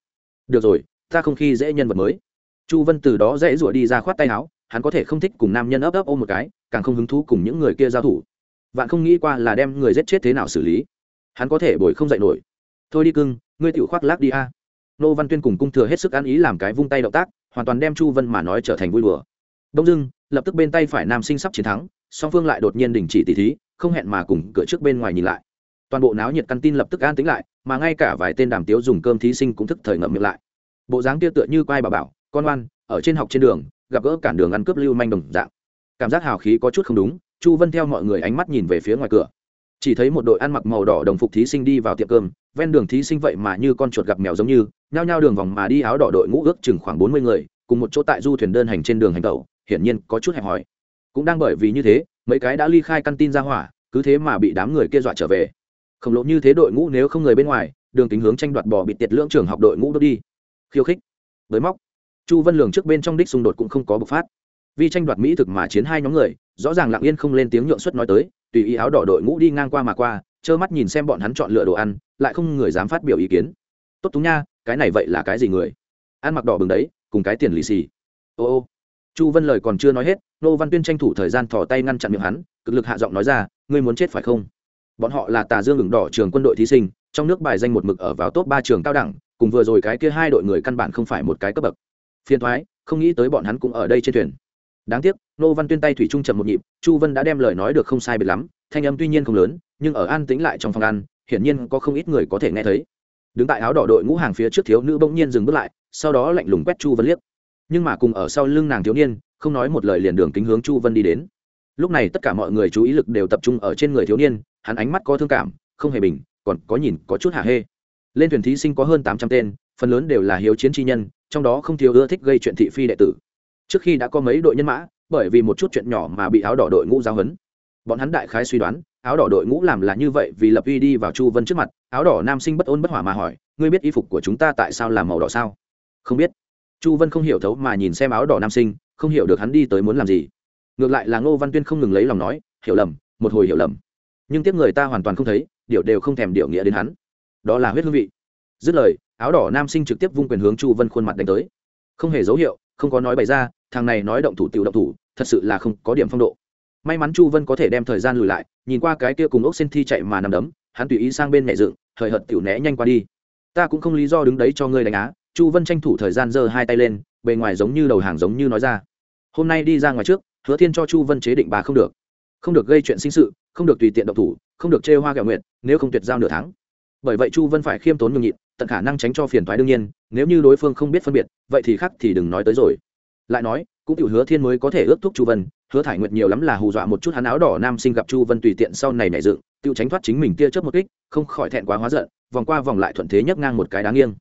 A: được rồi, ta không khi dễ nhân vật mới. Chu vân từ đó dễ rủa đi ra khoát tay áo, hắn có thể không thích cùng nam nhân ấp ấp ôm một cái, càng không hứng thú cùng những người kia giao thủ. Vạn không nghĩ qua là đem người giết chết thế nào xử lý hắn có thể bồi không dậy nổi. Thôi đi cưng, ngươi tự khoác lác đi a. Nô văn tuyên cùng cung thừa hết sức ăn ý làm cái vung tay động tác, hoàn toàn đem chu vân mà nói trở thành vui đùa. Đông dưng lập tức bên tay phải nam sinh sắp chiến thắng, song phương lại đột nhiên đình chỉ tỉ thí, không hẹn mà cùng cửa trước bên ngoài nhìn lại. Toàn bộ náo nhiệt căn tin lập tức an tính lại, mà ngay cả vài tên đàm tiếu dùng cơm thí sinh cũng thức thời ngậm miệng lại. Bộ dáng kia tựa như quai bà bảo, con oan, ở trên học trên đường, gặp gỡ cản đường ăn cướp lưu manh đồng dạng. Cảm giác hào khí có chút không đúng, chu vân theo mọi người ánh mắt nhìn về phía ngoài cửa chỉ thấy một đội ăn mặc màu đỏ đồng phục thí sinh đi vào tiệm cơm, ven đường thí sinh vậy mà như con chuột gặp mèo giống như, nhao nhao đường vòng mà đi áo đỏ đội ngũ ước chừng khoảng bốn mươi người, cùng một chỗ tại du thuyền đơn hành trên đường hành tẩu, hiển nhiên có chút hẹp hòi. Cũng đang bởi vì như thế, mấy cái đã ly khai căn tin ra hỏa, cứ thế mà bị đám người kia dọa trở về. Khổng lồ như thế đội ngũ nếu không người bên ngoài, đường tính hướng tranh đoạt bỏ bị tiệt lưỡng trường học đội ngũ bước đi. Khiêu khích. Với móc. Chu vân lường trước bên trong đích xung đột cũng không có bộc phát. Vì tranh đoạt mỹ thực mà chiến hai nhóm người, rõ ràng lặng yên không lên tiếng nhượng suất nói tới tùy ý áo đỏ đội ngũ đi ngang qua mà qua, trơ mắt nhìn xem bọn hắn chọn lựa đồ ăn, lại không người dám phát biểu ý kiến. Tốt túng nha, cái này vậy là cái gì người? Ăn mặc đỏ bừng đấy, cùng cái tiền lì xì. Ô ô. Chu vân lời còn chưa nói hết, nô văn tuyên tranh thủ thời gian thò tay ngăn chặn miệng hắn, cực lực hạ giọng nói ra, ngươi muốn chết phải không? Bọn họ là tà dương ngừng đỏ trường quân đội thí sinh, trong nước bài danh một mực ở vào top ba trường cao đẳng, cùng vừa rồi cái kia hai đội người căn bản không phải một cái cấp bậc. Phiền thoái, không nghĩ tới bọn hắn cũng ở đây trên thuyền đáng tiếc nô văn tuyên tay thủy trung chậm một nhịp, chu vân đã đem lời nói được không sai biệt lắm, thanh âm tuy nhiên không lớn, nhưng ở an tĩnh lại trong phòng ăn, hiển nhiên có không ít người có thể nghe thấy. Đứng tại áo đỏ đội ngũ hàng phía trước thiếu nữ bỗng nhiên dừng bước lại, sau đó lạnh lùng quét chu vân liếc. Nhưng mà cùng ở sau lưng nàng thiếu niên, không nói một lời liền đường kính hướng chu vân đi đến. Lúc này tất cả mọi người chú ý lực đều tập trung ở trên người thiếu niên, hắn ánh mắt có thương cảm, không hề bình, còn có nhìn có chút hạ hê. Lên thuyền thí sinh có hơn tám trăm tên, phần lớn đều là hiếu chiến tri nhân, trong đó không thiếu ưa thích gây chuyện thị phi đệ tử trước khi đã có mấy đội nhân mã, bởi vì một chút chuyện nhỏ mà bị áo đỏ đội ngũ giao hấn bọn hắn đại khái suy đoán, áo đỏ đội ngũ làm là như vậy vì lập uy đi vào chu vân trước mặt, áo đỏ nam sinh bất ôn bất hỏa mà hỏi, ngươi biết y phục của chúng ta tại sao là màu đỏ sao? Không biết. Chu vân không hiểu thấu mà nhìn xem áo đỏ nam sinh, không hiểu được hắn đi tới muốn làm gì. Ngược lại là ngô văn tuyên không ngừng lấy lòng nói, hiểu lầm, một hồi hiểu lầm. Nhưng tiếc người ta hoàn toàn không thấy điệu đều không thèm điệu nghĩa đến hắn. Đó là huyết hương vị. Dứt lời, áo đỏ nam sinh trực tiếp vung quyền hướng chu vân khuôn mặt đánh tới. Không hề dấu hiệu không có nói bày ra, thằng này nói động thủ tiểu động thủ, thật sự là không có điểm phong độ. May mắn chu vân có thể đem thời gian lùi lại, nhìn qua cái kia cùng ốc xin thi chạy mà nằm đấm, hắn tùy ý sang bên mẹ dựng thời hợt tiểu né nhanh qua đi. Ta cũng không lý do đứng đấy cho ngươi đánh á. Chu vân tranh thủ thời gian giơ hai tay lên, bề ngoài giống như đầu hàng giống như nói ra. Hôm nay đi ra ngoài trước, hứa thiên cho chu vân chế định bà không được. Không được gây chuyện sinh sự, không được tùy tiện động thủ, không được chê hoa gạo nguyện nếu không tuyệt giao nửa tháng. Bởi vậy chu vân phải khiêm tốn nhường nhịn tận khả năng tránh cho phiền thoái đương nhiên, nếu như đối phương không biết phân biệt, vậy thì khác thì đừng nói tới rồi. Lại nói, cũng tiểu hứa thiên mới có thể ước thúc chu vân, hứa thải nguyệt nhiều lắm là hù dọa một chút hắn áo đỏ nam sinh gặp chu vân tùy tiện sau này nảy dựng tự tránh thoát chính mình tia chớp một kích, không khỏi thẹn quá hóa giận, vòng qua vòng lại thuận thế nhấc ngang một cái đáng nghiêng.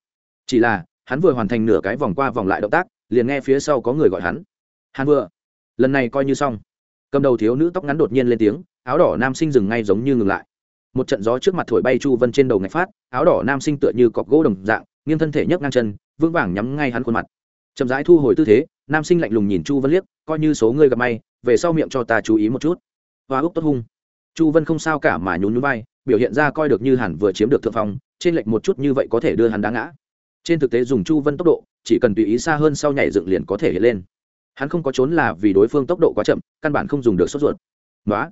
A: Chỉ là, hắn vừa hoàn thành nửa cái vòng qua vòng lại động tác, liền nghe phía sau có người gọi hắn. Hắn vừa. Lần này coi như xong. Cầm đầu thiếu nữ tóc ngắn đột nhiên lên tiếng, áo đỏ nam sinh dừng ngay giống như ngừng lại. Một trận gió trước mặt thổi bay chu vân trên đầu ngạch phát áo đỏ nam sinh tựa như cọc gỗ đồng dạng nghiêng thân thể nhấc ngang chân vững vàng nhắm ngay hắn khuôn mặt. Chậm rãi thu hồi tư thế nam sinh lạnh lùng nhìn chu vân liếc coi như số ngươi gặp may về sau miệng cho ta chú ý một chút. Hoa úc tốt hung. Chu vân không sao cả mà nhún nhún bay, biểu hiện ra coi được như hẳn vừa chiếm được thượng phong trên lệnh một chút như vậy có thể đưa hắn đá ngã. Trên thực tế dùng chu vân tốc độ chỉ cần tùy ý xa hơn sau nhảy dựng liền có thể hiện lên. Hắn không có trốn là vì đối phương tốc độ quá chậm căn bản không dùng được sốt ruột. Nói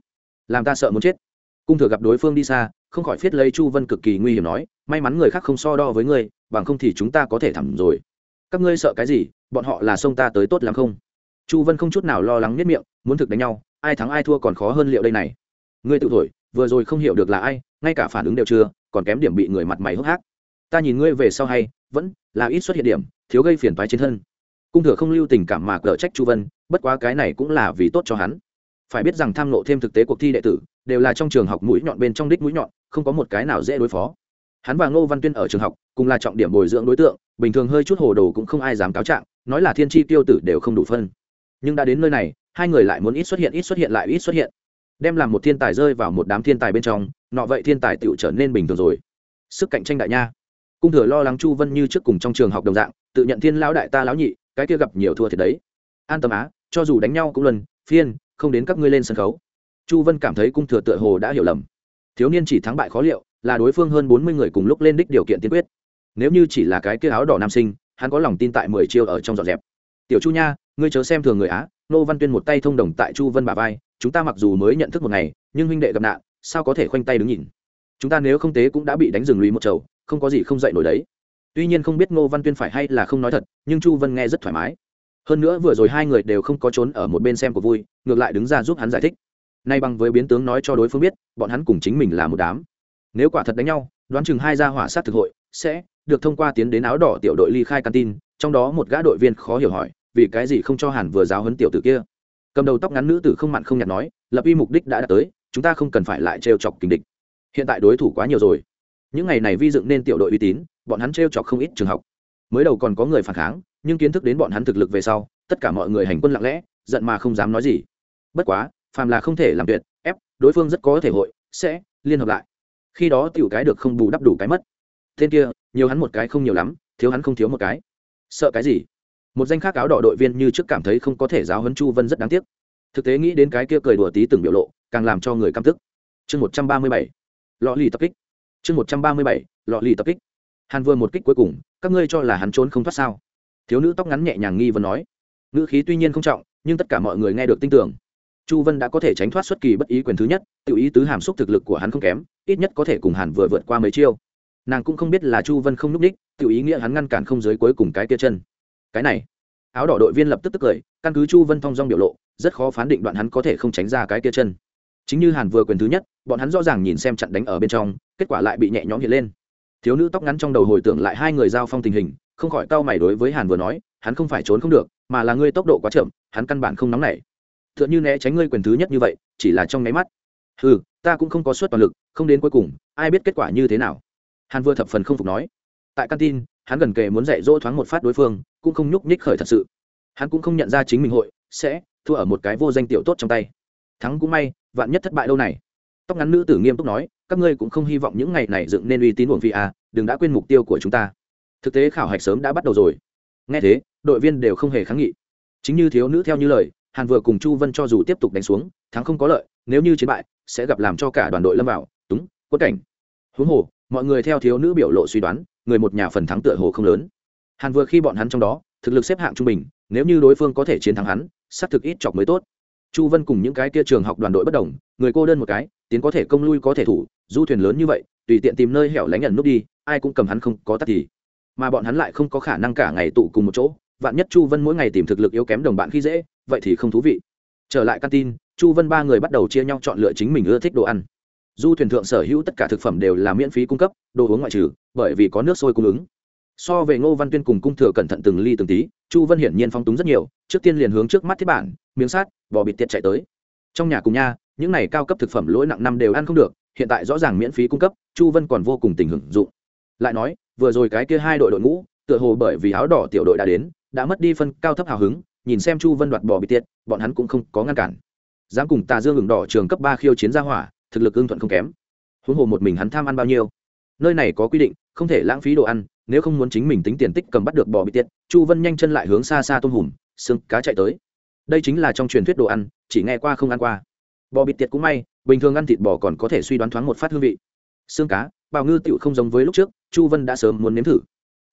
A: làm ta sợ muốn chết. Cung thừa gặp đối phương đi xa không khỏi viết lấy chu vân cực kỳ nguy hiểm nói, may mắn người khác không so đo với ngươi, bằng không thì chúng ta có thể thẳng rồi. Các ngươi sợ cái gì? Bọn họ là xông ta tới tốt lắm không? Chu vân không chút nào lo lắng nhất miệng, muốn thực đánh nhau, ai thắng ai thua còn khó hơn liệu đây này. Ngươi tự thổi, vừa rồi không hiểu được là ai, ngay cả phản ứng đều chưa, còn kém điểm bị người mặt mày hốc hác. Ta nhìn ngươi về sau hay, vẫn là ít xuất hiện điểm, thiếu gây phiền toái trên thân. Cung thừa không lưu tình cảm mà cở trách chu vân, bất quá cái này cũng là vì tốt cho hắn. Phải biết rằng tham nộ thêm thực tế cuộc thi đệ tử đều là trong trường học mũi nhọn bên trong đích mũi nhọn, không có một cái nào dễ đối phó. Hắn và ngô văn tuyên ở trường học, cùng là trọng điểm bồi dưỡng đối tượng, bình thường hơi chút hồ đồ cũng không ai dám cáo trạng, nói là thiên tri tiêu tử đều không đủ phân. Nhưng đã đến nơi này, hai người lại muốn ít xuất hiện, ít xuất hiện lại ít xuất hiện. Đem làm một thiên tài rơi vào một đám thiên tài bên trong, nọ vậy thiên tài tựu trở nên bình thường rồi. Sức cạnh tranh đại nha. Cung thừa lo lắng chu vân như trước cùng trong trường học đồng dạng, tự nhận thiên lão đại ta lão nhị, cái kia gặp nhiều thua thiệt đấy. An tâm á, cho dù đánh nhau cũng luân, phiên, không đến các ngươi lên sân khấu chu vân cảm thấy cung thừa tựa hồ đã hiểu lầm. Thiếu niên chỉ thắng bại khó liệu, là đối phương hơn bốn mươi người cùng lúc lên đích điều kiện tiên quyết. Nếu như chỉ là cái kia áo đỏ nam sinh, hắn có lòng tin tại mười chiêu ở trong dọn dẹp. Tiểu chu nha, ngươi chớ xem thường người á, nô văn tuyên một tay thông đồng tại chu vân bà vai, chúng ta mặc dù mới nhận thức một ngày, nhưng huynh đệ gặp nạn, sao có thể khoanh tay đứng nhìn? Chúng ta nếu không tế cũng đã bị đánh rừng lùi một chầu, không có gì không dậy nổi đấy. Tuy nhiên không biết ngô văn tuyên phải hay là không nói thật, nhưng chu vân nghe rất thoải mái. Hơn nữa vừa rồi hai người đều không có trốn ở một bên xem của vui, ngược lại đứng ra giúp hắn giải thích nay bằng với biến tướng nói cho đối phương biết, bọn hắn cùng chính mình là một đám. Nếu quả thật đánh nhau, đoán chừng hai gia hỏa sát thực hội sẽ được thông qua tiến đến áo đỏ tiểu đội ly khai căn tin trong đó một gã đội viên khó hiểu hỏi, vì cái gì không cho hàn vừa giáo huấn tiểu tử kia? Cầm đầu tóc ngắn nữ tử không mặn không nhạt nói, lập y mục đích đã đạt tới, chúng ta không cần phải lại trêu chọc kình địch. Hiện tại đối thủ quá nhiều rồi. Những ngày này vi dựng nên tiểu đội uy tín, bọn hắn trêu chọc không ít trường học. Mới đầu còn có người phản kháng, nhưng kiến thức đến bọn hắn thực lực về sau, tất cả mọi người hành quân lặng lẽ, giận mà không dám nói gì. Bất quá phàm là không thể làm tuyệt, ép, đối phương rất có thể hội, sẽ liên hợp lại. Khi đó tiểu cái được không bù đắp đủ cái mất. Tên kia, nhiều hắn một cái không nhiều lắm, thiếu hắn không thiếu một cái. Sợ cái gì? Một danh khác áo đỏ đội viên như trước cảm thấy không có thể giáo huấn chu vân rất đáng tiếc. Thực tế nghĩ đến cái kia cười đùa tí từng biểu lộ, càng làm cho người căm tức. Chương một trăm ba mươi bảy. Lọ lì tập kích. Chương một trăm ba mươi bảy. Lọ lì tập kích. Hàn vừa một kích cuối cùng, các ngươi cho là hắn trốn không thoát sao? Thiếu nữ tóc ngắn nhẹ nhàng nghi vấn nói. Ngữ khí tuy nhiên không trọng, nhưng tất cả mọi người nghe được tin tưởng chu vân đã có thể tránh thoát xuất kỳ bất ý quyền thứ nhất tự ý tứ hàm xúc thực lực của hắn không kém, ít nhất có thể cùng hàn vừa vượt qua mấy chiêu. Nàng cũng không biết là chu vân không n ú c ních tự ý nghĩa hắn ngăn cản không giới cuối cùng cái tia chân. Cái này, áo đỏ đội viên lập tức tức cười, căn cứ chu vân thong dong biểu lộ, rất khó phán định đoạn hắn có thể không tránh ra cái tia chân. Chính như hàn vừa quyền thứ nhất, bọn hắn rõ ràng nhìn xem trận đánh ở bên trong, kết quả lại bị nhẹ nhõm hiện lên. Thiếu nữ tóc ngắn trong đầu hồi tưởng lại hai người giao phong tình hình, không khỏi cau mày đối với hàn vừa nói, hắn không phải trốn không được, mà là ngươi tốc độ quá chậm, hắn căn bản không nóng nảy tựa như né tránh ngươi quyền thứ nhất như vậy, chỉ là trong nháy mắt. Ừ ta cũng không có suất toàn lực, không đến cuối cùng, ai biết kết quả như thế nào. Hàn vừa thập phần không phục nói. Tại căn tin, hắn gần kề muốn dạy dỗ thoáng một phát đối phương, cũng không nhúc nhích khởi thật sự. Hắn cũng không nhận ra chính mình hội, sẽ thua ở một cái vô danh tiểu tốt trong tay. Thắng cũng may, vạn nhất thất bại lâu này. Tóc ngắn nữ tử nghiêm túc nói, các ngươi cũng không hy vọng những ngày này dựng nên uy tín uổng phi à đừng đã quên mục tiêu của chúng ta. Thực tế khảo hạch sớm đã bắt đầu rồi. Nghe thế, đội viên đều không hề kháng nghị. Chính như thiếu nữ theo như lời hàn vừa cùng chu vân cho dù tiếp tục đánh xuống, thắng không có lợi, nếu như chiến bại, sẽ gặp làm cho cả đoàn đội lâm vào. Túng quất cảnh. Huống hồ, mọi người theo thiếu nữ biểu lộ suy đoán, người một nhà phần thắng tựa hồ không lớn. Hàn vừa khi bọn hắn trong đó, thực lực xếp hạng trung bình, nếu như đối phương có thể chiến thắng hắn, xác thực ít chọc mới tốt. Chu vân cùng những cái kia trường học đoàn đội bất đồng, người cô đơn một cái, tiến có thể công lui có thể thủ, du thuyền lớn như vậy, tùy tiện tìm nơi hẻo lánh nhận núp đi, ai cũng cầm hắn không có tắt thì. Mà bọn hắn lại không có khả năng cả ngày tụ cùng một chỗ, vạn nhất chu vân mỗi ngày tìm thực lực yếu kém đồng bạn khi dễ vậy thì không thú vị. Trở lại căn tin chu vân ba người bắt đầu chia nhau chọn lựa chính mình ưa thích đồ ăn. Du thuyền thượng sở hữu tất cả thực phẩm đều là miễn phí cung cấp, đồ uống ngoại trừ, bởi vì có nước sôi cung ứng. So về ngô văn tuyên cùng cung thừa cẩn thận từng ly từng tí, chu vân hiển nhiên phong túng rất nhiều, trước tiên liền hướng trước mắt thiết bản, miếng sát bò bịt tiệt chạy tới. Trong nhà cùng nha, những này cao cấp thực phẩm lỗi nặng năm đều ăn không được, hiện tại rõ ràng miễn phí cung cấp, chu vân còn vô cùng tình hưởng dụng. Lại nói, vừa rồi cái kia hai đội đội ngũ, tựa hồ bởi vì áo đỏ tiểu đội đã đến, đã mất đi phân cao thấp hào hứng nhìn xem chu vân đoạt bỏ bị tiệt, bọn hắn cũng không có ngăn cản. Dám cùng tà dương hưởng đỏ trường cấp ba khiêu chiến gia hỏa, thực lực ưng thuận không kém. Huống hồ một mình hắn tham ăn bao nhiêu? Nơi này có quy định, không thể lãng phí đồ ăn, nếu không muốn chính mình tính tiền tích cầm bắt được bò bị tiệt, chu vân nhanh chân lại hướng xa xa tôm hùm, xương cá chạy tới. Đây chính là trong truyền thuyết đồ ăn, chỉ nghe qua không ăn qua. Bò bị tiệt cũng may, bình thường ăn thịt bò còn có thể suy đoán thoáng một phát hương vị. Xương cá, bào ngư tựu không giống với lúc trước, chu vân đã sớm muốn nếm thử.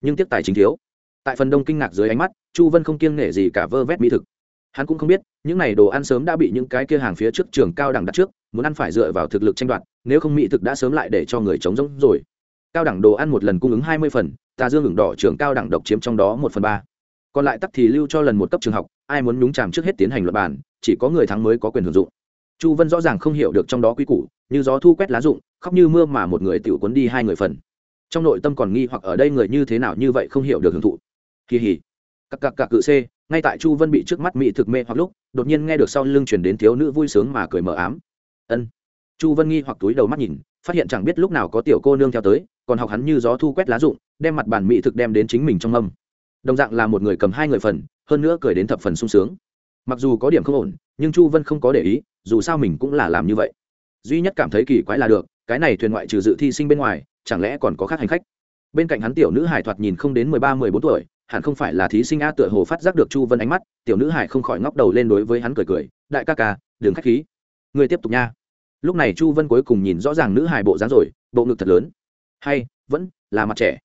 A: Nhưng tiếc tài chính thiếu tại phần đông kinh ngạc dưới ánh mắt, chu vân không kiêng nể gì cả vơ vét mỹ thực. Hắn cũng không biết, những n à y đồ ăn sớm đã bị những cái kia hàng phía trước trường cao đẳng đặt trước, muốn ăn phải dựa vào thực lực tranh đoạt, nếu không mỹ thực đã sớm lại để cho người chống rỗng rồi. Cao đẳng đồ ăn một lần cung ứng hai mươi phần, tà dương hưởng đỏ trường cao đẳng độc chiếm trong đó một phần ba. Còn lại tắc thì lưu cho lần một cấp trường học, ai muốn nhúng chàm trước hết tiến hành luật bản chỉ có người thắng mới có quyền hưởng dụng. Chu vân rõ ràng không hiểu được trong đó quy củ, như gió thu quét lá rụng, khóc như mưa mà một người tự cuốn đi hai người phần. Trong nội tâm còn nghi hoặc ở đây người như thế nào như vậy không hiểu được hưởng thụ kỳ hỉ. Cặp cặp cặp cự c ngay tại chu vân bị trước mắt mỹ thực mê hoặc lúc, đột nhiên nghe được sau lưng chuyển đến thiếu nữ vui sướng mà cười mờ ám. Ân. Chu vân nghi hoặc túi đầu mắt nhìn, phát hiện chẳng biết lúc nào có tiểu cô nương theo tới, còn học hắn như gió thu quét lá rụng, đem mặt bản mỹ thực đem đến chính mình trong âm đồng dạng là một người cầm hai người phần, hơn nữa cười đến thập phần sung sướng. Mặc dù có điểm không ổn, nhưng chu vân không có để ý, dù sao mình cũng là làm như vậy. Duy nhất cảm thấy kỳ quái là được, cái này thuyền ngoại trừ dự thi sinh bên ngoài, chẳng lẽ còn có khác hành khách? Bên cạnh hắn tiểu nữ hải thoạt nhìn không đến mười ba, mười bốn tuổi hẳn không phải là thí sinh a tựa hồ phát giác được chu vân ánh mắt, tiểu nữ hải không khỏi ngóc đầu lên đối với hắn cười cười, đại ca ca đường khách khí. Người tiếp tục nha. Lúc này chu vân cuối cùng nhìn rõ ràng nữ hải bộ dáng rồi, bộ ngực thật lớn. Hay, vẫn là mặt trẻ.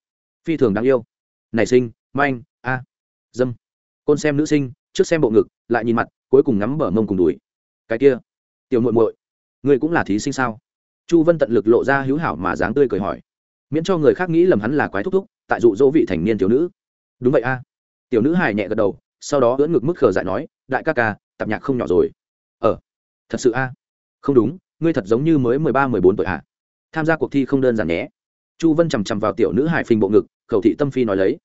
A: Phi thường đáng yêu. Nảy sinh, manh, a, dâm. Côn xem nữ sinh, trước xem bộ ngực, lại nhìn mặt, cuối cùng ngắm bờ mông cùng đùi. Cái kia, tiểu muội muội người cũng là thí sinh sao? Chu vân tận lực lộ ra hữu hảo mà dáng tươi cười hỏi. Miễn cho người khác nghĩ lầm hắn là quái thúc thúc, tại dụ dỗ vị thành niên thiếu nữ đúng vậy a. Tiểu nữ hài nhẹ gật đầu, sau đó ưỡn ngực mức khờ dại nói, đại ca ca tạp nhạc không nhỏ rồi. Ờ thật sự a? Không đúng, ngươi thật giống như mới mười ba, mười bốn tuổi à? Tham gia cuộc thi không đơn giản nhé. Chu vân chằm chằm vào tiểu nữ hải phình bộ ngực, khẩu thị tâm phi nói lấy.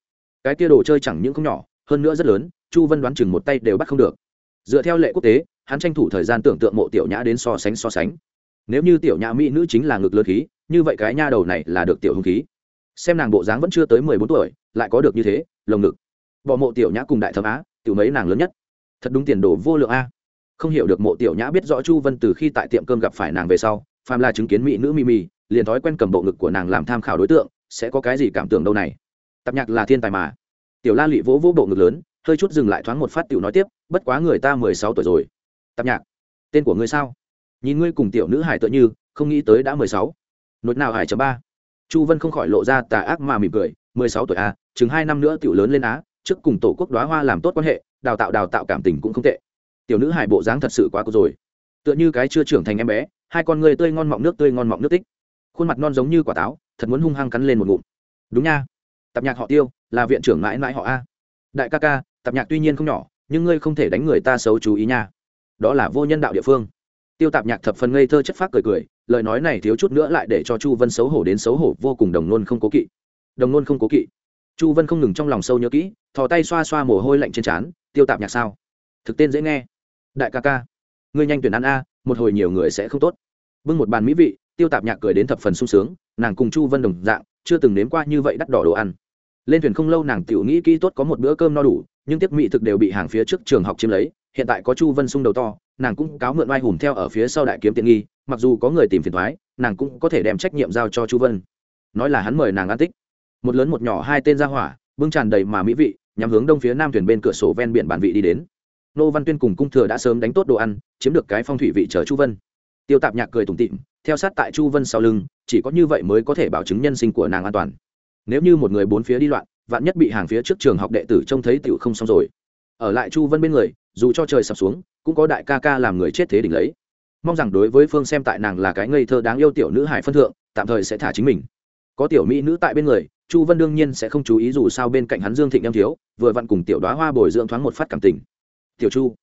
A: Cái kia đồ chơi chẳng những không nhỏ, hơn nữa rất lớn, chu vân đoán chừng một tay đều bắt không được. Dựa theo lệ quốc tế, hắn tranh thủ thời gian tưởng tượng mộ tiểu nhã đến so sánh so sánh. Nếu như tiểu nhã mỹ nữ chính là ngực lớn khí, như vậy cái nha đầu này là được tiểu hung khí. Xem nàng bộ dáng vẫn chưa tới mười bốn tuổi, lại có được như thế lồng ngực. Bỏ mộ tiểu nhã cùng đại thẩm á tiểu mấy nàng lớn nhất. Thật đúng tiền đồ vô lượng a. Không hiểu được mộ tiểu nhã biết rõ chu vân từ khi tại tiệm cơm gặp phải nàng về sau phàm là chứng kiến mỹ nữ mimi mì, liền thói quen cầm bộ ngực của nàng làm tham khảo đối tượng sẽ có cái gì cảm tưởng đâu này. Tạp nhạc là thiên tài mà. Tiểu la lụy vỗ vỗ bộ ngực lớn hơi chút dừng lại thoáng một phát tiểu nói tiếp bất quá người ta mười sáu tuổi rồi. Tạp nhạc tên của ngươi sao? Nhìn ngươi cùng tiểu nữ hải tựa như không nghĩ tới đã mười sáu. Nốt nào hải chấm ba? Chu vân không khỏi lộ ra tà ác mà mỉm cười mười sáu tuổi a à, chừng hai năm nữa tiểu lớn lên á, trước cùng tổ quốc đoá hoa làm tốt quan hệ, đào tạo đào tạo cảm tình cũng không tệ. Tiểu nữ hải bộ dáng thật sự quá cô rồi. Tựa như cái chưa trưởng thành em bé, hai con người tươi ngon mọng nước tươi ngon mọng nước tích. Khuôn mặt non giống như quả táo, thật muốn hung hăng cắn lên một ngụm. Đúng nha. Tạp nhạc họ tiêu, là viện trưởng mãi mãi họ a. Đại ca ca tạp nhạc tuy nhiên không nhỏ, nhưng ngươi không thể đánh người ta xấu chú ý nha. Đó là vô nhân đạo địa phương. Tiêu tạp nhạc thập phần ngây thơ chất phác cười cười, lời nói này thiếu chút nữa lại để cho chu vân xấu hổ đến xấu hổ, vô cùng đồng nôn không cố kỵ. Đồng nôn không cố kỵ chu vân không ngừng trong lòng sâu nhớ kỹ, thò tay xoa xoa mồ hôi lạnh trên trán, tiêu tạp nhạc sao? Thực tên dễ nghe. Đại ca ca, ngươi nhanh tuyển ăn a, một hồi nhiều người sẽ không tốt. Bưng một bàn mỹ vị, tiêu tạp nhạc cười đến thập phần sung sướng, nàng cùng chu vân đồng dạng, chưa từng nếm qua như vậy đắt đỏ đồ ăn. Lên thuyền không lâu nàng tiểu nghĩ kỹ tốt có một bữa cơm no đủ, nhưng tiếp mỹ thực đều bị hàng phía trước trường học chiếm lấy, hiện tại có chu vân sung đầu to, nàng cũng cáo mượn oai hùm theo ở phía sau đại kiếm tiện nghi, mặc dù có người tìm phiền thoái, nàng cũng có thể đem trách nhiệm giao cho chu vân. Nói là hắn mời nàng ăn tích một lớn một nhỏ hai tên ra hỏa, bưng tràn đầy mà mỹ vị nhằm hướng đông phía nam thuyền bên cửa sổ ven biển bản vị đi đến. Nô văn tuyên cùng cung thừa đã sớm đánh tốt đồ ăn, chiếm được cái phong thủy vị chờ chu vân. Tiêu tạp nhạc cười tủm tịm theo sát tại chu vân sau lưng, chỉ có như vậy mới có thể bảo chứng nhân sinh của nàng an toàn. Nếu như một người bốn phía đi loạn, vạn nhất bị hàng phía trước trường học đệ tử trông thấy tiểu không xong rồi. Ở lại chu vân bên người, dù cho trời sập xuống, cũng có đại ca ca làm người chết thế đỉnh lấy. Mong rằng đối với phương xem tại nàng là cái ngây thơ đáng yêu tiểu nữ hải phân thượng, tạm thời sẽ thả chính mình. Có tiểu mỹ nữ tại bên người chu vân đương nhiên sẽ không chú ý dù sao bên cạnh hắn dương thịnh em thiếu, vừa vặn cùng tiểu đoá hoa bồi dưỡng thoáng một phát cảm tình. Tiểu chu,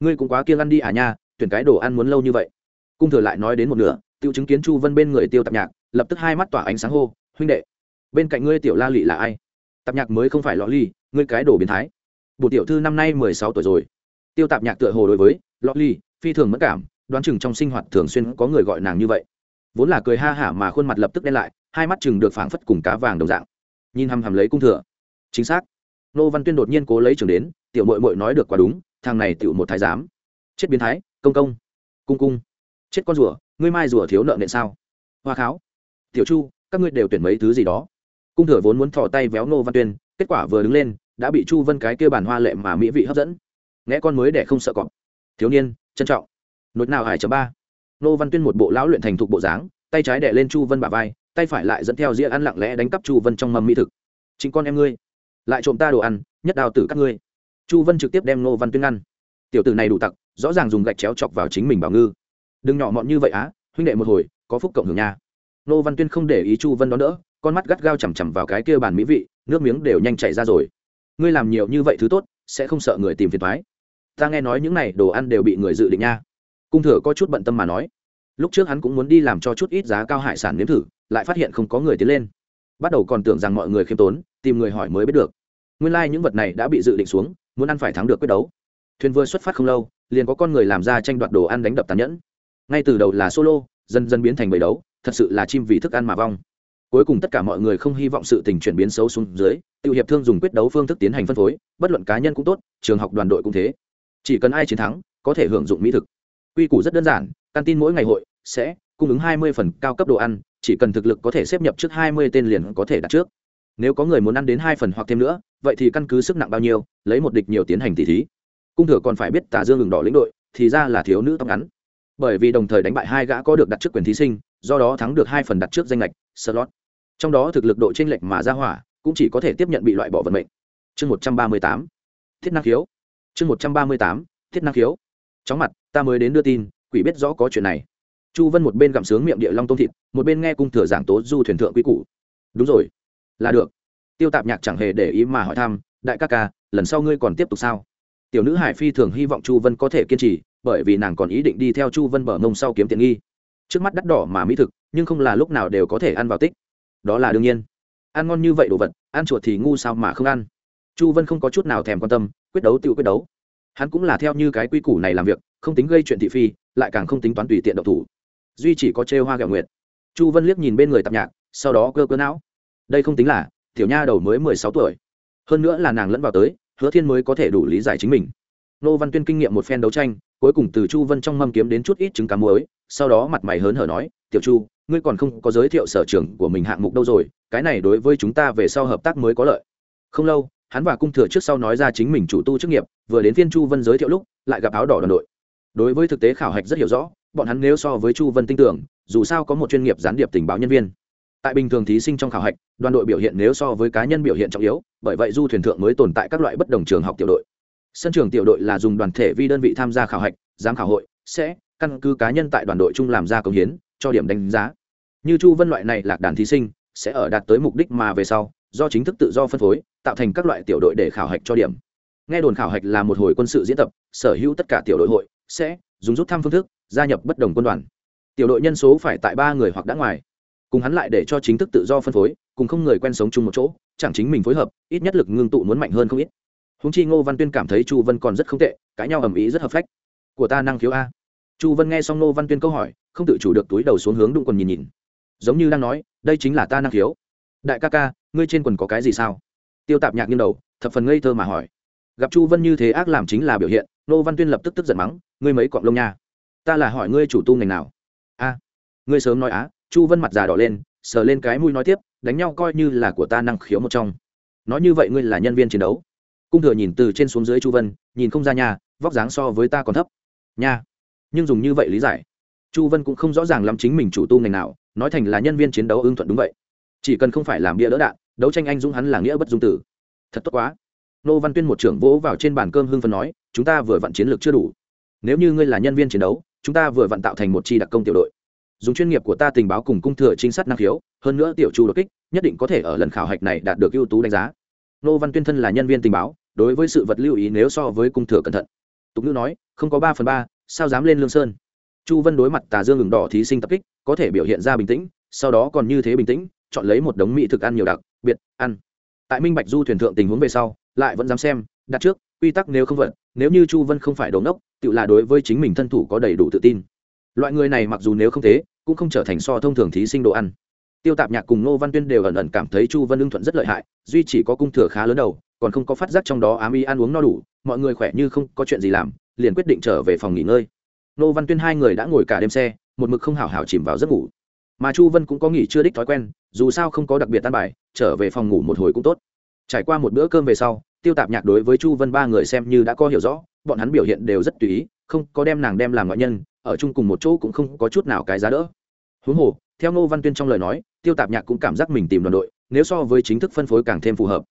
A: ngươi cũng quá kiêng ăn đi à nha, tuyển cái đồ ăn muốn lâu như vậy. Cung thừa lại nói đến một nửa, tiêu chứng kiến chu vân bên người tiêu tạp nhạc, lập tức hai mắt tỏa ánh sáng hô, huynh đệ, bên cạnh ngươi tiểu la lị là ai? Tạp nhạc mới không phải lọ ly ngươi cái đồ biến thái. Bộ tiểu thư năm nay mười sáu tuổi rồi. Tiêu tạp nhạc tựa hồ đối với lọ ly phi thường mất cảm, đoán chừng trong sinh hoạt thường xuyên có người gọi nàng như vậy vốn là cười ha hả mà khuôn mặt lập tức đen lại, hai mắt chừng được phảng phất cùng cá vàng đồng dạng. Nhìn hằm hằm lấy cung thừa. Chính xác. Nô văn tuyên đột nhiên cố lấy trường đến, tiểu mội mội nói được quá đúng, thằng này tiểu một thái giám. Chết biến thái, công công. Cung cung. Chết con rùa, ngươi mai rùa thiếu nợ nện sao? Hoa kháo. Tiểu chu, các ngươi đều tuyển mấy thứ gì đó? Cung thừa vốn muốn thò tay véo nô văn tuyên, kết quả vừa đứng lên, đã bị chu vân cái kia bàn hoa lệ mà mỹ vị hấp dẫn. Nghe con mới để không sợ cọp. Thiếu niên, trân trọng. Nốt nào hải chấm ba nô văn tuyên một bộ lão luyện thành thục bộ dáng, tay trái đè lên chu vân bả vai, tay phải lại dẫn theo dĩa ăn lặng lẽ đánh cắp chu vân trong mâm mỹ thực. Chính con em ngươi, lại trộm ta đồ ăn, nhất đào tử các ngươi. Chu vân trực tiếp đem nô văn tuyên ăn. Tiểu tử này đủ tặc, rõ ràng dùng gạch chéo chọc vào chính mình bảo ngư. Đừng nhỏ mọn như vậy á, huynh đệ một hồi, có phúc cộng hưởng nha. Nô văn tuyên không để ý chu vân đó nữa con mắt gắt gao chằm chằm vào cái kia bàn mỹ vị, nước miếng đều nhanh chảy ra rồi. Ngươi làm nhiều như vậy thứ tốt, sẽ không sợ người tìm phiền thoái ta nghe nói những này đồ ăn đều bị người dự định nha cung thừa có chút bận tâm mà nói. Lúc trước hắn cũng muốn đi làm cho chút ít giá cao hải sản nếm thử, lại phát hiện không có người tiến lên. Bắt đầu còn tưởng rằng mọi người khiêm tốn, tìm người hỏi mới biết được. Nguyên lai、like、những vật này đã bị dự định xuống, muốn ăn phải thắng được quyết đấu. Thuyền vừa xuất phát không lâu, liền có con người làm ra tranh đoạt đồ ăn đánh đập tàn nhẫn. Ngay từ đầu là solo, dần dần biến thành bầy đấu, thật sự là chim vì thức ăn mà vong. Cuối cùng tất cả mọi người không hy vọng sự tình chuyển biến xấu xuống dưới, tiêu hiệp thương dùng quyết đấu phương thức tiến hành phân phối, bất luận cá nhân cũng tốt, trường học đoàn đội cũng thế. Chỉ cần ai chiến thắng, có thể hưởng dụng mỹ thực quy củ rất đơn giản, căn tin mỗi ngày hội sẽ cung ứng hai mươi phần cao cấp đồ ăn, chỉ cần thực lực có thể xếp nhập trước hai mươi tên liền có thể đặt trước. Nếu có người muốn ăn đến hai phần hoặc thêm nữa, vậy thì căn cứ sức nặng bao nhiêu, lấy một địch nhiều tiến hành tỷ thí. Cung thừa còn phải biết tả dương ngừng đỏ lĩnh đội, thì ra là thiếu nữ tóc ngắn. Bởi vì đồng thời đánh bại hai gã có được đặt trước quyền thí sinh, do đó thắng được hai phần đặt trước danh lệch, slot. Trong đó thực lực độ chênh lệch mà ra hỏa cũng chỉ có thể tiếp nhận bị loại bỏ vận mệnh. Chương một trăm ba mươi tám, thiết năng khiếu. Chương một trăm ba mươi tám, thiết năng khiếu chóng mặt, ta mới đến đưa tin, quỷ biết rõ có chuyện này. Chu vân một bên gặm sướng miệng địa long tôm thịt, một bên nghe cung thừa giảng tố du thuyền thượng quy củ. Đúng rồi. Là được. Tiêu tạp nhạc chẳng hề để ý mà hỏi thăm, đại ca ca, lần sau ngươi còn tiếp tục sao? Tiểu nữ hải phi thường hy vọng chu vân có thể kiên trì, bởi vì nàng còn ý định đi theo chu vân bờ mông sau kiếm tiền nghi. Trước mắt đắt đỏ mà mỹ thực, nhưng không là lúc nào đều có thể ăn vào tích. Đó là đương nhiên. Ăn ngon như vậy đồ vật, ăn chuột thì ngu sao mà không ăn. Chu vân không có chút nào thèm quan tâm, quyết đấu tự quyết đấu hắn cũng là theo như cái quy củ này làm việc, không tính gây chuyện thị phi, lại càng không tính toán tùy tiện độc thủ. Duy chỉ có chê hoa gạo nguyệt. Chu vân liếc nhìn bên người tạp nhạc, sau đó cơ cơ não. Đây không tính là, tiểu nha đầu mới mười sáu tuổi. Hơn nữa là nàng lẫn vào tới, hứa thiên mới có thể đủ lý giải chính mình. Nô văn tuyên kinh nghiệm một phen đấu tranh, cuối cùng từ chu vân trong mâm kiếm đến chút ít trứng cá muối, sau đó mặt mày hớn hở nói, tiểu chu, ngươi còn không có giới thiệu sở trường của mình hạng mục đâu rồi, cái này đối với chúng ta về sau hợp tác mới có lợi. Không lâu hắn và cung thừa trước sau nói ra chính mình chủ tu chức nghiệp, vừa đến phiên chu vân giới thiệu lúc, lại gặp áo đỏ đoàn đội. Đối với thực tế khảo hạch rất hiểu rõ, bọn hắn nếu so với chu vân tin tưởng, dù sao có một chuyên nghiệp gián điệp tình báo nhân viên. Tại bình thường thí sinh trong khảo hạch, đoàn đội biểu hiện nếu so với cá nhân biểu hiện trọng yếu, bởi vậy du thuyền thượng mới tồn tại các loại bất đồng trường học tiểu đội. Sân trường tiểu đội là dùng đoàn thể vi đơn vị tham gia khảo hạch, giám khảo hội, sẽ căn cứ cá nhân tại đoàn đội chung làm ra công hiến, cho điểm đánh giá. Như chu vân loại này lạc đàn thí sinh, sẽ ở đạt tới mục đích mà về sau do chính thức tự do phân phối, tạo thành các loại tiểu đội để khảo hạch cho điểm. Nghe đồn khảo hạch là một hồi quân sự diễn tập, sở hữu tất cả tiểu đội hội sẽ dùng rút thăm phương thức gia nhập bất đồng quân đoàn. Tiểu đội nhân số phải tại ba người hoặc đã ngoài. Cùng hắn lại để cho chính thức tự do phân phối, cùng không người quen sống chung một chỗ, chẳng chính mình phối hợp, ít nhất lực ngưng tụ muốn mạnh hơn không ít. Húng chi ngô văn tuyên cảm thấy chu vân còn rất không tệ, cãi nhau ầm ĩ rất hợp phách. Của ta năng khiếu a. Chu vân nghe xong ngô văn tuyên câu hỏi, không tự chủ được túi đầu xuống hướng đụng còn nhìn nhìn. Giống như đang nói, đây chính là ta năng khiếu. Đại ca ca ngươi trên quần có cái gì sao? Tiêu tạp nhạc nghiêng đầu, thập phần ngây thơ mà hỏi. Gặp chu vân như thế ác làm chính là biểu hiện, nô văn tuyên lập tức tức giận mắng, ngươi mấy cọng lông nha. Ta là hỏi ngươi chủ tu ngành nào? A, ngươi sớm nói á, chu vân mặt già đỏ lên, sờ lên cái mũi nói tiếp, đánh nhau coi như là của ta năng khiếu một trong. Nói như vậy ngươi là nhân viên chiến đấu. Cung thừa nhìn từ trên xuống dưới chu vân, nhìn không ra nhà vóc dáng so với ta còn thấp. Nha. Nhưng dùng như vậy lý giải. Chu vân cũng không rõ ràng lắm chính mình chủ tu ngành nào, nói thành là nhân viên chiến đấu ưng thuận đúng vậy. Chỉ cần không phải làm bia đỡ đạn đấu tranh anh dũng hắn là nghĩa bất dung tử. Thật tốt quá. Nô văn tuyên một trưởng vỗ vào trên bàn cơm hưng phân nói, chúng ta vừa vặn chiến lược chưa đủ. Nếu như ngươi là nhân viên chiến đấu, chúng ta vừa vặn tạo thành một chi đặc công tiểu đội. Dùng chuyên nghiệp của ta tình báo cùng cung thừa trinh sát năng khiếu, hơn nữa tiểu chu đột kích, nhất định có thể ở lần khảo hạch này đạt được ưu tú đánh giá. Nô văn tuyên thân là nhân viên tình báo, đối với sự vật lưu ý nếu so với cung thừa cẩn thận. Tục ngữ nói, không có ba phần ba, sao dám lên lương sơn? Chu vân đối mặt tà dương ngừng đỏ thí sinh tập kích, có thể biểu hiện ra bình tĩnh, sau đó còn như thế bình tĩnh chọn lấy một đống mỹ thực ăn nhiều đặc, biệt, ăn. Tại minh bạch du thuyền thượng tình huống về sau, lại vẫn dám xem, đặt trước, quy tắc nếu không vận, nếu như chu vân không phải đống đốc tự là đối với chính mình thân thủ có đầy đủ tự tin. Loại người này mặc dù nếu không thế, cũng không trở thành so thông thường thí sinh đồ ăn. Tiêu tạp nhạc cùng ngô văn tuyên đều ẩn ẩn cảm thấy chu vân ưng thuận rất lợi hại, duy chỉ có cung thừa khá lớn đầu, còn không có phát giác trong đó ám y ăn uống no đủ, mọi người khỏe như không có chuyện gì làm, liền quyết định trở về phòng nghỉ ngơi. Ngô văn tuyên hai người đã ngồi cả đêm xe, một mực không hào hào chìm vào giấc ngủ mà chu vân cũng có nghỉ chưa đích thói quen, dù sao không có đặc biệt tan bài, trở về phòng ngủ một hồi cũng tốt. Trải qua một bữa cơm về sau, tiêu tạp nhạc đối với chu vân ba người xem như đã có hiểu rõ, bọn hắn biểu hiện đều rất tùy ý, không có đem nàng đem làm ngoại nhân, ở chung cùng một chỗ cũng không có chút nào cái giá đỡ. Huống hồ, theo ngô văn tuyên trong lời nói, tiêu tạp nhạc cũng cảm giác mình tìm đoàn đội, nếu so với chính thức phân phối càng thêm phù hợp.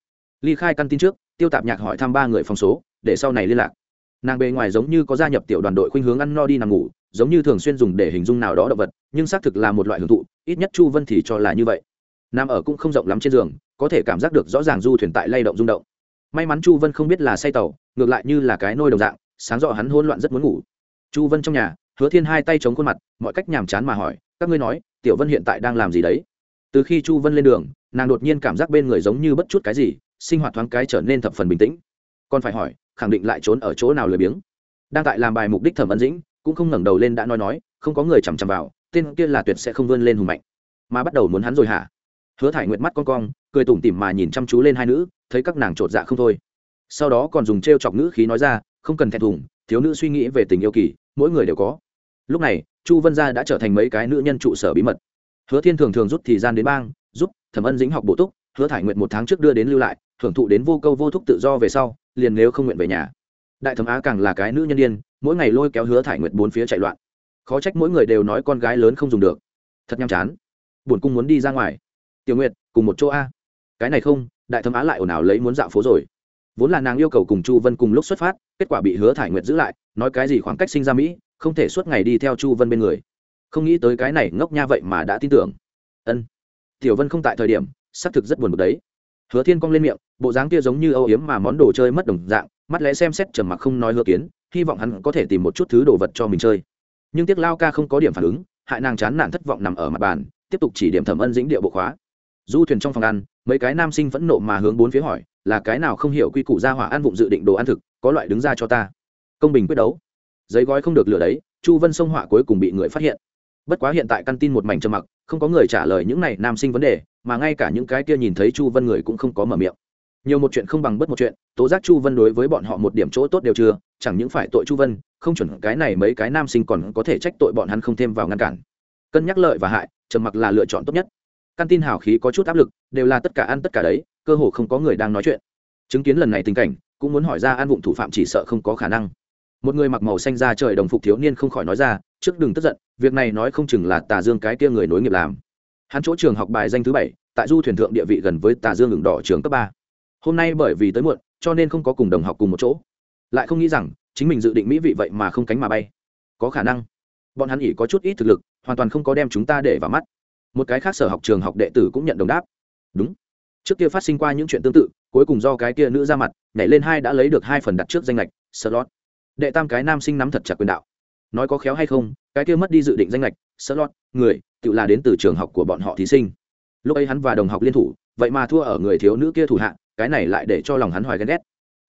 A: Ly khai căn tin trước, tiêu tạp nhạc hỏi thăm ba người phòng số, để sau này liên lạc nàng bề ngoài giống như có gia nhập tiểu đoàn đội khuynh hướng ăn no đi nằm ngủ, giống như thường xuyên dùng để hình dung nào đó động vật, nhưng xác thực là một loại hưởng thụ, ít nhất chu vân thì cho là như vậy. Nam ở cũng không rộng lắm trên giường, có thể cảm giác được rõ ràng du thuyền tại lay động rung động. May mắn chu vân không biết là say tàu, ngược lại như là cái nôi đồng dạng, sáng rõ hắn hôn loạn rất muốn ngủ. Chu vân trong nhà, hứa thiên hai tay chống khuôn mặt, mọi cách nhàm chán mà hỏi, các ngươi nói, tiểu vân hiện tại đang làm gì đấy? Từ khi chu vân lên đường, nàng đột nhiên cảm giác bên người giống như bất chút cái gì, sinh hoạt thoáng cái trở nên thập phần bình tĩnh. Còn phải hỏi khẳng định lại trốn ở chỗ nào lười biếng. Đang tại làm bài mục đích thẩm ân dĩnh, cũng không ngẩng đầu lên đã nói nói, không có người chằm chằm vào, tên kia là tuyệt sẽ không vươn lên hùng mạnh. Mà bắt đầu muốn hắn rồi hả? Hứa thải nguyệt mắt con cong, cười tủm tỉm mà nhìn chăm chú lên hai nữ, thấy các nàng chột dạ không thôi. Sau đó còn dùng t r e o chọc nữ khí nói ra, không cần thẹn thùng, thiếu nữ suy nghĩ về tình yêu kỳ, mỗi người đều có. Lúc này, chu vân gia đã trở thành mấy cái nữ nhân trụ sở bí mật. Hứa thiên thường thường rút thì gian đến bang giúp thẩm ân dính học bổ túc, hứa thải nguyện một tháng trước đưa đến lưu lại, thưởng thụ đến vô câu vô thúc tự do về sau liền nếu không nguyện về nhà. Đại thẩm á càng là cái nữ nhân đ i ê n mỗi ngày lôi kéo hứa thải nguyện bốn phía chạy loạn. Khó trách mỗi người đều nói con gái lớn không dùng được. Thật nhàm chán. Buồn cung muốn đi ra ngoài. Tiểu nguyện cùng một chỗ a. Cái này không, đại thẩm á lại ồn ào lấy muốn dạo phố rồi. Vốn là nàng yêu cầu cùng chu vân cùng lúc xuất phát, kết quả bị hứa thải nguyệt giữ lại, nói cái gì khoảng cách sinh ra mỹ, không thể suốt ngày đi theo chu vân bên người. Không nghĩ tới cái này ngốc nha vậy mà đã tin tưởng. Ân. Tiểu vân không tại thời điểm, xác thực rất buồn bực đấy. Hứa thiên cong lên miệng bộ dáng kia giống như âu yếm mà món đồ chơi mất đồng dạng, mắt lẽ xem xét trầm mặc không nói hứa kiến, hy vọng hắn có thể tìm một chút thứ đồ vật cho mình chơi. Nhưng tiếc lao ca không có điểm phản ứng, hại nàng chán nản thất vọng nằm ở mặt bàn, tiếp tục chỉ điểm thẩm ân dĩnh địa bộ khóa. Du thuyền trong phòng ăn, mấy cái nam sinh vẫn nộ mà hướng bốn phía hỏi, là cái nào không hiểu quy củ ra hỏa ăn vụng dự định đồ ăn thực, có loại đứng ra cho ta? Công bình quyết đấu. Giấy gói không được lừa đấy, chu vân sông họa cuối cùng bị người phát hiện. Bất quá hiện tại căn tin một mảnh trầm mặc, không có người trả lời những này nam sinh vấn đề, mà ngay cả những cái kia nhìn thấy chu vân người cũng không có mở miệng nhiều một chuyện không bằng bất một chuyện, tố giác chu vân đối với bọn họ một điểm chỗ tốt đều chưa, chẳng những phải tội chu vân, không chuẩn cái này mấy cái nam sinh còn có thể trách tội bọn hắn không thêm vào ngăn cản. Cân nhắc lợi và hại, trầm mặc là lựa chọn tốt nhất. Căn tin hào khí có chút áp lực, đều là tất cả ăn tất cả đấy, cơ hồ không có người đang nói chuyện. Chứng kiến lần này tình cảnh, cũng muốn hỏi ra an vụng thủ phạm chỉ sợ không có khả năng. Một người mặc màu xanh ra trời đồng phục thiếu niên không khỏi nói ra, trước đừng tức giận, việc này nói không chừng là tà dương cái kia người nối nghiệp làm. Hắn chỗ trường học bài danh thứ bảy, tại du thuyền thượng địa vị gần với tà dương ngừng đỏ trường cấp ba hôm nay bởi vì tới muộn, cho nên không có cùng đồng học cùng một chỗ. Lại không nghĩ rằng, chính mình dự định mỹ vị vậy mà không cánh mà bay. Có khả năng. Bọn hắn ỉ có chút ít thực lực, hoàn toàn không có đem chúng ta để vào mắt. Một cái khác sở học trường học đệ tử cũng nhận đồng đáp. Đúng. Trước kia phát sinh qua những chuyện tương tự, cuối cùng do cái kia nữ ra mặt, nhảy lên hai đã lấy được hai phần đặt trước danh lệch, slot. Đệ tam cái nam sinh nắm thật chặt quyền đạo. Nói có khéo hay không, cái kia mất đi dự định danh lệch, slot, người, tự là đến từ trường học của bọn họ thí sinh. Lúc ấy hắn và đồng học liên thủ, vậy mà thua ở người thiếu nữ kia thủ hạ cái này lại để cho lòng hắn hoài ghen ghét.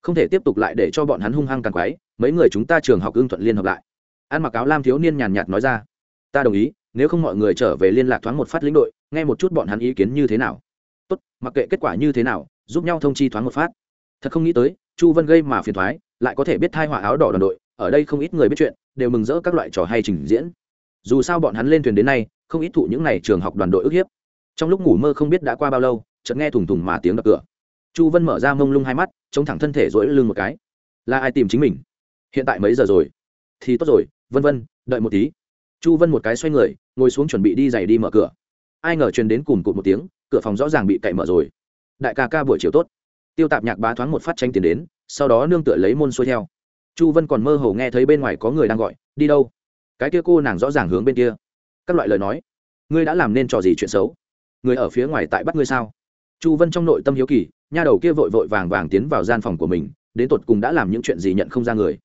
A: Không thể tiếp tục lại để cho bọn hắn hung hăng càng quái, mấy người chúng ta trường học ưng thuận liên hợp lại. Ăn mặc áo lam thiếu niên nhàn nhạt nói ra, ta đồng ý, nếu không mọi người trở về liên lạc thoáng một phát lĩnh đội, nghe một chút bọn hắn ý kiến như thế nào. Tốt, mặc kệ kết quả như thế nào, giúp nhau thông chi thoáng một phát. Thật không nghĩ tới, chu vân gây mà phiền thoái lại có thể biết thai họa áo đỏ đoàn đội, ở đây không ít người biết chuyện, đều mừng rỡ các loại trò hay trình diễn. Dù sao bọn hắn lên thuyền đến nay, không ít thụ những n à y trường học đoàn đội ức hiếp. Trong lúc ngủ mơ không biết đã qua bao lâu, chợt nghe thủng thủng mà tiếng đập cửa chu vân mở ra mông lung hai mắt, chống thẳng thân thể dỗi lưng một cái. Là ai tìm chính mình? Hiện tại mấy giờ rồi? Thì tốt rồi, vân vân, đợi một tí. Chu vân một cái xoay người, ngồi xuống chuẩn bị đi giày đi mở cửa. Ai ngờ truyền đến cùng cụt một tiếng, cửa phòng rõ ràng bị cậy mở rồi. Đại ca ca buổi chiều tốt. Tiêu tạp nhạc bá thoáng một phát tranh tiền đến, sau đó nương tựa lấy môn xuôi theo. Chu vân còn mơ hồ nghe thấy bên ngoài có người đang gọi, đi đâu? Cái kia cô nàng rõ ràng hướng bên kia. Các loại lời nói, ngươi đã làm nên trò gì chuyện xấu? Người ở phía ngoài tại bắt ngươi sao? Chu vân trong nội tâm hiếu kỳ nha đầu kia vội vội vàng vàng tiến vào gian phòng của mình, đến tột cùng đã làm những chuyện gì nhận không ra người.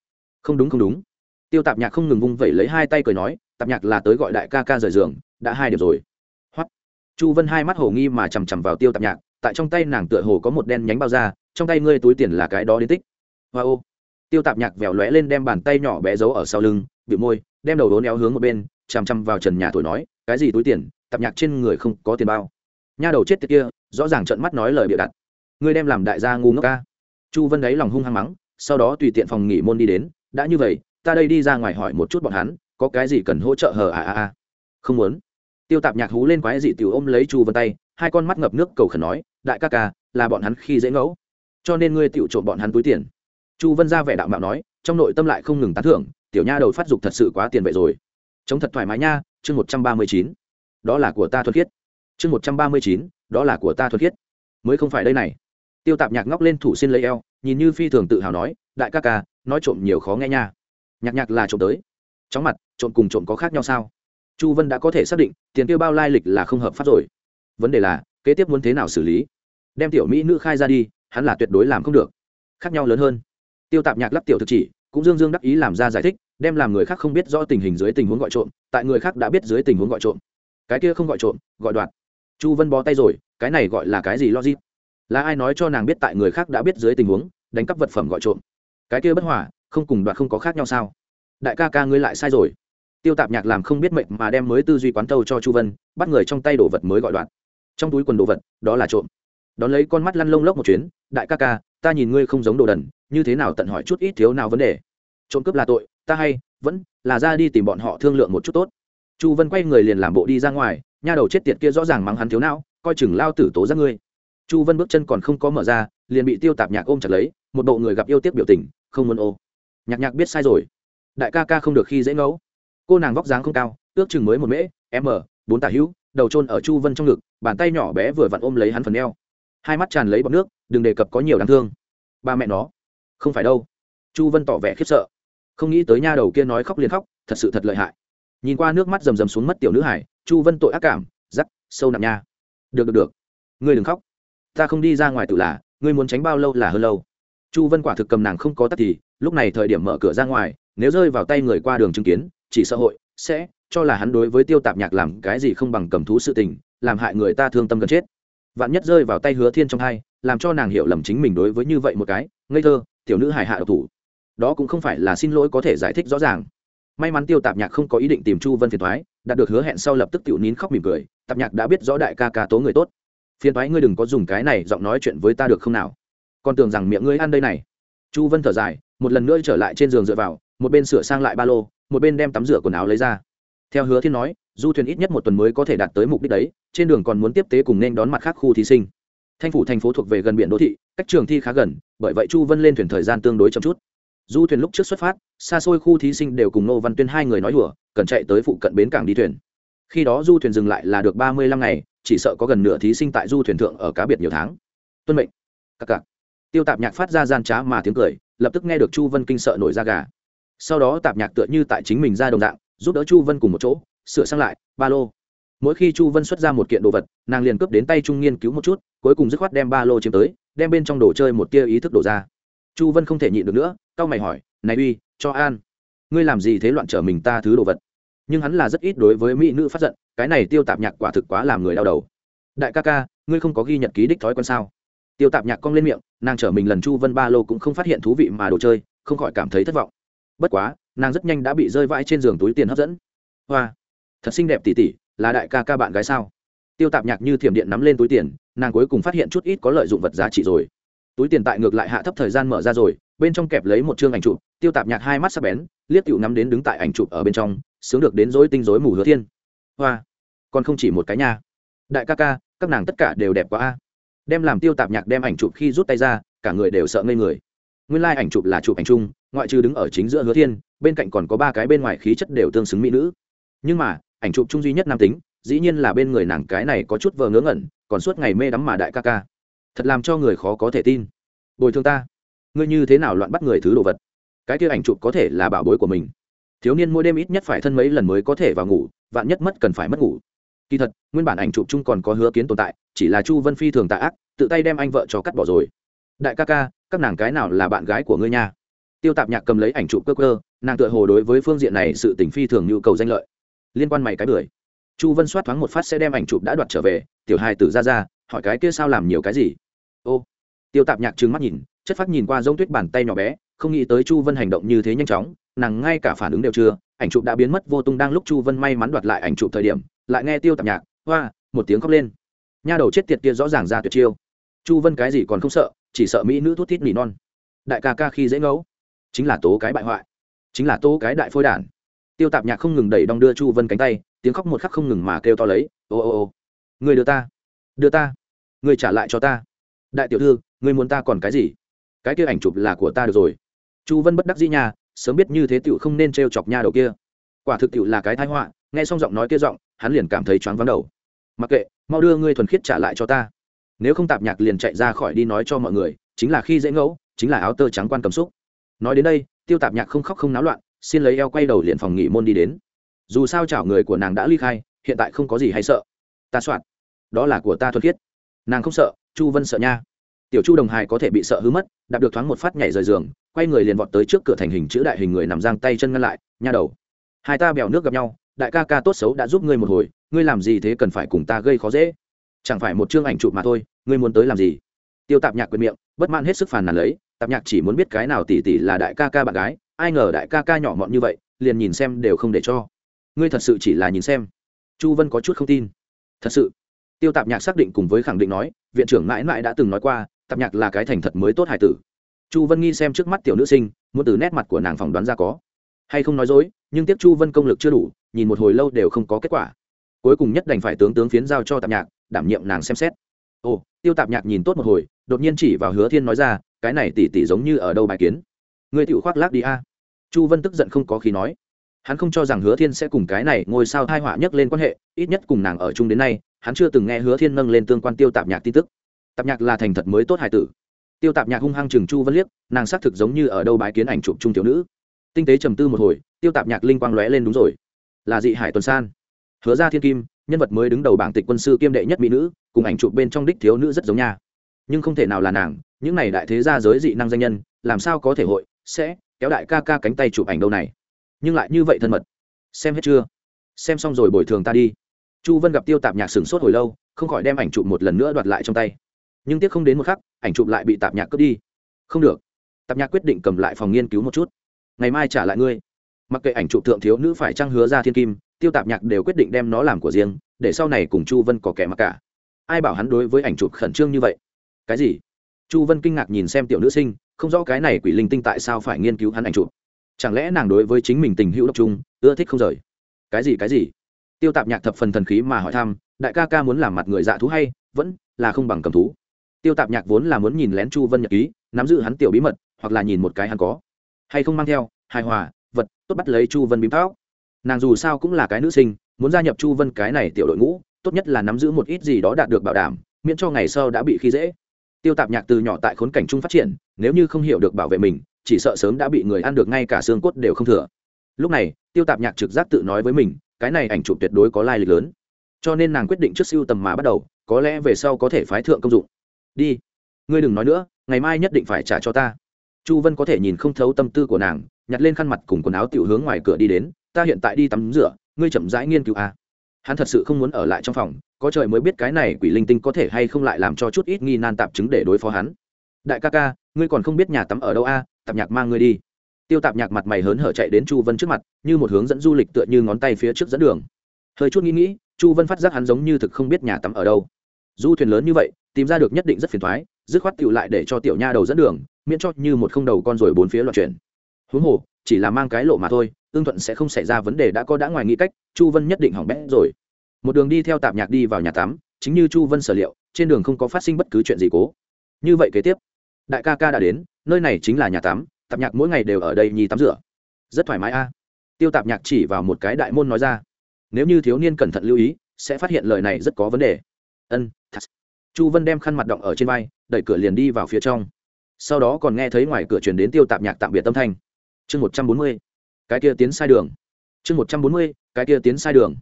A: Không đúng không đúng. Tiêu tạp nhạc không ngừng vung vẩy lấy hai tay cười nói, tạp nhạc là tới gọi đại ca ca rời giường, đã hai điểm rồi. Hoắt chu vân hai mắt hồ nghi mà chằm chằm vào tiêu tạp nhạc, tại trong tay nàng tựa hồ có một đen nhánh bao da, trong tay ngươi túi tiền là cái đó đến tích. Hoa ô. Tiêu tạp nhạc vèo lóe lên đem bàn tay nhỏ bé giấu ở sau lưng bị môi, đem đầu đố néo hướng một bên, chằm chằm vào trần nhà thổi nói, cái gì túi tiền? Tạp nhạc trên người không có tiền bao. Nha đầu chết tiệt kia, rõ ràng trợn mắt nói lời bịa đặt ngươi đem làm đại gia ngu ngốc ca. Chu vân đáy lòng hung hăng mắng, sau đó tùy tiện phòng nghỉ môn đi đến, đã như vậy, ta đây đi ra ngoài hỏi một chút bọn hắn, có cái gì cần hỗ trợ hờ à à à không muốn. Tiêu tạp nhạc hú lên quái dị tiểu ôm lấy chu vân tay, hai con mắt ngập nước cầu khẩn nói, đại ca ca, là bọn hắn khi dễ ngẫu, cho nên ngươi tiểu trộm bọn hắn túi tiền. Chu vân ra vẻ đạo mạo nói, trong nội tâm lại không ngừng tán thưởng, tiểu nha đầu phát dục thật sự quá tiền vậy rồi. Chống thật thoải mái nha, chương một trăm ba mươi chín, đó là của ta thuật khiết. Chương một trăm ba mươi chín, đó là của ta thuật khiết. Mới không phải đây này tiêu tạp nhạc ngóc lên thủ xin lấy eo, nhìn như phi thường tự hào nói, đại ca ca, nói trộm nhiều khó nghe nha. Nhạc nhạc là trộm tới. Chóng mặt, trộm cùng trộm có khác nhau sao? Chu vân đã có thể xác định, tiền tiêu bao lai lịch là không hợp pháp rồi. Vấn đề là, kế tiếp muốn thế nào xử lý? Đem tiểu mỹ nữ khai ra đi, hắn là tuyệt đối làm không được. Khác nhau lớn hơn. Tiêu tạp nhạc lắp tiểu thực chỉ, cũng dương dương đắc ý làm ra giải thích, đem làm người khác không biết rõ tình hình dưới tình huống gọi trộm, tại người khác đã biết dưới tình huống gọi trộm. Cái kia không gọi trộm, gọi đoạt chu vân bó tay rồi, cái này gọi là cái gì logic? Là ai nói cho nàng biết tại người khác đã biết dưới tình huống, đánh cắp vật phẩm gọi trộm? Cái kia bất hòa, không cùng đoạt không có khác nhau sao? Đại ca ca ngươi lại sai rồi. Tiêu tạp nhạc làm không biết mệnh mà đem mới tư duy quán tâu cho chu vân, bắt người trong tay đồ vật mới gọi đoạt. Trong túi quần đồ vật, đó là trộm. Đón lấy con mắt lăn lông lốc một chuyến, đại ca ca, ta nhìn ngươi không giống đồ đần, như thế nào tận hỏi chút ít thiếu nào vấn đề? Trộm cướp là tội, ta hay, vẫn là ra đi tìm bọn họ thương lượng một chút tốt. Chu vân quay người liền làm bộ đi ra ngoài, nha đầu chết tiệt kia rõ ràng mắng hắn thiếu não, coi chừng lao tử tố ra ngươi chu vân bước chân còn không có mở ra, liền bị tiêu tạp nhạc ôm chặt lấy, một bộ người gặp yêu tiếc biểu tình, không muốn ô. Nhạc nhạc biết sai rồi. Đại ca ca không được khi dễ ngẫu. Cô nàng vóc dáng không cao, ước chừng mới một mễ, m, bốn tả hữu, đầu trôn ở chu vân trong ngực, bàn tay nhỏ bé vừa vặn ôm lấy hắn phần eo. Hai mắt tràn lấy bọc nước, đừng đề cập có nhiều đáng thương. Ba mẹ nó. Không phải đâu. Chu vân tỏ vẻ khiếp sợ. Không nghĩ tới nha đầu kia nói khóc liền khóc, thật sự thật lợi hại. Nhìn qua nước mắt rầm rầm xuống mất tiểu nữ hải chu vân tội ác cảm giắc sâu nặng nha. Được được được. Ngươi đừng khóc ta không đi ra ngoài tự là, ngươi muốn tránh bao lâu là hơn lâu. Chu vân quả thực cầm nàng không có tắt thì, lúc này thời điểm mở cửa ra ngoài, nếu rơi vào tay người qua đường chứng kiến, chỉ xã hội, sẽ, cho là hắn đối với tiêu tạp nhạc làm cái gì không bằng cầm thú sự tình, làm hại người ta thương tâm gần chết. Vạn nhất rơi vào tay hứa thiên trong hai, làm cho nàng hiểu lầm chính mình đối với như vậy một cái, ngây thơ, tiểu nữ hài hạ độc thủ. Đó cũng không phải là xin lỗi có thể giải thích rõ ràng. May mắn tiêu tạp nhạc không có ý định tìm chu vân phiền thoái, đạt được hứa hẹn sau lập tức tiểu nín khóc mỉm cười, tạp nhạc đã biết rõ đại ca ca tố người tốt phiền thoái ngươi đừng có dùng cái này giọng nói chuyện với ta được không nào? Con tưởng rằng miệng ngươi ăn đây này. Chu vân thở dài, một lần nữa trở lại trên giường dựa vào, một bên sửa sang lại ba lô, một bên đem tắm rửa quần áo lấy ra. Theo hứa thiên nói, du thuyền ít nhất một tuần mới có thể đạt tới mục đích đấy, trên đường còn muốn tiếp tế cùng nên đón mặt khác khu thí sinh. Thanh phủ thành phố thuộc về gần biển đô thị, cách trường thi khá gần, bởi vậy chu vân lên thuyền thời gian tương đối chậm chút. Du thuyền lúc trước xuất phát, xa xôi khu thí sinh đều cùng nô văn tuyên hai người nói đùa, cần chạy tới phụ cận bến cảng đi thuyền. Khi đó du thuyền dừng lại là được ba mươi lăm ngày chỉ sợ có gần nửa thí sinh tại du thuyền thượng ở cá biệt nhiều tháng. Tuân mệnh. Cặc cặc tiêu tạp nhạc phát ra gian trá mà tiếng cười, lập tức nghe được chu vân kinh sợ nổi da gà. Sau đó tạp nhạc tựa như tại chính mình ra đồng dạng, giúp đỡ chu vân cùng một chỗ, sửa sang lại, ba lô. Mỗi khi chu vân xuất ra một kiện đồ vật, nàng liền cướp đến tay trung nghiên cứu một chút, cuối cùng dứt khoát đem ba lô chiếm tới, đem bên trong đồ chơi một tia ý thức đổ ra. Chu vân không thể nhịn được nữa c a o mày hỏi, này uy, cho an. Ngươi làm gì thế loạn trở mình ta thứ đồ vật? Nhưng hắn là rất ít đối với mỹ nữ phát giận, cái này tiêu tạp nhạc quả thực quá làm người đau đầu. Đại ca ca, ngươi không có ghi nhật ký đích thói quen sao? Tiêu tạp nhạc cong lên miệng, nàng chở mình lần chu vân ba lô cũng không phát hiện thú vị mà đồ chơi, không khỏi cảm thấy thất vọng. Bất quá, nàng rất nhanh đã bị rơi vãi trên giường túi tiền hấp dẫn. Hoa, thật xinh đẹp tỉ tỉ, là đại ca ca bạn gái sao? Tiêu tạp nhạc như thiểm điện nắm lên túi tiền, nàng cuối cùng phát hiện chút ít có lợi dụng vật giá trị rồi. Túi tiền tại ngược lại hạ thấp thời gian mở ra rồi, bên trong kẹp lấy một chương ảnh chụp, tiêu tạp nhạc hai mắt sắp bén, liếc cựu nắm đến đứng tại ảnh chụp ở bên trong sướng được đến rối tinh rối mù hứa thiên. Hoa, còn không chỉ một cái nha. Đại ca ca, các nàng tất cả đều đẹp quá a. Đem làm tiêu tạp nhạc đem ảnh chụp khi rút tay ra, cả người đều sợ ngây người. Nguyên lai、like、ảnh chụp là chụp ảnh chung, ngoại trừ đứng ở chính giữa hứa thiên, bên cạnh còn có ba cái bên ngoài khí chất đều tương xứng mỹ nữ. Nhưng mà, ảnh chụp chung duy nhất nam tính, dĩ nhiên là bên người nàng cái này có chút vờ ngớ ngẩn, còn suốt ngày mê đắm mà đại ca ca. Thật làm cho người khó có thể tin. Bồi thường ta. Ngươi như thế nào loạn bắt người thứ đồ vật? Cái kia ảnh chụp có thể là bảo bối của mình thiếu niên mỗi đêm ít nhất phải thân mấy lần mới có thể vào ngủ, vạn nhất mất cần phải mất ngủ. Kỳ thật, nguyên bản ảnh chụp chung còn có hứa kiến tồn tại, chỉ là chu vân phi thường tạ ác, tự tay đem anh vợ cho cắt bỏ rồi. Đại ca ca, các nàng cái nào là bạn gái của ngươi nha? Tiêu tạp nhạc cầm lấy ảnh chụp cơ cơ, nàng tựa hồ đối với phương diện này sự tình phi thường nhu cầu danh lợi. Liên quan mày cái bưởi. Chu vân soát thoáng một phát sẽ đem ảnh chụp đã đoạt trở về, tiểu hai tử ra ra, hỏi cái kia sao làm nhiều cái gì? Ô. Tiêu tạp nhạc trừng mắt nhìn, chất phát nhìn qua giống tuyết bàn tay nhỏ bé, không nghĩ tới chu vân hành động như thế nhanh chóng nàng ngay cả phản ứng đều chưa, ảnh chụp đã biến mất, vô tung đang lúc chu vân may mắn đoạt lại ảnh chụp thời điểm, lại nghe tiêu tạp nhạc, hoa, một tiếng khóc lên. Nha đầu chết tiệt kia rõ ràng ra tuyệt chiêu. Chu vân cái gì còn không sợ, chỉ sợ mỹ nữ thút thít nỉ non. Đại ca ca khi dễ ngấu, chính là tố cái bại hoại, chính là tố cái đại phôi đản. Tiêu tạp nhạc không ngừng đẩy đong đưa chu vân cánh tay, tiếng khóc một khắc không ngừng mà kêu to lấy, ô ô ô, người đưa ta đưa ta, người trả lại cho ta. Đại tiểu thư, người muốn ta còn cái gì? Cái kia ảnh chụp là của ta được rồi. Chu vân bất đắc dĩ nhà sớm biết như thế tựu không nên t r e o chọc nha đầu kia. Quả thực tựu là cái thái họa, nghe xong giọng nói kia giọng, hắn liền cảm thấy choáng vắng đầu. Mặc kệ, mau đưa ngươi thuần khiết trả lại cho ta. Nếu không tạp nhạc liền chạy ra khỏi đi nói cho mọi người, chính là khi dễ ngẫu, chính là áo tơ trắng quan cầm xúc. Nói đến đây, tiêu tạp nhạc không khóc không náo loạn, xin lấy eo quay đầu liền phòng nghỉ môn đi đến. Dù sao chảo người của nàng đã ly khai, hiện tại không có gì hay sợ. Ta soạn. Đó là của ta thuần khiết. Nàng không sợ, chu vân sợ nha tiểu chu đồng hài có thể bị sợ hư mất, đạp được thoáng một phát nhảy rời giường, quay người liền vọt tới trước cửa thành hình chữ đại hình người nằm giang tay chân ngăn lại, nha đầu, hai ta bèo nước gặp nhau, đại ca ca tốt xấu đã giúp ngươi một hồi, ngươi làm gì thế cần phải cùng ta gây khó dễ? Chẳng phải một chương ảnh chụp mà thôi, ngươi muốn tới làm gì? Tiêu tạp nhạc quyền miệng, bất mãn hết sức phàn nàn lấy, tạp nhạc chỉ muốn biết cái nào tỷ tỷ là đại ca ca bạn gái, ai ngờ đại ca ca nhỏ mọn như vậy, liền nhìn xem đều không để cho. Ngươi thật sự chỉ là nhìn xem. Chu vân có chút không tin. Thật sự? Tiêu tạp nhạc xác định cùng với khẳng định nói, viện trưởng mãi mãi đã từng nói qua tạp nhạc là cái thành thật mới tốt hải tử. Chu vân nghi xem trước mắt tiểu nữ sinh, muốn từ nét mặt của nàng phỏng đoán ra có hay không nói dối, nhưng tiếp chu vân công lực chưa đủ, nhìn một hồi lâu đều không có kết quả. Cuối cùng nhất đành phải tướng tướng phiến giao cho tạp nhạc, đảm nhiệm nàng xem xét. Ồ, tiêu tạp nhạc nhìn tốt một hồi, đột nhiên chỉ vào hứa thiên nói ra, cái này tỉ tỉ giống như ở đâu bài kiến? Ngươi tự khoác lác đi a. Chu vân tức giận không có khí nói. Hắn không cho rằng hứa thiên sẽ cùng cái này ngôi sao thai họa nhất lên quan hệ, ít nhất cùng nàng ở chung đến nay, hắn chưa từng nghe hứa thiên nâng lên tương quan tiêu tạp nhạc tin tức tạp nhạc là thành thật mới tốt hải tử. Tiêu tạp nhạc hung hăng chừng chu vân liếc, nàng xác thực giống như ở đâu bái kiến ảnh chụp trung thiếu nữ. Tinh tế trầm tư một hồi, tiêu tạp nhạc linh quang lóe lên đúng rồi. Là dị hải tuần san. Hứa ra thiên kim, nhân vật mới đứng đầu bảng tịch quân sư kiêm đệ nhất mỹ nữ, cùng ảnh chụp bên trong đích thiếu nữ rất giống nha. Nhưng không thể nào là nàng, những này đại thế gia giới dị năng danh nhân, làm sao có thể hội, sẽ kéo đại ca ca cánh tay chụp ảnh đâu này. Nhưng lại như vậy thân mật. Xem hết chưa? Xem xong rồi bồi thường ta đi. Chu vân gặp tiêu tạp nhạc sửng sốt hồi lâu, không khỏi đem ảnh chụp một lần nữa đoạt lại trong tay nhưng tiếc không đến một khắc, ảnh chụp lại bị tạp nhạc cướp đi. Không được. Tạp nhạc quyết định cầm lại phòng nghiên cứu một chút. Ngày mai trả lại ngươi. Mặc kệ ảnh chụp thượng thiếu nữ phải trang hứa ra thiên kim, tiêu tạp nhạc đều quyết định đem nó làm của riêng, để sau này cùng chu vân có kẻ mặc cả. Ai bảo hắn đối với ảnh chụp khẩn trương như vậy? Cái gì? Chu vân kinh ngạc nhìn xem tiểu nữ sinh, không rõ cái này quỷ linh tinh tại sao phải nghiên cứu hắn ảnh chụp. Chẳng lẽ nàng đối với chính mình tình hữu độc trung ưa thích không rời? Cái gì cái gì? Tiêu tạp nhạc thập phần thần khí mà hỏi thăm, đại ca ca muốn làm mặt người dạ thú hay, vẫn là không bằng cầm thú tiêu tạp nhạc vốn là muốn nhìn lén chu vân nhật ký, nắm giữ hắn tiểu bí mật, hoặc là nhìn một cái hắn có. Hay không mang theo, hài hòa, vật, tốt bắt lấy chu vân bím tóc. Nàng dù sao cũng là cái nữ sinh, muốn gia nhập chu vân cái này tiểu đội ngũ, tốt nhất là nắm giữ một ít gì đó đạt được bảo đảm, miễn cho ngày sau đã bị khi dễ. Tiêu tạp nhạc từ nhỏ tại khốn cảnh chung phát triển, nếu như không hiểu được bảo vệ mình, chỉ sợ sớm đã bị người ăn được ngay cả xương cốt đều không thừa. Lúc này, tiêu tạp nhạc trực giác tự nói với mình, cái này ảnh chụp tuyệt đối có lai lịch lớn. Cho nên nàng quyết định trước siêu tầm mà bắt đầu, có lẽ về sau có thể phái thượng công dụng đi. Ngươi đừng nói nữa ngày mai nhất định phải trả cho ta. Chu vân có thể nhìn không thấu tâm tư của nàng nhặt lên khăn mặt cùng quần áo tiểu hướng ngoài cửa đi đến ta hiện tại đi tắm rửa ngươi chậm rãi nghiên cứu a à. hắn thật sự không muốn ở lại trong phòng có trời mới biết cái này quỷ linh tinh có thể hay không lại làm cho chút ít nghi nan tạp chứng để đối phó hắn. Đại ca ca ngươi còn không biết nhà tắm ở đâu a à, tạp nhạc mang ngươi đi. Tiêu tạp nhạc mặt mày hớn hở chạy đến chu vân trước mặt như một hướng dẫn du lịch tựa như ngón tay phía trước dẫn đường. Hơi chút nghĩ nghĩ chu vân phát giác hắn giống như thực không biết nhà tắm ở đâu. Du thuyền lớn như vậy tìm ra được nhất định rất phiền thoái, dứt khoát tựu lại để cho tiểu nha đầu dẫn đường, miễn cho như một không đầu con rồi bốn phía loạn chuyển. Huống hồ, chỉ là mang cái lộ mà thôi ương thuận sẽ không xảy ra vấn đề đã có đã ngoài nghĩ cách, chu vân nhất định hỏng bét rồi. Một đường đi theo tạp nhạc đi vào nhà tắm, chính như chu vân sở liệu, trên đường không có phát sinh bất cứ chuyện gì cố. Như vậy kế tiếp, đại ca ca đã đến, nơi này chính là nhà tắm, tạp nhạc mỗi ngày đều ở đây nhì tắm rửa. Rất thoải mái a. Tiêu tạp nhạc chỉ vào một cái đại môn nói ra. Nếu như thiếu niên cẩn thận lưu ý, sẽ phát hiện lời này rất có vấn đề. Ân, thật chu vân đem khăn mặt động ở trên vai, đẩy cửa liền đi vào phía trong. Sau đó còn nghe thấy ngoài cửa truyền đến tiêu tạp nhạc tạm biệt tâm thanh. Chương một trăm bốn mươi, cái kia tiến sai đường. Chương một trăm bốn mươi, cái kia tiến sai đường.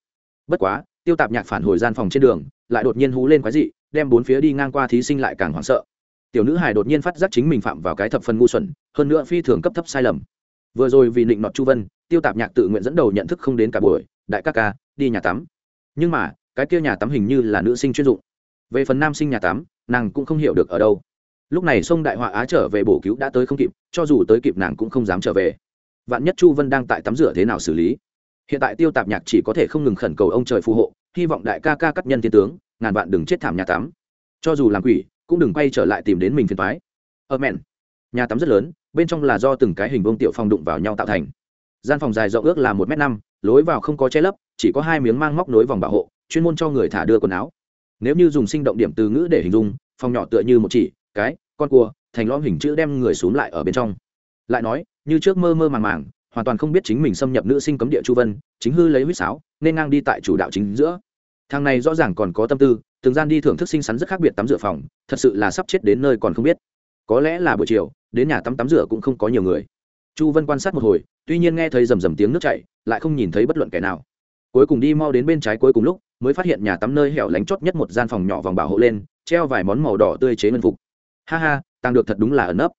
A: Bất quá, tiêu tạp nhạc phản hồi gian phòng trên đường, lại đột nhiên hú lên quái dị, đem bốn phía đi ngang qua thí sinh lại càng hoảng sợ. Tiểu nữ hải đột nhiên phát giác chính mình phạm vào cái thập phần ngu xuẩn, hơn nữa phi thường cấp thấp sai lầm. Vừa rồi vì định nọt chu vân, tiêu tạp nhạc tự nguyện dẫn đầu nhận thức không đến cả buổi, đại ca ca, đi nhà tắm. Nhưng mà, cái kia nhà tắm hình như là nữ sinh chuyên dụng về phần nam sinh nhà tắm nàng cũng không hiểu được ở đâu. Lúc này sông đại họa á trở về bổ cứu đã tới không kịp, cho dù tới kịp nàng cũng không dám trở về. Vạn nhất chu vân đang tại tắm rửa thế nào xử lý? Hiện tại tiêu tạp nhạc chỉ có thể không ngừng khẩn cầu ông trời phù hộ, hy vọng đại ca ca cắt nhân thiên tướng, ngàn vạn đừng chết thảm nhà tắm cho dù làm quỷ, cũng đừng quay trở lại tìm đến mình phiền thoái ở ờ, mẹn. Nhà tắm rất lớn, bên trong là do từng cái hình bông tiểu phòng đụng vào nhau tạo thành. Gian phòng dài rộng ước là một m năm, lối vào không có che lấp, chỉ có hai miếng mang móc nối vòng bảo hộ, chuyên môn cho người thả đưa quần áo nếu như dùng sinh động điểm từ ngữ để hình dung, phòng nhỏ tựa như một chỉ, cái, con cua, thành lõm hình chữ đem người xuống lại ở bên trong. Lại nói, như trước mơ mơ màng màng, hoàn toàn không biết chính mình xâm nhập nữ sinh cấm địa chu vân, chính hư lấy huýt sáo, nên ngang đi tại chủ đạo chính giữa. Thằng này rõ ràng còn có tâm tư, từng gian đi thưởng thức sinh sắn rất khác biệt tắm rửa phòng, thật sự là sắp chết đến nơi còn không biết. Có lẽ là buổi chiều, đến nhà tắm tắm rửa cũng không có nhiều người. Chu vân quan sát một hồi, tuy nhiên nghe thấy rầm rầm tiếng nước chảy, lại không nhìn thấy bất luận kẻ nào. Cuối cùng đi mau đến bên trái cuối cùng lúc mới phát hiện nhà tắm nơi hẻo lánh chót nhất một gian phòng nhỏ vòng bảo hộ lên, treo vài món màu đỏ tươi chế ngân phục. Ha ha tăng được thật đúng là ẩn nấp.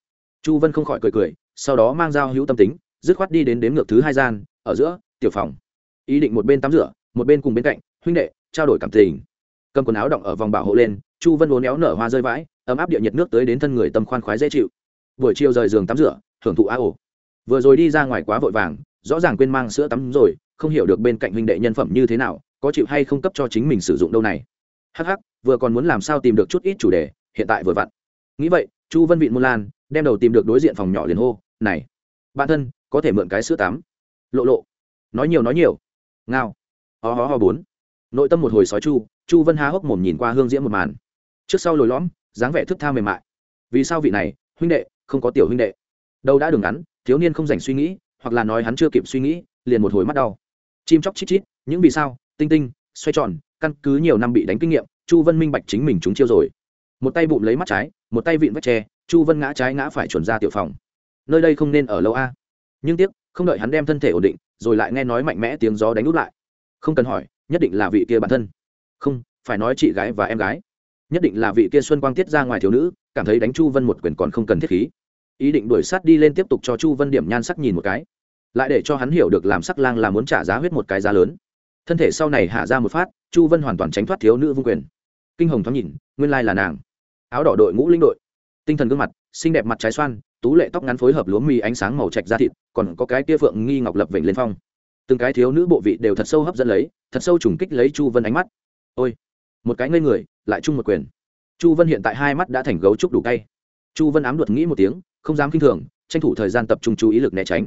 A: Chu vân không khỏi cười cười, sau đó mang dao hữu tâm tính, dứt khoát đi đến đếm ngược thứ hai gian, ở giữa, tiểu phòng. Ý định một bên tắm rửa, một bên cùng bên cạnh, huynh đệ, trao đổi cảm tình. Cầm quần áo động ở vòng bảo hộ lên, chu vân uốn éo nở hoa rơi vãi, ấm áp địa nhiệt nước tới đến thân người tâm khoan khoái dễ chịu. Buổi chiều rời giường tắm rửa, thưởng thụ á ổ. Vừa rồi đi ra ngoài quá vội vàng, rõ ràng quên mang sữa tắm rồi, không hiểu được bên cạnh huynh đệ nhân phẩm như thế nào có chịu hay không cấp cho chính mình sử dụng đâu này? Hắc hắc, vừa còn muốn làm sao tìm được chút ít chủ đề, hiện tại vừa vặn. Nghĩ vậy, chu vân vịn môn lan đem đầu tìm được đối diện phòng nhỏ liền hô, này, bạn thân, có thể mượn cái sữa tắm. Lộ lộ, nói nhiều nói nhiều. Ngao, ho ho ho, bốn. Nội tâm một hồi sói chu chu vân há hốc mồm nhìn qua hương diễm một màn. Trước sau lồi lõm, dáng vẻ thức tha mềm mại. Vì sao vị này, huynh đệ, không có tiểu huynh đệ? Đâu đã đường ngắn, thiếu niên không dành suy nghĩ, hoặc là nói hắn chưa kịp suy nghĩ, liền một hồi mắt đau. Chim chóc chít chít, những vì sao? Tinh tinh, xoay tròn, căn cứ nhiều năm bị đánh kinh nghiệm, chu vân minh bạch chính mình trúng chiêu rồi. Một tay bụng lấy mắt trái, một tay vịn vách tre, chu vân ngã trái ngã phải chuẩn ra tiểu phòng. Nơi đây không nên ở lâu a. Nhưng tiếc, không đợi hắn đem thân thể ổn định, rồi lại nghe nói mạnh mẽ tiếng gió đánh út lại. Không cần hỏi, nhất định là vị kia bản thân. Không, phải nói chị gái và em gái. Nhất định là vị kia xuân quang tiết ra ngoài thiếu nữ, cảm thấy đánh chu vân một quyền còn không cần thiết khí. Ý định đuổi sát đi lên tiếp tục cho chu vân điểm nhan sắc nhìn một cái. Lại để cho hắn hiểu được làm sắc lang là muốn trả giá huyết một cái giá lớn thân thể sau này hạ ra một phát, chu vân hoàn toàn tránh thoát thiếu nữ vung quyền. Kinh hồng thoáng nhìn, nguyên lai là nàng. Áo đỏ đội ngũ linh đội. Tinh thần gương mặt, xinh đẹp mặt trái xoan, tú lệ tóc ngắn phối hợp lúa mì ánh sáng màu trạch da thịt, còn có cái tia phượng nghi ngọc lập vịnh lên phong. Từng cái thiếu nữ bộ vị đều thật sâu hấp dẫn lấy, thật sâu trùng kích lấy chu vân ánh mắt. Ôi, một cái ngây người, lại chung một quyền. Chu vân hiện tại hai mắt đã thành gấu trúc đủ tay chu vân ám đột nghĩ một tiếng, không dám k i n h thường, tranh thủ thời gian tập trung chú ý lực né tránh.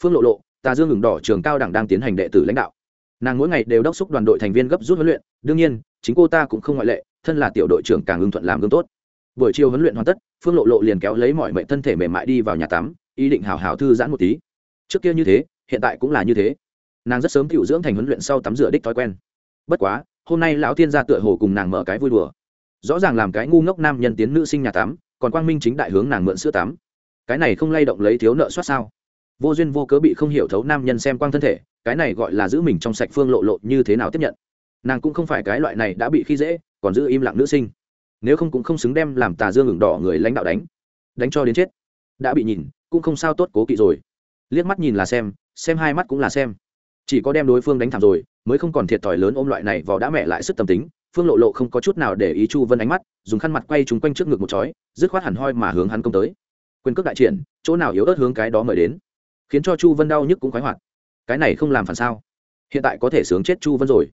A: Phương lộ lộ tà dương ngừng đỏ trường cao đẳng đang tiến hành đệ tử lãnh đạo nàng mỗi ngày đều đốc xúc đoàn đội thành viên gấp rút huấn luyện, đương nhiên, chính cô ta cũng không ngoại lệ, thân là tiểu đội trưởng càng ưng thuận làm gương tốt. Buổi chiều huấn luyện hoàn tất, phương lộ lộ liền kéo lấy mọi mệnh thân thể mềm mại đi vào nhà tắm, ý định hào hào thư giãn một tí. Trước kia như thế, hiện tại cũng là như thế. Nàng rất sớm t dưỡng thành huấn luyện sau tắm rửa đích thói quen. Bất quá, hôm nay lão thiên gia tựa hồ cùng nàng mở cái vui đùa. Rõ ràng làm cái ngu ngốc nam nhân tiến nữ sinh nhà tắm, còn quang minh chính đại hướng nàng mượn sữa tắm. Cái này không lay động lấy thiếu nợ soát sao? Vô duyên vô cớ bị không hiểu thấu nam nhân xem quang thân thể, cái này gọi là giữ mình trong sạch phương lộ lộ như thế nào tiếp nhận. Nàng cũng không phải cái loại này đã bị khi dễ, còn giữ im lặng nữ sinh. Nếu không cũng không xứng đem làm tà dương ngừng đỏ người lãnh đạo đánh. Đánh cho đến chết. Đã bị nhìn, cũng không sao tốt cố kỵ rồi. Liếc mắt nhìn là xem xem hai mắt cũng là xem. Chỉ có đem đối phương đánh thảm rồi, mới không còn thiệt thòi lớn ôm loại này vào đã mẹ lại sức tâm tính. Phương lộ lộ không có chút nào để ý chu vân ánh mắt, dùng khăn mặt quay chúng quanh trước ngực một chói, dứt khoát hẳn hoi mà hướng hắn công tới. Quyền cước đại triển, chỗ nào yếu ớt hướng cái đó mời đến khiến cho chu vân đau nhức cũng khoái hoạt. Cái này không làm phản sao? Hiện tại có thể sướng chết chu vân rồi.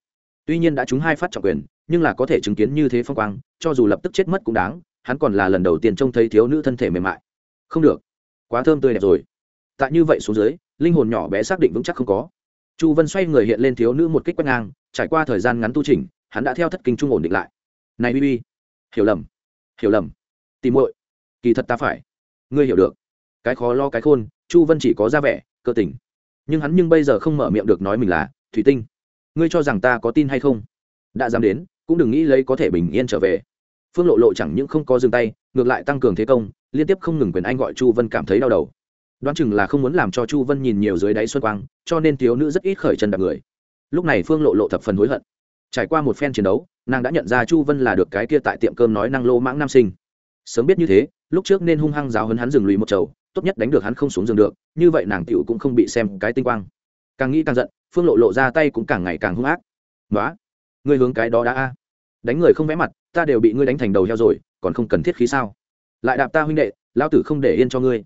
A: Tuy nhiên đã trúng hai phát trọng quyền, nhưng là có thể chứng kiến như thế phong quang, cho dù lập tức chết mất cũng đáng, hắn còn là lần đầu tiên trông thấy thiếu nữ thân thể mềm mại. Không được. Quá thơm tươi đẹp rồi. Tại như vậy xuống dưới, linh hồn nhỏ bé xác định vững chắc không có. Chu vân xoay người hiện lên thiếu nữ một kích quét ngang, trải qua thời gian ngắn tu trình hắn đã theo thất kinh trung ổn định lại. Này bb hiểu lầm. Hiểu lầm. Tìm muội. Kỳ thật ta phải. Ngươi hiểu được. Cái khó lo cái khôn chu vân chỉ có ra vẻ, cơ tình. Nhưng hắn nhưng bây giờ không mở miệng được nói mình là thủy tinh. Ngươi cho rằng ta có tin hay không? Đã dám đến, cũng đừng nghĩ lấy có thể bình yên trở về. Phương lộ lộ chẳng những không có dừng tay, ngược lại tăng cường thế công, liên tiếp không ngừng quyền anh gọi chu vân cảm thấy đau đầu. Đoán chừng là không muốn làm cho chu vân nhìn nhiều dưới đáy xuân quang, cho nên thiếu nữ rất ít khởi chân đạp người. Lúc này phương lộ lộ thập phần hối hận. Trải qua một phen chiến đấu, nàng đã nhận ra chu vân là được cái kia tại tiệm cơm nói năng lô mãng nam sinh. Sớm biết như thế, lúc trước nên hung hăng giáo hấn hắn dừng lùi một chầu tốt nhất đánh được hắn không xuống giường được, như vậy nàng tiểu cũng không bị xem cái tinh quang. Càng nghĩ càng giận, phương lộ lộ ra tay cũng càng ngày càng hung ác. Nói ngươi hướng cái đó đã a. Đánh người không vẽ mặt, ta đều bị ngươi đánh thành đầu heo rồi, còn không cần thiết khí sao? Lại đạp ta huynh đệ, lão tử không để yên cho ngươi.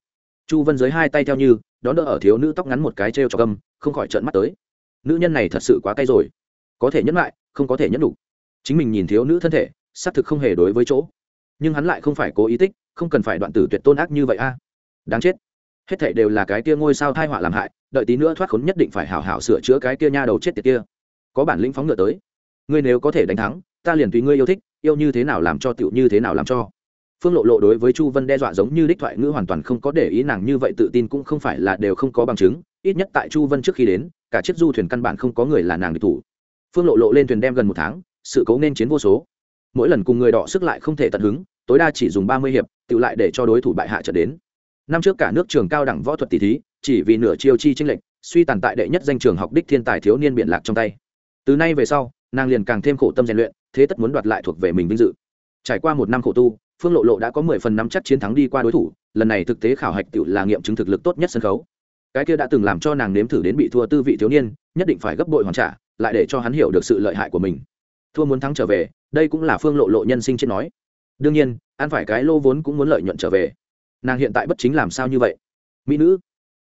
A: Chu vân dưới hai tay theo như, đón đỡ ở thiếu nữ tóc ngắn một cái t r cho gâm không khỏi trợn mắt tới. Nữ nhân này thật sự quá cay rồi. Có thể nhẫn lại, không có thể nhẫn đủ chính mình nhìn thiếu nữ thân thể, xác thực không hề đối với chỗ. Nhưng hắn lại không phải cố ý tích, không cần phải đoạn tử tuyệt tôn ác như vậy a đáng chết. Hết thảy đều là cái kia ngôi sao thai họa làm hại, đợi tí nữa thoát khốn nhất định phải hảo hảo sửa chữa cái kia nha đầu chết tiệt kia. Có bản lĩnh phóng ngựa tới. Ngươi nếu có thể đánh thắng, ta liền tùy ngươi yêu thích, yêu như thế nào làm cho tựu như thế nào làm cho. Phương lộ lộ đối với chu vân đe dọa giống như đích thoại ngữ hoàn toàn không có để ý nàng như vậy tự tin cũng không phải là đều không có bằng chứng, ít nhất tại chu vân trước khi đến, cả chiếc du thuyền căn bản không có người là nàng địch thủ. Phương lộ lộ lên thuyền đem gần một tháng, sự cố nên chiến vô số. Mỗi lần cùng người đọ sức lại không thể tận hứng, tối đa chỉ dùng ba mươi hiệp tự lại để cho đối thủ bại hạ trở đến năm trước cả nước trường cao đẳng võ thuật tỷ thí, chỉ vì nửa chiêu chi tranh lệnh suy tàn tại đệ nhất danh trường học đích thiên tài thiếu niên biện lạc trong tay. Từ nay về sau, nàng liền càng thêm khổ tâm rèn luyện, thế tất muốn đoạt lại thuộc về mình vinh dự. Trải qua một năm khổ tu, phương lộ lộ đã có mười phần năm chắc chiến thắng đi qua đối thủ, lần này thực tế khảo hạch tự là nghiệm chứng thực lực tốt nhất sân khấu. Cái kia đã từng làm cho nàng nếm thử đến bị thua tư vị thiếu niên, nhất định phải gấp bội hoàn trả, lại để cho hắn hiểu được sự lợi hại của mình. Thua muốn thắng trở về, đây cũng là phương lộ lộ nhân sinh trên nói. Đương nhiên, ăn phải cái lô vốn cũng muốn lợi nhuận trở về nàng hiện tại bất chính làm sao như vậy? Mỹ nữ,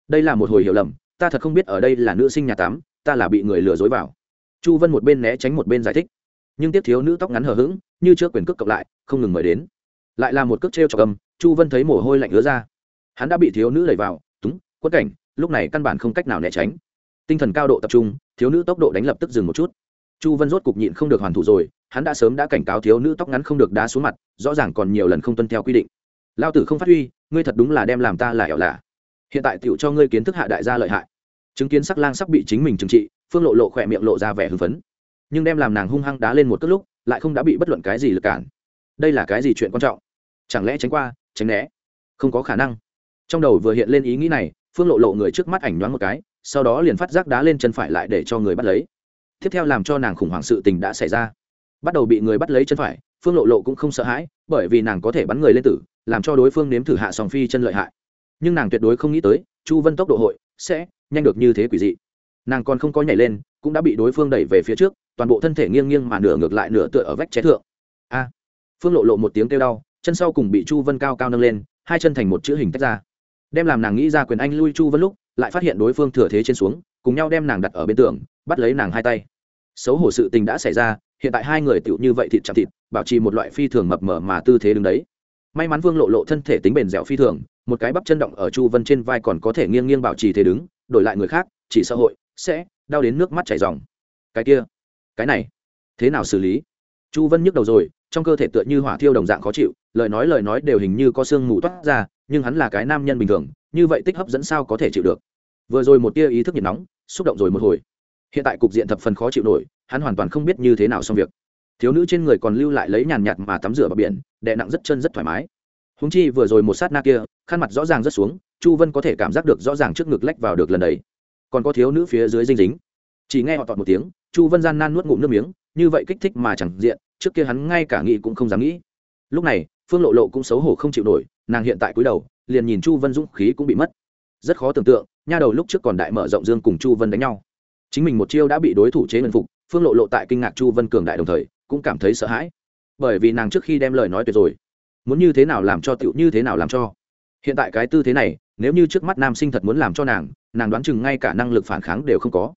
A: đây là một hồi hiểu lầm, ta thật không biết ở đây là nữ sinh nhà tám, ta là bị người lừa dối vào. Chu vân một bên né tránh một bên giải thích. Nhưng tiếp thiếu nữ tóc ngắn hờ hững, như trước quyền cước cộng lại, không ngừng mời đến. Lại là một cước t r e o cho cầm chu vân thấy mồ hôi lạnh ứa ra. Hắn đã bị thiếu nữ đẩy vào, túng quất cảnh, lúc này căn bản không cách nào né tránh. Tinh thần cao độ tập trung, thiếu nữ tốc độ đánh lập tức dừng một chút. Chu vân rốt cục nhịn không được hoàn thủ rồi, hắn đã sớm đã cảnh cáo thiếu nữ tóc ngắn không được đá xuống mặt, rõ ràng còn nhiều lần không tuân theo quy định lao tử không phát huy, ngươi thật đúng là đem làm ta là ẻo lạ. Hiện tại tựu cho ngươi kiến thức hạ đại gia lợi hại. Chứng kiến sắc lang sắc bị chính mình trừng trị, phương lộ lộ khỏe miệng lộ ra vẻ hưng phấn. Nhưng đem làm nàng hung hăng đá lên một cất lúc, lại không đã bị bất luận cái gì lực cản. Đây là cái gì chuyện quan trọng? Chẳng lẽ tránh qua, tránh né? Không có khả năng. Trong đầu vừa hiện lên ý nghĩ này, phương lộ lộ người trước mắt ảnh nhoáng một cái, sau đó liền phát giác đá lên chân phải lại để cho người bắt lấy. Tiếp theo làm cho nàng khủng hoảng sự tình đã xảy ra. Bắt đầu bị người bắt lấy chân phải, phương lộ lộ cũng không sợ hãi, bởi vì nàng có thể bắn người lên tử làm cho đối phương nếm thử hạ sòng phi chân lợi hại. Nhưng nàng tuyệt đối không nghĩ tới, chu vân tốc độ hội sẽ nhanh được như thế quỷ dị. Nàng còn không có nhảy lên, cũng đã bị đối phương đẩy về phía trước, toàn bộ thân thể nghiêng nghiêng mà nửa ngược lại nửa tựa ở vách ché thượng. A! Phương lộ lộ một tiếng kêu đau, chân sau cùng bị chu vân cao cao nâng lên, hai chân thành một chữ hình tách ra. Đem làm nàng nghĩ ra quyền anh lui chu vân lúc, lại phát hiện đối phương thừa thế trên xuống, cùng nhau đem nàng đặt ở bên tường, bắt lấy nàng hai tay. Xấu hổ sự tình đã xảy ra, hiện tại hai người tựu như vậy thịt chạm thịt, bảo trì một loại phi thường mập mờ mà tư thế đứng đấy may mắn vương lộ lộ thân thể tính bền dẻo phi thường, một cái bắp chân động ở chu vân trên vai còn có thể nghiêng nghiêng bảo trì thế đứng, đổi lại người khác, chỉ xã hội sẽ đau đến nước mắt chảy dòng cái kia, cái này, thế nào xử lý? Chu vân nhức đầu rồi, trong cơ thể tựa như hỏa thiêu đồng dạng khó chịu, lời nói lời nói đều hình như có sương mù toát ra, nhưng hắn là cái nam nhân bình thường, như vậy tích hấp dẫn sao có thể chịu được? Vừa rồi một tia ý thức nhiệt nóng, xúc động rồi một hồi. Hiện tại cục diện thập phần khó chịu nổi, hắn hoàn toàn không biết như thế nào xong việc. Thiếu nữ trên người còn lưu lại lấy nhàn nhạt mà tắm rửa bờ biển đè nặng rất chân rất thoải mái. Húng chi vừa rồi một sát na kia, khăn mặt rõ ràng rất xuống, chu vân có thể cảm giác được rõ ràng trước ngực lách vào được lần đấy. Còn có thiếu nữ phía dưới dinh dính. Chỉ nghe họ tọt một tiếng, chu vân gian nan nuốt ngụm nước miếng, như vậy kích thích mà chẳng diện, trước kia hắn ngay cả nghĩ cũng không dám nghĩ. Lúc này, phương lộ lộ cũng xấu hổ không chịu nổi, nàng hiện tại cúi đầu, liền nhìn chu vân dũng khí cũng bị mất. Rất khó tưởng tượng, nha đầu lúc trước còn đại mở rộng dương cùng chu vân đánh nhau. Chính mình một chiêu đã bị đối thủ chế ngân phục, phương lộ lộ tại kinh ngạc chu vân cường đại đồng thời, cũng cảm thấy sợ hãi bởi vì nàng trước khi đem lời nói tuyệt rồi. Muốn như thế nào làm cho tựu như thế nào làm cho? Hiện tại cái tư thế này, nếu như trước mắt nam sinh thật muốn làm cho nàng nàng đoán chừng ngay cả năng lực phản kháng đều không có.